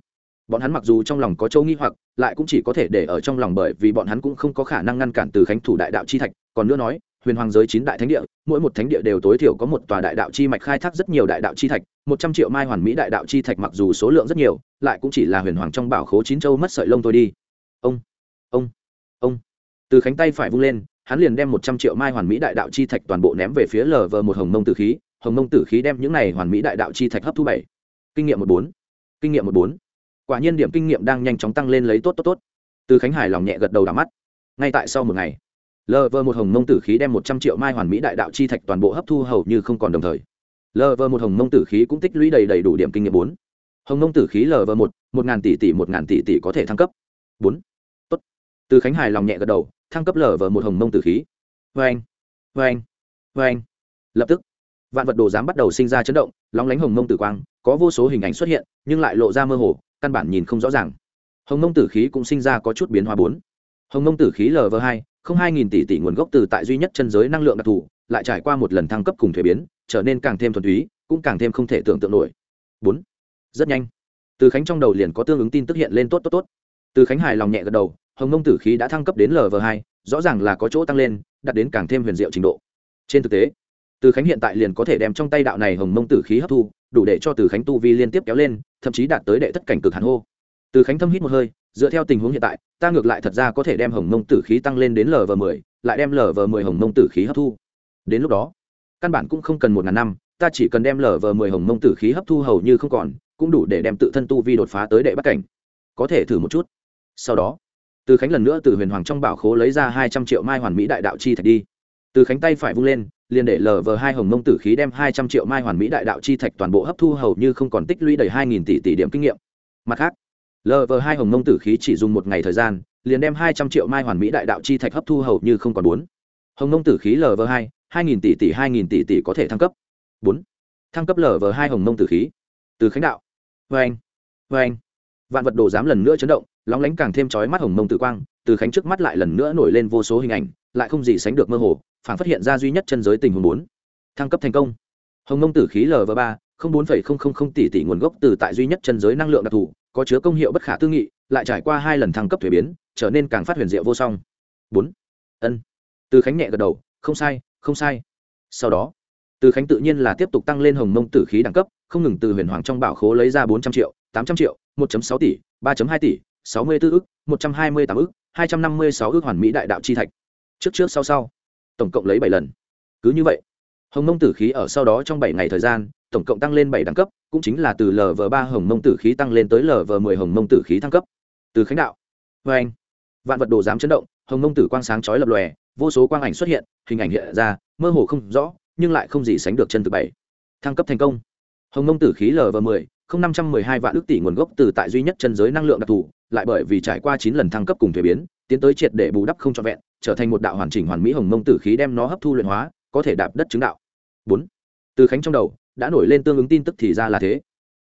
bọn hắn mặc dù trong lòng có châu nghi hoặc, lại cũng chỉ có thể để ở trong lòng bởi vì bọn hắn cũng không có khả năng ngăn cản từ khánh thủ đại đạo chi thạch, còn nữa nói huyền hoàng giới chín đại thánh địa, mỗi một thánh địa đều tối thiểu có một tòa đại đạo chi mạch khai thác rất nhiều đại đạo chi thạch, một trăm triệu mai hoàn mỹ đại đạo chi thạch mặc dù số lượng rất nhiều, lại cũng chỉ là huyền hoàng trong bảo khố chín châu mất sợi lông thôi đi. Ông ông ông. Từ khánh tay phải vung lên, hắn liền đem một trăm triệu mai hoàn mỹ đại đạo chi thạch toàn bộ ném về phía lờ vờ một hồng mông tử khí, hồng mông tử khí đem những này hoàn mỹ đại đạo chi thạch hấp thu bảy. Kinh nghiệm một bốn. Kinh nghiệm một bốn. Quả nhiên điểm kinh nghiệm đang nhanh chóng tăng lên lấy tốt tốt tốt. Từ khánh hải lòng nhẹ gật đầu đ mắt. Ngay tại sau một ngày Lờ vờ một hồng mông tử khí đem một trăm triệu mai hoàn mỹ đại đạo chi thạch toàn bộ hấp thu hầu như không còn đồng thời. Lờ vờ một hồng mông tử khí cũng tích lũy đầy đầy đủ điểm kinh nghiệm bốn. Hồng mông tử khí lờ vờ một một ngàn tỷ tỷ, một ngàn tỷ tỷ có thể thăng cấp. Bốn. Tốt. Từ khánh hải lòng nhẹ gật đầu, thăng cấp lờ vờ một hồng mông tử khí. Vê anh vê anh vê anh lập tức, vạn vật đồ giám bắt đầu sinh ra chấn động, lóng lánh hồng mông tử quang, có vô số hình ảnh xuất hiện, nhưng lại lộ ra mơ hồ, căn bản nhìn không rõ ràng. Hồng mông tử khí cũng sinh ra có chút biến hóa bốn hồng mông tử khí lv hai, không hai nghìn tỷ tỷ nguồn gốc từ tại duy nhất chân giới năng lượng đặc thù, lại trải qua một lần thăng cấp cùng thuế biến, trở nên càng thêm thuần túy, cũng càng thêm không thể tưởng tượng nổi. Bốn. Rất nhanh. Từ khánh trong đầu liền có tương ứng tin tức hiện lên tốt tốt tốt. Từ khánh hài lòng nhẹ gật đầu, hồng mông tử khí đã thăng cấp đến lv hai, rõ ràng là có chỗ tăng lên, đạt đến càng thêm huyền diệu trình độ. Trên thực tế, từ khánh hiện tại liền có thể đem trong tay đạo này hồng mông tử khí hấp thu, đủ để cho từ khánh tu vi liên tiếp kéo lên, thậm chí đạt tới đệ tất cảnh cực hàn hô. Từ khánh thâm hít một hơi dựa theo tình huống hiện tại, ta ngược lại thật ra có thể đem hồng mông tử khí tăng lên đến lv m ộ lại đem lv m ộ hồng mông tử khí hấp thu. Đến lúc đó, căn bản cũng không cần một ngàn năm, ta chỉ cần đem lv m ộ hồng mông tử khí hấp thu hầu như không còn, cũng đủ để đem tự thân tu vi đột phá tới đệ bắt cảnh. Có thể thử một chút. Sau đó, từ khánh lần nữa từ huyền hoàng trong bảo khố lấy ra hai trăm triệu mai hoàn mỹ đại đạo chi thạch đi. Từ khánh tay phải vung lên, liền để lv hai hồng mông tử khí đem hai trăm triệu mai hoàn mỹ đại đạo chi thạch toàn bộ hấp thu hầu như không còn tích lũy đầy hai nghìn tỷ tỷ điểm kinh nghiệm. Mặt khác lv hai hồng nông tử khí chỉ dùng một ngày thời gian, liền đem hai trăm triệu mai hoàn mỹ đại đạo chi thạch hấp thu hầu như không còn bốn. Hồng nông tử khí lv hai hai nghìn tỷ tỷ, hai nghìn tỷ tỷ có thể thăng cấp. Bốn. Thăng cấp lv hai hồng nông tử khí. Từ khánh đạo. Vê anh vê anh vạn vật đồ dám lần nữa chấn động, lóng lánh càng thêm chói mắt hồng mông tử quang, từ khánh trước mắt lại lần nữa nổi lên vô số hình ảnh, lại không gì sánh được mơ hồ, phản phát hiện ra duy nhất chân giới tình huống bốn. Thăng cấp thành công. Hồng mông tử khí lv ba, không bốn phẩy không không không tỷ tỷ nguồn gốc từ tại duy nhất chân giới năng lượng đặc thù có chứa công hiệu bất khả tư nghị, lại trải qua hai lần thăng cấp thuế biến, trở nên càng phát huyền diệu vô song. Bốn. Ân. Từ khánh nhẹ gật đầu, không sai không sai. Sau đó, từ khánh tự nhiên là tiếp tục tăng lên hồng mông tử khí đẳng cấp, không ngừng từ huyền hoàng trong bảo khố lấy ra bốn trăm triệu, tám trăm triệu, một sáu tỷ, ba hai tỷ, sáu mươi 64 ức, một trăm hai mươi tám ức, hai trăm năm mươi sáu ức hoàn mỹ đại đạo chi thạch. Trước trước sau sau, tổng cộng lấy bảy lần. Cứ như vậy, hồng mông tử khí ở sau đó trong bảy ngày thời gian tổng cộng tăng lên bảy đẳng cấp, cũng chính là từ lv ba hồng mông tử khí tăng lên tới lv mười hồng mông tử khí thăng cấp. Từ khánh đạo. Vê anh, vạn vật đồ dám chấn động, hồng mông tử quang sáng chói lập lòe, vô số quang ảnh xuất hiện, hình ảnh hiện ra, mơ hồ không rõ, nhưng lại không gì sánh được chân từ bảy. Thăng cấp thành công. Hồng mông tử khí lv mười, không năm trăm mười hai vạn ước tỷ nguồn gốc từ tại duy nhất chân giới năng lượng đặc thù, lại bởi vì trải qua chín lần thăng cấp cùng thuế biến, tiến tới triệt để bù đắp không trọn vẹn, trở thành một đạo hoàn chỉnh hoàn mỹ hồng mông tử khí đem nó hấp thu luyện hóa, có thể đạp đất chứng đạo. Bốn từ khánh trong đầu, đã nổi lên tương ứng tin tức thì ra là thế.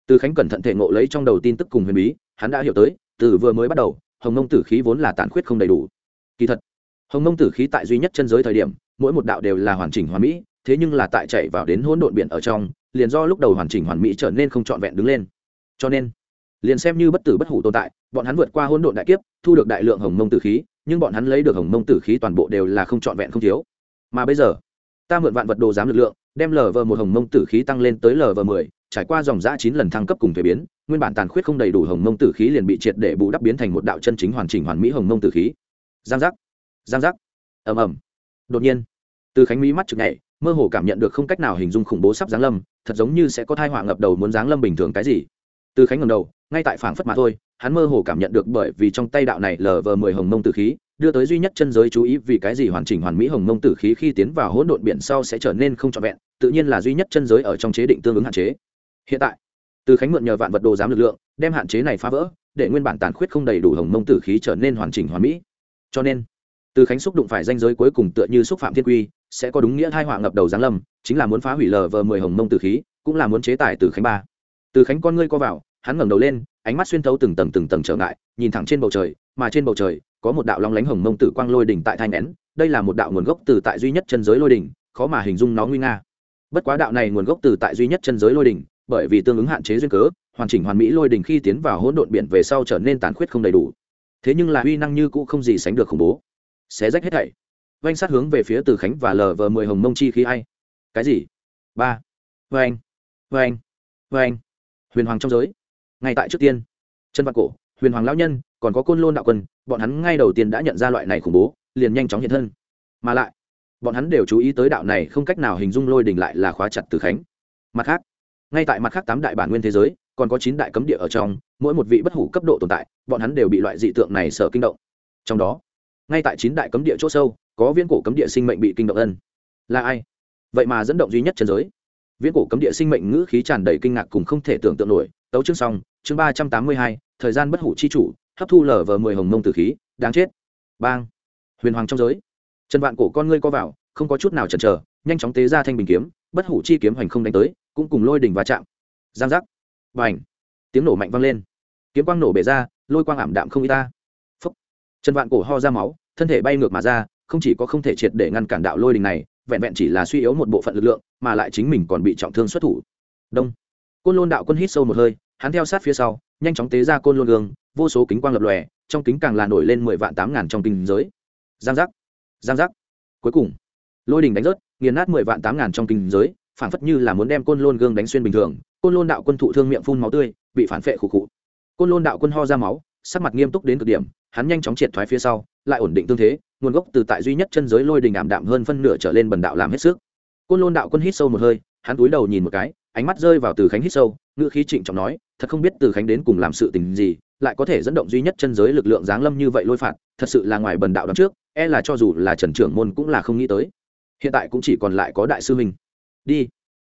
Từ khánh cẩn thận thể ngộ lấy trong đầu tin tức cùng huyền bí, hắn đã hiểu tới, từ vừa mới bắt đầu, hồng nông tử khí vốn là tàn khuyết không đầy đủ. Kỳ thật, hồng nông tử khí tại duy nhất chân giới thời điểm, mỗi một đạo đều là hoàn chỉnh hoàn mỹ, thế nhưng là tại chạy vào đến hỗn độn biển ở trong, liền do lúc đầu hoàn chỉnh hoàn mỹ trở nên không trọn vẹn đứng lên. Cho nên, liền xem như bất tử bất hủ tồn tại, bọn hắn vượt qua hỗn độn đại kiếp, thu được đại lượng hồng mông tử khí, nhưng bọn hắn lấy được hồng mông tử khí toàn bộ đều là không trọn vẹn không thiếu. Mà bây giờ, ta mượn vạn vật đồ giám lực lượng đem lờ vờ một hồng mông tử khí tăng lên tới lờ vờ mười, trải qua dòng giã chín lần thăng cấp cùng thuế biến, nguyên bản tàn khuyết không đầy đủ hồng mông tử khí liền bị triệt để bù đắp biến thành một đạo chân chính hoàn chỉnh hoàn mỹ hồng mông tử khí. Giang giác giang giác, ầm ầm. Đột nhiên, từ khánh mỹ mắt chực nhảy, mơ hồ cảm nhận được không cách nào hình dung khủng bố sắp giáng lâm, thật giống như sẽ có thai họa ngập đầu muốn giáng lâm bình thường cái gì từ khánh ngầm đầu, ngay tại phảng phất mà thôi, hắn mơ hồ cảm nhận được bởi vì trong tay đạo này lờ vờ mười hồng mông tử khí, đưa tới duy nhất chân giới chú ý vì cái gì hoàn chỉnh hoàn mỹ hồng mông tử khí khi tiến vào hỗn độn biển sau sẽ trở nên không trọn vẹn, tự nhiên là duy nhất chân giới ở trong chế định tương ứng hạn chế. Hiện tại, từ khánh mượn nhờ vạn vật đồ giám lực lượng, đem hạn chế này phá vỡ, để nguyên bản tàn khuyết không đầy đủ hồng mông tử khí trở nên hoàn chỉnh hoàn mỹ. Cho nên, từ khánh xúc đụng phải danh giới cuối cùng tựa như xúc phạm thiên quy, sẽ có đúng nghĩa thai họa ngập đầu giáng lâm, chính là muốn phá hủy lờ vờ mười hồng mông tử khí, cũng là muốn chế tài từ khánh ba từ khánh con ngươi co vào, hắn ngẩng đầu lên, ánh mắt xuyên thấu từng tầng từng tầng trở ngại, nhìn thẳng trên bầu trời, mà trên bầu trời, có một đạo long lánh hồng mông tử quang lôi đỉnh tại thai nén đây là một đạo nguồn gốc từ tại duy nhất chân giới lôi đỉnh, khó mà hình dung nó nguy nga. Bất quá đạo này nguồn gốc từ tại duy nhất chân giới lôi đỉnh, bởi vì tương ứng hạn chế duyên cớ, hoàn chỉnh hoàn mỹ lôi đỉnh khi tiến vào hỗn độn biển về sau trở nên tàn khuyết không đầy đủ. Thế nhưng là uy năng như cũ không gì sánh được khủng bố. Xé rách hết thảy. Vanh sát hướng về phía từ khánh và lờ vờ mười hồng mông chi khí ai? Cái gì? Ba. Vanh vanh vanh huyền hoàng trong giới. Ngay tại trước tiên chân vạn cổ, huyền hoàng lão nhân, còn có côn lôn đạo quân, bọn hắn ngay đầu tiên đã nhận ra loại này khủng bố, liền nhanh chóng hiện thân. Mà lại, bọn hắn đều chú ý tới đạo này không cách nào hình dung lôi đình lại là khóa chặt từ khánh. Mặt khác, ngay tại mặt khác tám đại bản nguyên thế giới, còn có chín đại cấm địa ở trong, mỗi một vị bất hủ cấp độ tồn tại, bọn hắn đều bị loại dị tượng này sở kinh động. Trong đó, ngay tại chín đại cấm địa c h ỗ sâu, có viên cổ cấm địa sinh mệnh bị kinh động ân. Là ai? Vậy mà dẫn động duy nhất trần giới viễn cổ cấm địa sinh mệnh ngữ khí tràn đầy kinh ngạc cùng không thể tưởng tượng nổi. Tấu chương xong, chương ba trăm tám mươi hai, thời gian bất hủ chi chủ, hấp thu lở vờ mười hồng mông tử khí, đáng chết. Bang. Huyền hoàng trong giới. Trần vạn cổ con ngươi co vào, không có chút nào chần chờ, nhanh chóng tế ra thanh bình kiếm, bất hủ chi kiếm hoành không đánh tới, cũng cùng lôi đỉnh va chạm. Giang giác. Và ảnh tiếng nổ mạnh vang lên. Kiếm quang nổ bể ra, lôi quang ảm đạm không y ta. Phấp trần vạn cổ ho ra máu, thân thể bay ngược mà ra, không chỉ có không thể triệt để ngăn cản đạo lôi đình này vẹn vẹn chỉ là suy yếu một bộ phận lực lượng, mà lại chính mình còn bị trọng thương xuất thủ. Đông. Côn lôn đạo quân hít sâu một hơi, hắn theo sát phía sau, nhanh chóng tế ra côn lôn gương, vô số kính quang lập lòe, trong kính càng là nổi lên mười vạn tám ngàn trong kinh giới. Giang giác. Giang giác. Cuối cùng, lôi đình đánh rớt, nghiền nát mười vạn tám ngàn trong kinh giới phản phất như là muốn đem côn lôn gương đánh xuyên bình thường. Côn lôn đạo quân thụ thương miệng phun máu tươi, bị phản phệ khụ khụ. Côn lôn đạo quân ho ra máu, sắc mặt nghiêm túc đến cực điểm, hắn nhanh chóng triệt thoái phía sau, lại ổn định tương thế nguồn gốc từ tại duy nhất chân giới lôi đình ảm đạm hơn phân nửa trở lên bần đạo làm hết sức. Côn lôn đạo quân hít sâu một hơi, hắn túi đầu nhìn một cái, ánh mắt rơi vào từ khánh hít sâu, ngữ khí trịnh trọng nói, thật không biết từ khánh đến cùng làm sự tình gì, lại có thể dẫn động duy nhất chân giới lực lượng giáng lâm như vậy lôi phạt, thật sự là ngoài bần đạo đón trước e là cho dù là trần trưởng môn cũng là không nghĩ tới. Hiện tại cũng chỉ còn lại có đại sư minh đi.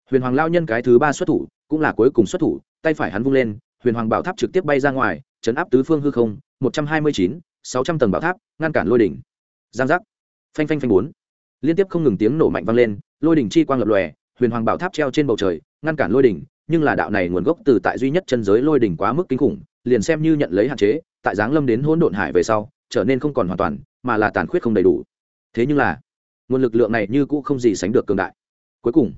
Huyền hoàng lao nhân cái thứ ba xuất thủ, cũng là cuối cùng xuất thủ, tay phải hắn vung lên, huyền hoàng bảo tháp trực tiếp bay ra ngoài, chấn áp tứ phương hư không, một trăm hai mươi chín, sáu trăm tầng bảo tháp, ngăn cản lôi đỉnh giang giác. Phanh phanh phanh bốn. Liên tiếp không ngừng tiếng nổ mạnh vang lên, lôi đỉnh chi quang lập lòe, huyền hoàng bảo tháp treo trên bầu trời, ngăn cản lôi đỉnh, nhưng là đạo này nguồn gốc từ tại duy nhất chân giới lôi đỉnh quá mức kinh khủng, liền xem như nhận lấy hạn chế, tại giáng lâm đến hỗn độn hải về sau, trở nên không còn hoàn toàn, mà là tàn khuyết không đầy đủ. Thế nhưng là, nguồn lực lượng này như cũ không gì sánh được cường đại. Cuối cùng,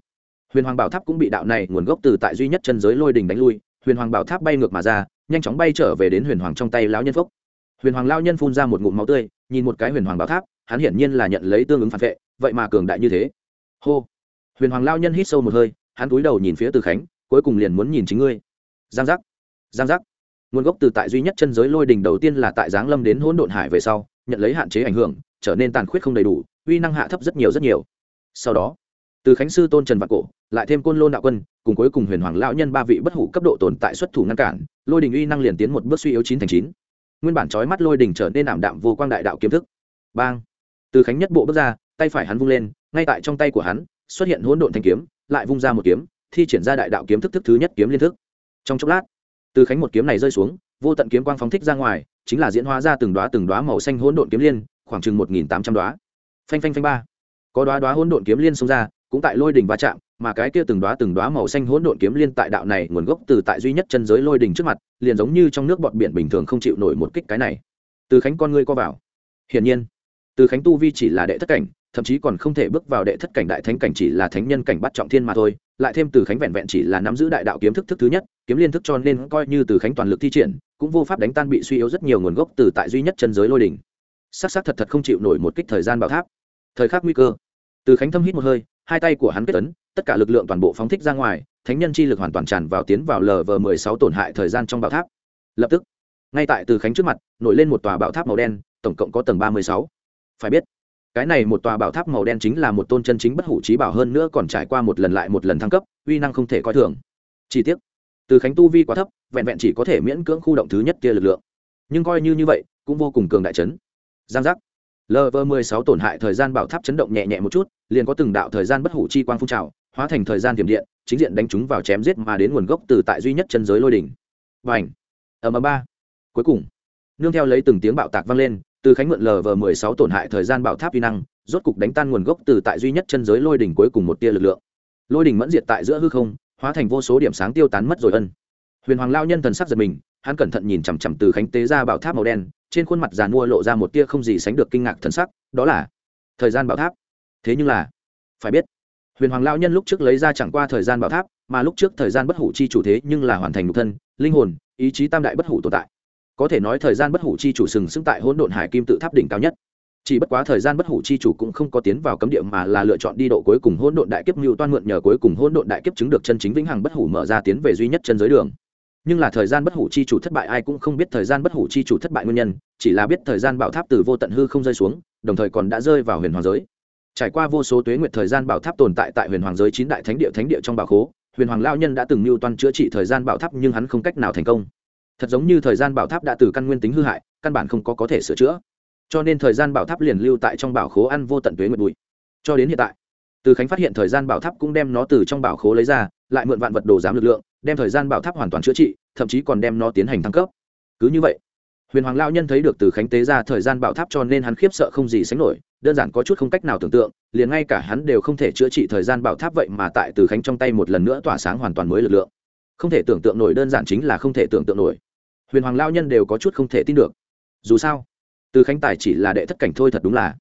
huyền hoàng bảo tháp cũng bị đạo này nguồn gốc từ tại duy nhất chân giới lôi đỉnh đánh lui, huyền hoàng bảo tháp bay ngược mà ra, nhanh chóng bay trở về đến huyền hoàng trong tay lão nhân phốc. Huyền hoàng lao nhân phun ra một ngụm máu tươi nhìn một cái huyền hoàng bảo tháp, hắn hiển nhiên là nhận lấy tương ứng phản vệ, vậy mà cường đại như thế. Hô! Huyền hoàng lao nhân hít sâu một hơi, hắn cúi đầu nhìn phía từ khánh, cuối cùng liền muốn nhìn chính ngươi. Giang giác! Giang giác! Nguồn gốc từ tại duy nhất chân giới lôi đình đầu tiên là tại giáng lâm đến hỗn độn hải về sau, nhận lấy hạn chế ảnh hưởng, trở nên tàn khuyết không đầy đủ, uy năng hạ thấp rất nhiều rất nhiều. Sau đó, từ khánh sư tôn trần vạn cổ, lại thêm côn lôn đạo quân, cùng cuối cùng huyền hoàng lão nhân ba vị bất hủ cấp độ tồn tại xuất thủ ngăn cản, lôi đình uy năng liền tiến một bước suy yếu chín thành chín nguyên bản trói mắt lôi đình trở nên ảm đạm vô quang đại đạo kiếm thức. Bang! Từ khánh nhất bộ bước ra, tay phải hắn vung lên, ngay tại trong tay của hắn, xuất hiện hỗn độn thanh kiếm, lại vung ra một kiếm, thi triển ra đại đạo kiếm thức thức thứ nhất kiếm liên thức. Trong chốc lát, từ khánh một kiếm này rơi xuống, vô tận kiếm quang phóng thích ra ngoài, chính là diễn hóa ra từng đoá từng đoá màu xanh hỗn độn kiếm liên, khoảng chừng một nghìn tám trăm đoá phanh phanh phanh ba. Có đoá đoá hỗn độn kiếm liên xông ra cũng tại lôi đỉnh va chạm, mà cái kia từng đóa từng đóa màu xanh hỗn độn kiếm liên tại đạo này nguồn gốc từ tại duy nhất chân giới lôi đỉnh trước mặt, liền giống như trong nước bọt biển bình thường không chịu nổi một kích cái này. Từ khánh con ngươi co vào. Hiển nhiên, từ khánh tu vi chỉ là đệ thất cảnh, thậm chí còn không thể bước vào đệ thất cảnh đại thánh cảnh chỉ là thánh nhân cảnh bắt trọng thiên mà thôi, lại thêm từ khánh vẹn vẹn chỉ là nắm giữ đại đạo kiếm thức thức thứ nhất, kiếm liên thức cho nên coi như từ khánh toàn lực thi triển, cũng vô pháp đánh tan bị suy yếu rất nhiều nguồn gốc từ tại duy nhất chân giới lôi đỉnh. Sắc sắc thật thật không chịu nổi một kích thời gian bảo tháp. Thời khắc nguy cơ, từ khánh thâm hít một hơi hai tay của hắn kết tấn tất cả lực lượng toàn bộ phóng thích ra ngoài, thánh nhân chi lực hoàn toàn tràn vào tiến vào lv mười sáu tổn hại thời gian trong bảo tháp. Lập tức, ngay tại từ khánh trước mặt, nổi lên một tòa bảo tháp màu đen, tổng cộng có tầng ba mươi sáu. Phải biết, cái này một tòa bảo tháp màu đen chính là một tôn chân chính bất hủ trí bảo hơn nữa còn trải qua một lần lại một lần thăng cấp, uy năng không thể coi thường. Chi tiết từ khánh tu vi quá thấp, vẹn vẹn chỉ có thể miễn cưỡng khu động thứ nhất kia lực lượng. Nhưng coi như như vậy, cũng vô cùng cường đại chấn. Giang giác lv mười sáu tổn hại thời gian bảo tháp chấn động nhẹ nhẹ một chút, liền có từng đạo thời gian bất hủ chi quang phun trào, hóa thành thời gian tiềm điện, chính diện đánh chúng vào chém giết mà đến nguồn gốc từ tại duy nhất chân giới lôi đỉnh. Bành! ầm ầm ba. Cuối cùng, nương theo lấy từng tiếng bạo tạc vang lên, từ khánh mượn lv mười sáu tổn hại thời gian bảo tháp vi năng, rốt cục đánh tan nguồn gốc từ tại duy nhất chân giới lôi đỉnh cuối cùng một tia lực lượng. Lôi đỉnh mẫn diệt tại giữa hư không, hóa thành vô số điểm sáng tiêu tán mất rồi ân. Huyền hoàng lão nhân thần sắc giật mình hắn cẩn thận nhìn chằm chằm từ khánh tế ra bảo tháp màu đen, trên khuôn mặt giàn mua lộ ra một tia không gì sánh được kinh ngạc thần sắc, đó là thời gian bảo tháp. Thế nhưng là, phải biết, huyền hoàng lao nhân lúc trước lấy ra chẳng qua thời gian bảo tháp, mà lúc trước thời gian bất hủ chi chủ thế nhưng là hoàn thành nhục thân, linh hồn, ý chí tam đại bất hủ tồn tại. Có thể nói thời gian bất hủ chi chủ sừng sững tại hỗn độn hải kim tự tháp đỉnh cao nhất. Chỉ bất quá thời gian bất hủ chi chủ cũng không có tiến vào cấm địa mà là lựa chọn đi độ cuối cùng hỗn độn đại kiếp mưu toan mượn nhờ cuối cùng hỗn độn đại kiếp chứng được chân chính vĩnh hằng bất hủ mở ra tiến về duy nhất chân giới đường nhưng là thời gian bất hủ chi chủ thất bại, ai cũng không biết thời gian bất hủ chi chủ thất bại nguyên nhân, chỉ là biết thời gian bảo tháp từ vô tận hư không rơi xuống, đồng thời còn đã rơi vào huyền hoàng giới. Trải qua vô số tuế nguyệt thời gian bảo tháp tồn tại tại huyền hoàng giới chín đại thánh địa thánh địa trong bảo khố, huyền hoàng lao nhân đã từng mưu toan chữa trị thời gian bảo tháp nhưng hắn không cách nào thành công. Thật giống như thời gian bảo tháp đã từ căn nguyên tính hư hại, căn bản không có có thể sửa chữa. Cho nên thời gian bảo tháp liền lưu tại trong bảo khố ăn vô tận tuế nguyệt bụi. Cho đến hiện tại, từ khánh phát hiện thời gian bảo tháp cũng đem nó từ trong bảo khố lấy ra, lại mượn vạn vật đồ giám lực lượng đem thời gian bảo tháp hoàn toàn chữa trị, thậm chí còn đem nó tiến hành thăng cấp. Cứ như vậy, huyền hoàng lao nhân thấy được từ khánh tế ra thời gian bảo tháp cho nên hắn khiếp sợ không gì sánh nổi, đơn giản có chút không cách nào tưởng tượng, liền ngay cả hắn đều không thể chữa trị thời gian bảo tháp vậy mà tại từ khánh trong tay một lần nữa tỏa sáng hoàn toàn mới lực lượng. Không thể tưởng tượng nổi đơn giản chính là không thể tưởng tượng nổi. Huyền hoàng lao nhân đều có chút không thể tin được. Dù sao, từ khánh tài chỉ là đệ thất cảnh thôi thật đúng là.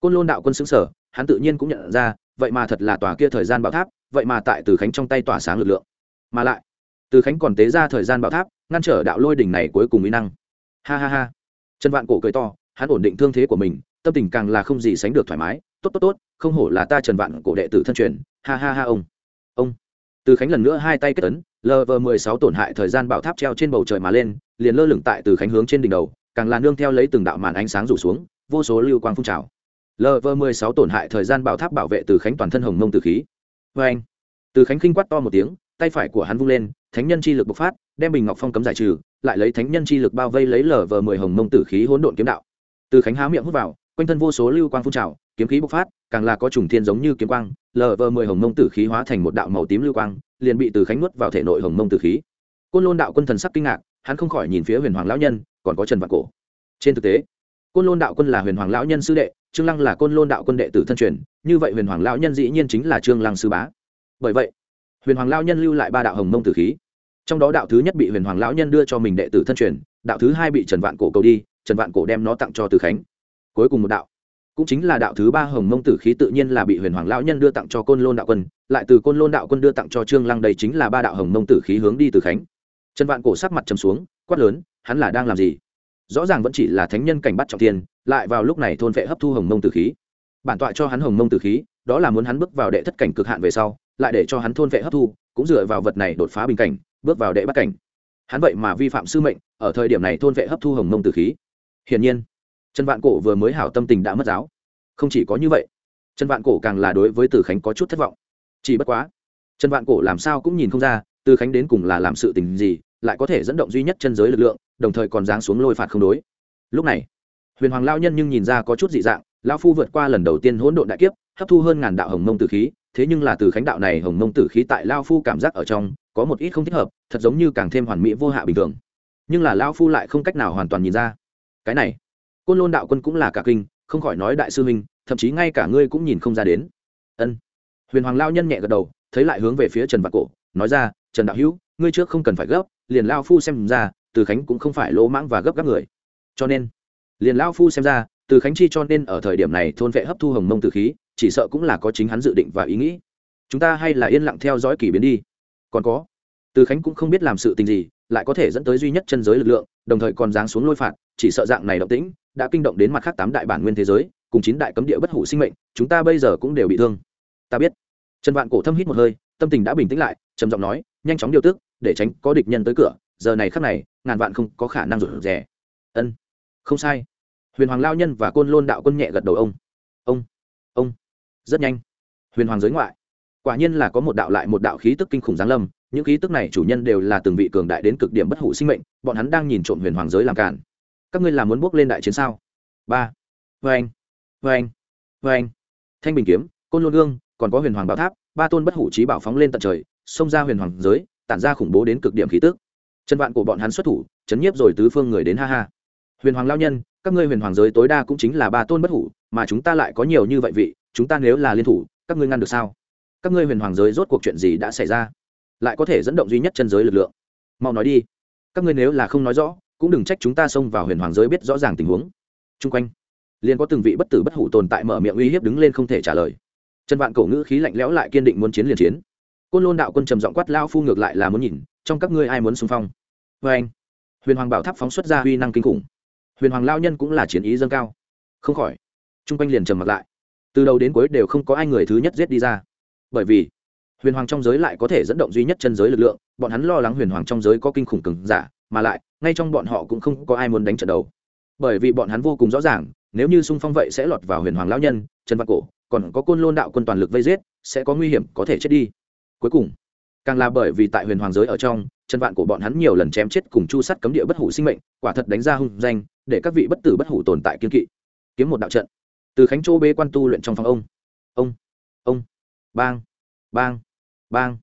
Côn lôn đạo quân xứng sở hắn tự nhiên cũng nhận ra, vậy mà thật là tòa kia thời gian bảo tháp, vậy mà tại từ khánh trong tay tỏa sáng lực lượng mà lại, từ khánh còn tế ra thời gian bảo tháp, ngăn trở đạo lôi đỉnh này cuối cùng mỹ năng. Ha ha ha. Trần vạn cổ cười to, hắn ổn định thương thế của mình, tâm tình càng là không gì sánh được thoải mái. Tốt tốt tốt, không hổ là ta trần vạn cổ đệ tử thân truyền. Ha ha ha ông. Ông. Từ khánh lần nữa hai tay kết tấn lv mười sáu tổn hại thời gian bảo tháp treo trên bầu trời mà lên, liền lơ lửng tại từ khánh hướng trên đỉnh đầu, càng là nương theo lấy từng đạo màn ánh sáng rủ xuống, vô số lưu quang phun trào. Lv mười sáu tổn hại thời gian bảo tháp bảo vệ từ khánh toàn thân hồng mông từ khí. Vê anh từ khánh khinh quát to một tiếng tay phải của hắn vung lên, thánh nhân chi lực bộc phát, đem bình ngọc phong cấm giải trừ, lại lấy thánh nhân chi lực bao vây lấy lv mười hồng mông tử khí hỗn độn kiếm đạo. Từ khánh há miệng hút vào, quanh thân vô số lưu quang phun trào, kiếm khí bộc phát, càng là có trùng thiên giống như kiếm quang lv mười hồng mông tử khí hóa thành một đạo màu tím lưu quang, liền bị từ khánh nuốt vào thể nội hồng mông tử khí. Côn lôn đạo quân thần sắc kinh ngạc, hắn không khỏi nhìn phía huyền hoàng lão nhân, còn có trần vạn cổ. Trên thực tế, côn lôn đạo quân là huyền hoàng lão nhân sư đệ, trương lăng là côn lôn đạo quân đệ tử thân truyền, như vậy huyền hoàng lão nhân dĩ nhiên chính là trương lăng sư bá. Bởi vậy huyền hoàng lão nhân lưu lại ba đạo hồng mông tử khí. Trong đó đạo thứ nhất bị huyền hoàng lão nhân đưa cho mình đệ tử thân truyền, đạo thứ hai bị trần vạn cổ cầu đi, trần vạn cổ đem nó tặng cho từ khánh. Cuối cùng một đạo, cũng chính là đạo thứ ba hồng mông tử khí tự nhiên là bị huyền hoàng lão nhân đưa tặng cho côn lôn đạo quân, lại từ côn lôn đạo quân đưa tặng cho trương lăng đây chính là ba đạo hồng mông tử khí hướng đi từ khánh. Trần vạn cổ sắc mặt trầm xuống, quát lớn, hắn là đang làm gì? Rõ ràng vẫn chỉ là thánh nhân cảnh bắt trọng thiên, lại vào lúc này thôn vệ hấp thu hồng mông tử khí. Bản tọa cho hắn hồng mông tử khí, đó là muốn hắn bước vào đệ thất cảnh cực hạn về sau lại để cho hắn thôn vệ hấp thu, cũng dựa vào vật này đột phá bình cảnh, bước vào đệ bắt cảnh. Hắn vậy mà vi phạm sư mệnh, ở thời điểm này thôn vệ hấp thu hồng mông tử khí. Hiển nhiên, trần vạn cổ vừa mới hảo tâm tình đã mất giáo. Không chỉ có như vậy, trần vạn cổ càng là đối với tử khánh có chút thất vọng. Chỉ bất quá, trần vạn cổ làm sao cũng nhìn không ra, từ khánh đến cùng là làm sự tình gì, lại có thể dẫn động duy nhất chân giới lực lượng, đồng thời còn giáng xuống lôi phạt không đối. Lúc này, huyền hoàng lao nhân nhưng nhìn ra có chút dị dạng lao phu vượt qua lần đầu tiên hỗn độn đại kiếp, hấp thu hơn ngàn đạo hồng mông tử khí thế nhưng là từ khánh đạo này hồng mông tử khí tại lao phu cảm giác ở trong, có một ít không thích hợp, thật giống như càng thêm hoàn mỹ vô hạ bình thường. Nhưng là lao phu lại không cách nào hoàn toàn nhìn ra. Cái này, côn lôn đạo quân cũng là cả kinh, không khỏi nói đại sư huynh, thậm chí ngay cả ngươi cũng nhìn không ra đến. Ân. Huyền hoàng lao nhân nhẹ gật đầu, thấy lại hướng về phía trần vạn cổ, nói ra, trần đạo hữu, ngươi trước không cần phải gấp, liền lao phu xem ra, từ khánh cũng không phải lỗ mãng và gấp gáp người. Cho nên, liền lao phu xem ra, từ khánh chi cho nên ở thời điểm này thôn vệ hấp thu hồng mông từ khí chỉ sợ cũng là có chính hắn dự định và ý nghĩ. Chúng ta hay là yên lặng theo dõi kỷ biến đi. Còn có, từ khánh cũng không biết làm sự tình gì, lại có thể dẫn tới duy nhất chân giới lực lượng, đồng thời còn giáng xuống lôi phạt, chỉ sợ dạng này động tĩnh đã kinh động đến mặt khác tám đại bản nguyên thế giới, cùng chín đại cấm địa bất hủ sinh mệnh, chúng ta bây giờ cũng đều bị thương. Ta biết. Trần vạn cổ thâm hít một hơi, tâm tình đã bình tĩnh lại, trầm giọng nói, nhanh chóng điều tức, để tránh có địch nhân tới cửa, giờ này khắc này, ngàn vạn không có khả năng rủi rẻ ân. Không sai. Huyền hoàng lao nhân và côn lôn đạo quân nhẹ gật đầu ông. Ông rất nhanh. Huyền hoàng giới ngoại. Quả nhiên là có một đạo lại một đạo khí tức kinh khủng giáng lâm, những khí tức này chủ nhân đều là từng vị cường đại đến cực điểm bất hủ sinh mệnh, bọn hắn đang nhìn trộm huyền hoàng giới làm cản các ngươi là muốn bước lên đại chiến sao? Ba. Vê anh vê anh vê anh thanh bình kiếm, côn lôn gương, còn có huyền hoàng bảo tháp, ba tôn bất hủ trí bảo phóng lên tận trời, xông ra huyền hoàng giới, tản ra khủng bố đến cực điểm khí tức. Chân vạn của bọn hắn xuất thủ, chấn nhiếp rồi tứ phương người đến ha ha. Huyền hoàng lao nhân, các ngươi huyền hoàng giới tối đa cũng chính là ba tôn bất hủ, mà chúng ta lại có nhiều như vậy vị chúng ta nếu là liên thủ, các ngươi ngăn được sao? Các ngươi huyền hoàng giới rốt cuộc chuyện gì đã xảy ra? Lại có thể dẫn động duy nhất chân giới lực lượng. Mau nói đi. Các ngươi nếu là không nói rõ, cũng đừng trách chúng ta xông vào huyền hoàng giới biết rõ ràng tình huống. Chung quanh, liền có từng vị bất tử bất hủ tồn tại mở miệng uy hiếp đứng lên không thể trả lời. Trần vạn cổ ngữ khí lạnh lẽo lại kiên định muốn chiến liền chiến. Côn lôn đạo quân trầm giọng quát lao phu ngược lại là muốn nhìn, trong các ngươi ai muốn xung phong? Vê anh, huyền hoàng bảo tháp phóng xuất ra uy năng kinh khủng. Huyền hoàng lao nhân cũng là chiến ý dâng cao. Không khỏi chung quanh liền trầm mặt lại từ đầu đến cuối đều không có ai người thứ nhất giết đi ra. Bởi vì, huyền hoàng trong giới lại có thể dẫn động duy nhất chân giới lực lượng, bọn hắn lo lắng huyền hoàng trong giới có kinh khủng cứng giả, mà lại, ngay trong bọn họ cũng không có ai muốn đánh trận đầu. Bởi vì bọn hắn vô cùng rõ ràng, nếu như xung phong vậy sẽ lọt vào huyền hoàng lao nhân, trần văn cổ, còn có côn lôn đạo quân toàn lực vây giết, sẽ có nguy hiểm, có thể chết đi. Cuối cùng, càng là bởi vì tại huyền hoàng giới ở trong chân vạn của bọn hắn nhiều lần chém chết cùng chu sắt cấm địa bất hủ sinh mệnh, quả thật đánh ra hung danh, để các vị bất tử bất hủ tồn tại kiên kỵ. Kiếm một đạo trận từ khánh châu bê quan tu luyện trong phòng ông. Ông ông. Bang bang bang.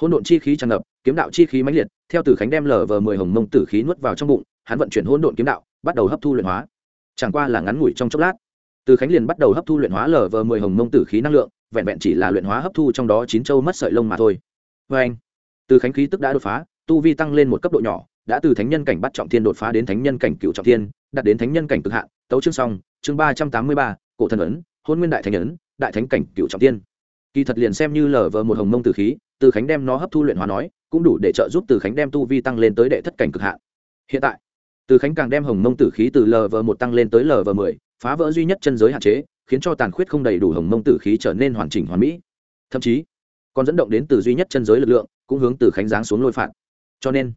Hỗn độn chi khí tràn ngập, kiếm đạo chi khí mãnh liệt, theo từ khánh đem lở vờ mười hồng mông tử khí nuốt vào trong bụng, hắn vận chuyển hỗn độn kiếm đạo, bắt đầu hấp thu luyện hóa. Chẳng qua là ngắn ngủi trong chốc lát, từ khánh liền bắt đầu hấp thu luyện hóa lở vờ mười hồng mông tử khí năng lượng, vẹn vẹn chỉ là luyện hóa hấp thu trong đó chín châu mất sợi lông mà thôi. Vê anh, từ khánh khí tức đã đột phá, tu vi tăng lên một cấp độ nhỏ, đã từ thánh nhân cảnh bắt trọng thiên đột phá đến thánh nhân cảnh cựu trọng thiên, đạt đến thánh nhân cảnh cực hạn. Tấu chương xong, chương ba trăm tám mươi ba cổ thần ấn, hôn nguyên đại thánh ấn, đại thánh cảnh cựu trọng thiên kỳ thật liền xem như lờ vờ một hồng mông từ khí, từ khánh đem nó hấp thu luyện hóa nói, cũng đủ để trợ giúp từ khánh đem tu vi tăng lên tới đệ thất cảnh cực hạn. Hiện tại, từ khánh càng đem hồng mông tử khí từ lv một tăng lên tới lv mười, phá vỡ duy nhất chân giới hạn chế, khiến cho tàn khuyết không đầy đủ hồng mông tử khí trở nên hoàn chỉnh hoàn mỹ. Thậm chí, còn dẫn động đến từ duy nhất chân giới lực lượng, cũng hướng từ khánh giáng xuống lôi phạt. Cho nên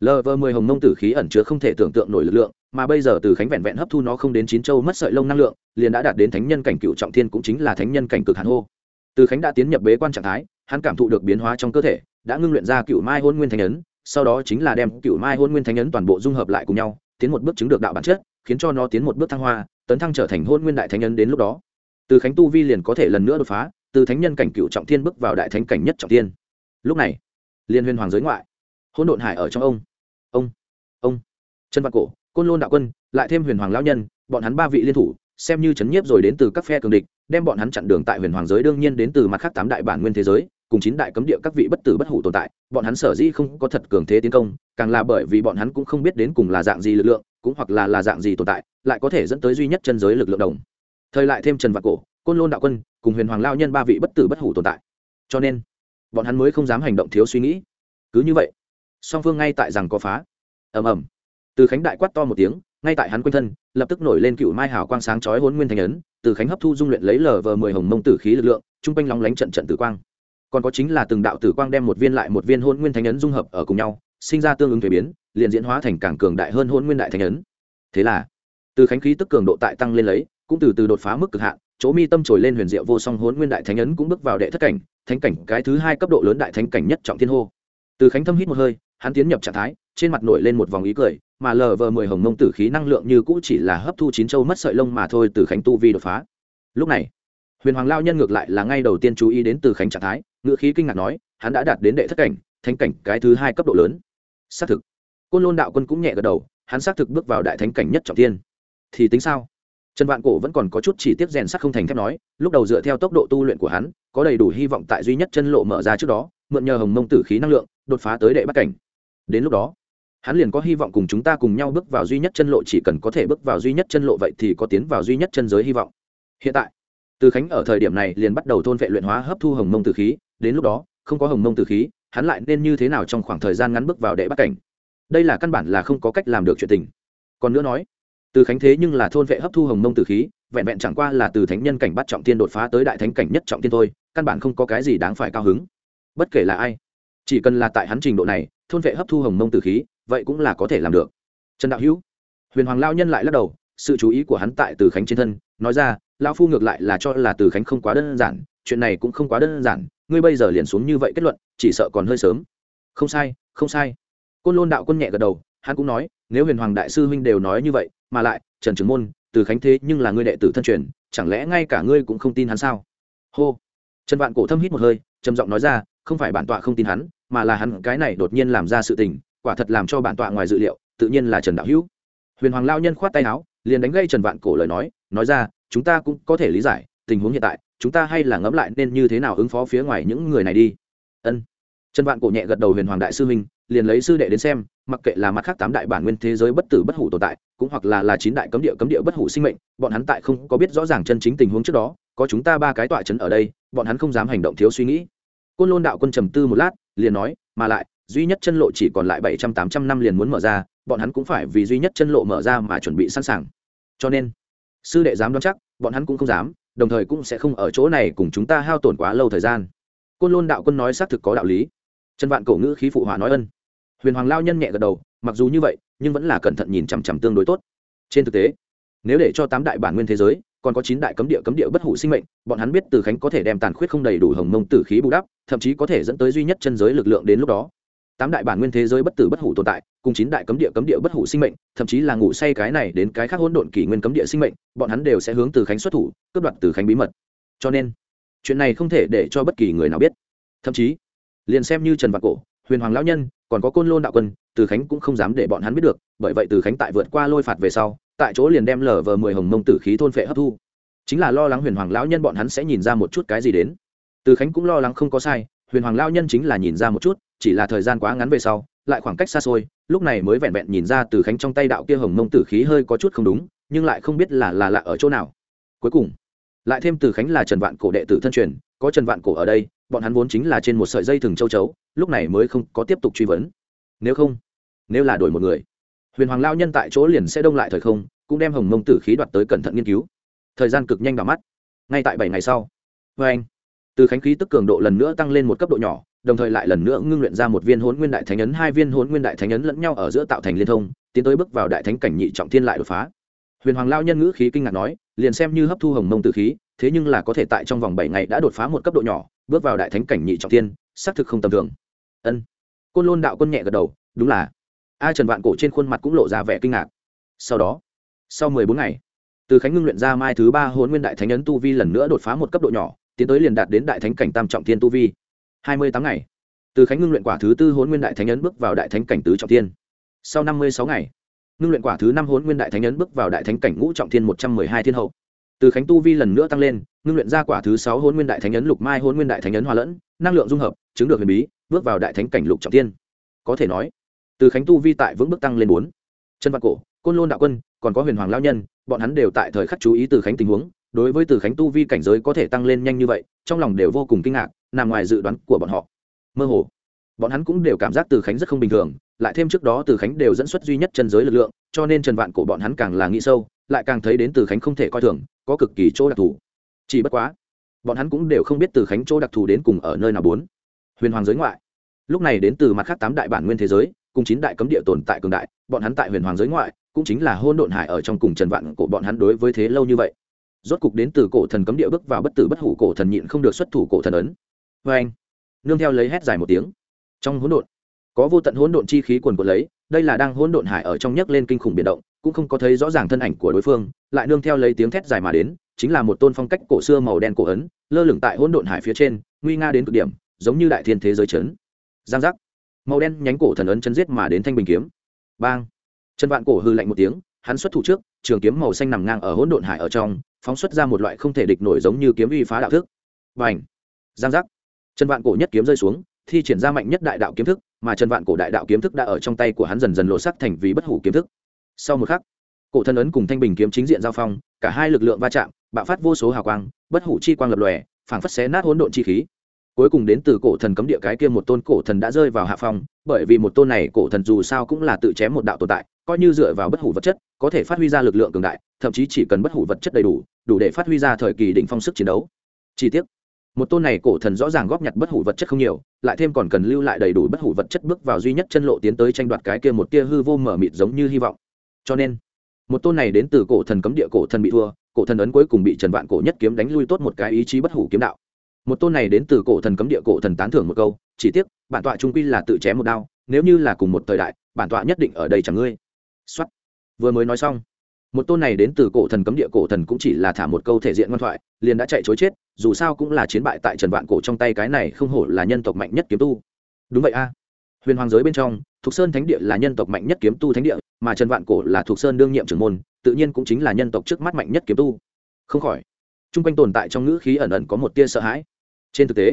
lv mười hồng nông tử khí ẩn chứa không thể tưởng tượng nổi lực lượng, mà bây giờ từ khánh vẹn vẹn hấp thu nó không đến chín châu mất sợi lông năng lượng, liền đã đạt đến thánh nhân cảnh cựu trọng thiên cũng chính là thánh nhân cảnh cực hàn hô. Từ khánh đã tiến nhập bế quan trạng thái, hắn cảm thụ được biến hóa trong cơ thể, đã ngưng luyện ra cựu mai hôn nguyên thánh ấn, sau đó chính là đem cựu mai hôn nguyên thánh ấn toàn bộ dung hợp lại cùng nhau, tiến một bước chứng được đạo bản chất, khiến cho nó tiến một bước thăng hoa, tấn thăng trở thành hôn nguyên đại thánh ấn đến lúc đó. Từ khánh tu vi liền có thể lần nữa đột phá, từ thánh nhân cảnh cựu trọng thiên bước vào đại thánh cảnh nhất trọng thiên. Lúc này, liên huyền hoàng giới ngoại, hỗn độn hải ở trong ông ông ông. Trần văn cổ, côn lôn đạo quân, lại thêm huyền hoàng lão nhân, bọn hắn ba vị liên thủ, xem như chấn nhiếp rồi đến từ các phe cường địch, đem bọn hắn chặn đường tại huyền hoàng giới đương nhiên đến từ mặt khác tám đại bản nguyên thế giới, cùng chín đại cấm địa các vị bất tử bất hủ tồn tại, bọn hắn sở dĩ không có thật cường thế tiến công, càng là bởi vì bọn hắn cũng không biết đến cùng là dạng gì lực lượng, cũng hoặc là là dạng gì tồn tại, lại có thể dẫn tới duy nhất chân giới lực lượng đồng. Thời lại thêm trần vạn cổ, côn lôn đạo quân, cùng huyền hoàng lao nhân ba vị bất tử bất hủ tồn tại. Cho nên, bọn hắn mới không dám hành động thiếu suy nghĩ. Cứ như vậy song phương ngay tại rằng có phá. Ầm ầm. Từ khánh đại quát to một tiếng, ngay tại hắn quanh thân, lập tức nổi lên cựu mai hào quang sáng chói hôn nguyên thành ấn, từ khánh hấp thu dung luyện lấy lờ vờ mười hồng mông tử khí lực lượng chung quanh lóng lánh trận trận tử quang. Còn có chính là từng đạo tử quang đem một viên lại một viên hôn nguyên thành ấn dung hợp ở cùng nhau, sinh ra tương ứng thuế biến, liền diễn hóa thành càng cường đại hơn hôn nguyên đại thành ấn. Thế là, từ khánh khí tức cường độ tại tăng lên lấy, cũng từ từ đột phá mức cực hạn, chỗ mi tâm trồi lên huyền diệu vô song hôn nguyên đại thánh ấn cũng bước vào đệ thất cảnh, thánh cảnh cái thứ hai cấp độ lớn đại thánh cảnh nhất trọng thiên hô. Từ khánh thâm hít một hơi hắn tiến nhập trạng thái, trên mặt nổi lên một vòng ý cười, mà lờ vờ mười hồng mông tử khí năng lượng như cũ chỉ là hấp thu chín châu mất sợi lông mà thôi từ khánh tu vi đột phá. Lúc này, huyền hoàng lao nhân ngược lại là ngay đầu tiên chú ý đến từ khánh trạng thái ngự khí kinh ngạc nói, hắn đã đạt đến đệ thất cảnh, thánh cảnh cái thứ hai cấp độ lớn. Xác thực, côn lôn đạo quân cũng nhẹ gật đầu, hắn xác thực bước vào đại thánh cảnh nhất trọng tiên thì tính sao? Trần vạn cổ vẫn còn có chút chỉ tiết rèn sắt không thành thép nói, lúc đầu dựa theo tốc độ tu luyện của hắn, có đầy đủ hy vọng tại duy nhất chân lộ mở ra trước đó, mượn nhờ hồng mông tử khí năng lượng, đột phá tới đệ bắt cảnh đến lúc đó, hắn liền có hy vọng cùng chúng ta cùng nhau bước vào duy nhất chân lộ, chỉ cần có thể bước vào duy nhất chân lộ vậy thì có tiến vào duy nhất chân giới hy vọng. Hiện tại, từ khánh ở thời điểm này liền bắt đầu thôn vệ luyện hóa hấp thu hồng mông tử khí. Đến lúc đó, không có hồng mông tử khí, hắn lại nên như thế nào trong khoảng thời gian ngắn bước vào đệ bắt cảnh? Đây là căn bản là không có cách làm được chuyện tình. Còn nữa nói, từ khánh thế nhưng là thôn vệ hấp thu hồng mông tử khí, vẹn vẹn chẳng qua là từ thánh nhân cảnh bắt trọng tiên đột phá tới đại thánh cảnh nhất trọng tiên thôi, căn bản không có cái gì đáng phải cao hứng. Bất kể là ai, chỉ cần là tại hắn trình độ này thôn vệ hấp thu hồng mông tử khí, vậy cũng là có thể làm được. Trần đạo hữu, huyền hoàng lao nhân lại lắc đầu, sự chú ý của hắn tại từ khánh trên thân, nói ra lao phu ngược lại là cho là từ khánh không quá đơn giản, chuyện này cũng không quá đơn giản, ngươi bây giờ liền xuống như vậy kết luận, chỉ sợ còn hơi sớm. Không sai không sai. Côn lôn đạo quân nhẹ gật đầu, hắn cũng nói, nếu huyền hoàng đại sư huynh đều nói như vậy, mà lại, trần trưởng môn, từ khánh thế nhưng là ngươi đệ tử thân truyền, chẳng lẽ ngay cả ngươi cũng không tin hắn sao? Hô. Trần vạn cổ thâm hít một hơi, trầm giọng nói ra, không phải bản tọa không tin hắn mà là hắn cái này đột nhiên làm ra sự tình, quả thật làm cho bản tọa ngoài dự liệu, tự nhiên là trần đạo hữu. Huyền hoàng lao nhân khoát tay áo, liền đánh gây trần vạn cổ lời nói nói ra, chúng ta cũng có thể lý giải tình huống hiện tại, chúng ta hay là ngẫm lại nên như thế nào ứng phó phía ngoài những người này đi. Ân. Trần vạn cổ nhẹ gật đầu huyền hoàng đại sư huynh liền lấy sư đệ đến xem, mặc kệ là mặt khác tám đại bản nguyên thế giới bất tử bất hủ tồn tại, cũng hoặc là là chín đại cấm địa cấm địa bất hủ sinh mệnh, bọn hắn tại không có biết rõ ràng chân chính tình huống trước đó, có chúng ta ba cái tọa chấn ở đây, bọn hắn không dám hành động thiếu suy nghĩ. Côn lôn đạo quân trầm tư một lát liền nói, mà lại, duy nhất chân lộ chỉ còn lại bảy trăm tám trăm năm liền muốn mở ra, bọn hắn cũng phải vì duy nhất chân lộ mở ra mà chuẩn bị sẵn sàng. Cho nên, sư đệ dám đoán chắc, bọn hắn cũng không dám, đồng thời cũng sẽ không ở chỗ này cùng chúng ta hao tổn quá lâu thời gian. Côn lôn đạo quân nói xác thực có đạo lý. Trần vạn cổ ngữ khí phụ hỏa nói ân. Huyền hoàng lao nhân nhẹ gật đầu, mặc dù như vậy, nhưng vẫn là cẩn thận nhìn chằm chằm tương đối tốt. Trên thực tế, nếu để cho tám đại bản nguyên thế giới, còn có chín đại cấm địa cấm địa bất hủ sinh mệnh, bọn hắn biết từ khánh có thể đem tàn khuyết không đầy đủ hồng mông tử khí bù đắp thậm chí có thể dẫn tới duy nhất chân giới lực lượng đến lúc đó. Tám đại bản nguyên thế giới bất tử bất hủ tồn tại, cùng chín đại cấm địa cấm địa bất hủ sinh mệnh, thậm chí là ngủ say cái này đến cái khác hỗn độn kỷ nguyên cấm địa sinh mệnh, bọn hắn đều sẽ hướng từ khánh xuất thủ, cướp đoạt từ khánh bí mật. Cho nên, chuyện này không thể để cho bất kỳ người nào biết. Thậm chí, liền xem như trần vạn cổ, huyền hoàng lão nhân, còn có côn lôn đạo quân, từ khánh cũng không dám để bọn hắn biết được, bởi vậy từ khánh tại vượt qua lôi phạt về sau, tại chỗ liền đem lở vờ mười hồng mông tử khí thôn phệ hấp thu. Chính là lo lắng huyền hoàng lão nhân bọn hắn sẽ nhìn ra một chút cái gì đến từ khánh cũng lo lắng không có sai, huyền hoàng lão nhân chính là nhìn ra một chút, chỉ là thời gian quá ngắn về sau, lại khoảng cách xa xôi, lúc này mới vẹn vẹn nhìn ra từ khánh trong tay đạo kia hồng mông tử khí hơi có chút không đúng, nhưng lại không biết là là lạ ở chỗ nào. Cuối cùng, lại thêm từ khánh là trần vạn cổ đệ tử thân truyền, có trần vạn cổ ở đây, bọn hắn vốn chính là trên một sợi dây thừng châu chấu, lúc này mới không có tiếp tục truy vấn. Nếu không, nếu là đổi một người, huyền hoàng lao nhân tại chỗ liền sẽ đông lại thời không, cũng đem hồng mông tử khí đoạt tới cẩn thận nghiên cứu. Thời gian cực nhanh vào mắt. Ngay tại bảy ngày sau. Vê anh từ khánh khí tức cường độ lần nữa tăng lên một cấp độ nhỏ, đồng thời lại lần nữa ngưng luyện ra một viên hốn nguyên đại thánh ấn, hai viên hốn nguyên đại thánh ấn lẫn nhau ở giữa tạo thành liên thông, tiến tới bước vào đại thánh cảnh nhị trọng thiên lại đột phá. Huyền hoàng lao nhân ngữ khí kinh ngạc nói, liền xem như hấp thu hồng mông tử khí, thế nhưng là có thể tại trong vòng bảy ngày đã đột phá một cấp độ nhỏ, bước vào đại thánh cảnh nhị trọng thiên, xác thực không tầm thường. Ân. Côn lôn đạo quân nhẹ gật đầu, đúng là. A trần vạn cổ trên khuôn mặt cũng lộ ra vẻ kinh ngạc. Sau đó, sau mười bốn ngày, từ khánh ngưng luyện ra mai thứ ba hôn nguyên đại thánh ấn tu vi lần nữa đột phá một cấp độ nhỏ tiến tới liền đạt đến đại thánh cảnh tam trọng thiên tu vi. Hai mươi tám ngày. Từ khánh ngưng luyện quả thứ tư hôn nguyên đại thánh ấn bước vào đại thánh cảnh tứ trọng thiên. Sau năm mươi sáu ngày, ngưng luyện quả thứ năm hôn nguyên đại thánh ấn bước vào đại thánh cảnh ngũ trọng thiên một trăm mười hai thiên hậu. Từ khánh tu vi lần nữa tăng lên, ngưng luyện ra quả thứ sáu hôn nguyên đại thánh ấn lục mai hôn nguyên đại thánh ấn hòa lẫn, năng lượng dung hợp, chứng được huyền bí, bước vào đại thánh cảnh lục trọng thiên. Có thể nói, từ khánh tu vi tại vững bước tăng lên bốn. Chân văn cổ, côn lôn đạo quân, còn có huyền hoàng lao nhân, bọn hắn đều tại thời khắc chú ý từ khánh tình huống đối với từ khánh tu vi cảnh giới có thể tăng lên nhanh như vậy, trong lòng đều vô cùng kinh ngạc, nằm ngoài dự đoán của bọn họ. Mơ hồ, bọn hắn cũng đều cảm giác từ khánh rất không bình thường, lại thêm trước đó từ khánh đều dẫn xuất duy nhất chân giới lực lượng, cho nên trần vạn cổ bọn hắn càng là nghĩ sâu, lại càng thấy đến từ khánh không thể coi thường, có cực kỳ chỗ đặc thù. Chỉ bất quá, bọn hắn cũng đều không biết từ khánh chỗ đặc thù đến cùng ở nơi nào bốn. Huyền hoàng giới ngoại, lúc này đến từ mặt khác tám đại bản nguyên thế giới, cùng chín đại cấm địa tồn tại cường đại, bọn hắn tại huyền hoàng giới ngoại, cũng chính là hôn độn hải ở trong cùng trần vạn của bọn hắn đối với thế lâu như vậy rốt cục đến từ cổ thần cấm địa bước vào bất tử bất hủ cổ thần nhịn không được xuất thủ cổ thần ấn. Vê anh, nương theo lấy hét dài một tiếng. Trong hỗn độn, có vô tận hỗn độn chi khí quần quần lấy, đây là đang hỗn độn hải ở trong nhấc lên kinh khủng biển động, cũng không có thấy rõ ràng thân ảnh của đối phương, lại nương theo lấy tiếng thét dài mà đến, chính là một tôn phong cách cổ xưa màu đen cổ ấn, lơ lửng tại hỗn độn hải phía trên, nguy nga đến cực điểm, giống như đại thiên thế giới chấn. Giang giác. Màu đen nhánh cổ thần ấn chân giết mà đến thanh bình kiếm. Bang. Chân vạn cổ hư lạnh một tiếng, hắn xuất thủ trước, trường kiếm màu xanh nằm ngang ở hỗn độn hải ở trong phóng xuất ra một loại không thể địch nổi giống như kiếm uy phá đạo thức. Và ảnh giang giác! Chân vạn cổ nhất kiếm rơi xuống, thi triển ra mạnh nhất đại đạo kiếm thức, mà chân vạn cổ đại đạo kiếm thức đã ở trong tay của hắn dần dần lộ sắc thành vì bất hủ kiếm thức. Sau một khắc, cổ thần ấn cùng thanh bình kiếm chính diện giao phong, cả hai lực lượng va chạm, bạo phát vô số hào quang, bất hủ chi quang lập lòe, phảng phất xé nát hỗn độn chi khí. Cuối cùng đến từ cổ thần cấm địa cái kia một tôn cổ thần đã rơi vào hạ phong, bởi vì một tôn này cổ thần dù sao cũng là tự chém một đạo tồn tại, coi như dựa vào bất hủ vật chất, có thể phát huy ra lực lượng cường đại thậm chí chỉ cần bất hủ vật chất đầy đủ đủ để phát huy ra thời kỳ đỉnh phong sức chiến đấu. Chi tiết. Một tôn này cổ thần rõ ràng góp nhặt bất hủ vật chất không nhiều, lại thêm còn cần lưu lại đầy đủ bất hủ vật chất bước vào duy nhất chân lộ tiến tới tranh đoạt cái kia một tia hư vô mở mịt giống như hy vọng. Cho nên, một tôn này đến từ cổ thần cấm địa cổ thần bị thua, cổ thần ấn cuối cùng bị trần vạn cổ nhất kiếm đánh lui tốt một cái ý chí bất hủ kiếm đạo. Một tôn này đến từ cổ thần cấm địa cổ thần tán thưởng một câu chỉ tiếc bản tọa trung quy là tự chém một đao, nếu như là cùng một thời đại, bản tọa nhất định ở đây chẳng ngươi. Xuất vừa mới nói xong một tôn này đến từ cổ thần cấm địa cổ thần cũng chỉ là thả một câu thể diện ngoan thoại, liền đã chạy chối chết, dù sao cũng là chiến bại tại trần vạn cổ trong tay cái này không hổ là nhân tộc mạnh nhất kiếm tu. Đúng vậy a. Huyền hoàng giới bên trong, thục sơn thánh địa là nhân tộc mạnh nhất kiếm tu thánh địa, mà trần vạn cổ là thục sơn đương nhiệm trưởng môn, tự nhiên cũng chính là nhân tộc trước mắt mạnh nhất kiếm tu. Không khỏi t r u n g quanh tồn tại trong ngữ khí ẩn ẩn có một tia sợ hãi. Trên thực tế,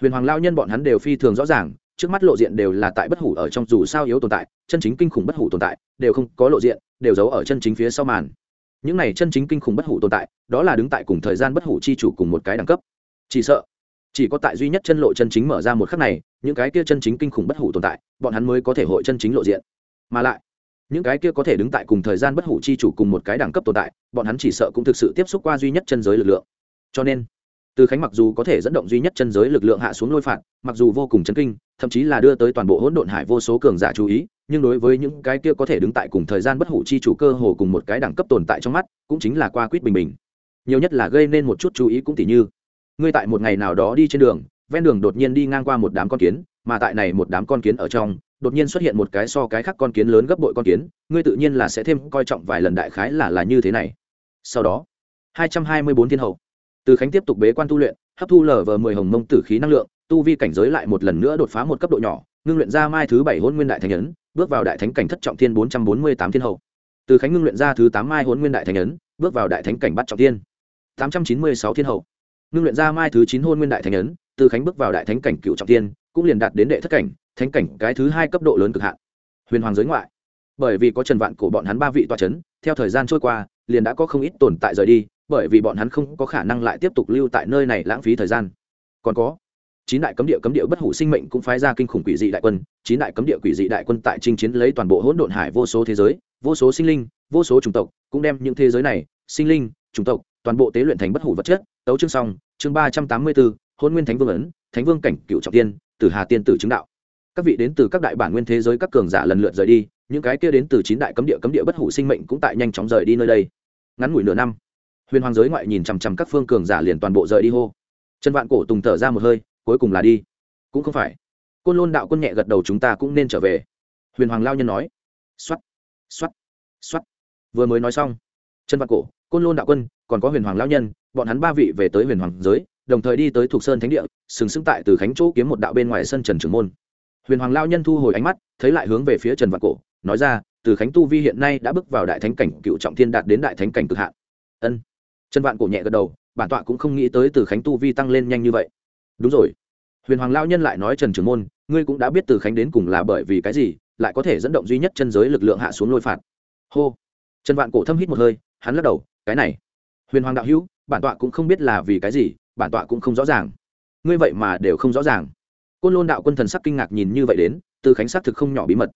huyền hoàng lao nhân bọn hắn đều phi thường rõ ràng trước mắt lộ diện đều là tại bất hủ ở trong dù sao yếu tồn tại, chân chính kinh khủng bất hủ tồn tại, đều không có lộ diện, đều giấu ở chân chính phía sau màn. Những này chân chính kinh khủng bất hủ tồn tại, đó là đứng tại cùng thời gian bất hủ chi chủ cùng một cái đẳng cấp. Chỉ sợ, chỉ có tại duy nhất chân lộ chân chính mở ra một khắc này, những cái kia chân chính kinh khủng bất hủ tồn tại, bọn hắn mới có thể hội chân chính lộ diện. Mà lại, những cái kia có thể đứng tại cùng thời gian bất hủ chi chủ cùng một cái đẳng cấp tồn tại, bọn hắn chỉ sợ cũng thực sự tiếp xúc qua duy nhất chân giới lực lượng. Cho nên từ khánh mặc dù có thể dẫn động duy nhất chân giới lực lượng hạ xuống lôi phạt, mặc dù vô cùng chấn kinh, thậm chí là đưa tới toàn bộ hỗn độn hải vô số cường giả chú ý, nhưng đối với những cái kia có thể đứng tại cùng thời gian bất hủ chi chủ cơ hồ cùng một cái đẳng cấp tồn tại trong mắt, cũng chính là qua quýt bình bình. Nhiều nhất là gây nên một chút chú ý cũng tỉ như, ngươi tại một ngày nào đó đi trên đường, ven đường đột nhiên đi ngang qua một đám con kiến, mà tại này một đám con kiến ở trong, đột nhiên xuất hiện một cái so cái khác con kiến lớn gấp bội con kiến, ngươi tự nhiên là sẽ thêm coi trọng vài lần đại khái là là như thế này. Sau đó 224 thiên hậu từ khánh tiếp tục bế quan tu luyện, hấp thu lở vờ mười hồng mông tử khí năng lượng, tu vi cảnh giới lại một lần nữa đột phá một cấp độ nhỏ, ngưng luyện ra mai thứ bảy hôn nguyên đại thành ấn, bước vào đại thánh cảnh thất trọng thiên bốn trăm bốn mươi tám thiên hậu. Từ khánh ngưng luyện ra thứ tám mai hôn nguyên đại thành ấn, bước vào đại thánh cảnh bắt trọng thiên tám trăm chín mươi sáu thiên hậu. Ngưng luyện ra mai thứ chín hôn nguyên đại thành ấn, từ khánh bước vào đại thánh cảnh cựu trọng thiên, cũng liền đạt đến đệ thất cảnh, thánh cảnh cái thứ hai cấp độ lớn cực hạn. Huyền hoàng giới ngoại. Bởi vì có trần vạn cổ bọn hắn ba vị toa c h ấ n theo thời gian trôi qua, liền đã có không ít tồn tại rời đi bởi vì bọn hắn không có khả năng lại tiếp tục lưu tại nơi này lãng phí thời gian. Còn có chín đại cấm địa cấm địa bất hủ sinh mệnh cũng phái ra kinh khủng quỷ dị đại quân. Chín đại cấm địa quỷ dị đại quân tại chinh chiến lấy toàn bộ hỗn độn hải vô số thế giới vô số sinh linh vô số chủng tộc cũng đem những thế giới này sinh linh chủng tộc toàn bộ tế luyện thành bất hủ vật chất. Tấu chương song, chương ba trăm tám mươi bốn hôn nguyên thánh vương ấn thánh vương cảnh cựu trọng tiên tử hà tiên tử chứng đạo. Các vị đến từ các đại bản nguyên thế giới các cường giả lần lượt rời đi những cái kia đến từ chín đại cấm địa cấm địa bất hủ sinh mệnh cũng tại nhanh chóng rời đi nơi đây. Ngắn ngủi nửa năm huyền hoàng giới ngoại nhìn chằm chằm các phương cường giả liền toàn bộ rời đi hô. Trần vạn cổ tùng thở ra một hơi, cuối cùng là đi. Cũng không phải. Côn lôn đạo quân nhẹ gật đầu chúng ta cũng nên trở về. Huyền hoàng lao nhân nói. X o á t x o á t x o á t vừa mới nói xong, trần vạn cổ, côn lôn đạo quân, còn có huyền hoàng lao nhân, bọn hắn ba vị về tới huyền hoàng giới, đồng thời đi tới thuộc sơn thánh địa, sừng sững tại từ khánh chỗ kiếm một đạo bên ngoài sân trần trưởng môn. Huyền hoàng lao nhân thu hồi ánh mắt, thấy lại hướng về phía trần vạn cổ, nói ra, từ khánh tu vi hiện nay đã bước vào đại thánh cảnh, cựu trọng thiên đạt đến đại thánh cảnh cực hạn. Ân trần vạn cổ nhẹ gật đầu, bản tọa cũng không nghĩ tới từ khánh tu vi tăng lên nhanh như vậy. Đúng rồi. Huyền hoàng lao nhân lại nói trần trưởng môn, ngươi cũng đã biết từ khánh đến cùng là bởi vì cái gì, lại có thể dẫn động duy nhất chân giới lực lượng hạ xuống lôi phạt. Hô. Trần vạn cổ thâm hít một hơi, hắn lắc đầu, cái này. Huyền hoàng đạo hữu, bản tọa cũng không biết là vì cái gì, bản tọa cũng không rõ ràng. Ngươi vậy mà đều không rõ ràng. Côn lôn đạo quân thần sắc kinh ngạc nhìn như vậy đến, từ khánh xác thực không nhỏ bí mật.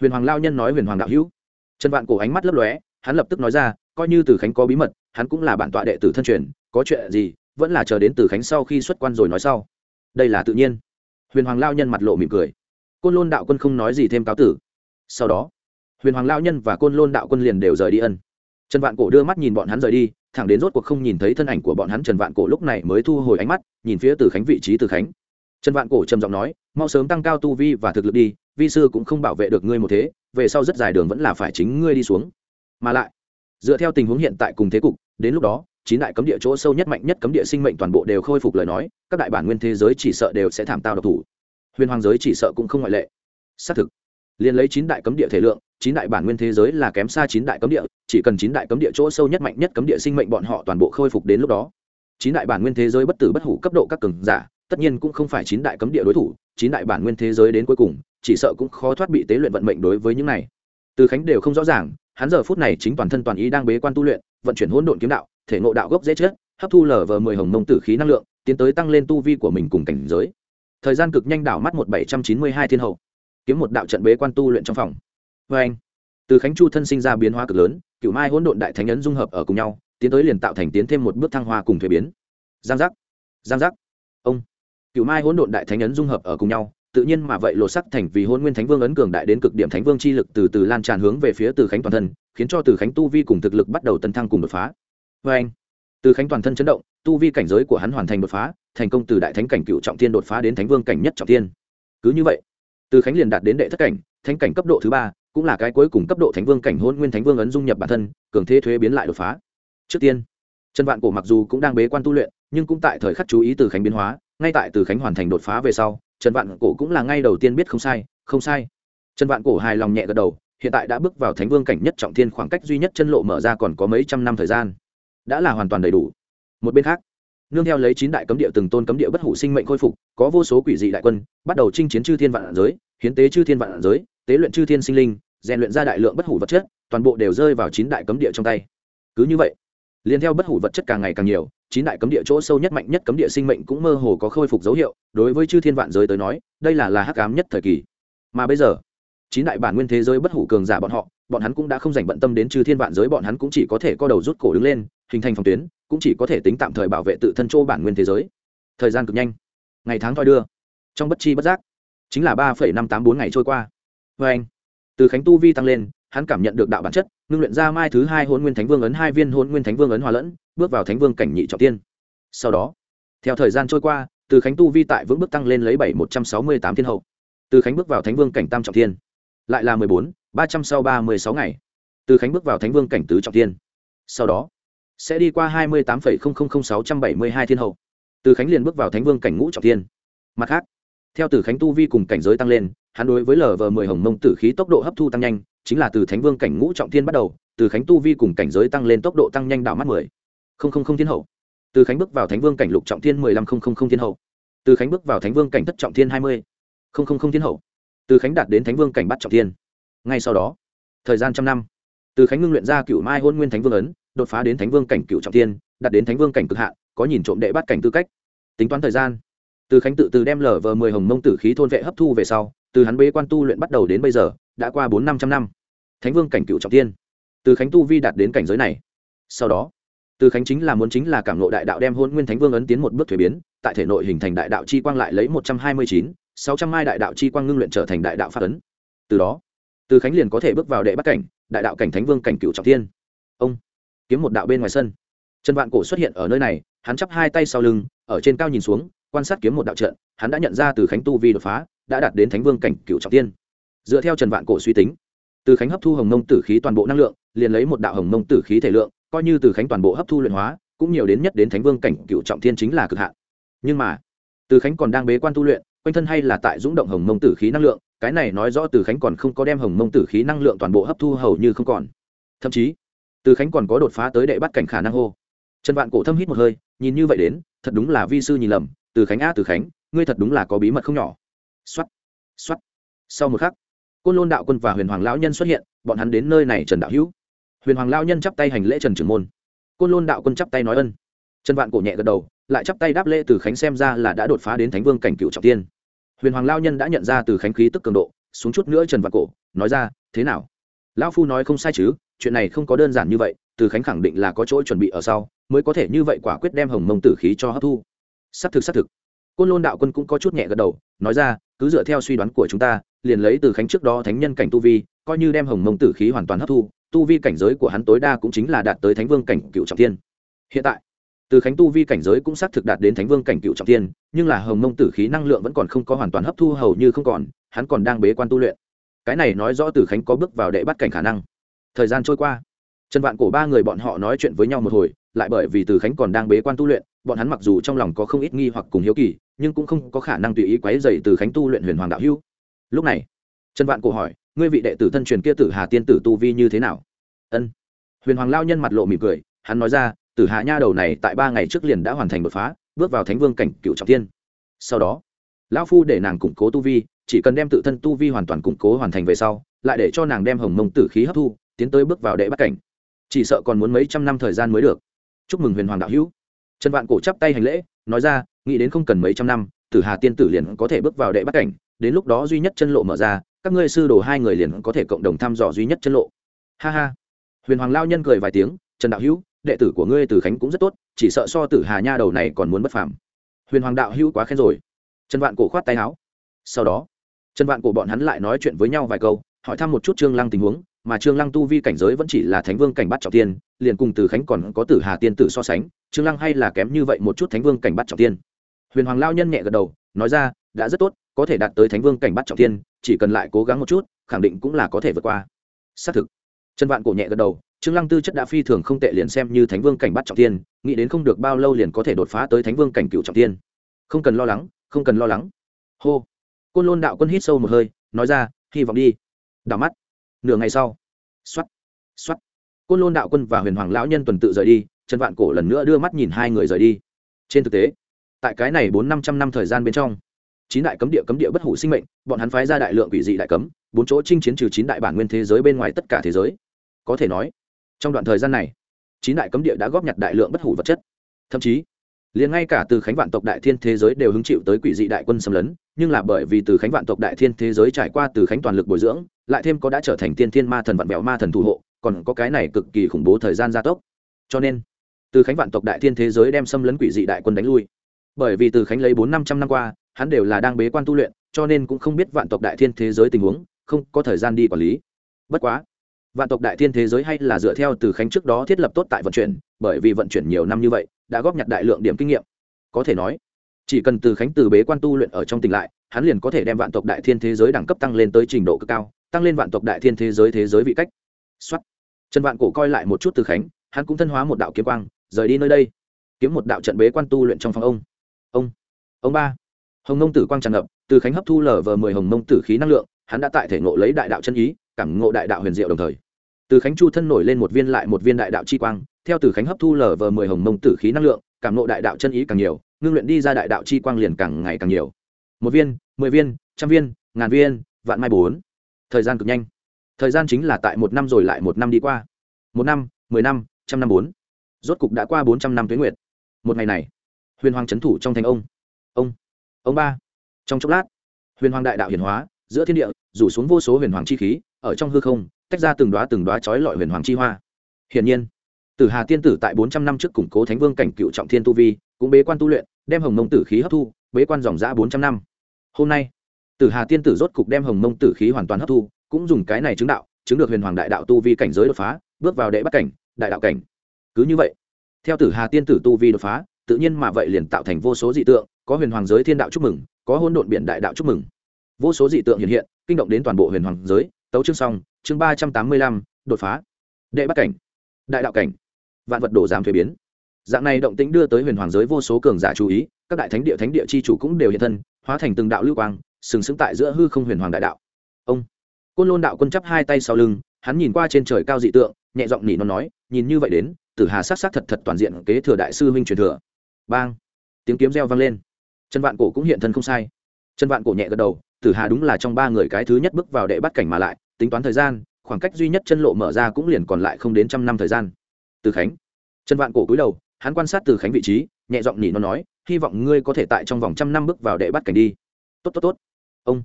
Huyền hoàng lao nhân nói huyền hoàng đạo hữu. Trần vạn cổ ánh mắt lấp lóe, hắn lập tức nói ra coi như từ khánh có bí mật, hắn cũng là bản tọa đệ tử thân truyền, có chuyện gì, vẫn là chờ đến từ khánh sau khi xuất quan rồi nói sau. Đây là tự nhiên. Huyền hoàng lao nhân mặt lộ mỉm cười. Côn lôn đạo quân không nói gì thêm cáo tử. Sau đó, huyền hoàng lao nhân và côn lôn đạo quân liền đều rời đi ân. Trần vạn cổ đưa mắt nhìn bọn hắn rời đi, thẳng đến rốt cuộc không nhìn thấy thân ảnh của bọn hắn, trần vạn cổ lúc này mới thu hồi ánh mắt, nhìn phía từ khánh vị trí từ khánh. Trần vạn cổ trầm giọng nói, mau sớm tăng cao tu vi và thực lực đi, vi sư cũng không bảo vệ được ngươi một thế, về sau rất dài đường vẫn là phải chính ngươi đi xuống. Mà lại dựa theo tình huống hiện tại cùng thế cục, đến lúc đó, chín đại cấm địa chỗ sâu nhất mạnh nhất cấm địa sinh mệnh toàn bộ đều khôi phục lời nói, các đại bản nguyên thế giới chỉ sợ đều sẽ thảm tao độc thủ. Huyền hoàng giới chỉ sợ cũng không ngoại lệ. Xác thực, liền lấy chín đại cấm địa thể lượng, chín đại bản nguyên thế giới là kém xa chín đại cấm địa, chỉ cần chín đại cấm địa chỗ sâu nhất mạnh nhất cấm địa sinh mệnh bọn họ toàn bộ khôi phục đến lúc đó, chín đại bản nguyên thế giới bất tử bất hủ cấp độ các cường giả, tất nhiên cũng không phải chín đại cấm địa đối thủ, chín đại bản nguyên thế giới đến cuối cùng, chỉ sợ cũng khó thoát bị tế luyện vận mệnh đối với những này. Từ khánh đều không rõ ràng hắn giờ phút này chính toàn thân toàn ý đang bế quan tu luyện, vận chuyển hỗn độn kiếm đạo, thể ngộ đạo gốc dễ chết, hấp thu lở vờ mười hồng mông tử khí năng lượng, tiến tới tăng lên tu vi của mình cùng cảnh giới. Thời gian cực nhanh đảo mắt một bảy trăm chín mươi hai thiên hậu. Kiếm một đạo trận bế quan tu luyện trong phòng. Vê anh, từ khánh chu thân sinh ra biến hóa cực lớn cựu mai hỗn độn đại thánh ấn dung hợp ở cùng nhau, tiến tới liền tạo thành tiến thêm một bước thăng hoa cùng thuế biến. Giang giác giang giác. Ông cựu mai hỗn độn đại thánh ấn dung hợp ở cùng nhau tự nhiên mà vậy lột sắc thành vì hôn nguyên thánh vương ấn cường đại đến cực điểm thánh vương chi lực từ từ lan tràn hướng về phía từ khánh toàn thân, khiến cho từ khánh tu vi cùng thực lực bắt đầu tấn thăng cùng đột phá. Vê anh. Từ khánh toàn thân chấn động, tu vi cảnh giới của hắn hoàn thành đột phá, thành công từ đại thánh cảnh cựu trọng thiên đột phá đến thánh vương cảnh nhất trọng thiên cứ như vậy, từ khánh liền đạt đến đệ thất cảnh, thánh cảnh cấp độ thứ ba, cũng là cái cuối cùng cấp độ thánh vương cảnh hôn nguyên thánh vương ấn dung nhập bản thân, cường thế thuế biến lại đột phá. Trước tiên, trần vạn cổ mặc dù cũng đang bế quan tu luyện, nhưng cũng tại thời khắc chú ý từ khánh biến hóa, ngay tại từ khánh hoàn thành đột phá về sau trần vạn cổ cũng là ngay đầu tiên biết không sai không sai. Trần vạn cổ hài lòng nhẹ gật đầu, hiện tại đã bước vào thánh vương cảnh nhất trọng thiên khoảng cách duy nhất chân lộ mở ra còn có mấy trăm năm thời gian. Đã là hoàn toàn đầy đủ. Một bên khác, nương theo lấy chín đại cấm địa từng tôn cấm địa bất hủ sinh mệnh khôi phục, có vô số quỷ dị đại quân, bắt đầu chinh chiến chư thiên vạn giới, hiến tế chư thiên vạn giới, tế luyện chư thiên sinh linh, rèn luyện ra đại lượng bất hủ vật chất, toàn bộ đều rơi vào chín đại cấm địa trong tay. Cứ như vậy liền theo bất hủ vật chất càng ngày càng nhiều, chín đại cấm địa chỗ sâu nhất mạnh nhất cấm địa sinh mệnh cũng mơ hồ có khôi phục dấu hiệu, đối với chư thiên vạn giới tới nói, đây là là hắc ám nhất thời kỳ. Mà bây giờ, chín đại bản nguyên thế giới bất hủ cường giả bọn họ, bọn hắn cũng đã không dành bận tâm đến chư thiên vạn giới, bọn hắn cũng chỉ có thể co đầu rút cổ đứng lên, hình thành phòng tuyến, cũng chỉ có thể tính tạm thời bảo vệ tự thân chỗ bản nguyên thế giới. Thời gian cực nhanh, ngày tháng thoi đưa, trong bất chi bất giác, chính là ba năm tám bốn ngày trôi qua. Vê anh, từ khánh tu vi tăng lên hắn cảm nhận được đạo bản chất, ngưng luyện ra mai thứ hai hôn nguyên thánh vương ấn, hai viên hôn nguyên thánh vương ấn hòa lẫn, bước vào thánh vương cảnh nhị trọng tiên. Sau đó, theo thời gian trôi qua, từ khánh tu vi tại vững bước tăng lên lấy bảy một trăm sáu mươi tám thiên hậu. Từ khánh bước vào thánh vương cảnh tam trọng thiên lại là mười bốn, ba trăm sau ba mươi sáu ngày. Từ khánh bước vào thánh vương cảnh tứ trọng thiên sau đó, sẽ đi qua hai mươi tám sáu trăm bảy mươi hai thiên hậu. Từ khánh liền bước vào thánh vương cảnh ngũ trọng thiên mặt khác, theo từ khánh tu vi cùng cảnh giới tăng lên, hắn đối với lv mười hồng mông tử khí tốc độ hấp thu tăng nhanh chính là từ thánh vương cảnh ngũ trọng thiên bắt đầu, từ khánh tu vi cùng cảnh giới tăng lên tốc độ tăng nhanh đạo mắt mười. Không không không thiên hậu. Từ khánh bước vào thánh vương cảnh lục trọng thiên mười lăm không không không thiên hậu. Từ khánh bước vào thánh vương cảnh thất trọng thiên hai mươi. Không không không thiên hậu. Từ khánh đạt đến thánh vương cảnh bắt trọng thiên. Ngay sau đó, thời gian trăm năm, từ khánh ngưng luyện ra cựu mai hôn nguyên thánh vương ấn, đột phá đến thánh vương cảnh cựu trọng thiên, đạt đến thánh vương cảnh cực hạ, có nhìn trộm đệ bắt cảnh tư cách. Tính toán thời gian, từ khánh tự từ đem lở vờ mười hồng mông tử khí thôn vệ hấp thu về sau từ hắn bế quan tu luyện bắt đầu đến bây giờ, đã qua bốn năm trăm năm. Thánh vương cảnh cựu trọng thiên. Từ khánh tu vi đạt đến cảnh giới này. Sau đó, từ khánh chính là muốn chính là cảm lộ đại đạo đem hôn nguyên thánh vương ấn tiến một bước thuế biến, tại thể nội hình thành đại đạo chi quang lại lấy một trăm hai mươi chín, sáu trăm mai đại đạo chi quang ngưng luyện trở thành đại đạo phát ấn. Từ đó, từ khánh liền có thể bước vào đệ bắt cảnh, đại đạo cảnh thánh vương cảnh cựu trọng thiên. Ông, kiếm một đạo bên ngoài sân. Trần vạn cổ xuất hiện ở nơi này, hắn chắp hai tay sau lưng, ở trên cao nhìn xuống, quan sát kiếm một đạo trận, hắn đã nhận ra từ khánh tu vi đột phá đã đạt đến thánh vương cảnh cựu trọng tiên. Dựa theo trần vạn cổ suy tính, từ khánh hấp thu hồng mông tử khí toàn bộ năng lượng, liền lấy một đạo hồng mông tử khí thể lượng, coi như từ khánh toàn bộ hấp thu luyện hóa, cũng nhiều đến nhất đến thánh vương cảnh cựu trọng thiên chính là cực hạn. Nhưng mà, từ khánh còn đang bế quan tu luyện, quanh thân hay là tại dũng động hồng mông tử khí năng lượng, cái này nói rõ từ khánh còn không có đem hồng mông tử khí năng lượng toàn bộ hấp thu hầu như không còn. Thậm chí, từ khánh còn có đột phá tới đệ bắt cảnh khả năng hô. Trần vạn cổ thâm hít một hơi, nhìn như vậy đến, thật đúng là vi sư nhìn lầm, từ khánh a từ khánh, ngươi thật đúng là có bí mật không nhỏ xuất xuất sau một khắc, côn lôn đạo quân và huyền hoàng lão nhân xuất hiện, bọn hắn đến nơi này trần đạo hữu. Huyền hoàng lão nhân chắp tay hành lễ trần trưởng môn. Côn lôn đạo quân chắp tay nói ân. Trần vạn cổ nhẹ gật đầu, lại chắp tay đáp lễ từ khánh xem ra là đã đột phá đến thánh vương cảnh cựu trọng tiên. Huyền hoàng lão nhân đã nhận ra từ khánh khí tức cường độ, xuống chút nữa trần vạn cổ, nói ra, thế nào? Lão phu nói không sai chứ, chuyện này không có đơn giản như vậy, từ khánh khẳng định là có chỗ chuẩn bị ở sau, mới có thể như vậy quả quyết đem hồng mông tử khí cho hấp thu. Sắp thực sắp thực. Côn lôn đạo quân cũng có chút nhẹ gật đầu, nói ra cứ dựa theo suy đoán của chúng ta, liền lấy từ khánh trước đó thánh nhân cảnh tu vi, coi như đem hồng mông tử khí hoàn toàn hấp thu, tu vi cảnh giới của hắn tối đa cũng chính là đạt tới thánh vương cảnh cựu trọng thiên hiện tại, từ khánh tu vi cảnh giới cũng xác thực đạt đến thánh vương cảnh cựu trọng tiên, nhưng là hồng mông tử khí năng lượng vẫn còn không có hoàn toàn hấp thu, hầu như không còn, hắn còn đang bế quan tu luyện. Cái này nói rõ từ khánh có bước vào đệ bắt cảnh khả năng. Thời gian trôi qua, trần vạn cổ ba người bọn họ nói chuyện với nhau một hồi lại bởi vì từ khánh còn đang bế quan tu luyện, bọn hắn mặc dù trong lòng có không ít nghi hoặc cùng hiếu kỳ, nhưng cũng không có khả năng tùy ý quấy dày từ khánh tu luyện huyền hoàng đạo hưu. lúc này, trần vạn cổ hỏi, ngươi vị đệ tử thân truyền kia tử hà tiên tử tu vi như thế nào? Ân. Huyền hoàng lao nhân mặt lộ mỉm cười, hắn nói ra, tử hà nha đầu này tại ba ngày trước liền đã hoàn thành đột phá, bước vào thánh vương cảnh cựu trọng tiên. Sau đó, lão phu để nàng củng cố tu vi, chỉ cần đem tự thân tu vi hoàn toàn củng cố hoàn thành về sau, lại để cho nàng đem hồng mông tử khí hấp thu, tiến tới bước vào đệ bắt cảnh. Chỉ sợ còn muốn mấy trăm năm thời gian mới được chúc mừng huyền hoàng đạo hữu. Trần vạn cổ chắp tay hành lễ, nói ra, nghĩ đến không cần mấy trăm năm, tử hà tiên tử liền có thể bước vào đệ bắt cảnh, đến lúc đó duy nhất chân lộ mở ra, các ngươi sư đồ hai người liền có thể cộng đồng thăm dò duy nhất chân lộ. Ha ha. Huyền hoàng lao nhân cười vài tiếng, trần đạo hữu, đệ tử của ngươi từ khánh cũng rất tốt, chỉ sợ so tử hà nha đầu này còn muốn bất phàm. Huyền hoàng đạo hữu quá khen rồi. Trần vạn cổ khoát tay áo. Sau đó, trần vạn cổ bọn hắn lại nói chuyện với nhau vài câu, hỏi thăm một chút trương lăng tình huống mà trương lăng tu vi cảnh giới vẫn chỉ là thánh vương cảnh bắt trọng tiên, liền cùng từ khánh còn có tử hà tiên tử so sánh, trương lăng hay là kém như vậy một chút thánh vương cảnh bắt trọng tiên. Huyền hoàng lao nhân nhẹ gật đầu, nói ra, đã rất tốt, có thể đạt tới thánh vương cảnh bắt trọng tiên, chỉ cần lại cố gắng một chút, khẳng định cũng là có thể vượt qua. Xác thực. Trần vạn cổ nhẹ gật đầu, trương lăng tư chất đã phi thường không tệ liền xem như thánh vương cảnh bắt trọng tiên, nghĩ đến không được bao lâu liền có thể đột phá tới thánh vương cảnh cựu trọng tiên. Không cần lo lắng, không cần lo lắng. Hô. Côn lôn đạo quân hít sâu một hơi, nói ra, hy vọng đi. Đảo mắt nửa ngày sau. Xuất, xuất, côn lôn đạo quân và huyền hoàng lão nhân tuần tự rời đi trần vạn cổ lần nữa đưa mắt nhìn hai người rời đi. Trên thực tế tại cái này bốn năm trăm năm thời gian bên trong chín đại cấm địa cấm địa bất hủ sinh mệnh bọn hắn phái ra đại lượng quỷ dị đại cấm bốn chỗ chinh chiến trừ chín đại bản nguyên thế giới bên ngoài tất cả thế giới. Có thể nói trong đoạn thời gian này chín đại cấm địa đã góp nhặt đại lượng bất hủ vật chất. Thậm chí liền ngay cả từ khánh vạn tộc đại thiên thế giới đều hứng chịu tới quỷ dị đại quân xâm lấn nhưng là bởi vì từ khánh vạn tộc đại thiên thế giới trải qua từ khánh toàn lực bồi dưỡng, lại thêm có đã trở thành tiên thiên ma thần vạn vẹo ma thần thủ hộ, còn có cái này cực kỳ khủng bố thời gian gia tốc. Cho nên, từ khánh vạn tộc đại thiên thế giới đem xâm lấn quỷ dị đại quân đánh lui. Bởi vì từ khánh lấy bốn năm trăm năm qua, hắn đều là đang bế quan tu luyện, cho nên cũng không biết vạn tộc đại thiên thế giới tình huống, không có thời gian đi quản lý. Bất quá, vạn tộc đại thiên thế giới hay là dựa theo từ khánh trước đó thiết lập tốt tại vận chuyển, bởi vì vận chuyển nhiều năm như vậy, đã góp nhặt đại lượng điểm kinh nghiệm. Có thể nói chỉ cần từ khánh từ bế quan tu luyện ở trong tỉnh lại, hắn liền có thể đem vạn tộc đại thiên thế giới đẳng cấp tăng lên tới trình độ cực cao, tăng lên vạn tộc đại thiên thế giới thế giới vị cách. Xuất trần vạn cổ coi lại một chút từ khánh, hắn cũng thân hóa một đạo kiếm quang, rời đi nơi đây. Kiếm một đạo trận bế quan tu luyện trong phòng ông. Ông. Ông ba. Hồng nông tử quang tràn ngập, từ khánh hấp thu lở vờ mười hồng nông tử khí năng lượng, hắn đã tại thể ngộ lấy đại đạo chân ý, cảm ngộ đại đạo huyền diệu đồng thời. Từ khánh chu thân nổi lên một viên lại một viên đại đạo chi quang, theo từ khánh hấp thu lở vờ mười hồng nông tử khí năng lượng, cảm ngộ đại đạo chân ý càng nhiều ngưng luyện đi ra đại đạo chi quang liền càng ngày càng nhiều. Một viên, mười viên, trăm viên, ngàn viên, vạn mai bốn. Thời gian cực nhanh. Thời gian chính là tại một năm rồi lại một năm đi qua. Một năm, mười năm, trăm năm bốn. Rốt cục đã qua bốn trăm năm tuế nguyệt. Một ngày này, huyền hoàng trấn thủ trong thành ông. Ông ông ba. Trong chốc lát, huyền hoàng đại đạo hiển hóa, giữa thiên địa, rủ xuống vô số huyền hoàng chi khí, ở trong hư không, tách ra từng đoá từng đoá trói lọi huyền hoàng chi hoa. Hiển nhiên, tử hà tiên tử tại bốn trăm năm trước củng cố thánh vương cảnh cựu trọng thiên tu vi, cũng bế quan tu luyện đem hồng mông tử khí hấp thu bế quan dòng giã bốn trăm năm. Hôm nay tử hà tiên tử rốt cục đem hồng mông tử khí hoàn toàn hấp thu cũng dùng cái này chứng đạo chứng được huyền hoàng đại đạo tu vi cảnh giới đột phá bước vào đệ bắt cảnh đại đạo cảnh. Cứ như vậy theo tử hà tiên tử tu vi đột phá tự nhiên mà vậy liền tạo thành vô số dị tượng có huyền hoàng giới thiên đạo chúc mừng có hôn độn biển đại đạo chúc mừng. Vô số dị tượng hiện hiện kinh động đến toàn bộ huyền hoàng giới tấu chương song, chương ba trăm tám mươi lăm đột phá. Đệ bắt cảnh đại đạo cảnh. Vạn vật đổ giảm thuế biến dạng này động tĩnh đưa tới huyền hoàng giới vô số cường giả chú ý, các đại thánh địa thánh địa chi chủ cũng đều hiện thân, hóa thành từng đạo lưu quang, sừng sững tại giữa hư không huyền hoàng đại đạo. Ông, côn lôn đạo quân chắp hai tay sau lưng, hắn nhìn qua trên trời cao dị tượng, nhẹ giọng nỉ nó nói, nhìn như vậy đến, tử hà sát sát thật thật toàn diện kế thừa đại sư huynh truyền thừa. Bang! Tiếng kiếm reo vang lên. Trần vạn cổ cũng hiện thân không sai. Trần vạn cổ nhẹ gật đầu, tử hà đúng là trong ba người cái thứ nhất bước vào đệ bắt cảnh mà lại, tính toán thời gian, khoảng cách duy nhất chân lộ mở ra cũng liền còn lại không đến trăm năm thời gian. Từ khánh, trần vạn cổ cúi đầu hắn quan sát từ khánh vị trí, nhẹ giọng nhỉ nó nói, hy vọng ngươi có thể tại trong vòng trăm năm bước vào đệ bắt cảnh đi. Tốt tốt tốt. Ông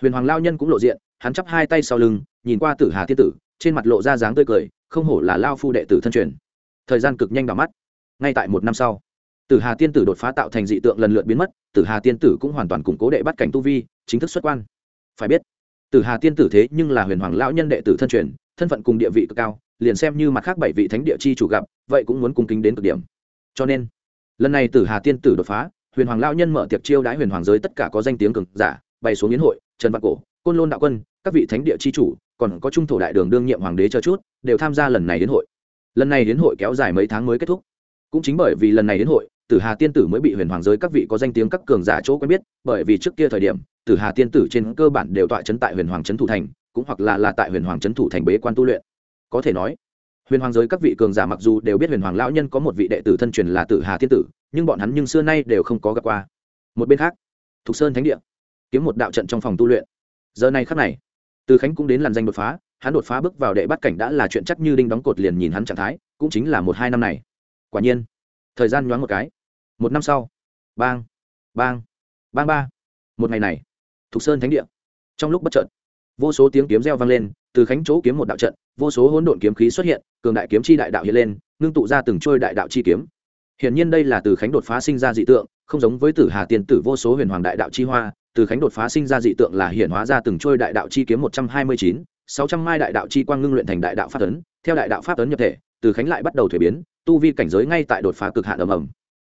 huyền hoàng lao nhân cũng lộ diện, hắn chắp hai tay sau lưng, nhìn qua tử hà thiên tử, trên mặt lộ ra dáng tươi cười, không hổ là lao phu đệ tử thân truyền. Thời gian cực nhanh vào mắt. Ngay tại một năm sau, tử hà tiên tử đột phá tạo thành dị tượng lần lượt biến mất, tử hà tiên tử cũng hoàn toàn củng cố đệ bắt cảnh tu vi, chính thức xuất quan. Phải biết, tử hà tiên tử thế nhưng là huyền hoàng lão nhân đệ tử thân truyền, thân phận cùng địa vị cực cao, liền xem như mặt khác bảy vị thánh địa chi chủ gặp, vậy cũng muốn cung kính đến cực điểm cho nên, lần này tử hà tiên tử đột phá, huyền hoàng lao nhân mở tiệc chiêu đãi huyền hoàng giới tất cả có danh tiếng cường giả, bày xuống yến hội, trần văn cổ, côn lôn đạo quân, các vị thánh địa chi chủ, còn có trung thổ đại đường đương nhiệm hoàng đế cho chút, đều tham gia lần này đến hội. Lần này đến hội kéo dài mấy tháng mới kết thúc. Cũng chính bởi vì lần này đến hội, tử hà tiên tử mới bị huyền hoàng giới các vị có danh tiếng các cường giả chỗ quen biết, bởi vì trước kia thời điểm, tử hà tiên tử trên cơ bản đều tọa trấn tại huyền hoàng trấn thủ thành, cũng hoặc là là tại huyền hoàng trấn thủ thành bế quan tu luyện. Có thể nói huyền hoàng giới các vị cường giả mặc dù đều biết huyền hoàng lão nhân có một vị đệ tử thân truyền là tử hà thiên tử, nhưng bọn hắn nhưng xưa nay đều không có gặp qua. Một bên khác, thục sơn thánh địa, kiếm một đạo trận trong phòng tu luyện. Giờ này khắc này, từ khánh cũng đến làn danh đột phá, hắn đột phá bước vào đệ bắt cảnh đã là chuyện chắc như đinh đóng cột liền nhìn hắn trạng thái, cũng chính là một hai năm này. Quả nhiên, thời gian nhoáng một cái. Một năm sau, bang bang bang ba. Một ngày này, thục sơn thánh địa, trong lúc bất trợt vô số tiếng kiếm reo vang lên từ khánh chỗ kiếm một đạo trận, vô số hỗn độn kiếm khí xuất hiện, cường đại kiếm chi đại đạo hiện lên, ngưng tụ ra từng trôi đại đạo chi kiếm hiển nhiên đây là từ khánh đột phá sinh ra dị tượng, không giống với tử hà tiền tử vô số huyền hoàng đại đạo chi hoa, từ khánh đột phá sinh ra dị tượng là hiển hóa ra từng trôi đại đạo chi kiếm một trăm hai mươi chín, sáu trăm mai đại đạo chi quang ngưng luyện thành đại đạo pháp tấn. theo đại đạo pháp tấn nhập thể, từ khánh lại bắt đầu thuế biến, tu vi cảnh giới ngay tại đột phá cực hạn ầm ầm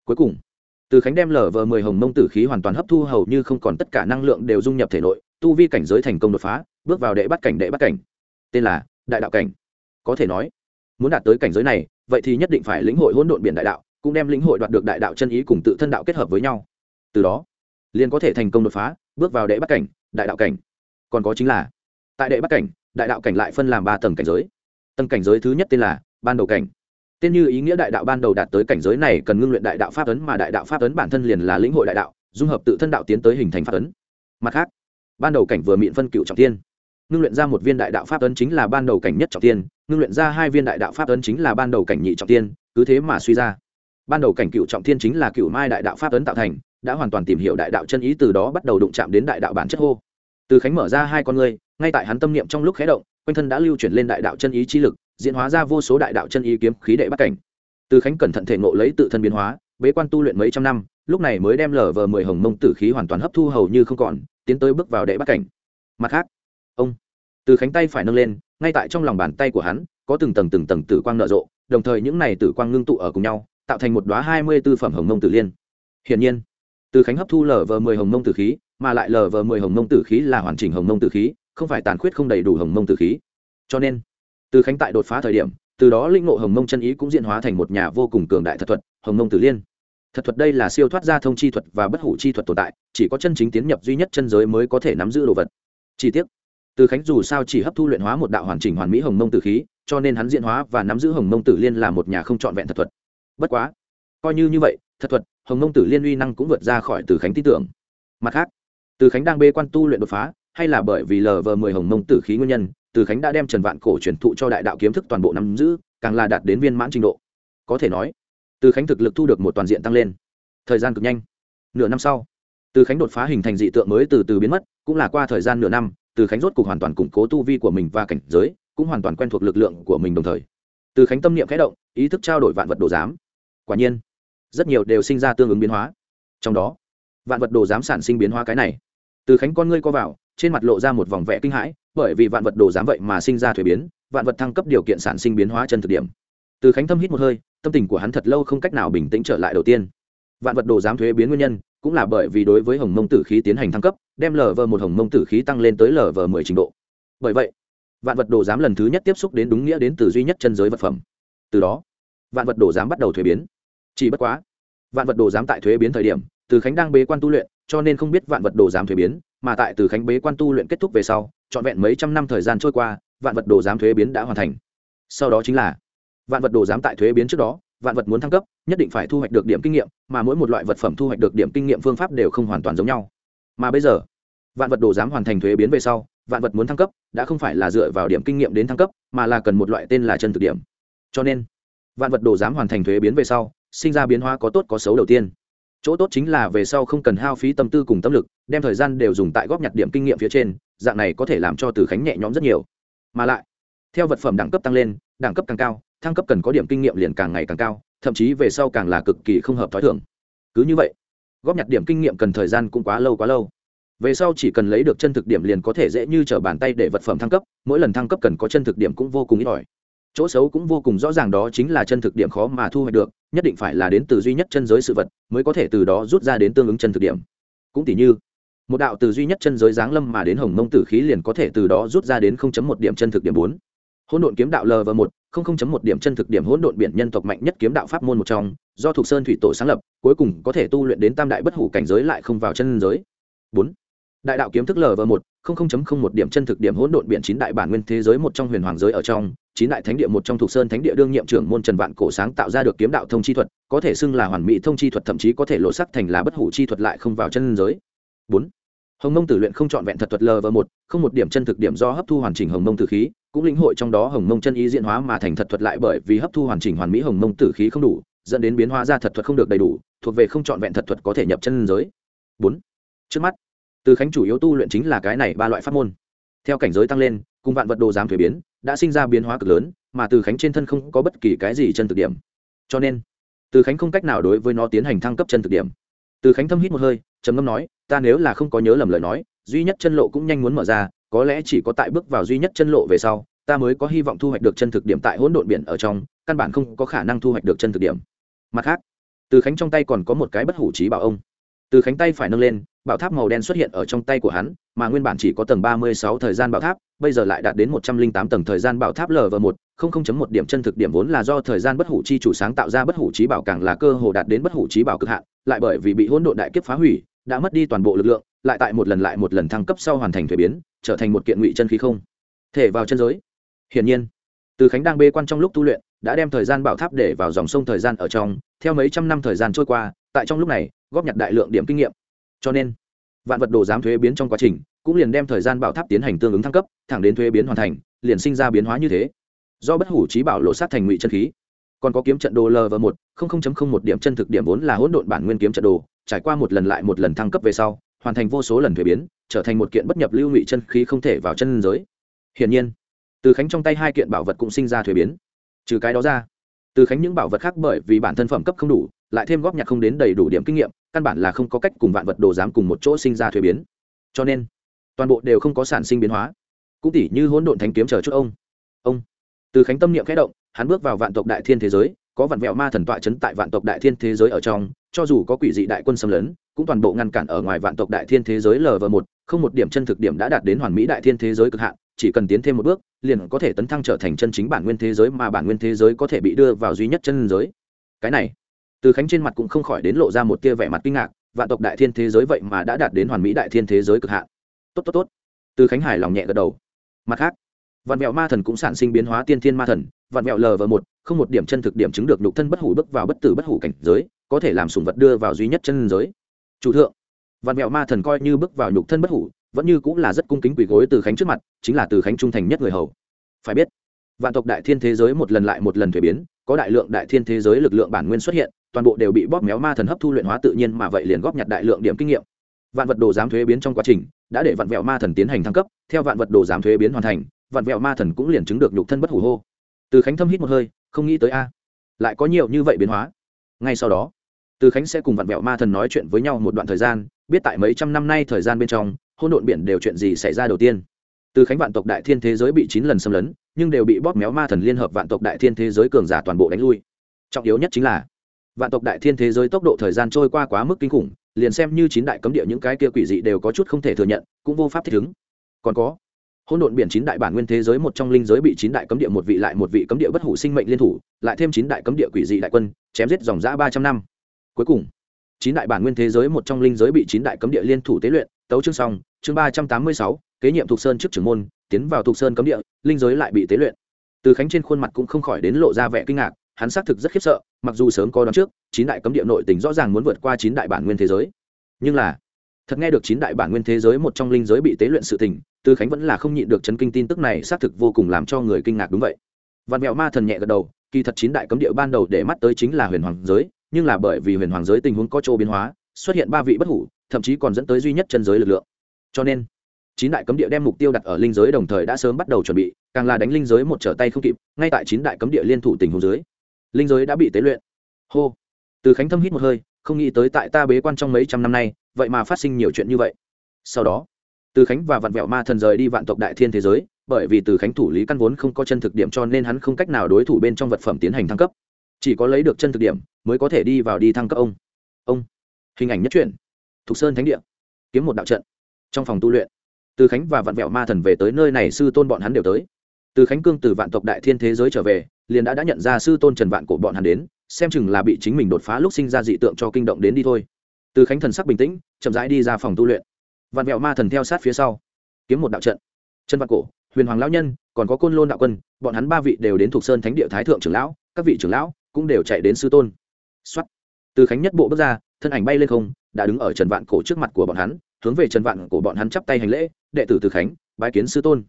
cuối cùng, từ khánh đem lở vờ mười hồng mông tử khí hoàn toàn hấp thu hầu như không còn tất cả năng lượng đều dung nhập thể nội, tu vi cảnh giới thành công đột phá, bước vào đệ bắt cảnh, đệ bắt cảnh tên là đại đạo cảnh. Có thể nói, muốn đạt tới cảnh giới này, vậy thì nhất định phải lĩnh hội hỗn độn biển đại đạo, cũng đem lĩnh hội đoạt được đại đạo chân ý cùng tự thân đạo kết hợp với nhau. Từ đó, liền có thể thành công đột phá, bước vào đệ bắt cảnh, đại đạo cảnh. Còn có chính là, tại đệ bắt cảnh, đại đạo cảnh lại phân làm ba tầng cảnh giới. Tầng cảnh giới thứ nhất tên là ban đầu cảnh. Tên như ý nghĩa đại đạo ban đầu đạt tới cảnh giới này cần ngưng luyện đại đạo pháp ấn mà đại đạo pháp ấn bản thân liền là lĩnh hội đại đạo, dung hợp tự thân đạo tiến tới hình thành pháp ấn. Mặt khác, ban đầu cảnh vừa miệng phân cựu trọng tiên ngưng luyện ra một viên đại đạo pháp ấn chính là ban đầu cảnh nhất trọng tiên, ngưng luyện ra hai viên đại đạo pháp ấn chính là ban đầu cảnh nhị trọng tiên, cứ thế mà suy ra. Ban đầu cảnh cựu trọng tiên chính là cựu mai đại đạo pháp ấn tạo thành, đã hoàn toàn tìm hiểu đại đạo chân ý từ đó bắt đầu đụng chạm đến đại đạo bản chất hô. Từ khánh mở ra hai con ngươi, ngay tại hắn tâm niệm trong lúc khé động, quanh thân đã lưu chuyển lên đại đạo chân ý chi lực, diễn hóa ra vô số đại đạo chân ý kiếm khí đệ bắt cảnh. Từ khánh cẩn thận thể ngộ lấy tự thân biến hóa, bế quan tu luyện mấy trăm năm, lúc này mới đem lở vờ mười hồng mông tử khí hoàn toàn hấp thu hầu như không còn, tiến tới bước vào đệ bắt cảnh. Mặt khác ông. Từ khánh tay phải nâng lên, ngay tại trong lòng bàn tay của hắn, có từng tầng từng tầng tử quang nở rộ, đồng thời những này tử quang ngưng tụ ở cùng nhau, tạo thành một đoá hai mươi b ố phẩm hồng mông tử liên. Hiển nhiên, từ khánh hấp thu lở vờ mười hồng mông tử khí, mà lại lở vờ mười hồng mông tử khí là hoàn chỉnh hồng mông tử khí, không phải tàn khuyết không đầy đủ hồng mông tử khí. Cho nên, từ khánh tại đột phá thời điểm, từ đó linh ngộ hồng mông chân ý cũng diễn hóa thành một nhà vô cùng cường đại thật thuật, hồng mông tử liên. Thật thuật đây là siêu thoát gia thông chi thuật và bất hủ chi thuật tồn tại, chỉ có chân chính tiến nhập duy nhất chân giới mới có thể nắm giữ đồ vật. Chi tiết từ khánh dù sao chỉ hấp thu luyện hóa một đạo hoàn chỉnh hoàn mỹ hồng mông tử khí, cho nên hắn diễn hóa và nắm giữ hồng mông tử liên là một nhà không trọn vẹn thật thuật. Bất quá, coi như như vậy, thật thuật, hồng mông tử liên uy năng cũng vượt ra khỏi từ khánh tin tưởng. Mặt khác, từ khánh đang bê quan tu luyện đột phá, hay là bởi vì lờ vờ mười hồng mông tử khí nguyên nhân, từ khánh đã đem trần vạn cổ truyền thụ cho đại đạo kiếm thức toàn bộ nắm giữ, càng là đạt đến viên mãn trình độ. Có thể nói, từ khánh thực lực thu được một toàn diện tăng lên. Thời gian cực nhanh. Nửa năm sau, từ khánh đột phá hình thành dị tượng mới từ từ biến mất, cũng là qua thời gian nửa năm từ khánh rốt cục hoàn toàn củng cố tu vi của mình và cảnh giới, cũng hoàn toàn quen thuộc lực lượng của mình đồng thời. Từ khánh tâm niệm khẽ động, ý thức trao đổi vạn vật đồ giám. Quả nhiên, rất nhiều đều sinh ra tương ứng biến hóa. Trong đó, vạn vật đồ giám sản sinh biến hóa cái này. Từ khánh con ngươi co vào, trên mặt lộ ra một vòng vẽ kinh hãi, bởi vì vạn vật đồ giám vậy mà sinh ra thuế biến, vạn vật thăng cấp điều kiện sản sinh biến hóa chân thực điểm. Từ khánh tâm hít một hơi, tâm tình của hắn thật lâu không cách nào bình tĩnh trở lại đầu tiên. Vạn vật đồ giám thuế biến nguyên nhân cũng là bởi vì đối với hồng mông tử khí tiến hành thăng cấp, đem lờ vờ một hồng mông tử khí tăng lên tới lờ vờ mười trình độ. Bởi vậy, vạn vật đồ giám lần thứ nhất tiếp xúc đến đúng nghĩa đến từ duy nhất chân giới vật phẩm. Từ đó, vạn vật đồ giám bắt đầu thuế biến. Chỉ bất quá, vạn vật đồ giám tại thuế biến thời điểm, từ khánh đang bế quan tu luyện, cho nên không biết vạn vật đồ giám thuế biến, mà tại từ khánh bế quan tu luyện kết thúc về sau, trọn vẹn mấy trăm năm thời gian trôi qua, vạn vật đồ giám thuế biến đã hoàn thành. Sau đó chính là, vạn vật đồ giám tại thuế biến trước đó vạn vật muốn thăng cấp, nhất định phải thu hoạch được điểm kinh nghiệm, mà mỗi một loại vật phẩm thu hoạch được điểm kinh nghiệm phương pháp đều không hoàn toàn giống nhau. Mà bây giờ, vạn vật đồ giám hoàn thành thuế biến về sau, vạn vật muốn thăng cấp đã không phải là dựa vào điểm kinh nghiệm đến thăng cấp, mà là cần một loại tên là chân thực điểm. Cho nên, vạn vật đồ giám hoàn thành thuế biến về sau, sinh ra biến hóa có tốt có xấu đầu tiên. Chỗ tốt chính là về sau không cần hao phí tâm tư cùng tâm lực, đem thời gian đều dùng tại góp nhặt điểm kinh nghiệm phía trên, dạng này có thể làm cho từ khánh nhẹ nhõm rất nhiều. Mà lại, theo vật phẩm đẳng cấp tăng lên đẳng cấp càng cao, thăng cấp cần có điểm kinh nghiệm liền càng ngày càng cao, thậm chí về sau càng là cực kỳ không hợp t h ó i thường. Cứ như vậy, góp nhặt điểm kinh nghiệm cần thời gian cũng quá lâu quá lâu. Về sau chỉ cần lấy được chân thực điểm liền có thể dễ như t r ở bàn tay để vật phẩm thăng cấp, mỗi lần thăng cấp cần có chân thực điểm cũng vô cùng ít ỏi. Chỗ xấu cũng vô cùng rõ ràng đó chính là chân thực điểm khó mà thu hoạch được, nhất định phải là đến từ duy nhất chân giới sự vật mới có thể từ đó rút ra đến tương ứng chân thực điểm. Cũng tỷ như, một đạo từ duy nhất chân giới giáng lâm mà đến hồng mông tử khí liền có thể từ đó rút ra đến 0.1 điểm chân thực điểm bốn hỗn độn kiếm đạo lv một, không không chấm một điểm chân thực điểm hỗn độn biển nhân tộc mạnh nhất kiếm đạo pháp môn một trong, do thuộc sơn thủy tổ sáng lập, cuối cùng có thể tu luyện đến tam đại bất hủ cảnh giới lại không vào chân giới. Bốn, đại đạo kiếm thức lv một, không không chấm không một điểm chân thực điểm hỗn độn biển chín đại bản nguyên thế giới một trong huyền hoàng giới ở trong, chín đại thánh địa một trong thuộc sơn thánh địa đương nhiệm trưởng môn trần vạn cổ sáng tạo ra được kiếm đạo thông chi thuật, có thể xưng là hoàn mỹ thông chi thuật, thậm chí có thể lộ sắc thành là bất hủ chi thuật lại không vào chân giới. Bốn, hồng mông tử luyện không trọn vẹn thật thuật lv một, không một điểm chân thực điểm do hấp thu hoàn chỉnh hồng mông tử khí cũng lĩnh hội trong đó hồng mông chân ý diễn hóa mà thành thật thuật lại bởi vì hấp thu hoàn chỉnh hoàn mỹ hồng mông tử khí không đủ, dẫn đến biến hóa ra thật thuật không được đầy đủ, thuộc về không trọn vẹn thật thuật có thể nhập chân giới. Bốn. Trước mắt, từ khánh chủ yếu tu luyện chính là cái này ba loại pháp môn. Theo cảnh giới tăng lên, cùng vạn vật đồ giám thuế biến, đã sinh ra biến hóa cực lớn, mà từ khánh trên thân không có bất kỳ cái gì chân thực điểm. Cho nên, từ khánh không cách nào đối với nó tiến hành thăng cấp chân thực điểm. Từ khánh thâm hít một hơi, trầm ngâm nói, ta nếu là không có nhớ lầm lời nói, duy nhất chân lộ cũng nhanh muốn mở ra có lẽ chỉ có tại bước vào duy nhất chân lộ về sau, ta mới có hy vọng thu hoạch được chân thực điểm tại hỗn độn biển ở trong, căn bản không có khả năng thu hoạch được chân thực điểm. Mặt khác, từ khánh trong tay còn có một cái bất hủ trí bảo ông. Từ khánh tay phải nâng lên, bảo tháp màu đen xuất hiện ở trong tay của hắn, mà nguyên bản chỉ có tầng ba mươi sáu thời gian bảo tháp, bây giờ lại đạt đến một trăm linh tám tầng thời gian bảo tháp lv một, không không chấm một điểm chân thực điểm vốn là do thời gian bất hủ chi chủ sáng tạo ra bất hủ trí bảo càng là cơ hồ đạt đến bất hủ trí bảo cực hạn, lại bởi vì bị hỗn độn đại kiếp phá hủy, đã mất đi toàn bộ lực lượng lại tại một lần lại một lần thăng cấp sau hoàn thành thuế biến, trở thành một kiện ngụy chân khí không. Thể vào chân giới. Hiển nhiên, từ khánh đang bê quan trong lúc tu luyện, đã đem thời gian bảo tháp để vào dòng sông thời gian ở trong, theo mấy trăm năm thời gian trôi qua, tại trong lúc này, góp nhặt đại lượng điểm kinh nghiệm. Cho nên, vạn vật đồ giám thuế biến trong quá trình, cũng liền đem thời gian bảo tháp tiến hành tương ứng thăng cấp, thẳng đến thuế biến hoàn thành, liền sinh ra biến hóa như thế. Do bất hủ trí bảo lộ sát thành ngụy chân khí. Còn có kiếm trận đồ lv một một điểm chân thực điểm vốn là hỗn độn bản nguyên kiếm trận đồ, trải qua một lần lại một lần thăng cấp về sau hoàn thành vô số lần thuế biến, trở thành một kiện bất nhập lưu ngụy chân khí không thể vào chân giới. Hiển nhiên, từ khánh trong tay hai kiện bảo vật cũng sinh ra thuế biến. Trừ cái đó ra, từ khánh những bảo vật khác bởi vì bản thân phẩm cấp không đủ, lại thêm góp nhặt không đến đầy đủ điểm kinh nghiệm, căn bản là không có cách cùng vạn vật đồ giám cùng một chỗ sinh ra thuế biến. Cho nên, toàn bộ đều không có sản sinh biến hóa. Cũng tỉ như hỗn độn thánh kiếm chờ chút ông. Ông. Từ khánh tâm niệm khẽ động, hắn bước vào vạn tộc đại thiên thế giới, có vạn vẹo ma thần tọa chấn tại vạn tộc đại thiên thế giới ở trong cho dù có quỷ dị đại quân xâm lấn, cũng toàn bộ ngăn cản ở ngoài vạn tộc đại thiên thế giới lv một, không một điểm chân thực điểm đã đạt đến hoàn mỹ đại thiên thế giới cực hạn, chỉ cần tiến thêm một bước, liền có thể tấn thăng trở thành chân chính bản nguyên thế giới mà bản nguyên thế giới có thể bị đưa vào duy nhất chân giới. Cái này, từ khánh trên mặt cũng không khỏi đến lộ ra một tia vẻ mặt kinh ngạc, vạn tộc đại thiên thế giới vậy mà đã đạt đến hoàn mỹ đại thiên thế giới cực hạn. Tốt tốt tốt. Từ khánh hải lòng nhẹ gật đầu. Mặt khác, vạn mẹo ma thần cũng sản sinh biến hóa tiên thiên ma thần, vạn mẹo lv một, không một điểm chân thực điểm chứng được nhục thân bất hủ bước vào bất tử bất hủ cảnh giới có thể làm sùng vật đưa vào duy nhất chân giới. Chủ thượng, vạn mẹo ma thần coi như bước vào nhục thân bất hủ, vẫn như cũng là rất cung kính quỳ gối từ khánh trước mặt, chính là từ khánh trung thành nhất người hầu. Phải biết, vạn tộc đại thiên thế giới một lần lại một lần thuế biến, có đại lượng đại thiên thế giới lực lượng bản nguyên xuất hiện, toàn bộ đều bị bóp méo ma thần hấp thu luyện hóa tự nhiên mà vậy liền góp nhặt đại lượng điểm kinh nghiệm. Vạn vật đồ giám thuế biến trong quá trình, đã để vạn vẹo ma thần tiến hành thăng cấp, theo vạn vật đồ giám thuế biến hoàn thành, vạn vẹo ma thần cũng liền chứng được nhục thân bất hủ hô. Từ khánh thâm hít một hơi, không nghĩ tới a, lại có nhiều như vậy biến hóa. Ngay sau đó từ khánh sẽ cùng vạn vẹo ma thần nói chuyện với nhau một đoạn thời gian, biết tại mấy trăm năm nay thời gian bên trong hôn độn biển đều chuyện gì xảy ra đầu tiên. Từ khánh vạn tộc đại thiên thế giới bị chín lần xâm lấn, nhưng đều bị bóp méo ma thần liên hợp vạn tộc đại thiên thế giới cường giả toàn bộ đánh lui. Trọng yếu nhất chính là, vạn tộc đại thiên thế giới tốc độ thời gian trôi qua quá mức kinh khủng, liền xem như chín đại cấm địa những cái kia quỷ dị đều có chút không thể thừa nhận, cũng vô pháp thích ứng. Còn có, hỗn độn biển chín đại bản nguyên thế giới một trong linh giới bị chín đại cấm địa một vị lại một vị cấm địa bất hủ sinh mệnh liên thủ, lại thêm chín đại cấm địa quỷ dị đại quân, chém giết dòng dã ba trăm năm cuối cùng, chín đại bản nguyên thế giới một trong linh giới bị chín đại cấm địa liên thủ tế luyện, tấu chương xong, chương ba trăm tám mươi sáu, kế nhiệm thục sơn trước trưởng môn, tiến vào thục sơn cấm địa, linh giới lại bị tế luyện. Từ khánh trên khuôn mặt cũng không khỏi đến lộ ra vẻ kinh ngạc, hắn xác thực rất khiếp sợ, mặc dù sớm có đón trước, chín đại cấm địa nội tình rõ ràng muốn vượt qua chín đại bản nguyên thế giới. Nhưng là, thật nghe được chín đại bản nguyên thế giới một trong linh giới bị tế luyện sự tình, từ khánh vẫn là không nhịn được chấn kinh tin tức này xác thực vô cùng làm cho người kinh ngạc đúng vậy. Văn mẹo ma thần nhẹ gật đầu, kỳ thật chín đại cấm địa ban đầu để mắt tới chính là huyền hoàng giới nhưng là bởi vì huyền hoàng giới tình huống có chỗ biến hóa, xuất hiện ba vị bất hủ, thậm chí còn dẫn tới duy nhất chân giới lực lượng. Cho nên, chín đại cấm địa đem mục tiêu đặt ở linh giới đồng thời đã sớm bắt đầu chuẩn bị, càng là đánh linh giới một trở tay không kịp, ngay tại chín đại cấm địa liên thủ tình huống dưới, linh giới đã bị tế luyện. Hô! Từ khánh thâm hít một hơi, không nghĩ tới tại ta bế quan trong mấy trăm năm nay, vậy mà phát sinh nhiều chuyện như vậy. Sau đó, từ khánh và vạn vẹo ma thần rời đi vạn tộc đại thiên thế giới, bởi vì từ khánh thủ lý căn vốn không có chân thực điểm cho nên hắn không cách nào đối thủ bên trong vật phẩm tiến hành thăng cấp chỉ có lấy được chân thực điểm, mới có thể đi vào đi thăng cấp ông. Ông, hình ảnh nhất truyện, thục sơn thánh địa, kiếm một đạo trận. Trong phòng tu luyện, từ khánh và vạn vẹo ma thần về tới nơi này sư tôn bọn hắn đều tới. Từ khánh cương từ vạn tộc đại thiên thế giới trở về, liền đã đã nhận ra sư tôn trần vạn của bọn hắn đến, xem chừng là bị chính mình đột phá lúc sinh ra dị tượng cho kinh động đến đi thôi. Từ khánh thần sắc bình tĩnh, chậm rãi đi ra phòng tu luyện. Vạn vẹo ma thần theo sát phía sau, kiếm một đạo trận. Trần vạn cổ, huyền hoàng lão nhân, còn có côn lôn đạo quân, bọn hắn ba vị đều đến thuộc sơn thánh địa thái thượng trưởng lão, các vị trưởng lão cũng đều chạy đến sư tôn. Xuất từ khánh nhất bộ bước ra, thân ảnh bay lên không, đã đứng ở trần vạn cổ trước mặt của bọn hắn, hướng về trần vạn cổ bọn hắn chắp tay hành lễ, đệ tử từ khánh, bái kiến sư tôn.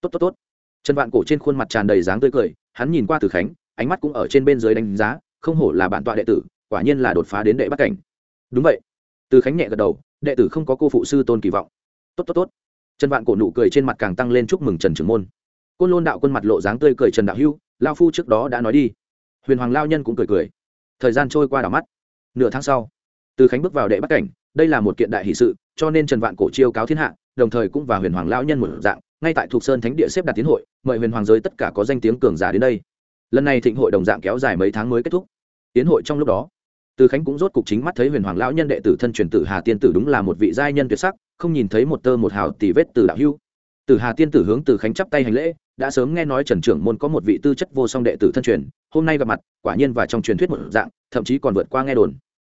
Tốt tốt tốt. Trần vạn cổ trên khuôn mặt tràn đầy dáng tươi cười, hắn nhìn qua từ khánh, ánh mắt cũng ở trên bên dưới đánh giá, không hổ là bản tọa đệ tử, quả nhiên là đột phá đến đệ bắt cảnh. Đúng vậy. Từ khánh nhẹ gật đầu, đệ tử không có cô phụ sư tôn kỳ vọng. Tốt tốt tốt. Trần vạn cổ nụ cười trên mặt càng tăng lên chúc mừng trần trưởng môn. Côn lôn đạo quân mặt lộ dáng tươi cười trần đạo hưu, lao phu trước đó đã nói đi huyền hoàng lao nhân cũng cười cười. Thời gian trôi qua đảo mắt. Nửa tháng sau, từ khánh bước vào đệ bắt cảnh, đây là một kiện đại hỷ sự, cho nên trần vạn cổ chiêu cáo thiên hạ, đồng thời cũng và huyền hoàng lao nhân một dạng, ngay tại thuộc sơn thánh địa xếp đặt tiến hội, mời huyền hoàng giới tất cả có danh tiếng cường giả đến đây. Lần này thịnh hội đồng dạng kéo dài mấy tháng mới kết thúc. Tiến hội trong lúc đó, từ khánh cũng rốt cục chính mắt thấy huyền hoàng lão nhân đệ tử thân truyền tử hà tiên tử đúng là một vị giai nhân tuyệt sắc, không nhìn thấy một tơ một hào tỷ vết từ đạo hưu. Tử hà tiên tử hướng từ khánh chắp tay hành lễ đã sớm nghe nói trần trưởng môn có một vị tư chất vô song đệ tử thân truyền, hôm nay gặp mặt, quả nhiên và trong truyền thuyết một dạng, thậm chí còn vượt qua nghe đồn.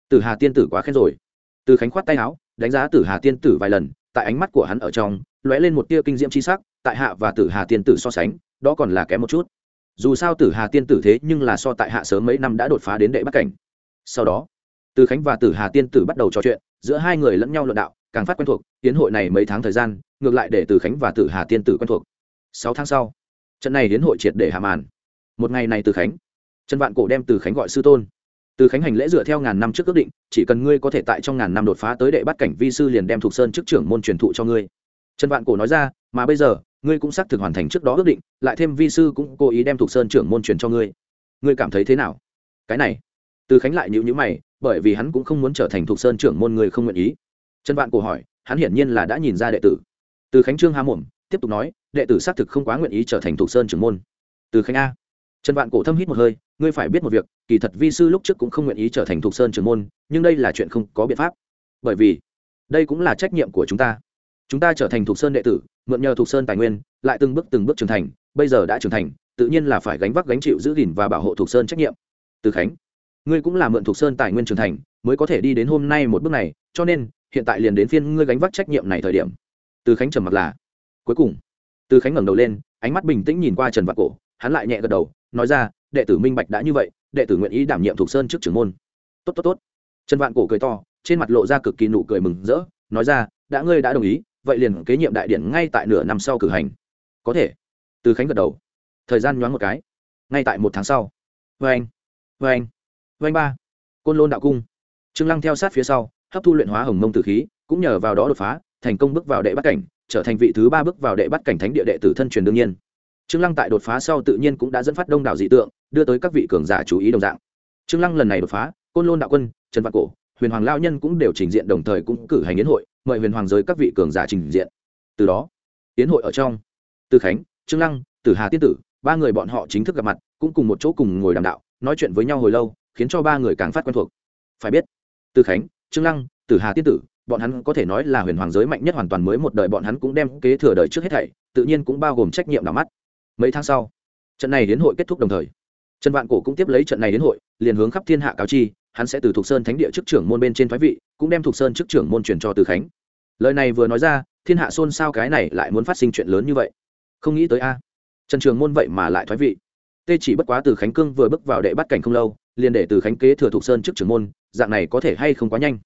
Tử hà tiên tử quá khen rồi. Từ khánh khoát tay áo, đánh giá tử hà tiên tử vài lần, tại ánh mắt của hắn ở trong, lóe lên một tia kinh diễm c h i sắc, tại hạ và tử hà tiên tử so sánh, đó còn là kém một chút. Dù sao tử hà tiên tử thế nhưng là so tại hạ sớm mấy năm đã đột phá đến đệ bắc cảnh. Sau đó, từ khánh và tử hà tiên tử bắt đầu trò chuyện, giữa hai người lẫn nhau luận đạo, càng phát quen thuộc, tiến hội này mấy tháng thời gian, ngược lại để từ khánh và tử hà tiên tử quen thuộc sáu tháng sau, trận này đến hội triệt để hạ màn. Một ngày này từ khánh, trần vạn cổ đem từ khánh gọi sư tôn. Từ khánh hành lễ dựa theo ngàn năm trước ước định, chỉ cần ngươi có thể tại trong ngàn năm đột phá tới đệ bắt cảnh vi sư liền đem thuộc sơn chức trưởng môn truyền thụ cho ngươi. Trần vạn cổ nói ra, mà bây giờ, ngươi cũng xác thực hoàn thành trước đó ước định, lại thêm vi sư cũng cố ý đem thuộc sơn trưởng môn truyền cho ngươi. Ngươi cảm thấy thế nào? Cái này, từ khánh lại nhữ nhữ mày, bởi vì hắn cũng không muốn trở thành thuộc sơn trưởng môn người không nguyện ý. Trần vạn cổ hỏi, hắn hiển nhiên là đã nhìn ra đệ tử. Từ khánh trương há mồm tiếp tục nói, đệ tử xác thực không quá nguyện ý trở thành thục sơn trưởng môn. Từ khánh a. Trần vạn cổ thâm hít một hơi, ngươi phải biết một việc, kỳ thật vi sư lúc trước cũng không nguyện ý trở thành thục sơn trưởng môn, nhưng đây là chuyện không có biện pháp. Bởi vì, đây cũng là trách nhiệm của chúng ta. Chúng ta trở thành thục sơn đệ tử, mượn nhờ thục sơn tài nguyên, lại từng bước từng bước trưởng thành, bây giờ đã trưởng thành, tự nhiên là phải gánh vác gánh chịu giữ gìn và bảo hộ thục sơn trách nhiệm. Từ khánh, ngươi cũng là mượn thục sơn tài nguyên trưởng thành, mới có thể đi đến hôm nay một bước này, cho nên, hiện tại liền đến phiên ngươi gánh vác trách nhiệm này thời điểm. Từ khánh trầm mặc là cuối cùng, từ khánh ngẩng đầu lên, ánh mắt bình tĩnh nhìn qua trần vạn cổ, hắn lại nhẹ gật đầu, nói ra, đệ tử minh bạch đã như vậy, đệ tử nguyện ý đảm nhiệm thuộc sơn trước trưởng môn. Tốt tốt tốt. Trần vạn cổ cười to, trên mặt lộ ra cực kỳ nụ cười mừng rỡ, nói ra, đã ngươi đã đồng ý, vậy liền kế nhiệm đại điển ngay tại nửa năm sau cử hành. Có thể. Từ khánh gật đầu. Thời gian nhoáng một cái. Ngay tại một tháng sau. Vê anh vê anh vê anh ba. Côn lôn đạo cung. Trương lăng theo sát phía sau, hấp thu luyện hóa hồng mông tử khí, cũng nhờ vào đó đột phá thành công bước vào đệ bắt cảnh, trở thành vị thứ ba bước vào đệ bắt cảnh thánh địa đệ tử thân truyền đương nhiên. Trương lăng tại đột phá sau tự nhiên cũng đã dẫn phát đông đảo dị tượng, đưa tới các vị cường giả chú ý đồng dạng. Trương lăng lần này đột phá, côn lôn đạo quân, trần vạn cổ, huyền hoàng lao nhân cũng đều trình diện đồng thời cũng cử hành yến hội, mời huyền hoàng giới các vị cường giả trình diện. Từ đó, yến hội ở trong, từ khánh, trương lăng tử hà tiên tử, ba người bọn họ chính thức gặp mặt, cũng cùng một chỗ cùng ngồi đàm đạo, nói chuyện với nhau hồi lâu, khiến cho ba người càng phát quen thuộc. Phải biết, từ khánh, trương lăng tử hà tiên tử bọn hắn có thể nói là huyền hoàng giới mạnh nhất hoàn toàn mới một đời, bọn hắn cũng đem kế thừa đời trước hết thảy, tự nhiên cũng bao gồm trách nhiệm đỏ mắt. Mấy tháng sau, trận này đến hội kết thúc đồng thời. Trần vạn cổ cũng tiếp lấy trận này đến hội, liền hướng khắp thiên hạ cáo chi, hắn sẽ từ thục sơn thánh địa chức trưởng môn bên trên thoái vị, cũng đem thục sơn chức trưởng môn truyền cho từ khánh. Lời này vừa nói ra, thiên hạ xôn xao cái này lại muốn phát sinh chuyện lớn như vậy. Không nghĩ tới a, trần trường môn vậy mà lại thoái vị. Tê chỉ bất quá từ khánh cương vừa bước vào đệ bắt cảnh không lâu, liền để từ khánh kế thừa thục sơn chức trưởng môn, dạng này có thể hay không quá nhanh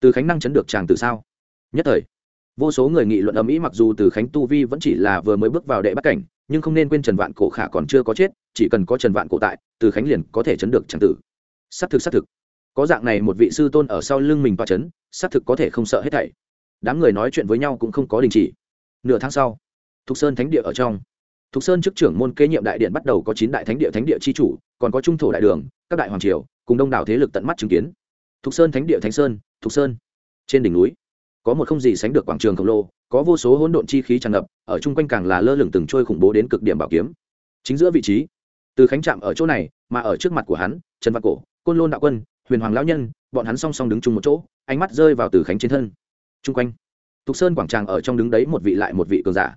từ khánh năng chấn được chàng từ sao? Nhất thời, vô số người nghị luận ầm ĩ mặc dù từ khánh tu vi vẫn chỉ là vừa mới bước vào đệ bắt cảnh, nhưng không nên quên trần vạn cổ khả còn chưa có chết, chỉ cần có trần vạn cổ tại, từ khánh liền có thể chấn được tràng tử. Xác thực xác thực. Có dạng này một vị sư tôn ở sau lưng mình toa chấn, xác thực có thể không sợ hết thảy. Đám người nói chuyện với nhau cũng không có đình chỉ. Nửa tháng sau, thục sơn thánh địa ở trong. Thục sơn chức trưởng môn kế nhiệm đại điện bắt đầu có chín đại thánh địa thánh địa chi chủ, còn có trung thổ đại đường, các đại hoàng triều, cùng đông đảo thế lực tận mắt chứng kiến thục sơn thánh địa thánh sơn, thục sơn. Trên đỉnh núi, có một không gì sánh được quảng trường khổng lồ, có vô số hỗn độn chi khí tràn ngập, ở chung quanh càng là lơ lửng từng trôi khủng bố đến cực điểm bảo kiếm. Chính giữa vị trí, từ khánh chạm ở chỗ này, mà ở trước mặt của hắn, trần văn cổ, côn lôn đạo quân, huyền hoàng lão nhân, bọn hắn song song đứng chung một chỗ, ánh mắt rơi vào từ khánh trên thân. Chung quanh, thục sơn quảng tràng ở trong đứng đấy một vị lại một vị cường giả.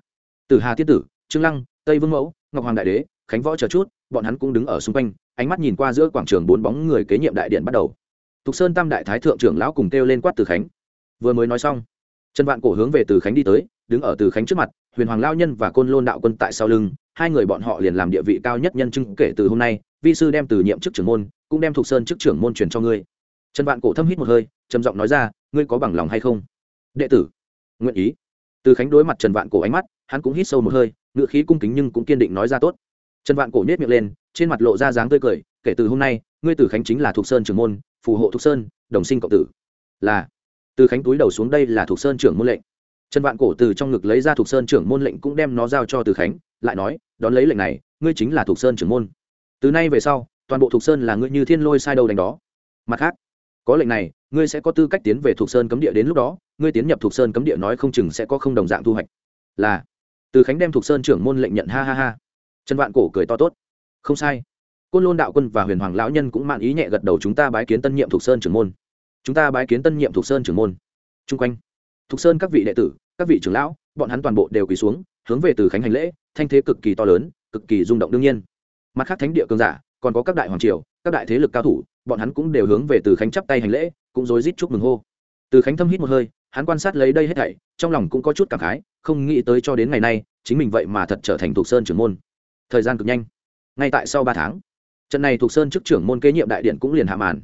Từ hà tiết tử, trương lăng, tây vương mẫu, ngọc hoàng đại đế, khánh võ chờ chút, bọn hắn cũng đứng ở xung quanh, ánh mắt nhìn qua giữa quảng trường bốn bóng người kế nhiệm đại điện bắt đầu thục sơn tam đại thái thượng trưởng lão cùng kêu lên quát từ khánh. Vừa mới nói xong, trần vạn cổ hướng về từ khánh đi tới, đứng ở từ khánh trước mặt, huyền hoàng lao nhân và côn lôn đạo quân tại sau lưng, hai người bọn họ liền làm địa vị cao nhất nhân chứng kể từ hôm nay, vi sư đem từ nhiệm chức trưởng môn, cũng đem thục sơn chức trưởng môn truyền cho ngươi. Trần vạn cổ thâm hít một hơi, trầm giọng nói ra, ngươi có bằng lòng hay không? Đệ tử, nguyện ý. Từ khánh đối mặt trần vạn cổ ánh mắt, hắn cũng hít sâu một hơi, ngựa khí cung kính nhưng cũng kiên định nói ra tốt. Trần vạn cổ nhét miệng lên, trên mặt lộ ra dáng tươi cười kể từ hôm nay, ngươi từ khánh chính là thục sơn trưởng môn, phù hộ thục sơn, đồng sinh cộng tử. Là. Từ khánh túi đầu xuống đây là thục sơn trưởng môn lệnh. Trần vạn cổ từ trong ngực lấy ra thục sơn trưởng môn lệnh cũng đem nó giao cho từ khánh, lại nói, đón lấy lệnh này, ngươi chính là thục sơn trưởng môn. Từ nay về sau, toàn bộ thục sơn là ngươi như thiên lôi sai đầu đánh đó. Mặt khác, có lệnh này, ngươi sẽ có tư cách tiến về thục sơn cấm địa đến lúc đó, ngươi tiến nhập thục sơn cấm địa nói không chừng sẽ có không đồng dạng thu hoạch. Là. Từ khánh đem thục sơn trưởng môn lệnh nhận, ha ha ha. Trần vạn cổ cười to tốt. Không sai côn lôn đạo quân và huyền hoàng lão nhân cũng mạn ý nhẹ gật đầu, chúng ta bái kiến tân nhiệm thục sơn trưởng môn. Chúng ta bái kiến tân nhiệm thục sơn trưởng môn. Chung quanh, thục sơn các vị đệ tử, các vị trưởng lão, bọn hắn toàn bộ đều quỳ xuống, hướng về từ khánh hành lễ, thanh thế cực kỳ to lớn, cực kỳ rung động đương nhiên. Mặt khác thánh địa cường giả, còn có các đại hoàng triều, các đại thế lực cao thủ, bọn hắn cũng đều hướng về từ khánh chắp tay hành lễ, cũng rối rít chúc mừng hô. Từ khánh thâm hít một hơi, hắn quan sát lấy đây hết thảy, trong lòng cũng có chút cảm khái, không nghĩ tới cho đến ngày nay, chính mình vậy mà thật trở thành thuộc sơn trưởng môn. Thời gian cực nhanh, ngay tại sau ba tháng trận này thuộc sơn chức trưởng môn kế nhiệm đại điện cũng liền hạ màn.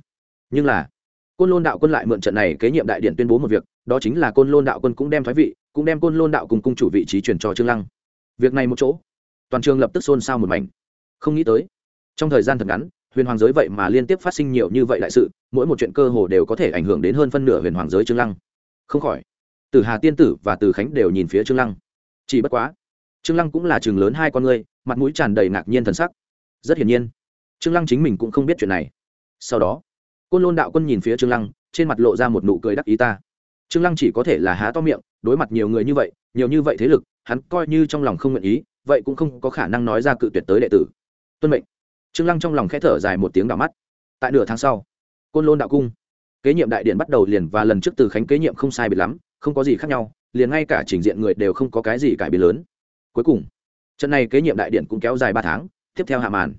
Nhưng là, côn lôn đạo quân lại mượn trận này kế nhiệm đại điện tuyên bố một việc, đó chính là côn lôn đạo quân cũng đem thoái vị, cũng đem côn lôn đạo cùng cung chủ vị trí truyền cho trương lăng. Việc này một chỗ, toàn trường lập tức xôn xao một mảnh. Không nghĩ tới, trong thời gian thật ngắn, huyền hoàng giới vậy mà liên tiếp phát sinh nhiều như vậy đại sự, mỗi một chuyện cơ hồ đều có thể ảnh hưởng đến hơn phân nửa huyền hoàng giới trương lăng. Không khỏi, từ hà tiên tử và từ khánh đều nhìn phía trương lăng. Chỉ bất quá, trương lăng cũng là trường lớn hai con ngươi mặt mũi tràn đầy ngạc nhiên thần sắc. Rất hiển nhiên trương lăng chính mình cũng không biết chuyện này. Sau đó, côn lôn đạo quân nhìn phía trương lăng, trên mặt lộ ra một nụ cười đắc ý ta. Trương lăng chỉ có thể là há to miệng, đối mặt nhiều người như vậy, nhiều như vậy thế lực, hắn coi như trong lòng không nguyện ý, vậy cũng không có khả năng nói ra cự tuyệt tới đệ tử. Tuân mệnh. Trương lăng trong lòng khẽ thở dài một tiếng đỏ mắt. Tại nửa tháng sau, côn lôn đạo cung, kế nhiệm đại điện bắt đầu liền và lần trước từ khánh kế nhiệm không sai biệt lắm, không có gì khác nhau, liền ngay cả trình diện người đều không có cái gì cải biến lớn. Cuối cùng, trận này kế nhiệm đại điện cũng kéo dài ba tháng, tiếp theo hạ màn.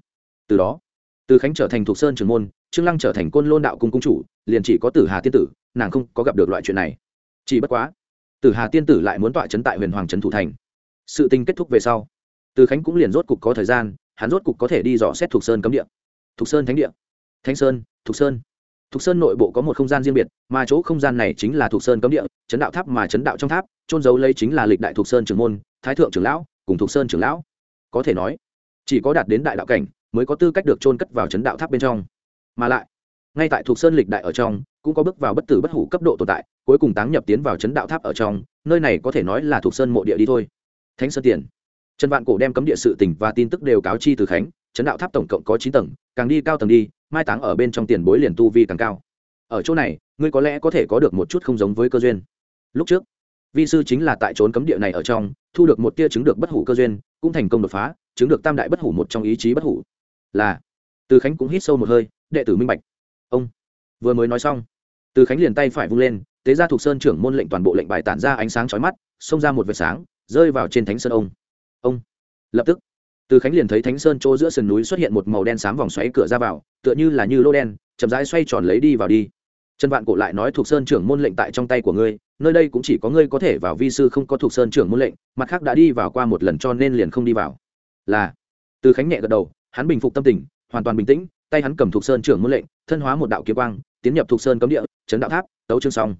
Từ đó từ khánh trở thành thuộc sơn trường môn, trương lăng trở thành côn lôn đạo cung cung chủ, liền chỉ có tử hà tiên tử, nàng không có gặp được loại chuyện này. Chỉ bất quá, tử hà tiên tử lại muốn tọa chấn tại huyền hoàng trấn thủ thành. Sự tình kết thúc về sau, từ khánh cũng liền rốt cục có thời gian, hắn rốt cục có thể đi dò xét thuộc sơn cấm địa. Thuộc sơn thánh địa. Thánh sơn, thuộc sơn. Thuộc sơn nội bộ có một không gian riêng biệt, mà chỗ không gian này chính là thuộc sơn cấm địa, chấn đạo tháp mà chấn đạo trong tháp trôn giấu lấy chính là lịch đại thuộc sơn trưởng môn, thái thượng trưởng lão, cùng thuộc sơn trưởng lão. Có thể nói, chỉ có đạt đến đại đạo cảnh mới có tư cách được chôn cất vào chấn đạo tháp bên trong. Mà lại, ngay tại thuộc sơn lịch đại ở trong, cũng có bước vào bất tử bất hủ cấp độ tồn tại, cuối cùng táng nhập tiến vào chấn đạo tháp ở trong, nơi này có thể nói là thuộc sơn mộ địa đi thôi. Thánh sơn tiền. Trần vạn cổ đem cấm địa sự tỉnh và tin tức đều cáo chi từ khánh, chấn đạo tháp tổng cộng có chín tầng, càng đi cao tầng đi, mai táng ở bên trong tiền bối liền tu vi càng cao. Ở chỗ này, ngươi có lẽ có thể có được một chút không giống với cơ duyên. Lúc trước, vi sư chính là tại trốn cấm địa này ở trong, thu được một tia chứng được bất hủ cơ duyên, cũng thành công đột phá, chứng được tam đại bất hủ một trong ý chí bất hủ là, từ khánh cũng hít sâu một hơi, đệ tử minh bạch. Ông, vừa mới nói xong, từ khánh liền tay phải vung lên, tế ra thuộc sơn trưởng môn lệnh toàn bộ lệnh bài tản ra ánh sáng chói mắt, xông ra một vệt sáng, rơi vào trên thánh sơn ông. Ông, lập tức, từ khánh liền thấy thánh sơn chỗ giữa sườn núi xuất hiện một màu đen xám vòng xoáy cửa ra vào, tựa như là như lô đen, chậm rãi xoay tròn lấy đi vào đi. Trần vạn cổ lại nói thuộc sơn trưởng môn lệnh tại trong tay của ngươi, nơi đây cũng chỉ có ngươi có thể vào vi sư không có thuộc sơn trưởng môn lệnh, mặt khác đã đi vào qua một lần cho nên liền không đi vào. Là, từ khánh nhẹ gật đầu hắn bình phục tâm tình, hoàn toàn bình tĩnh, tay hắn cầm thuộc sơn trưởng môn lệnh, thân hóa một đạo kiếm quang, tiến nhập thuộc sơn cấm địa, chấn đạo tháp, tấu chương xong.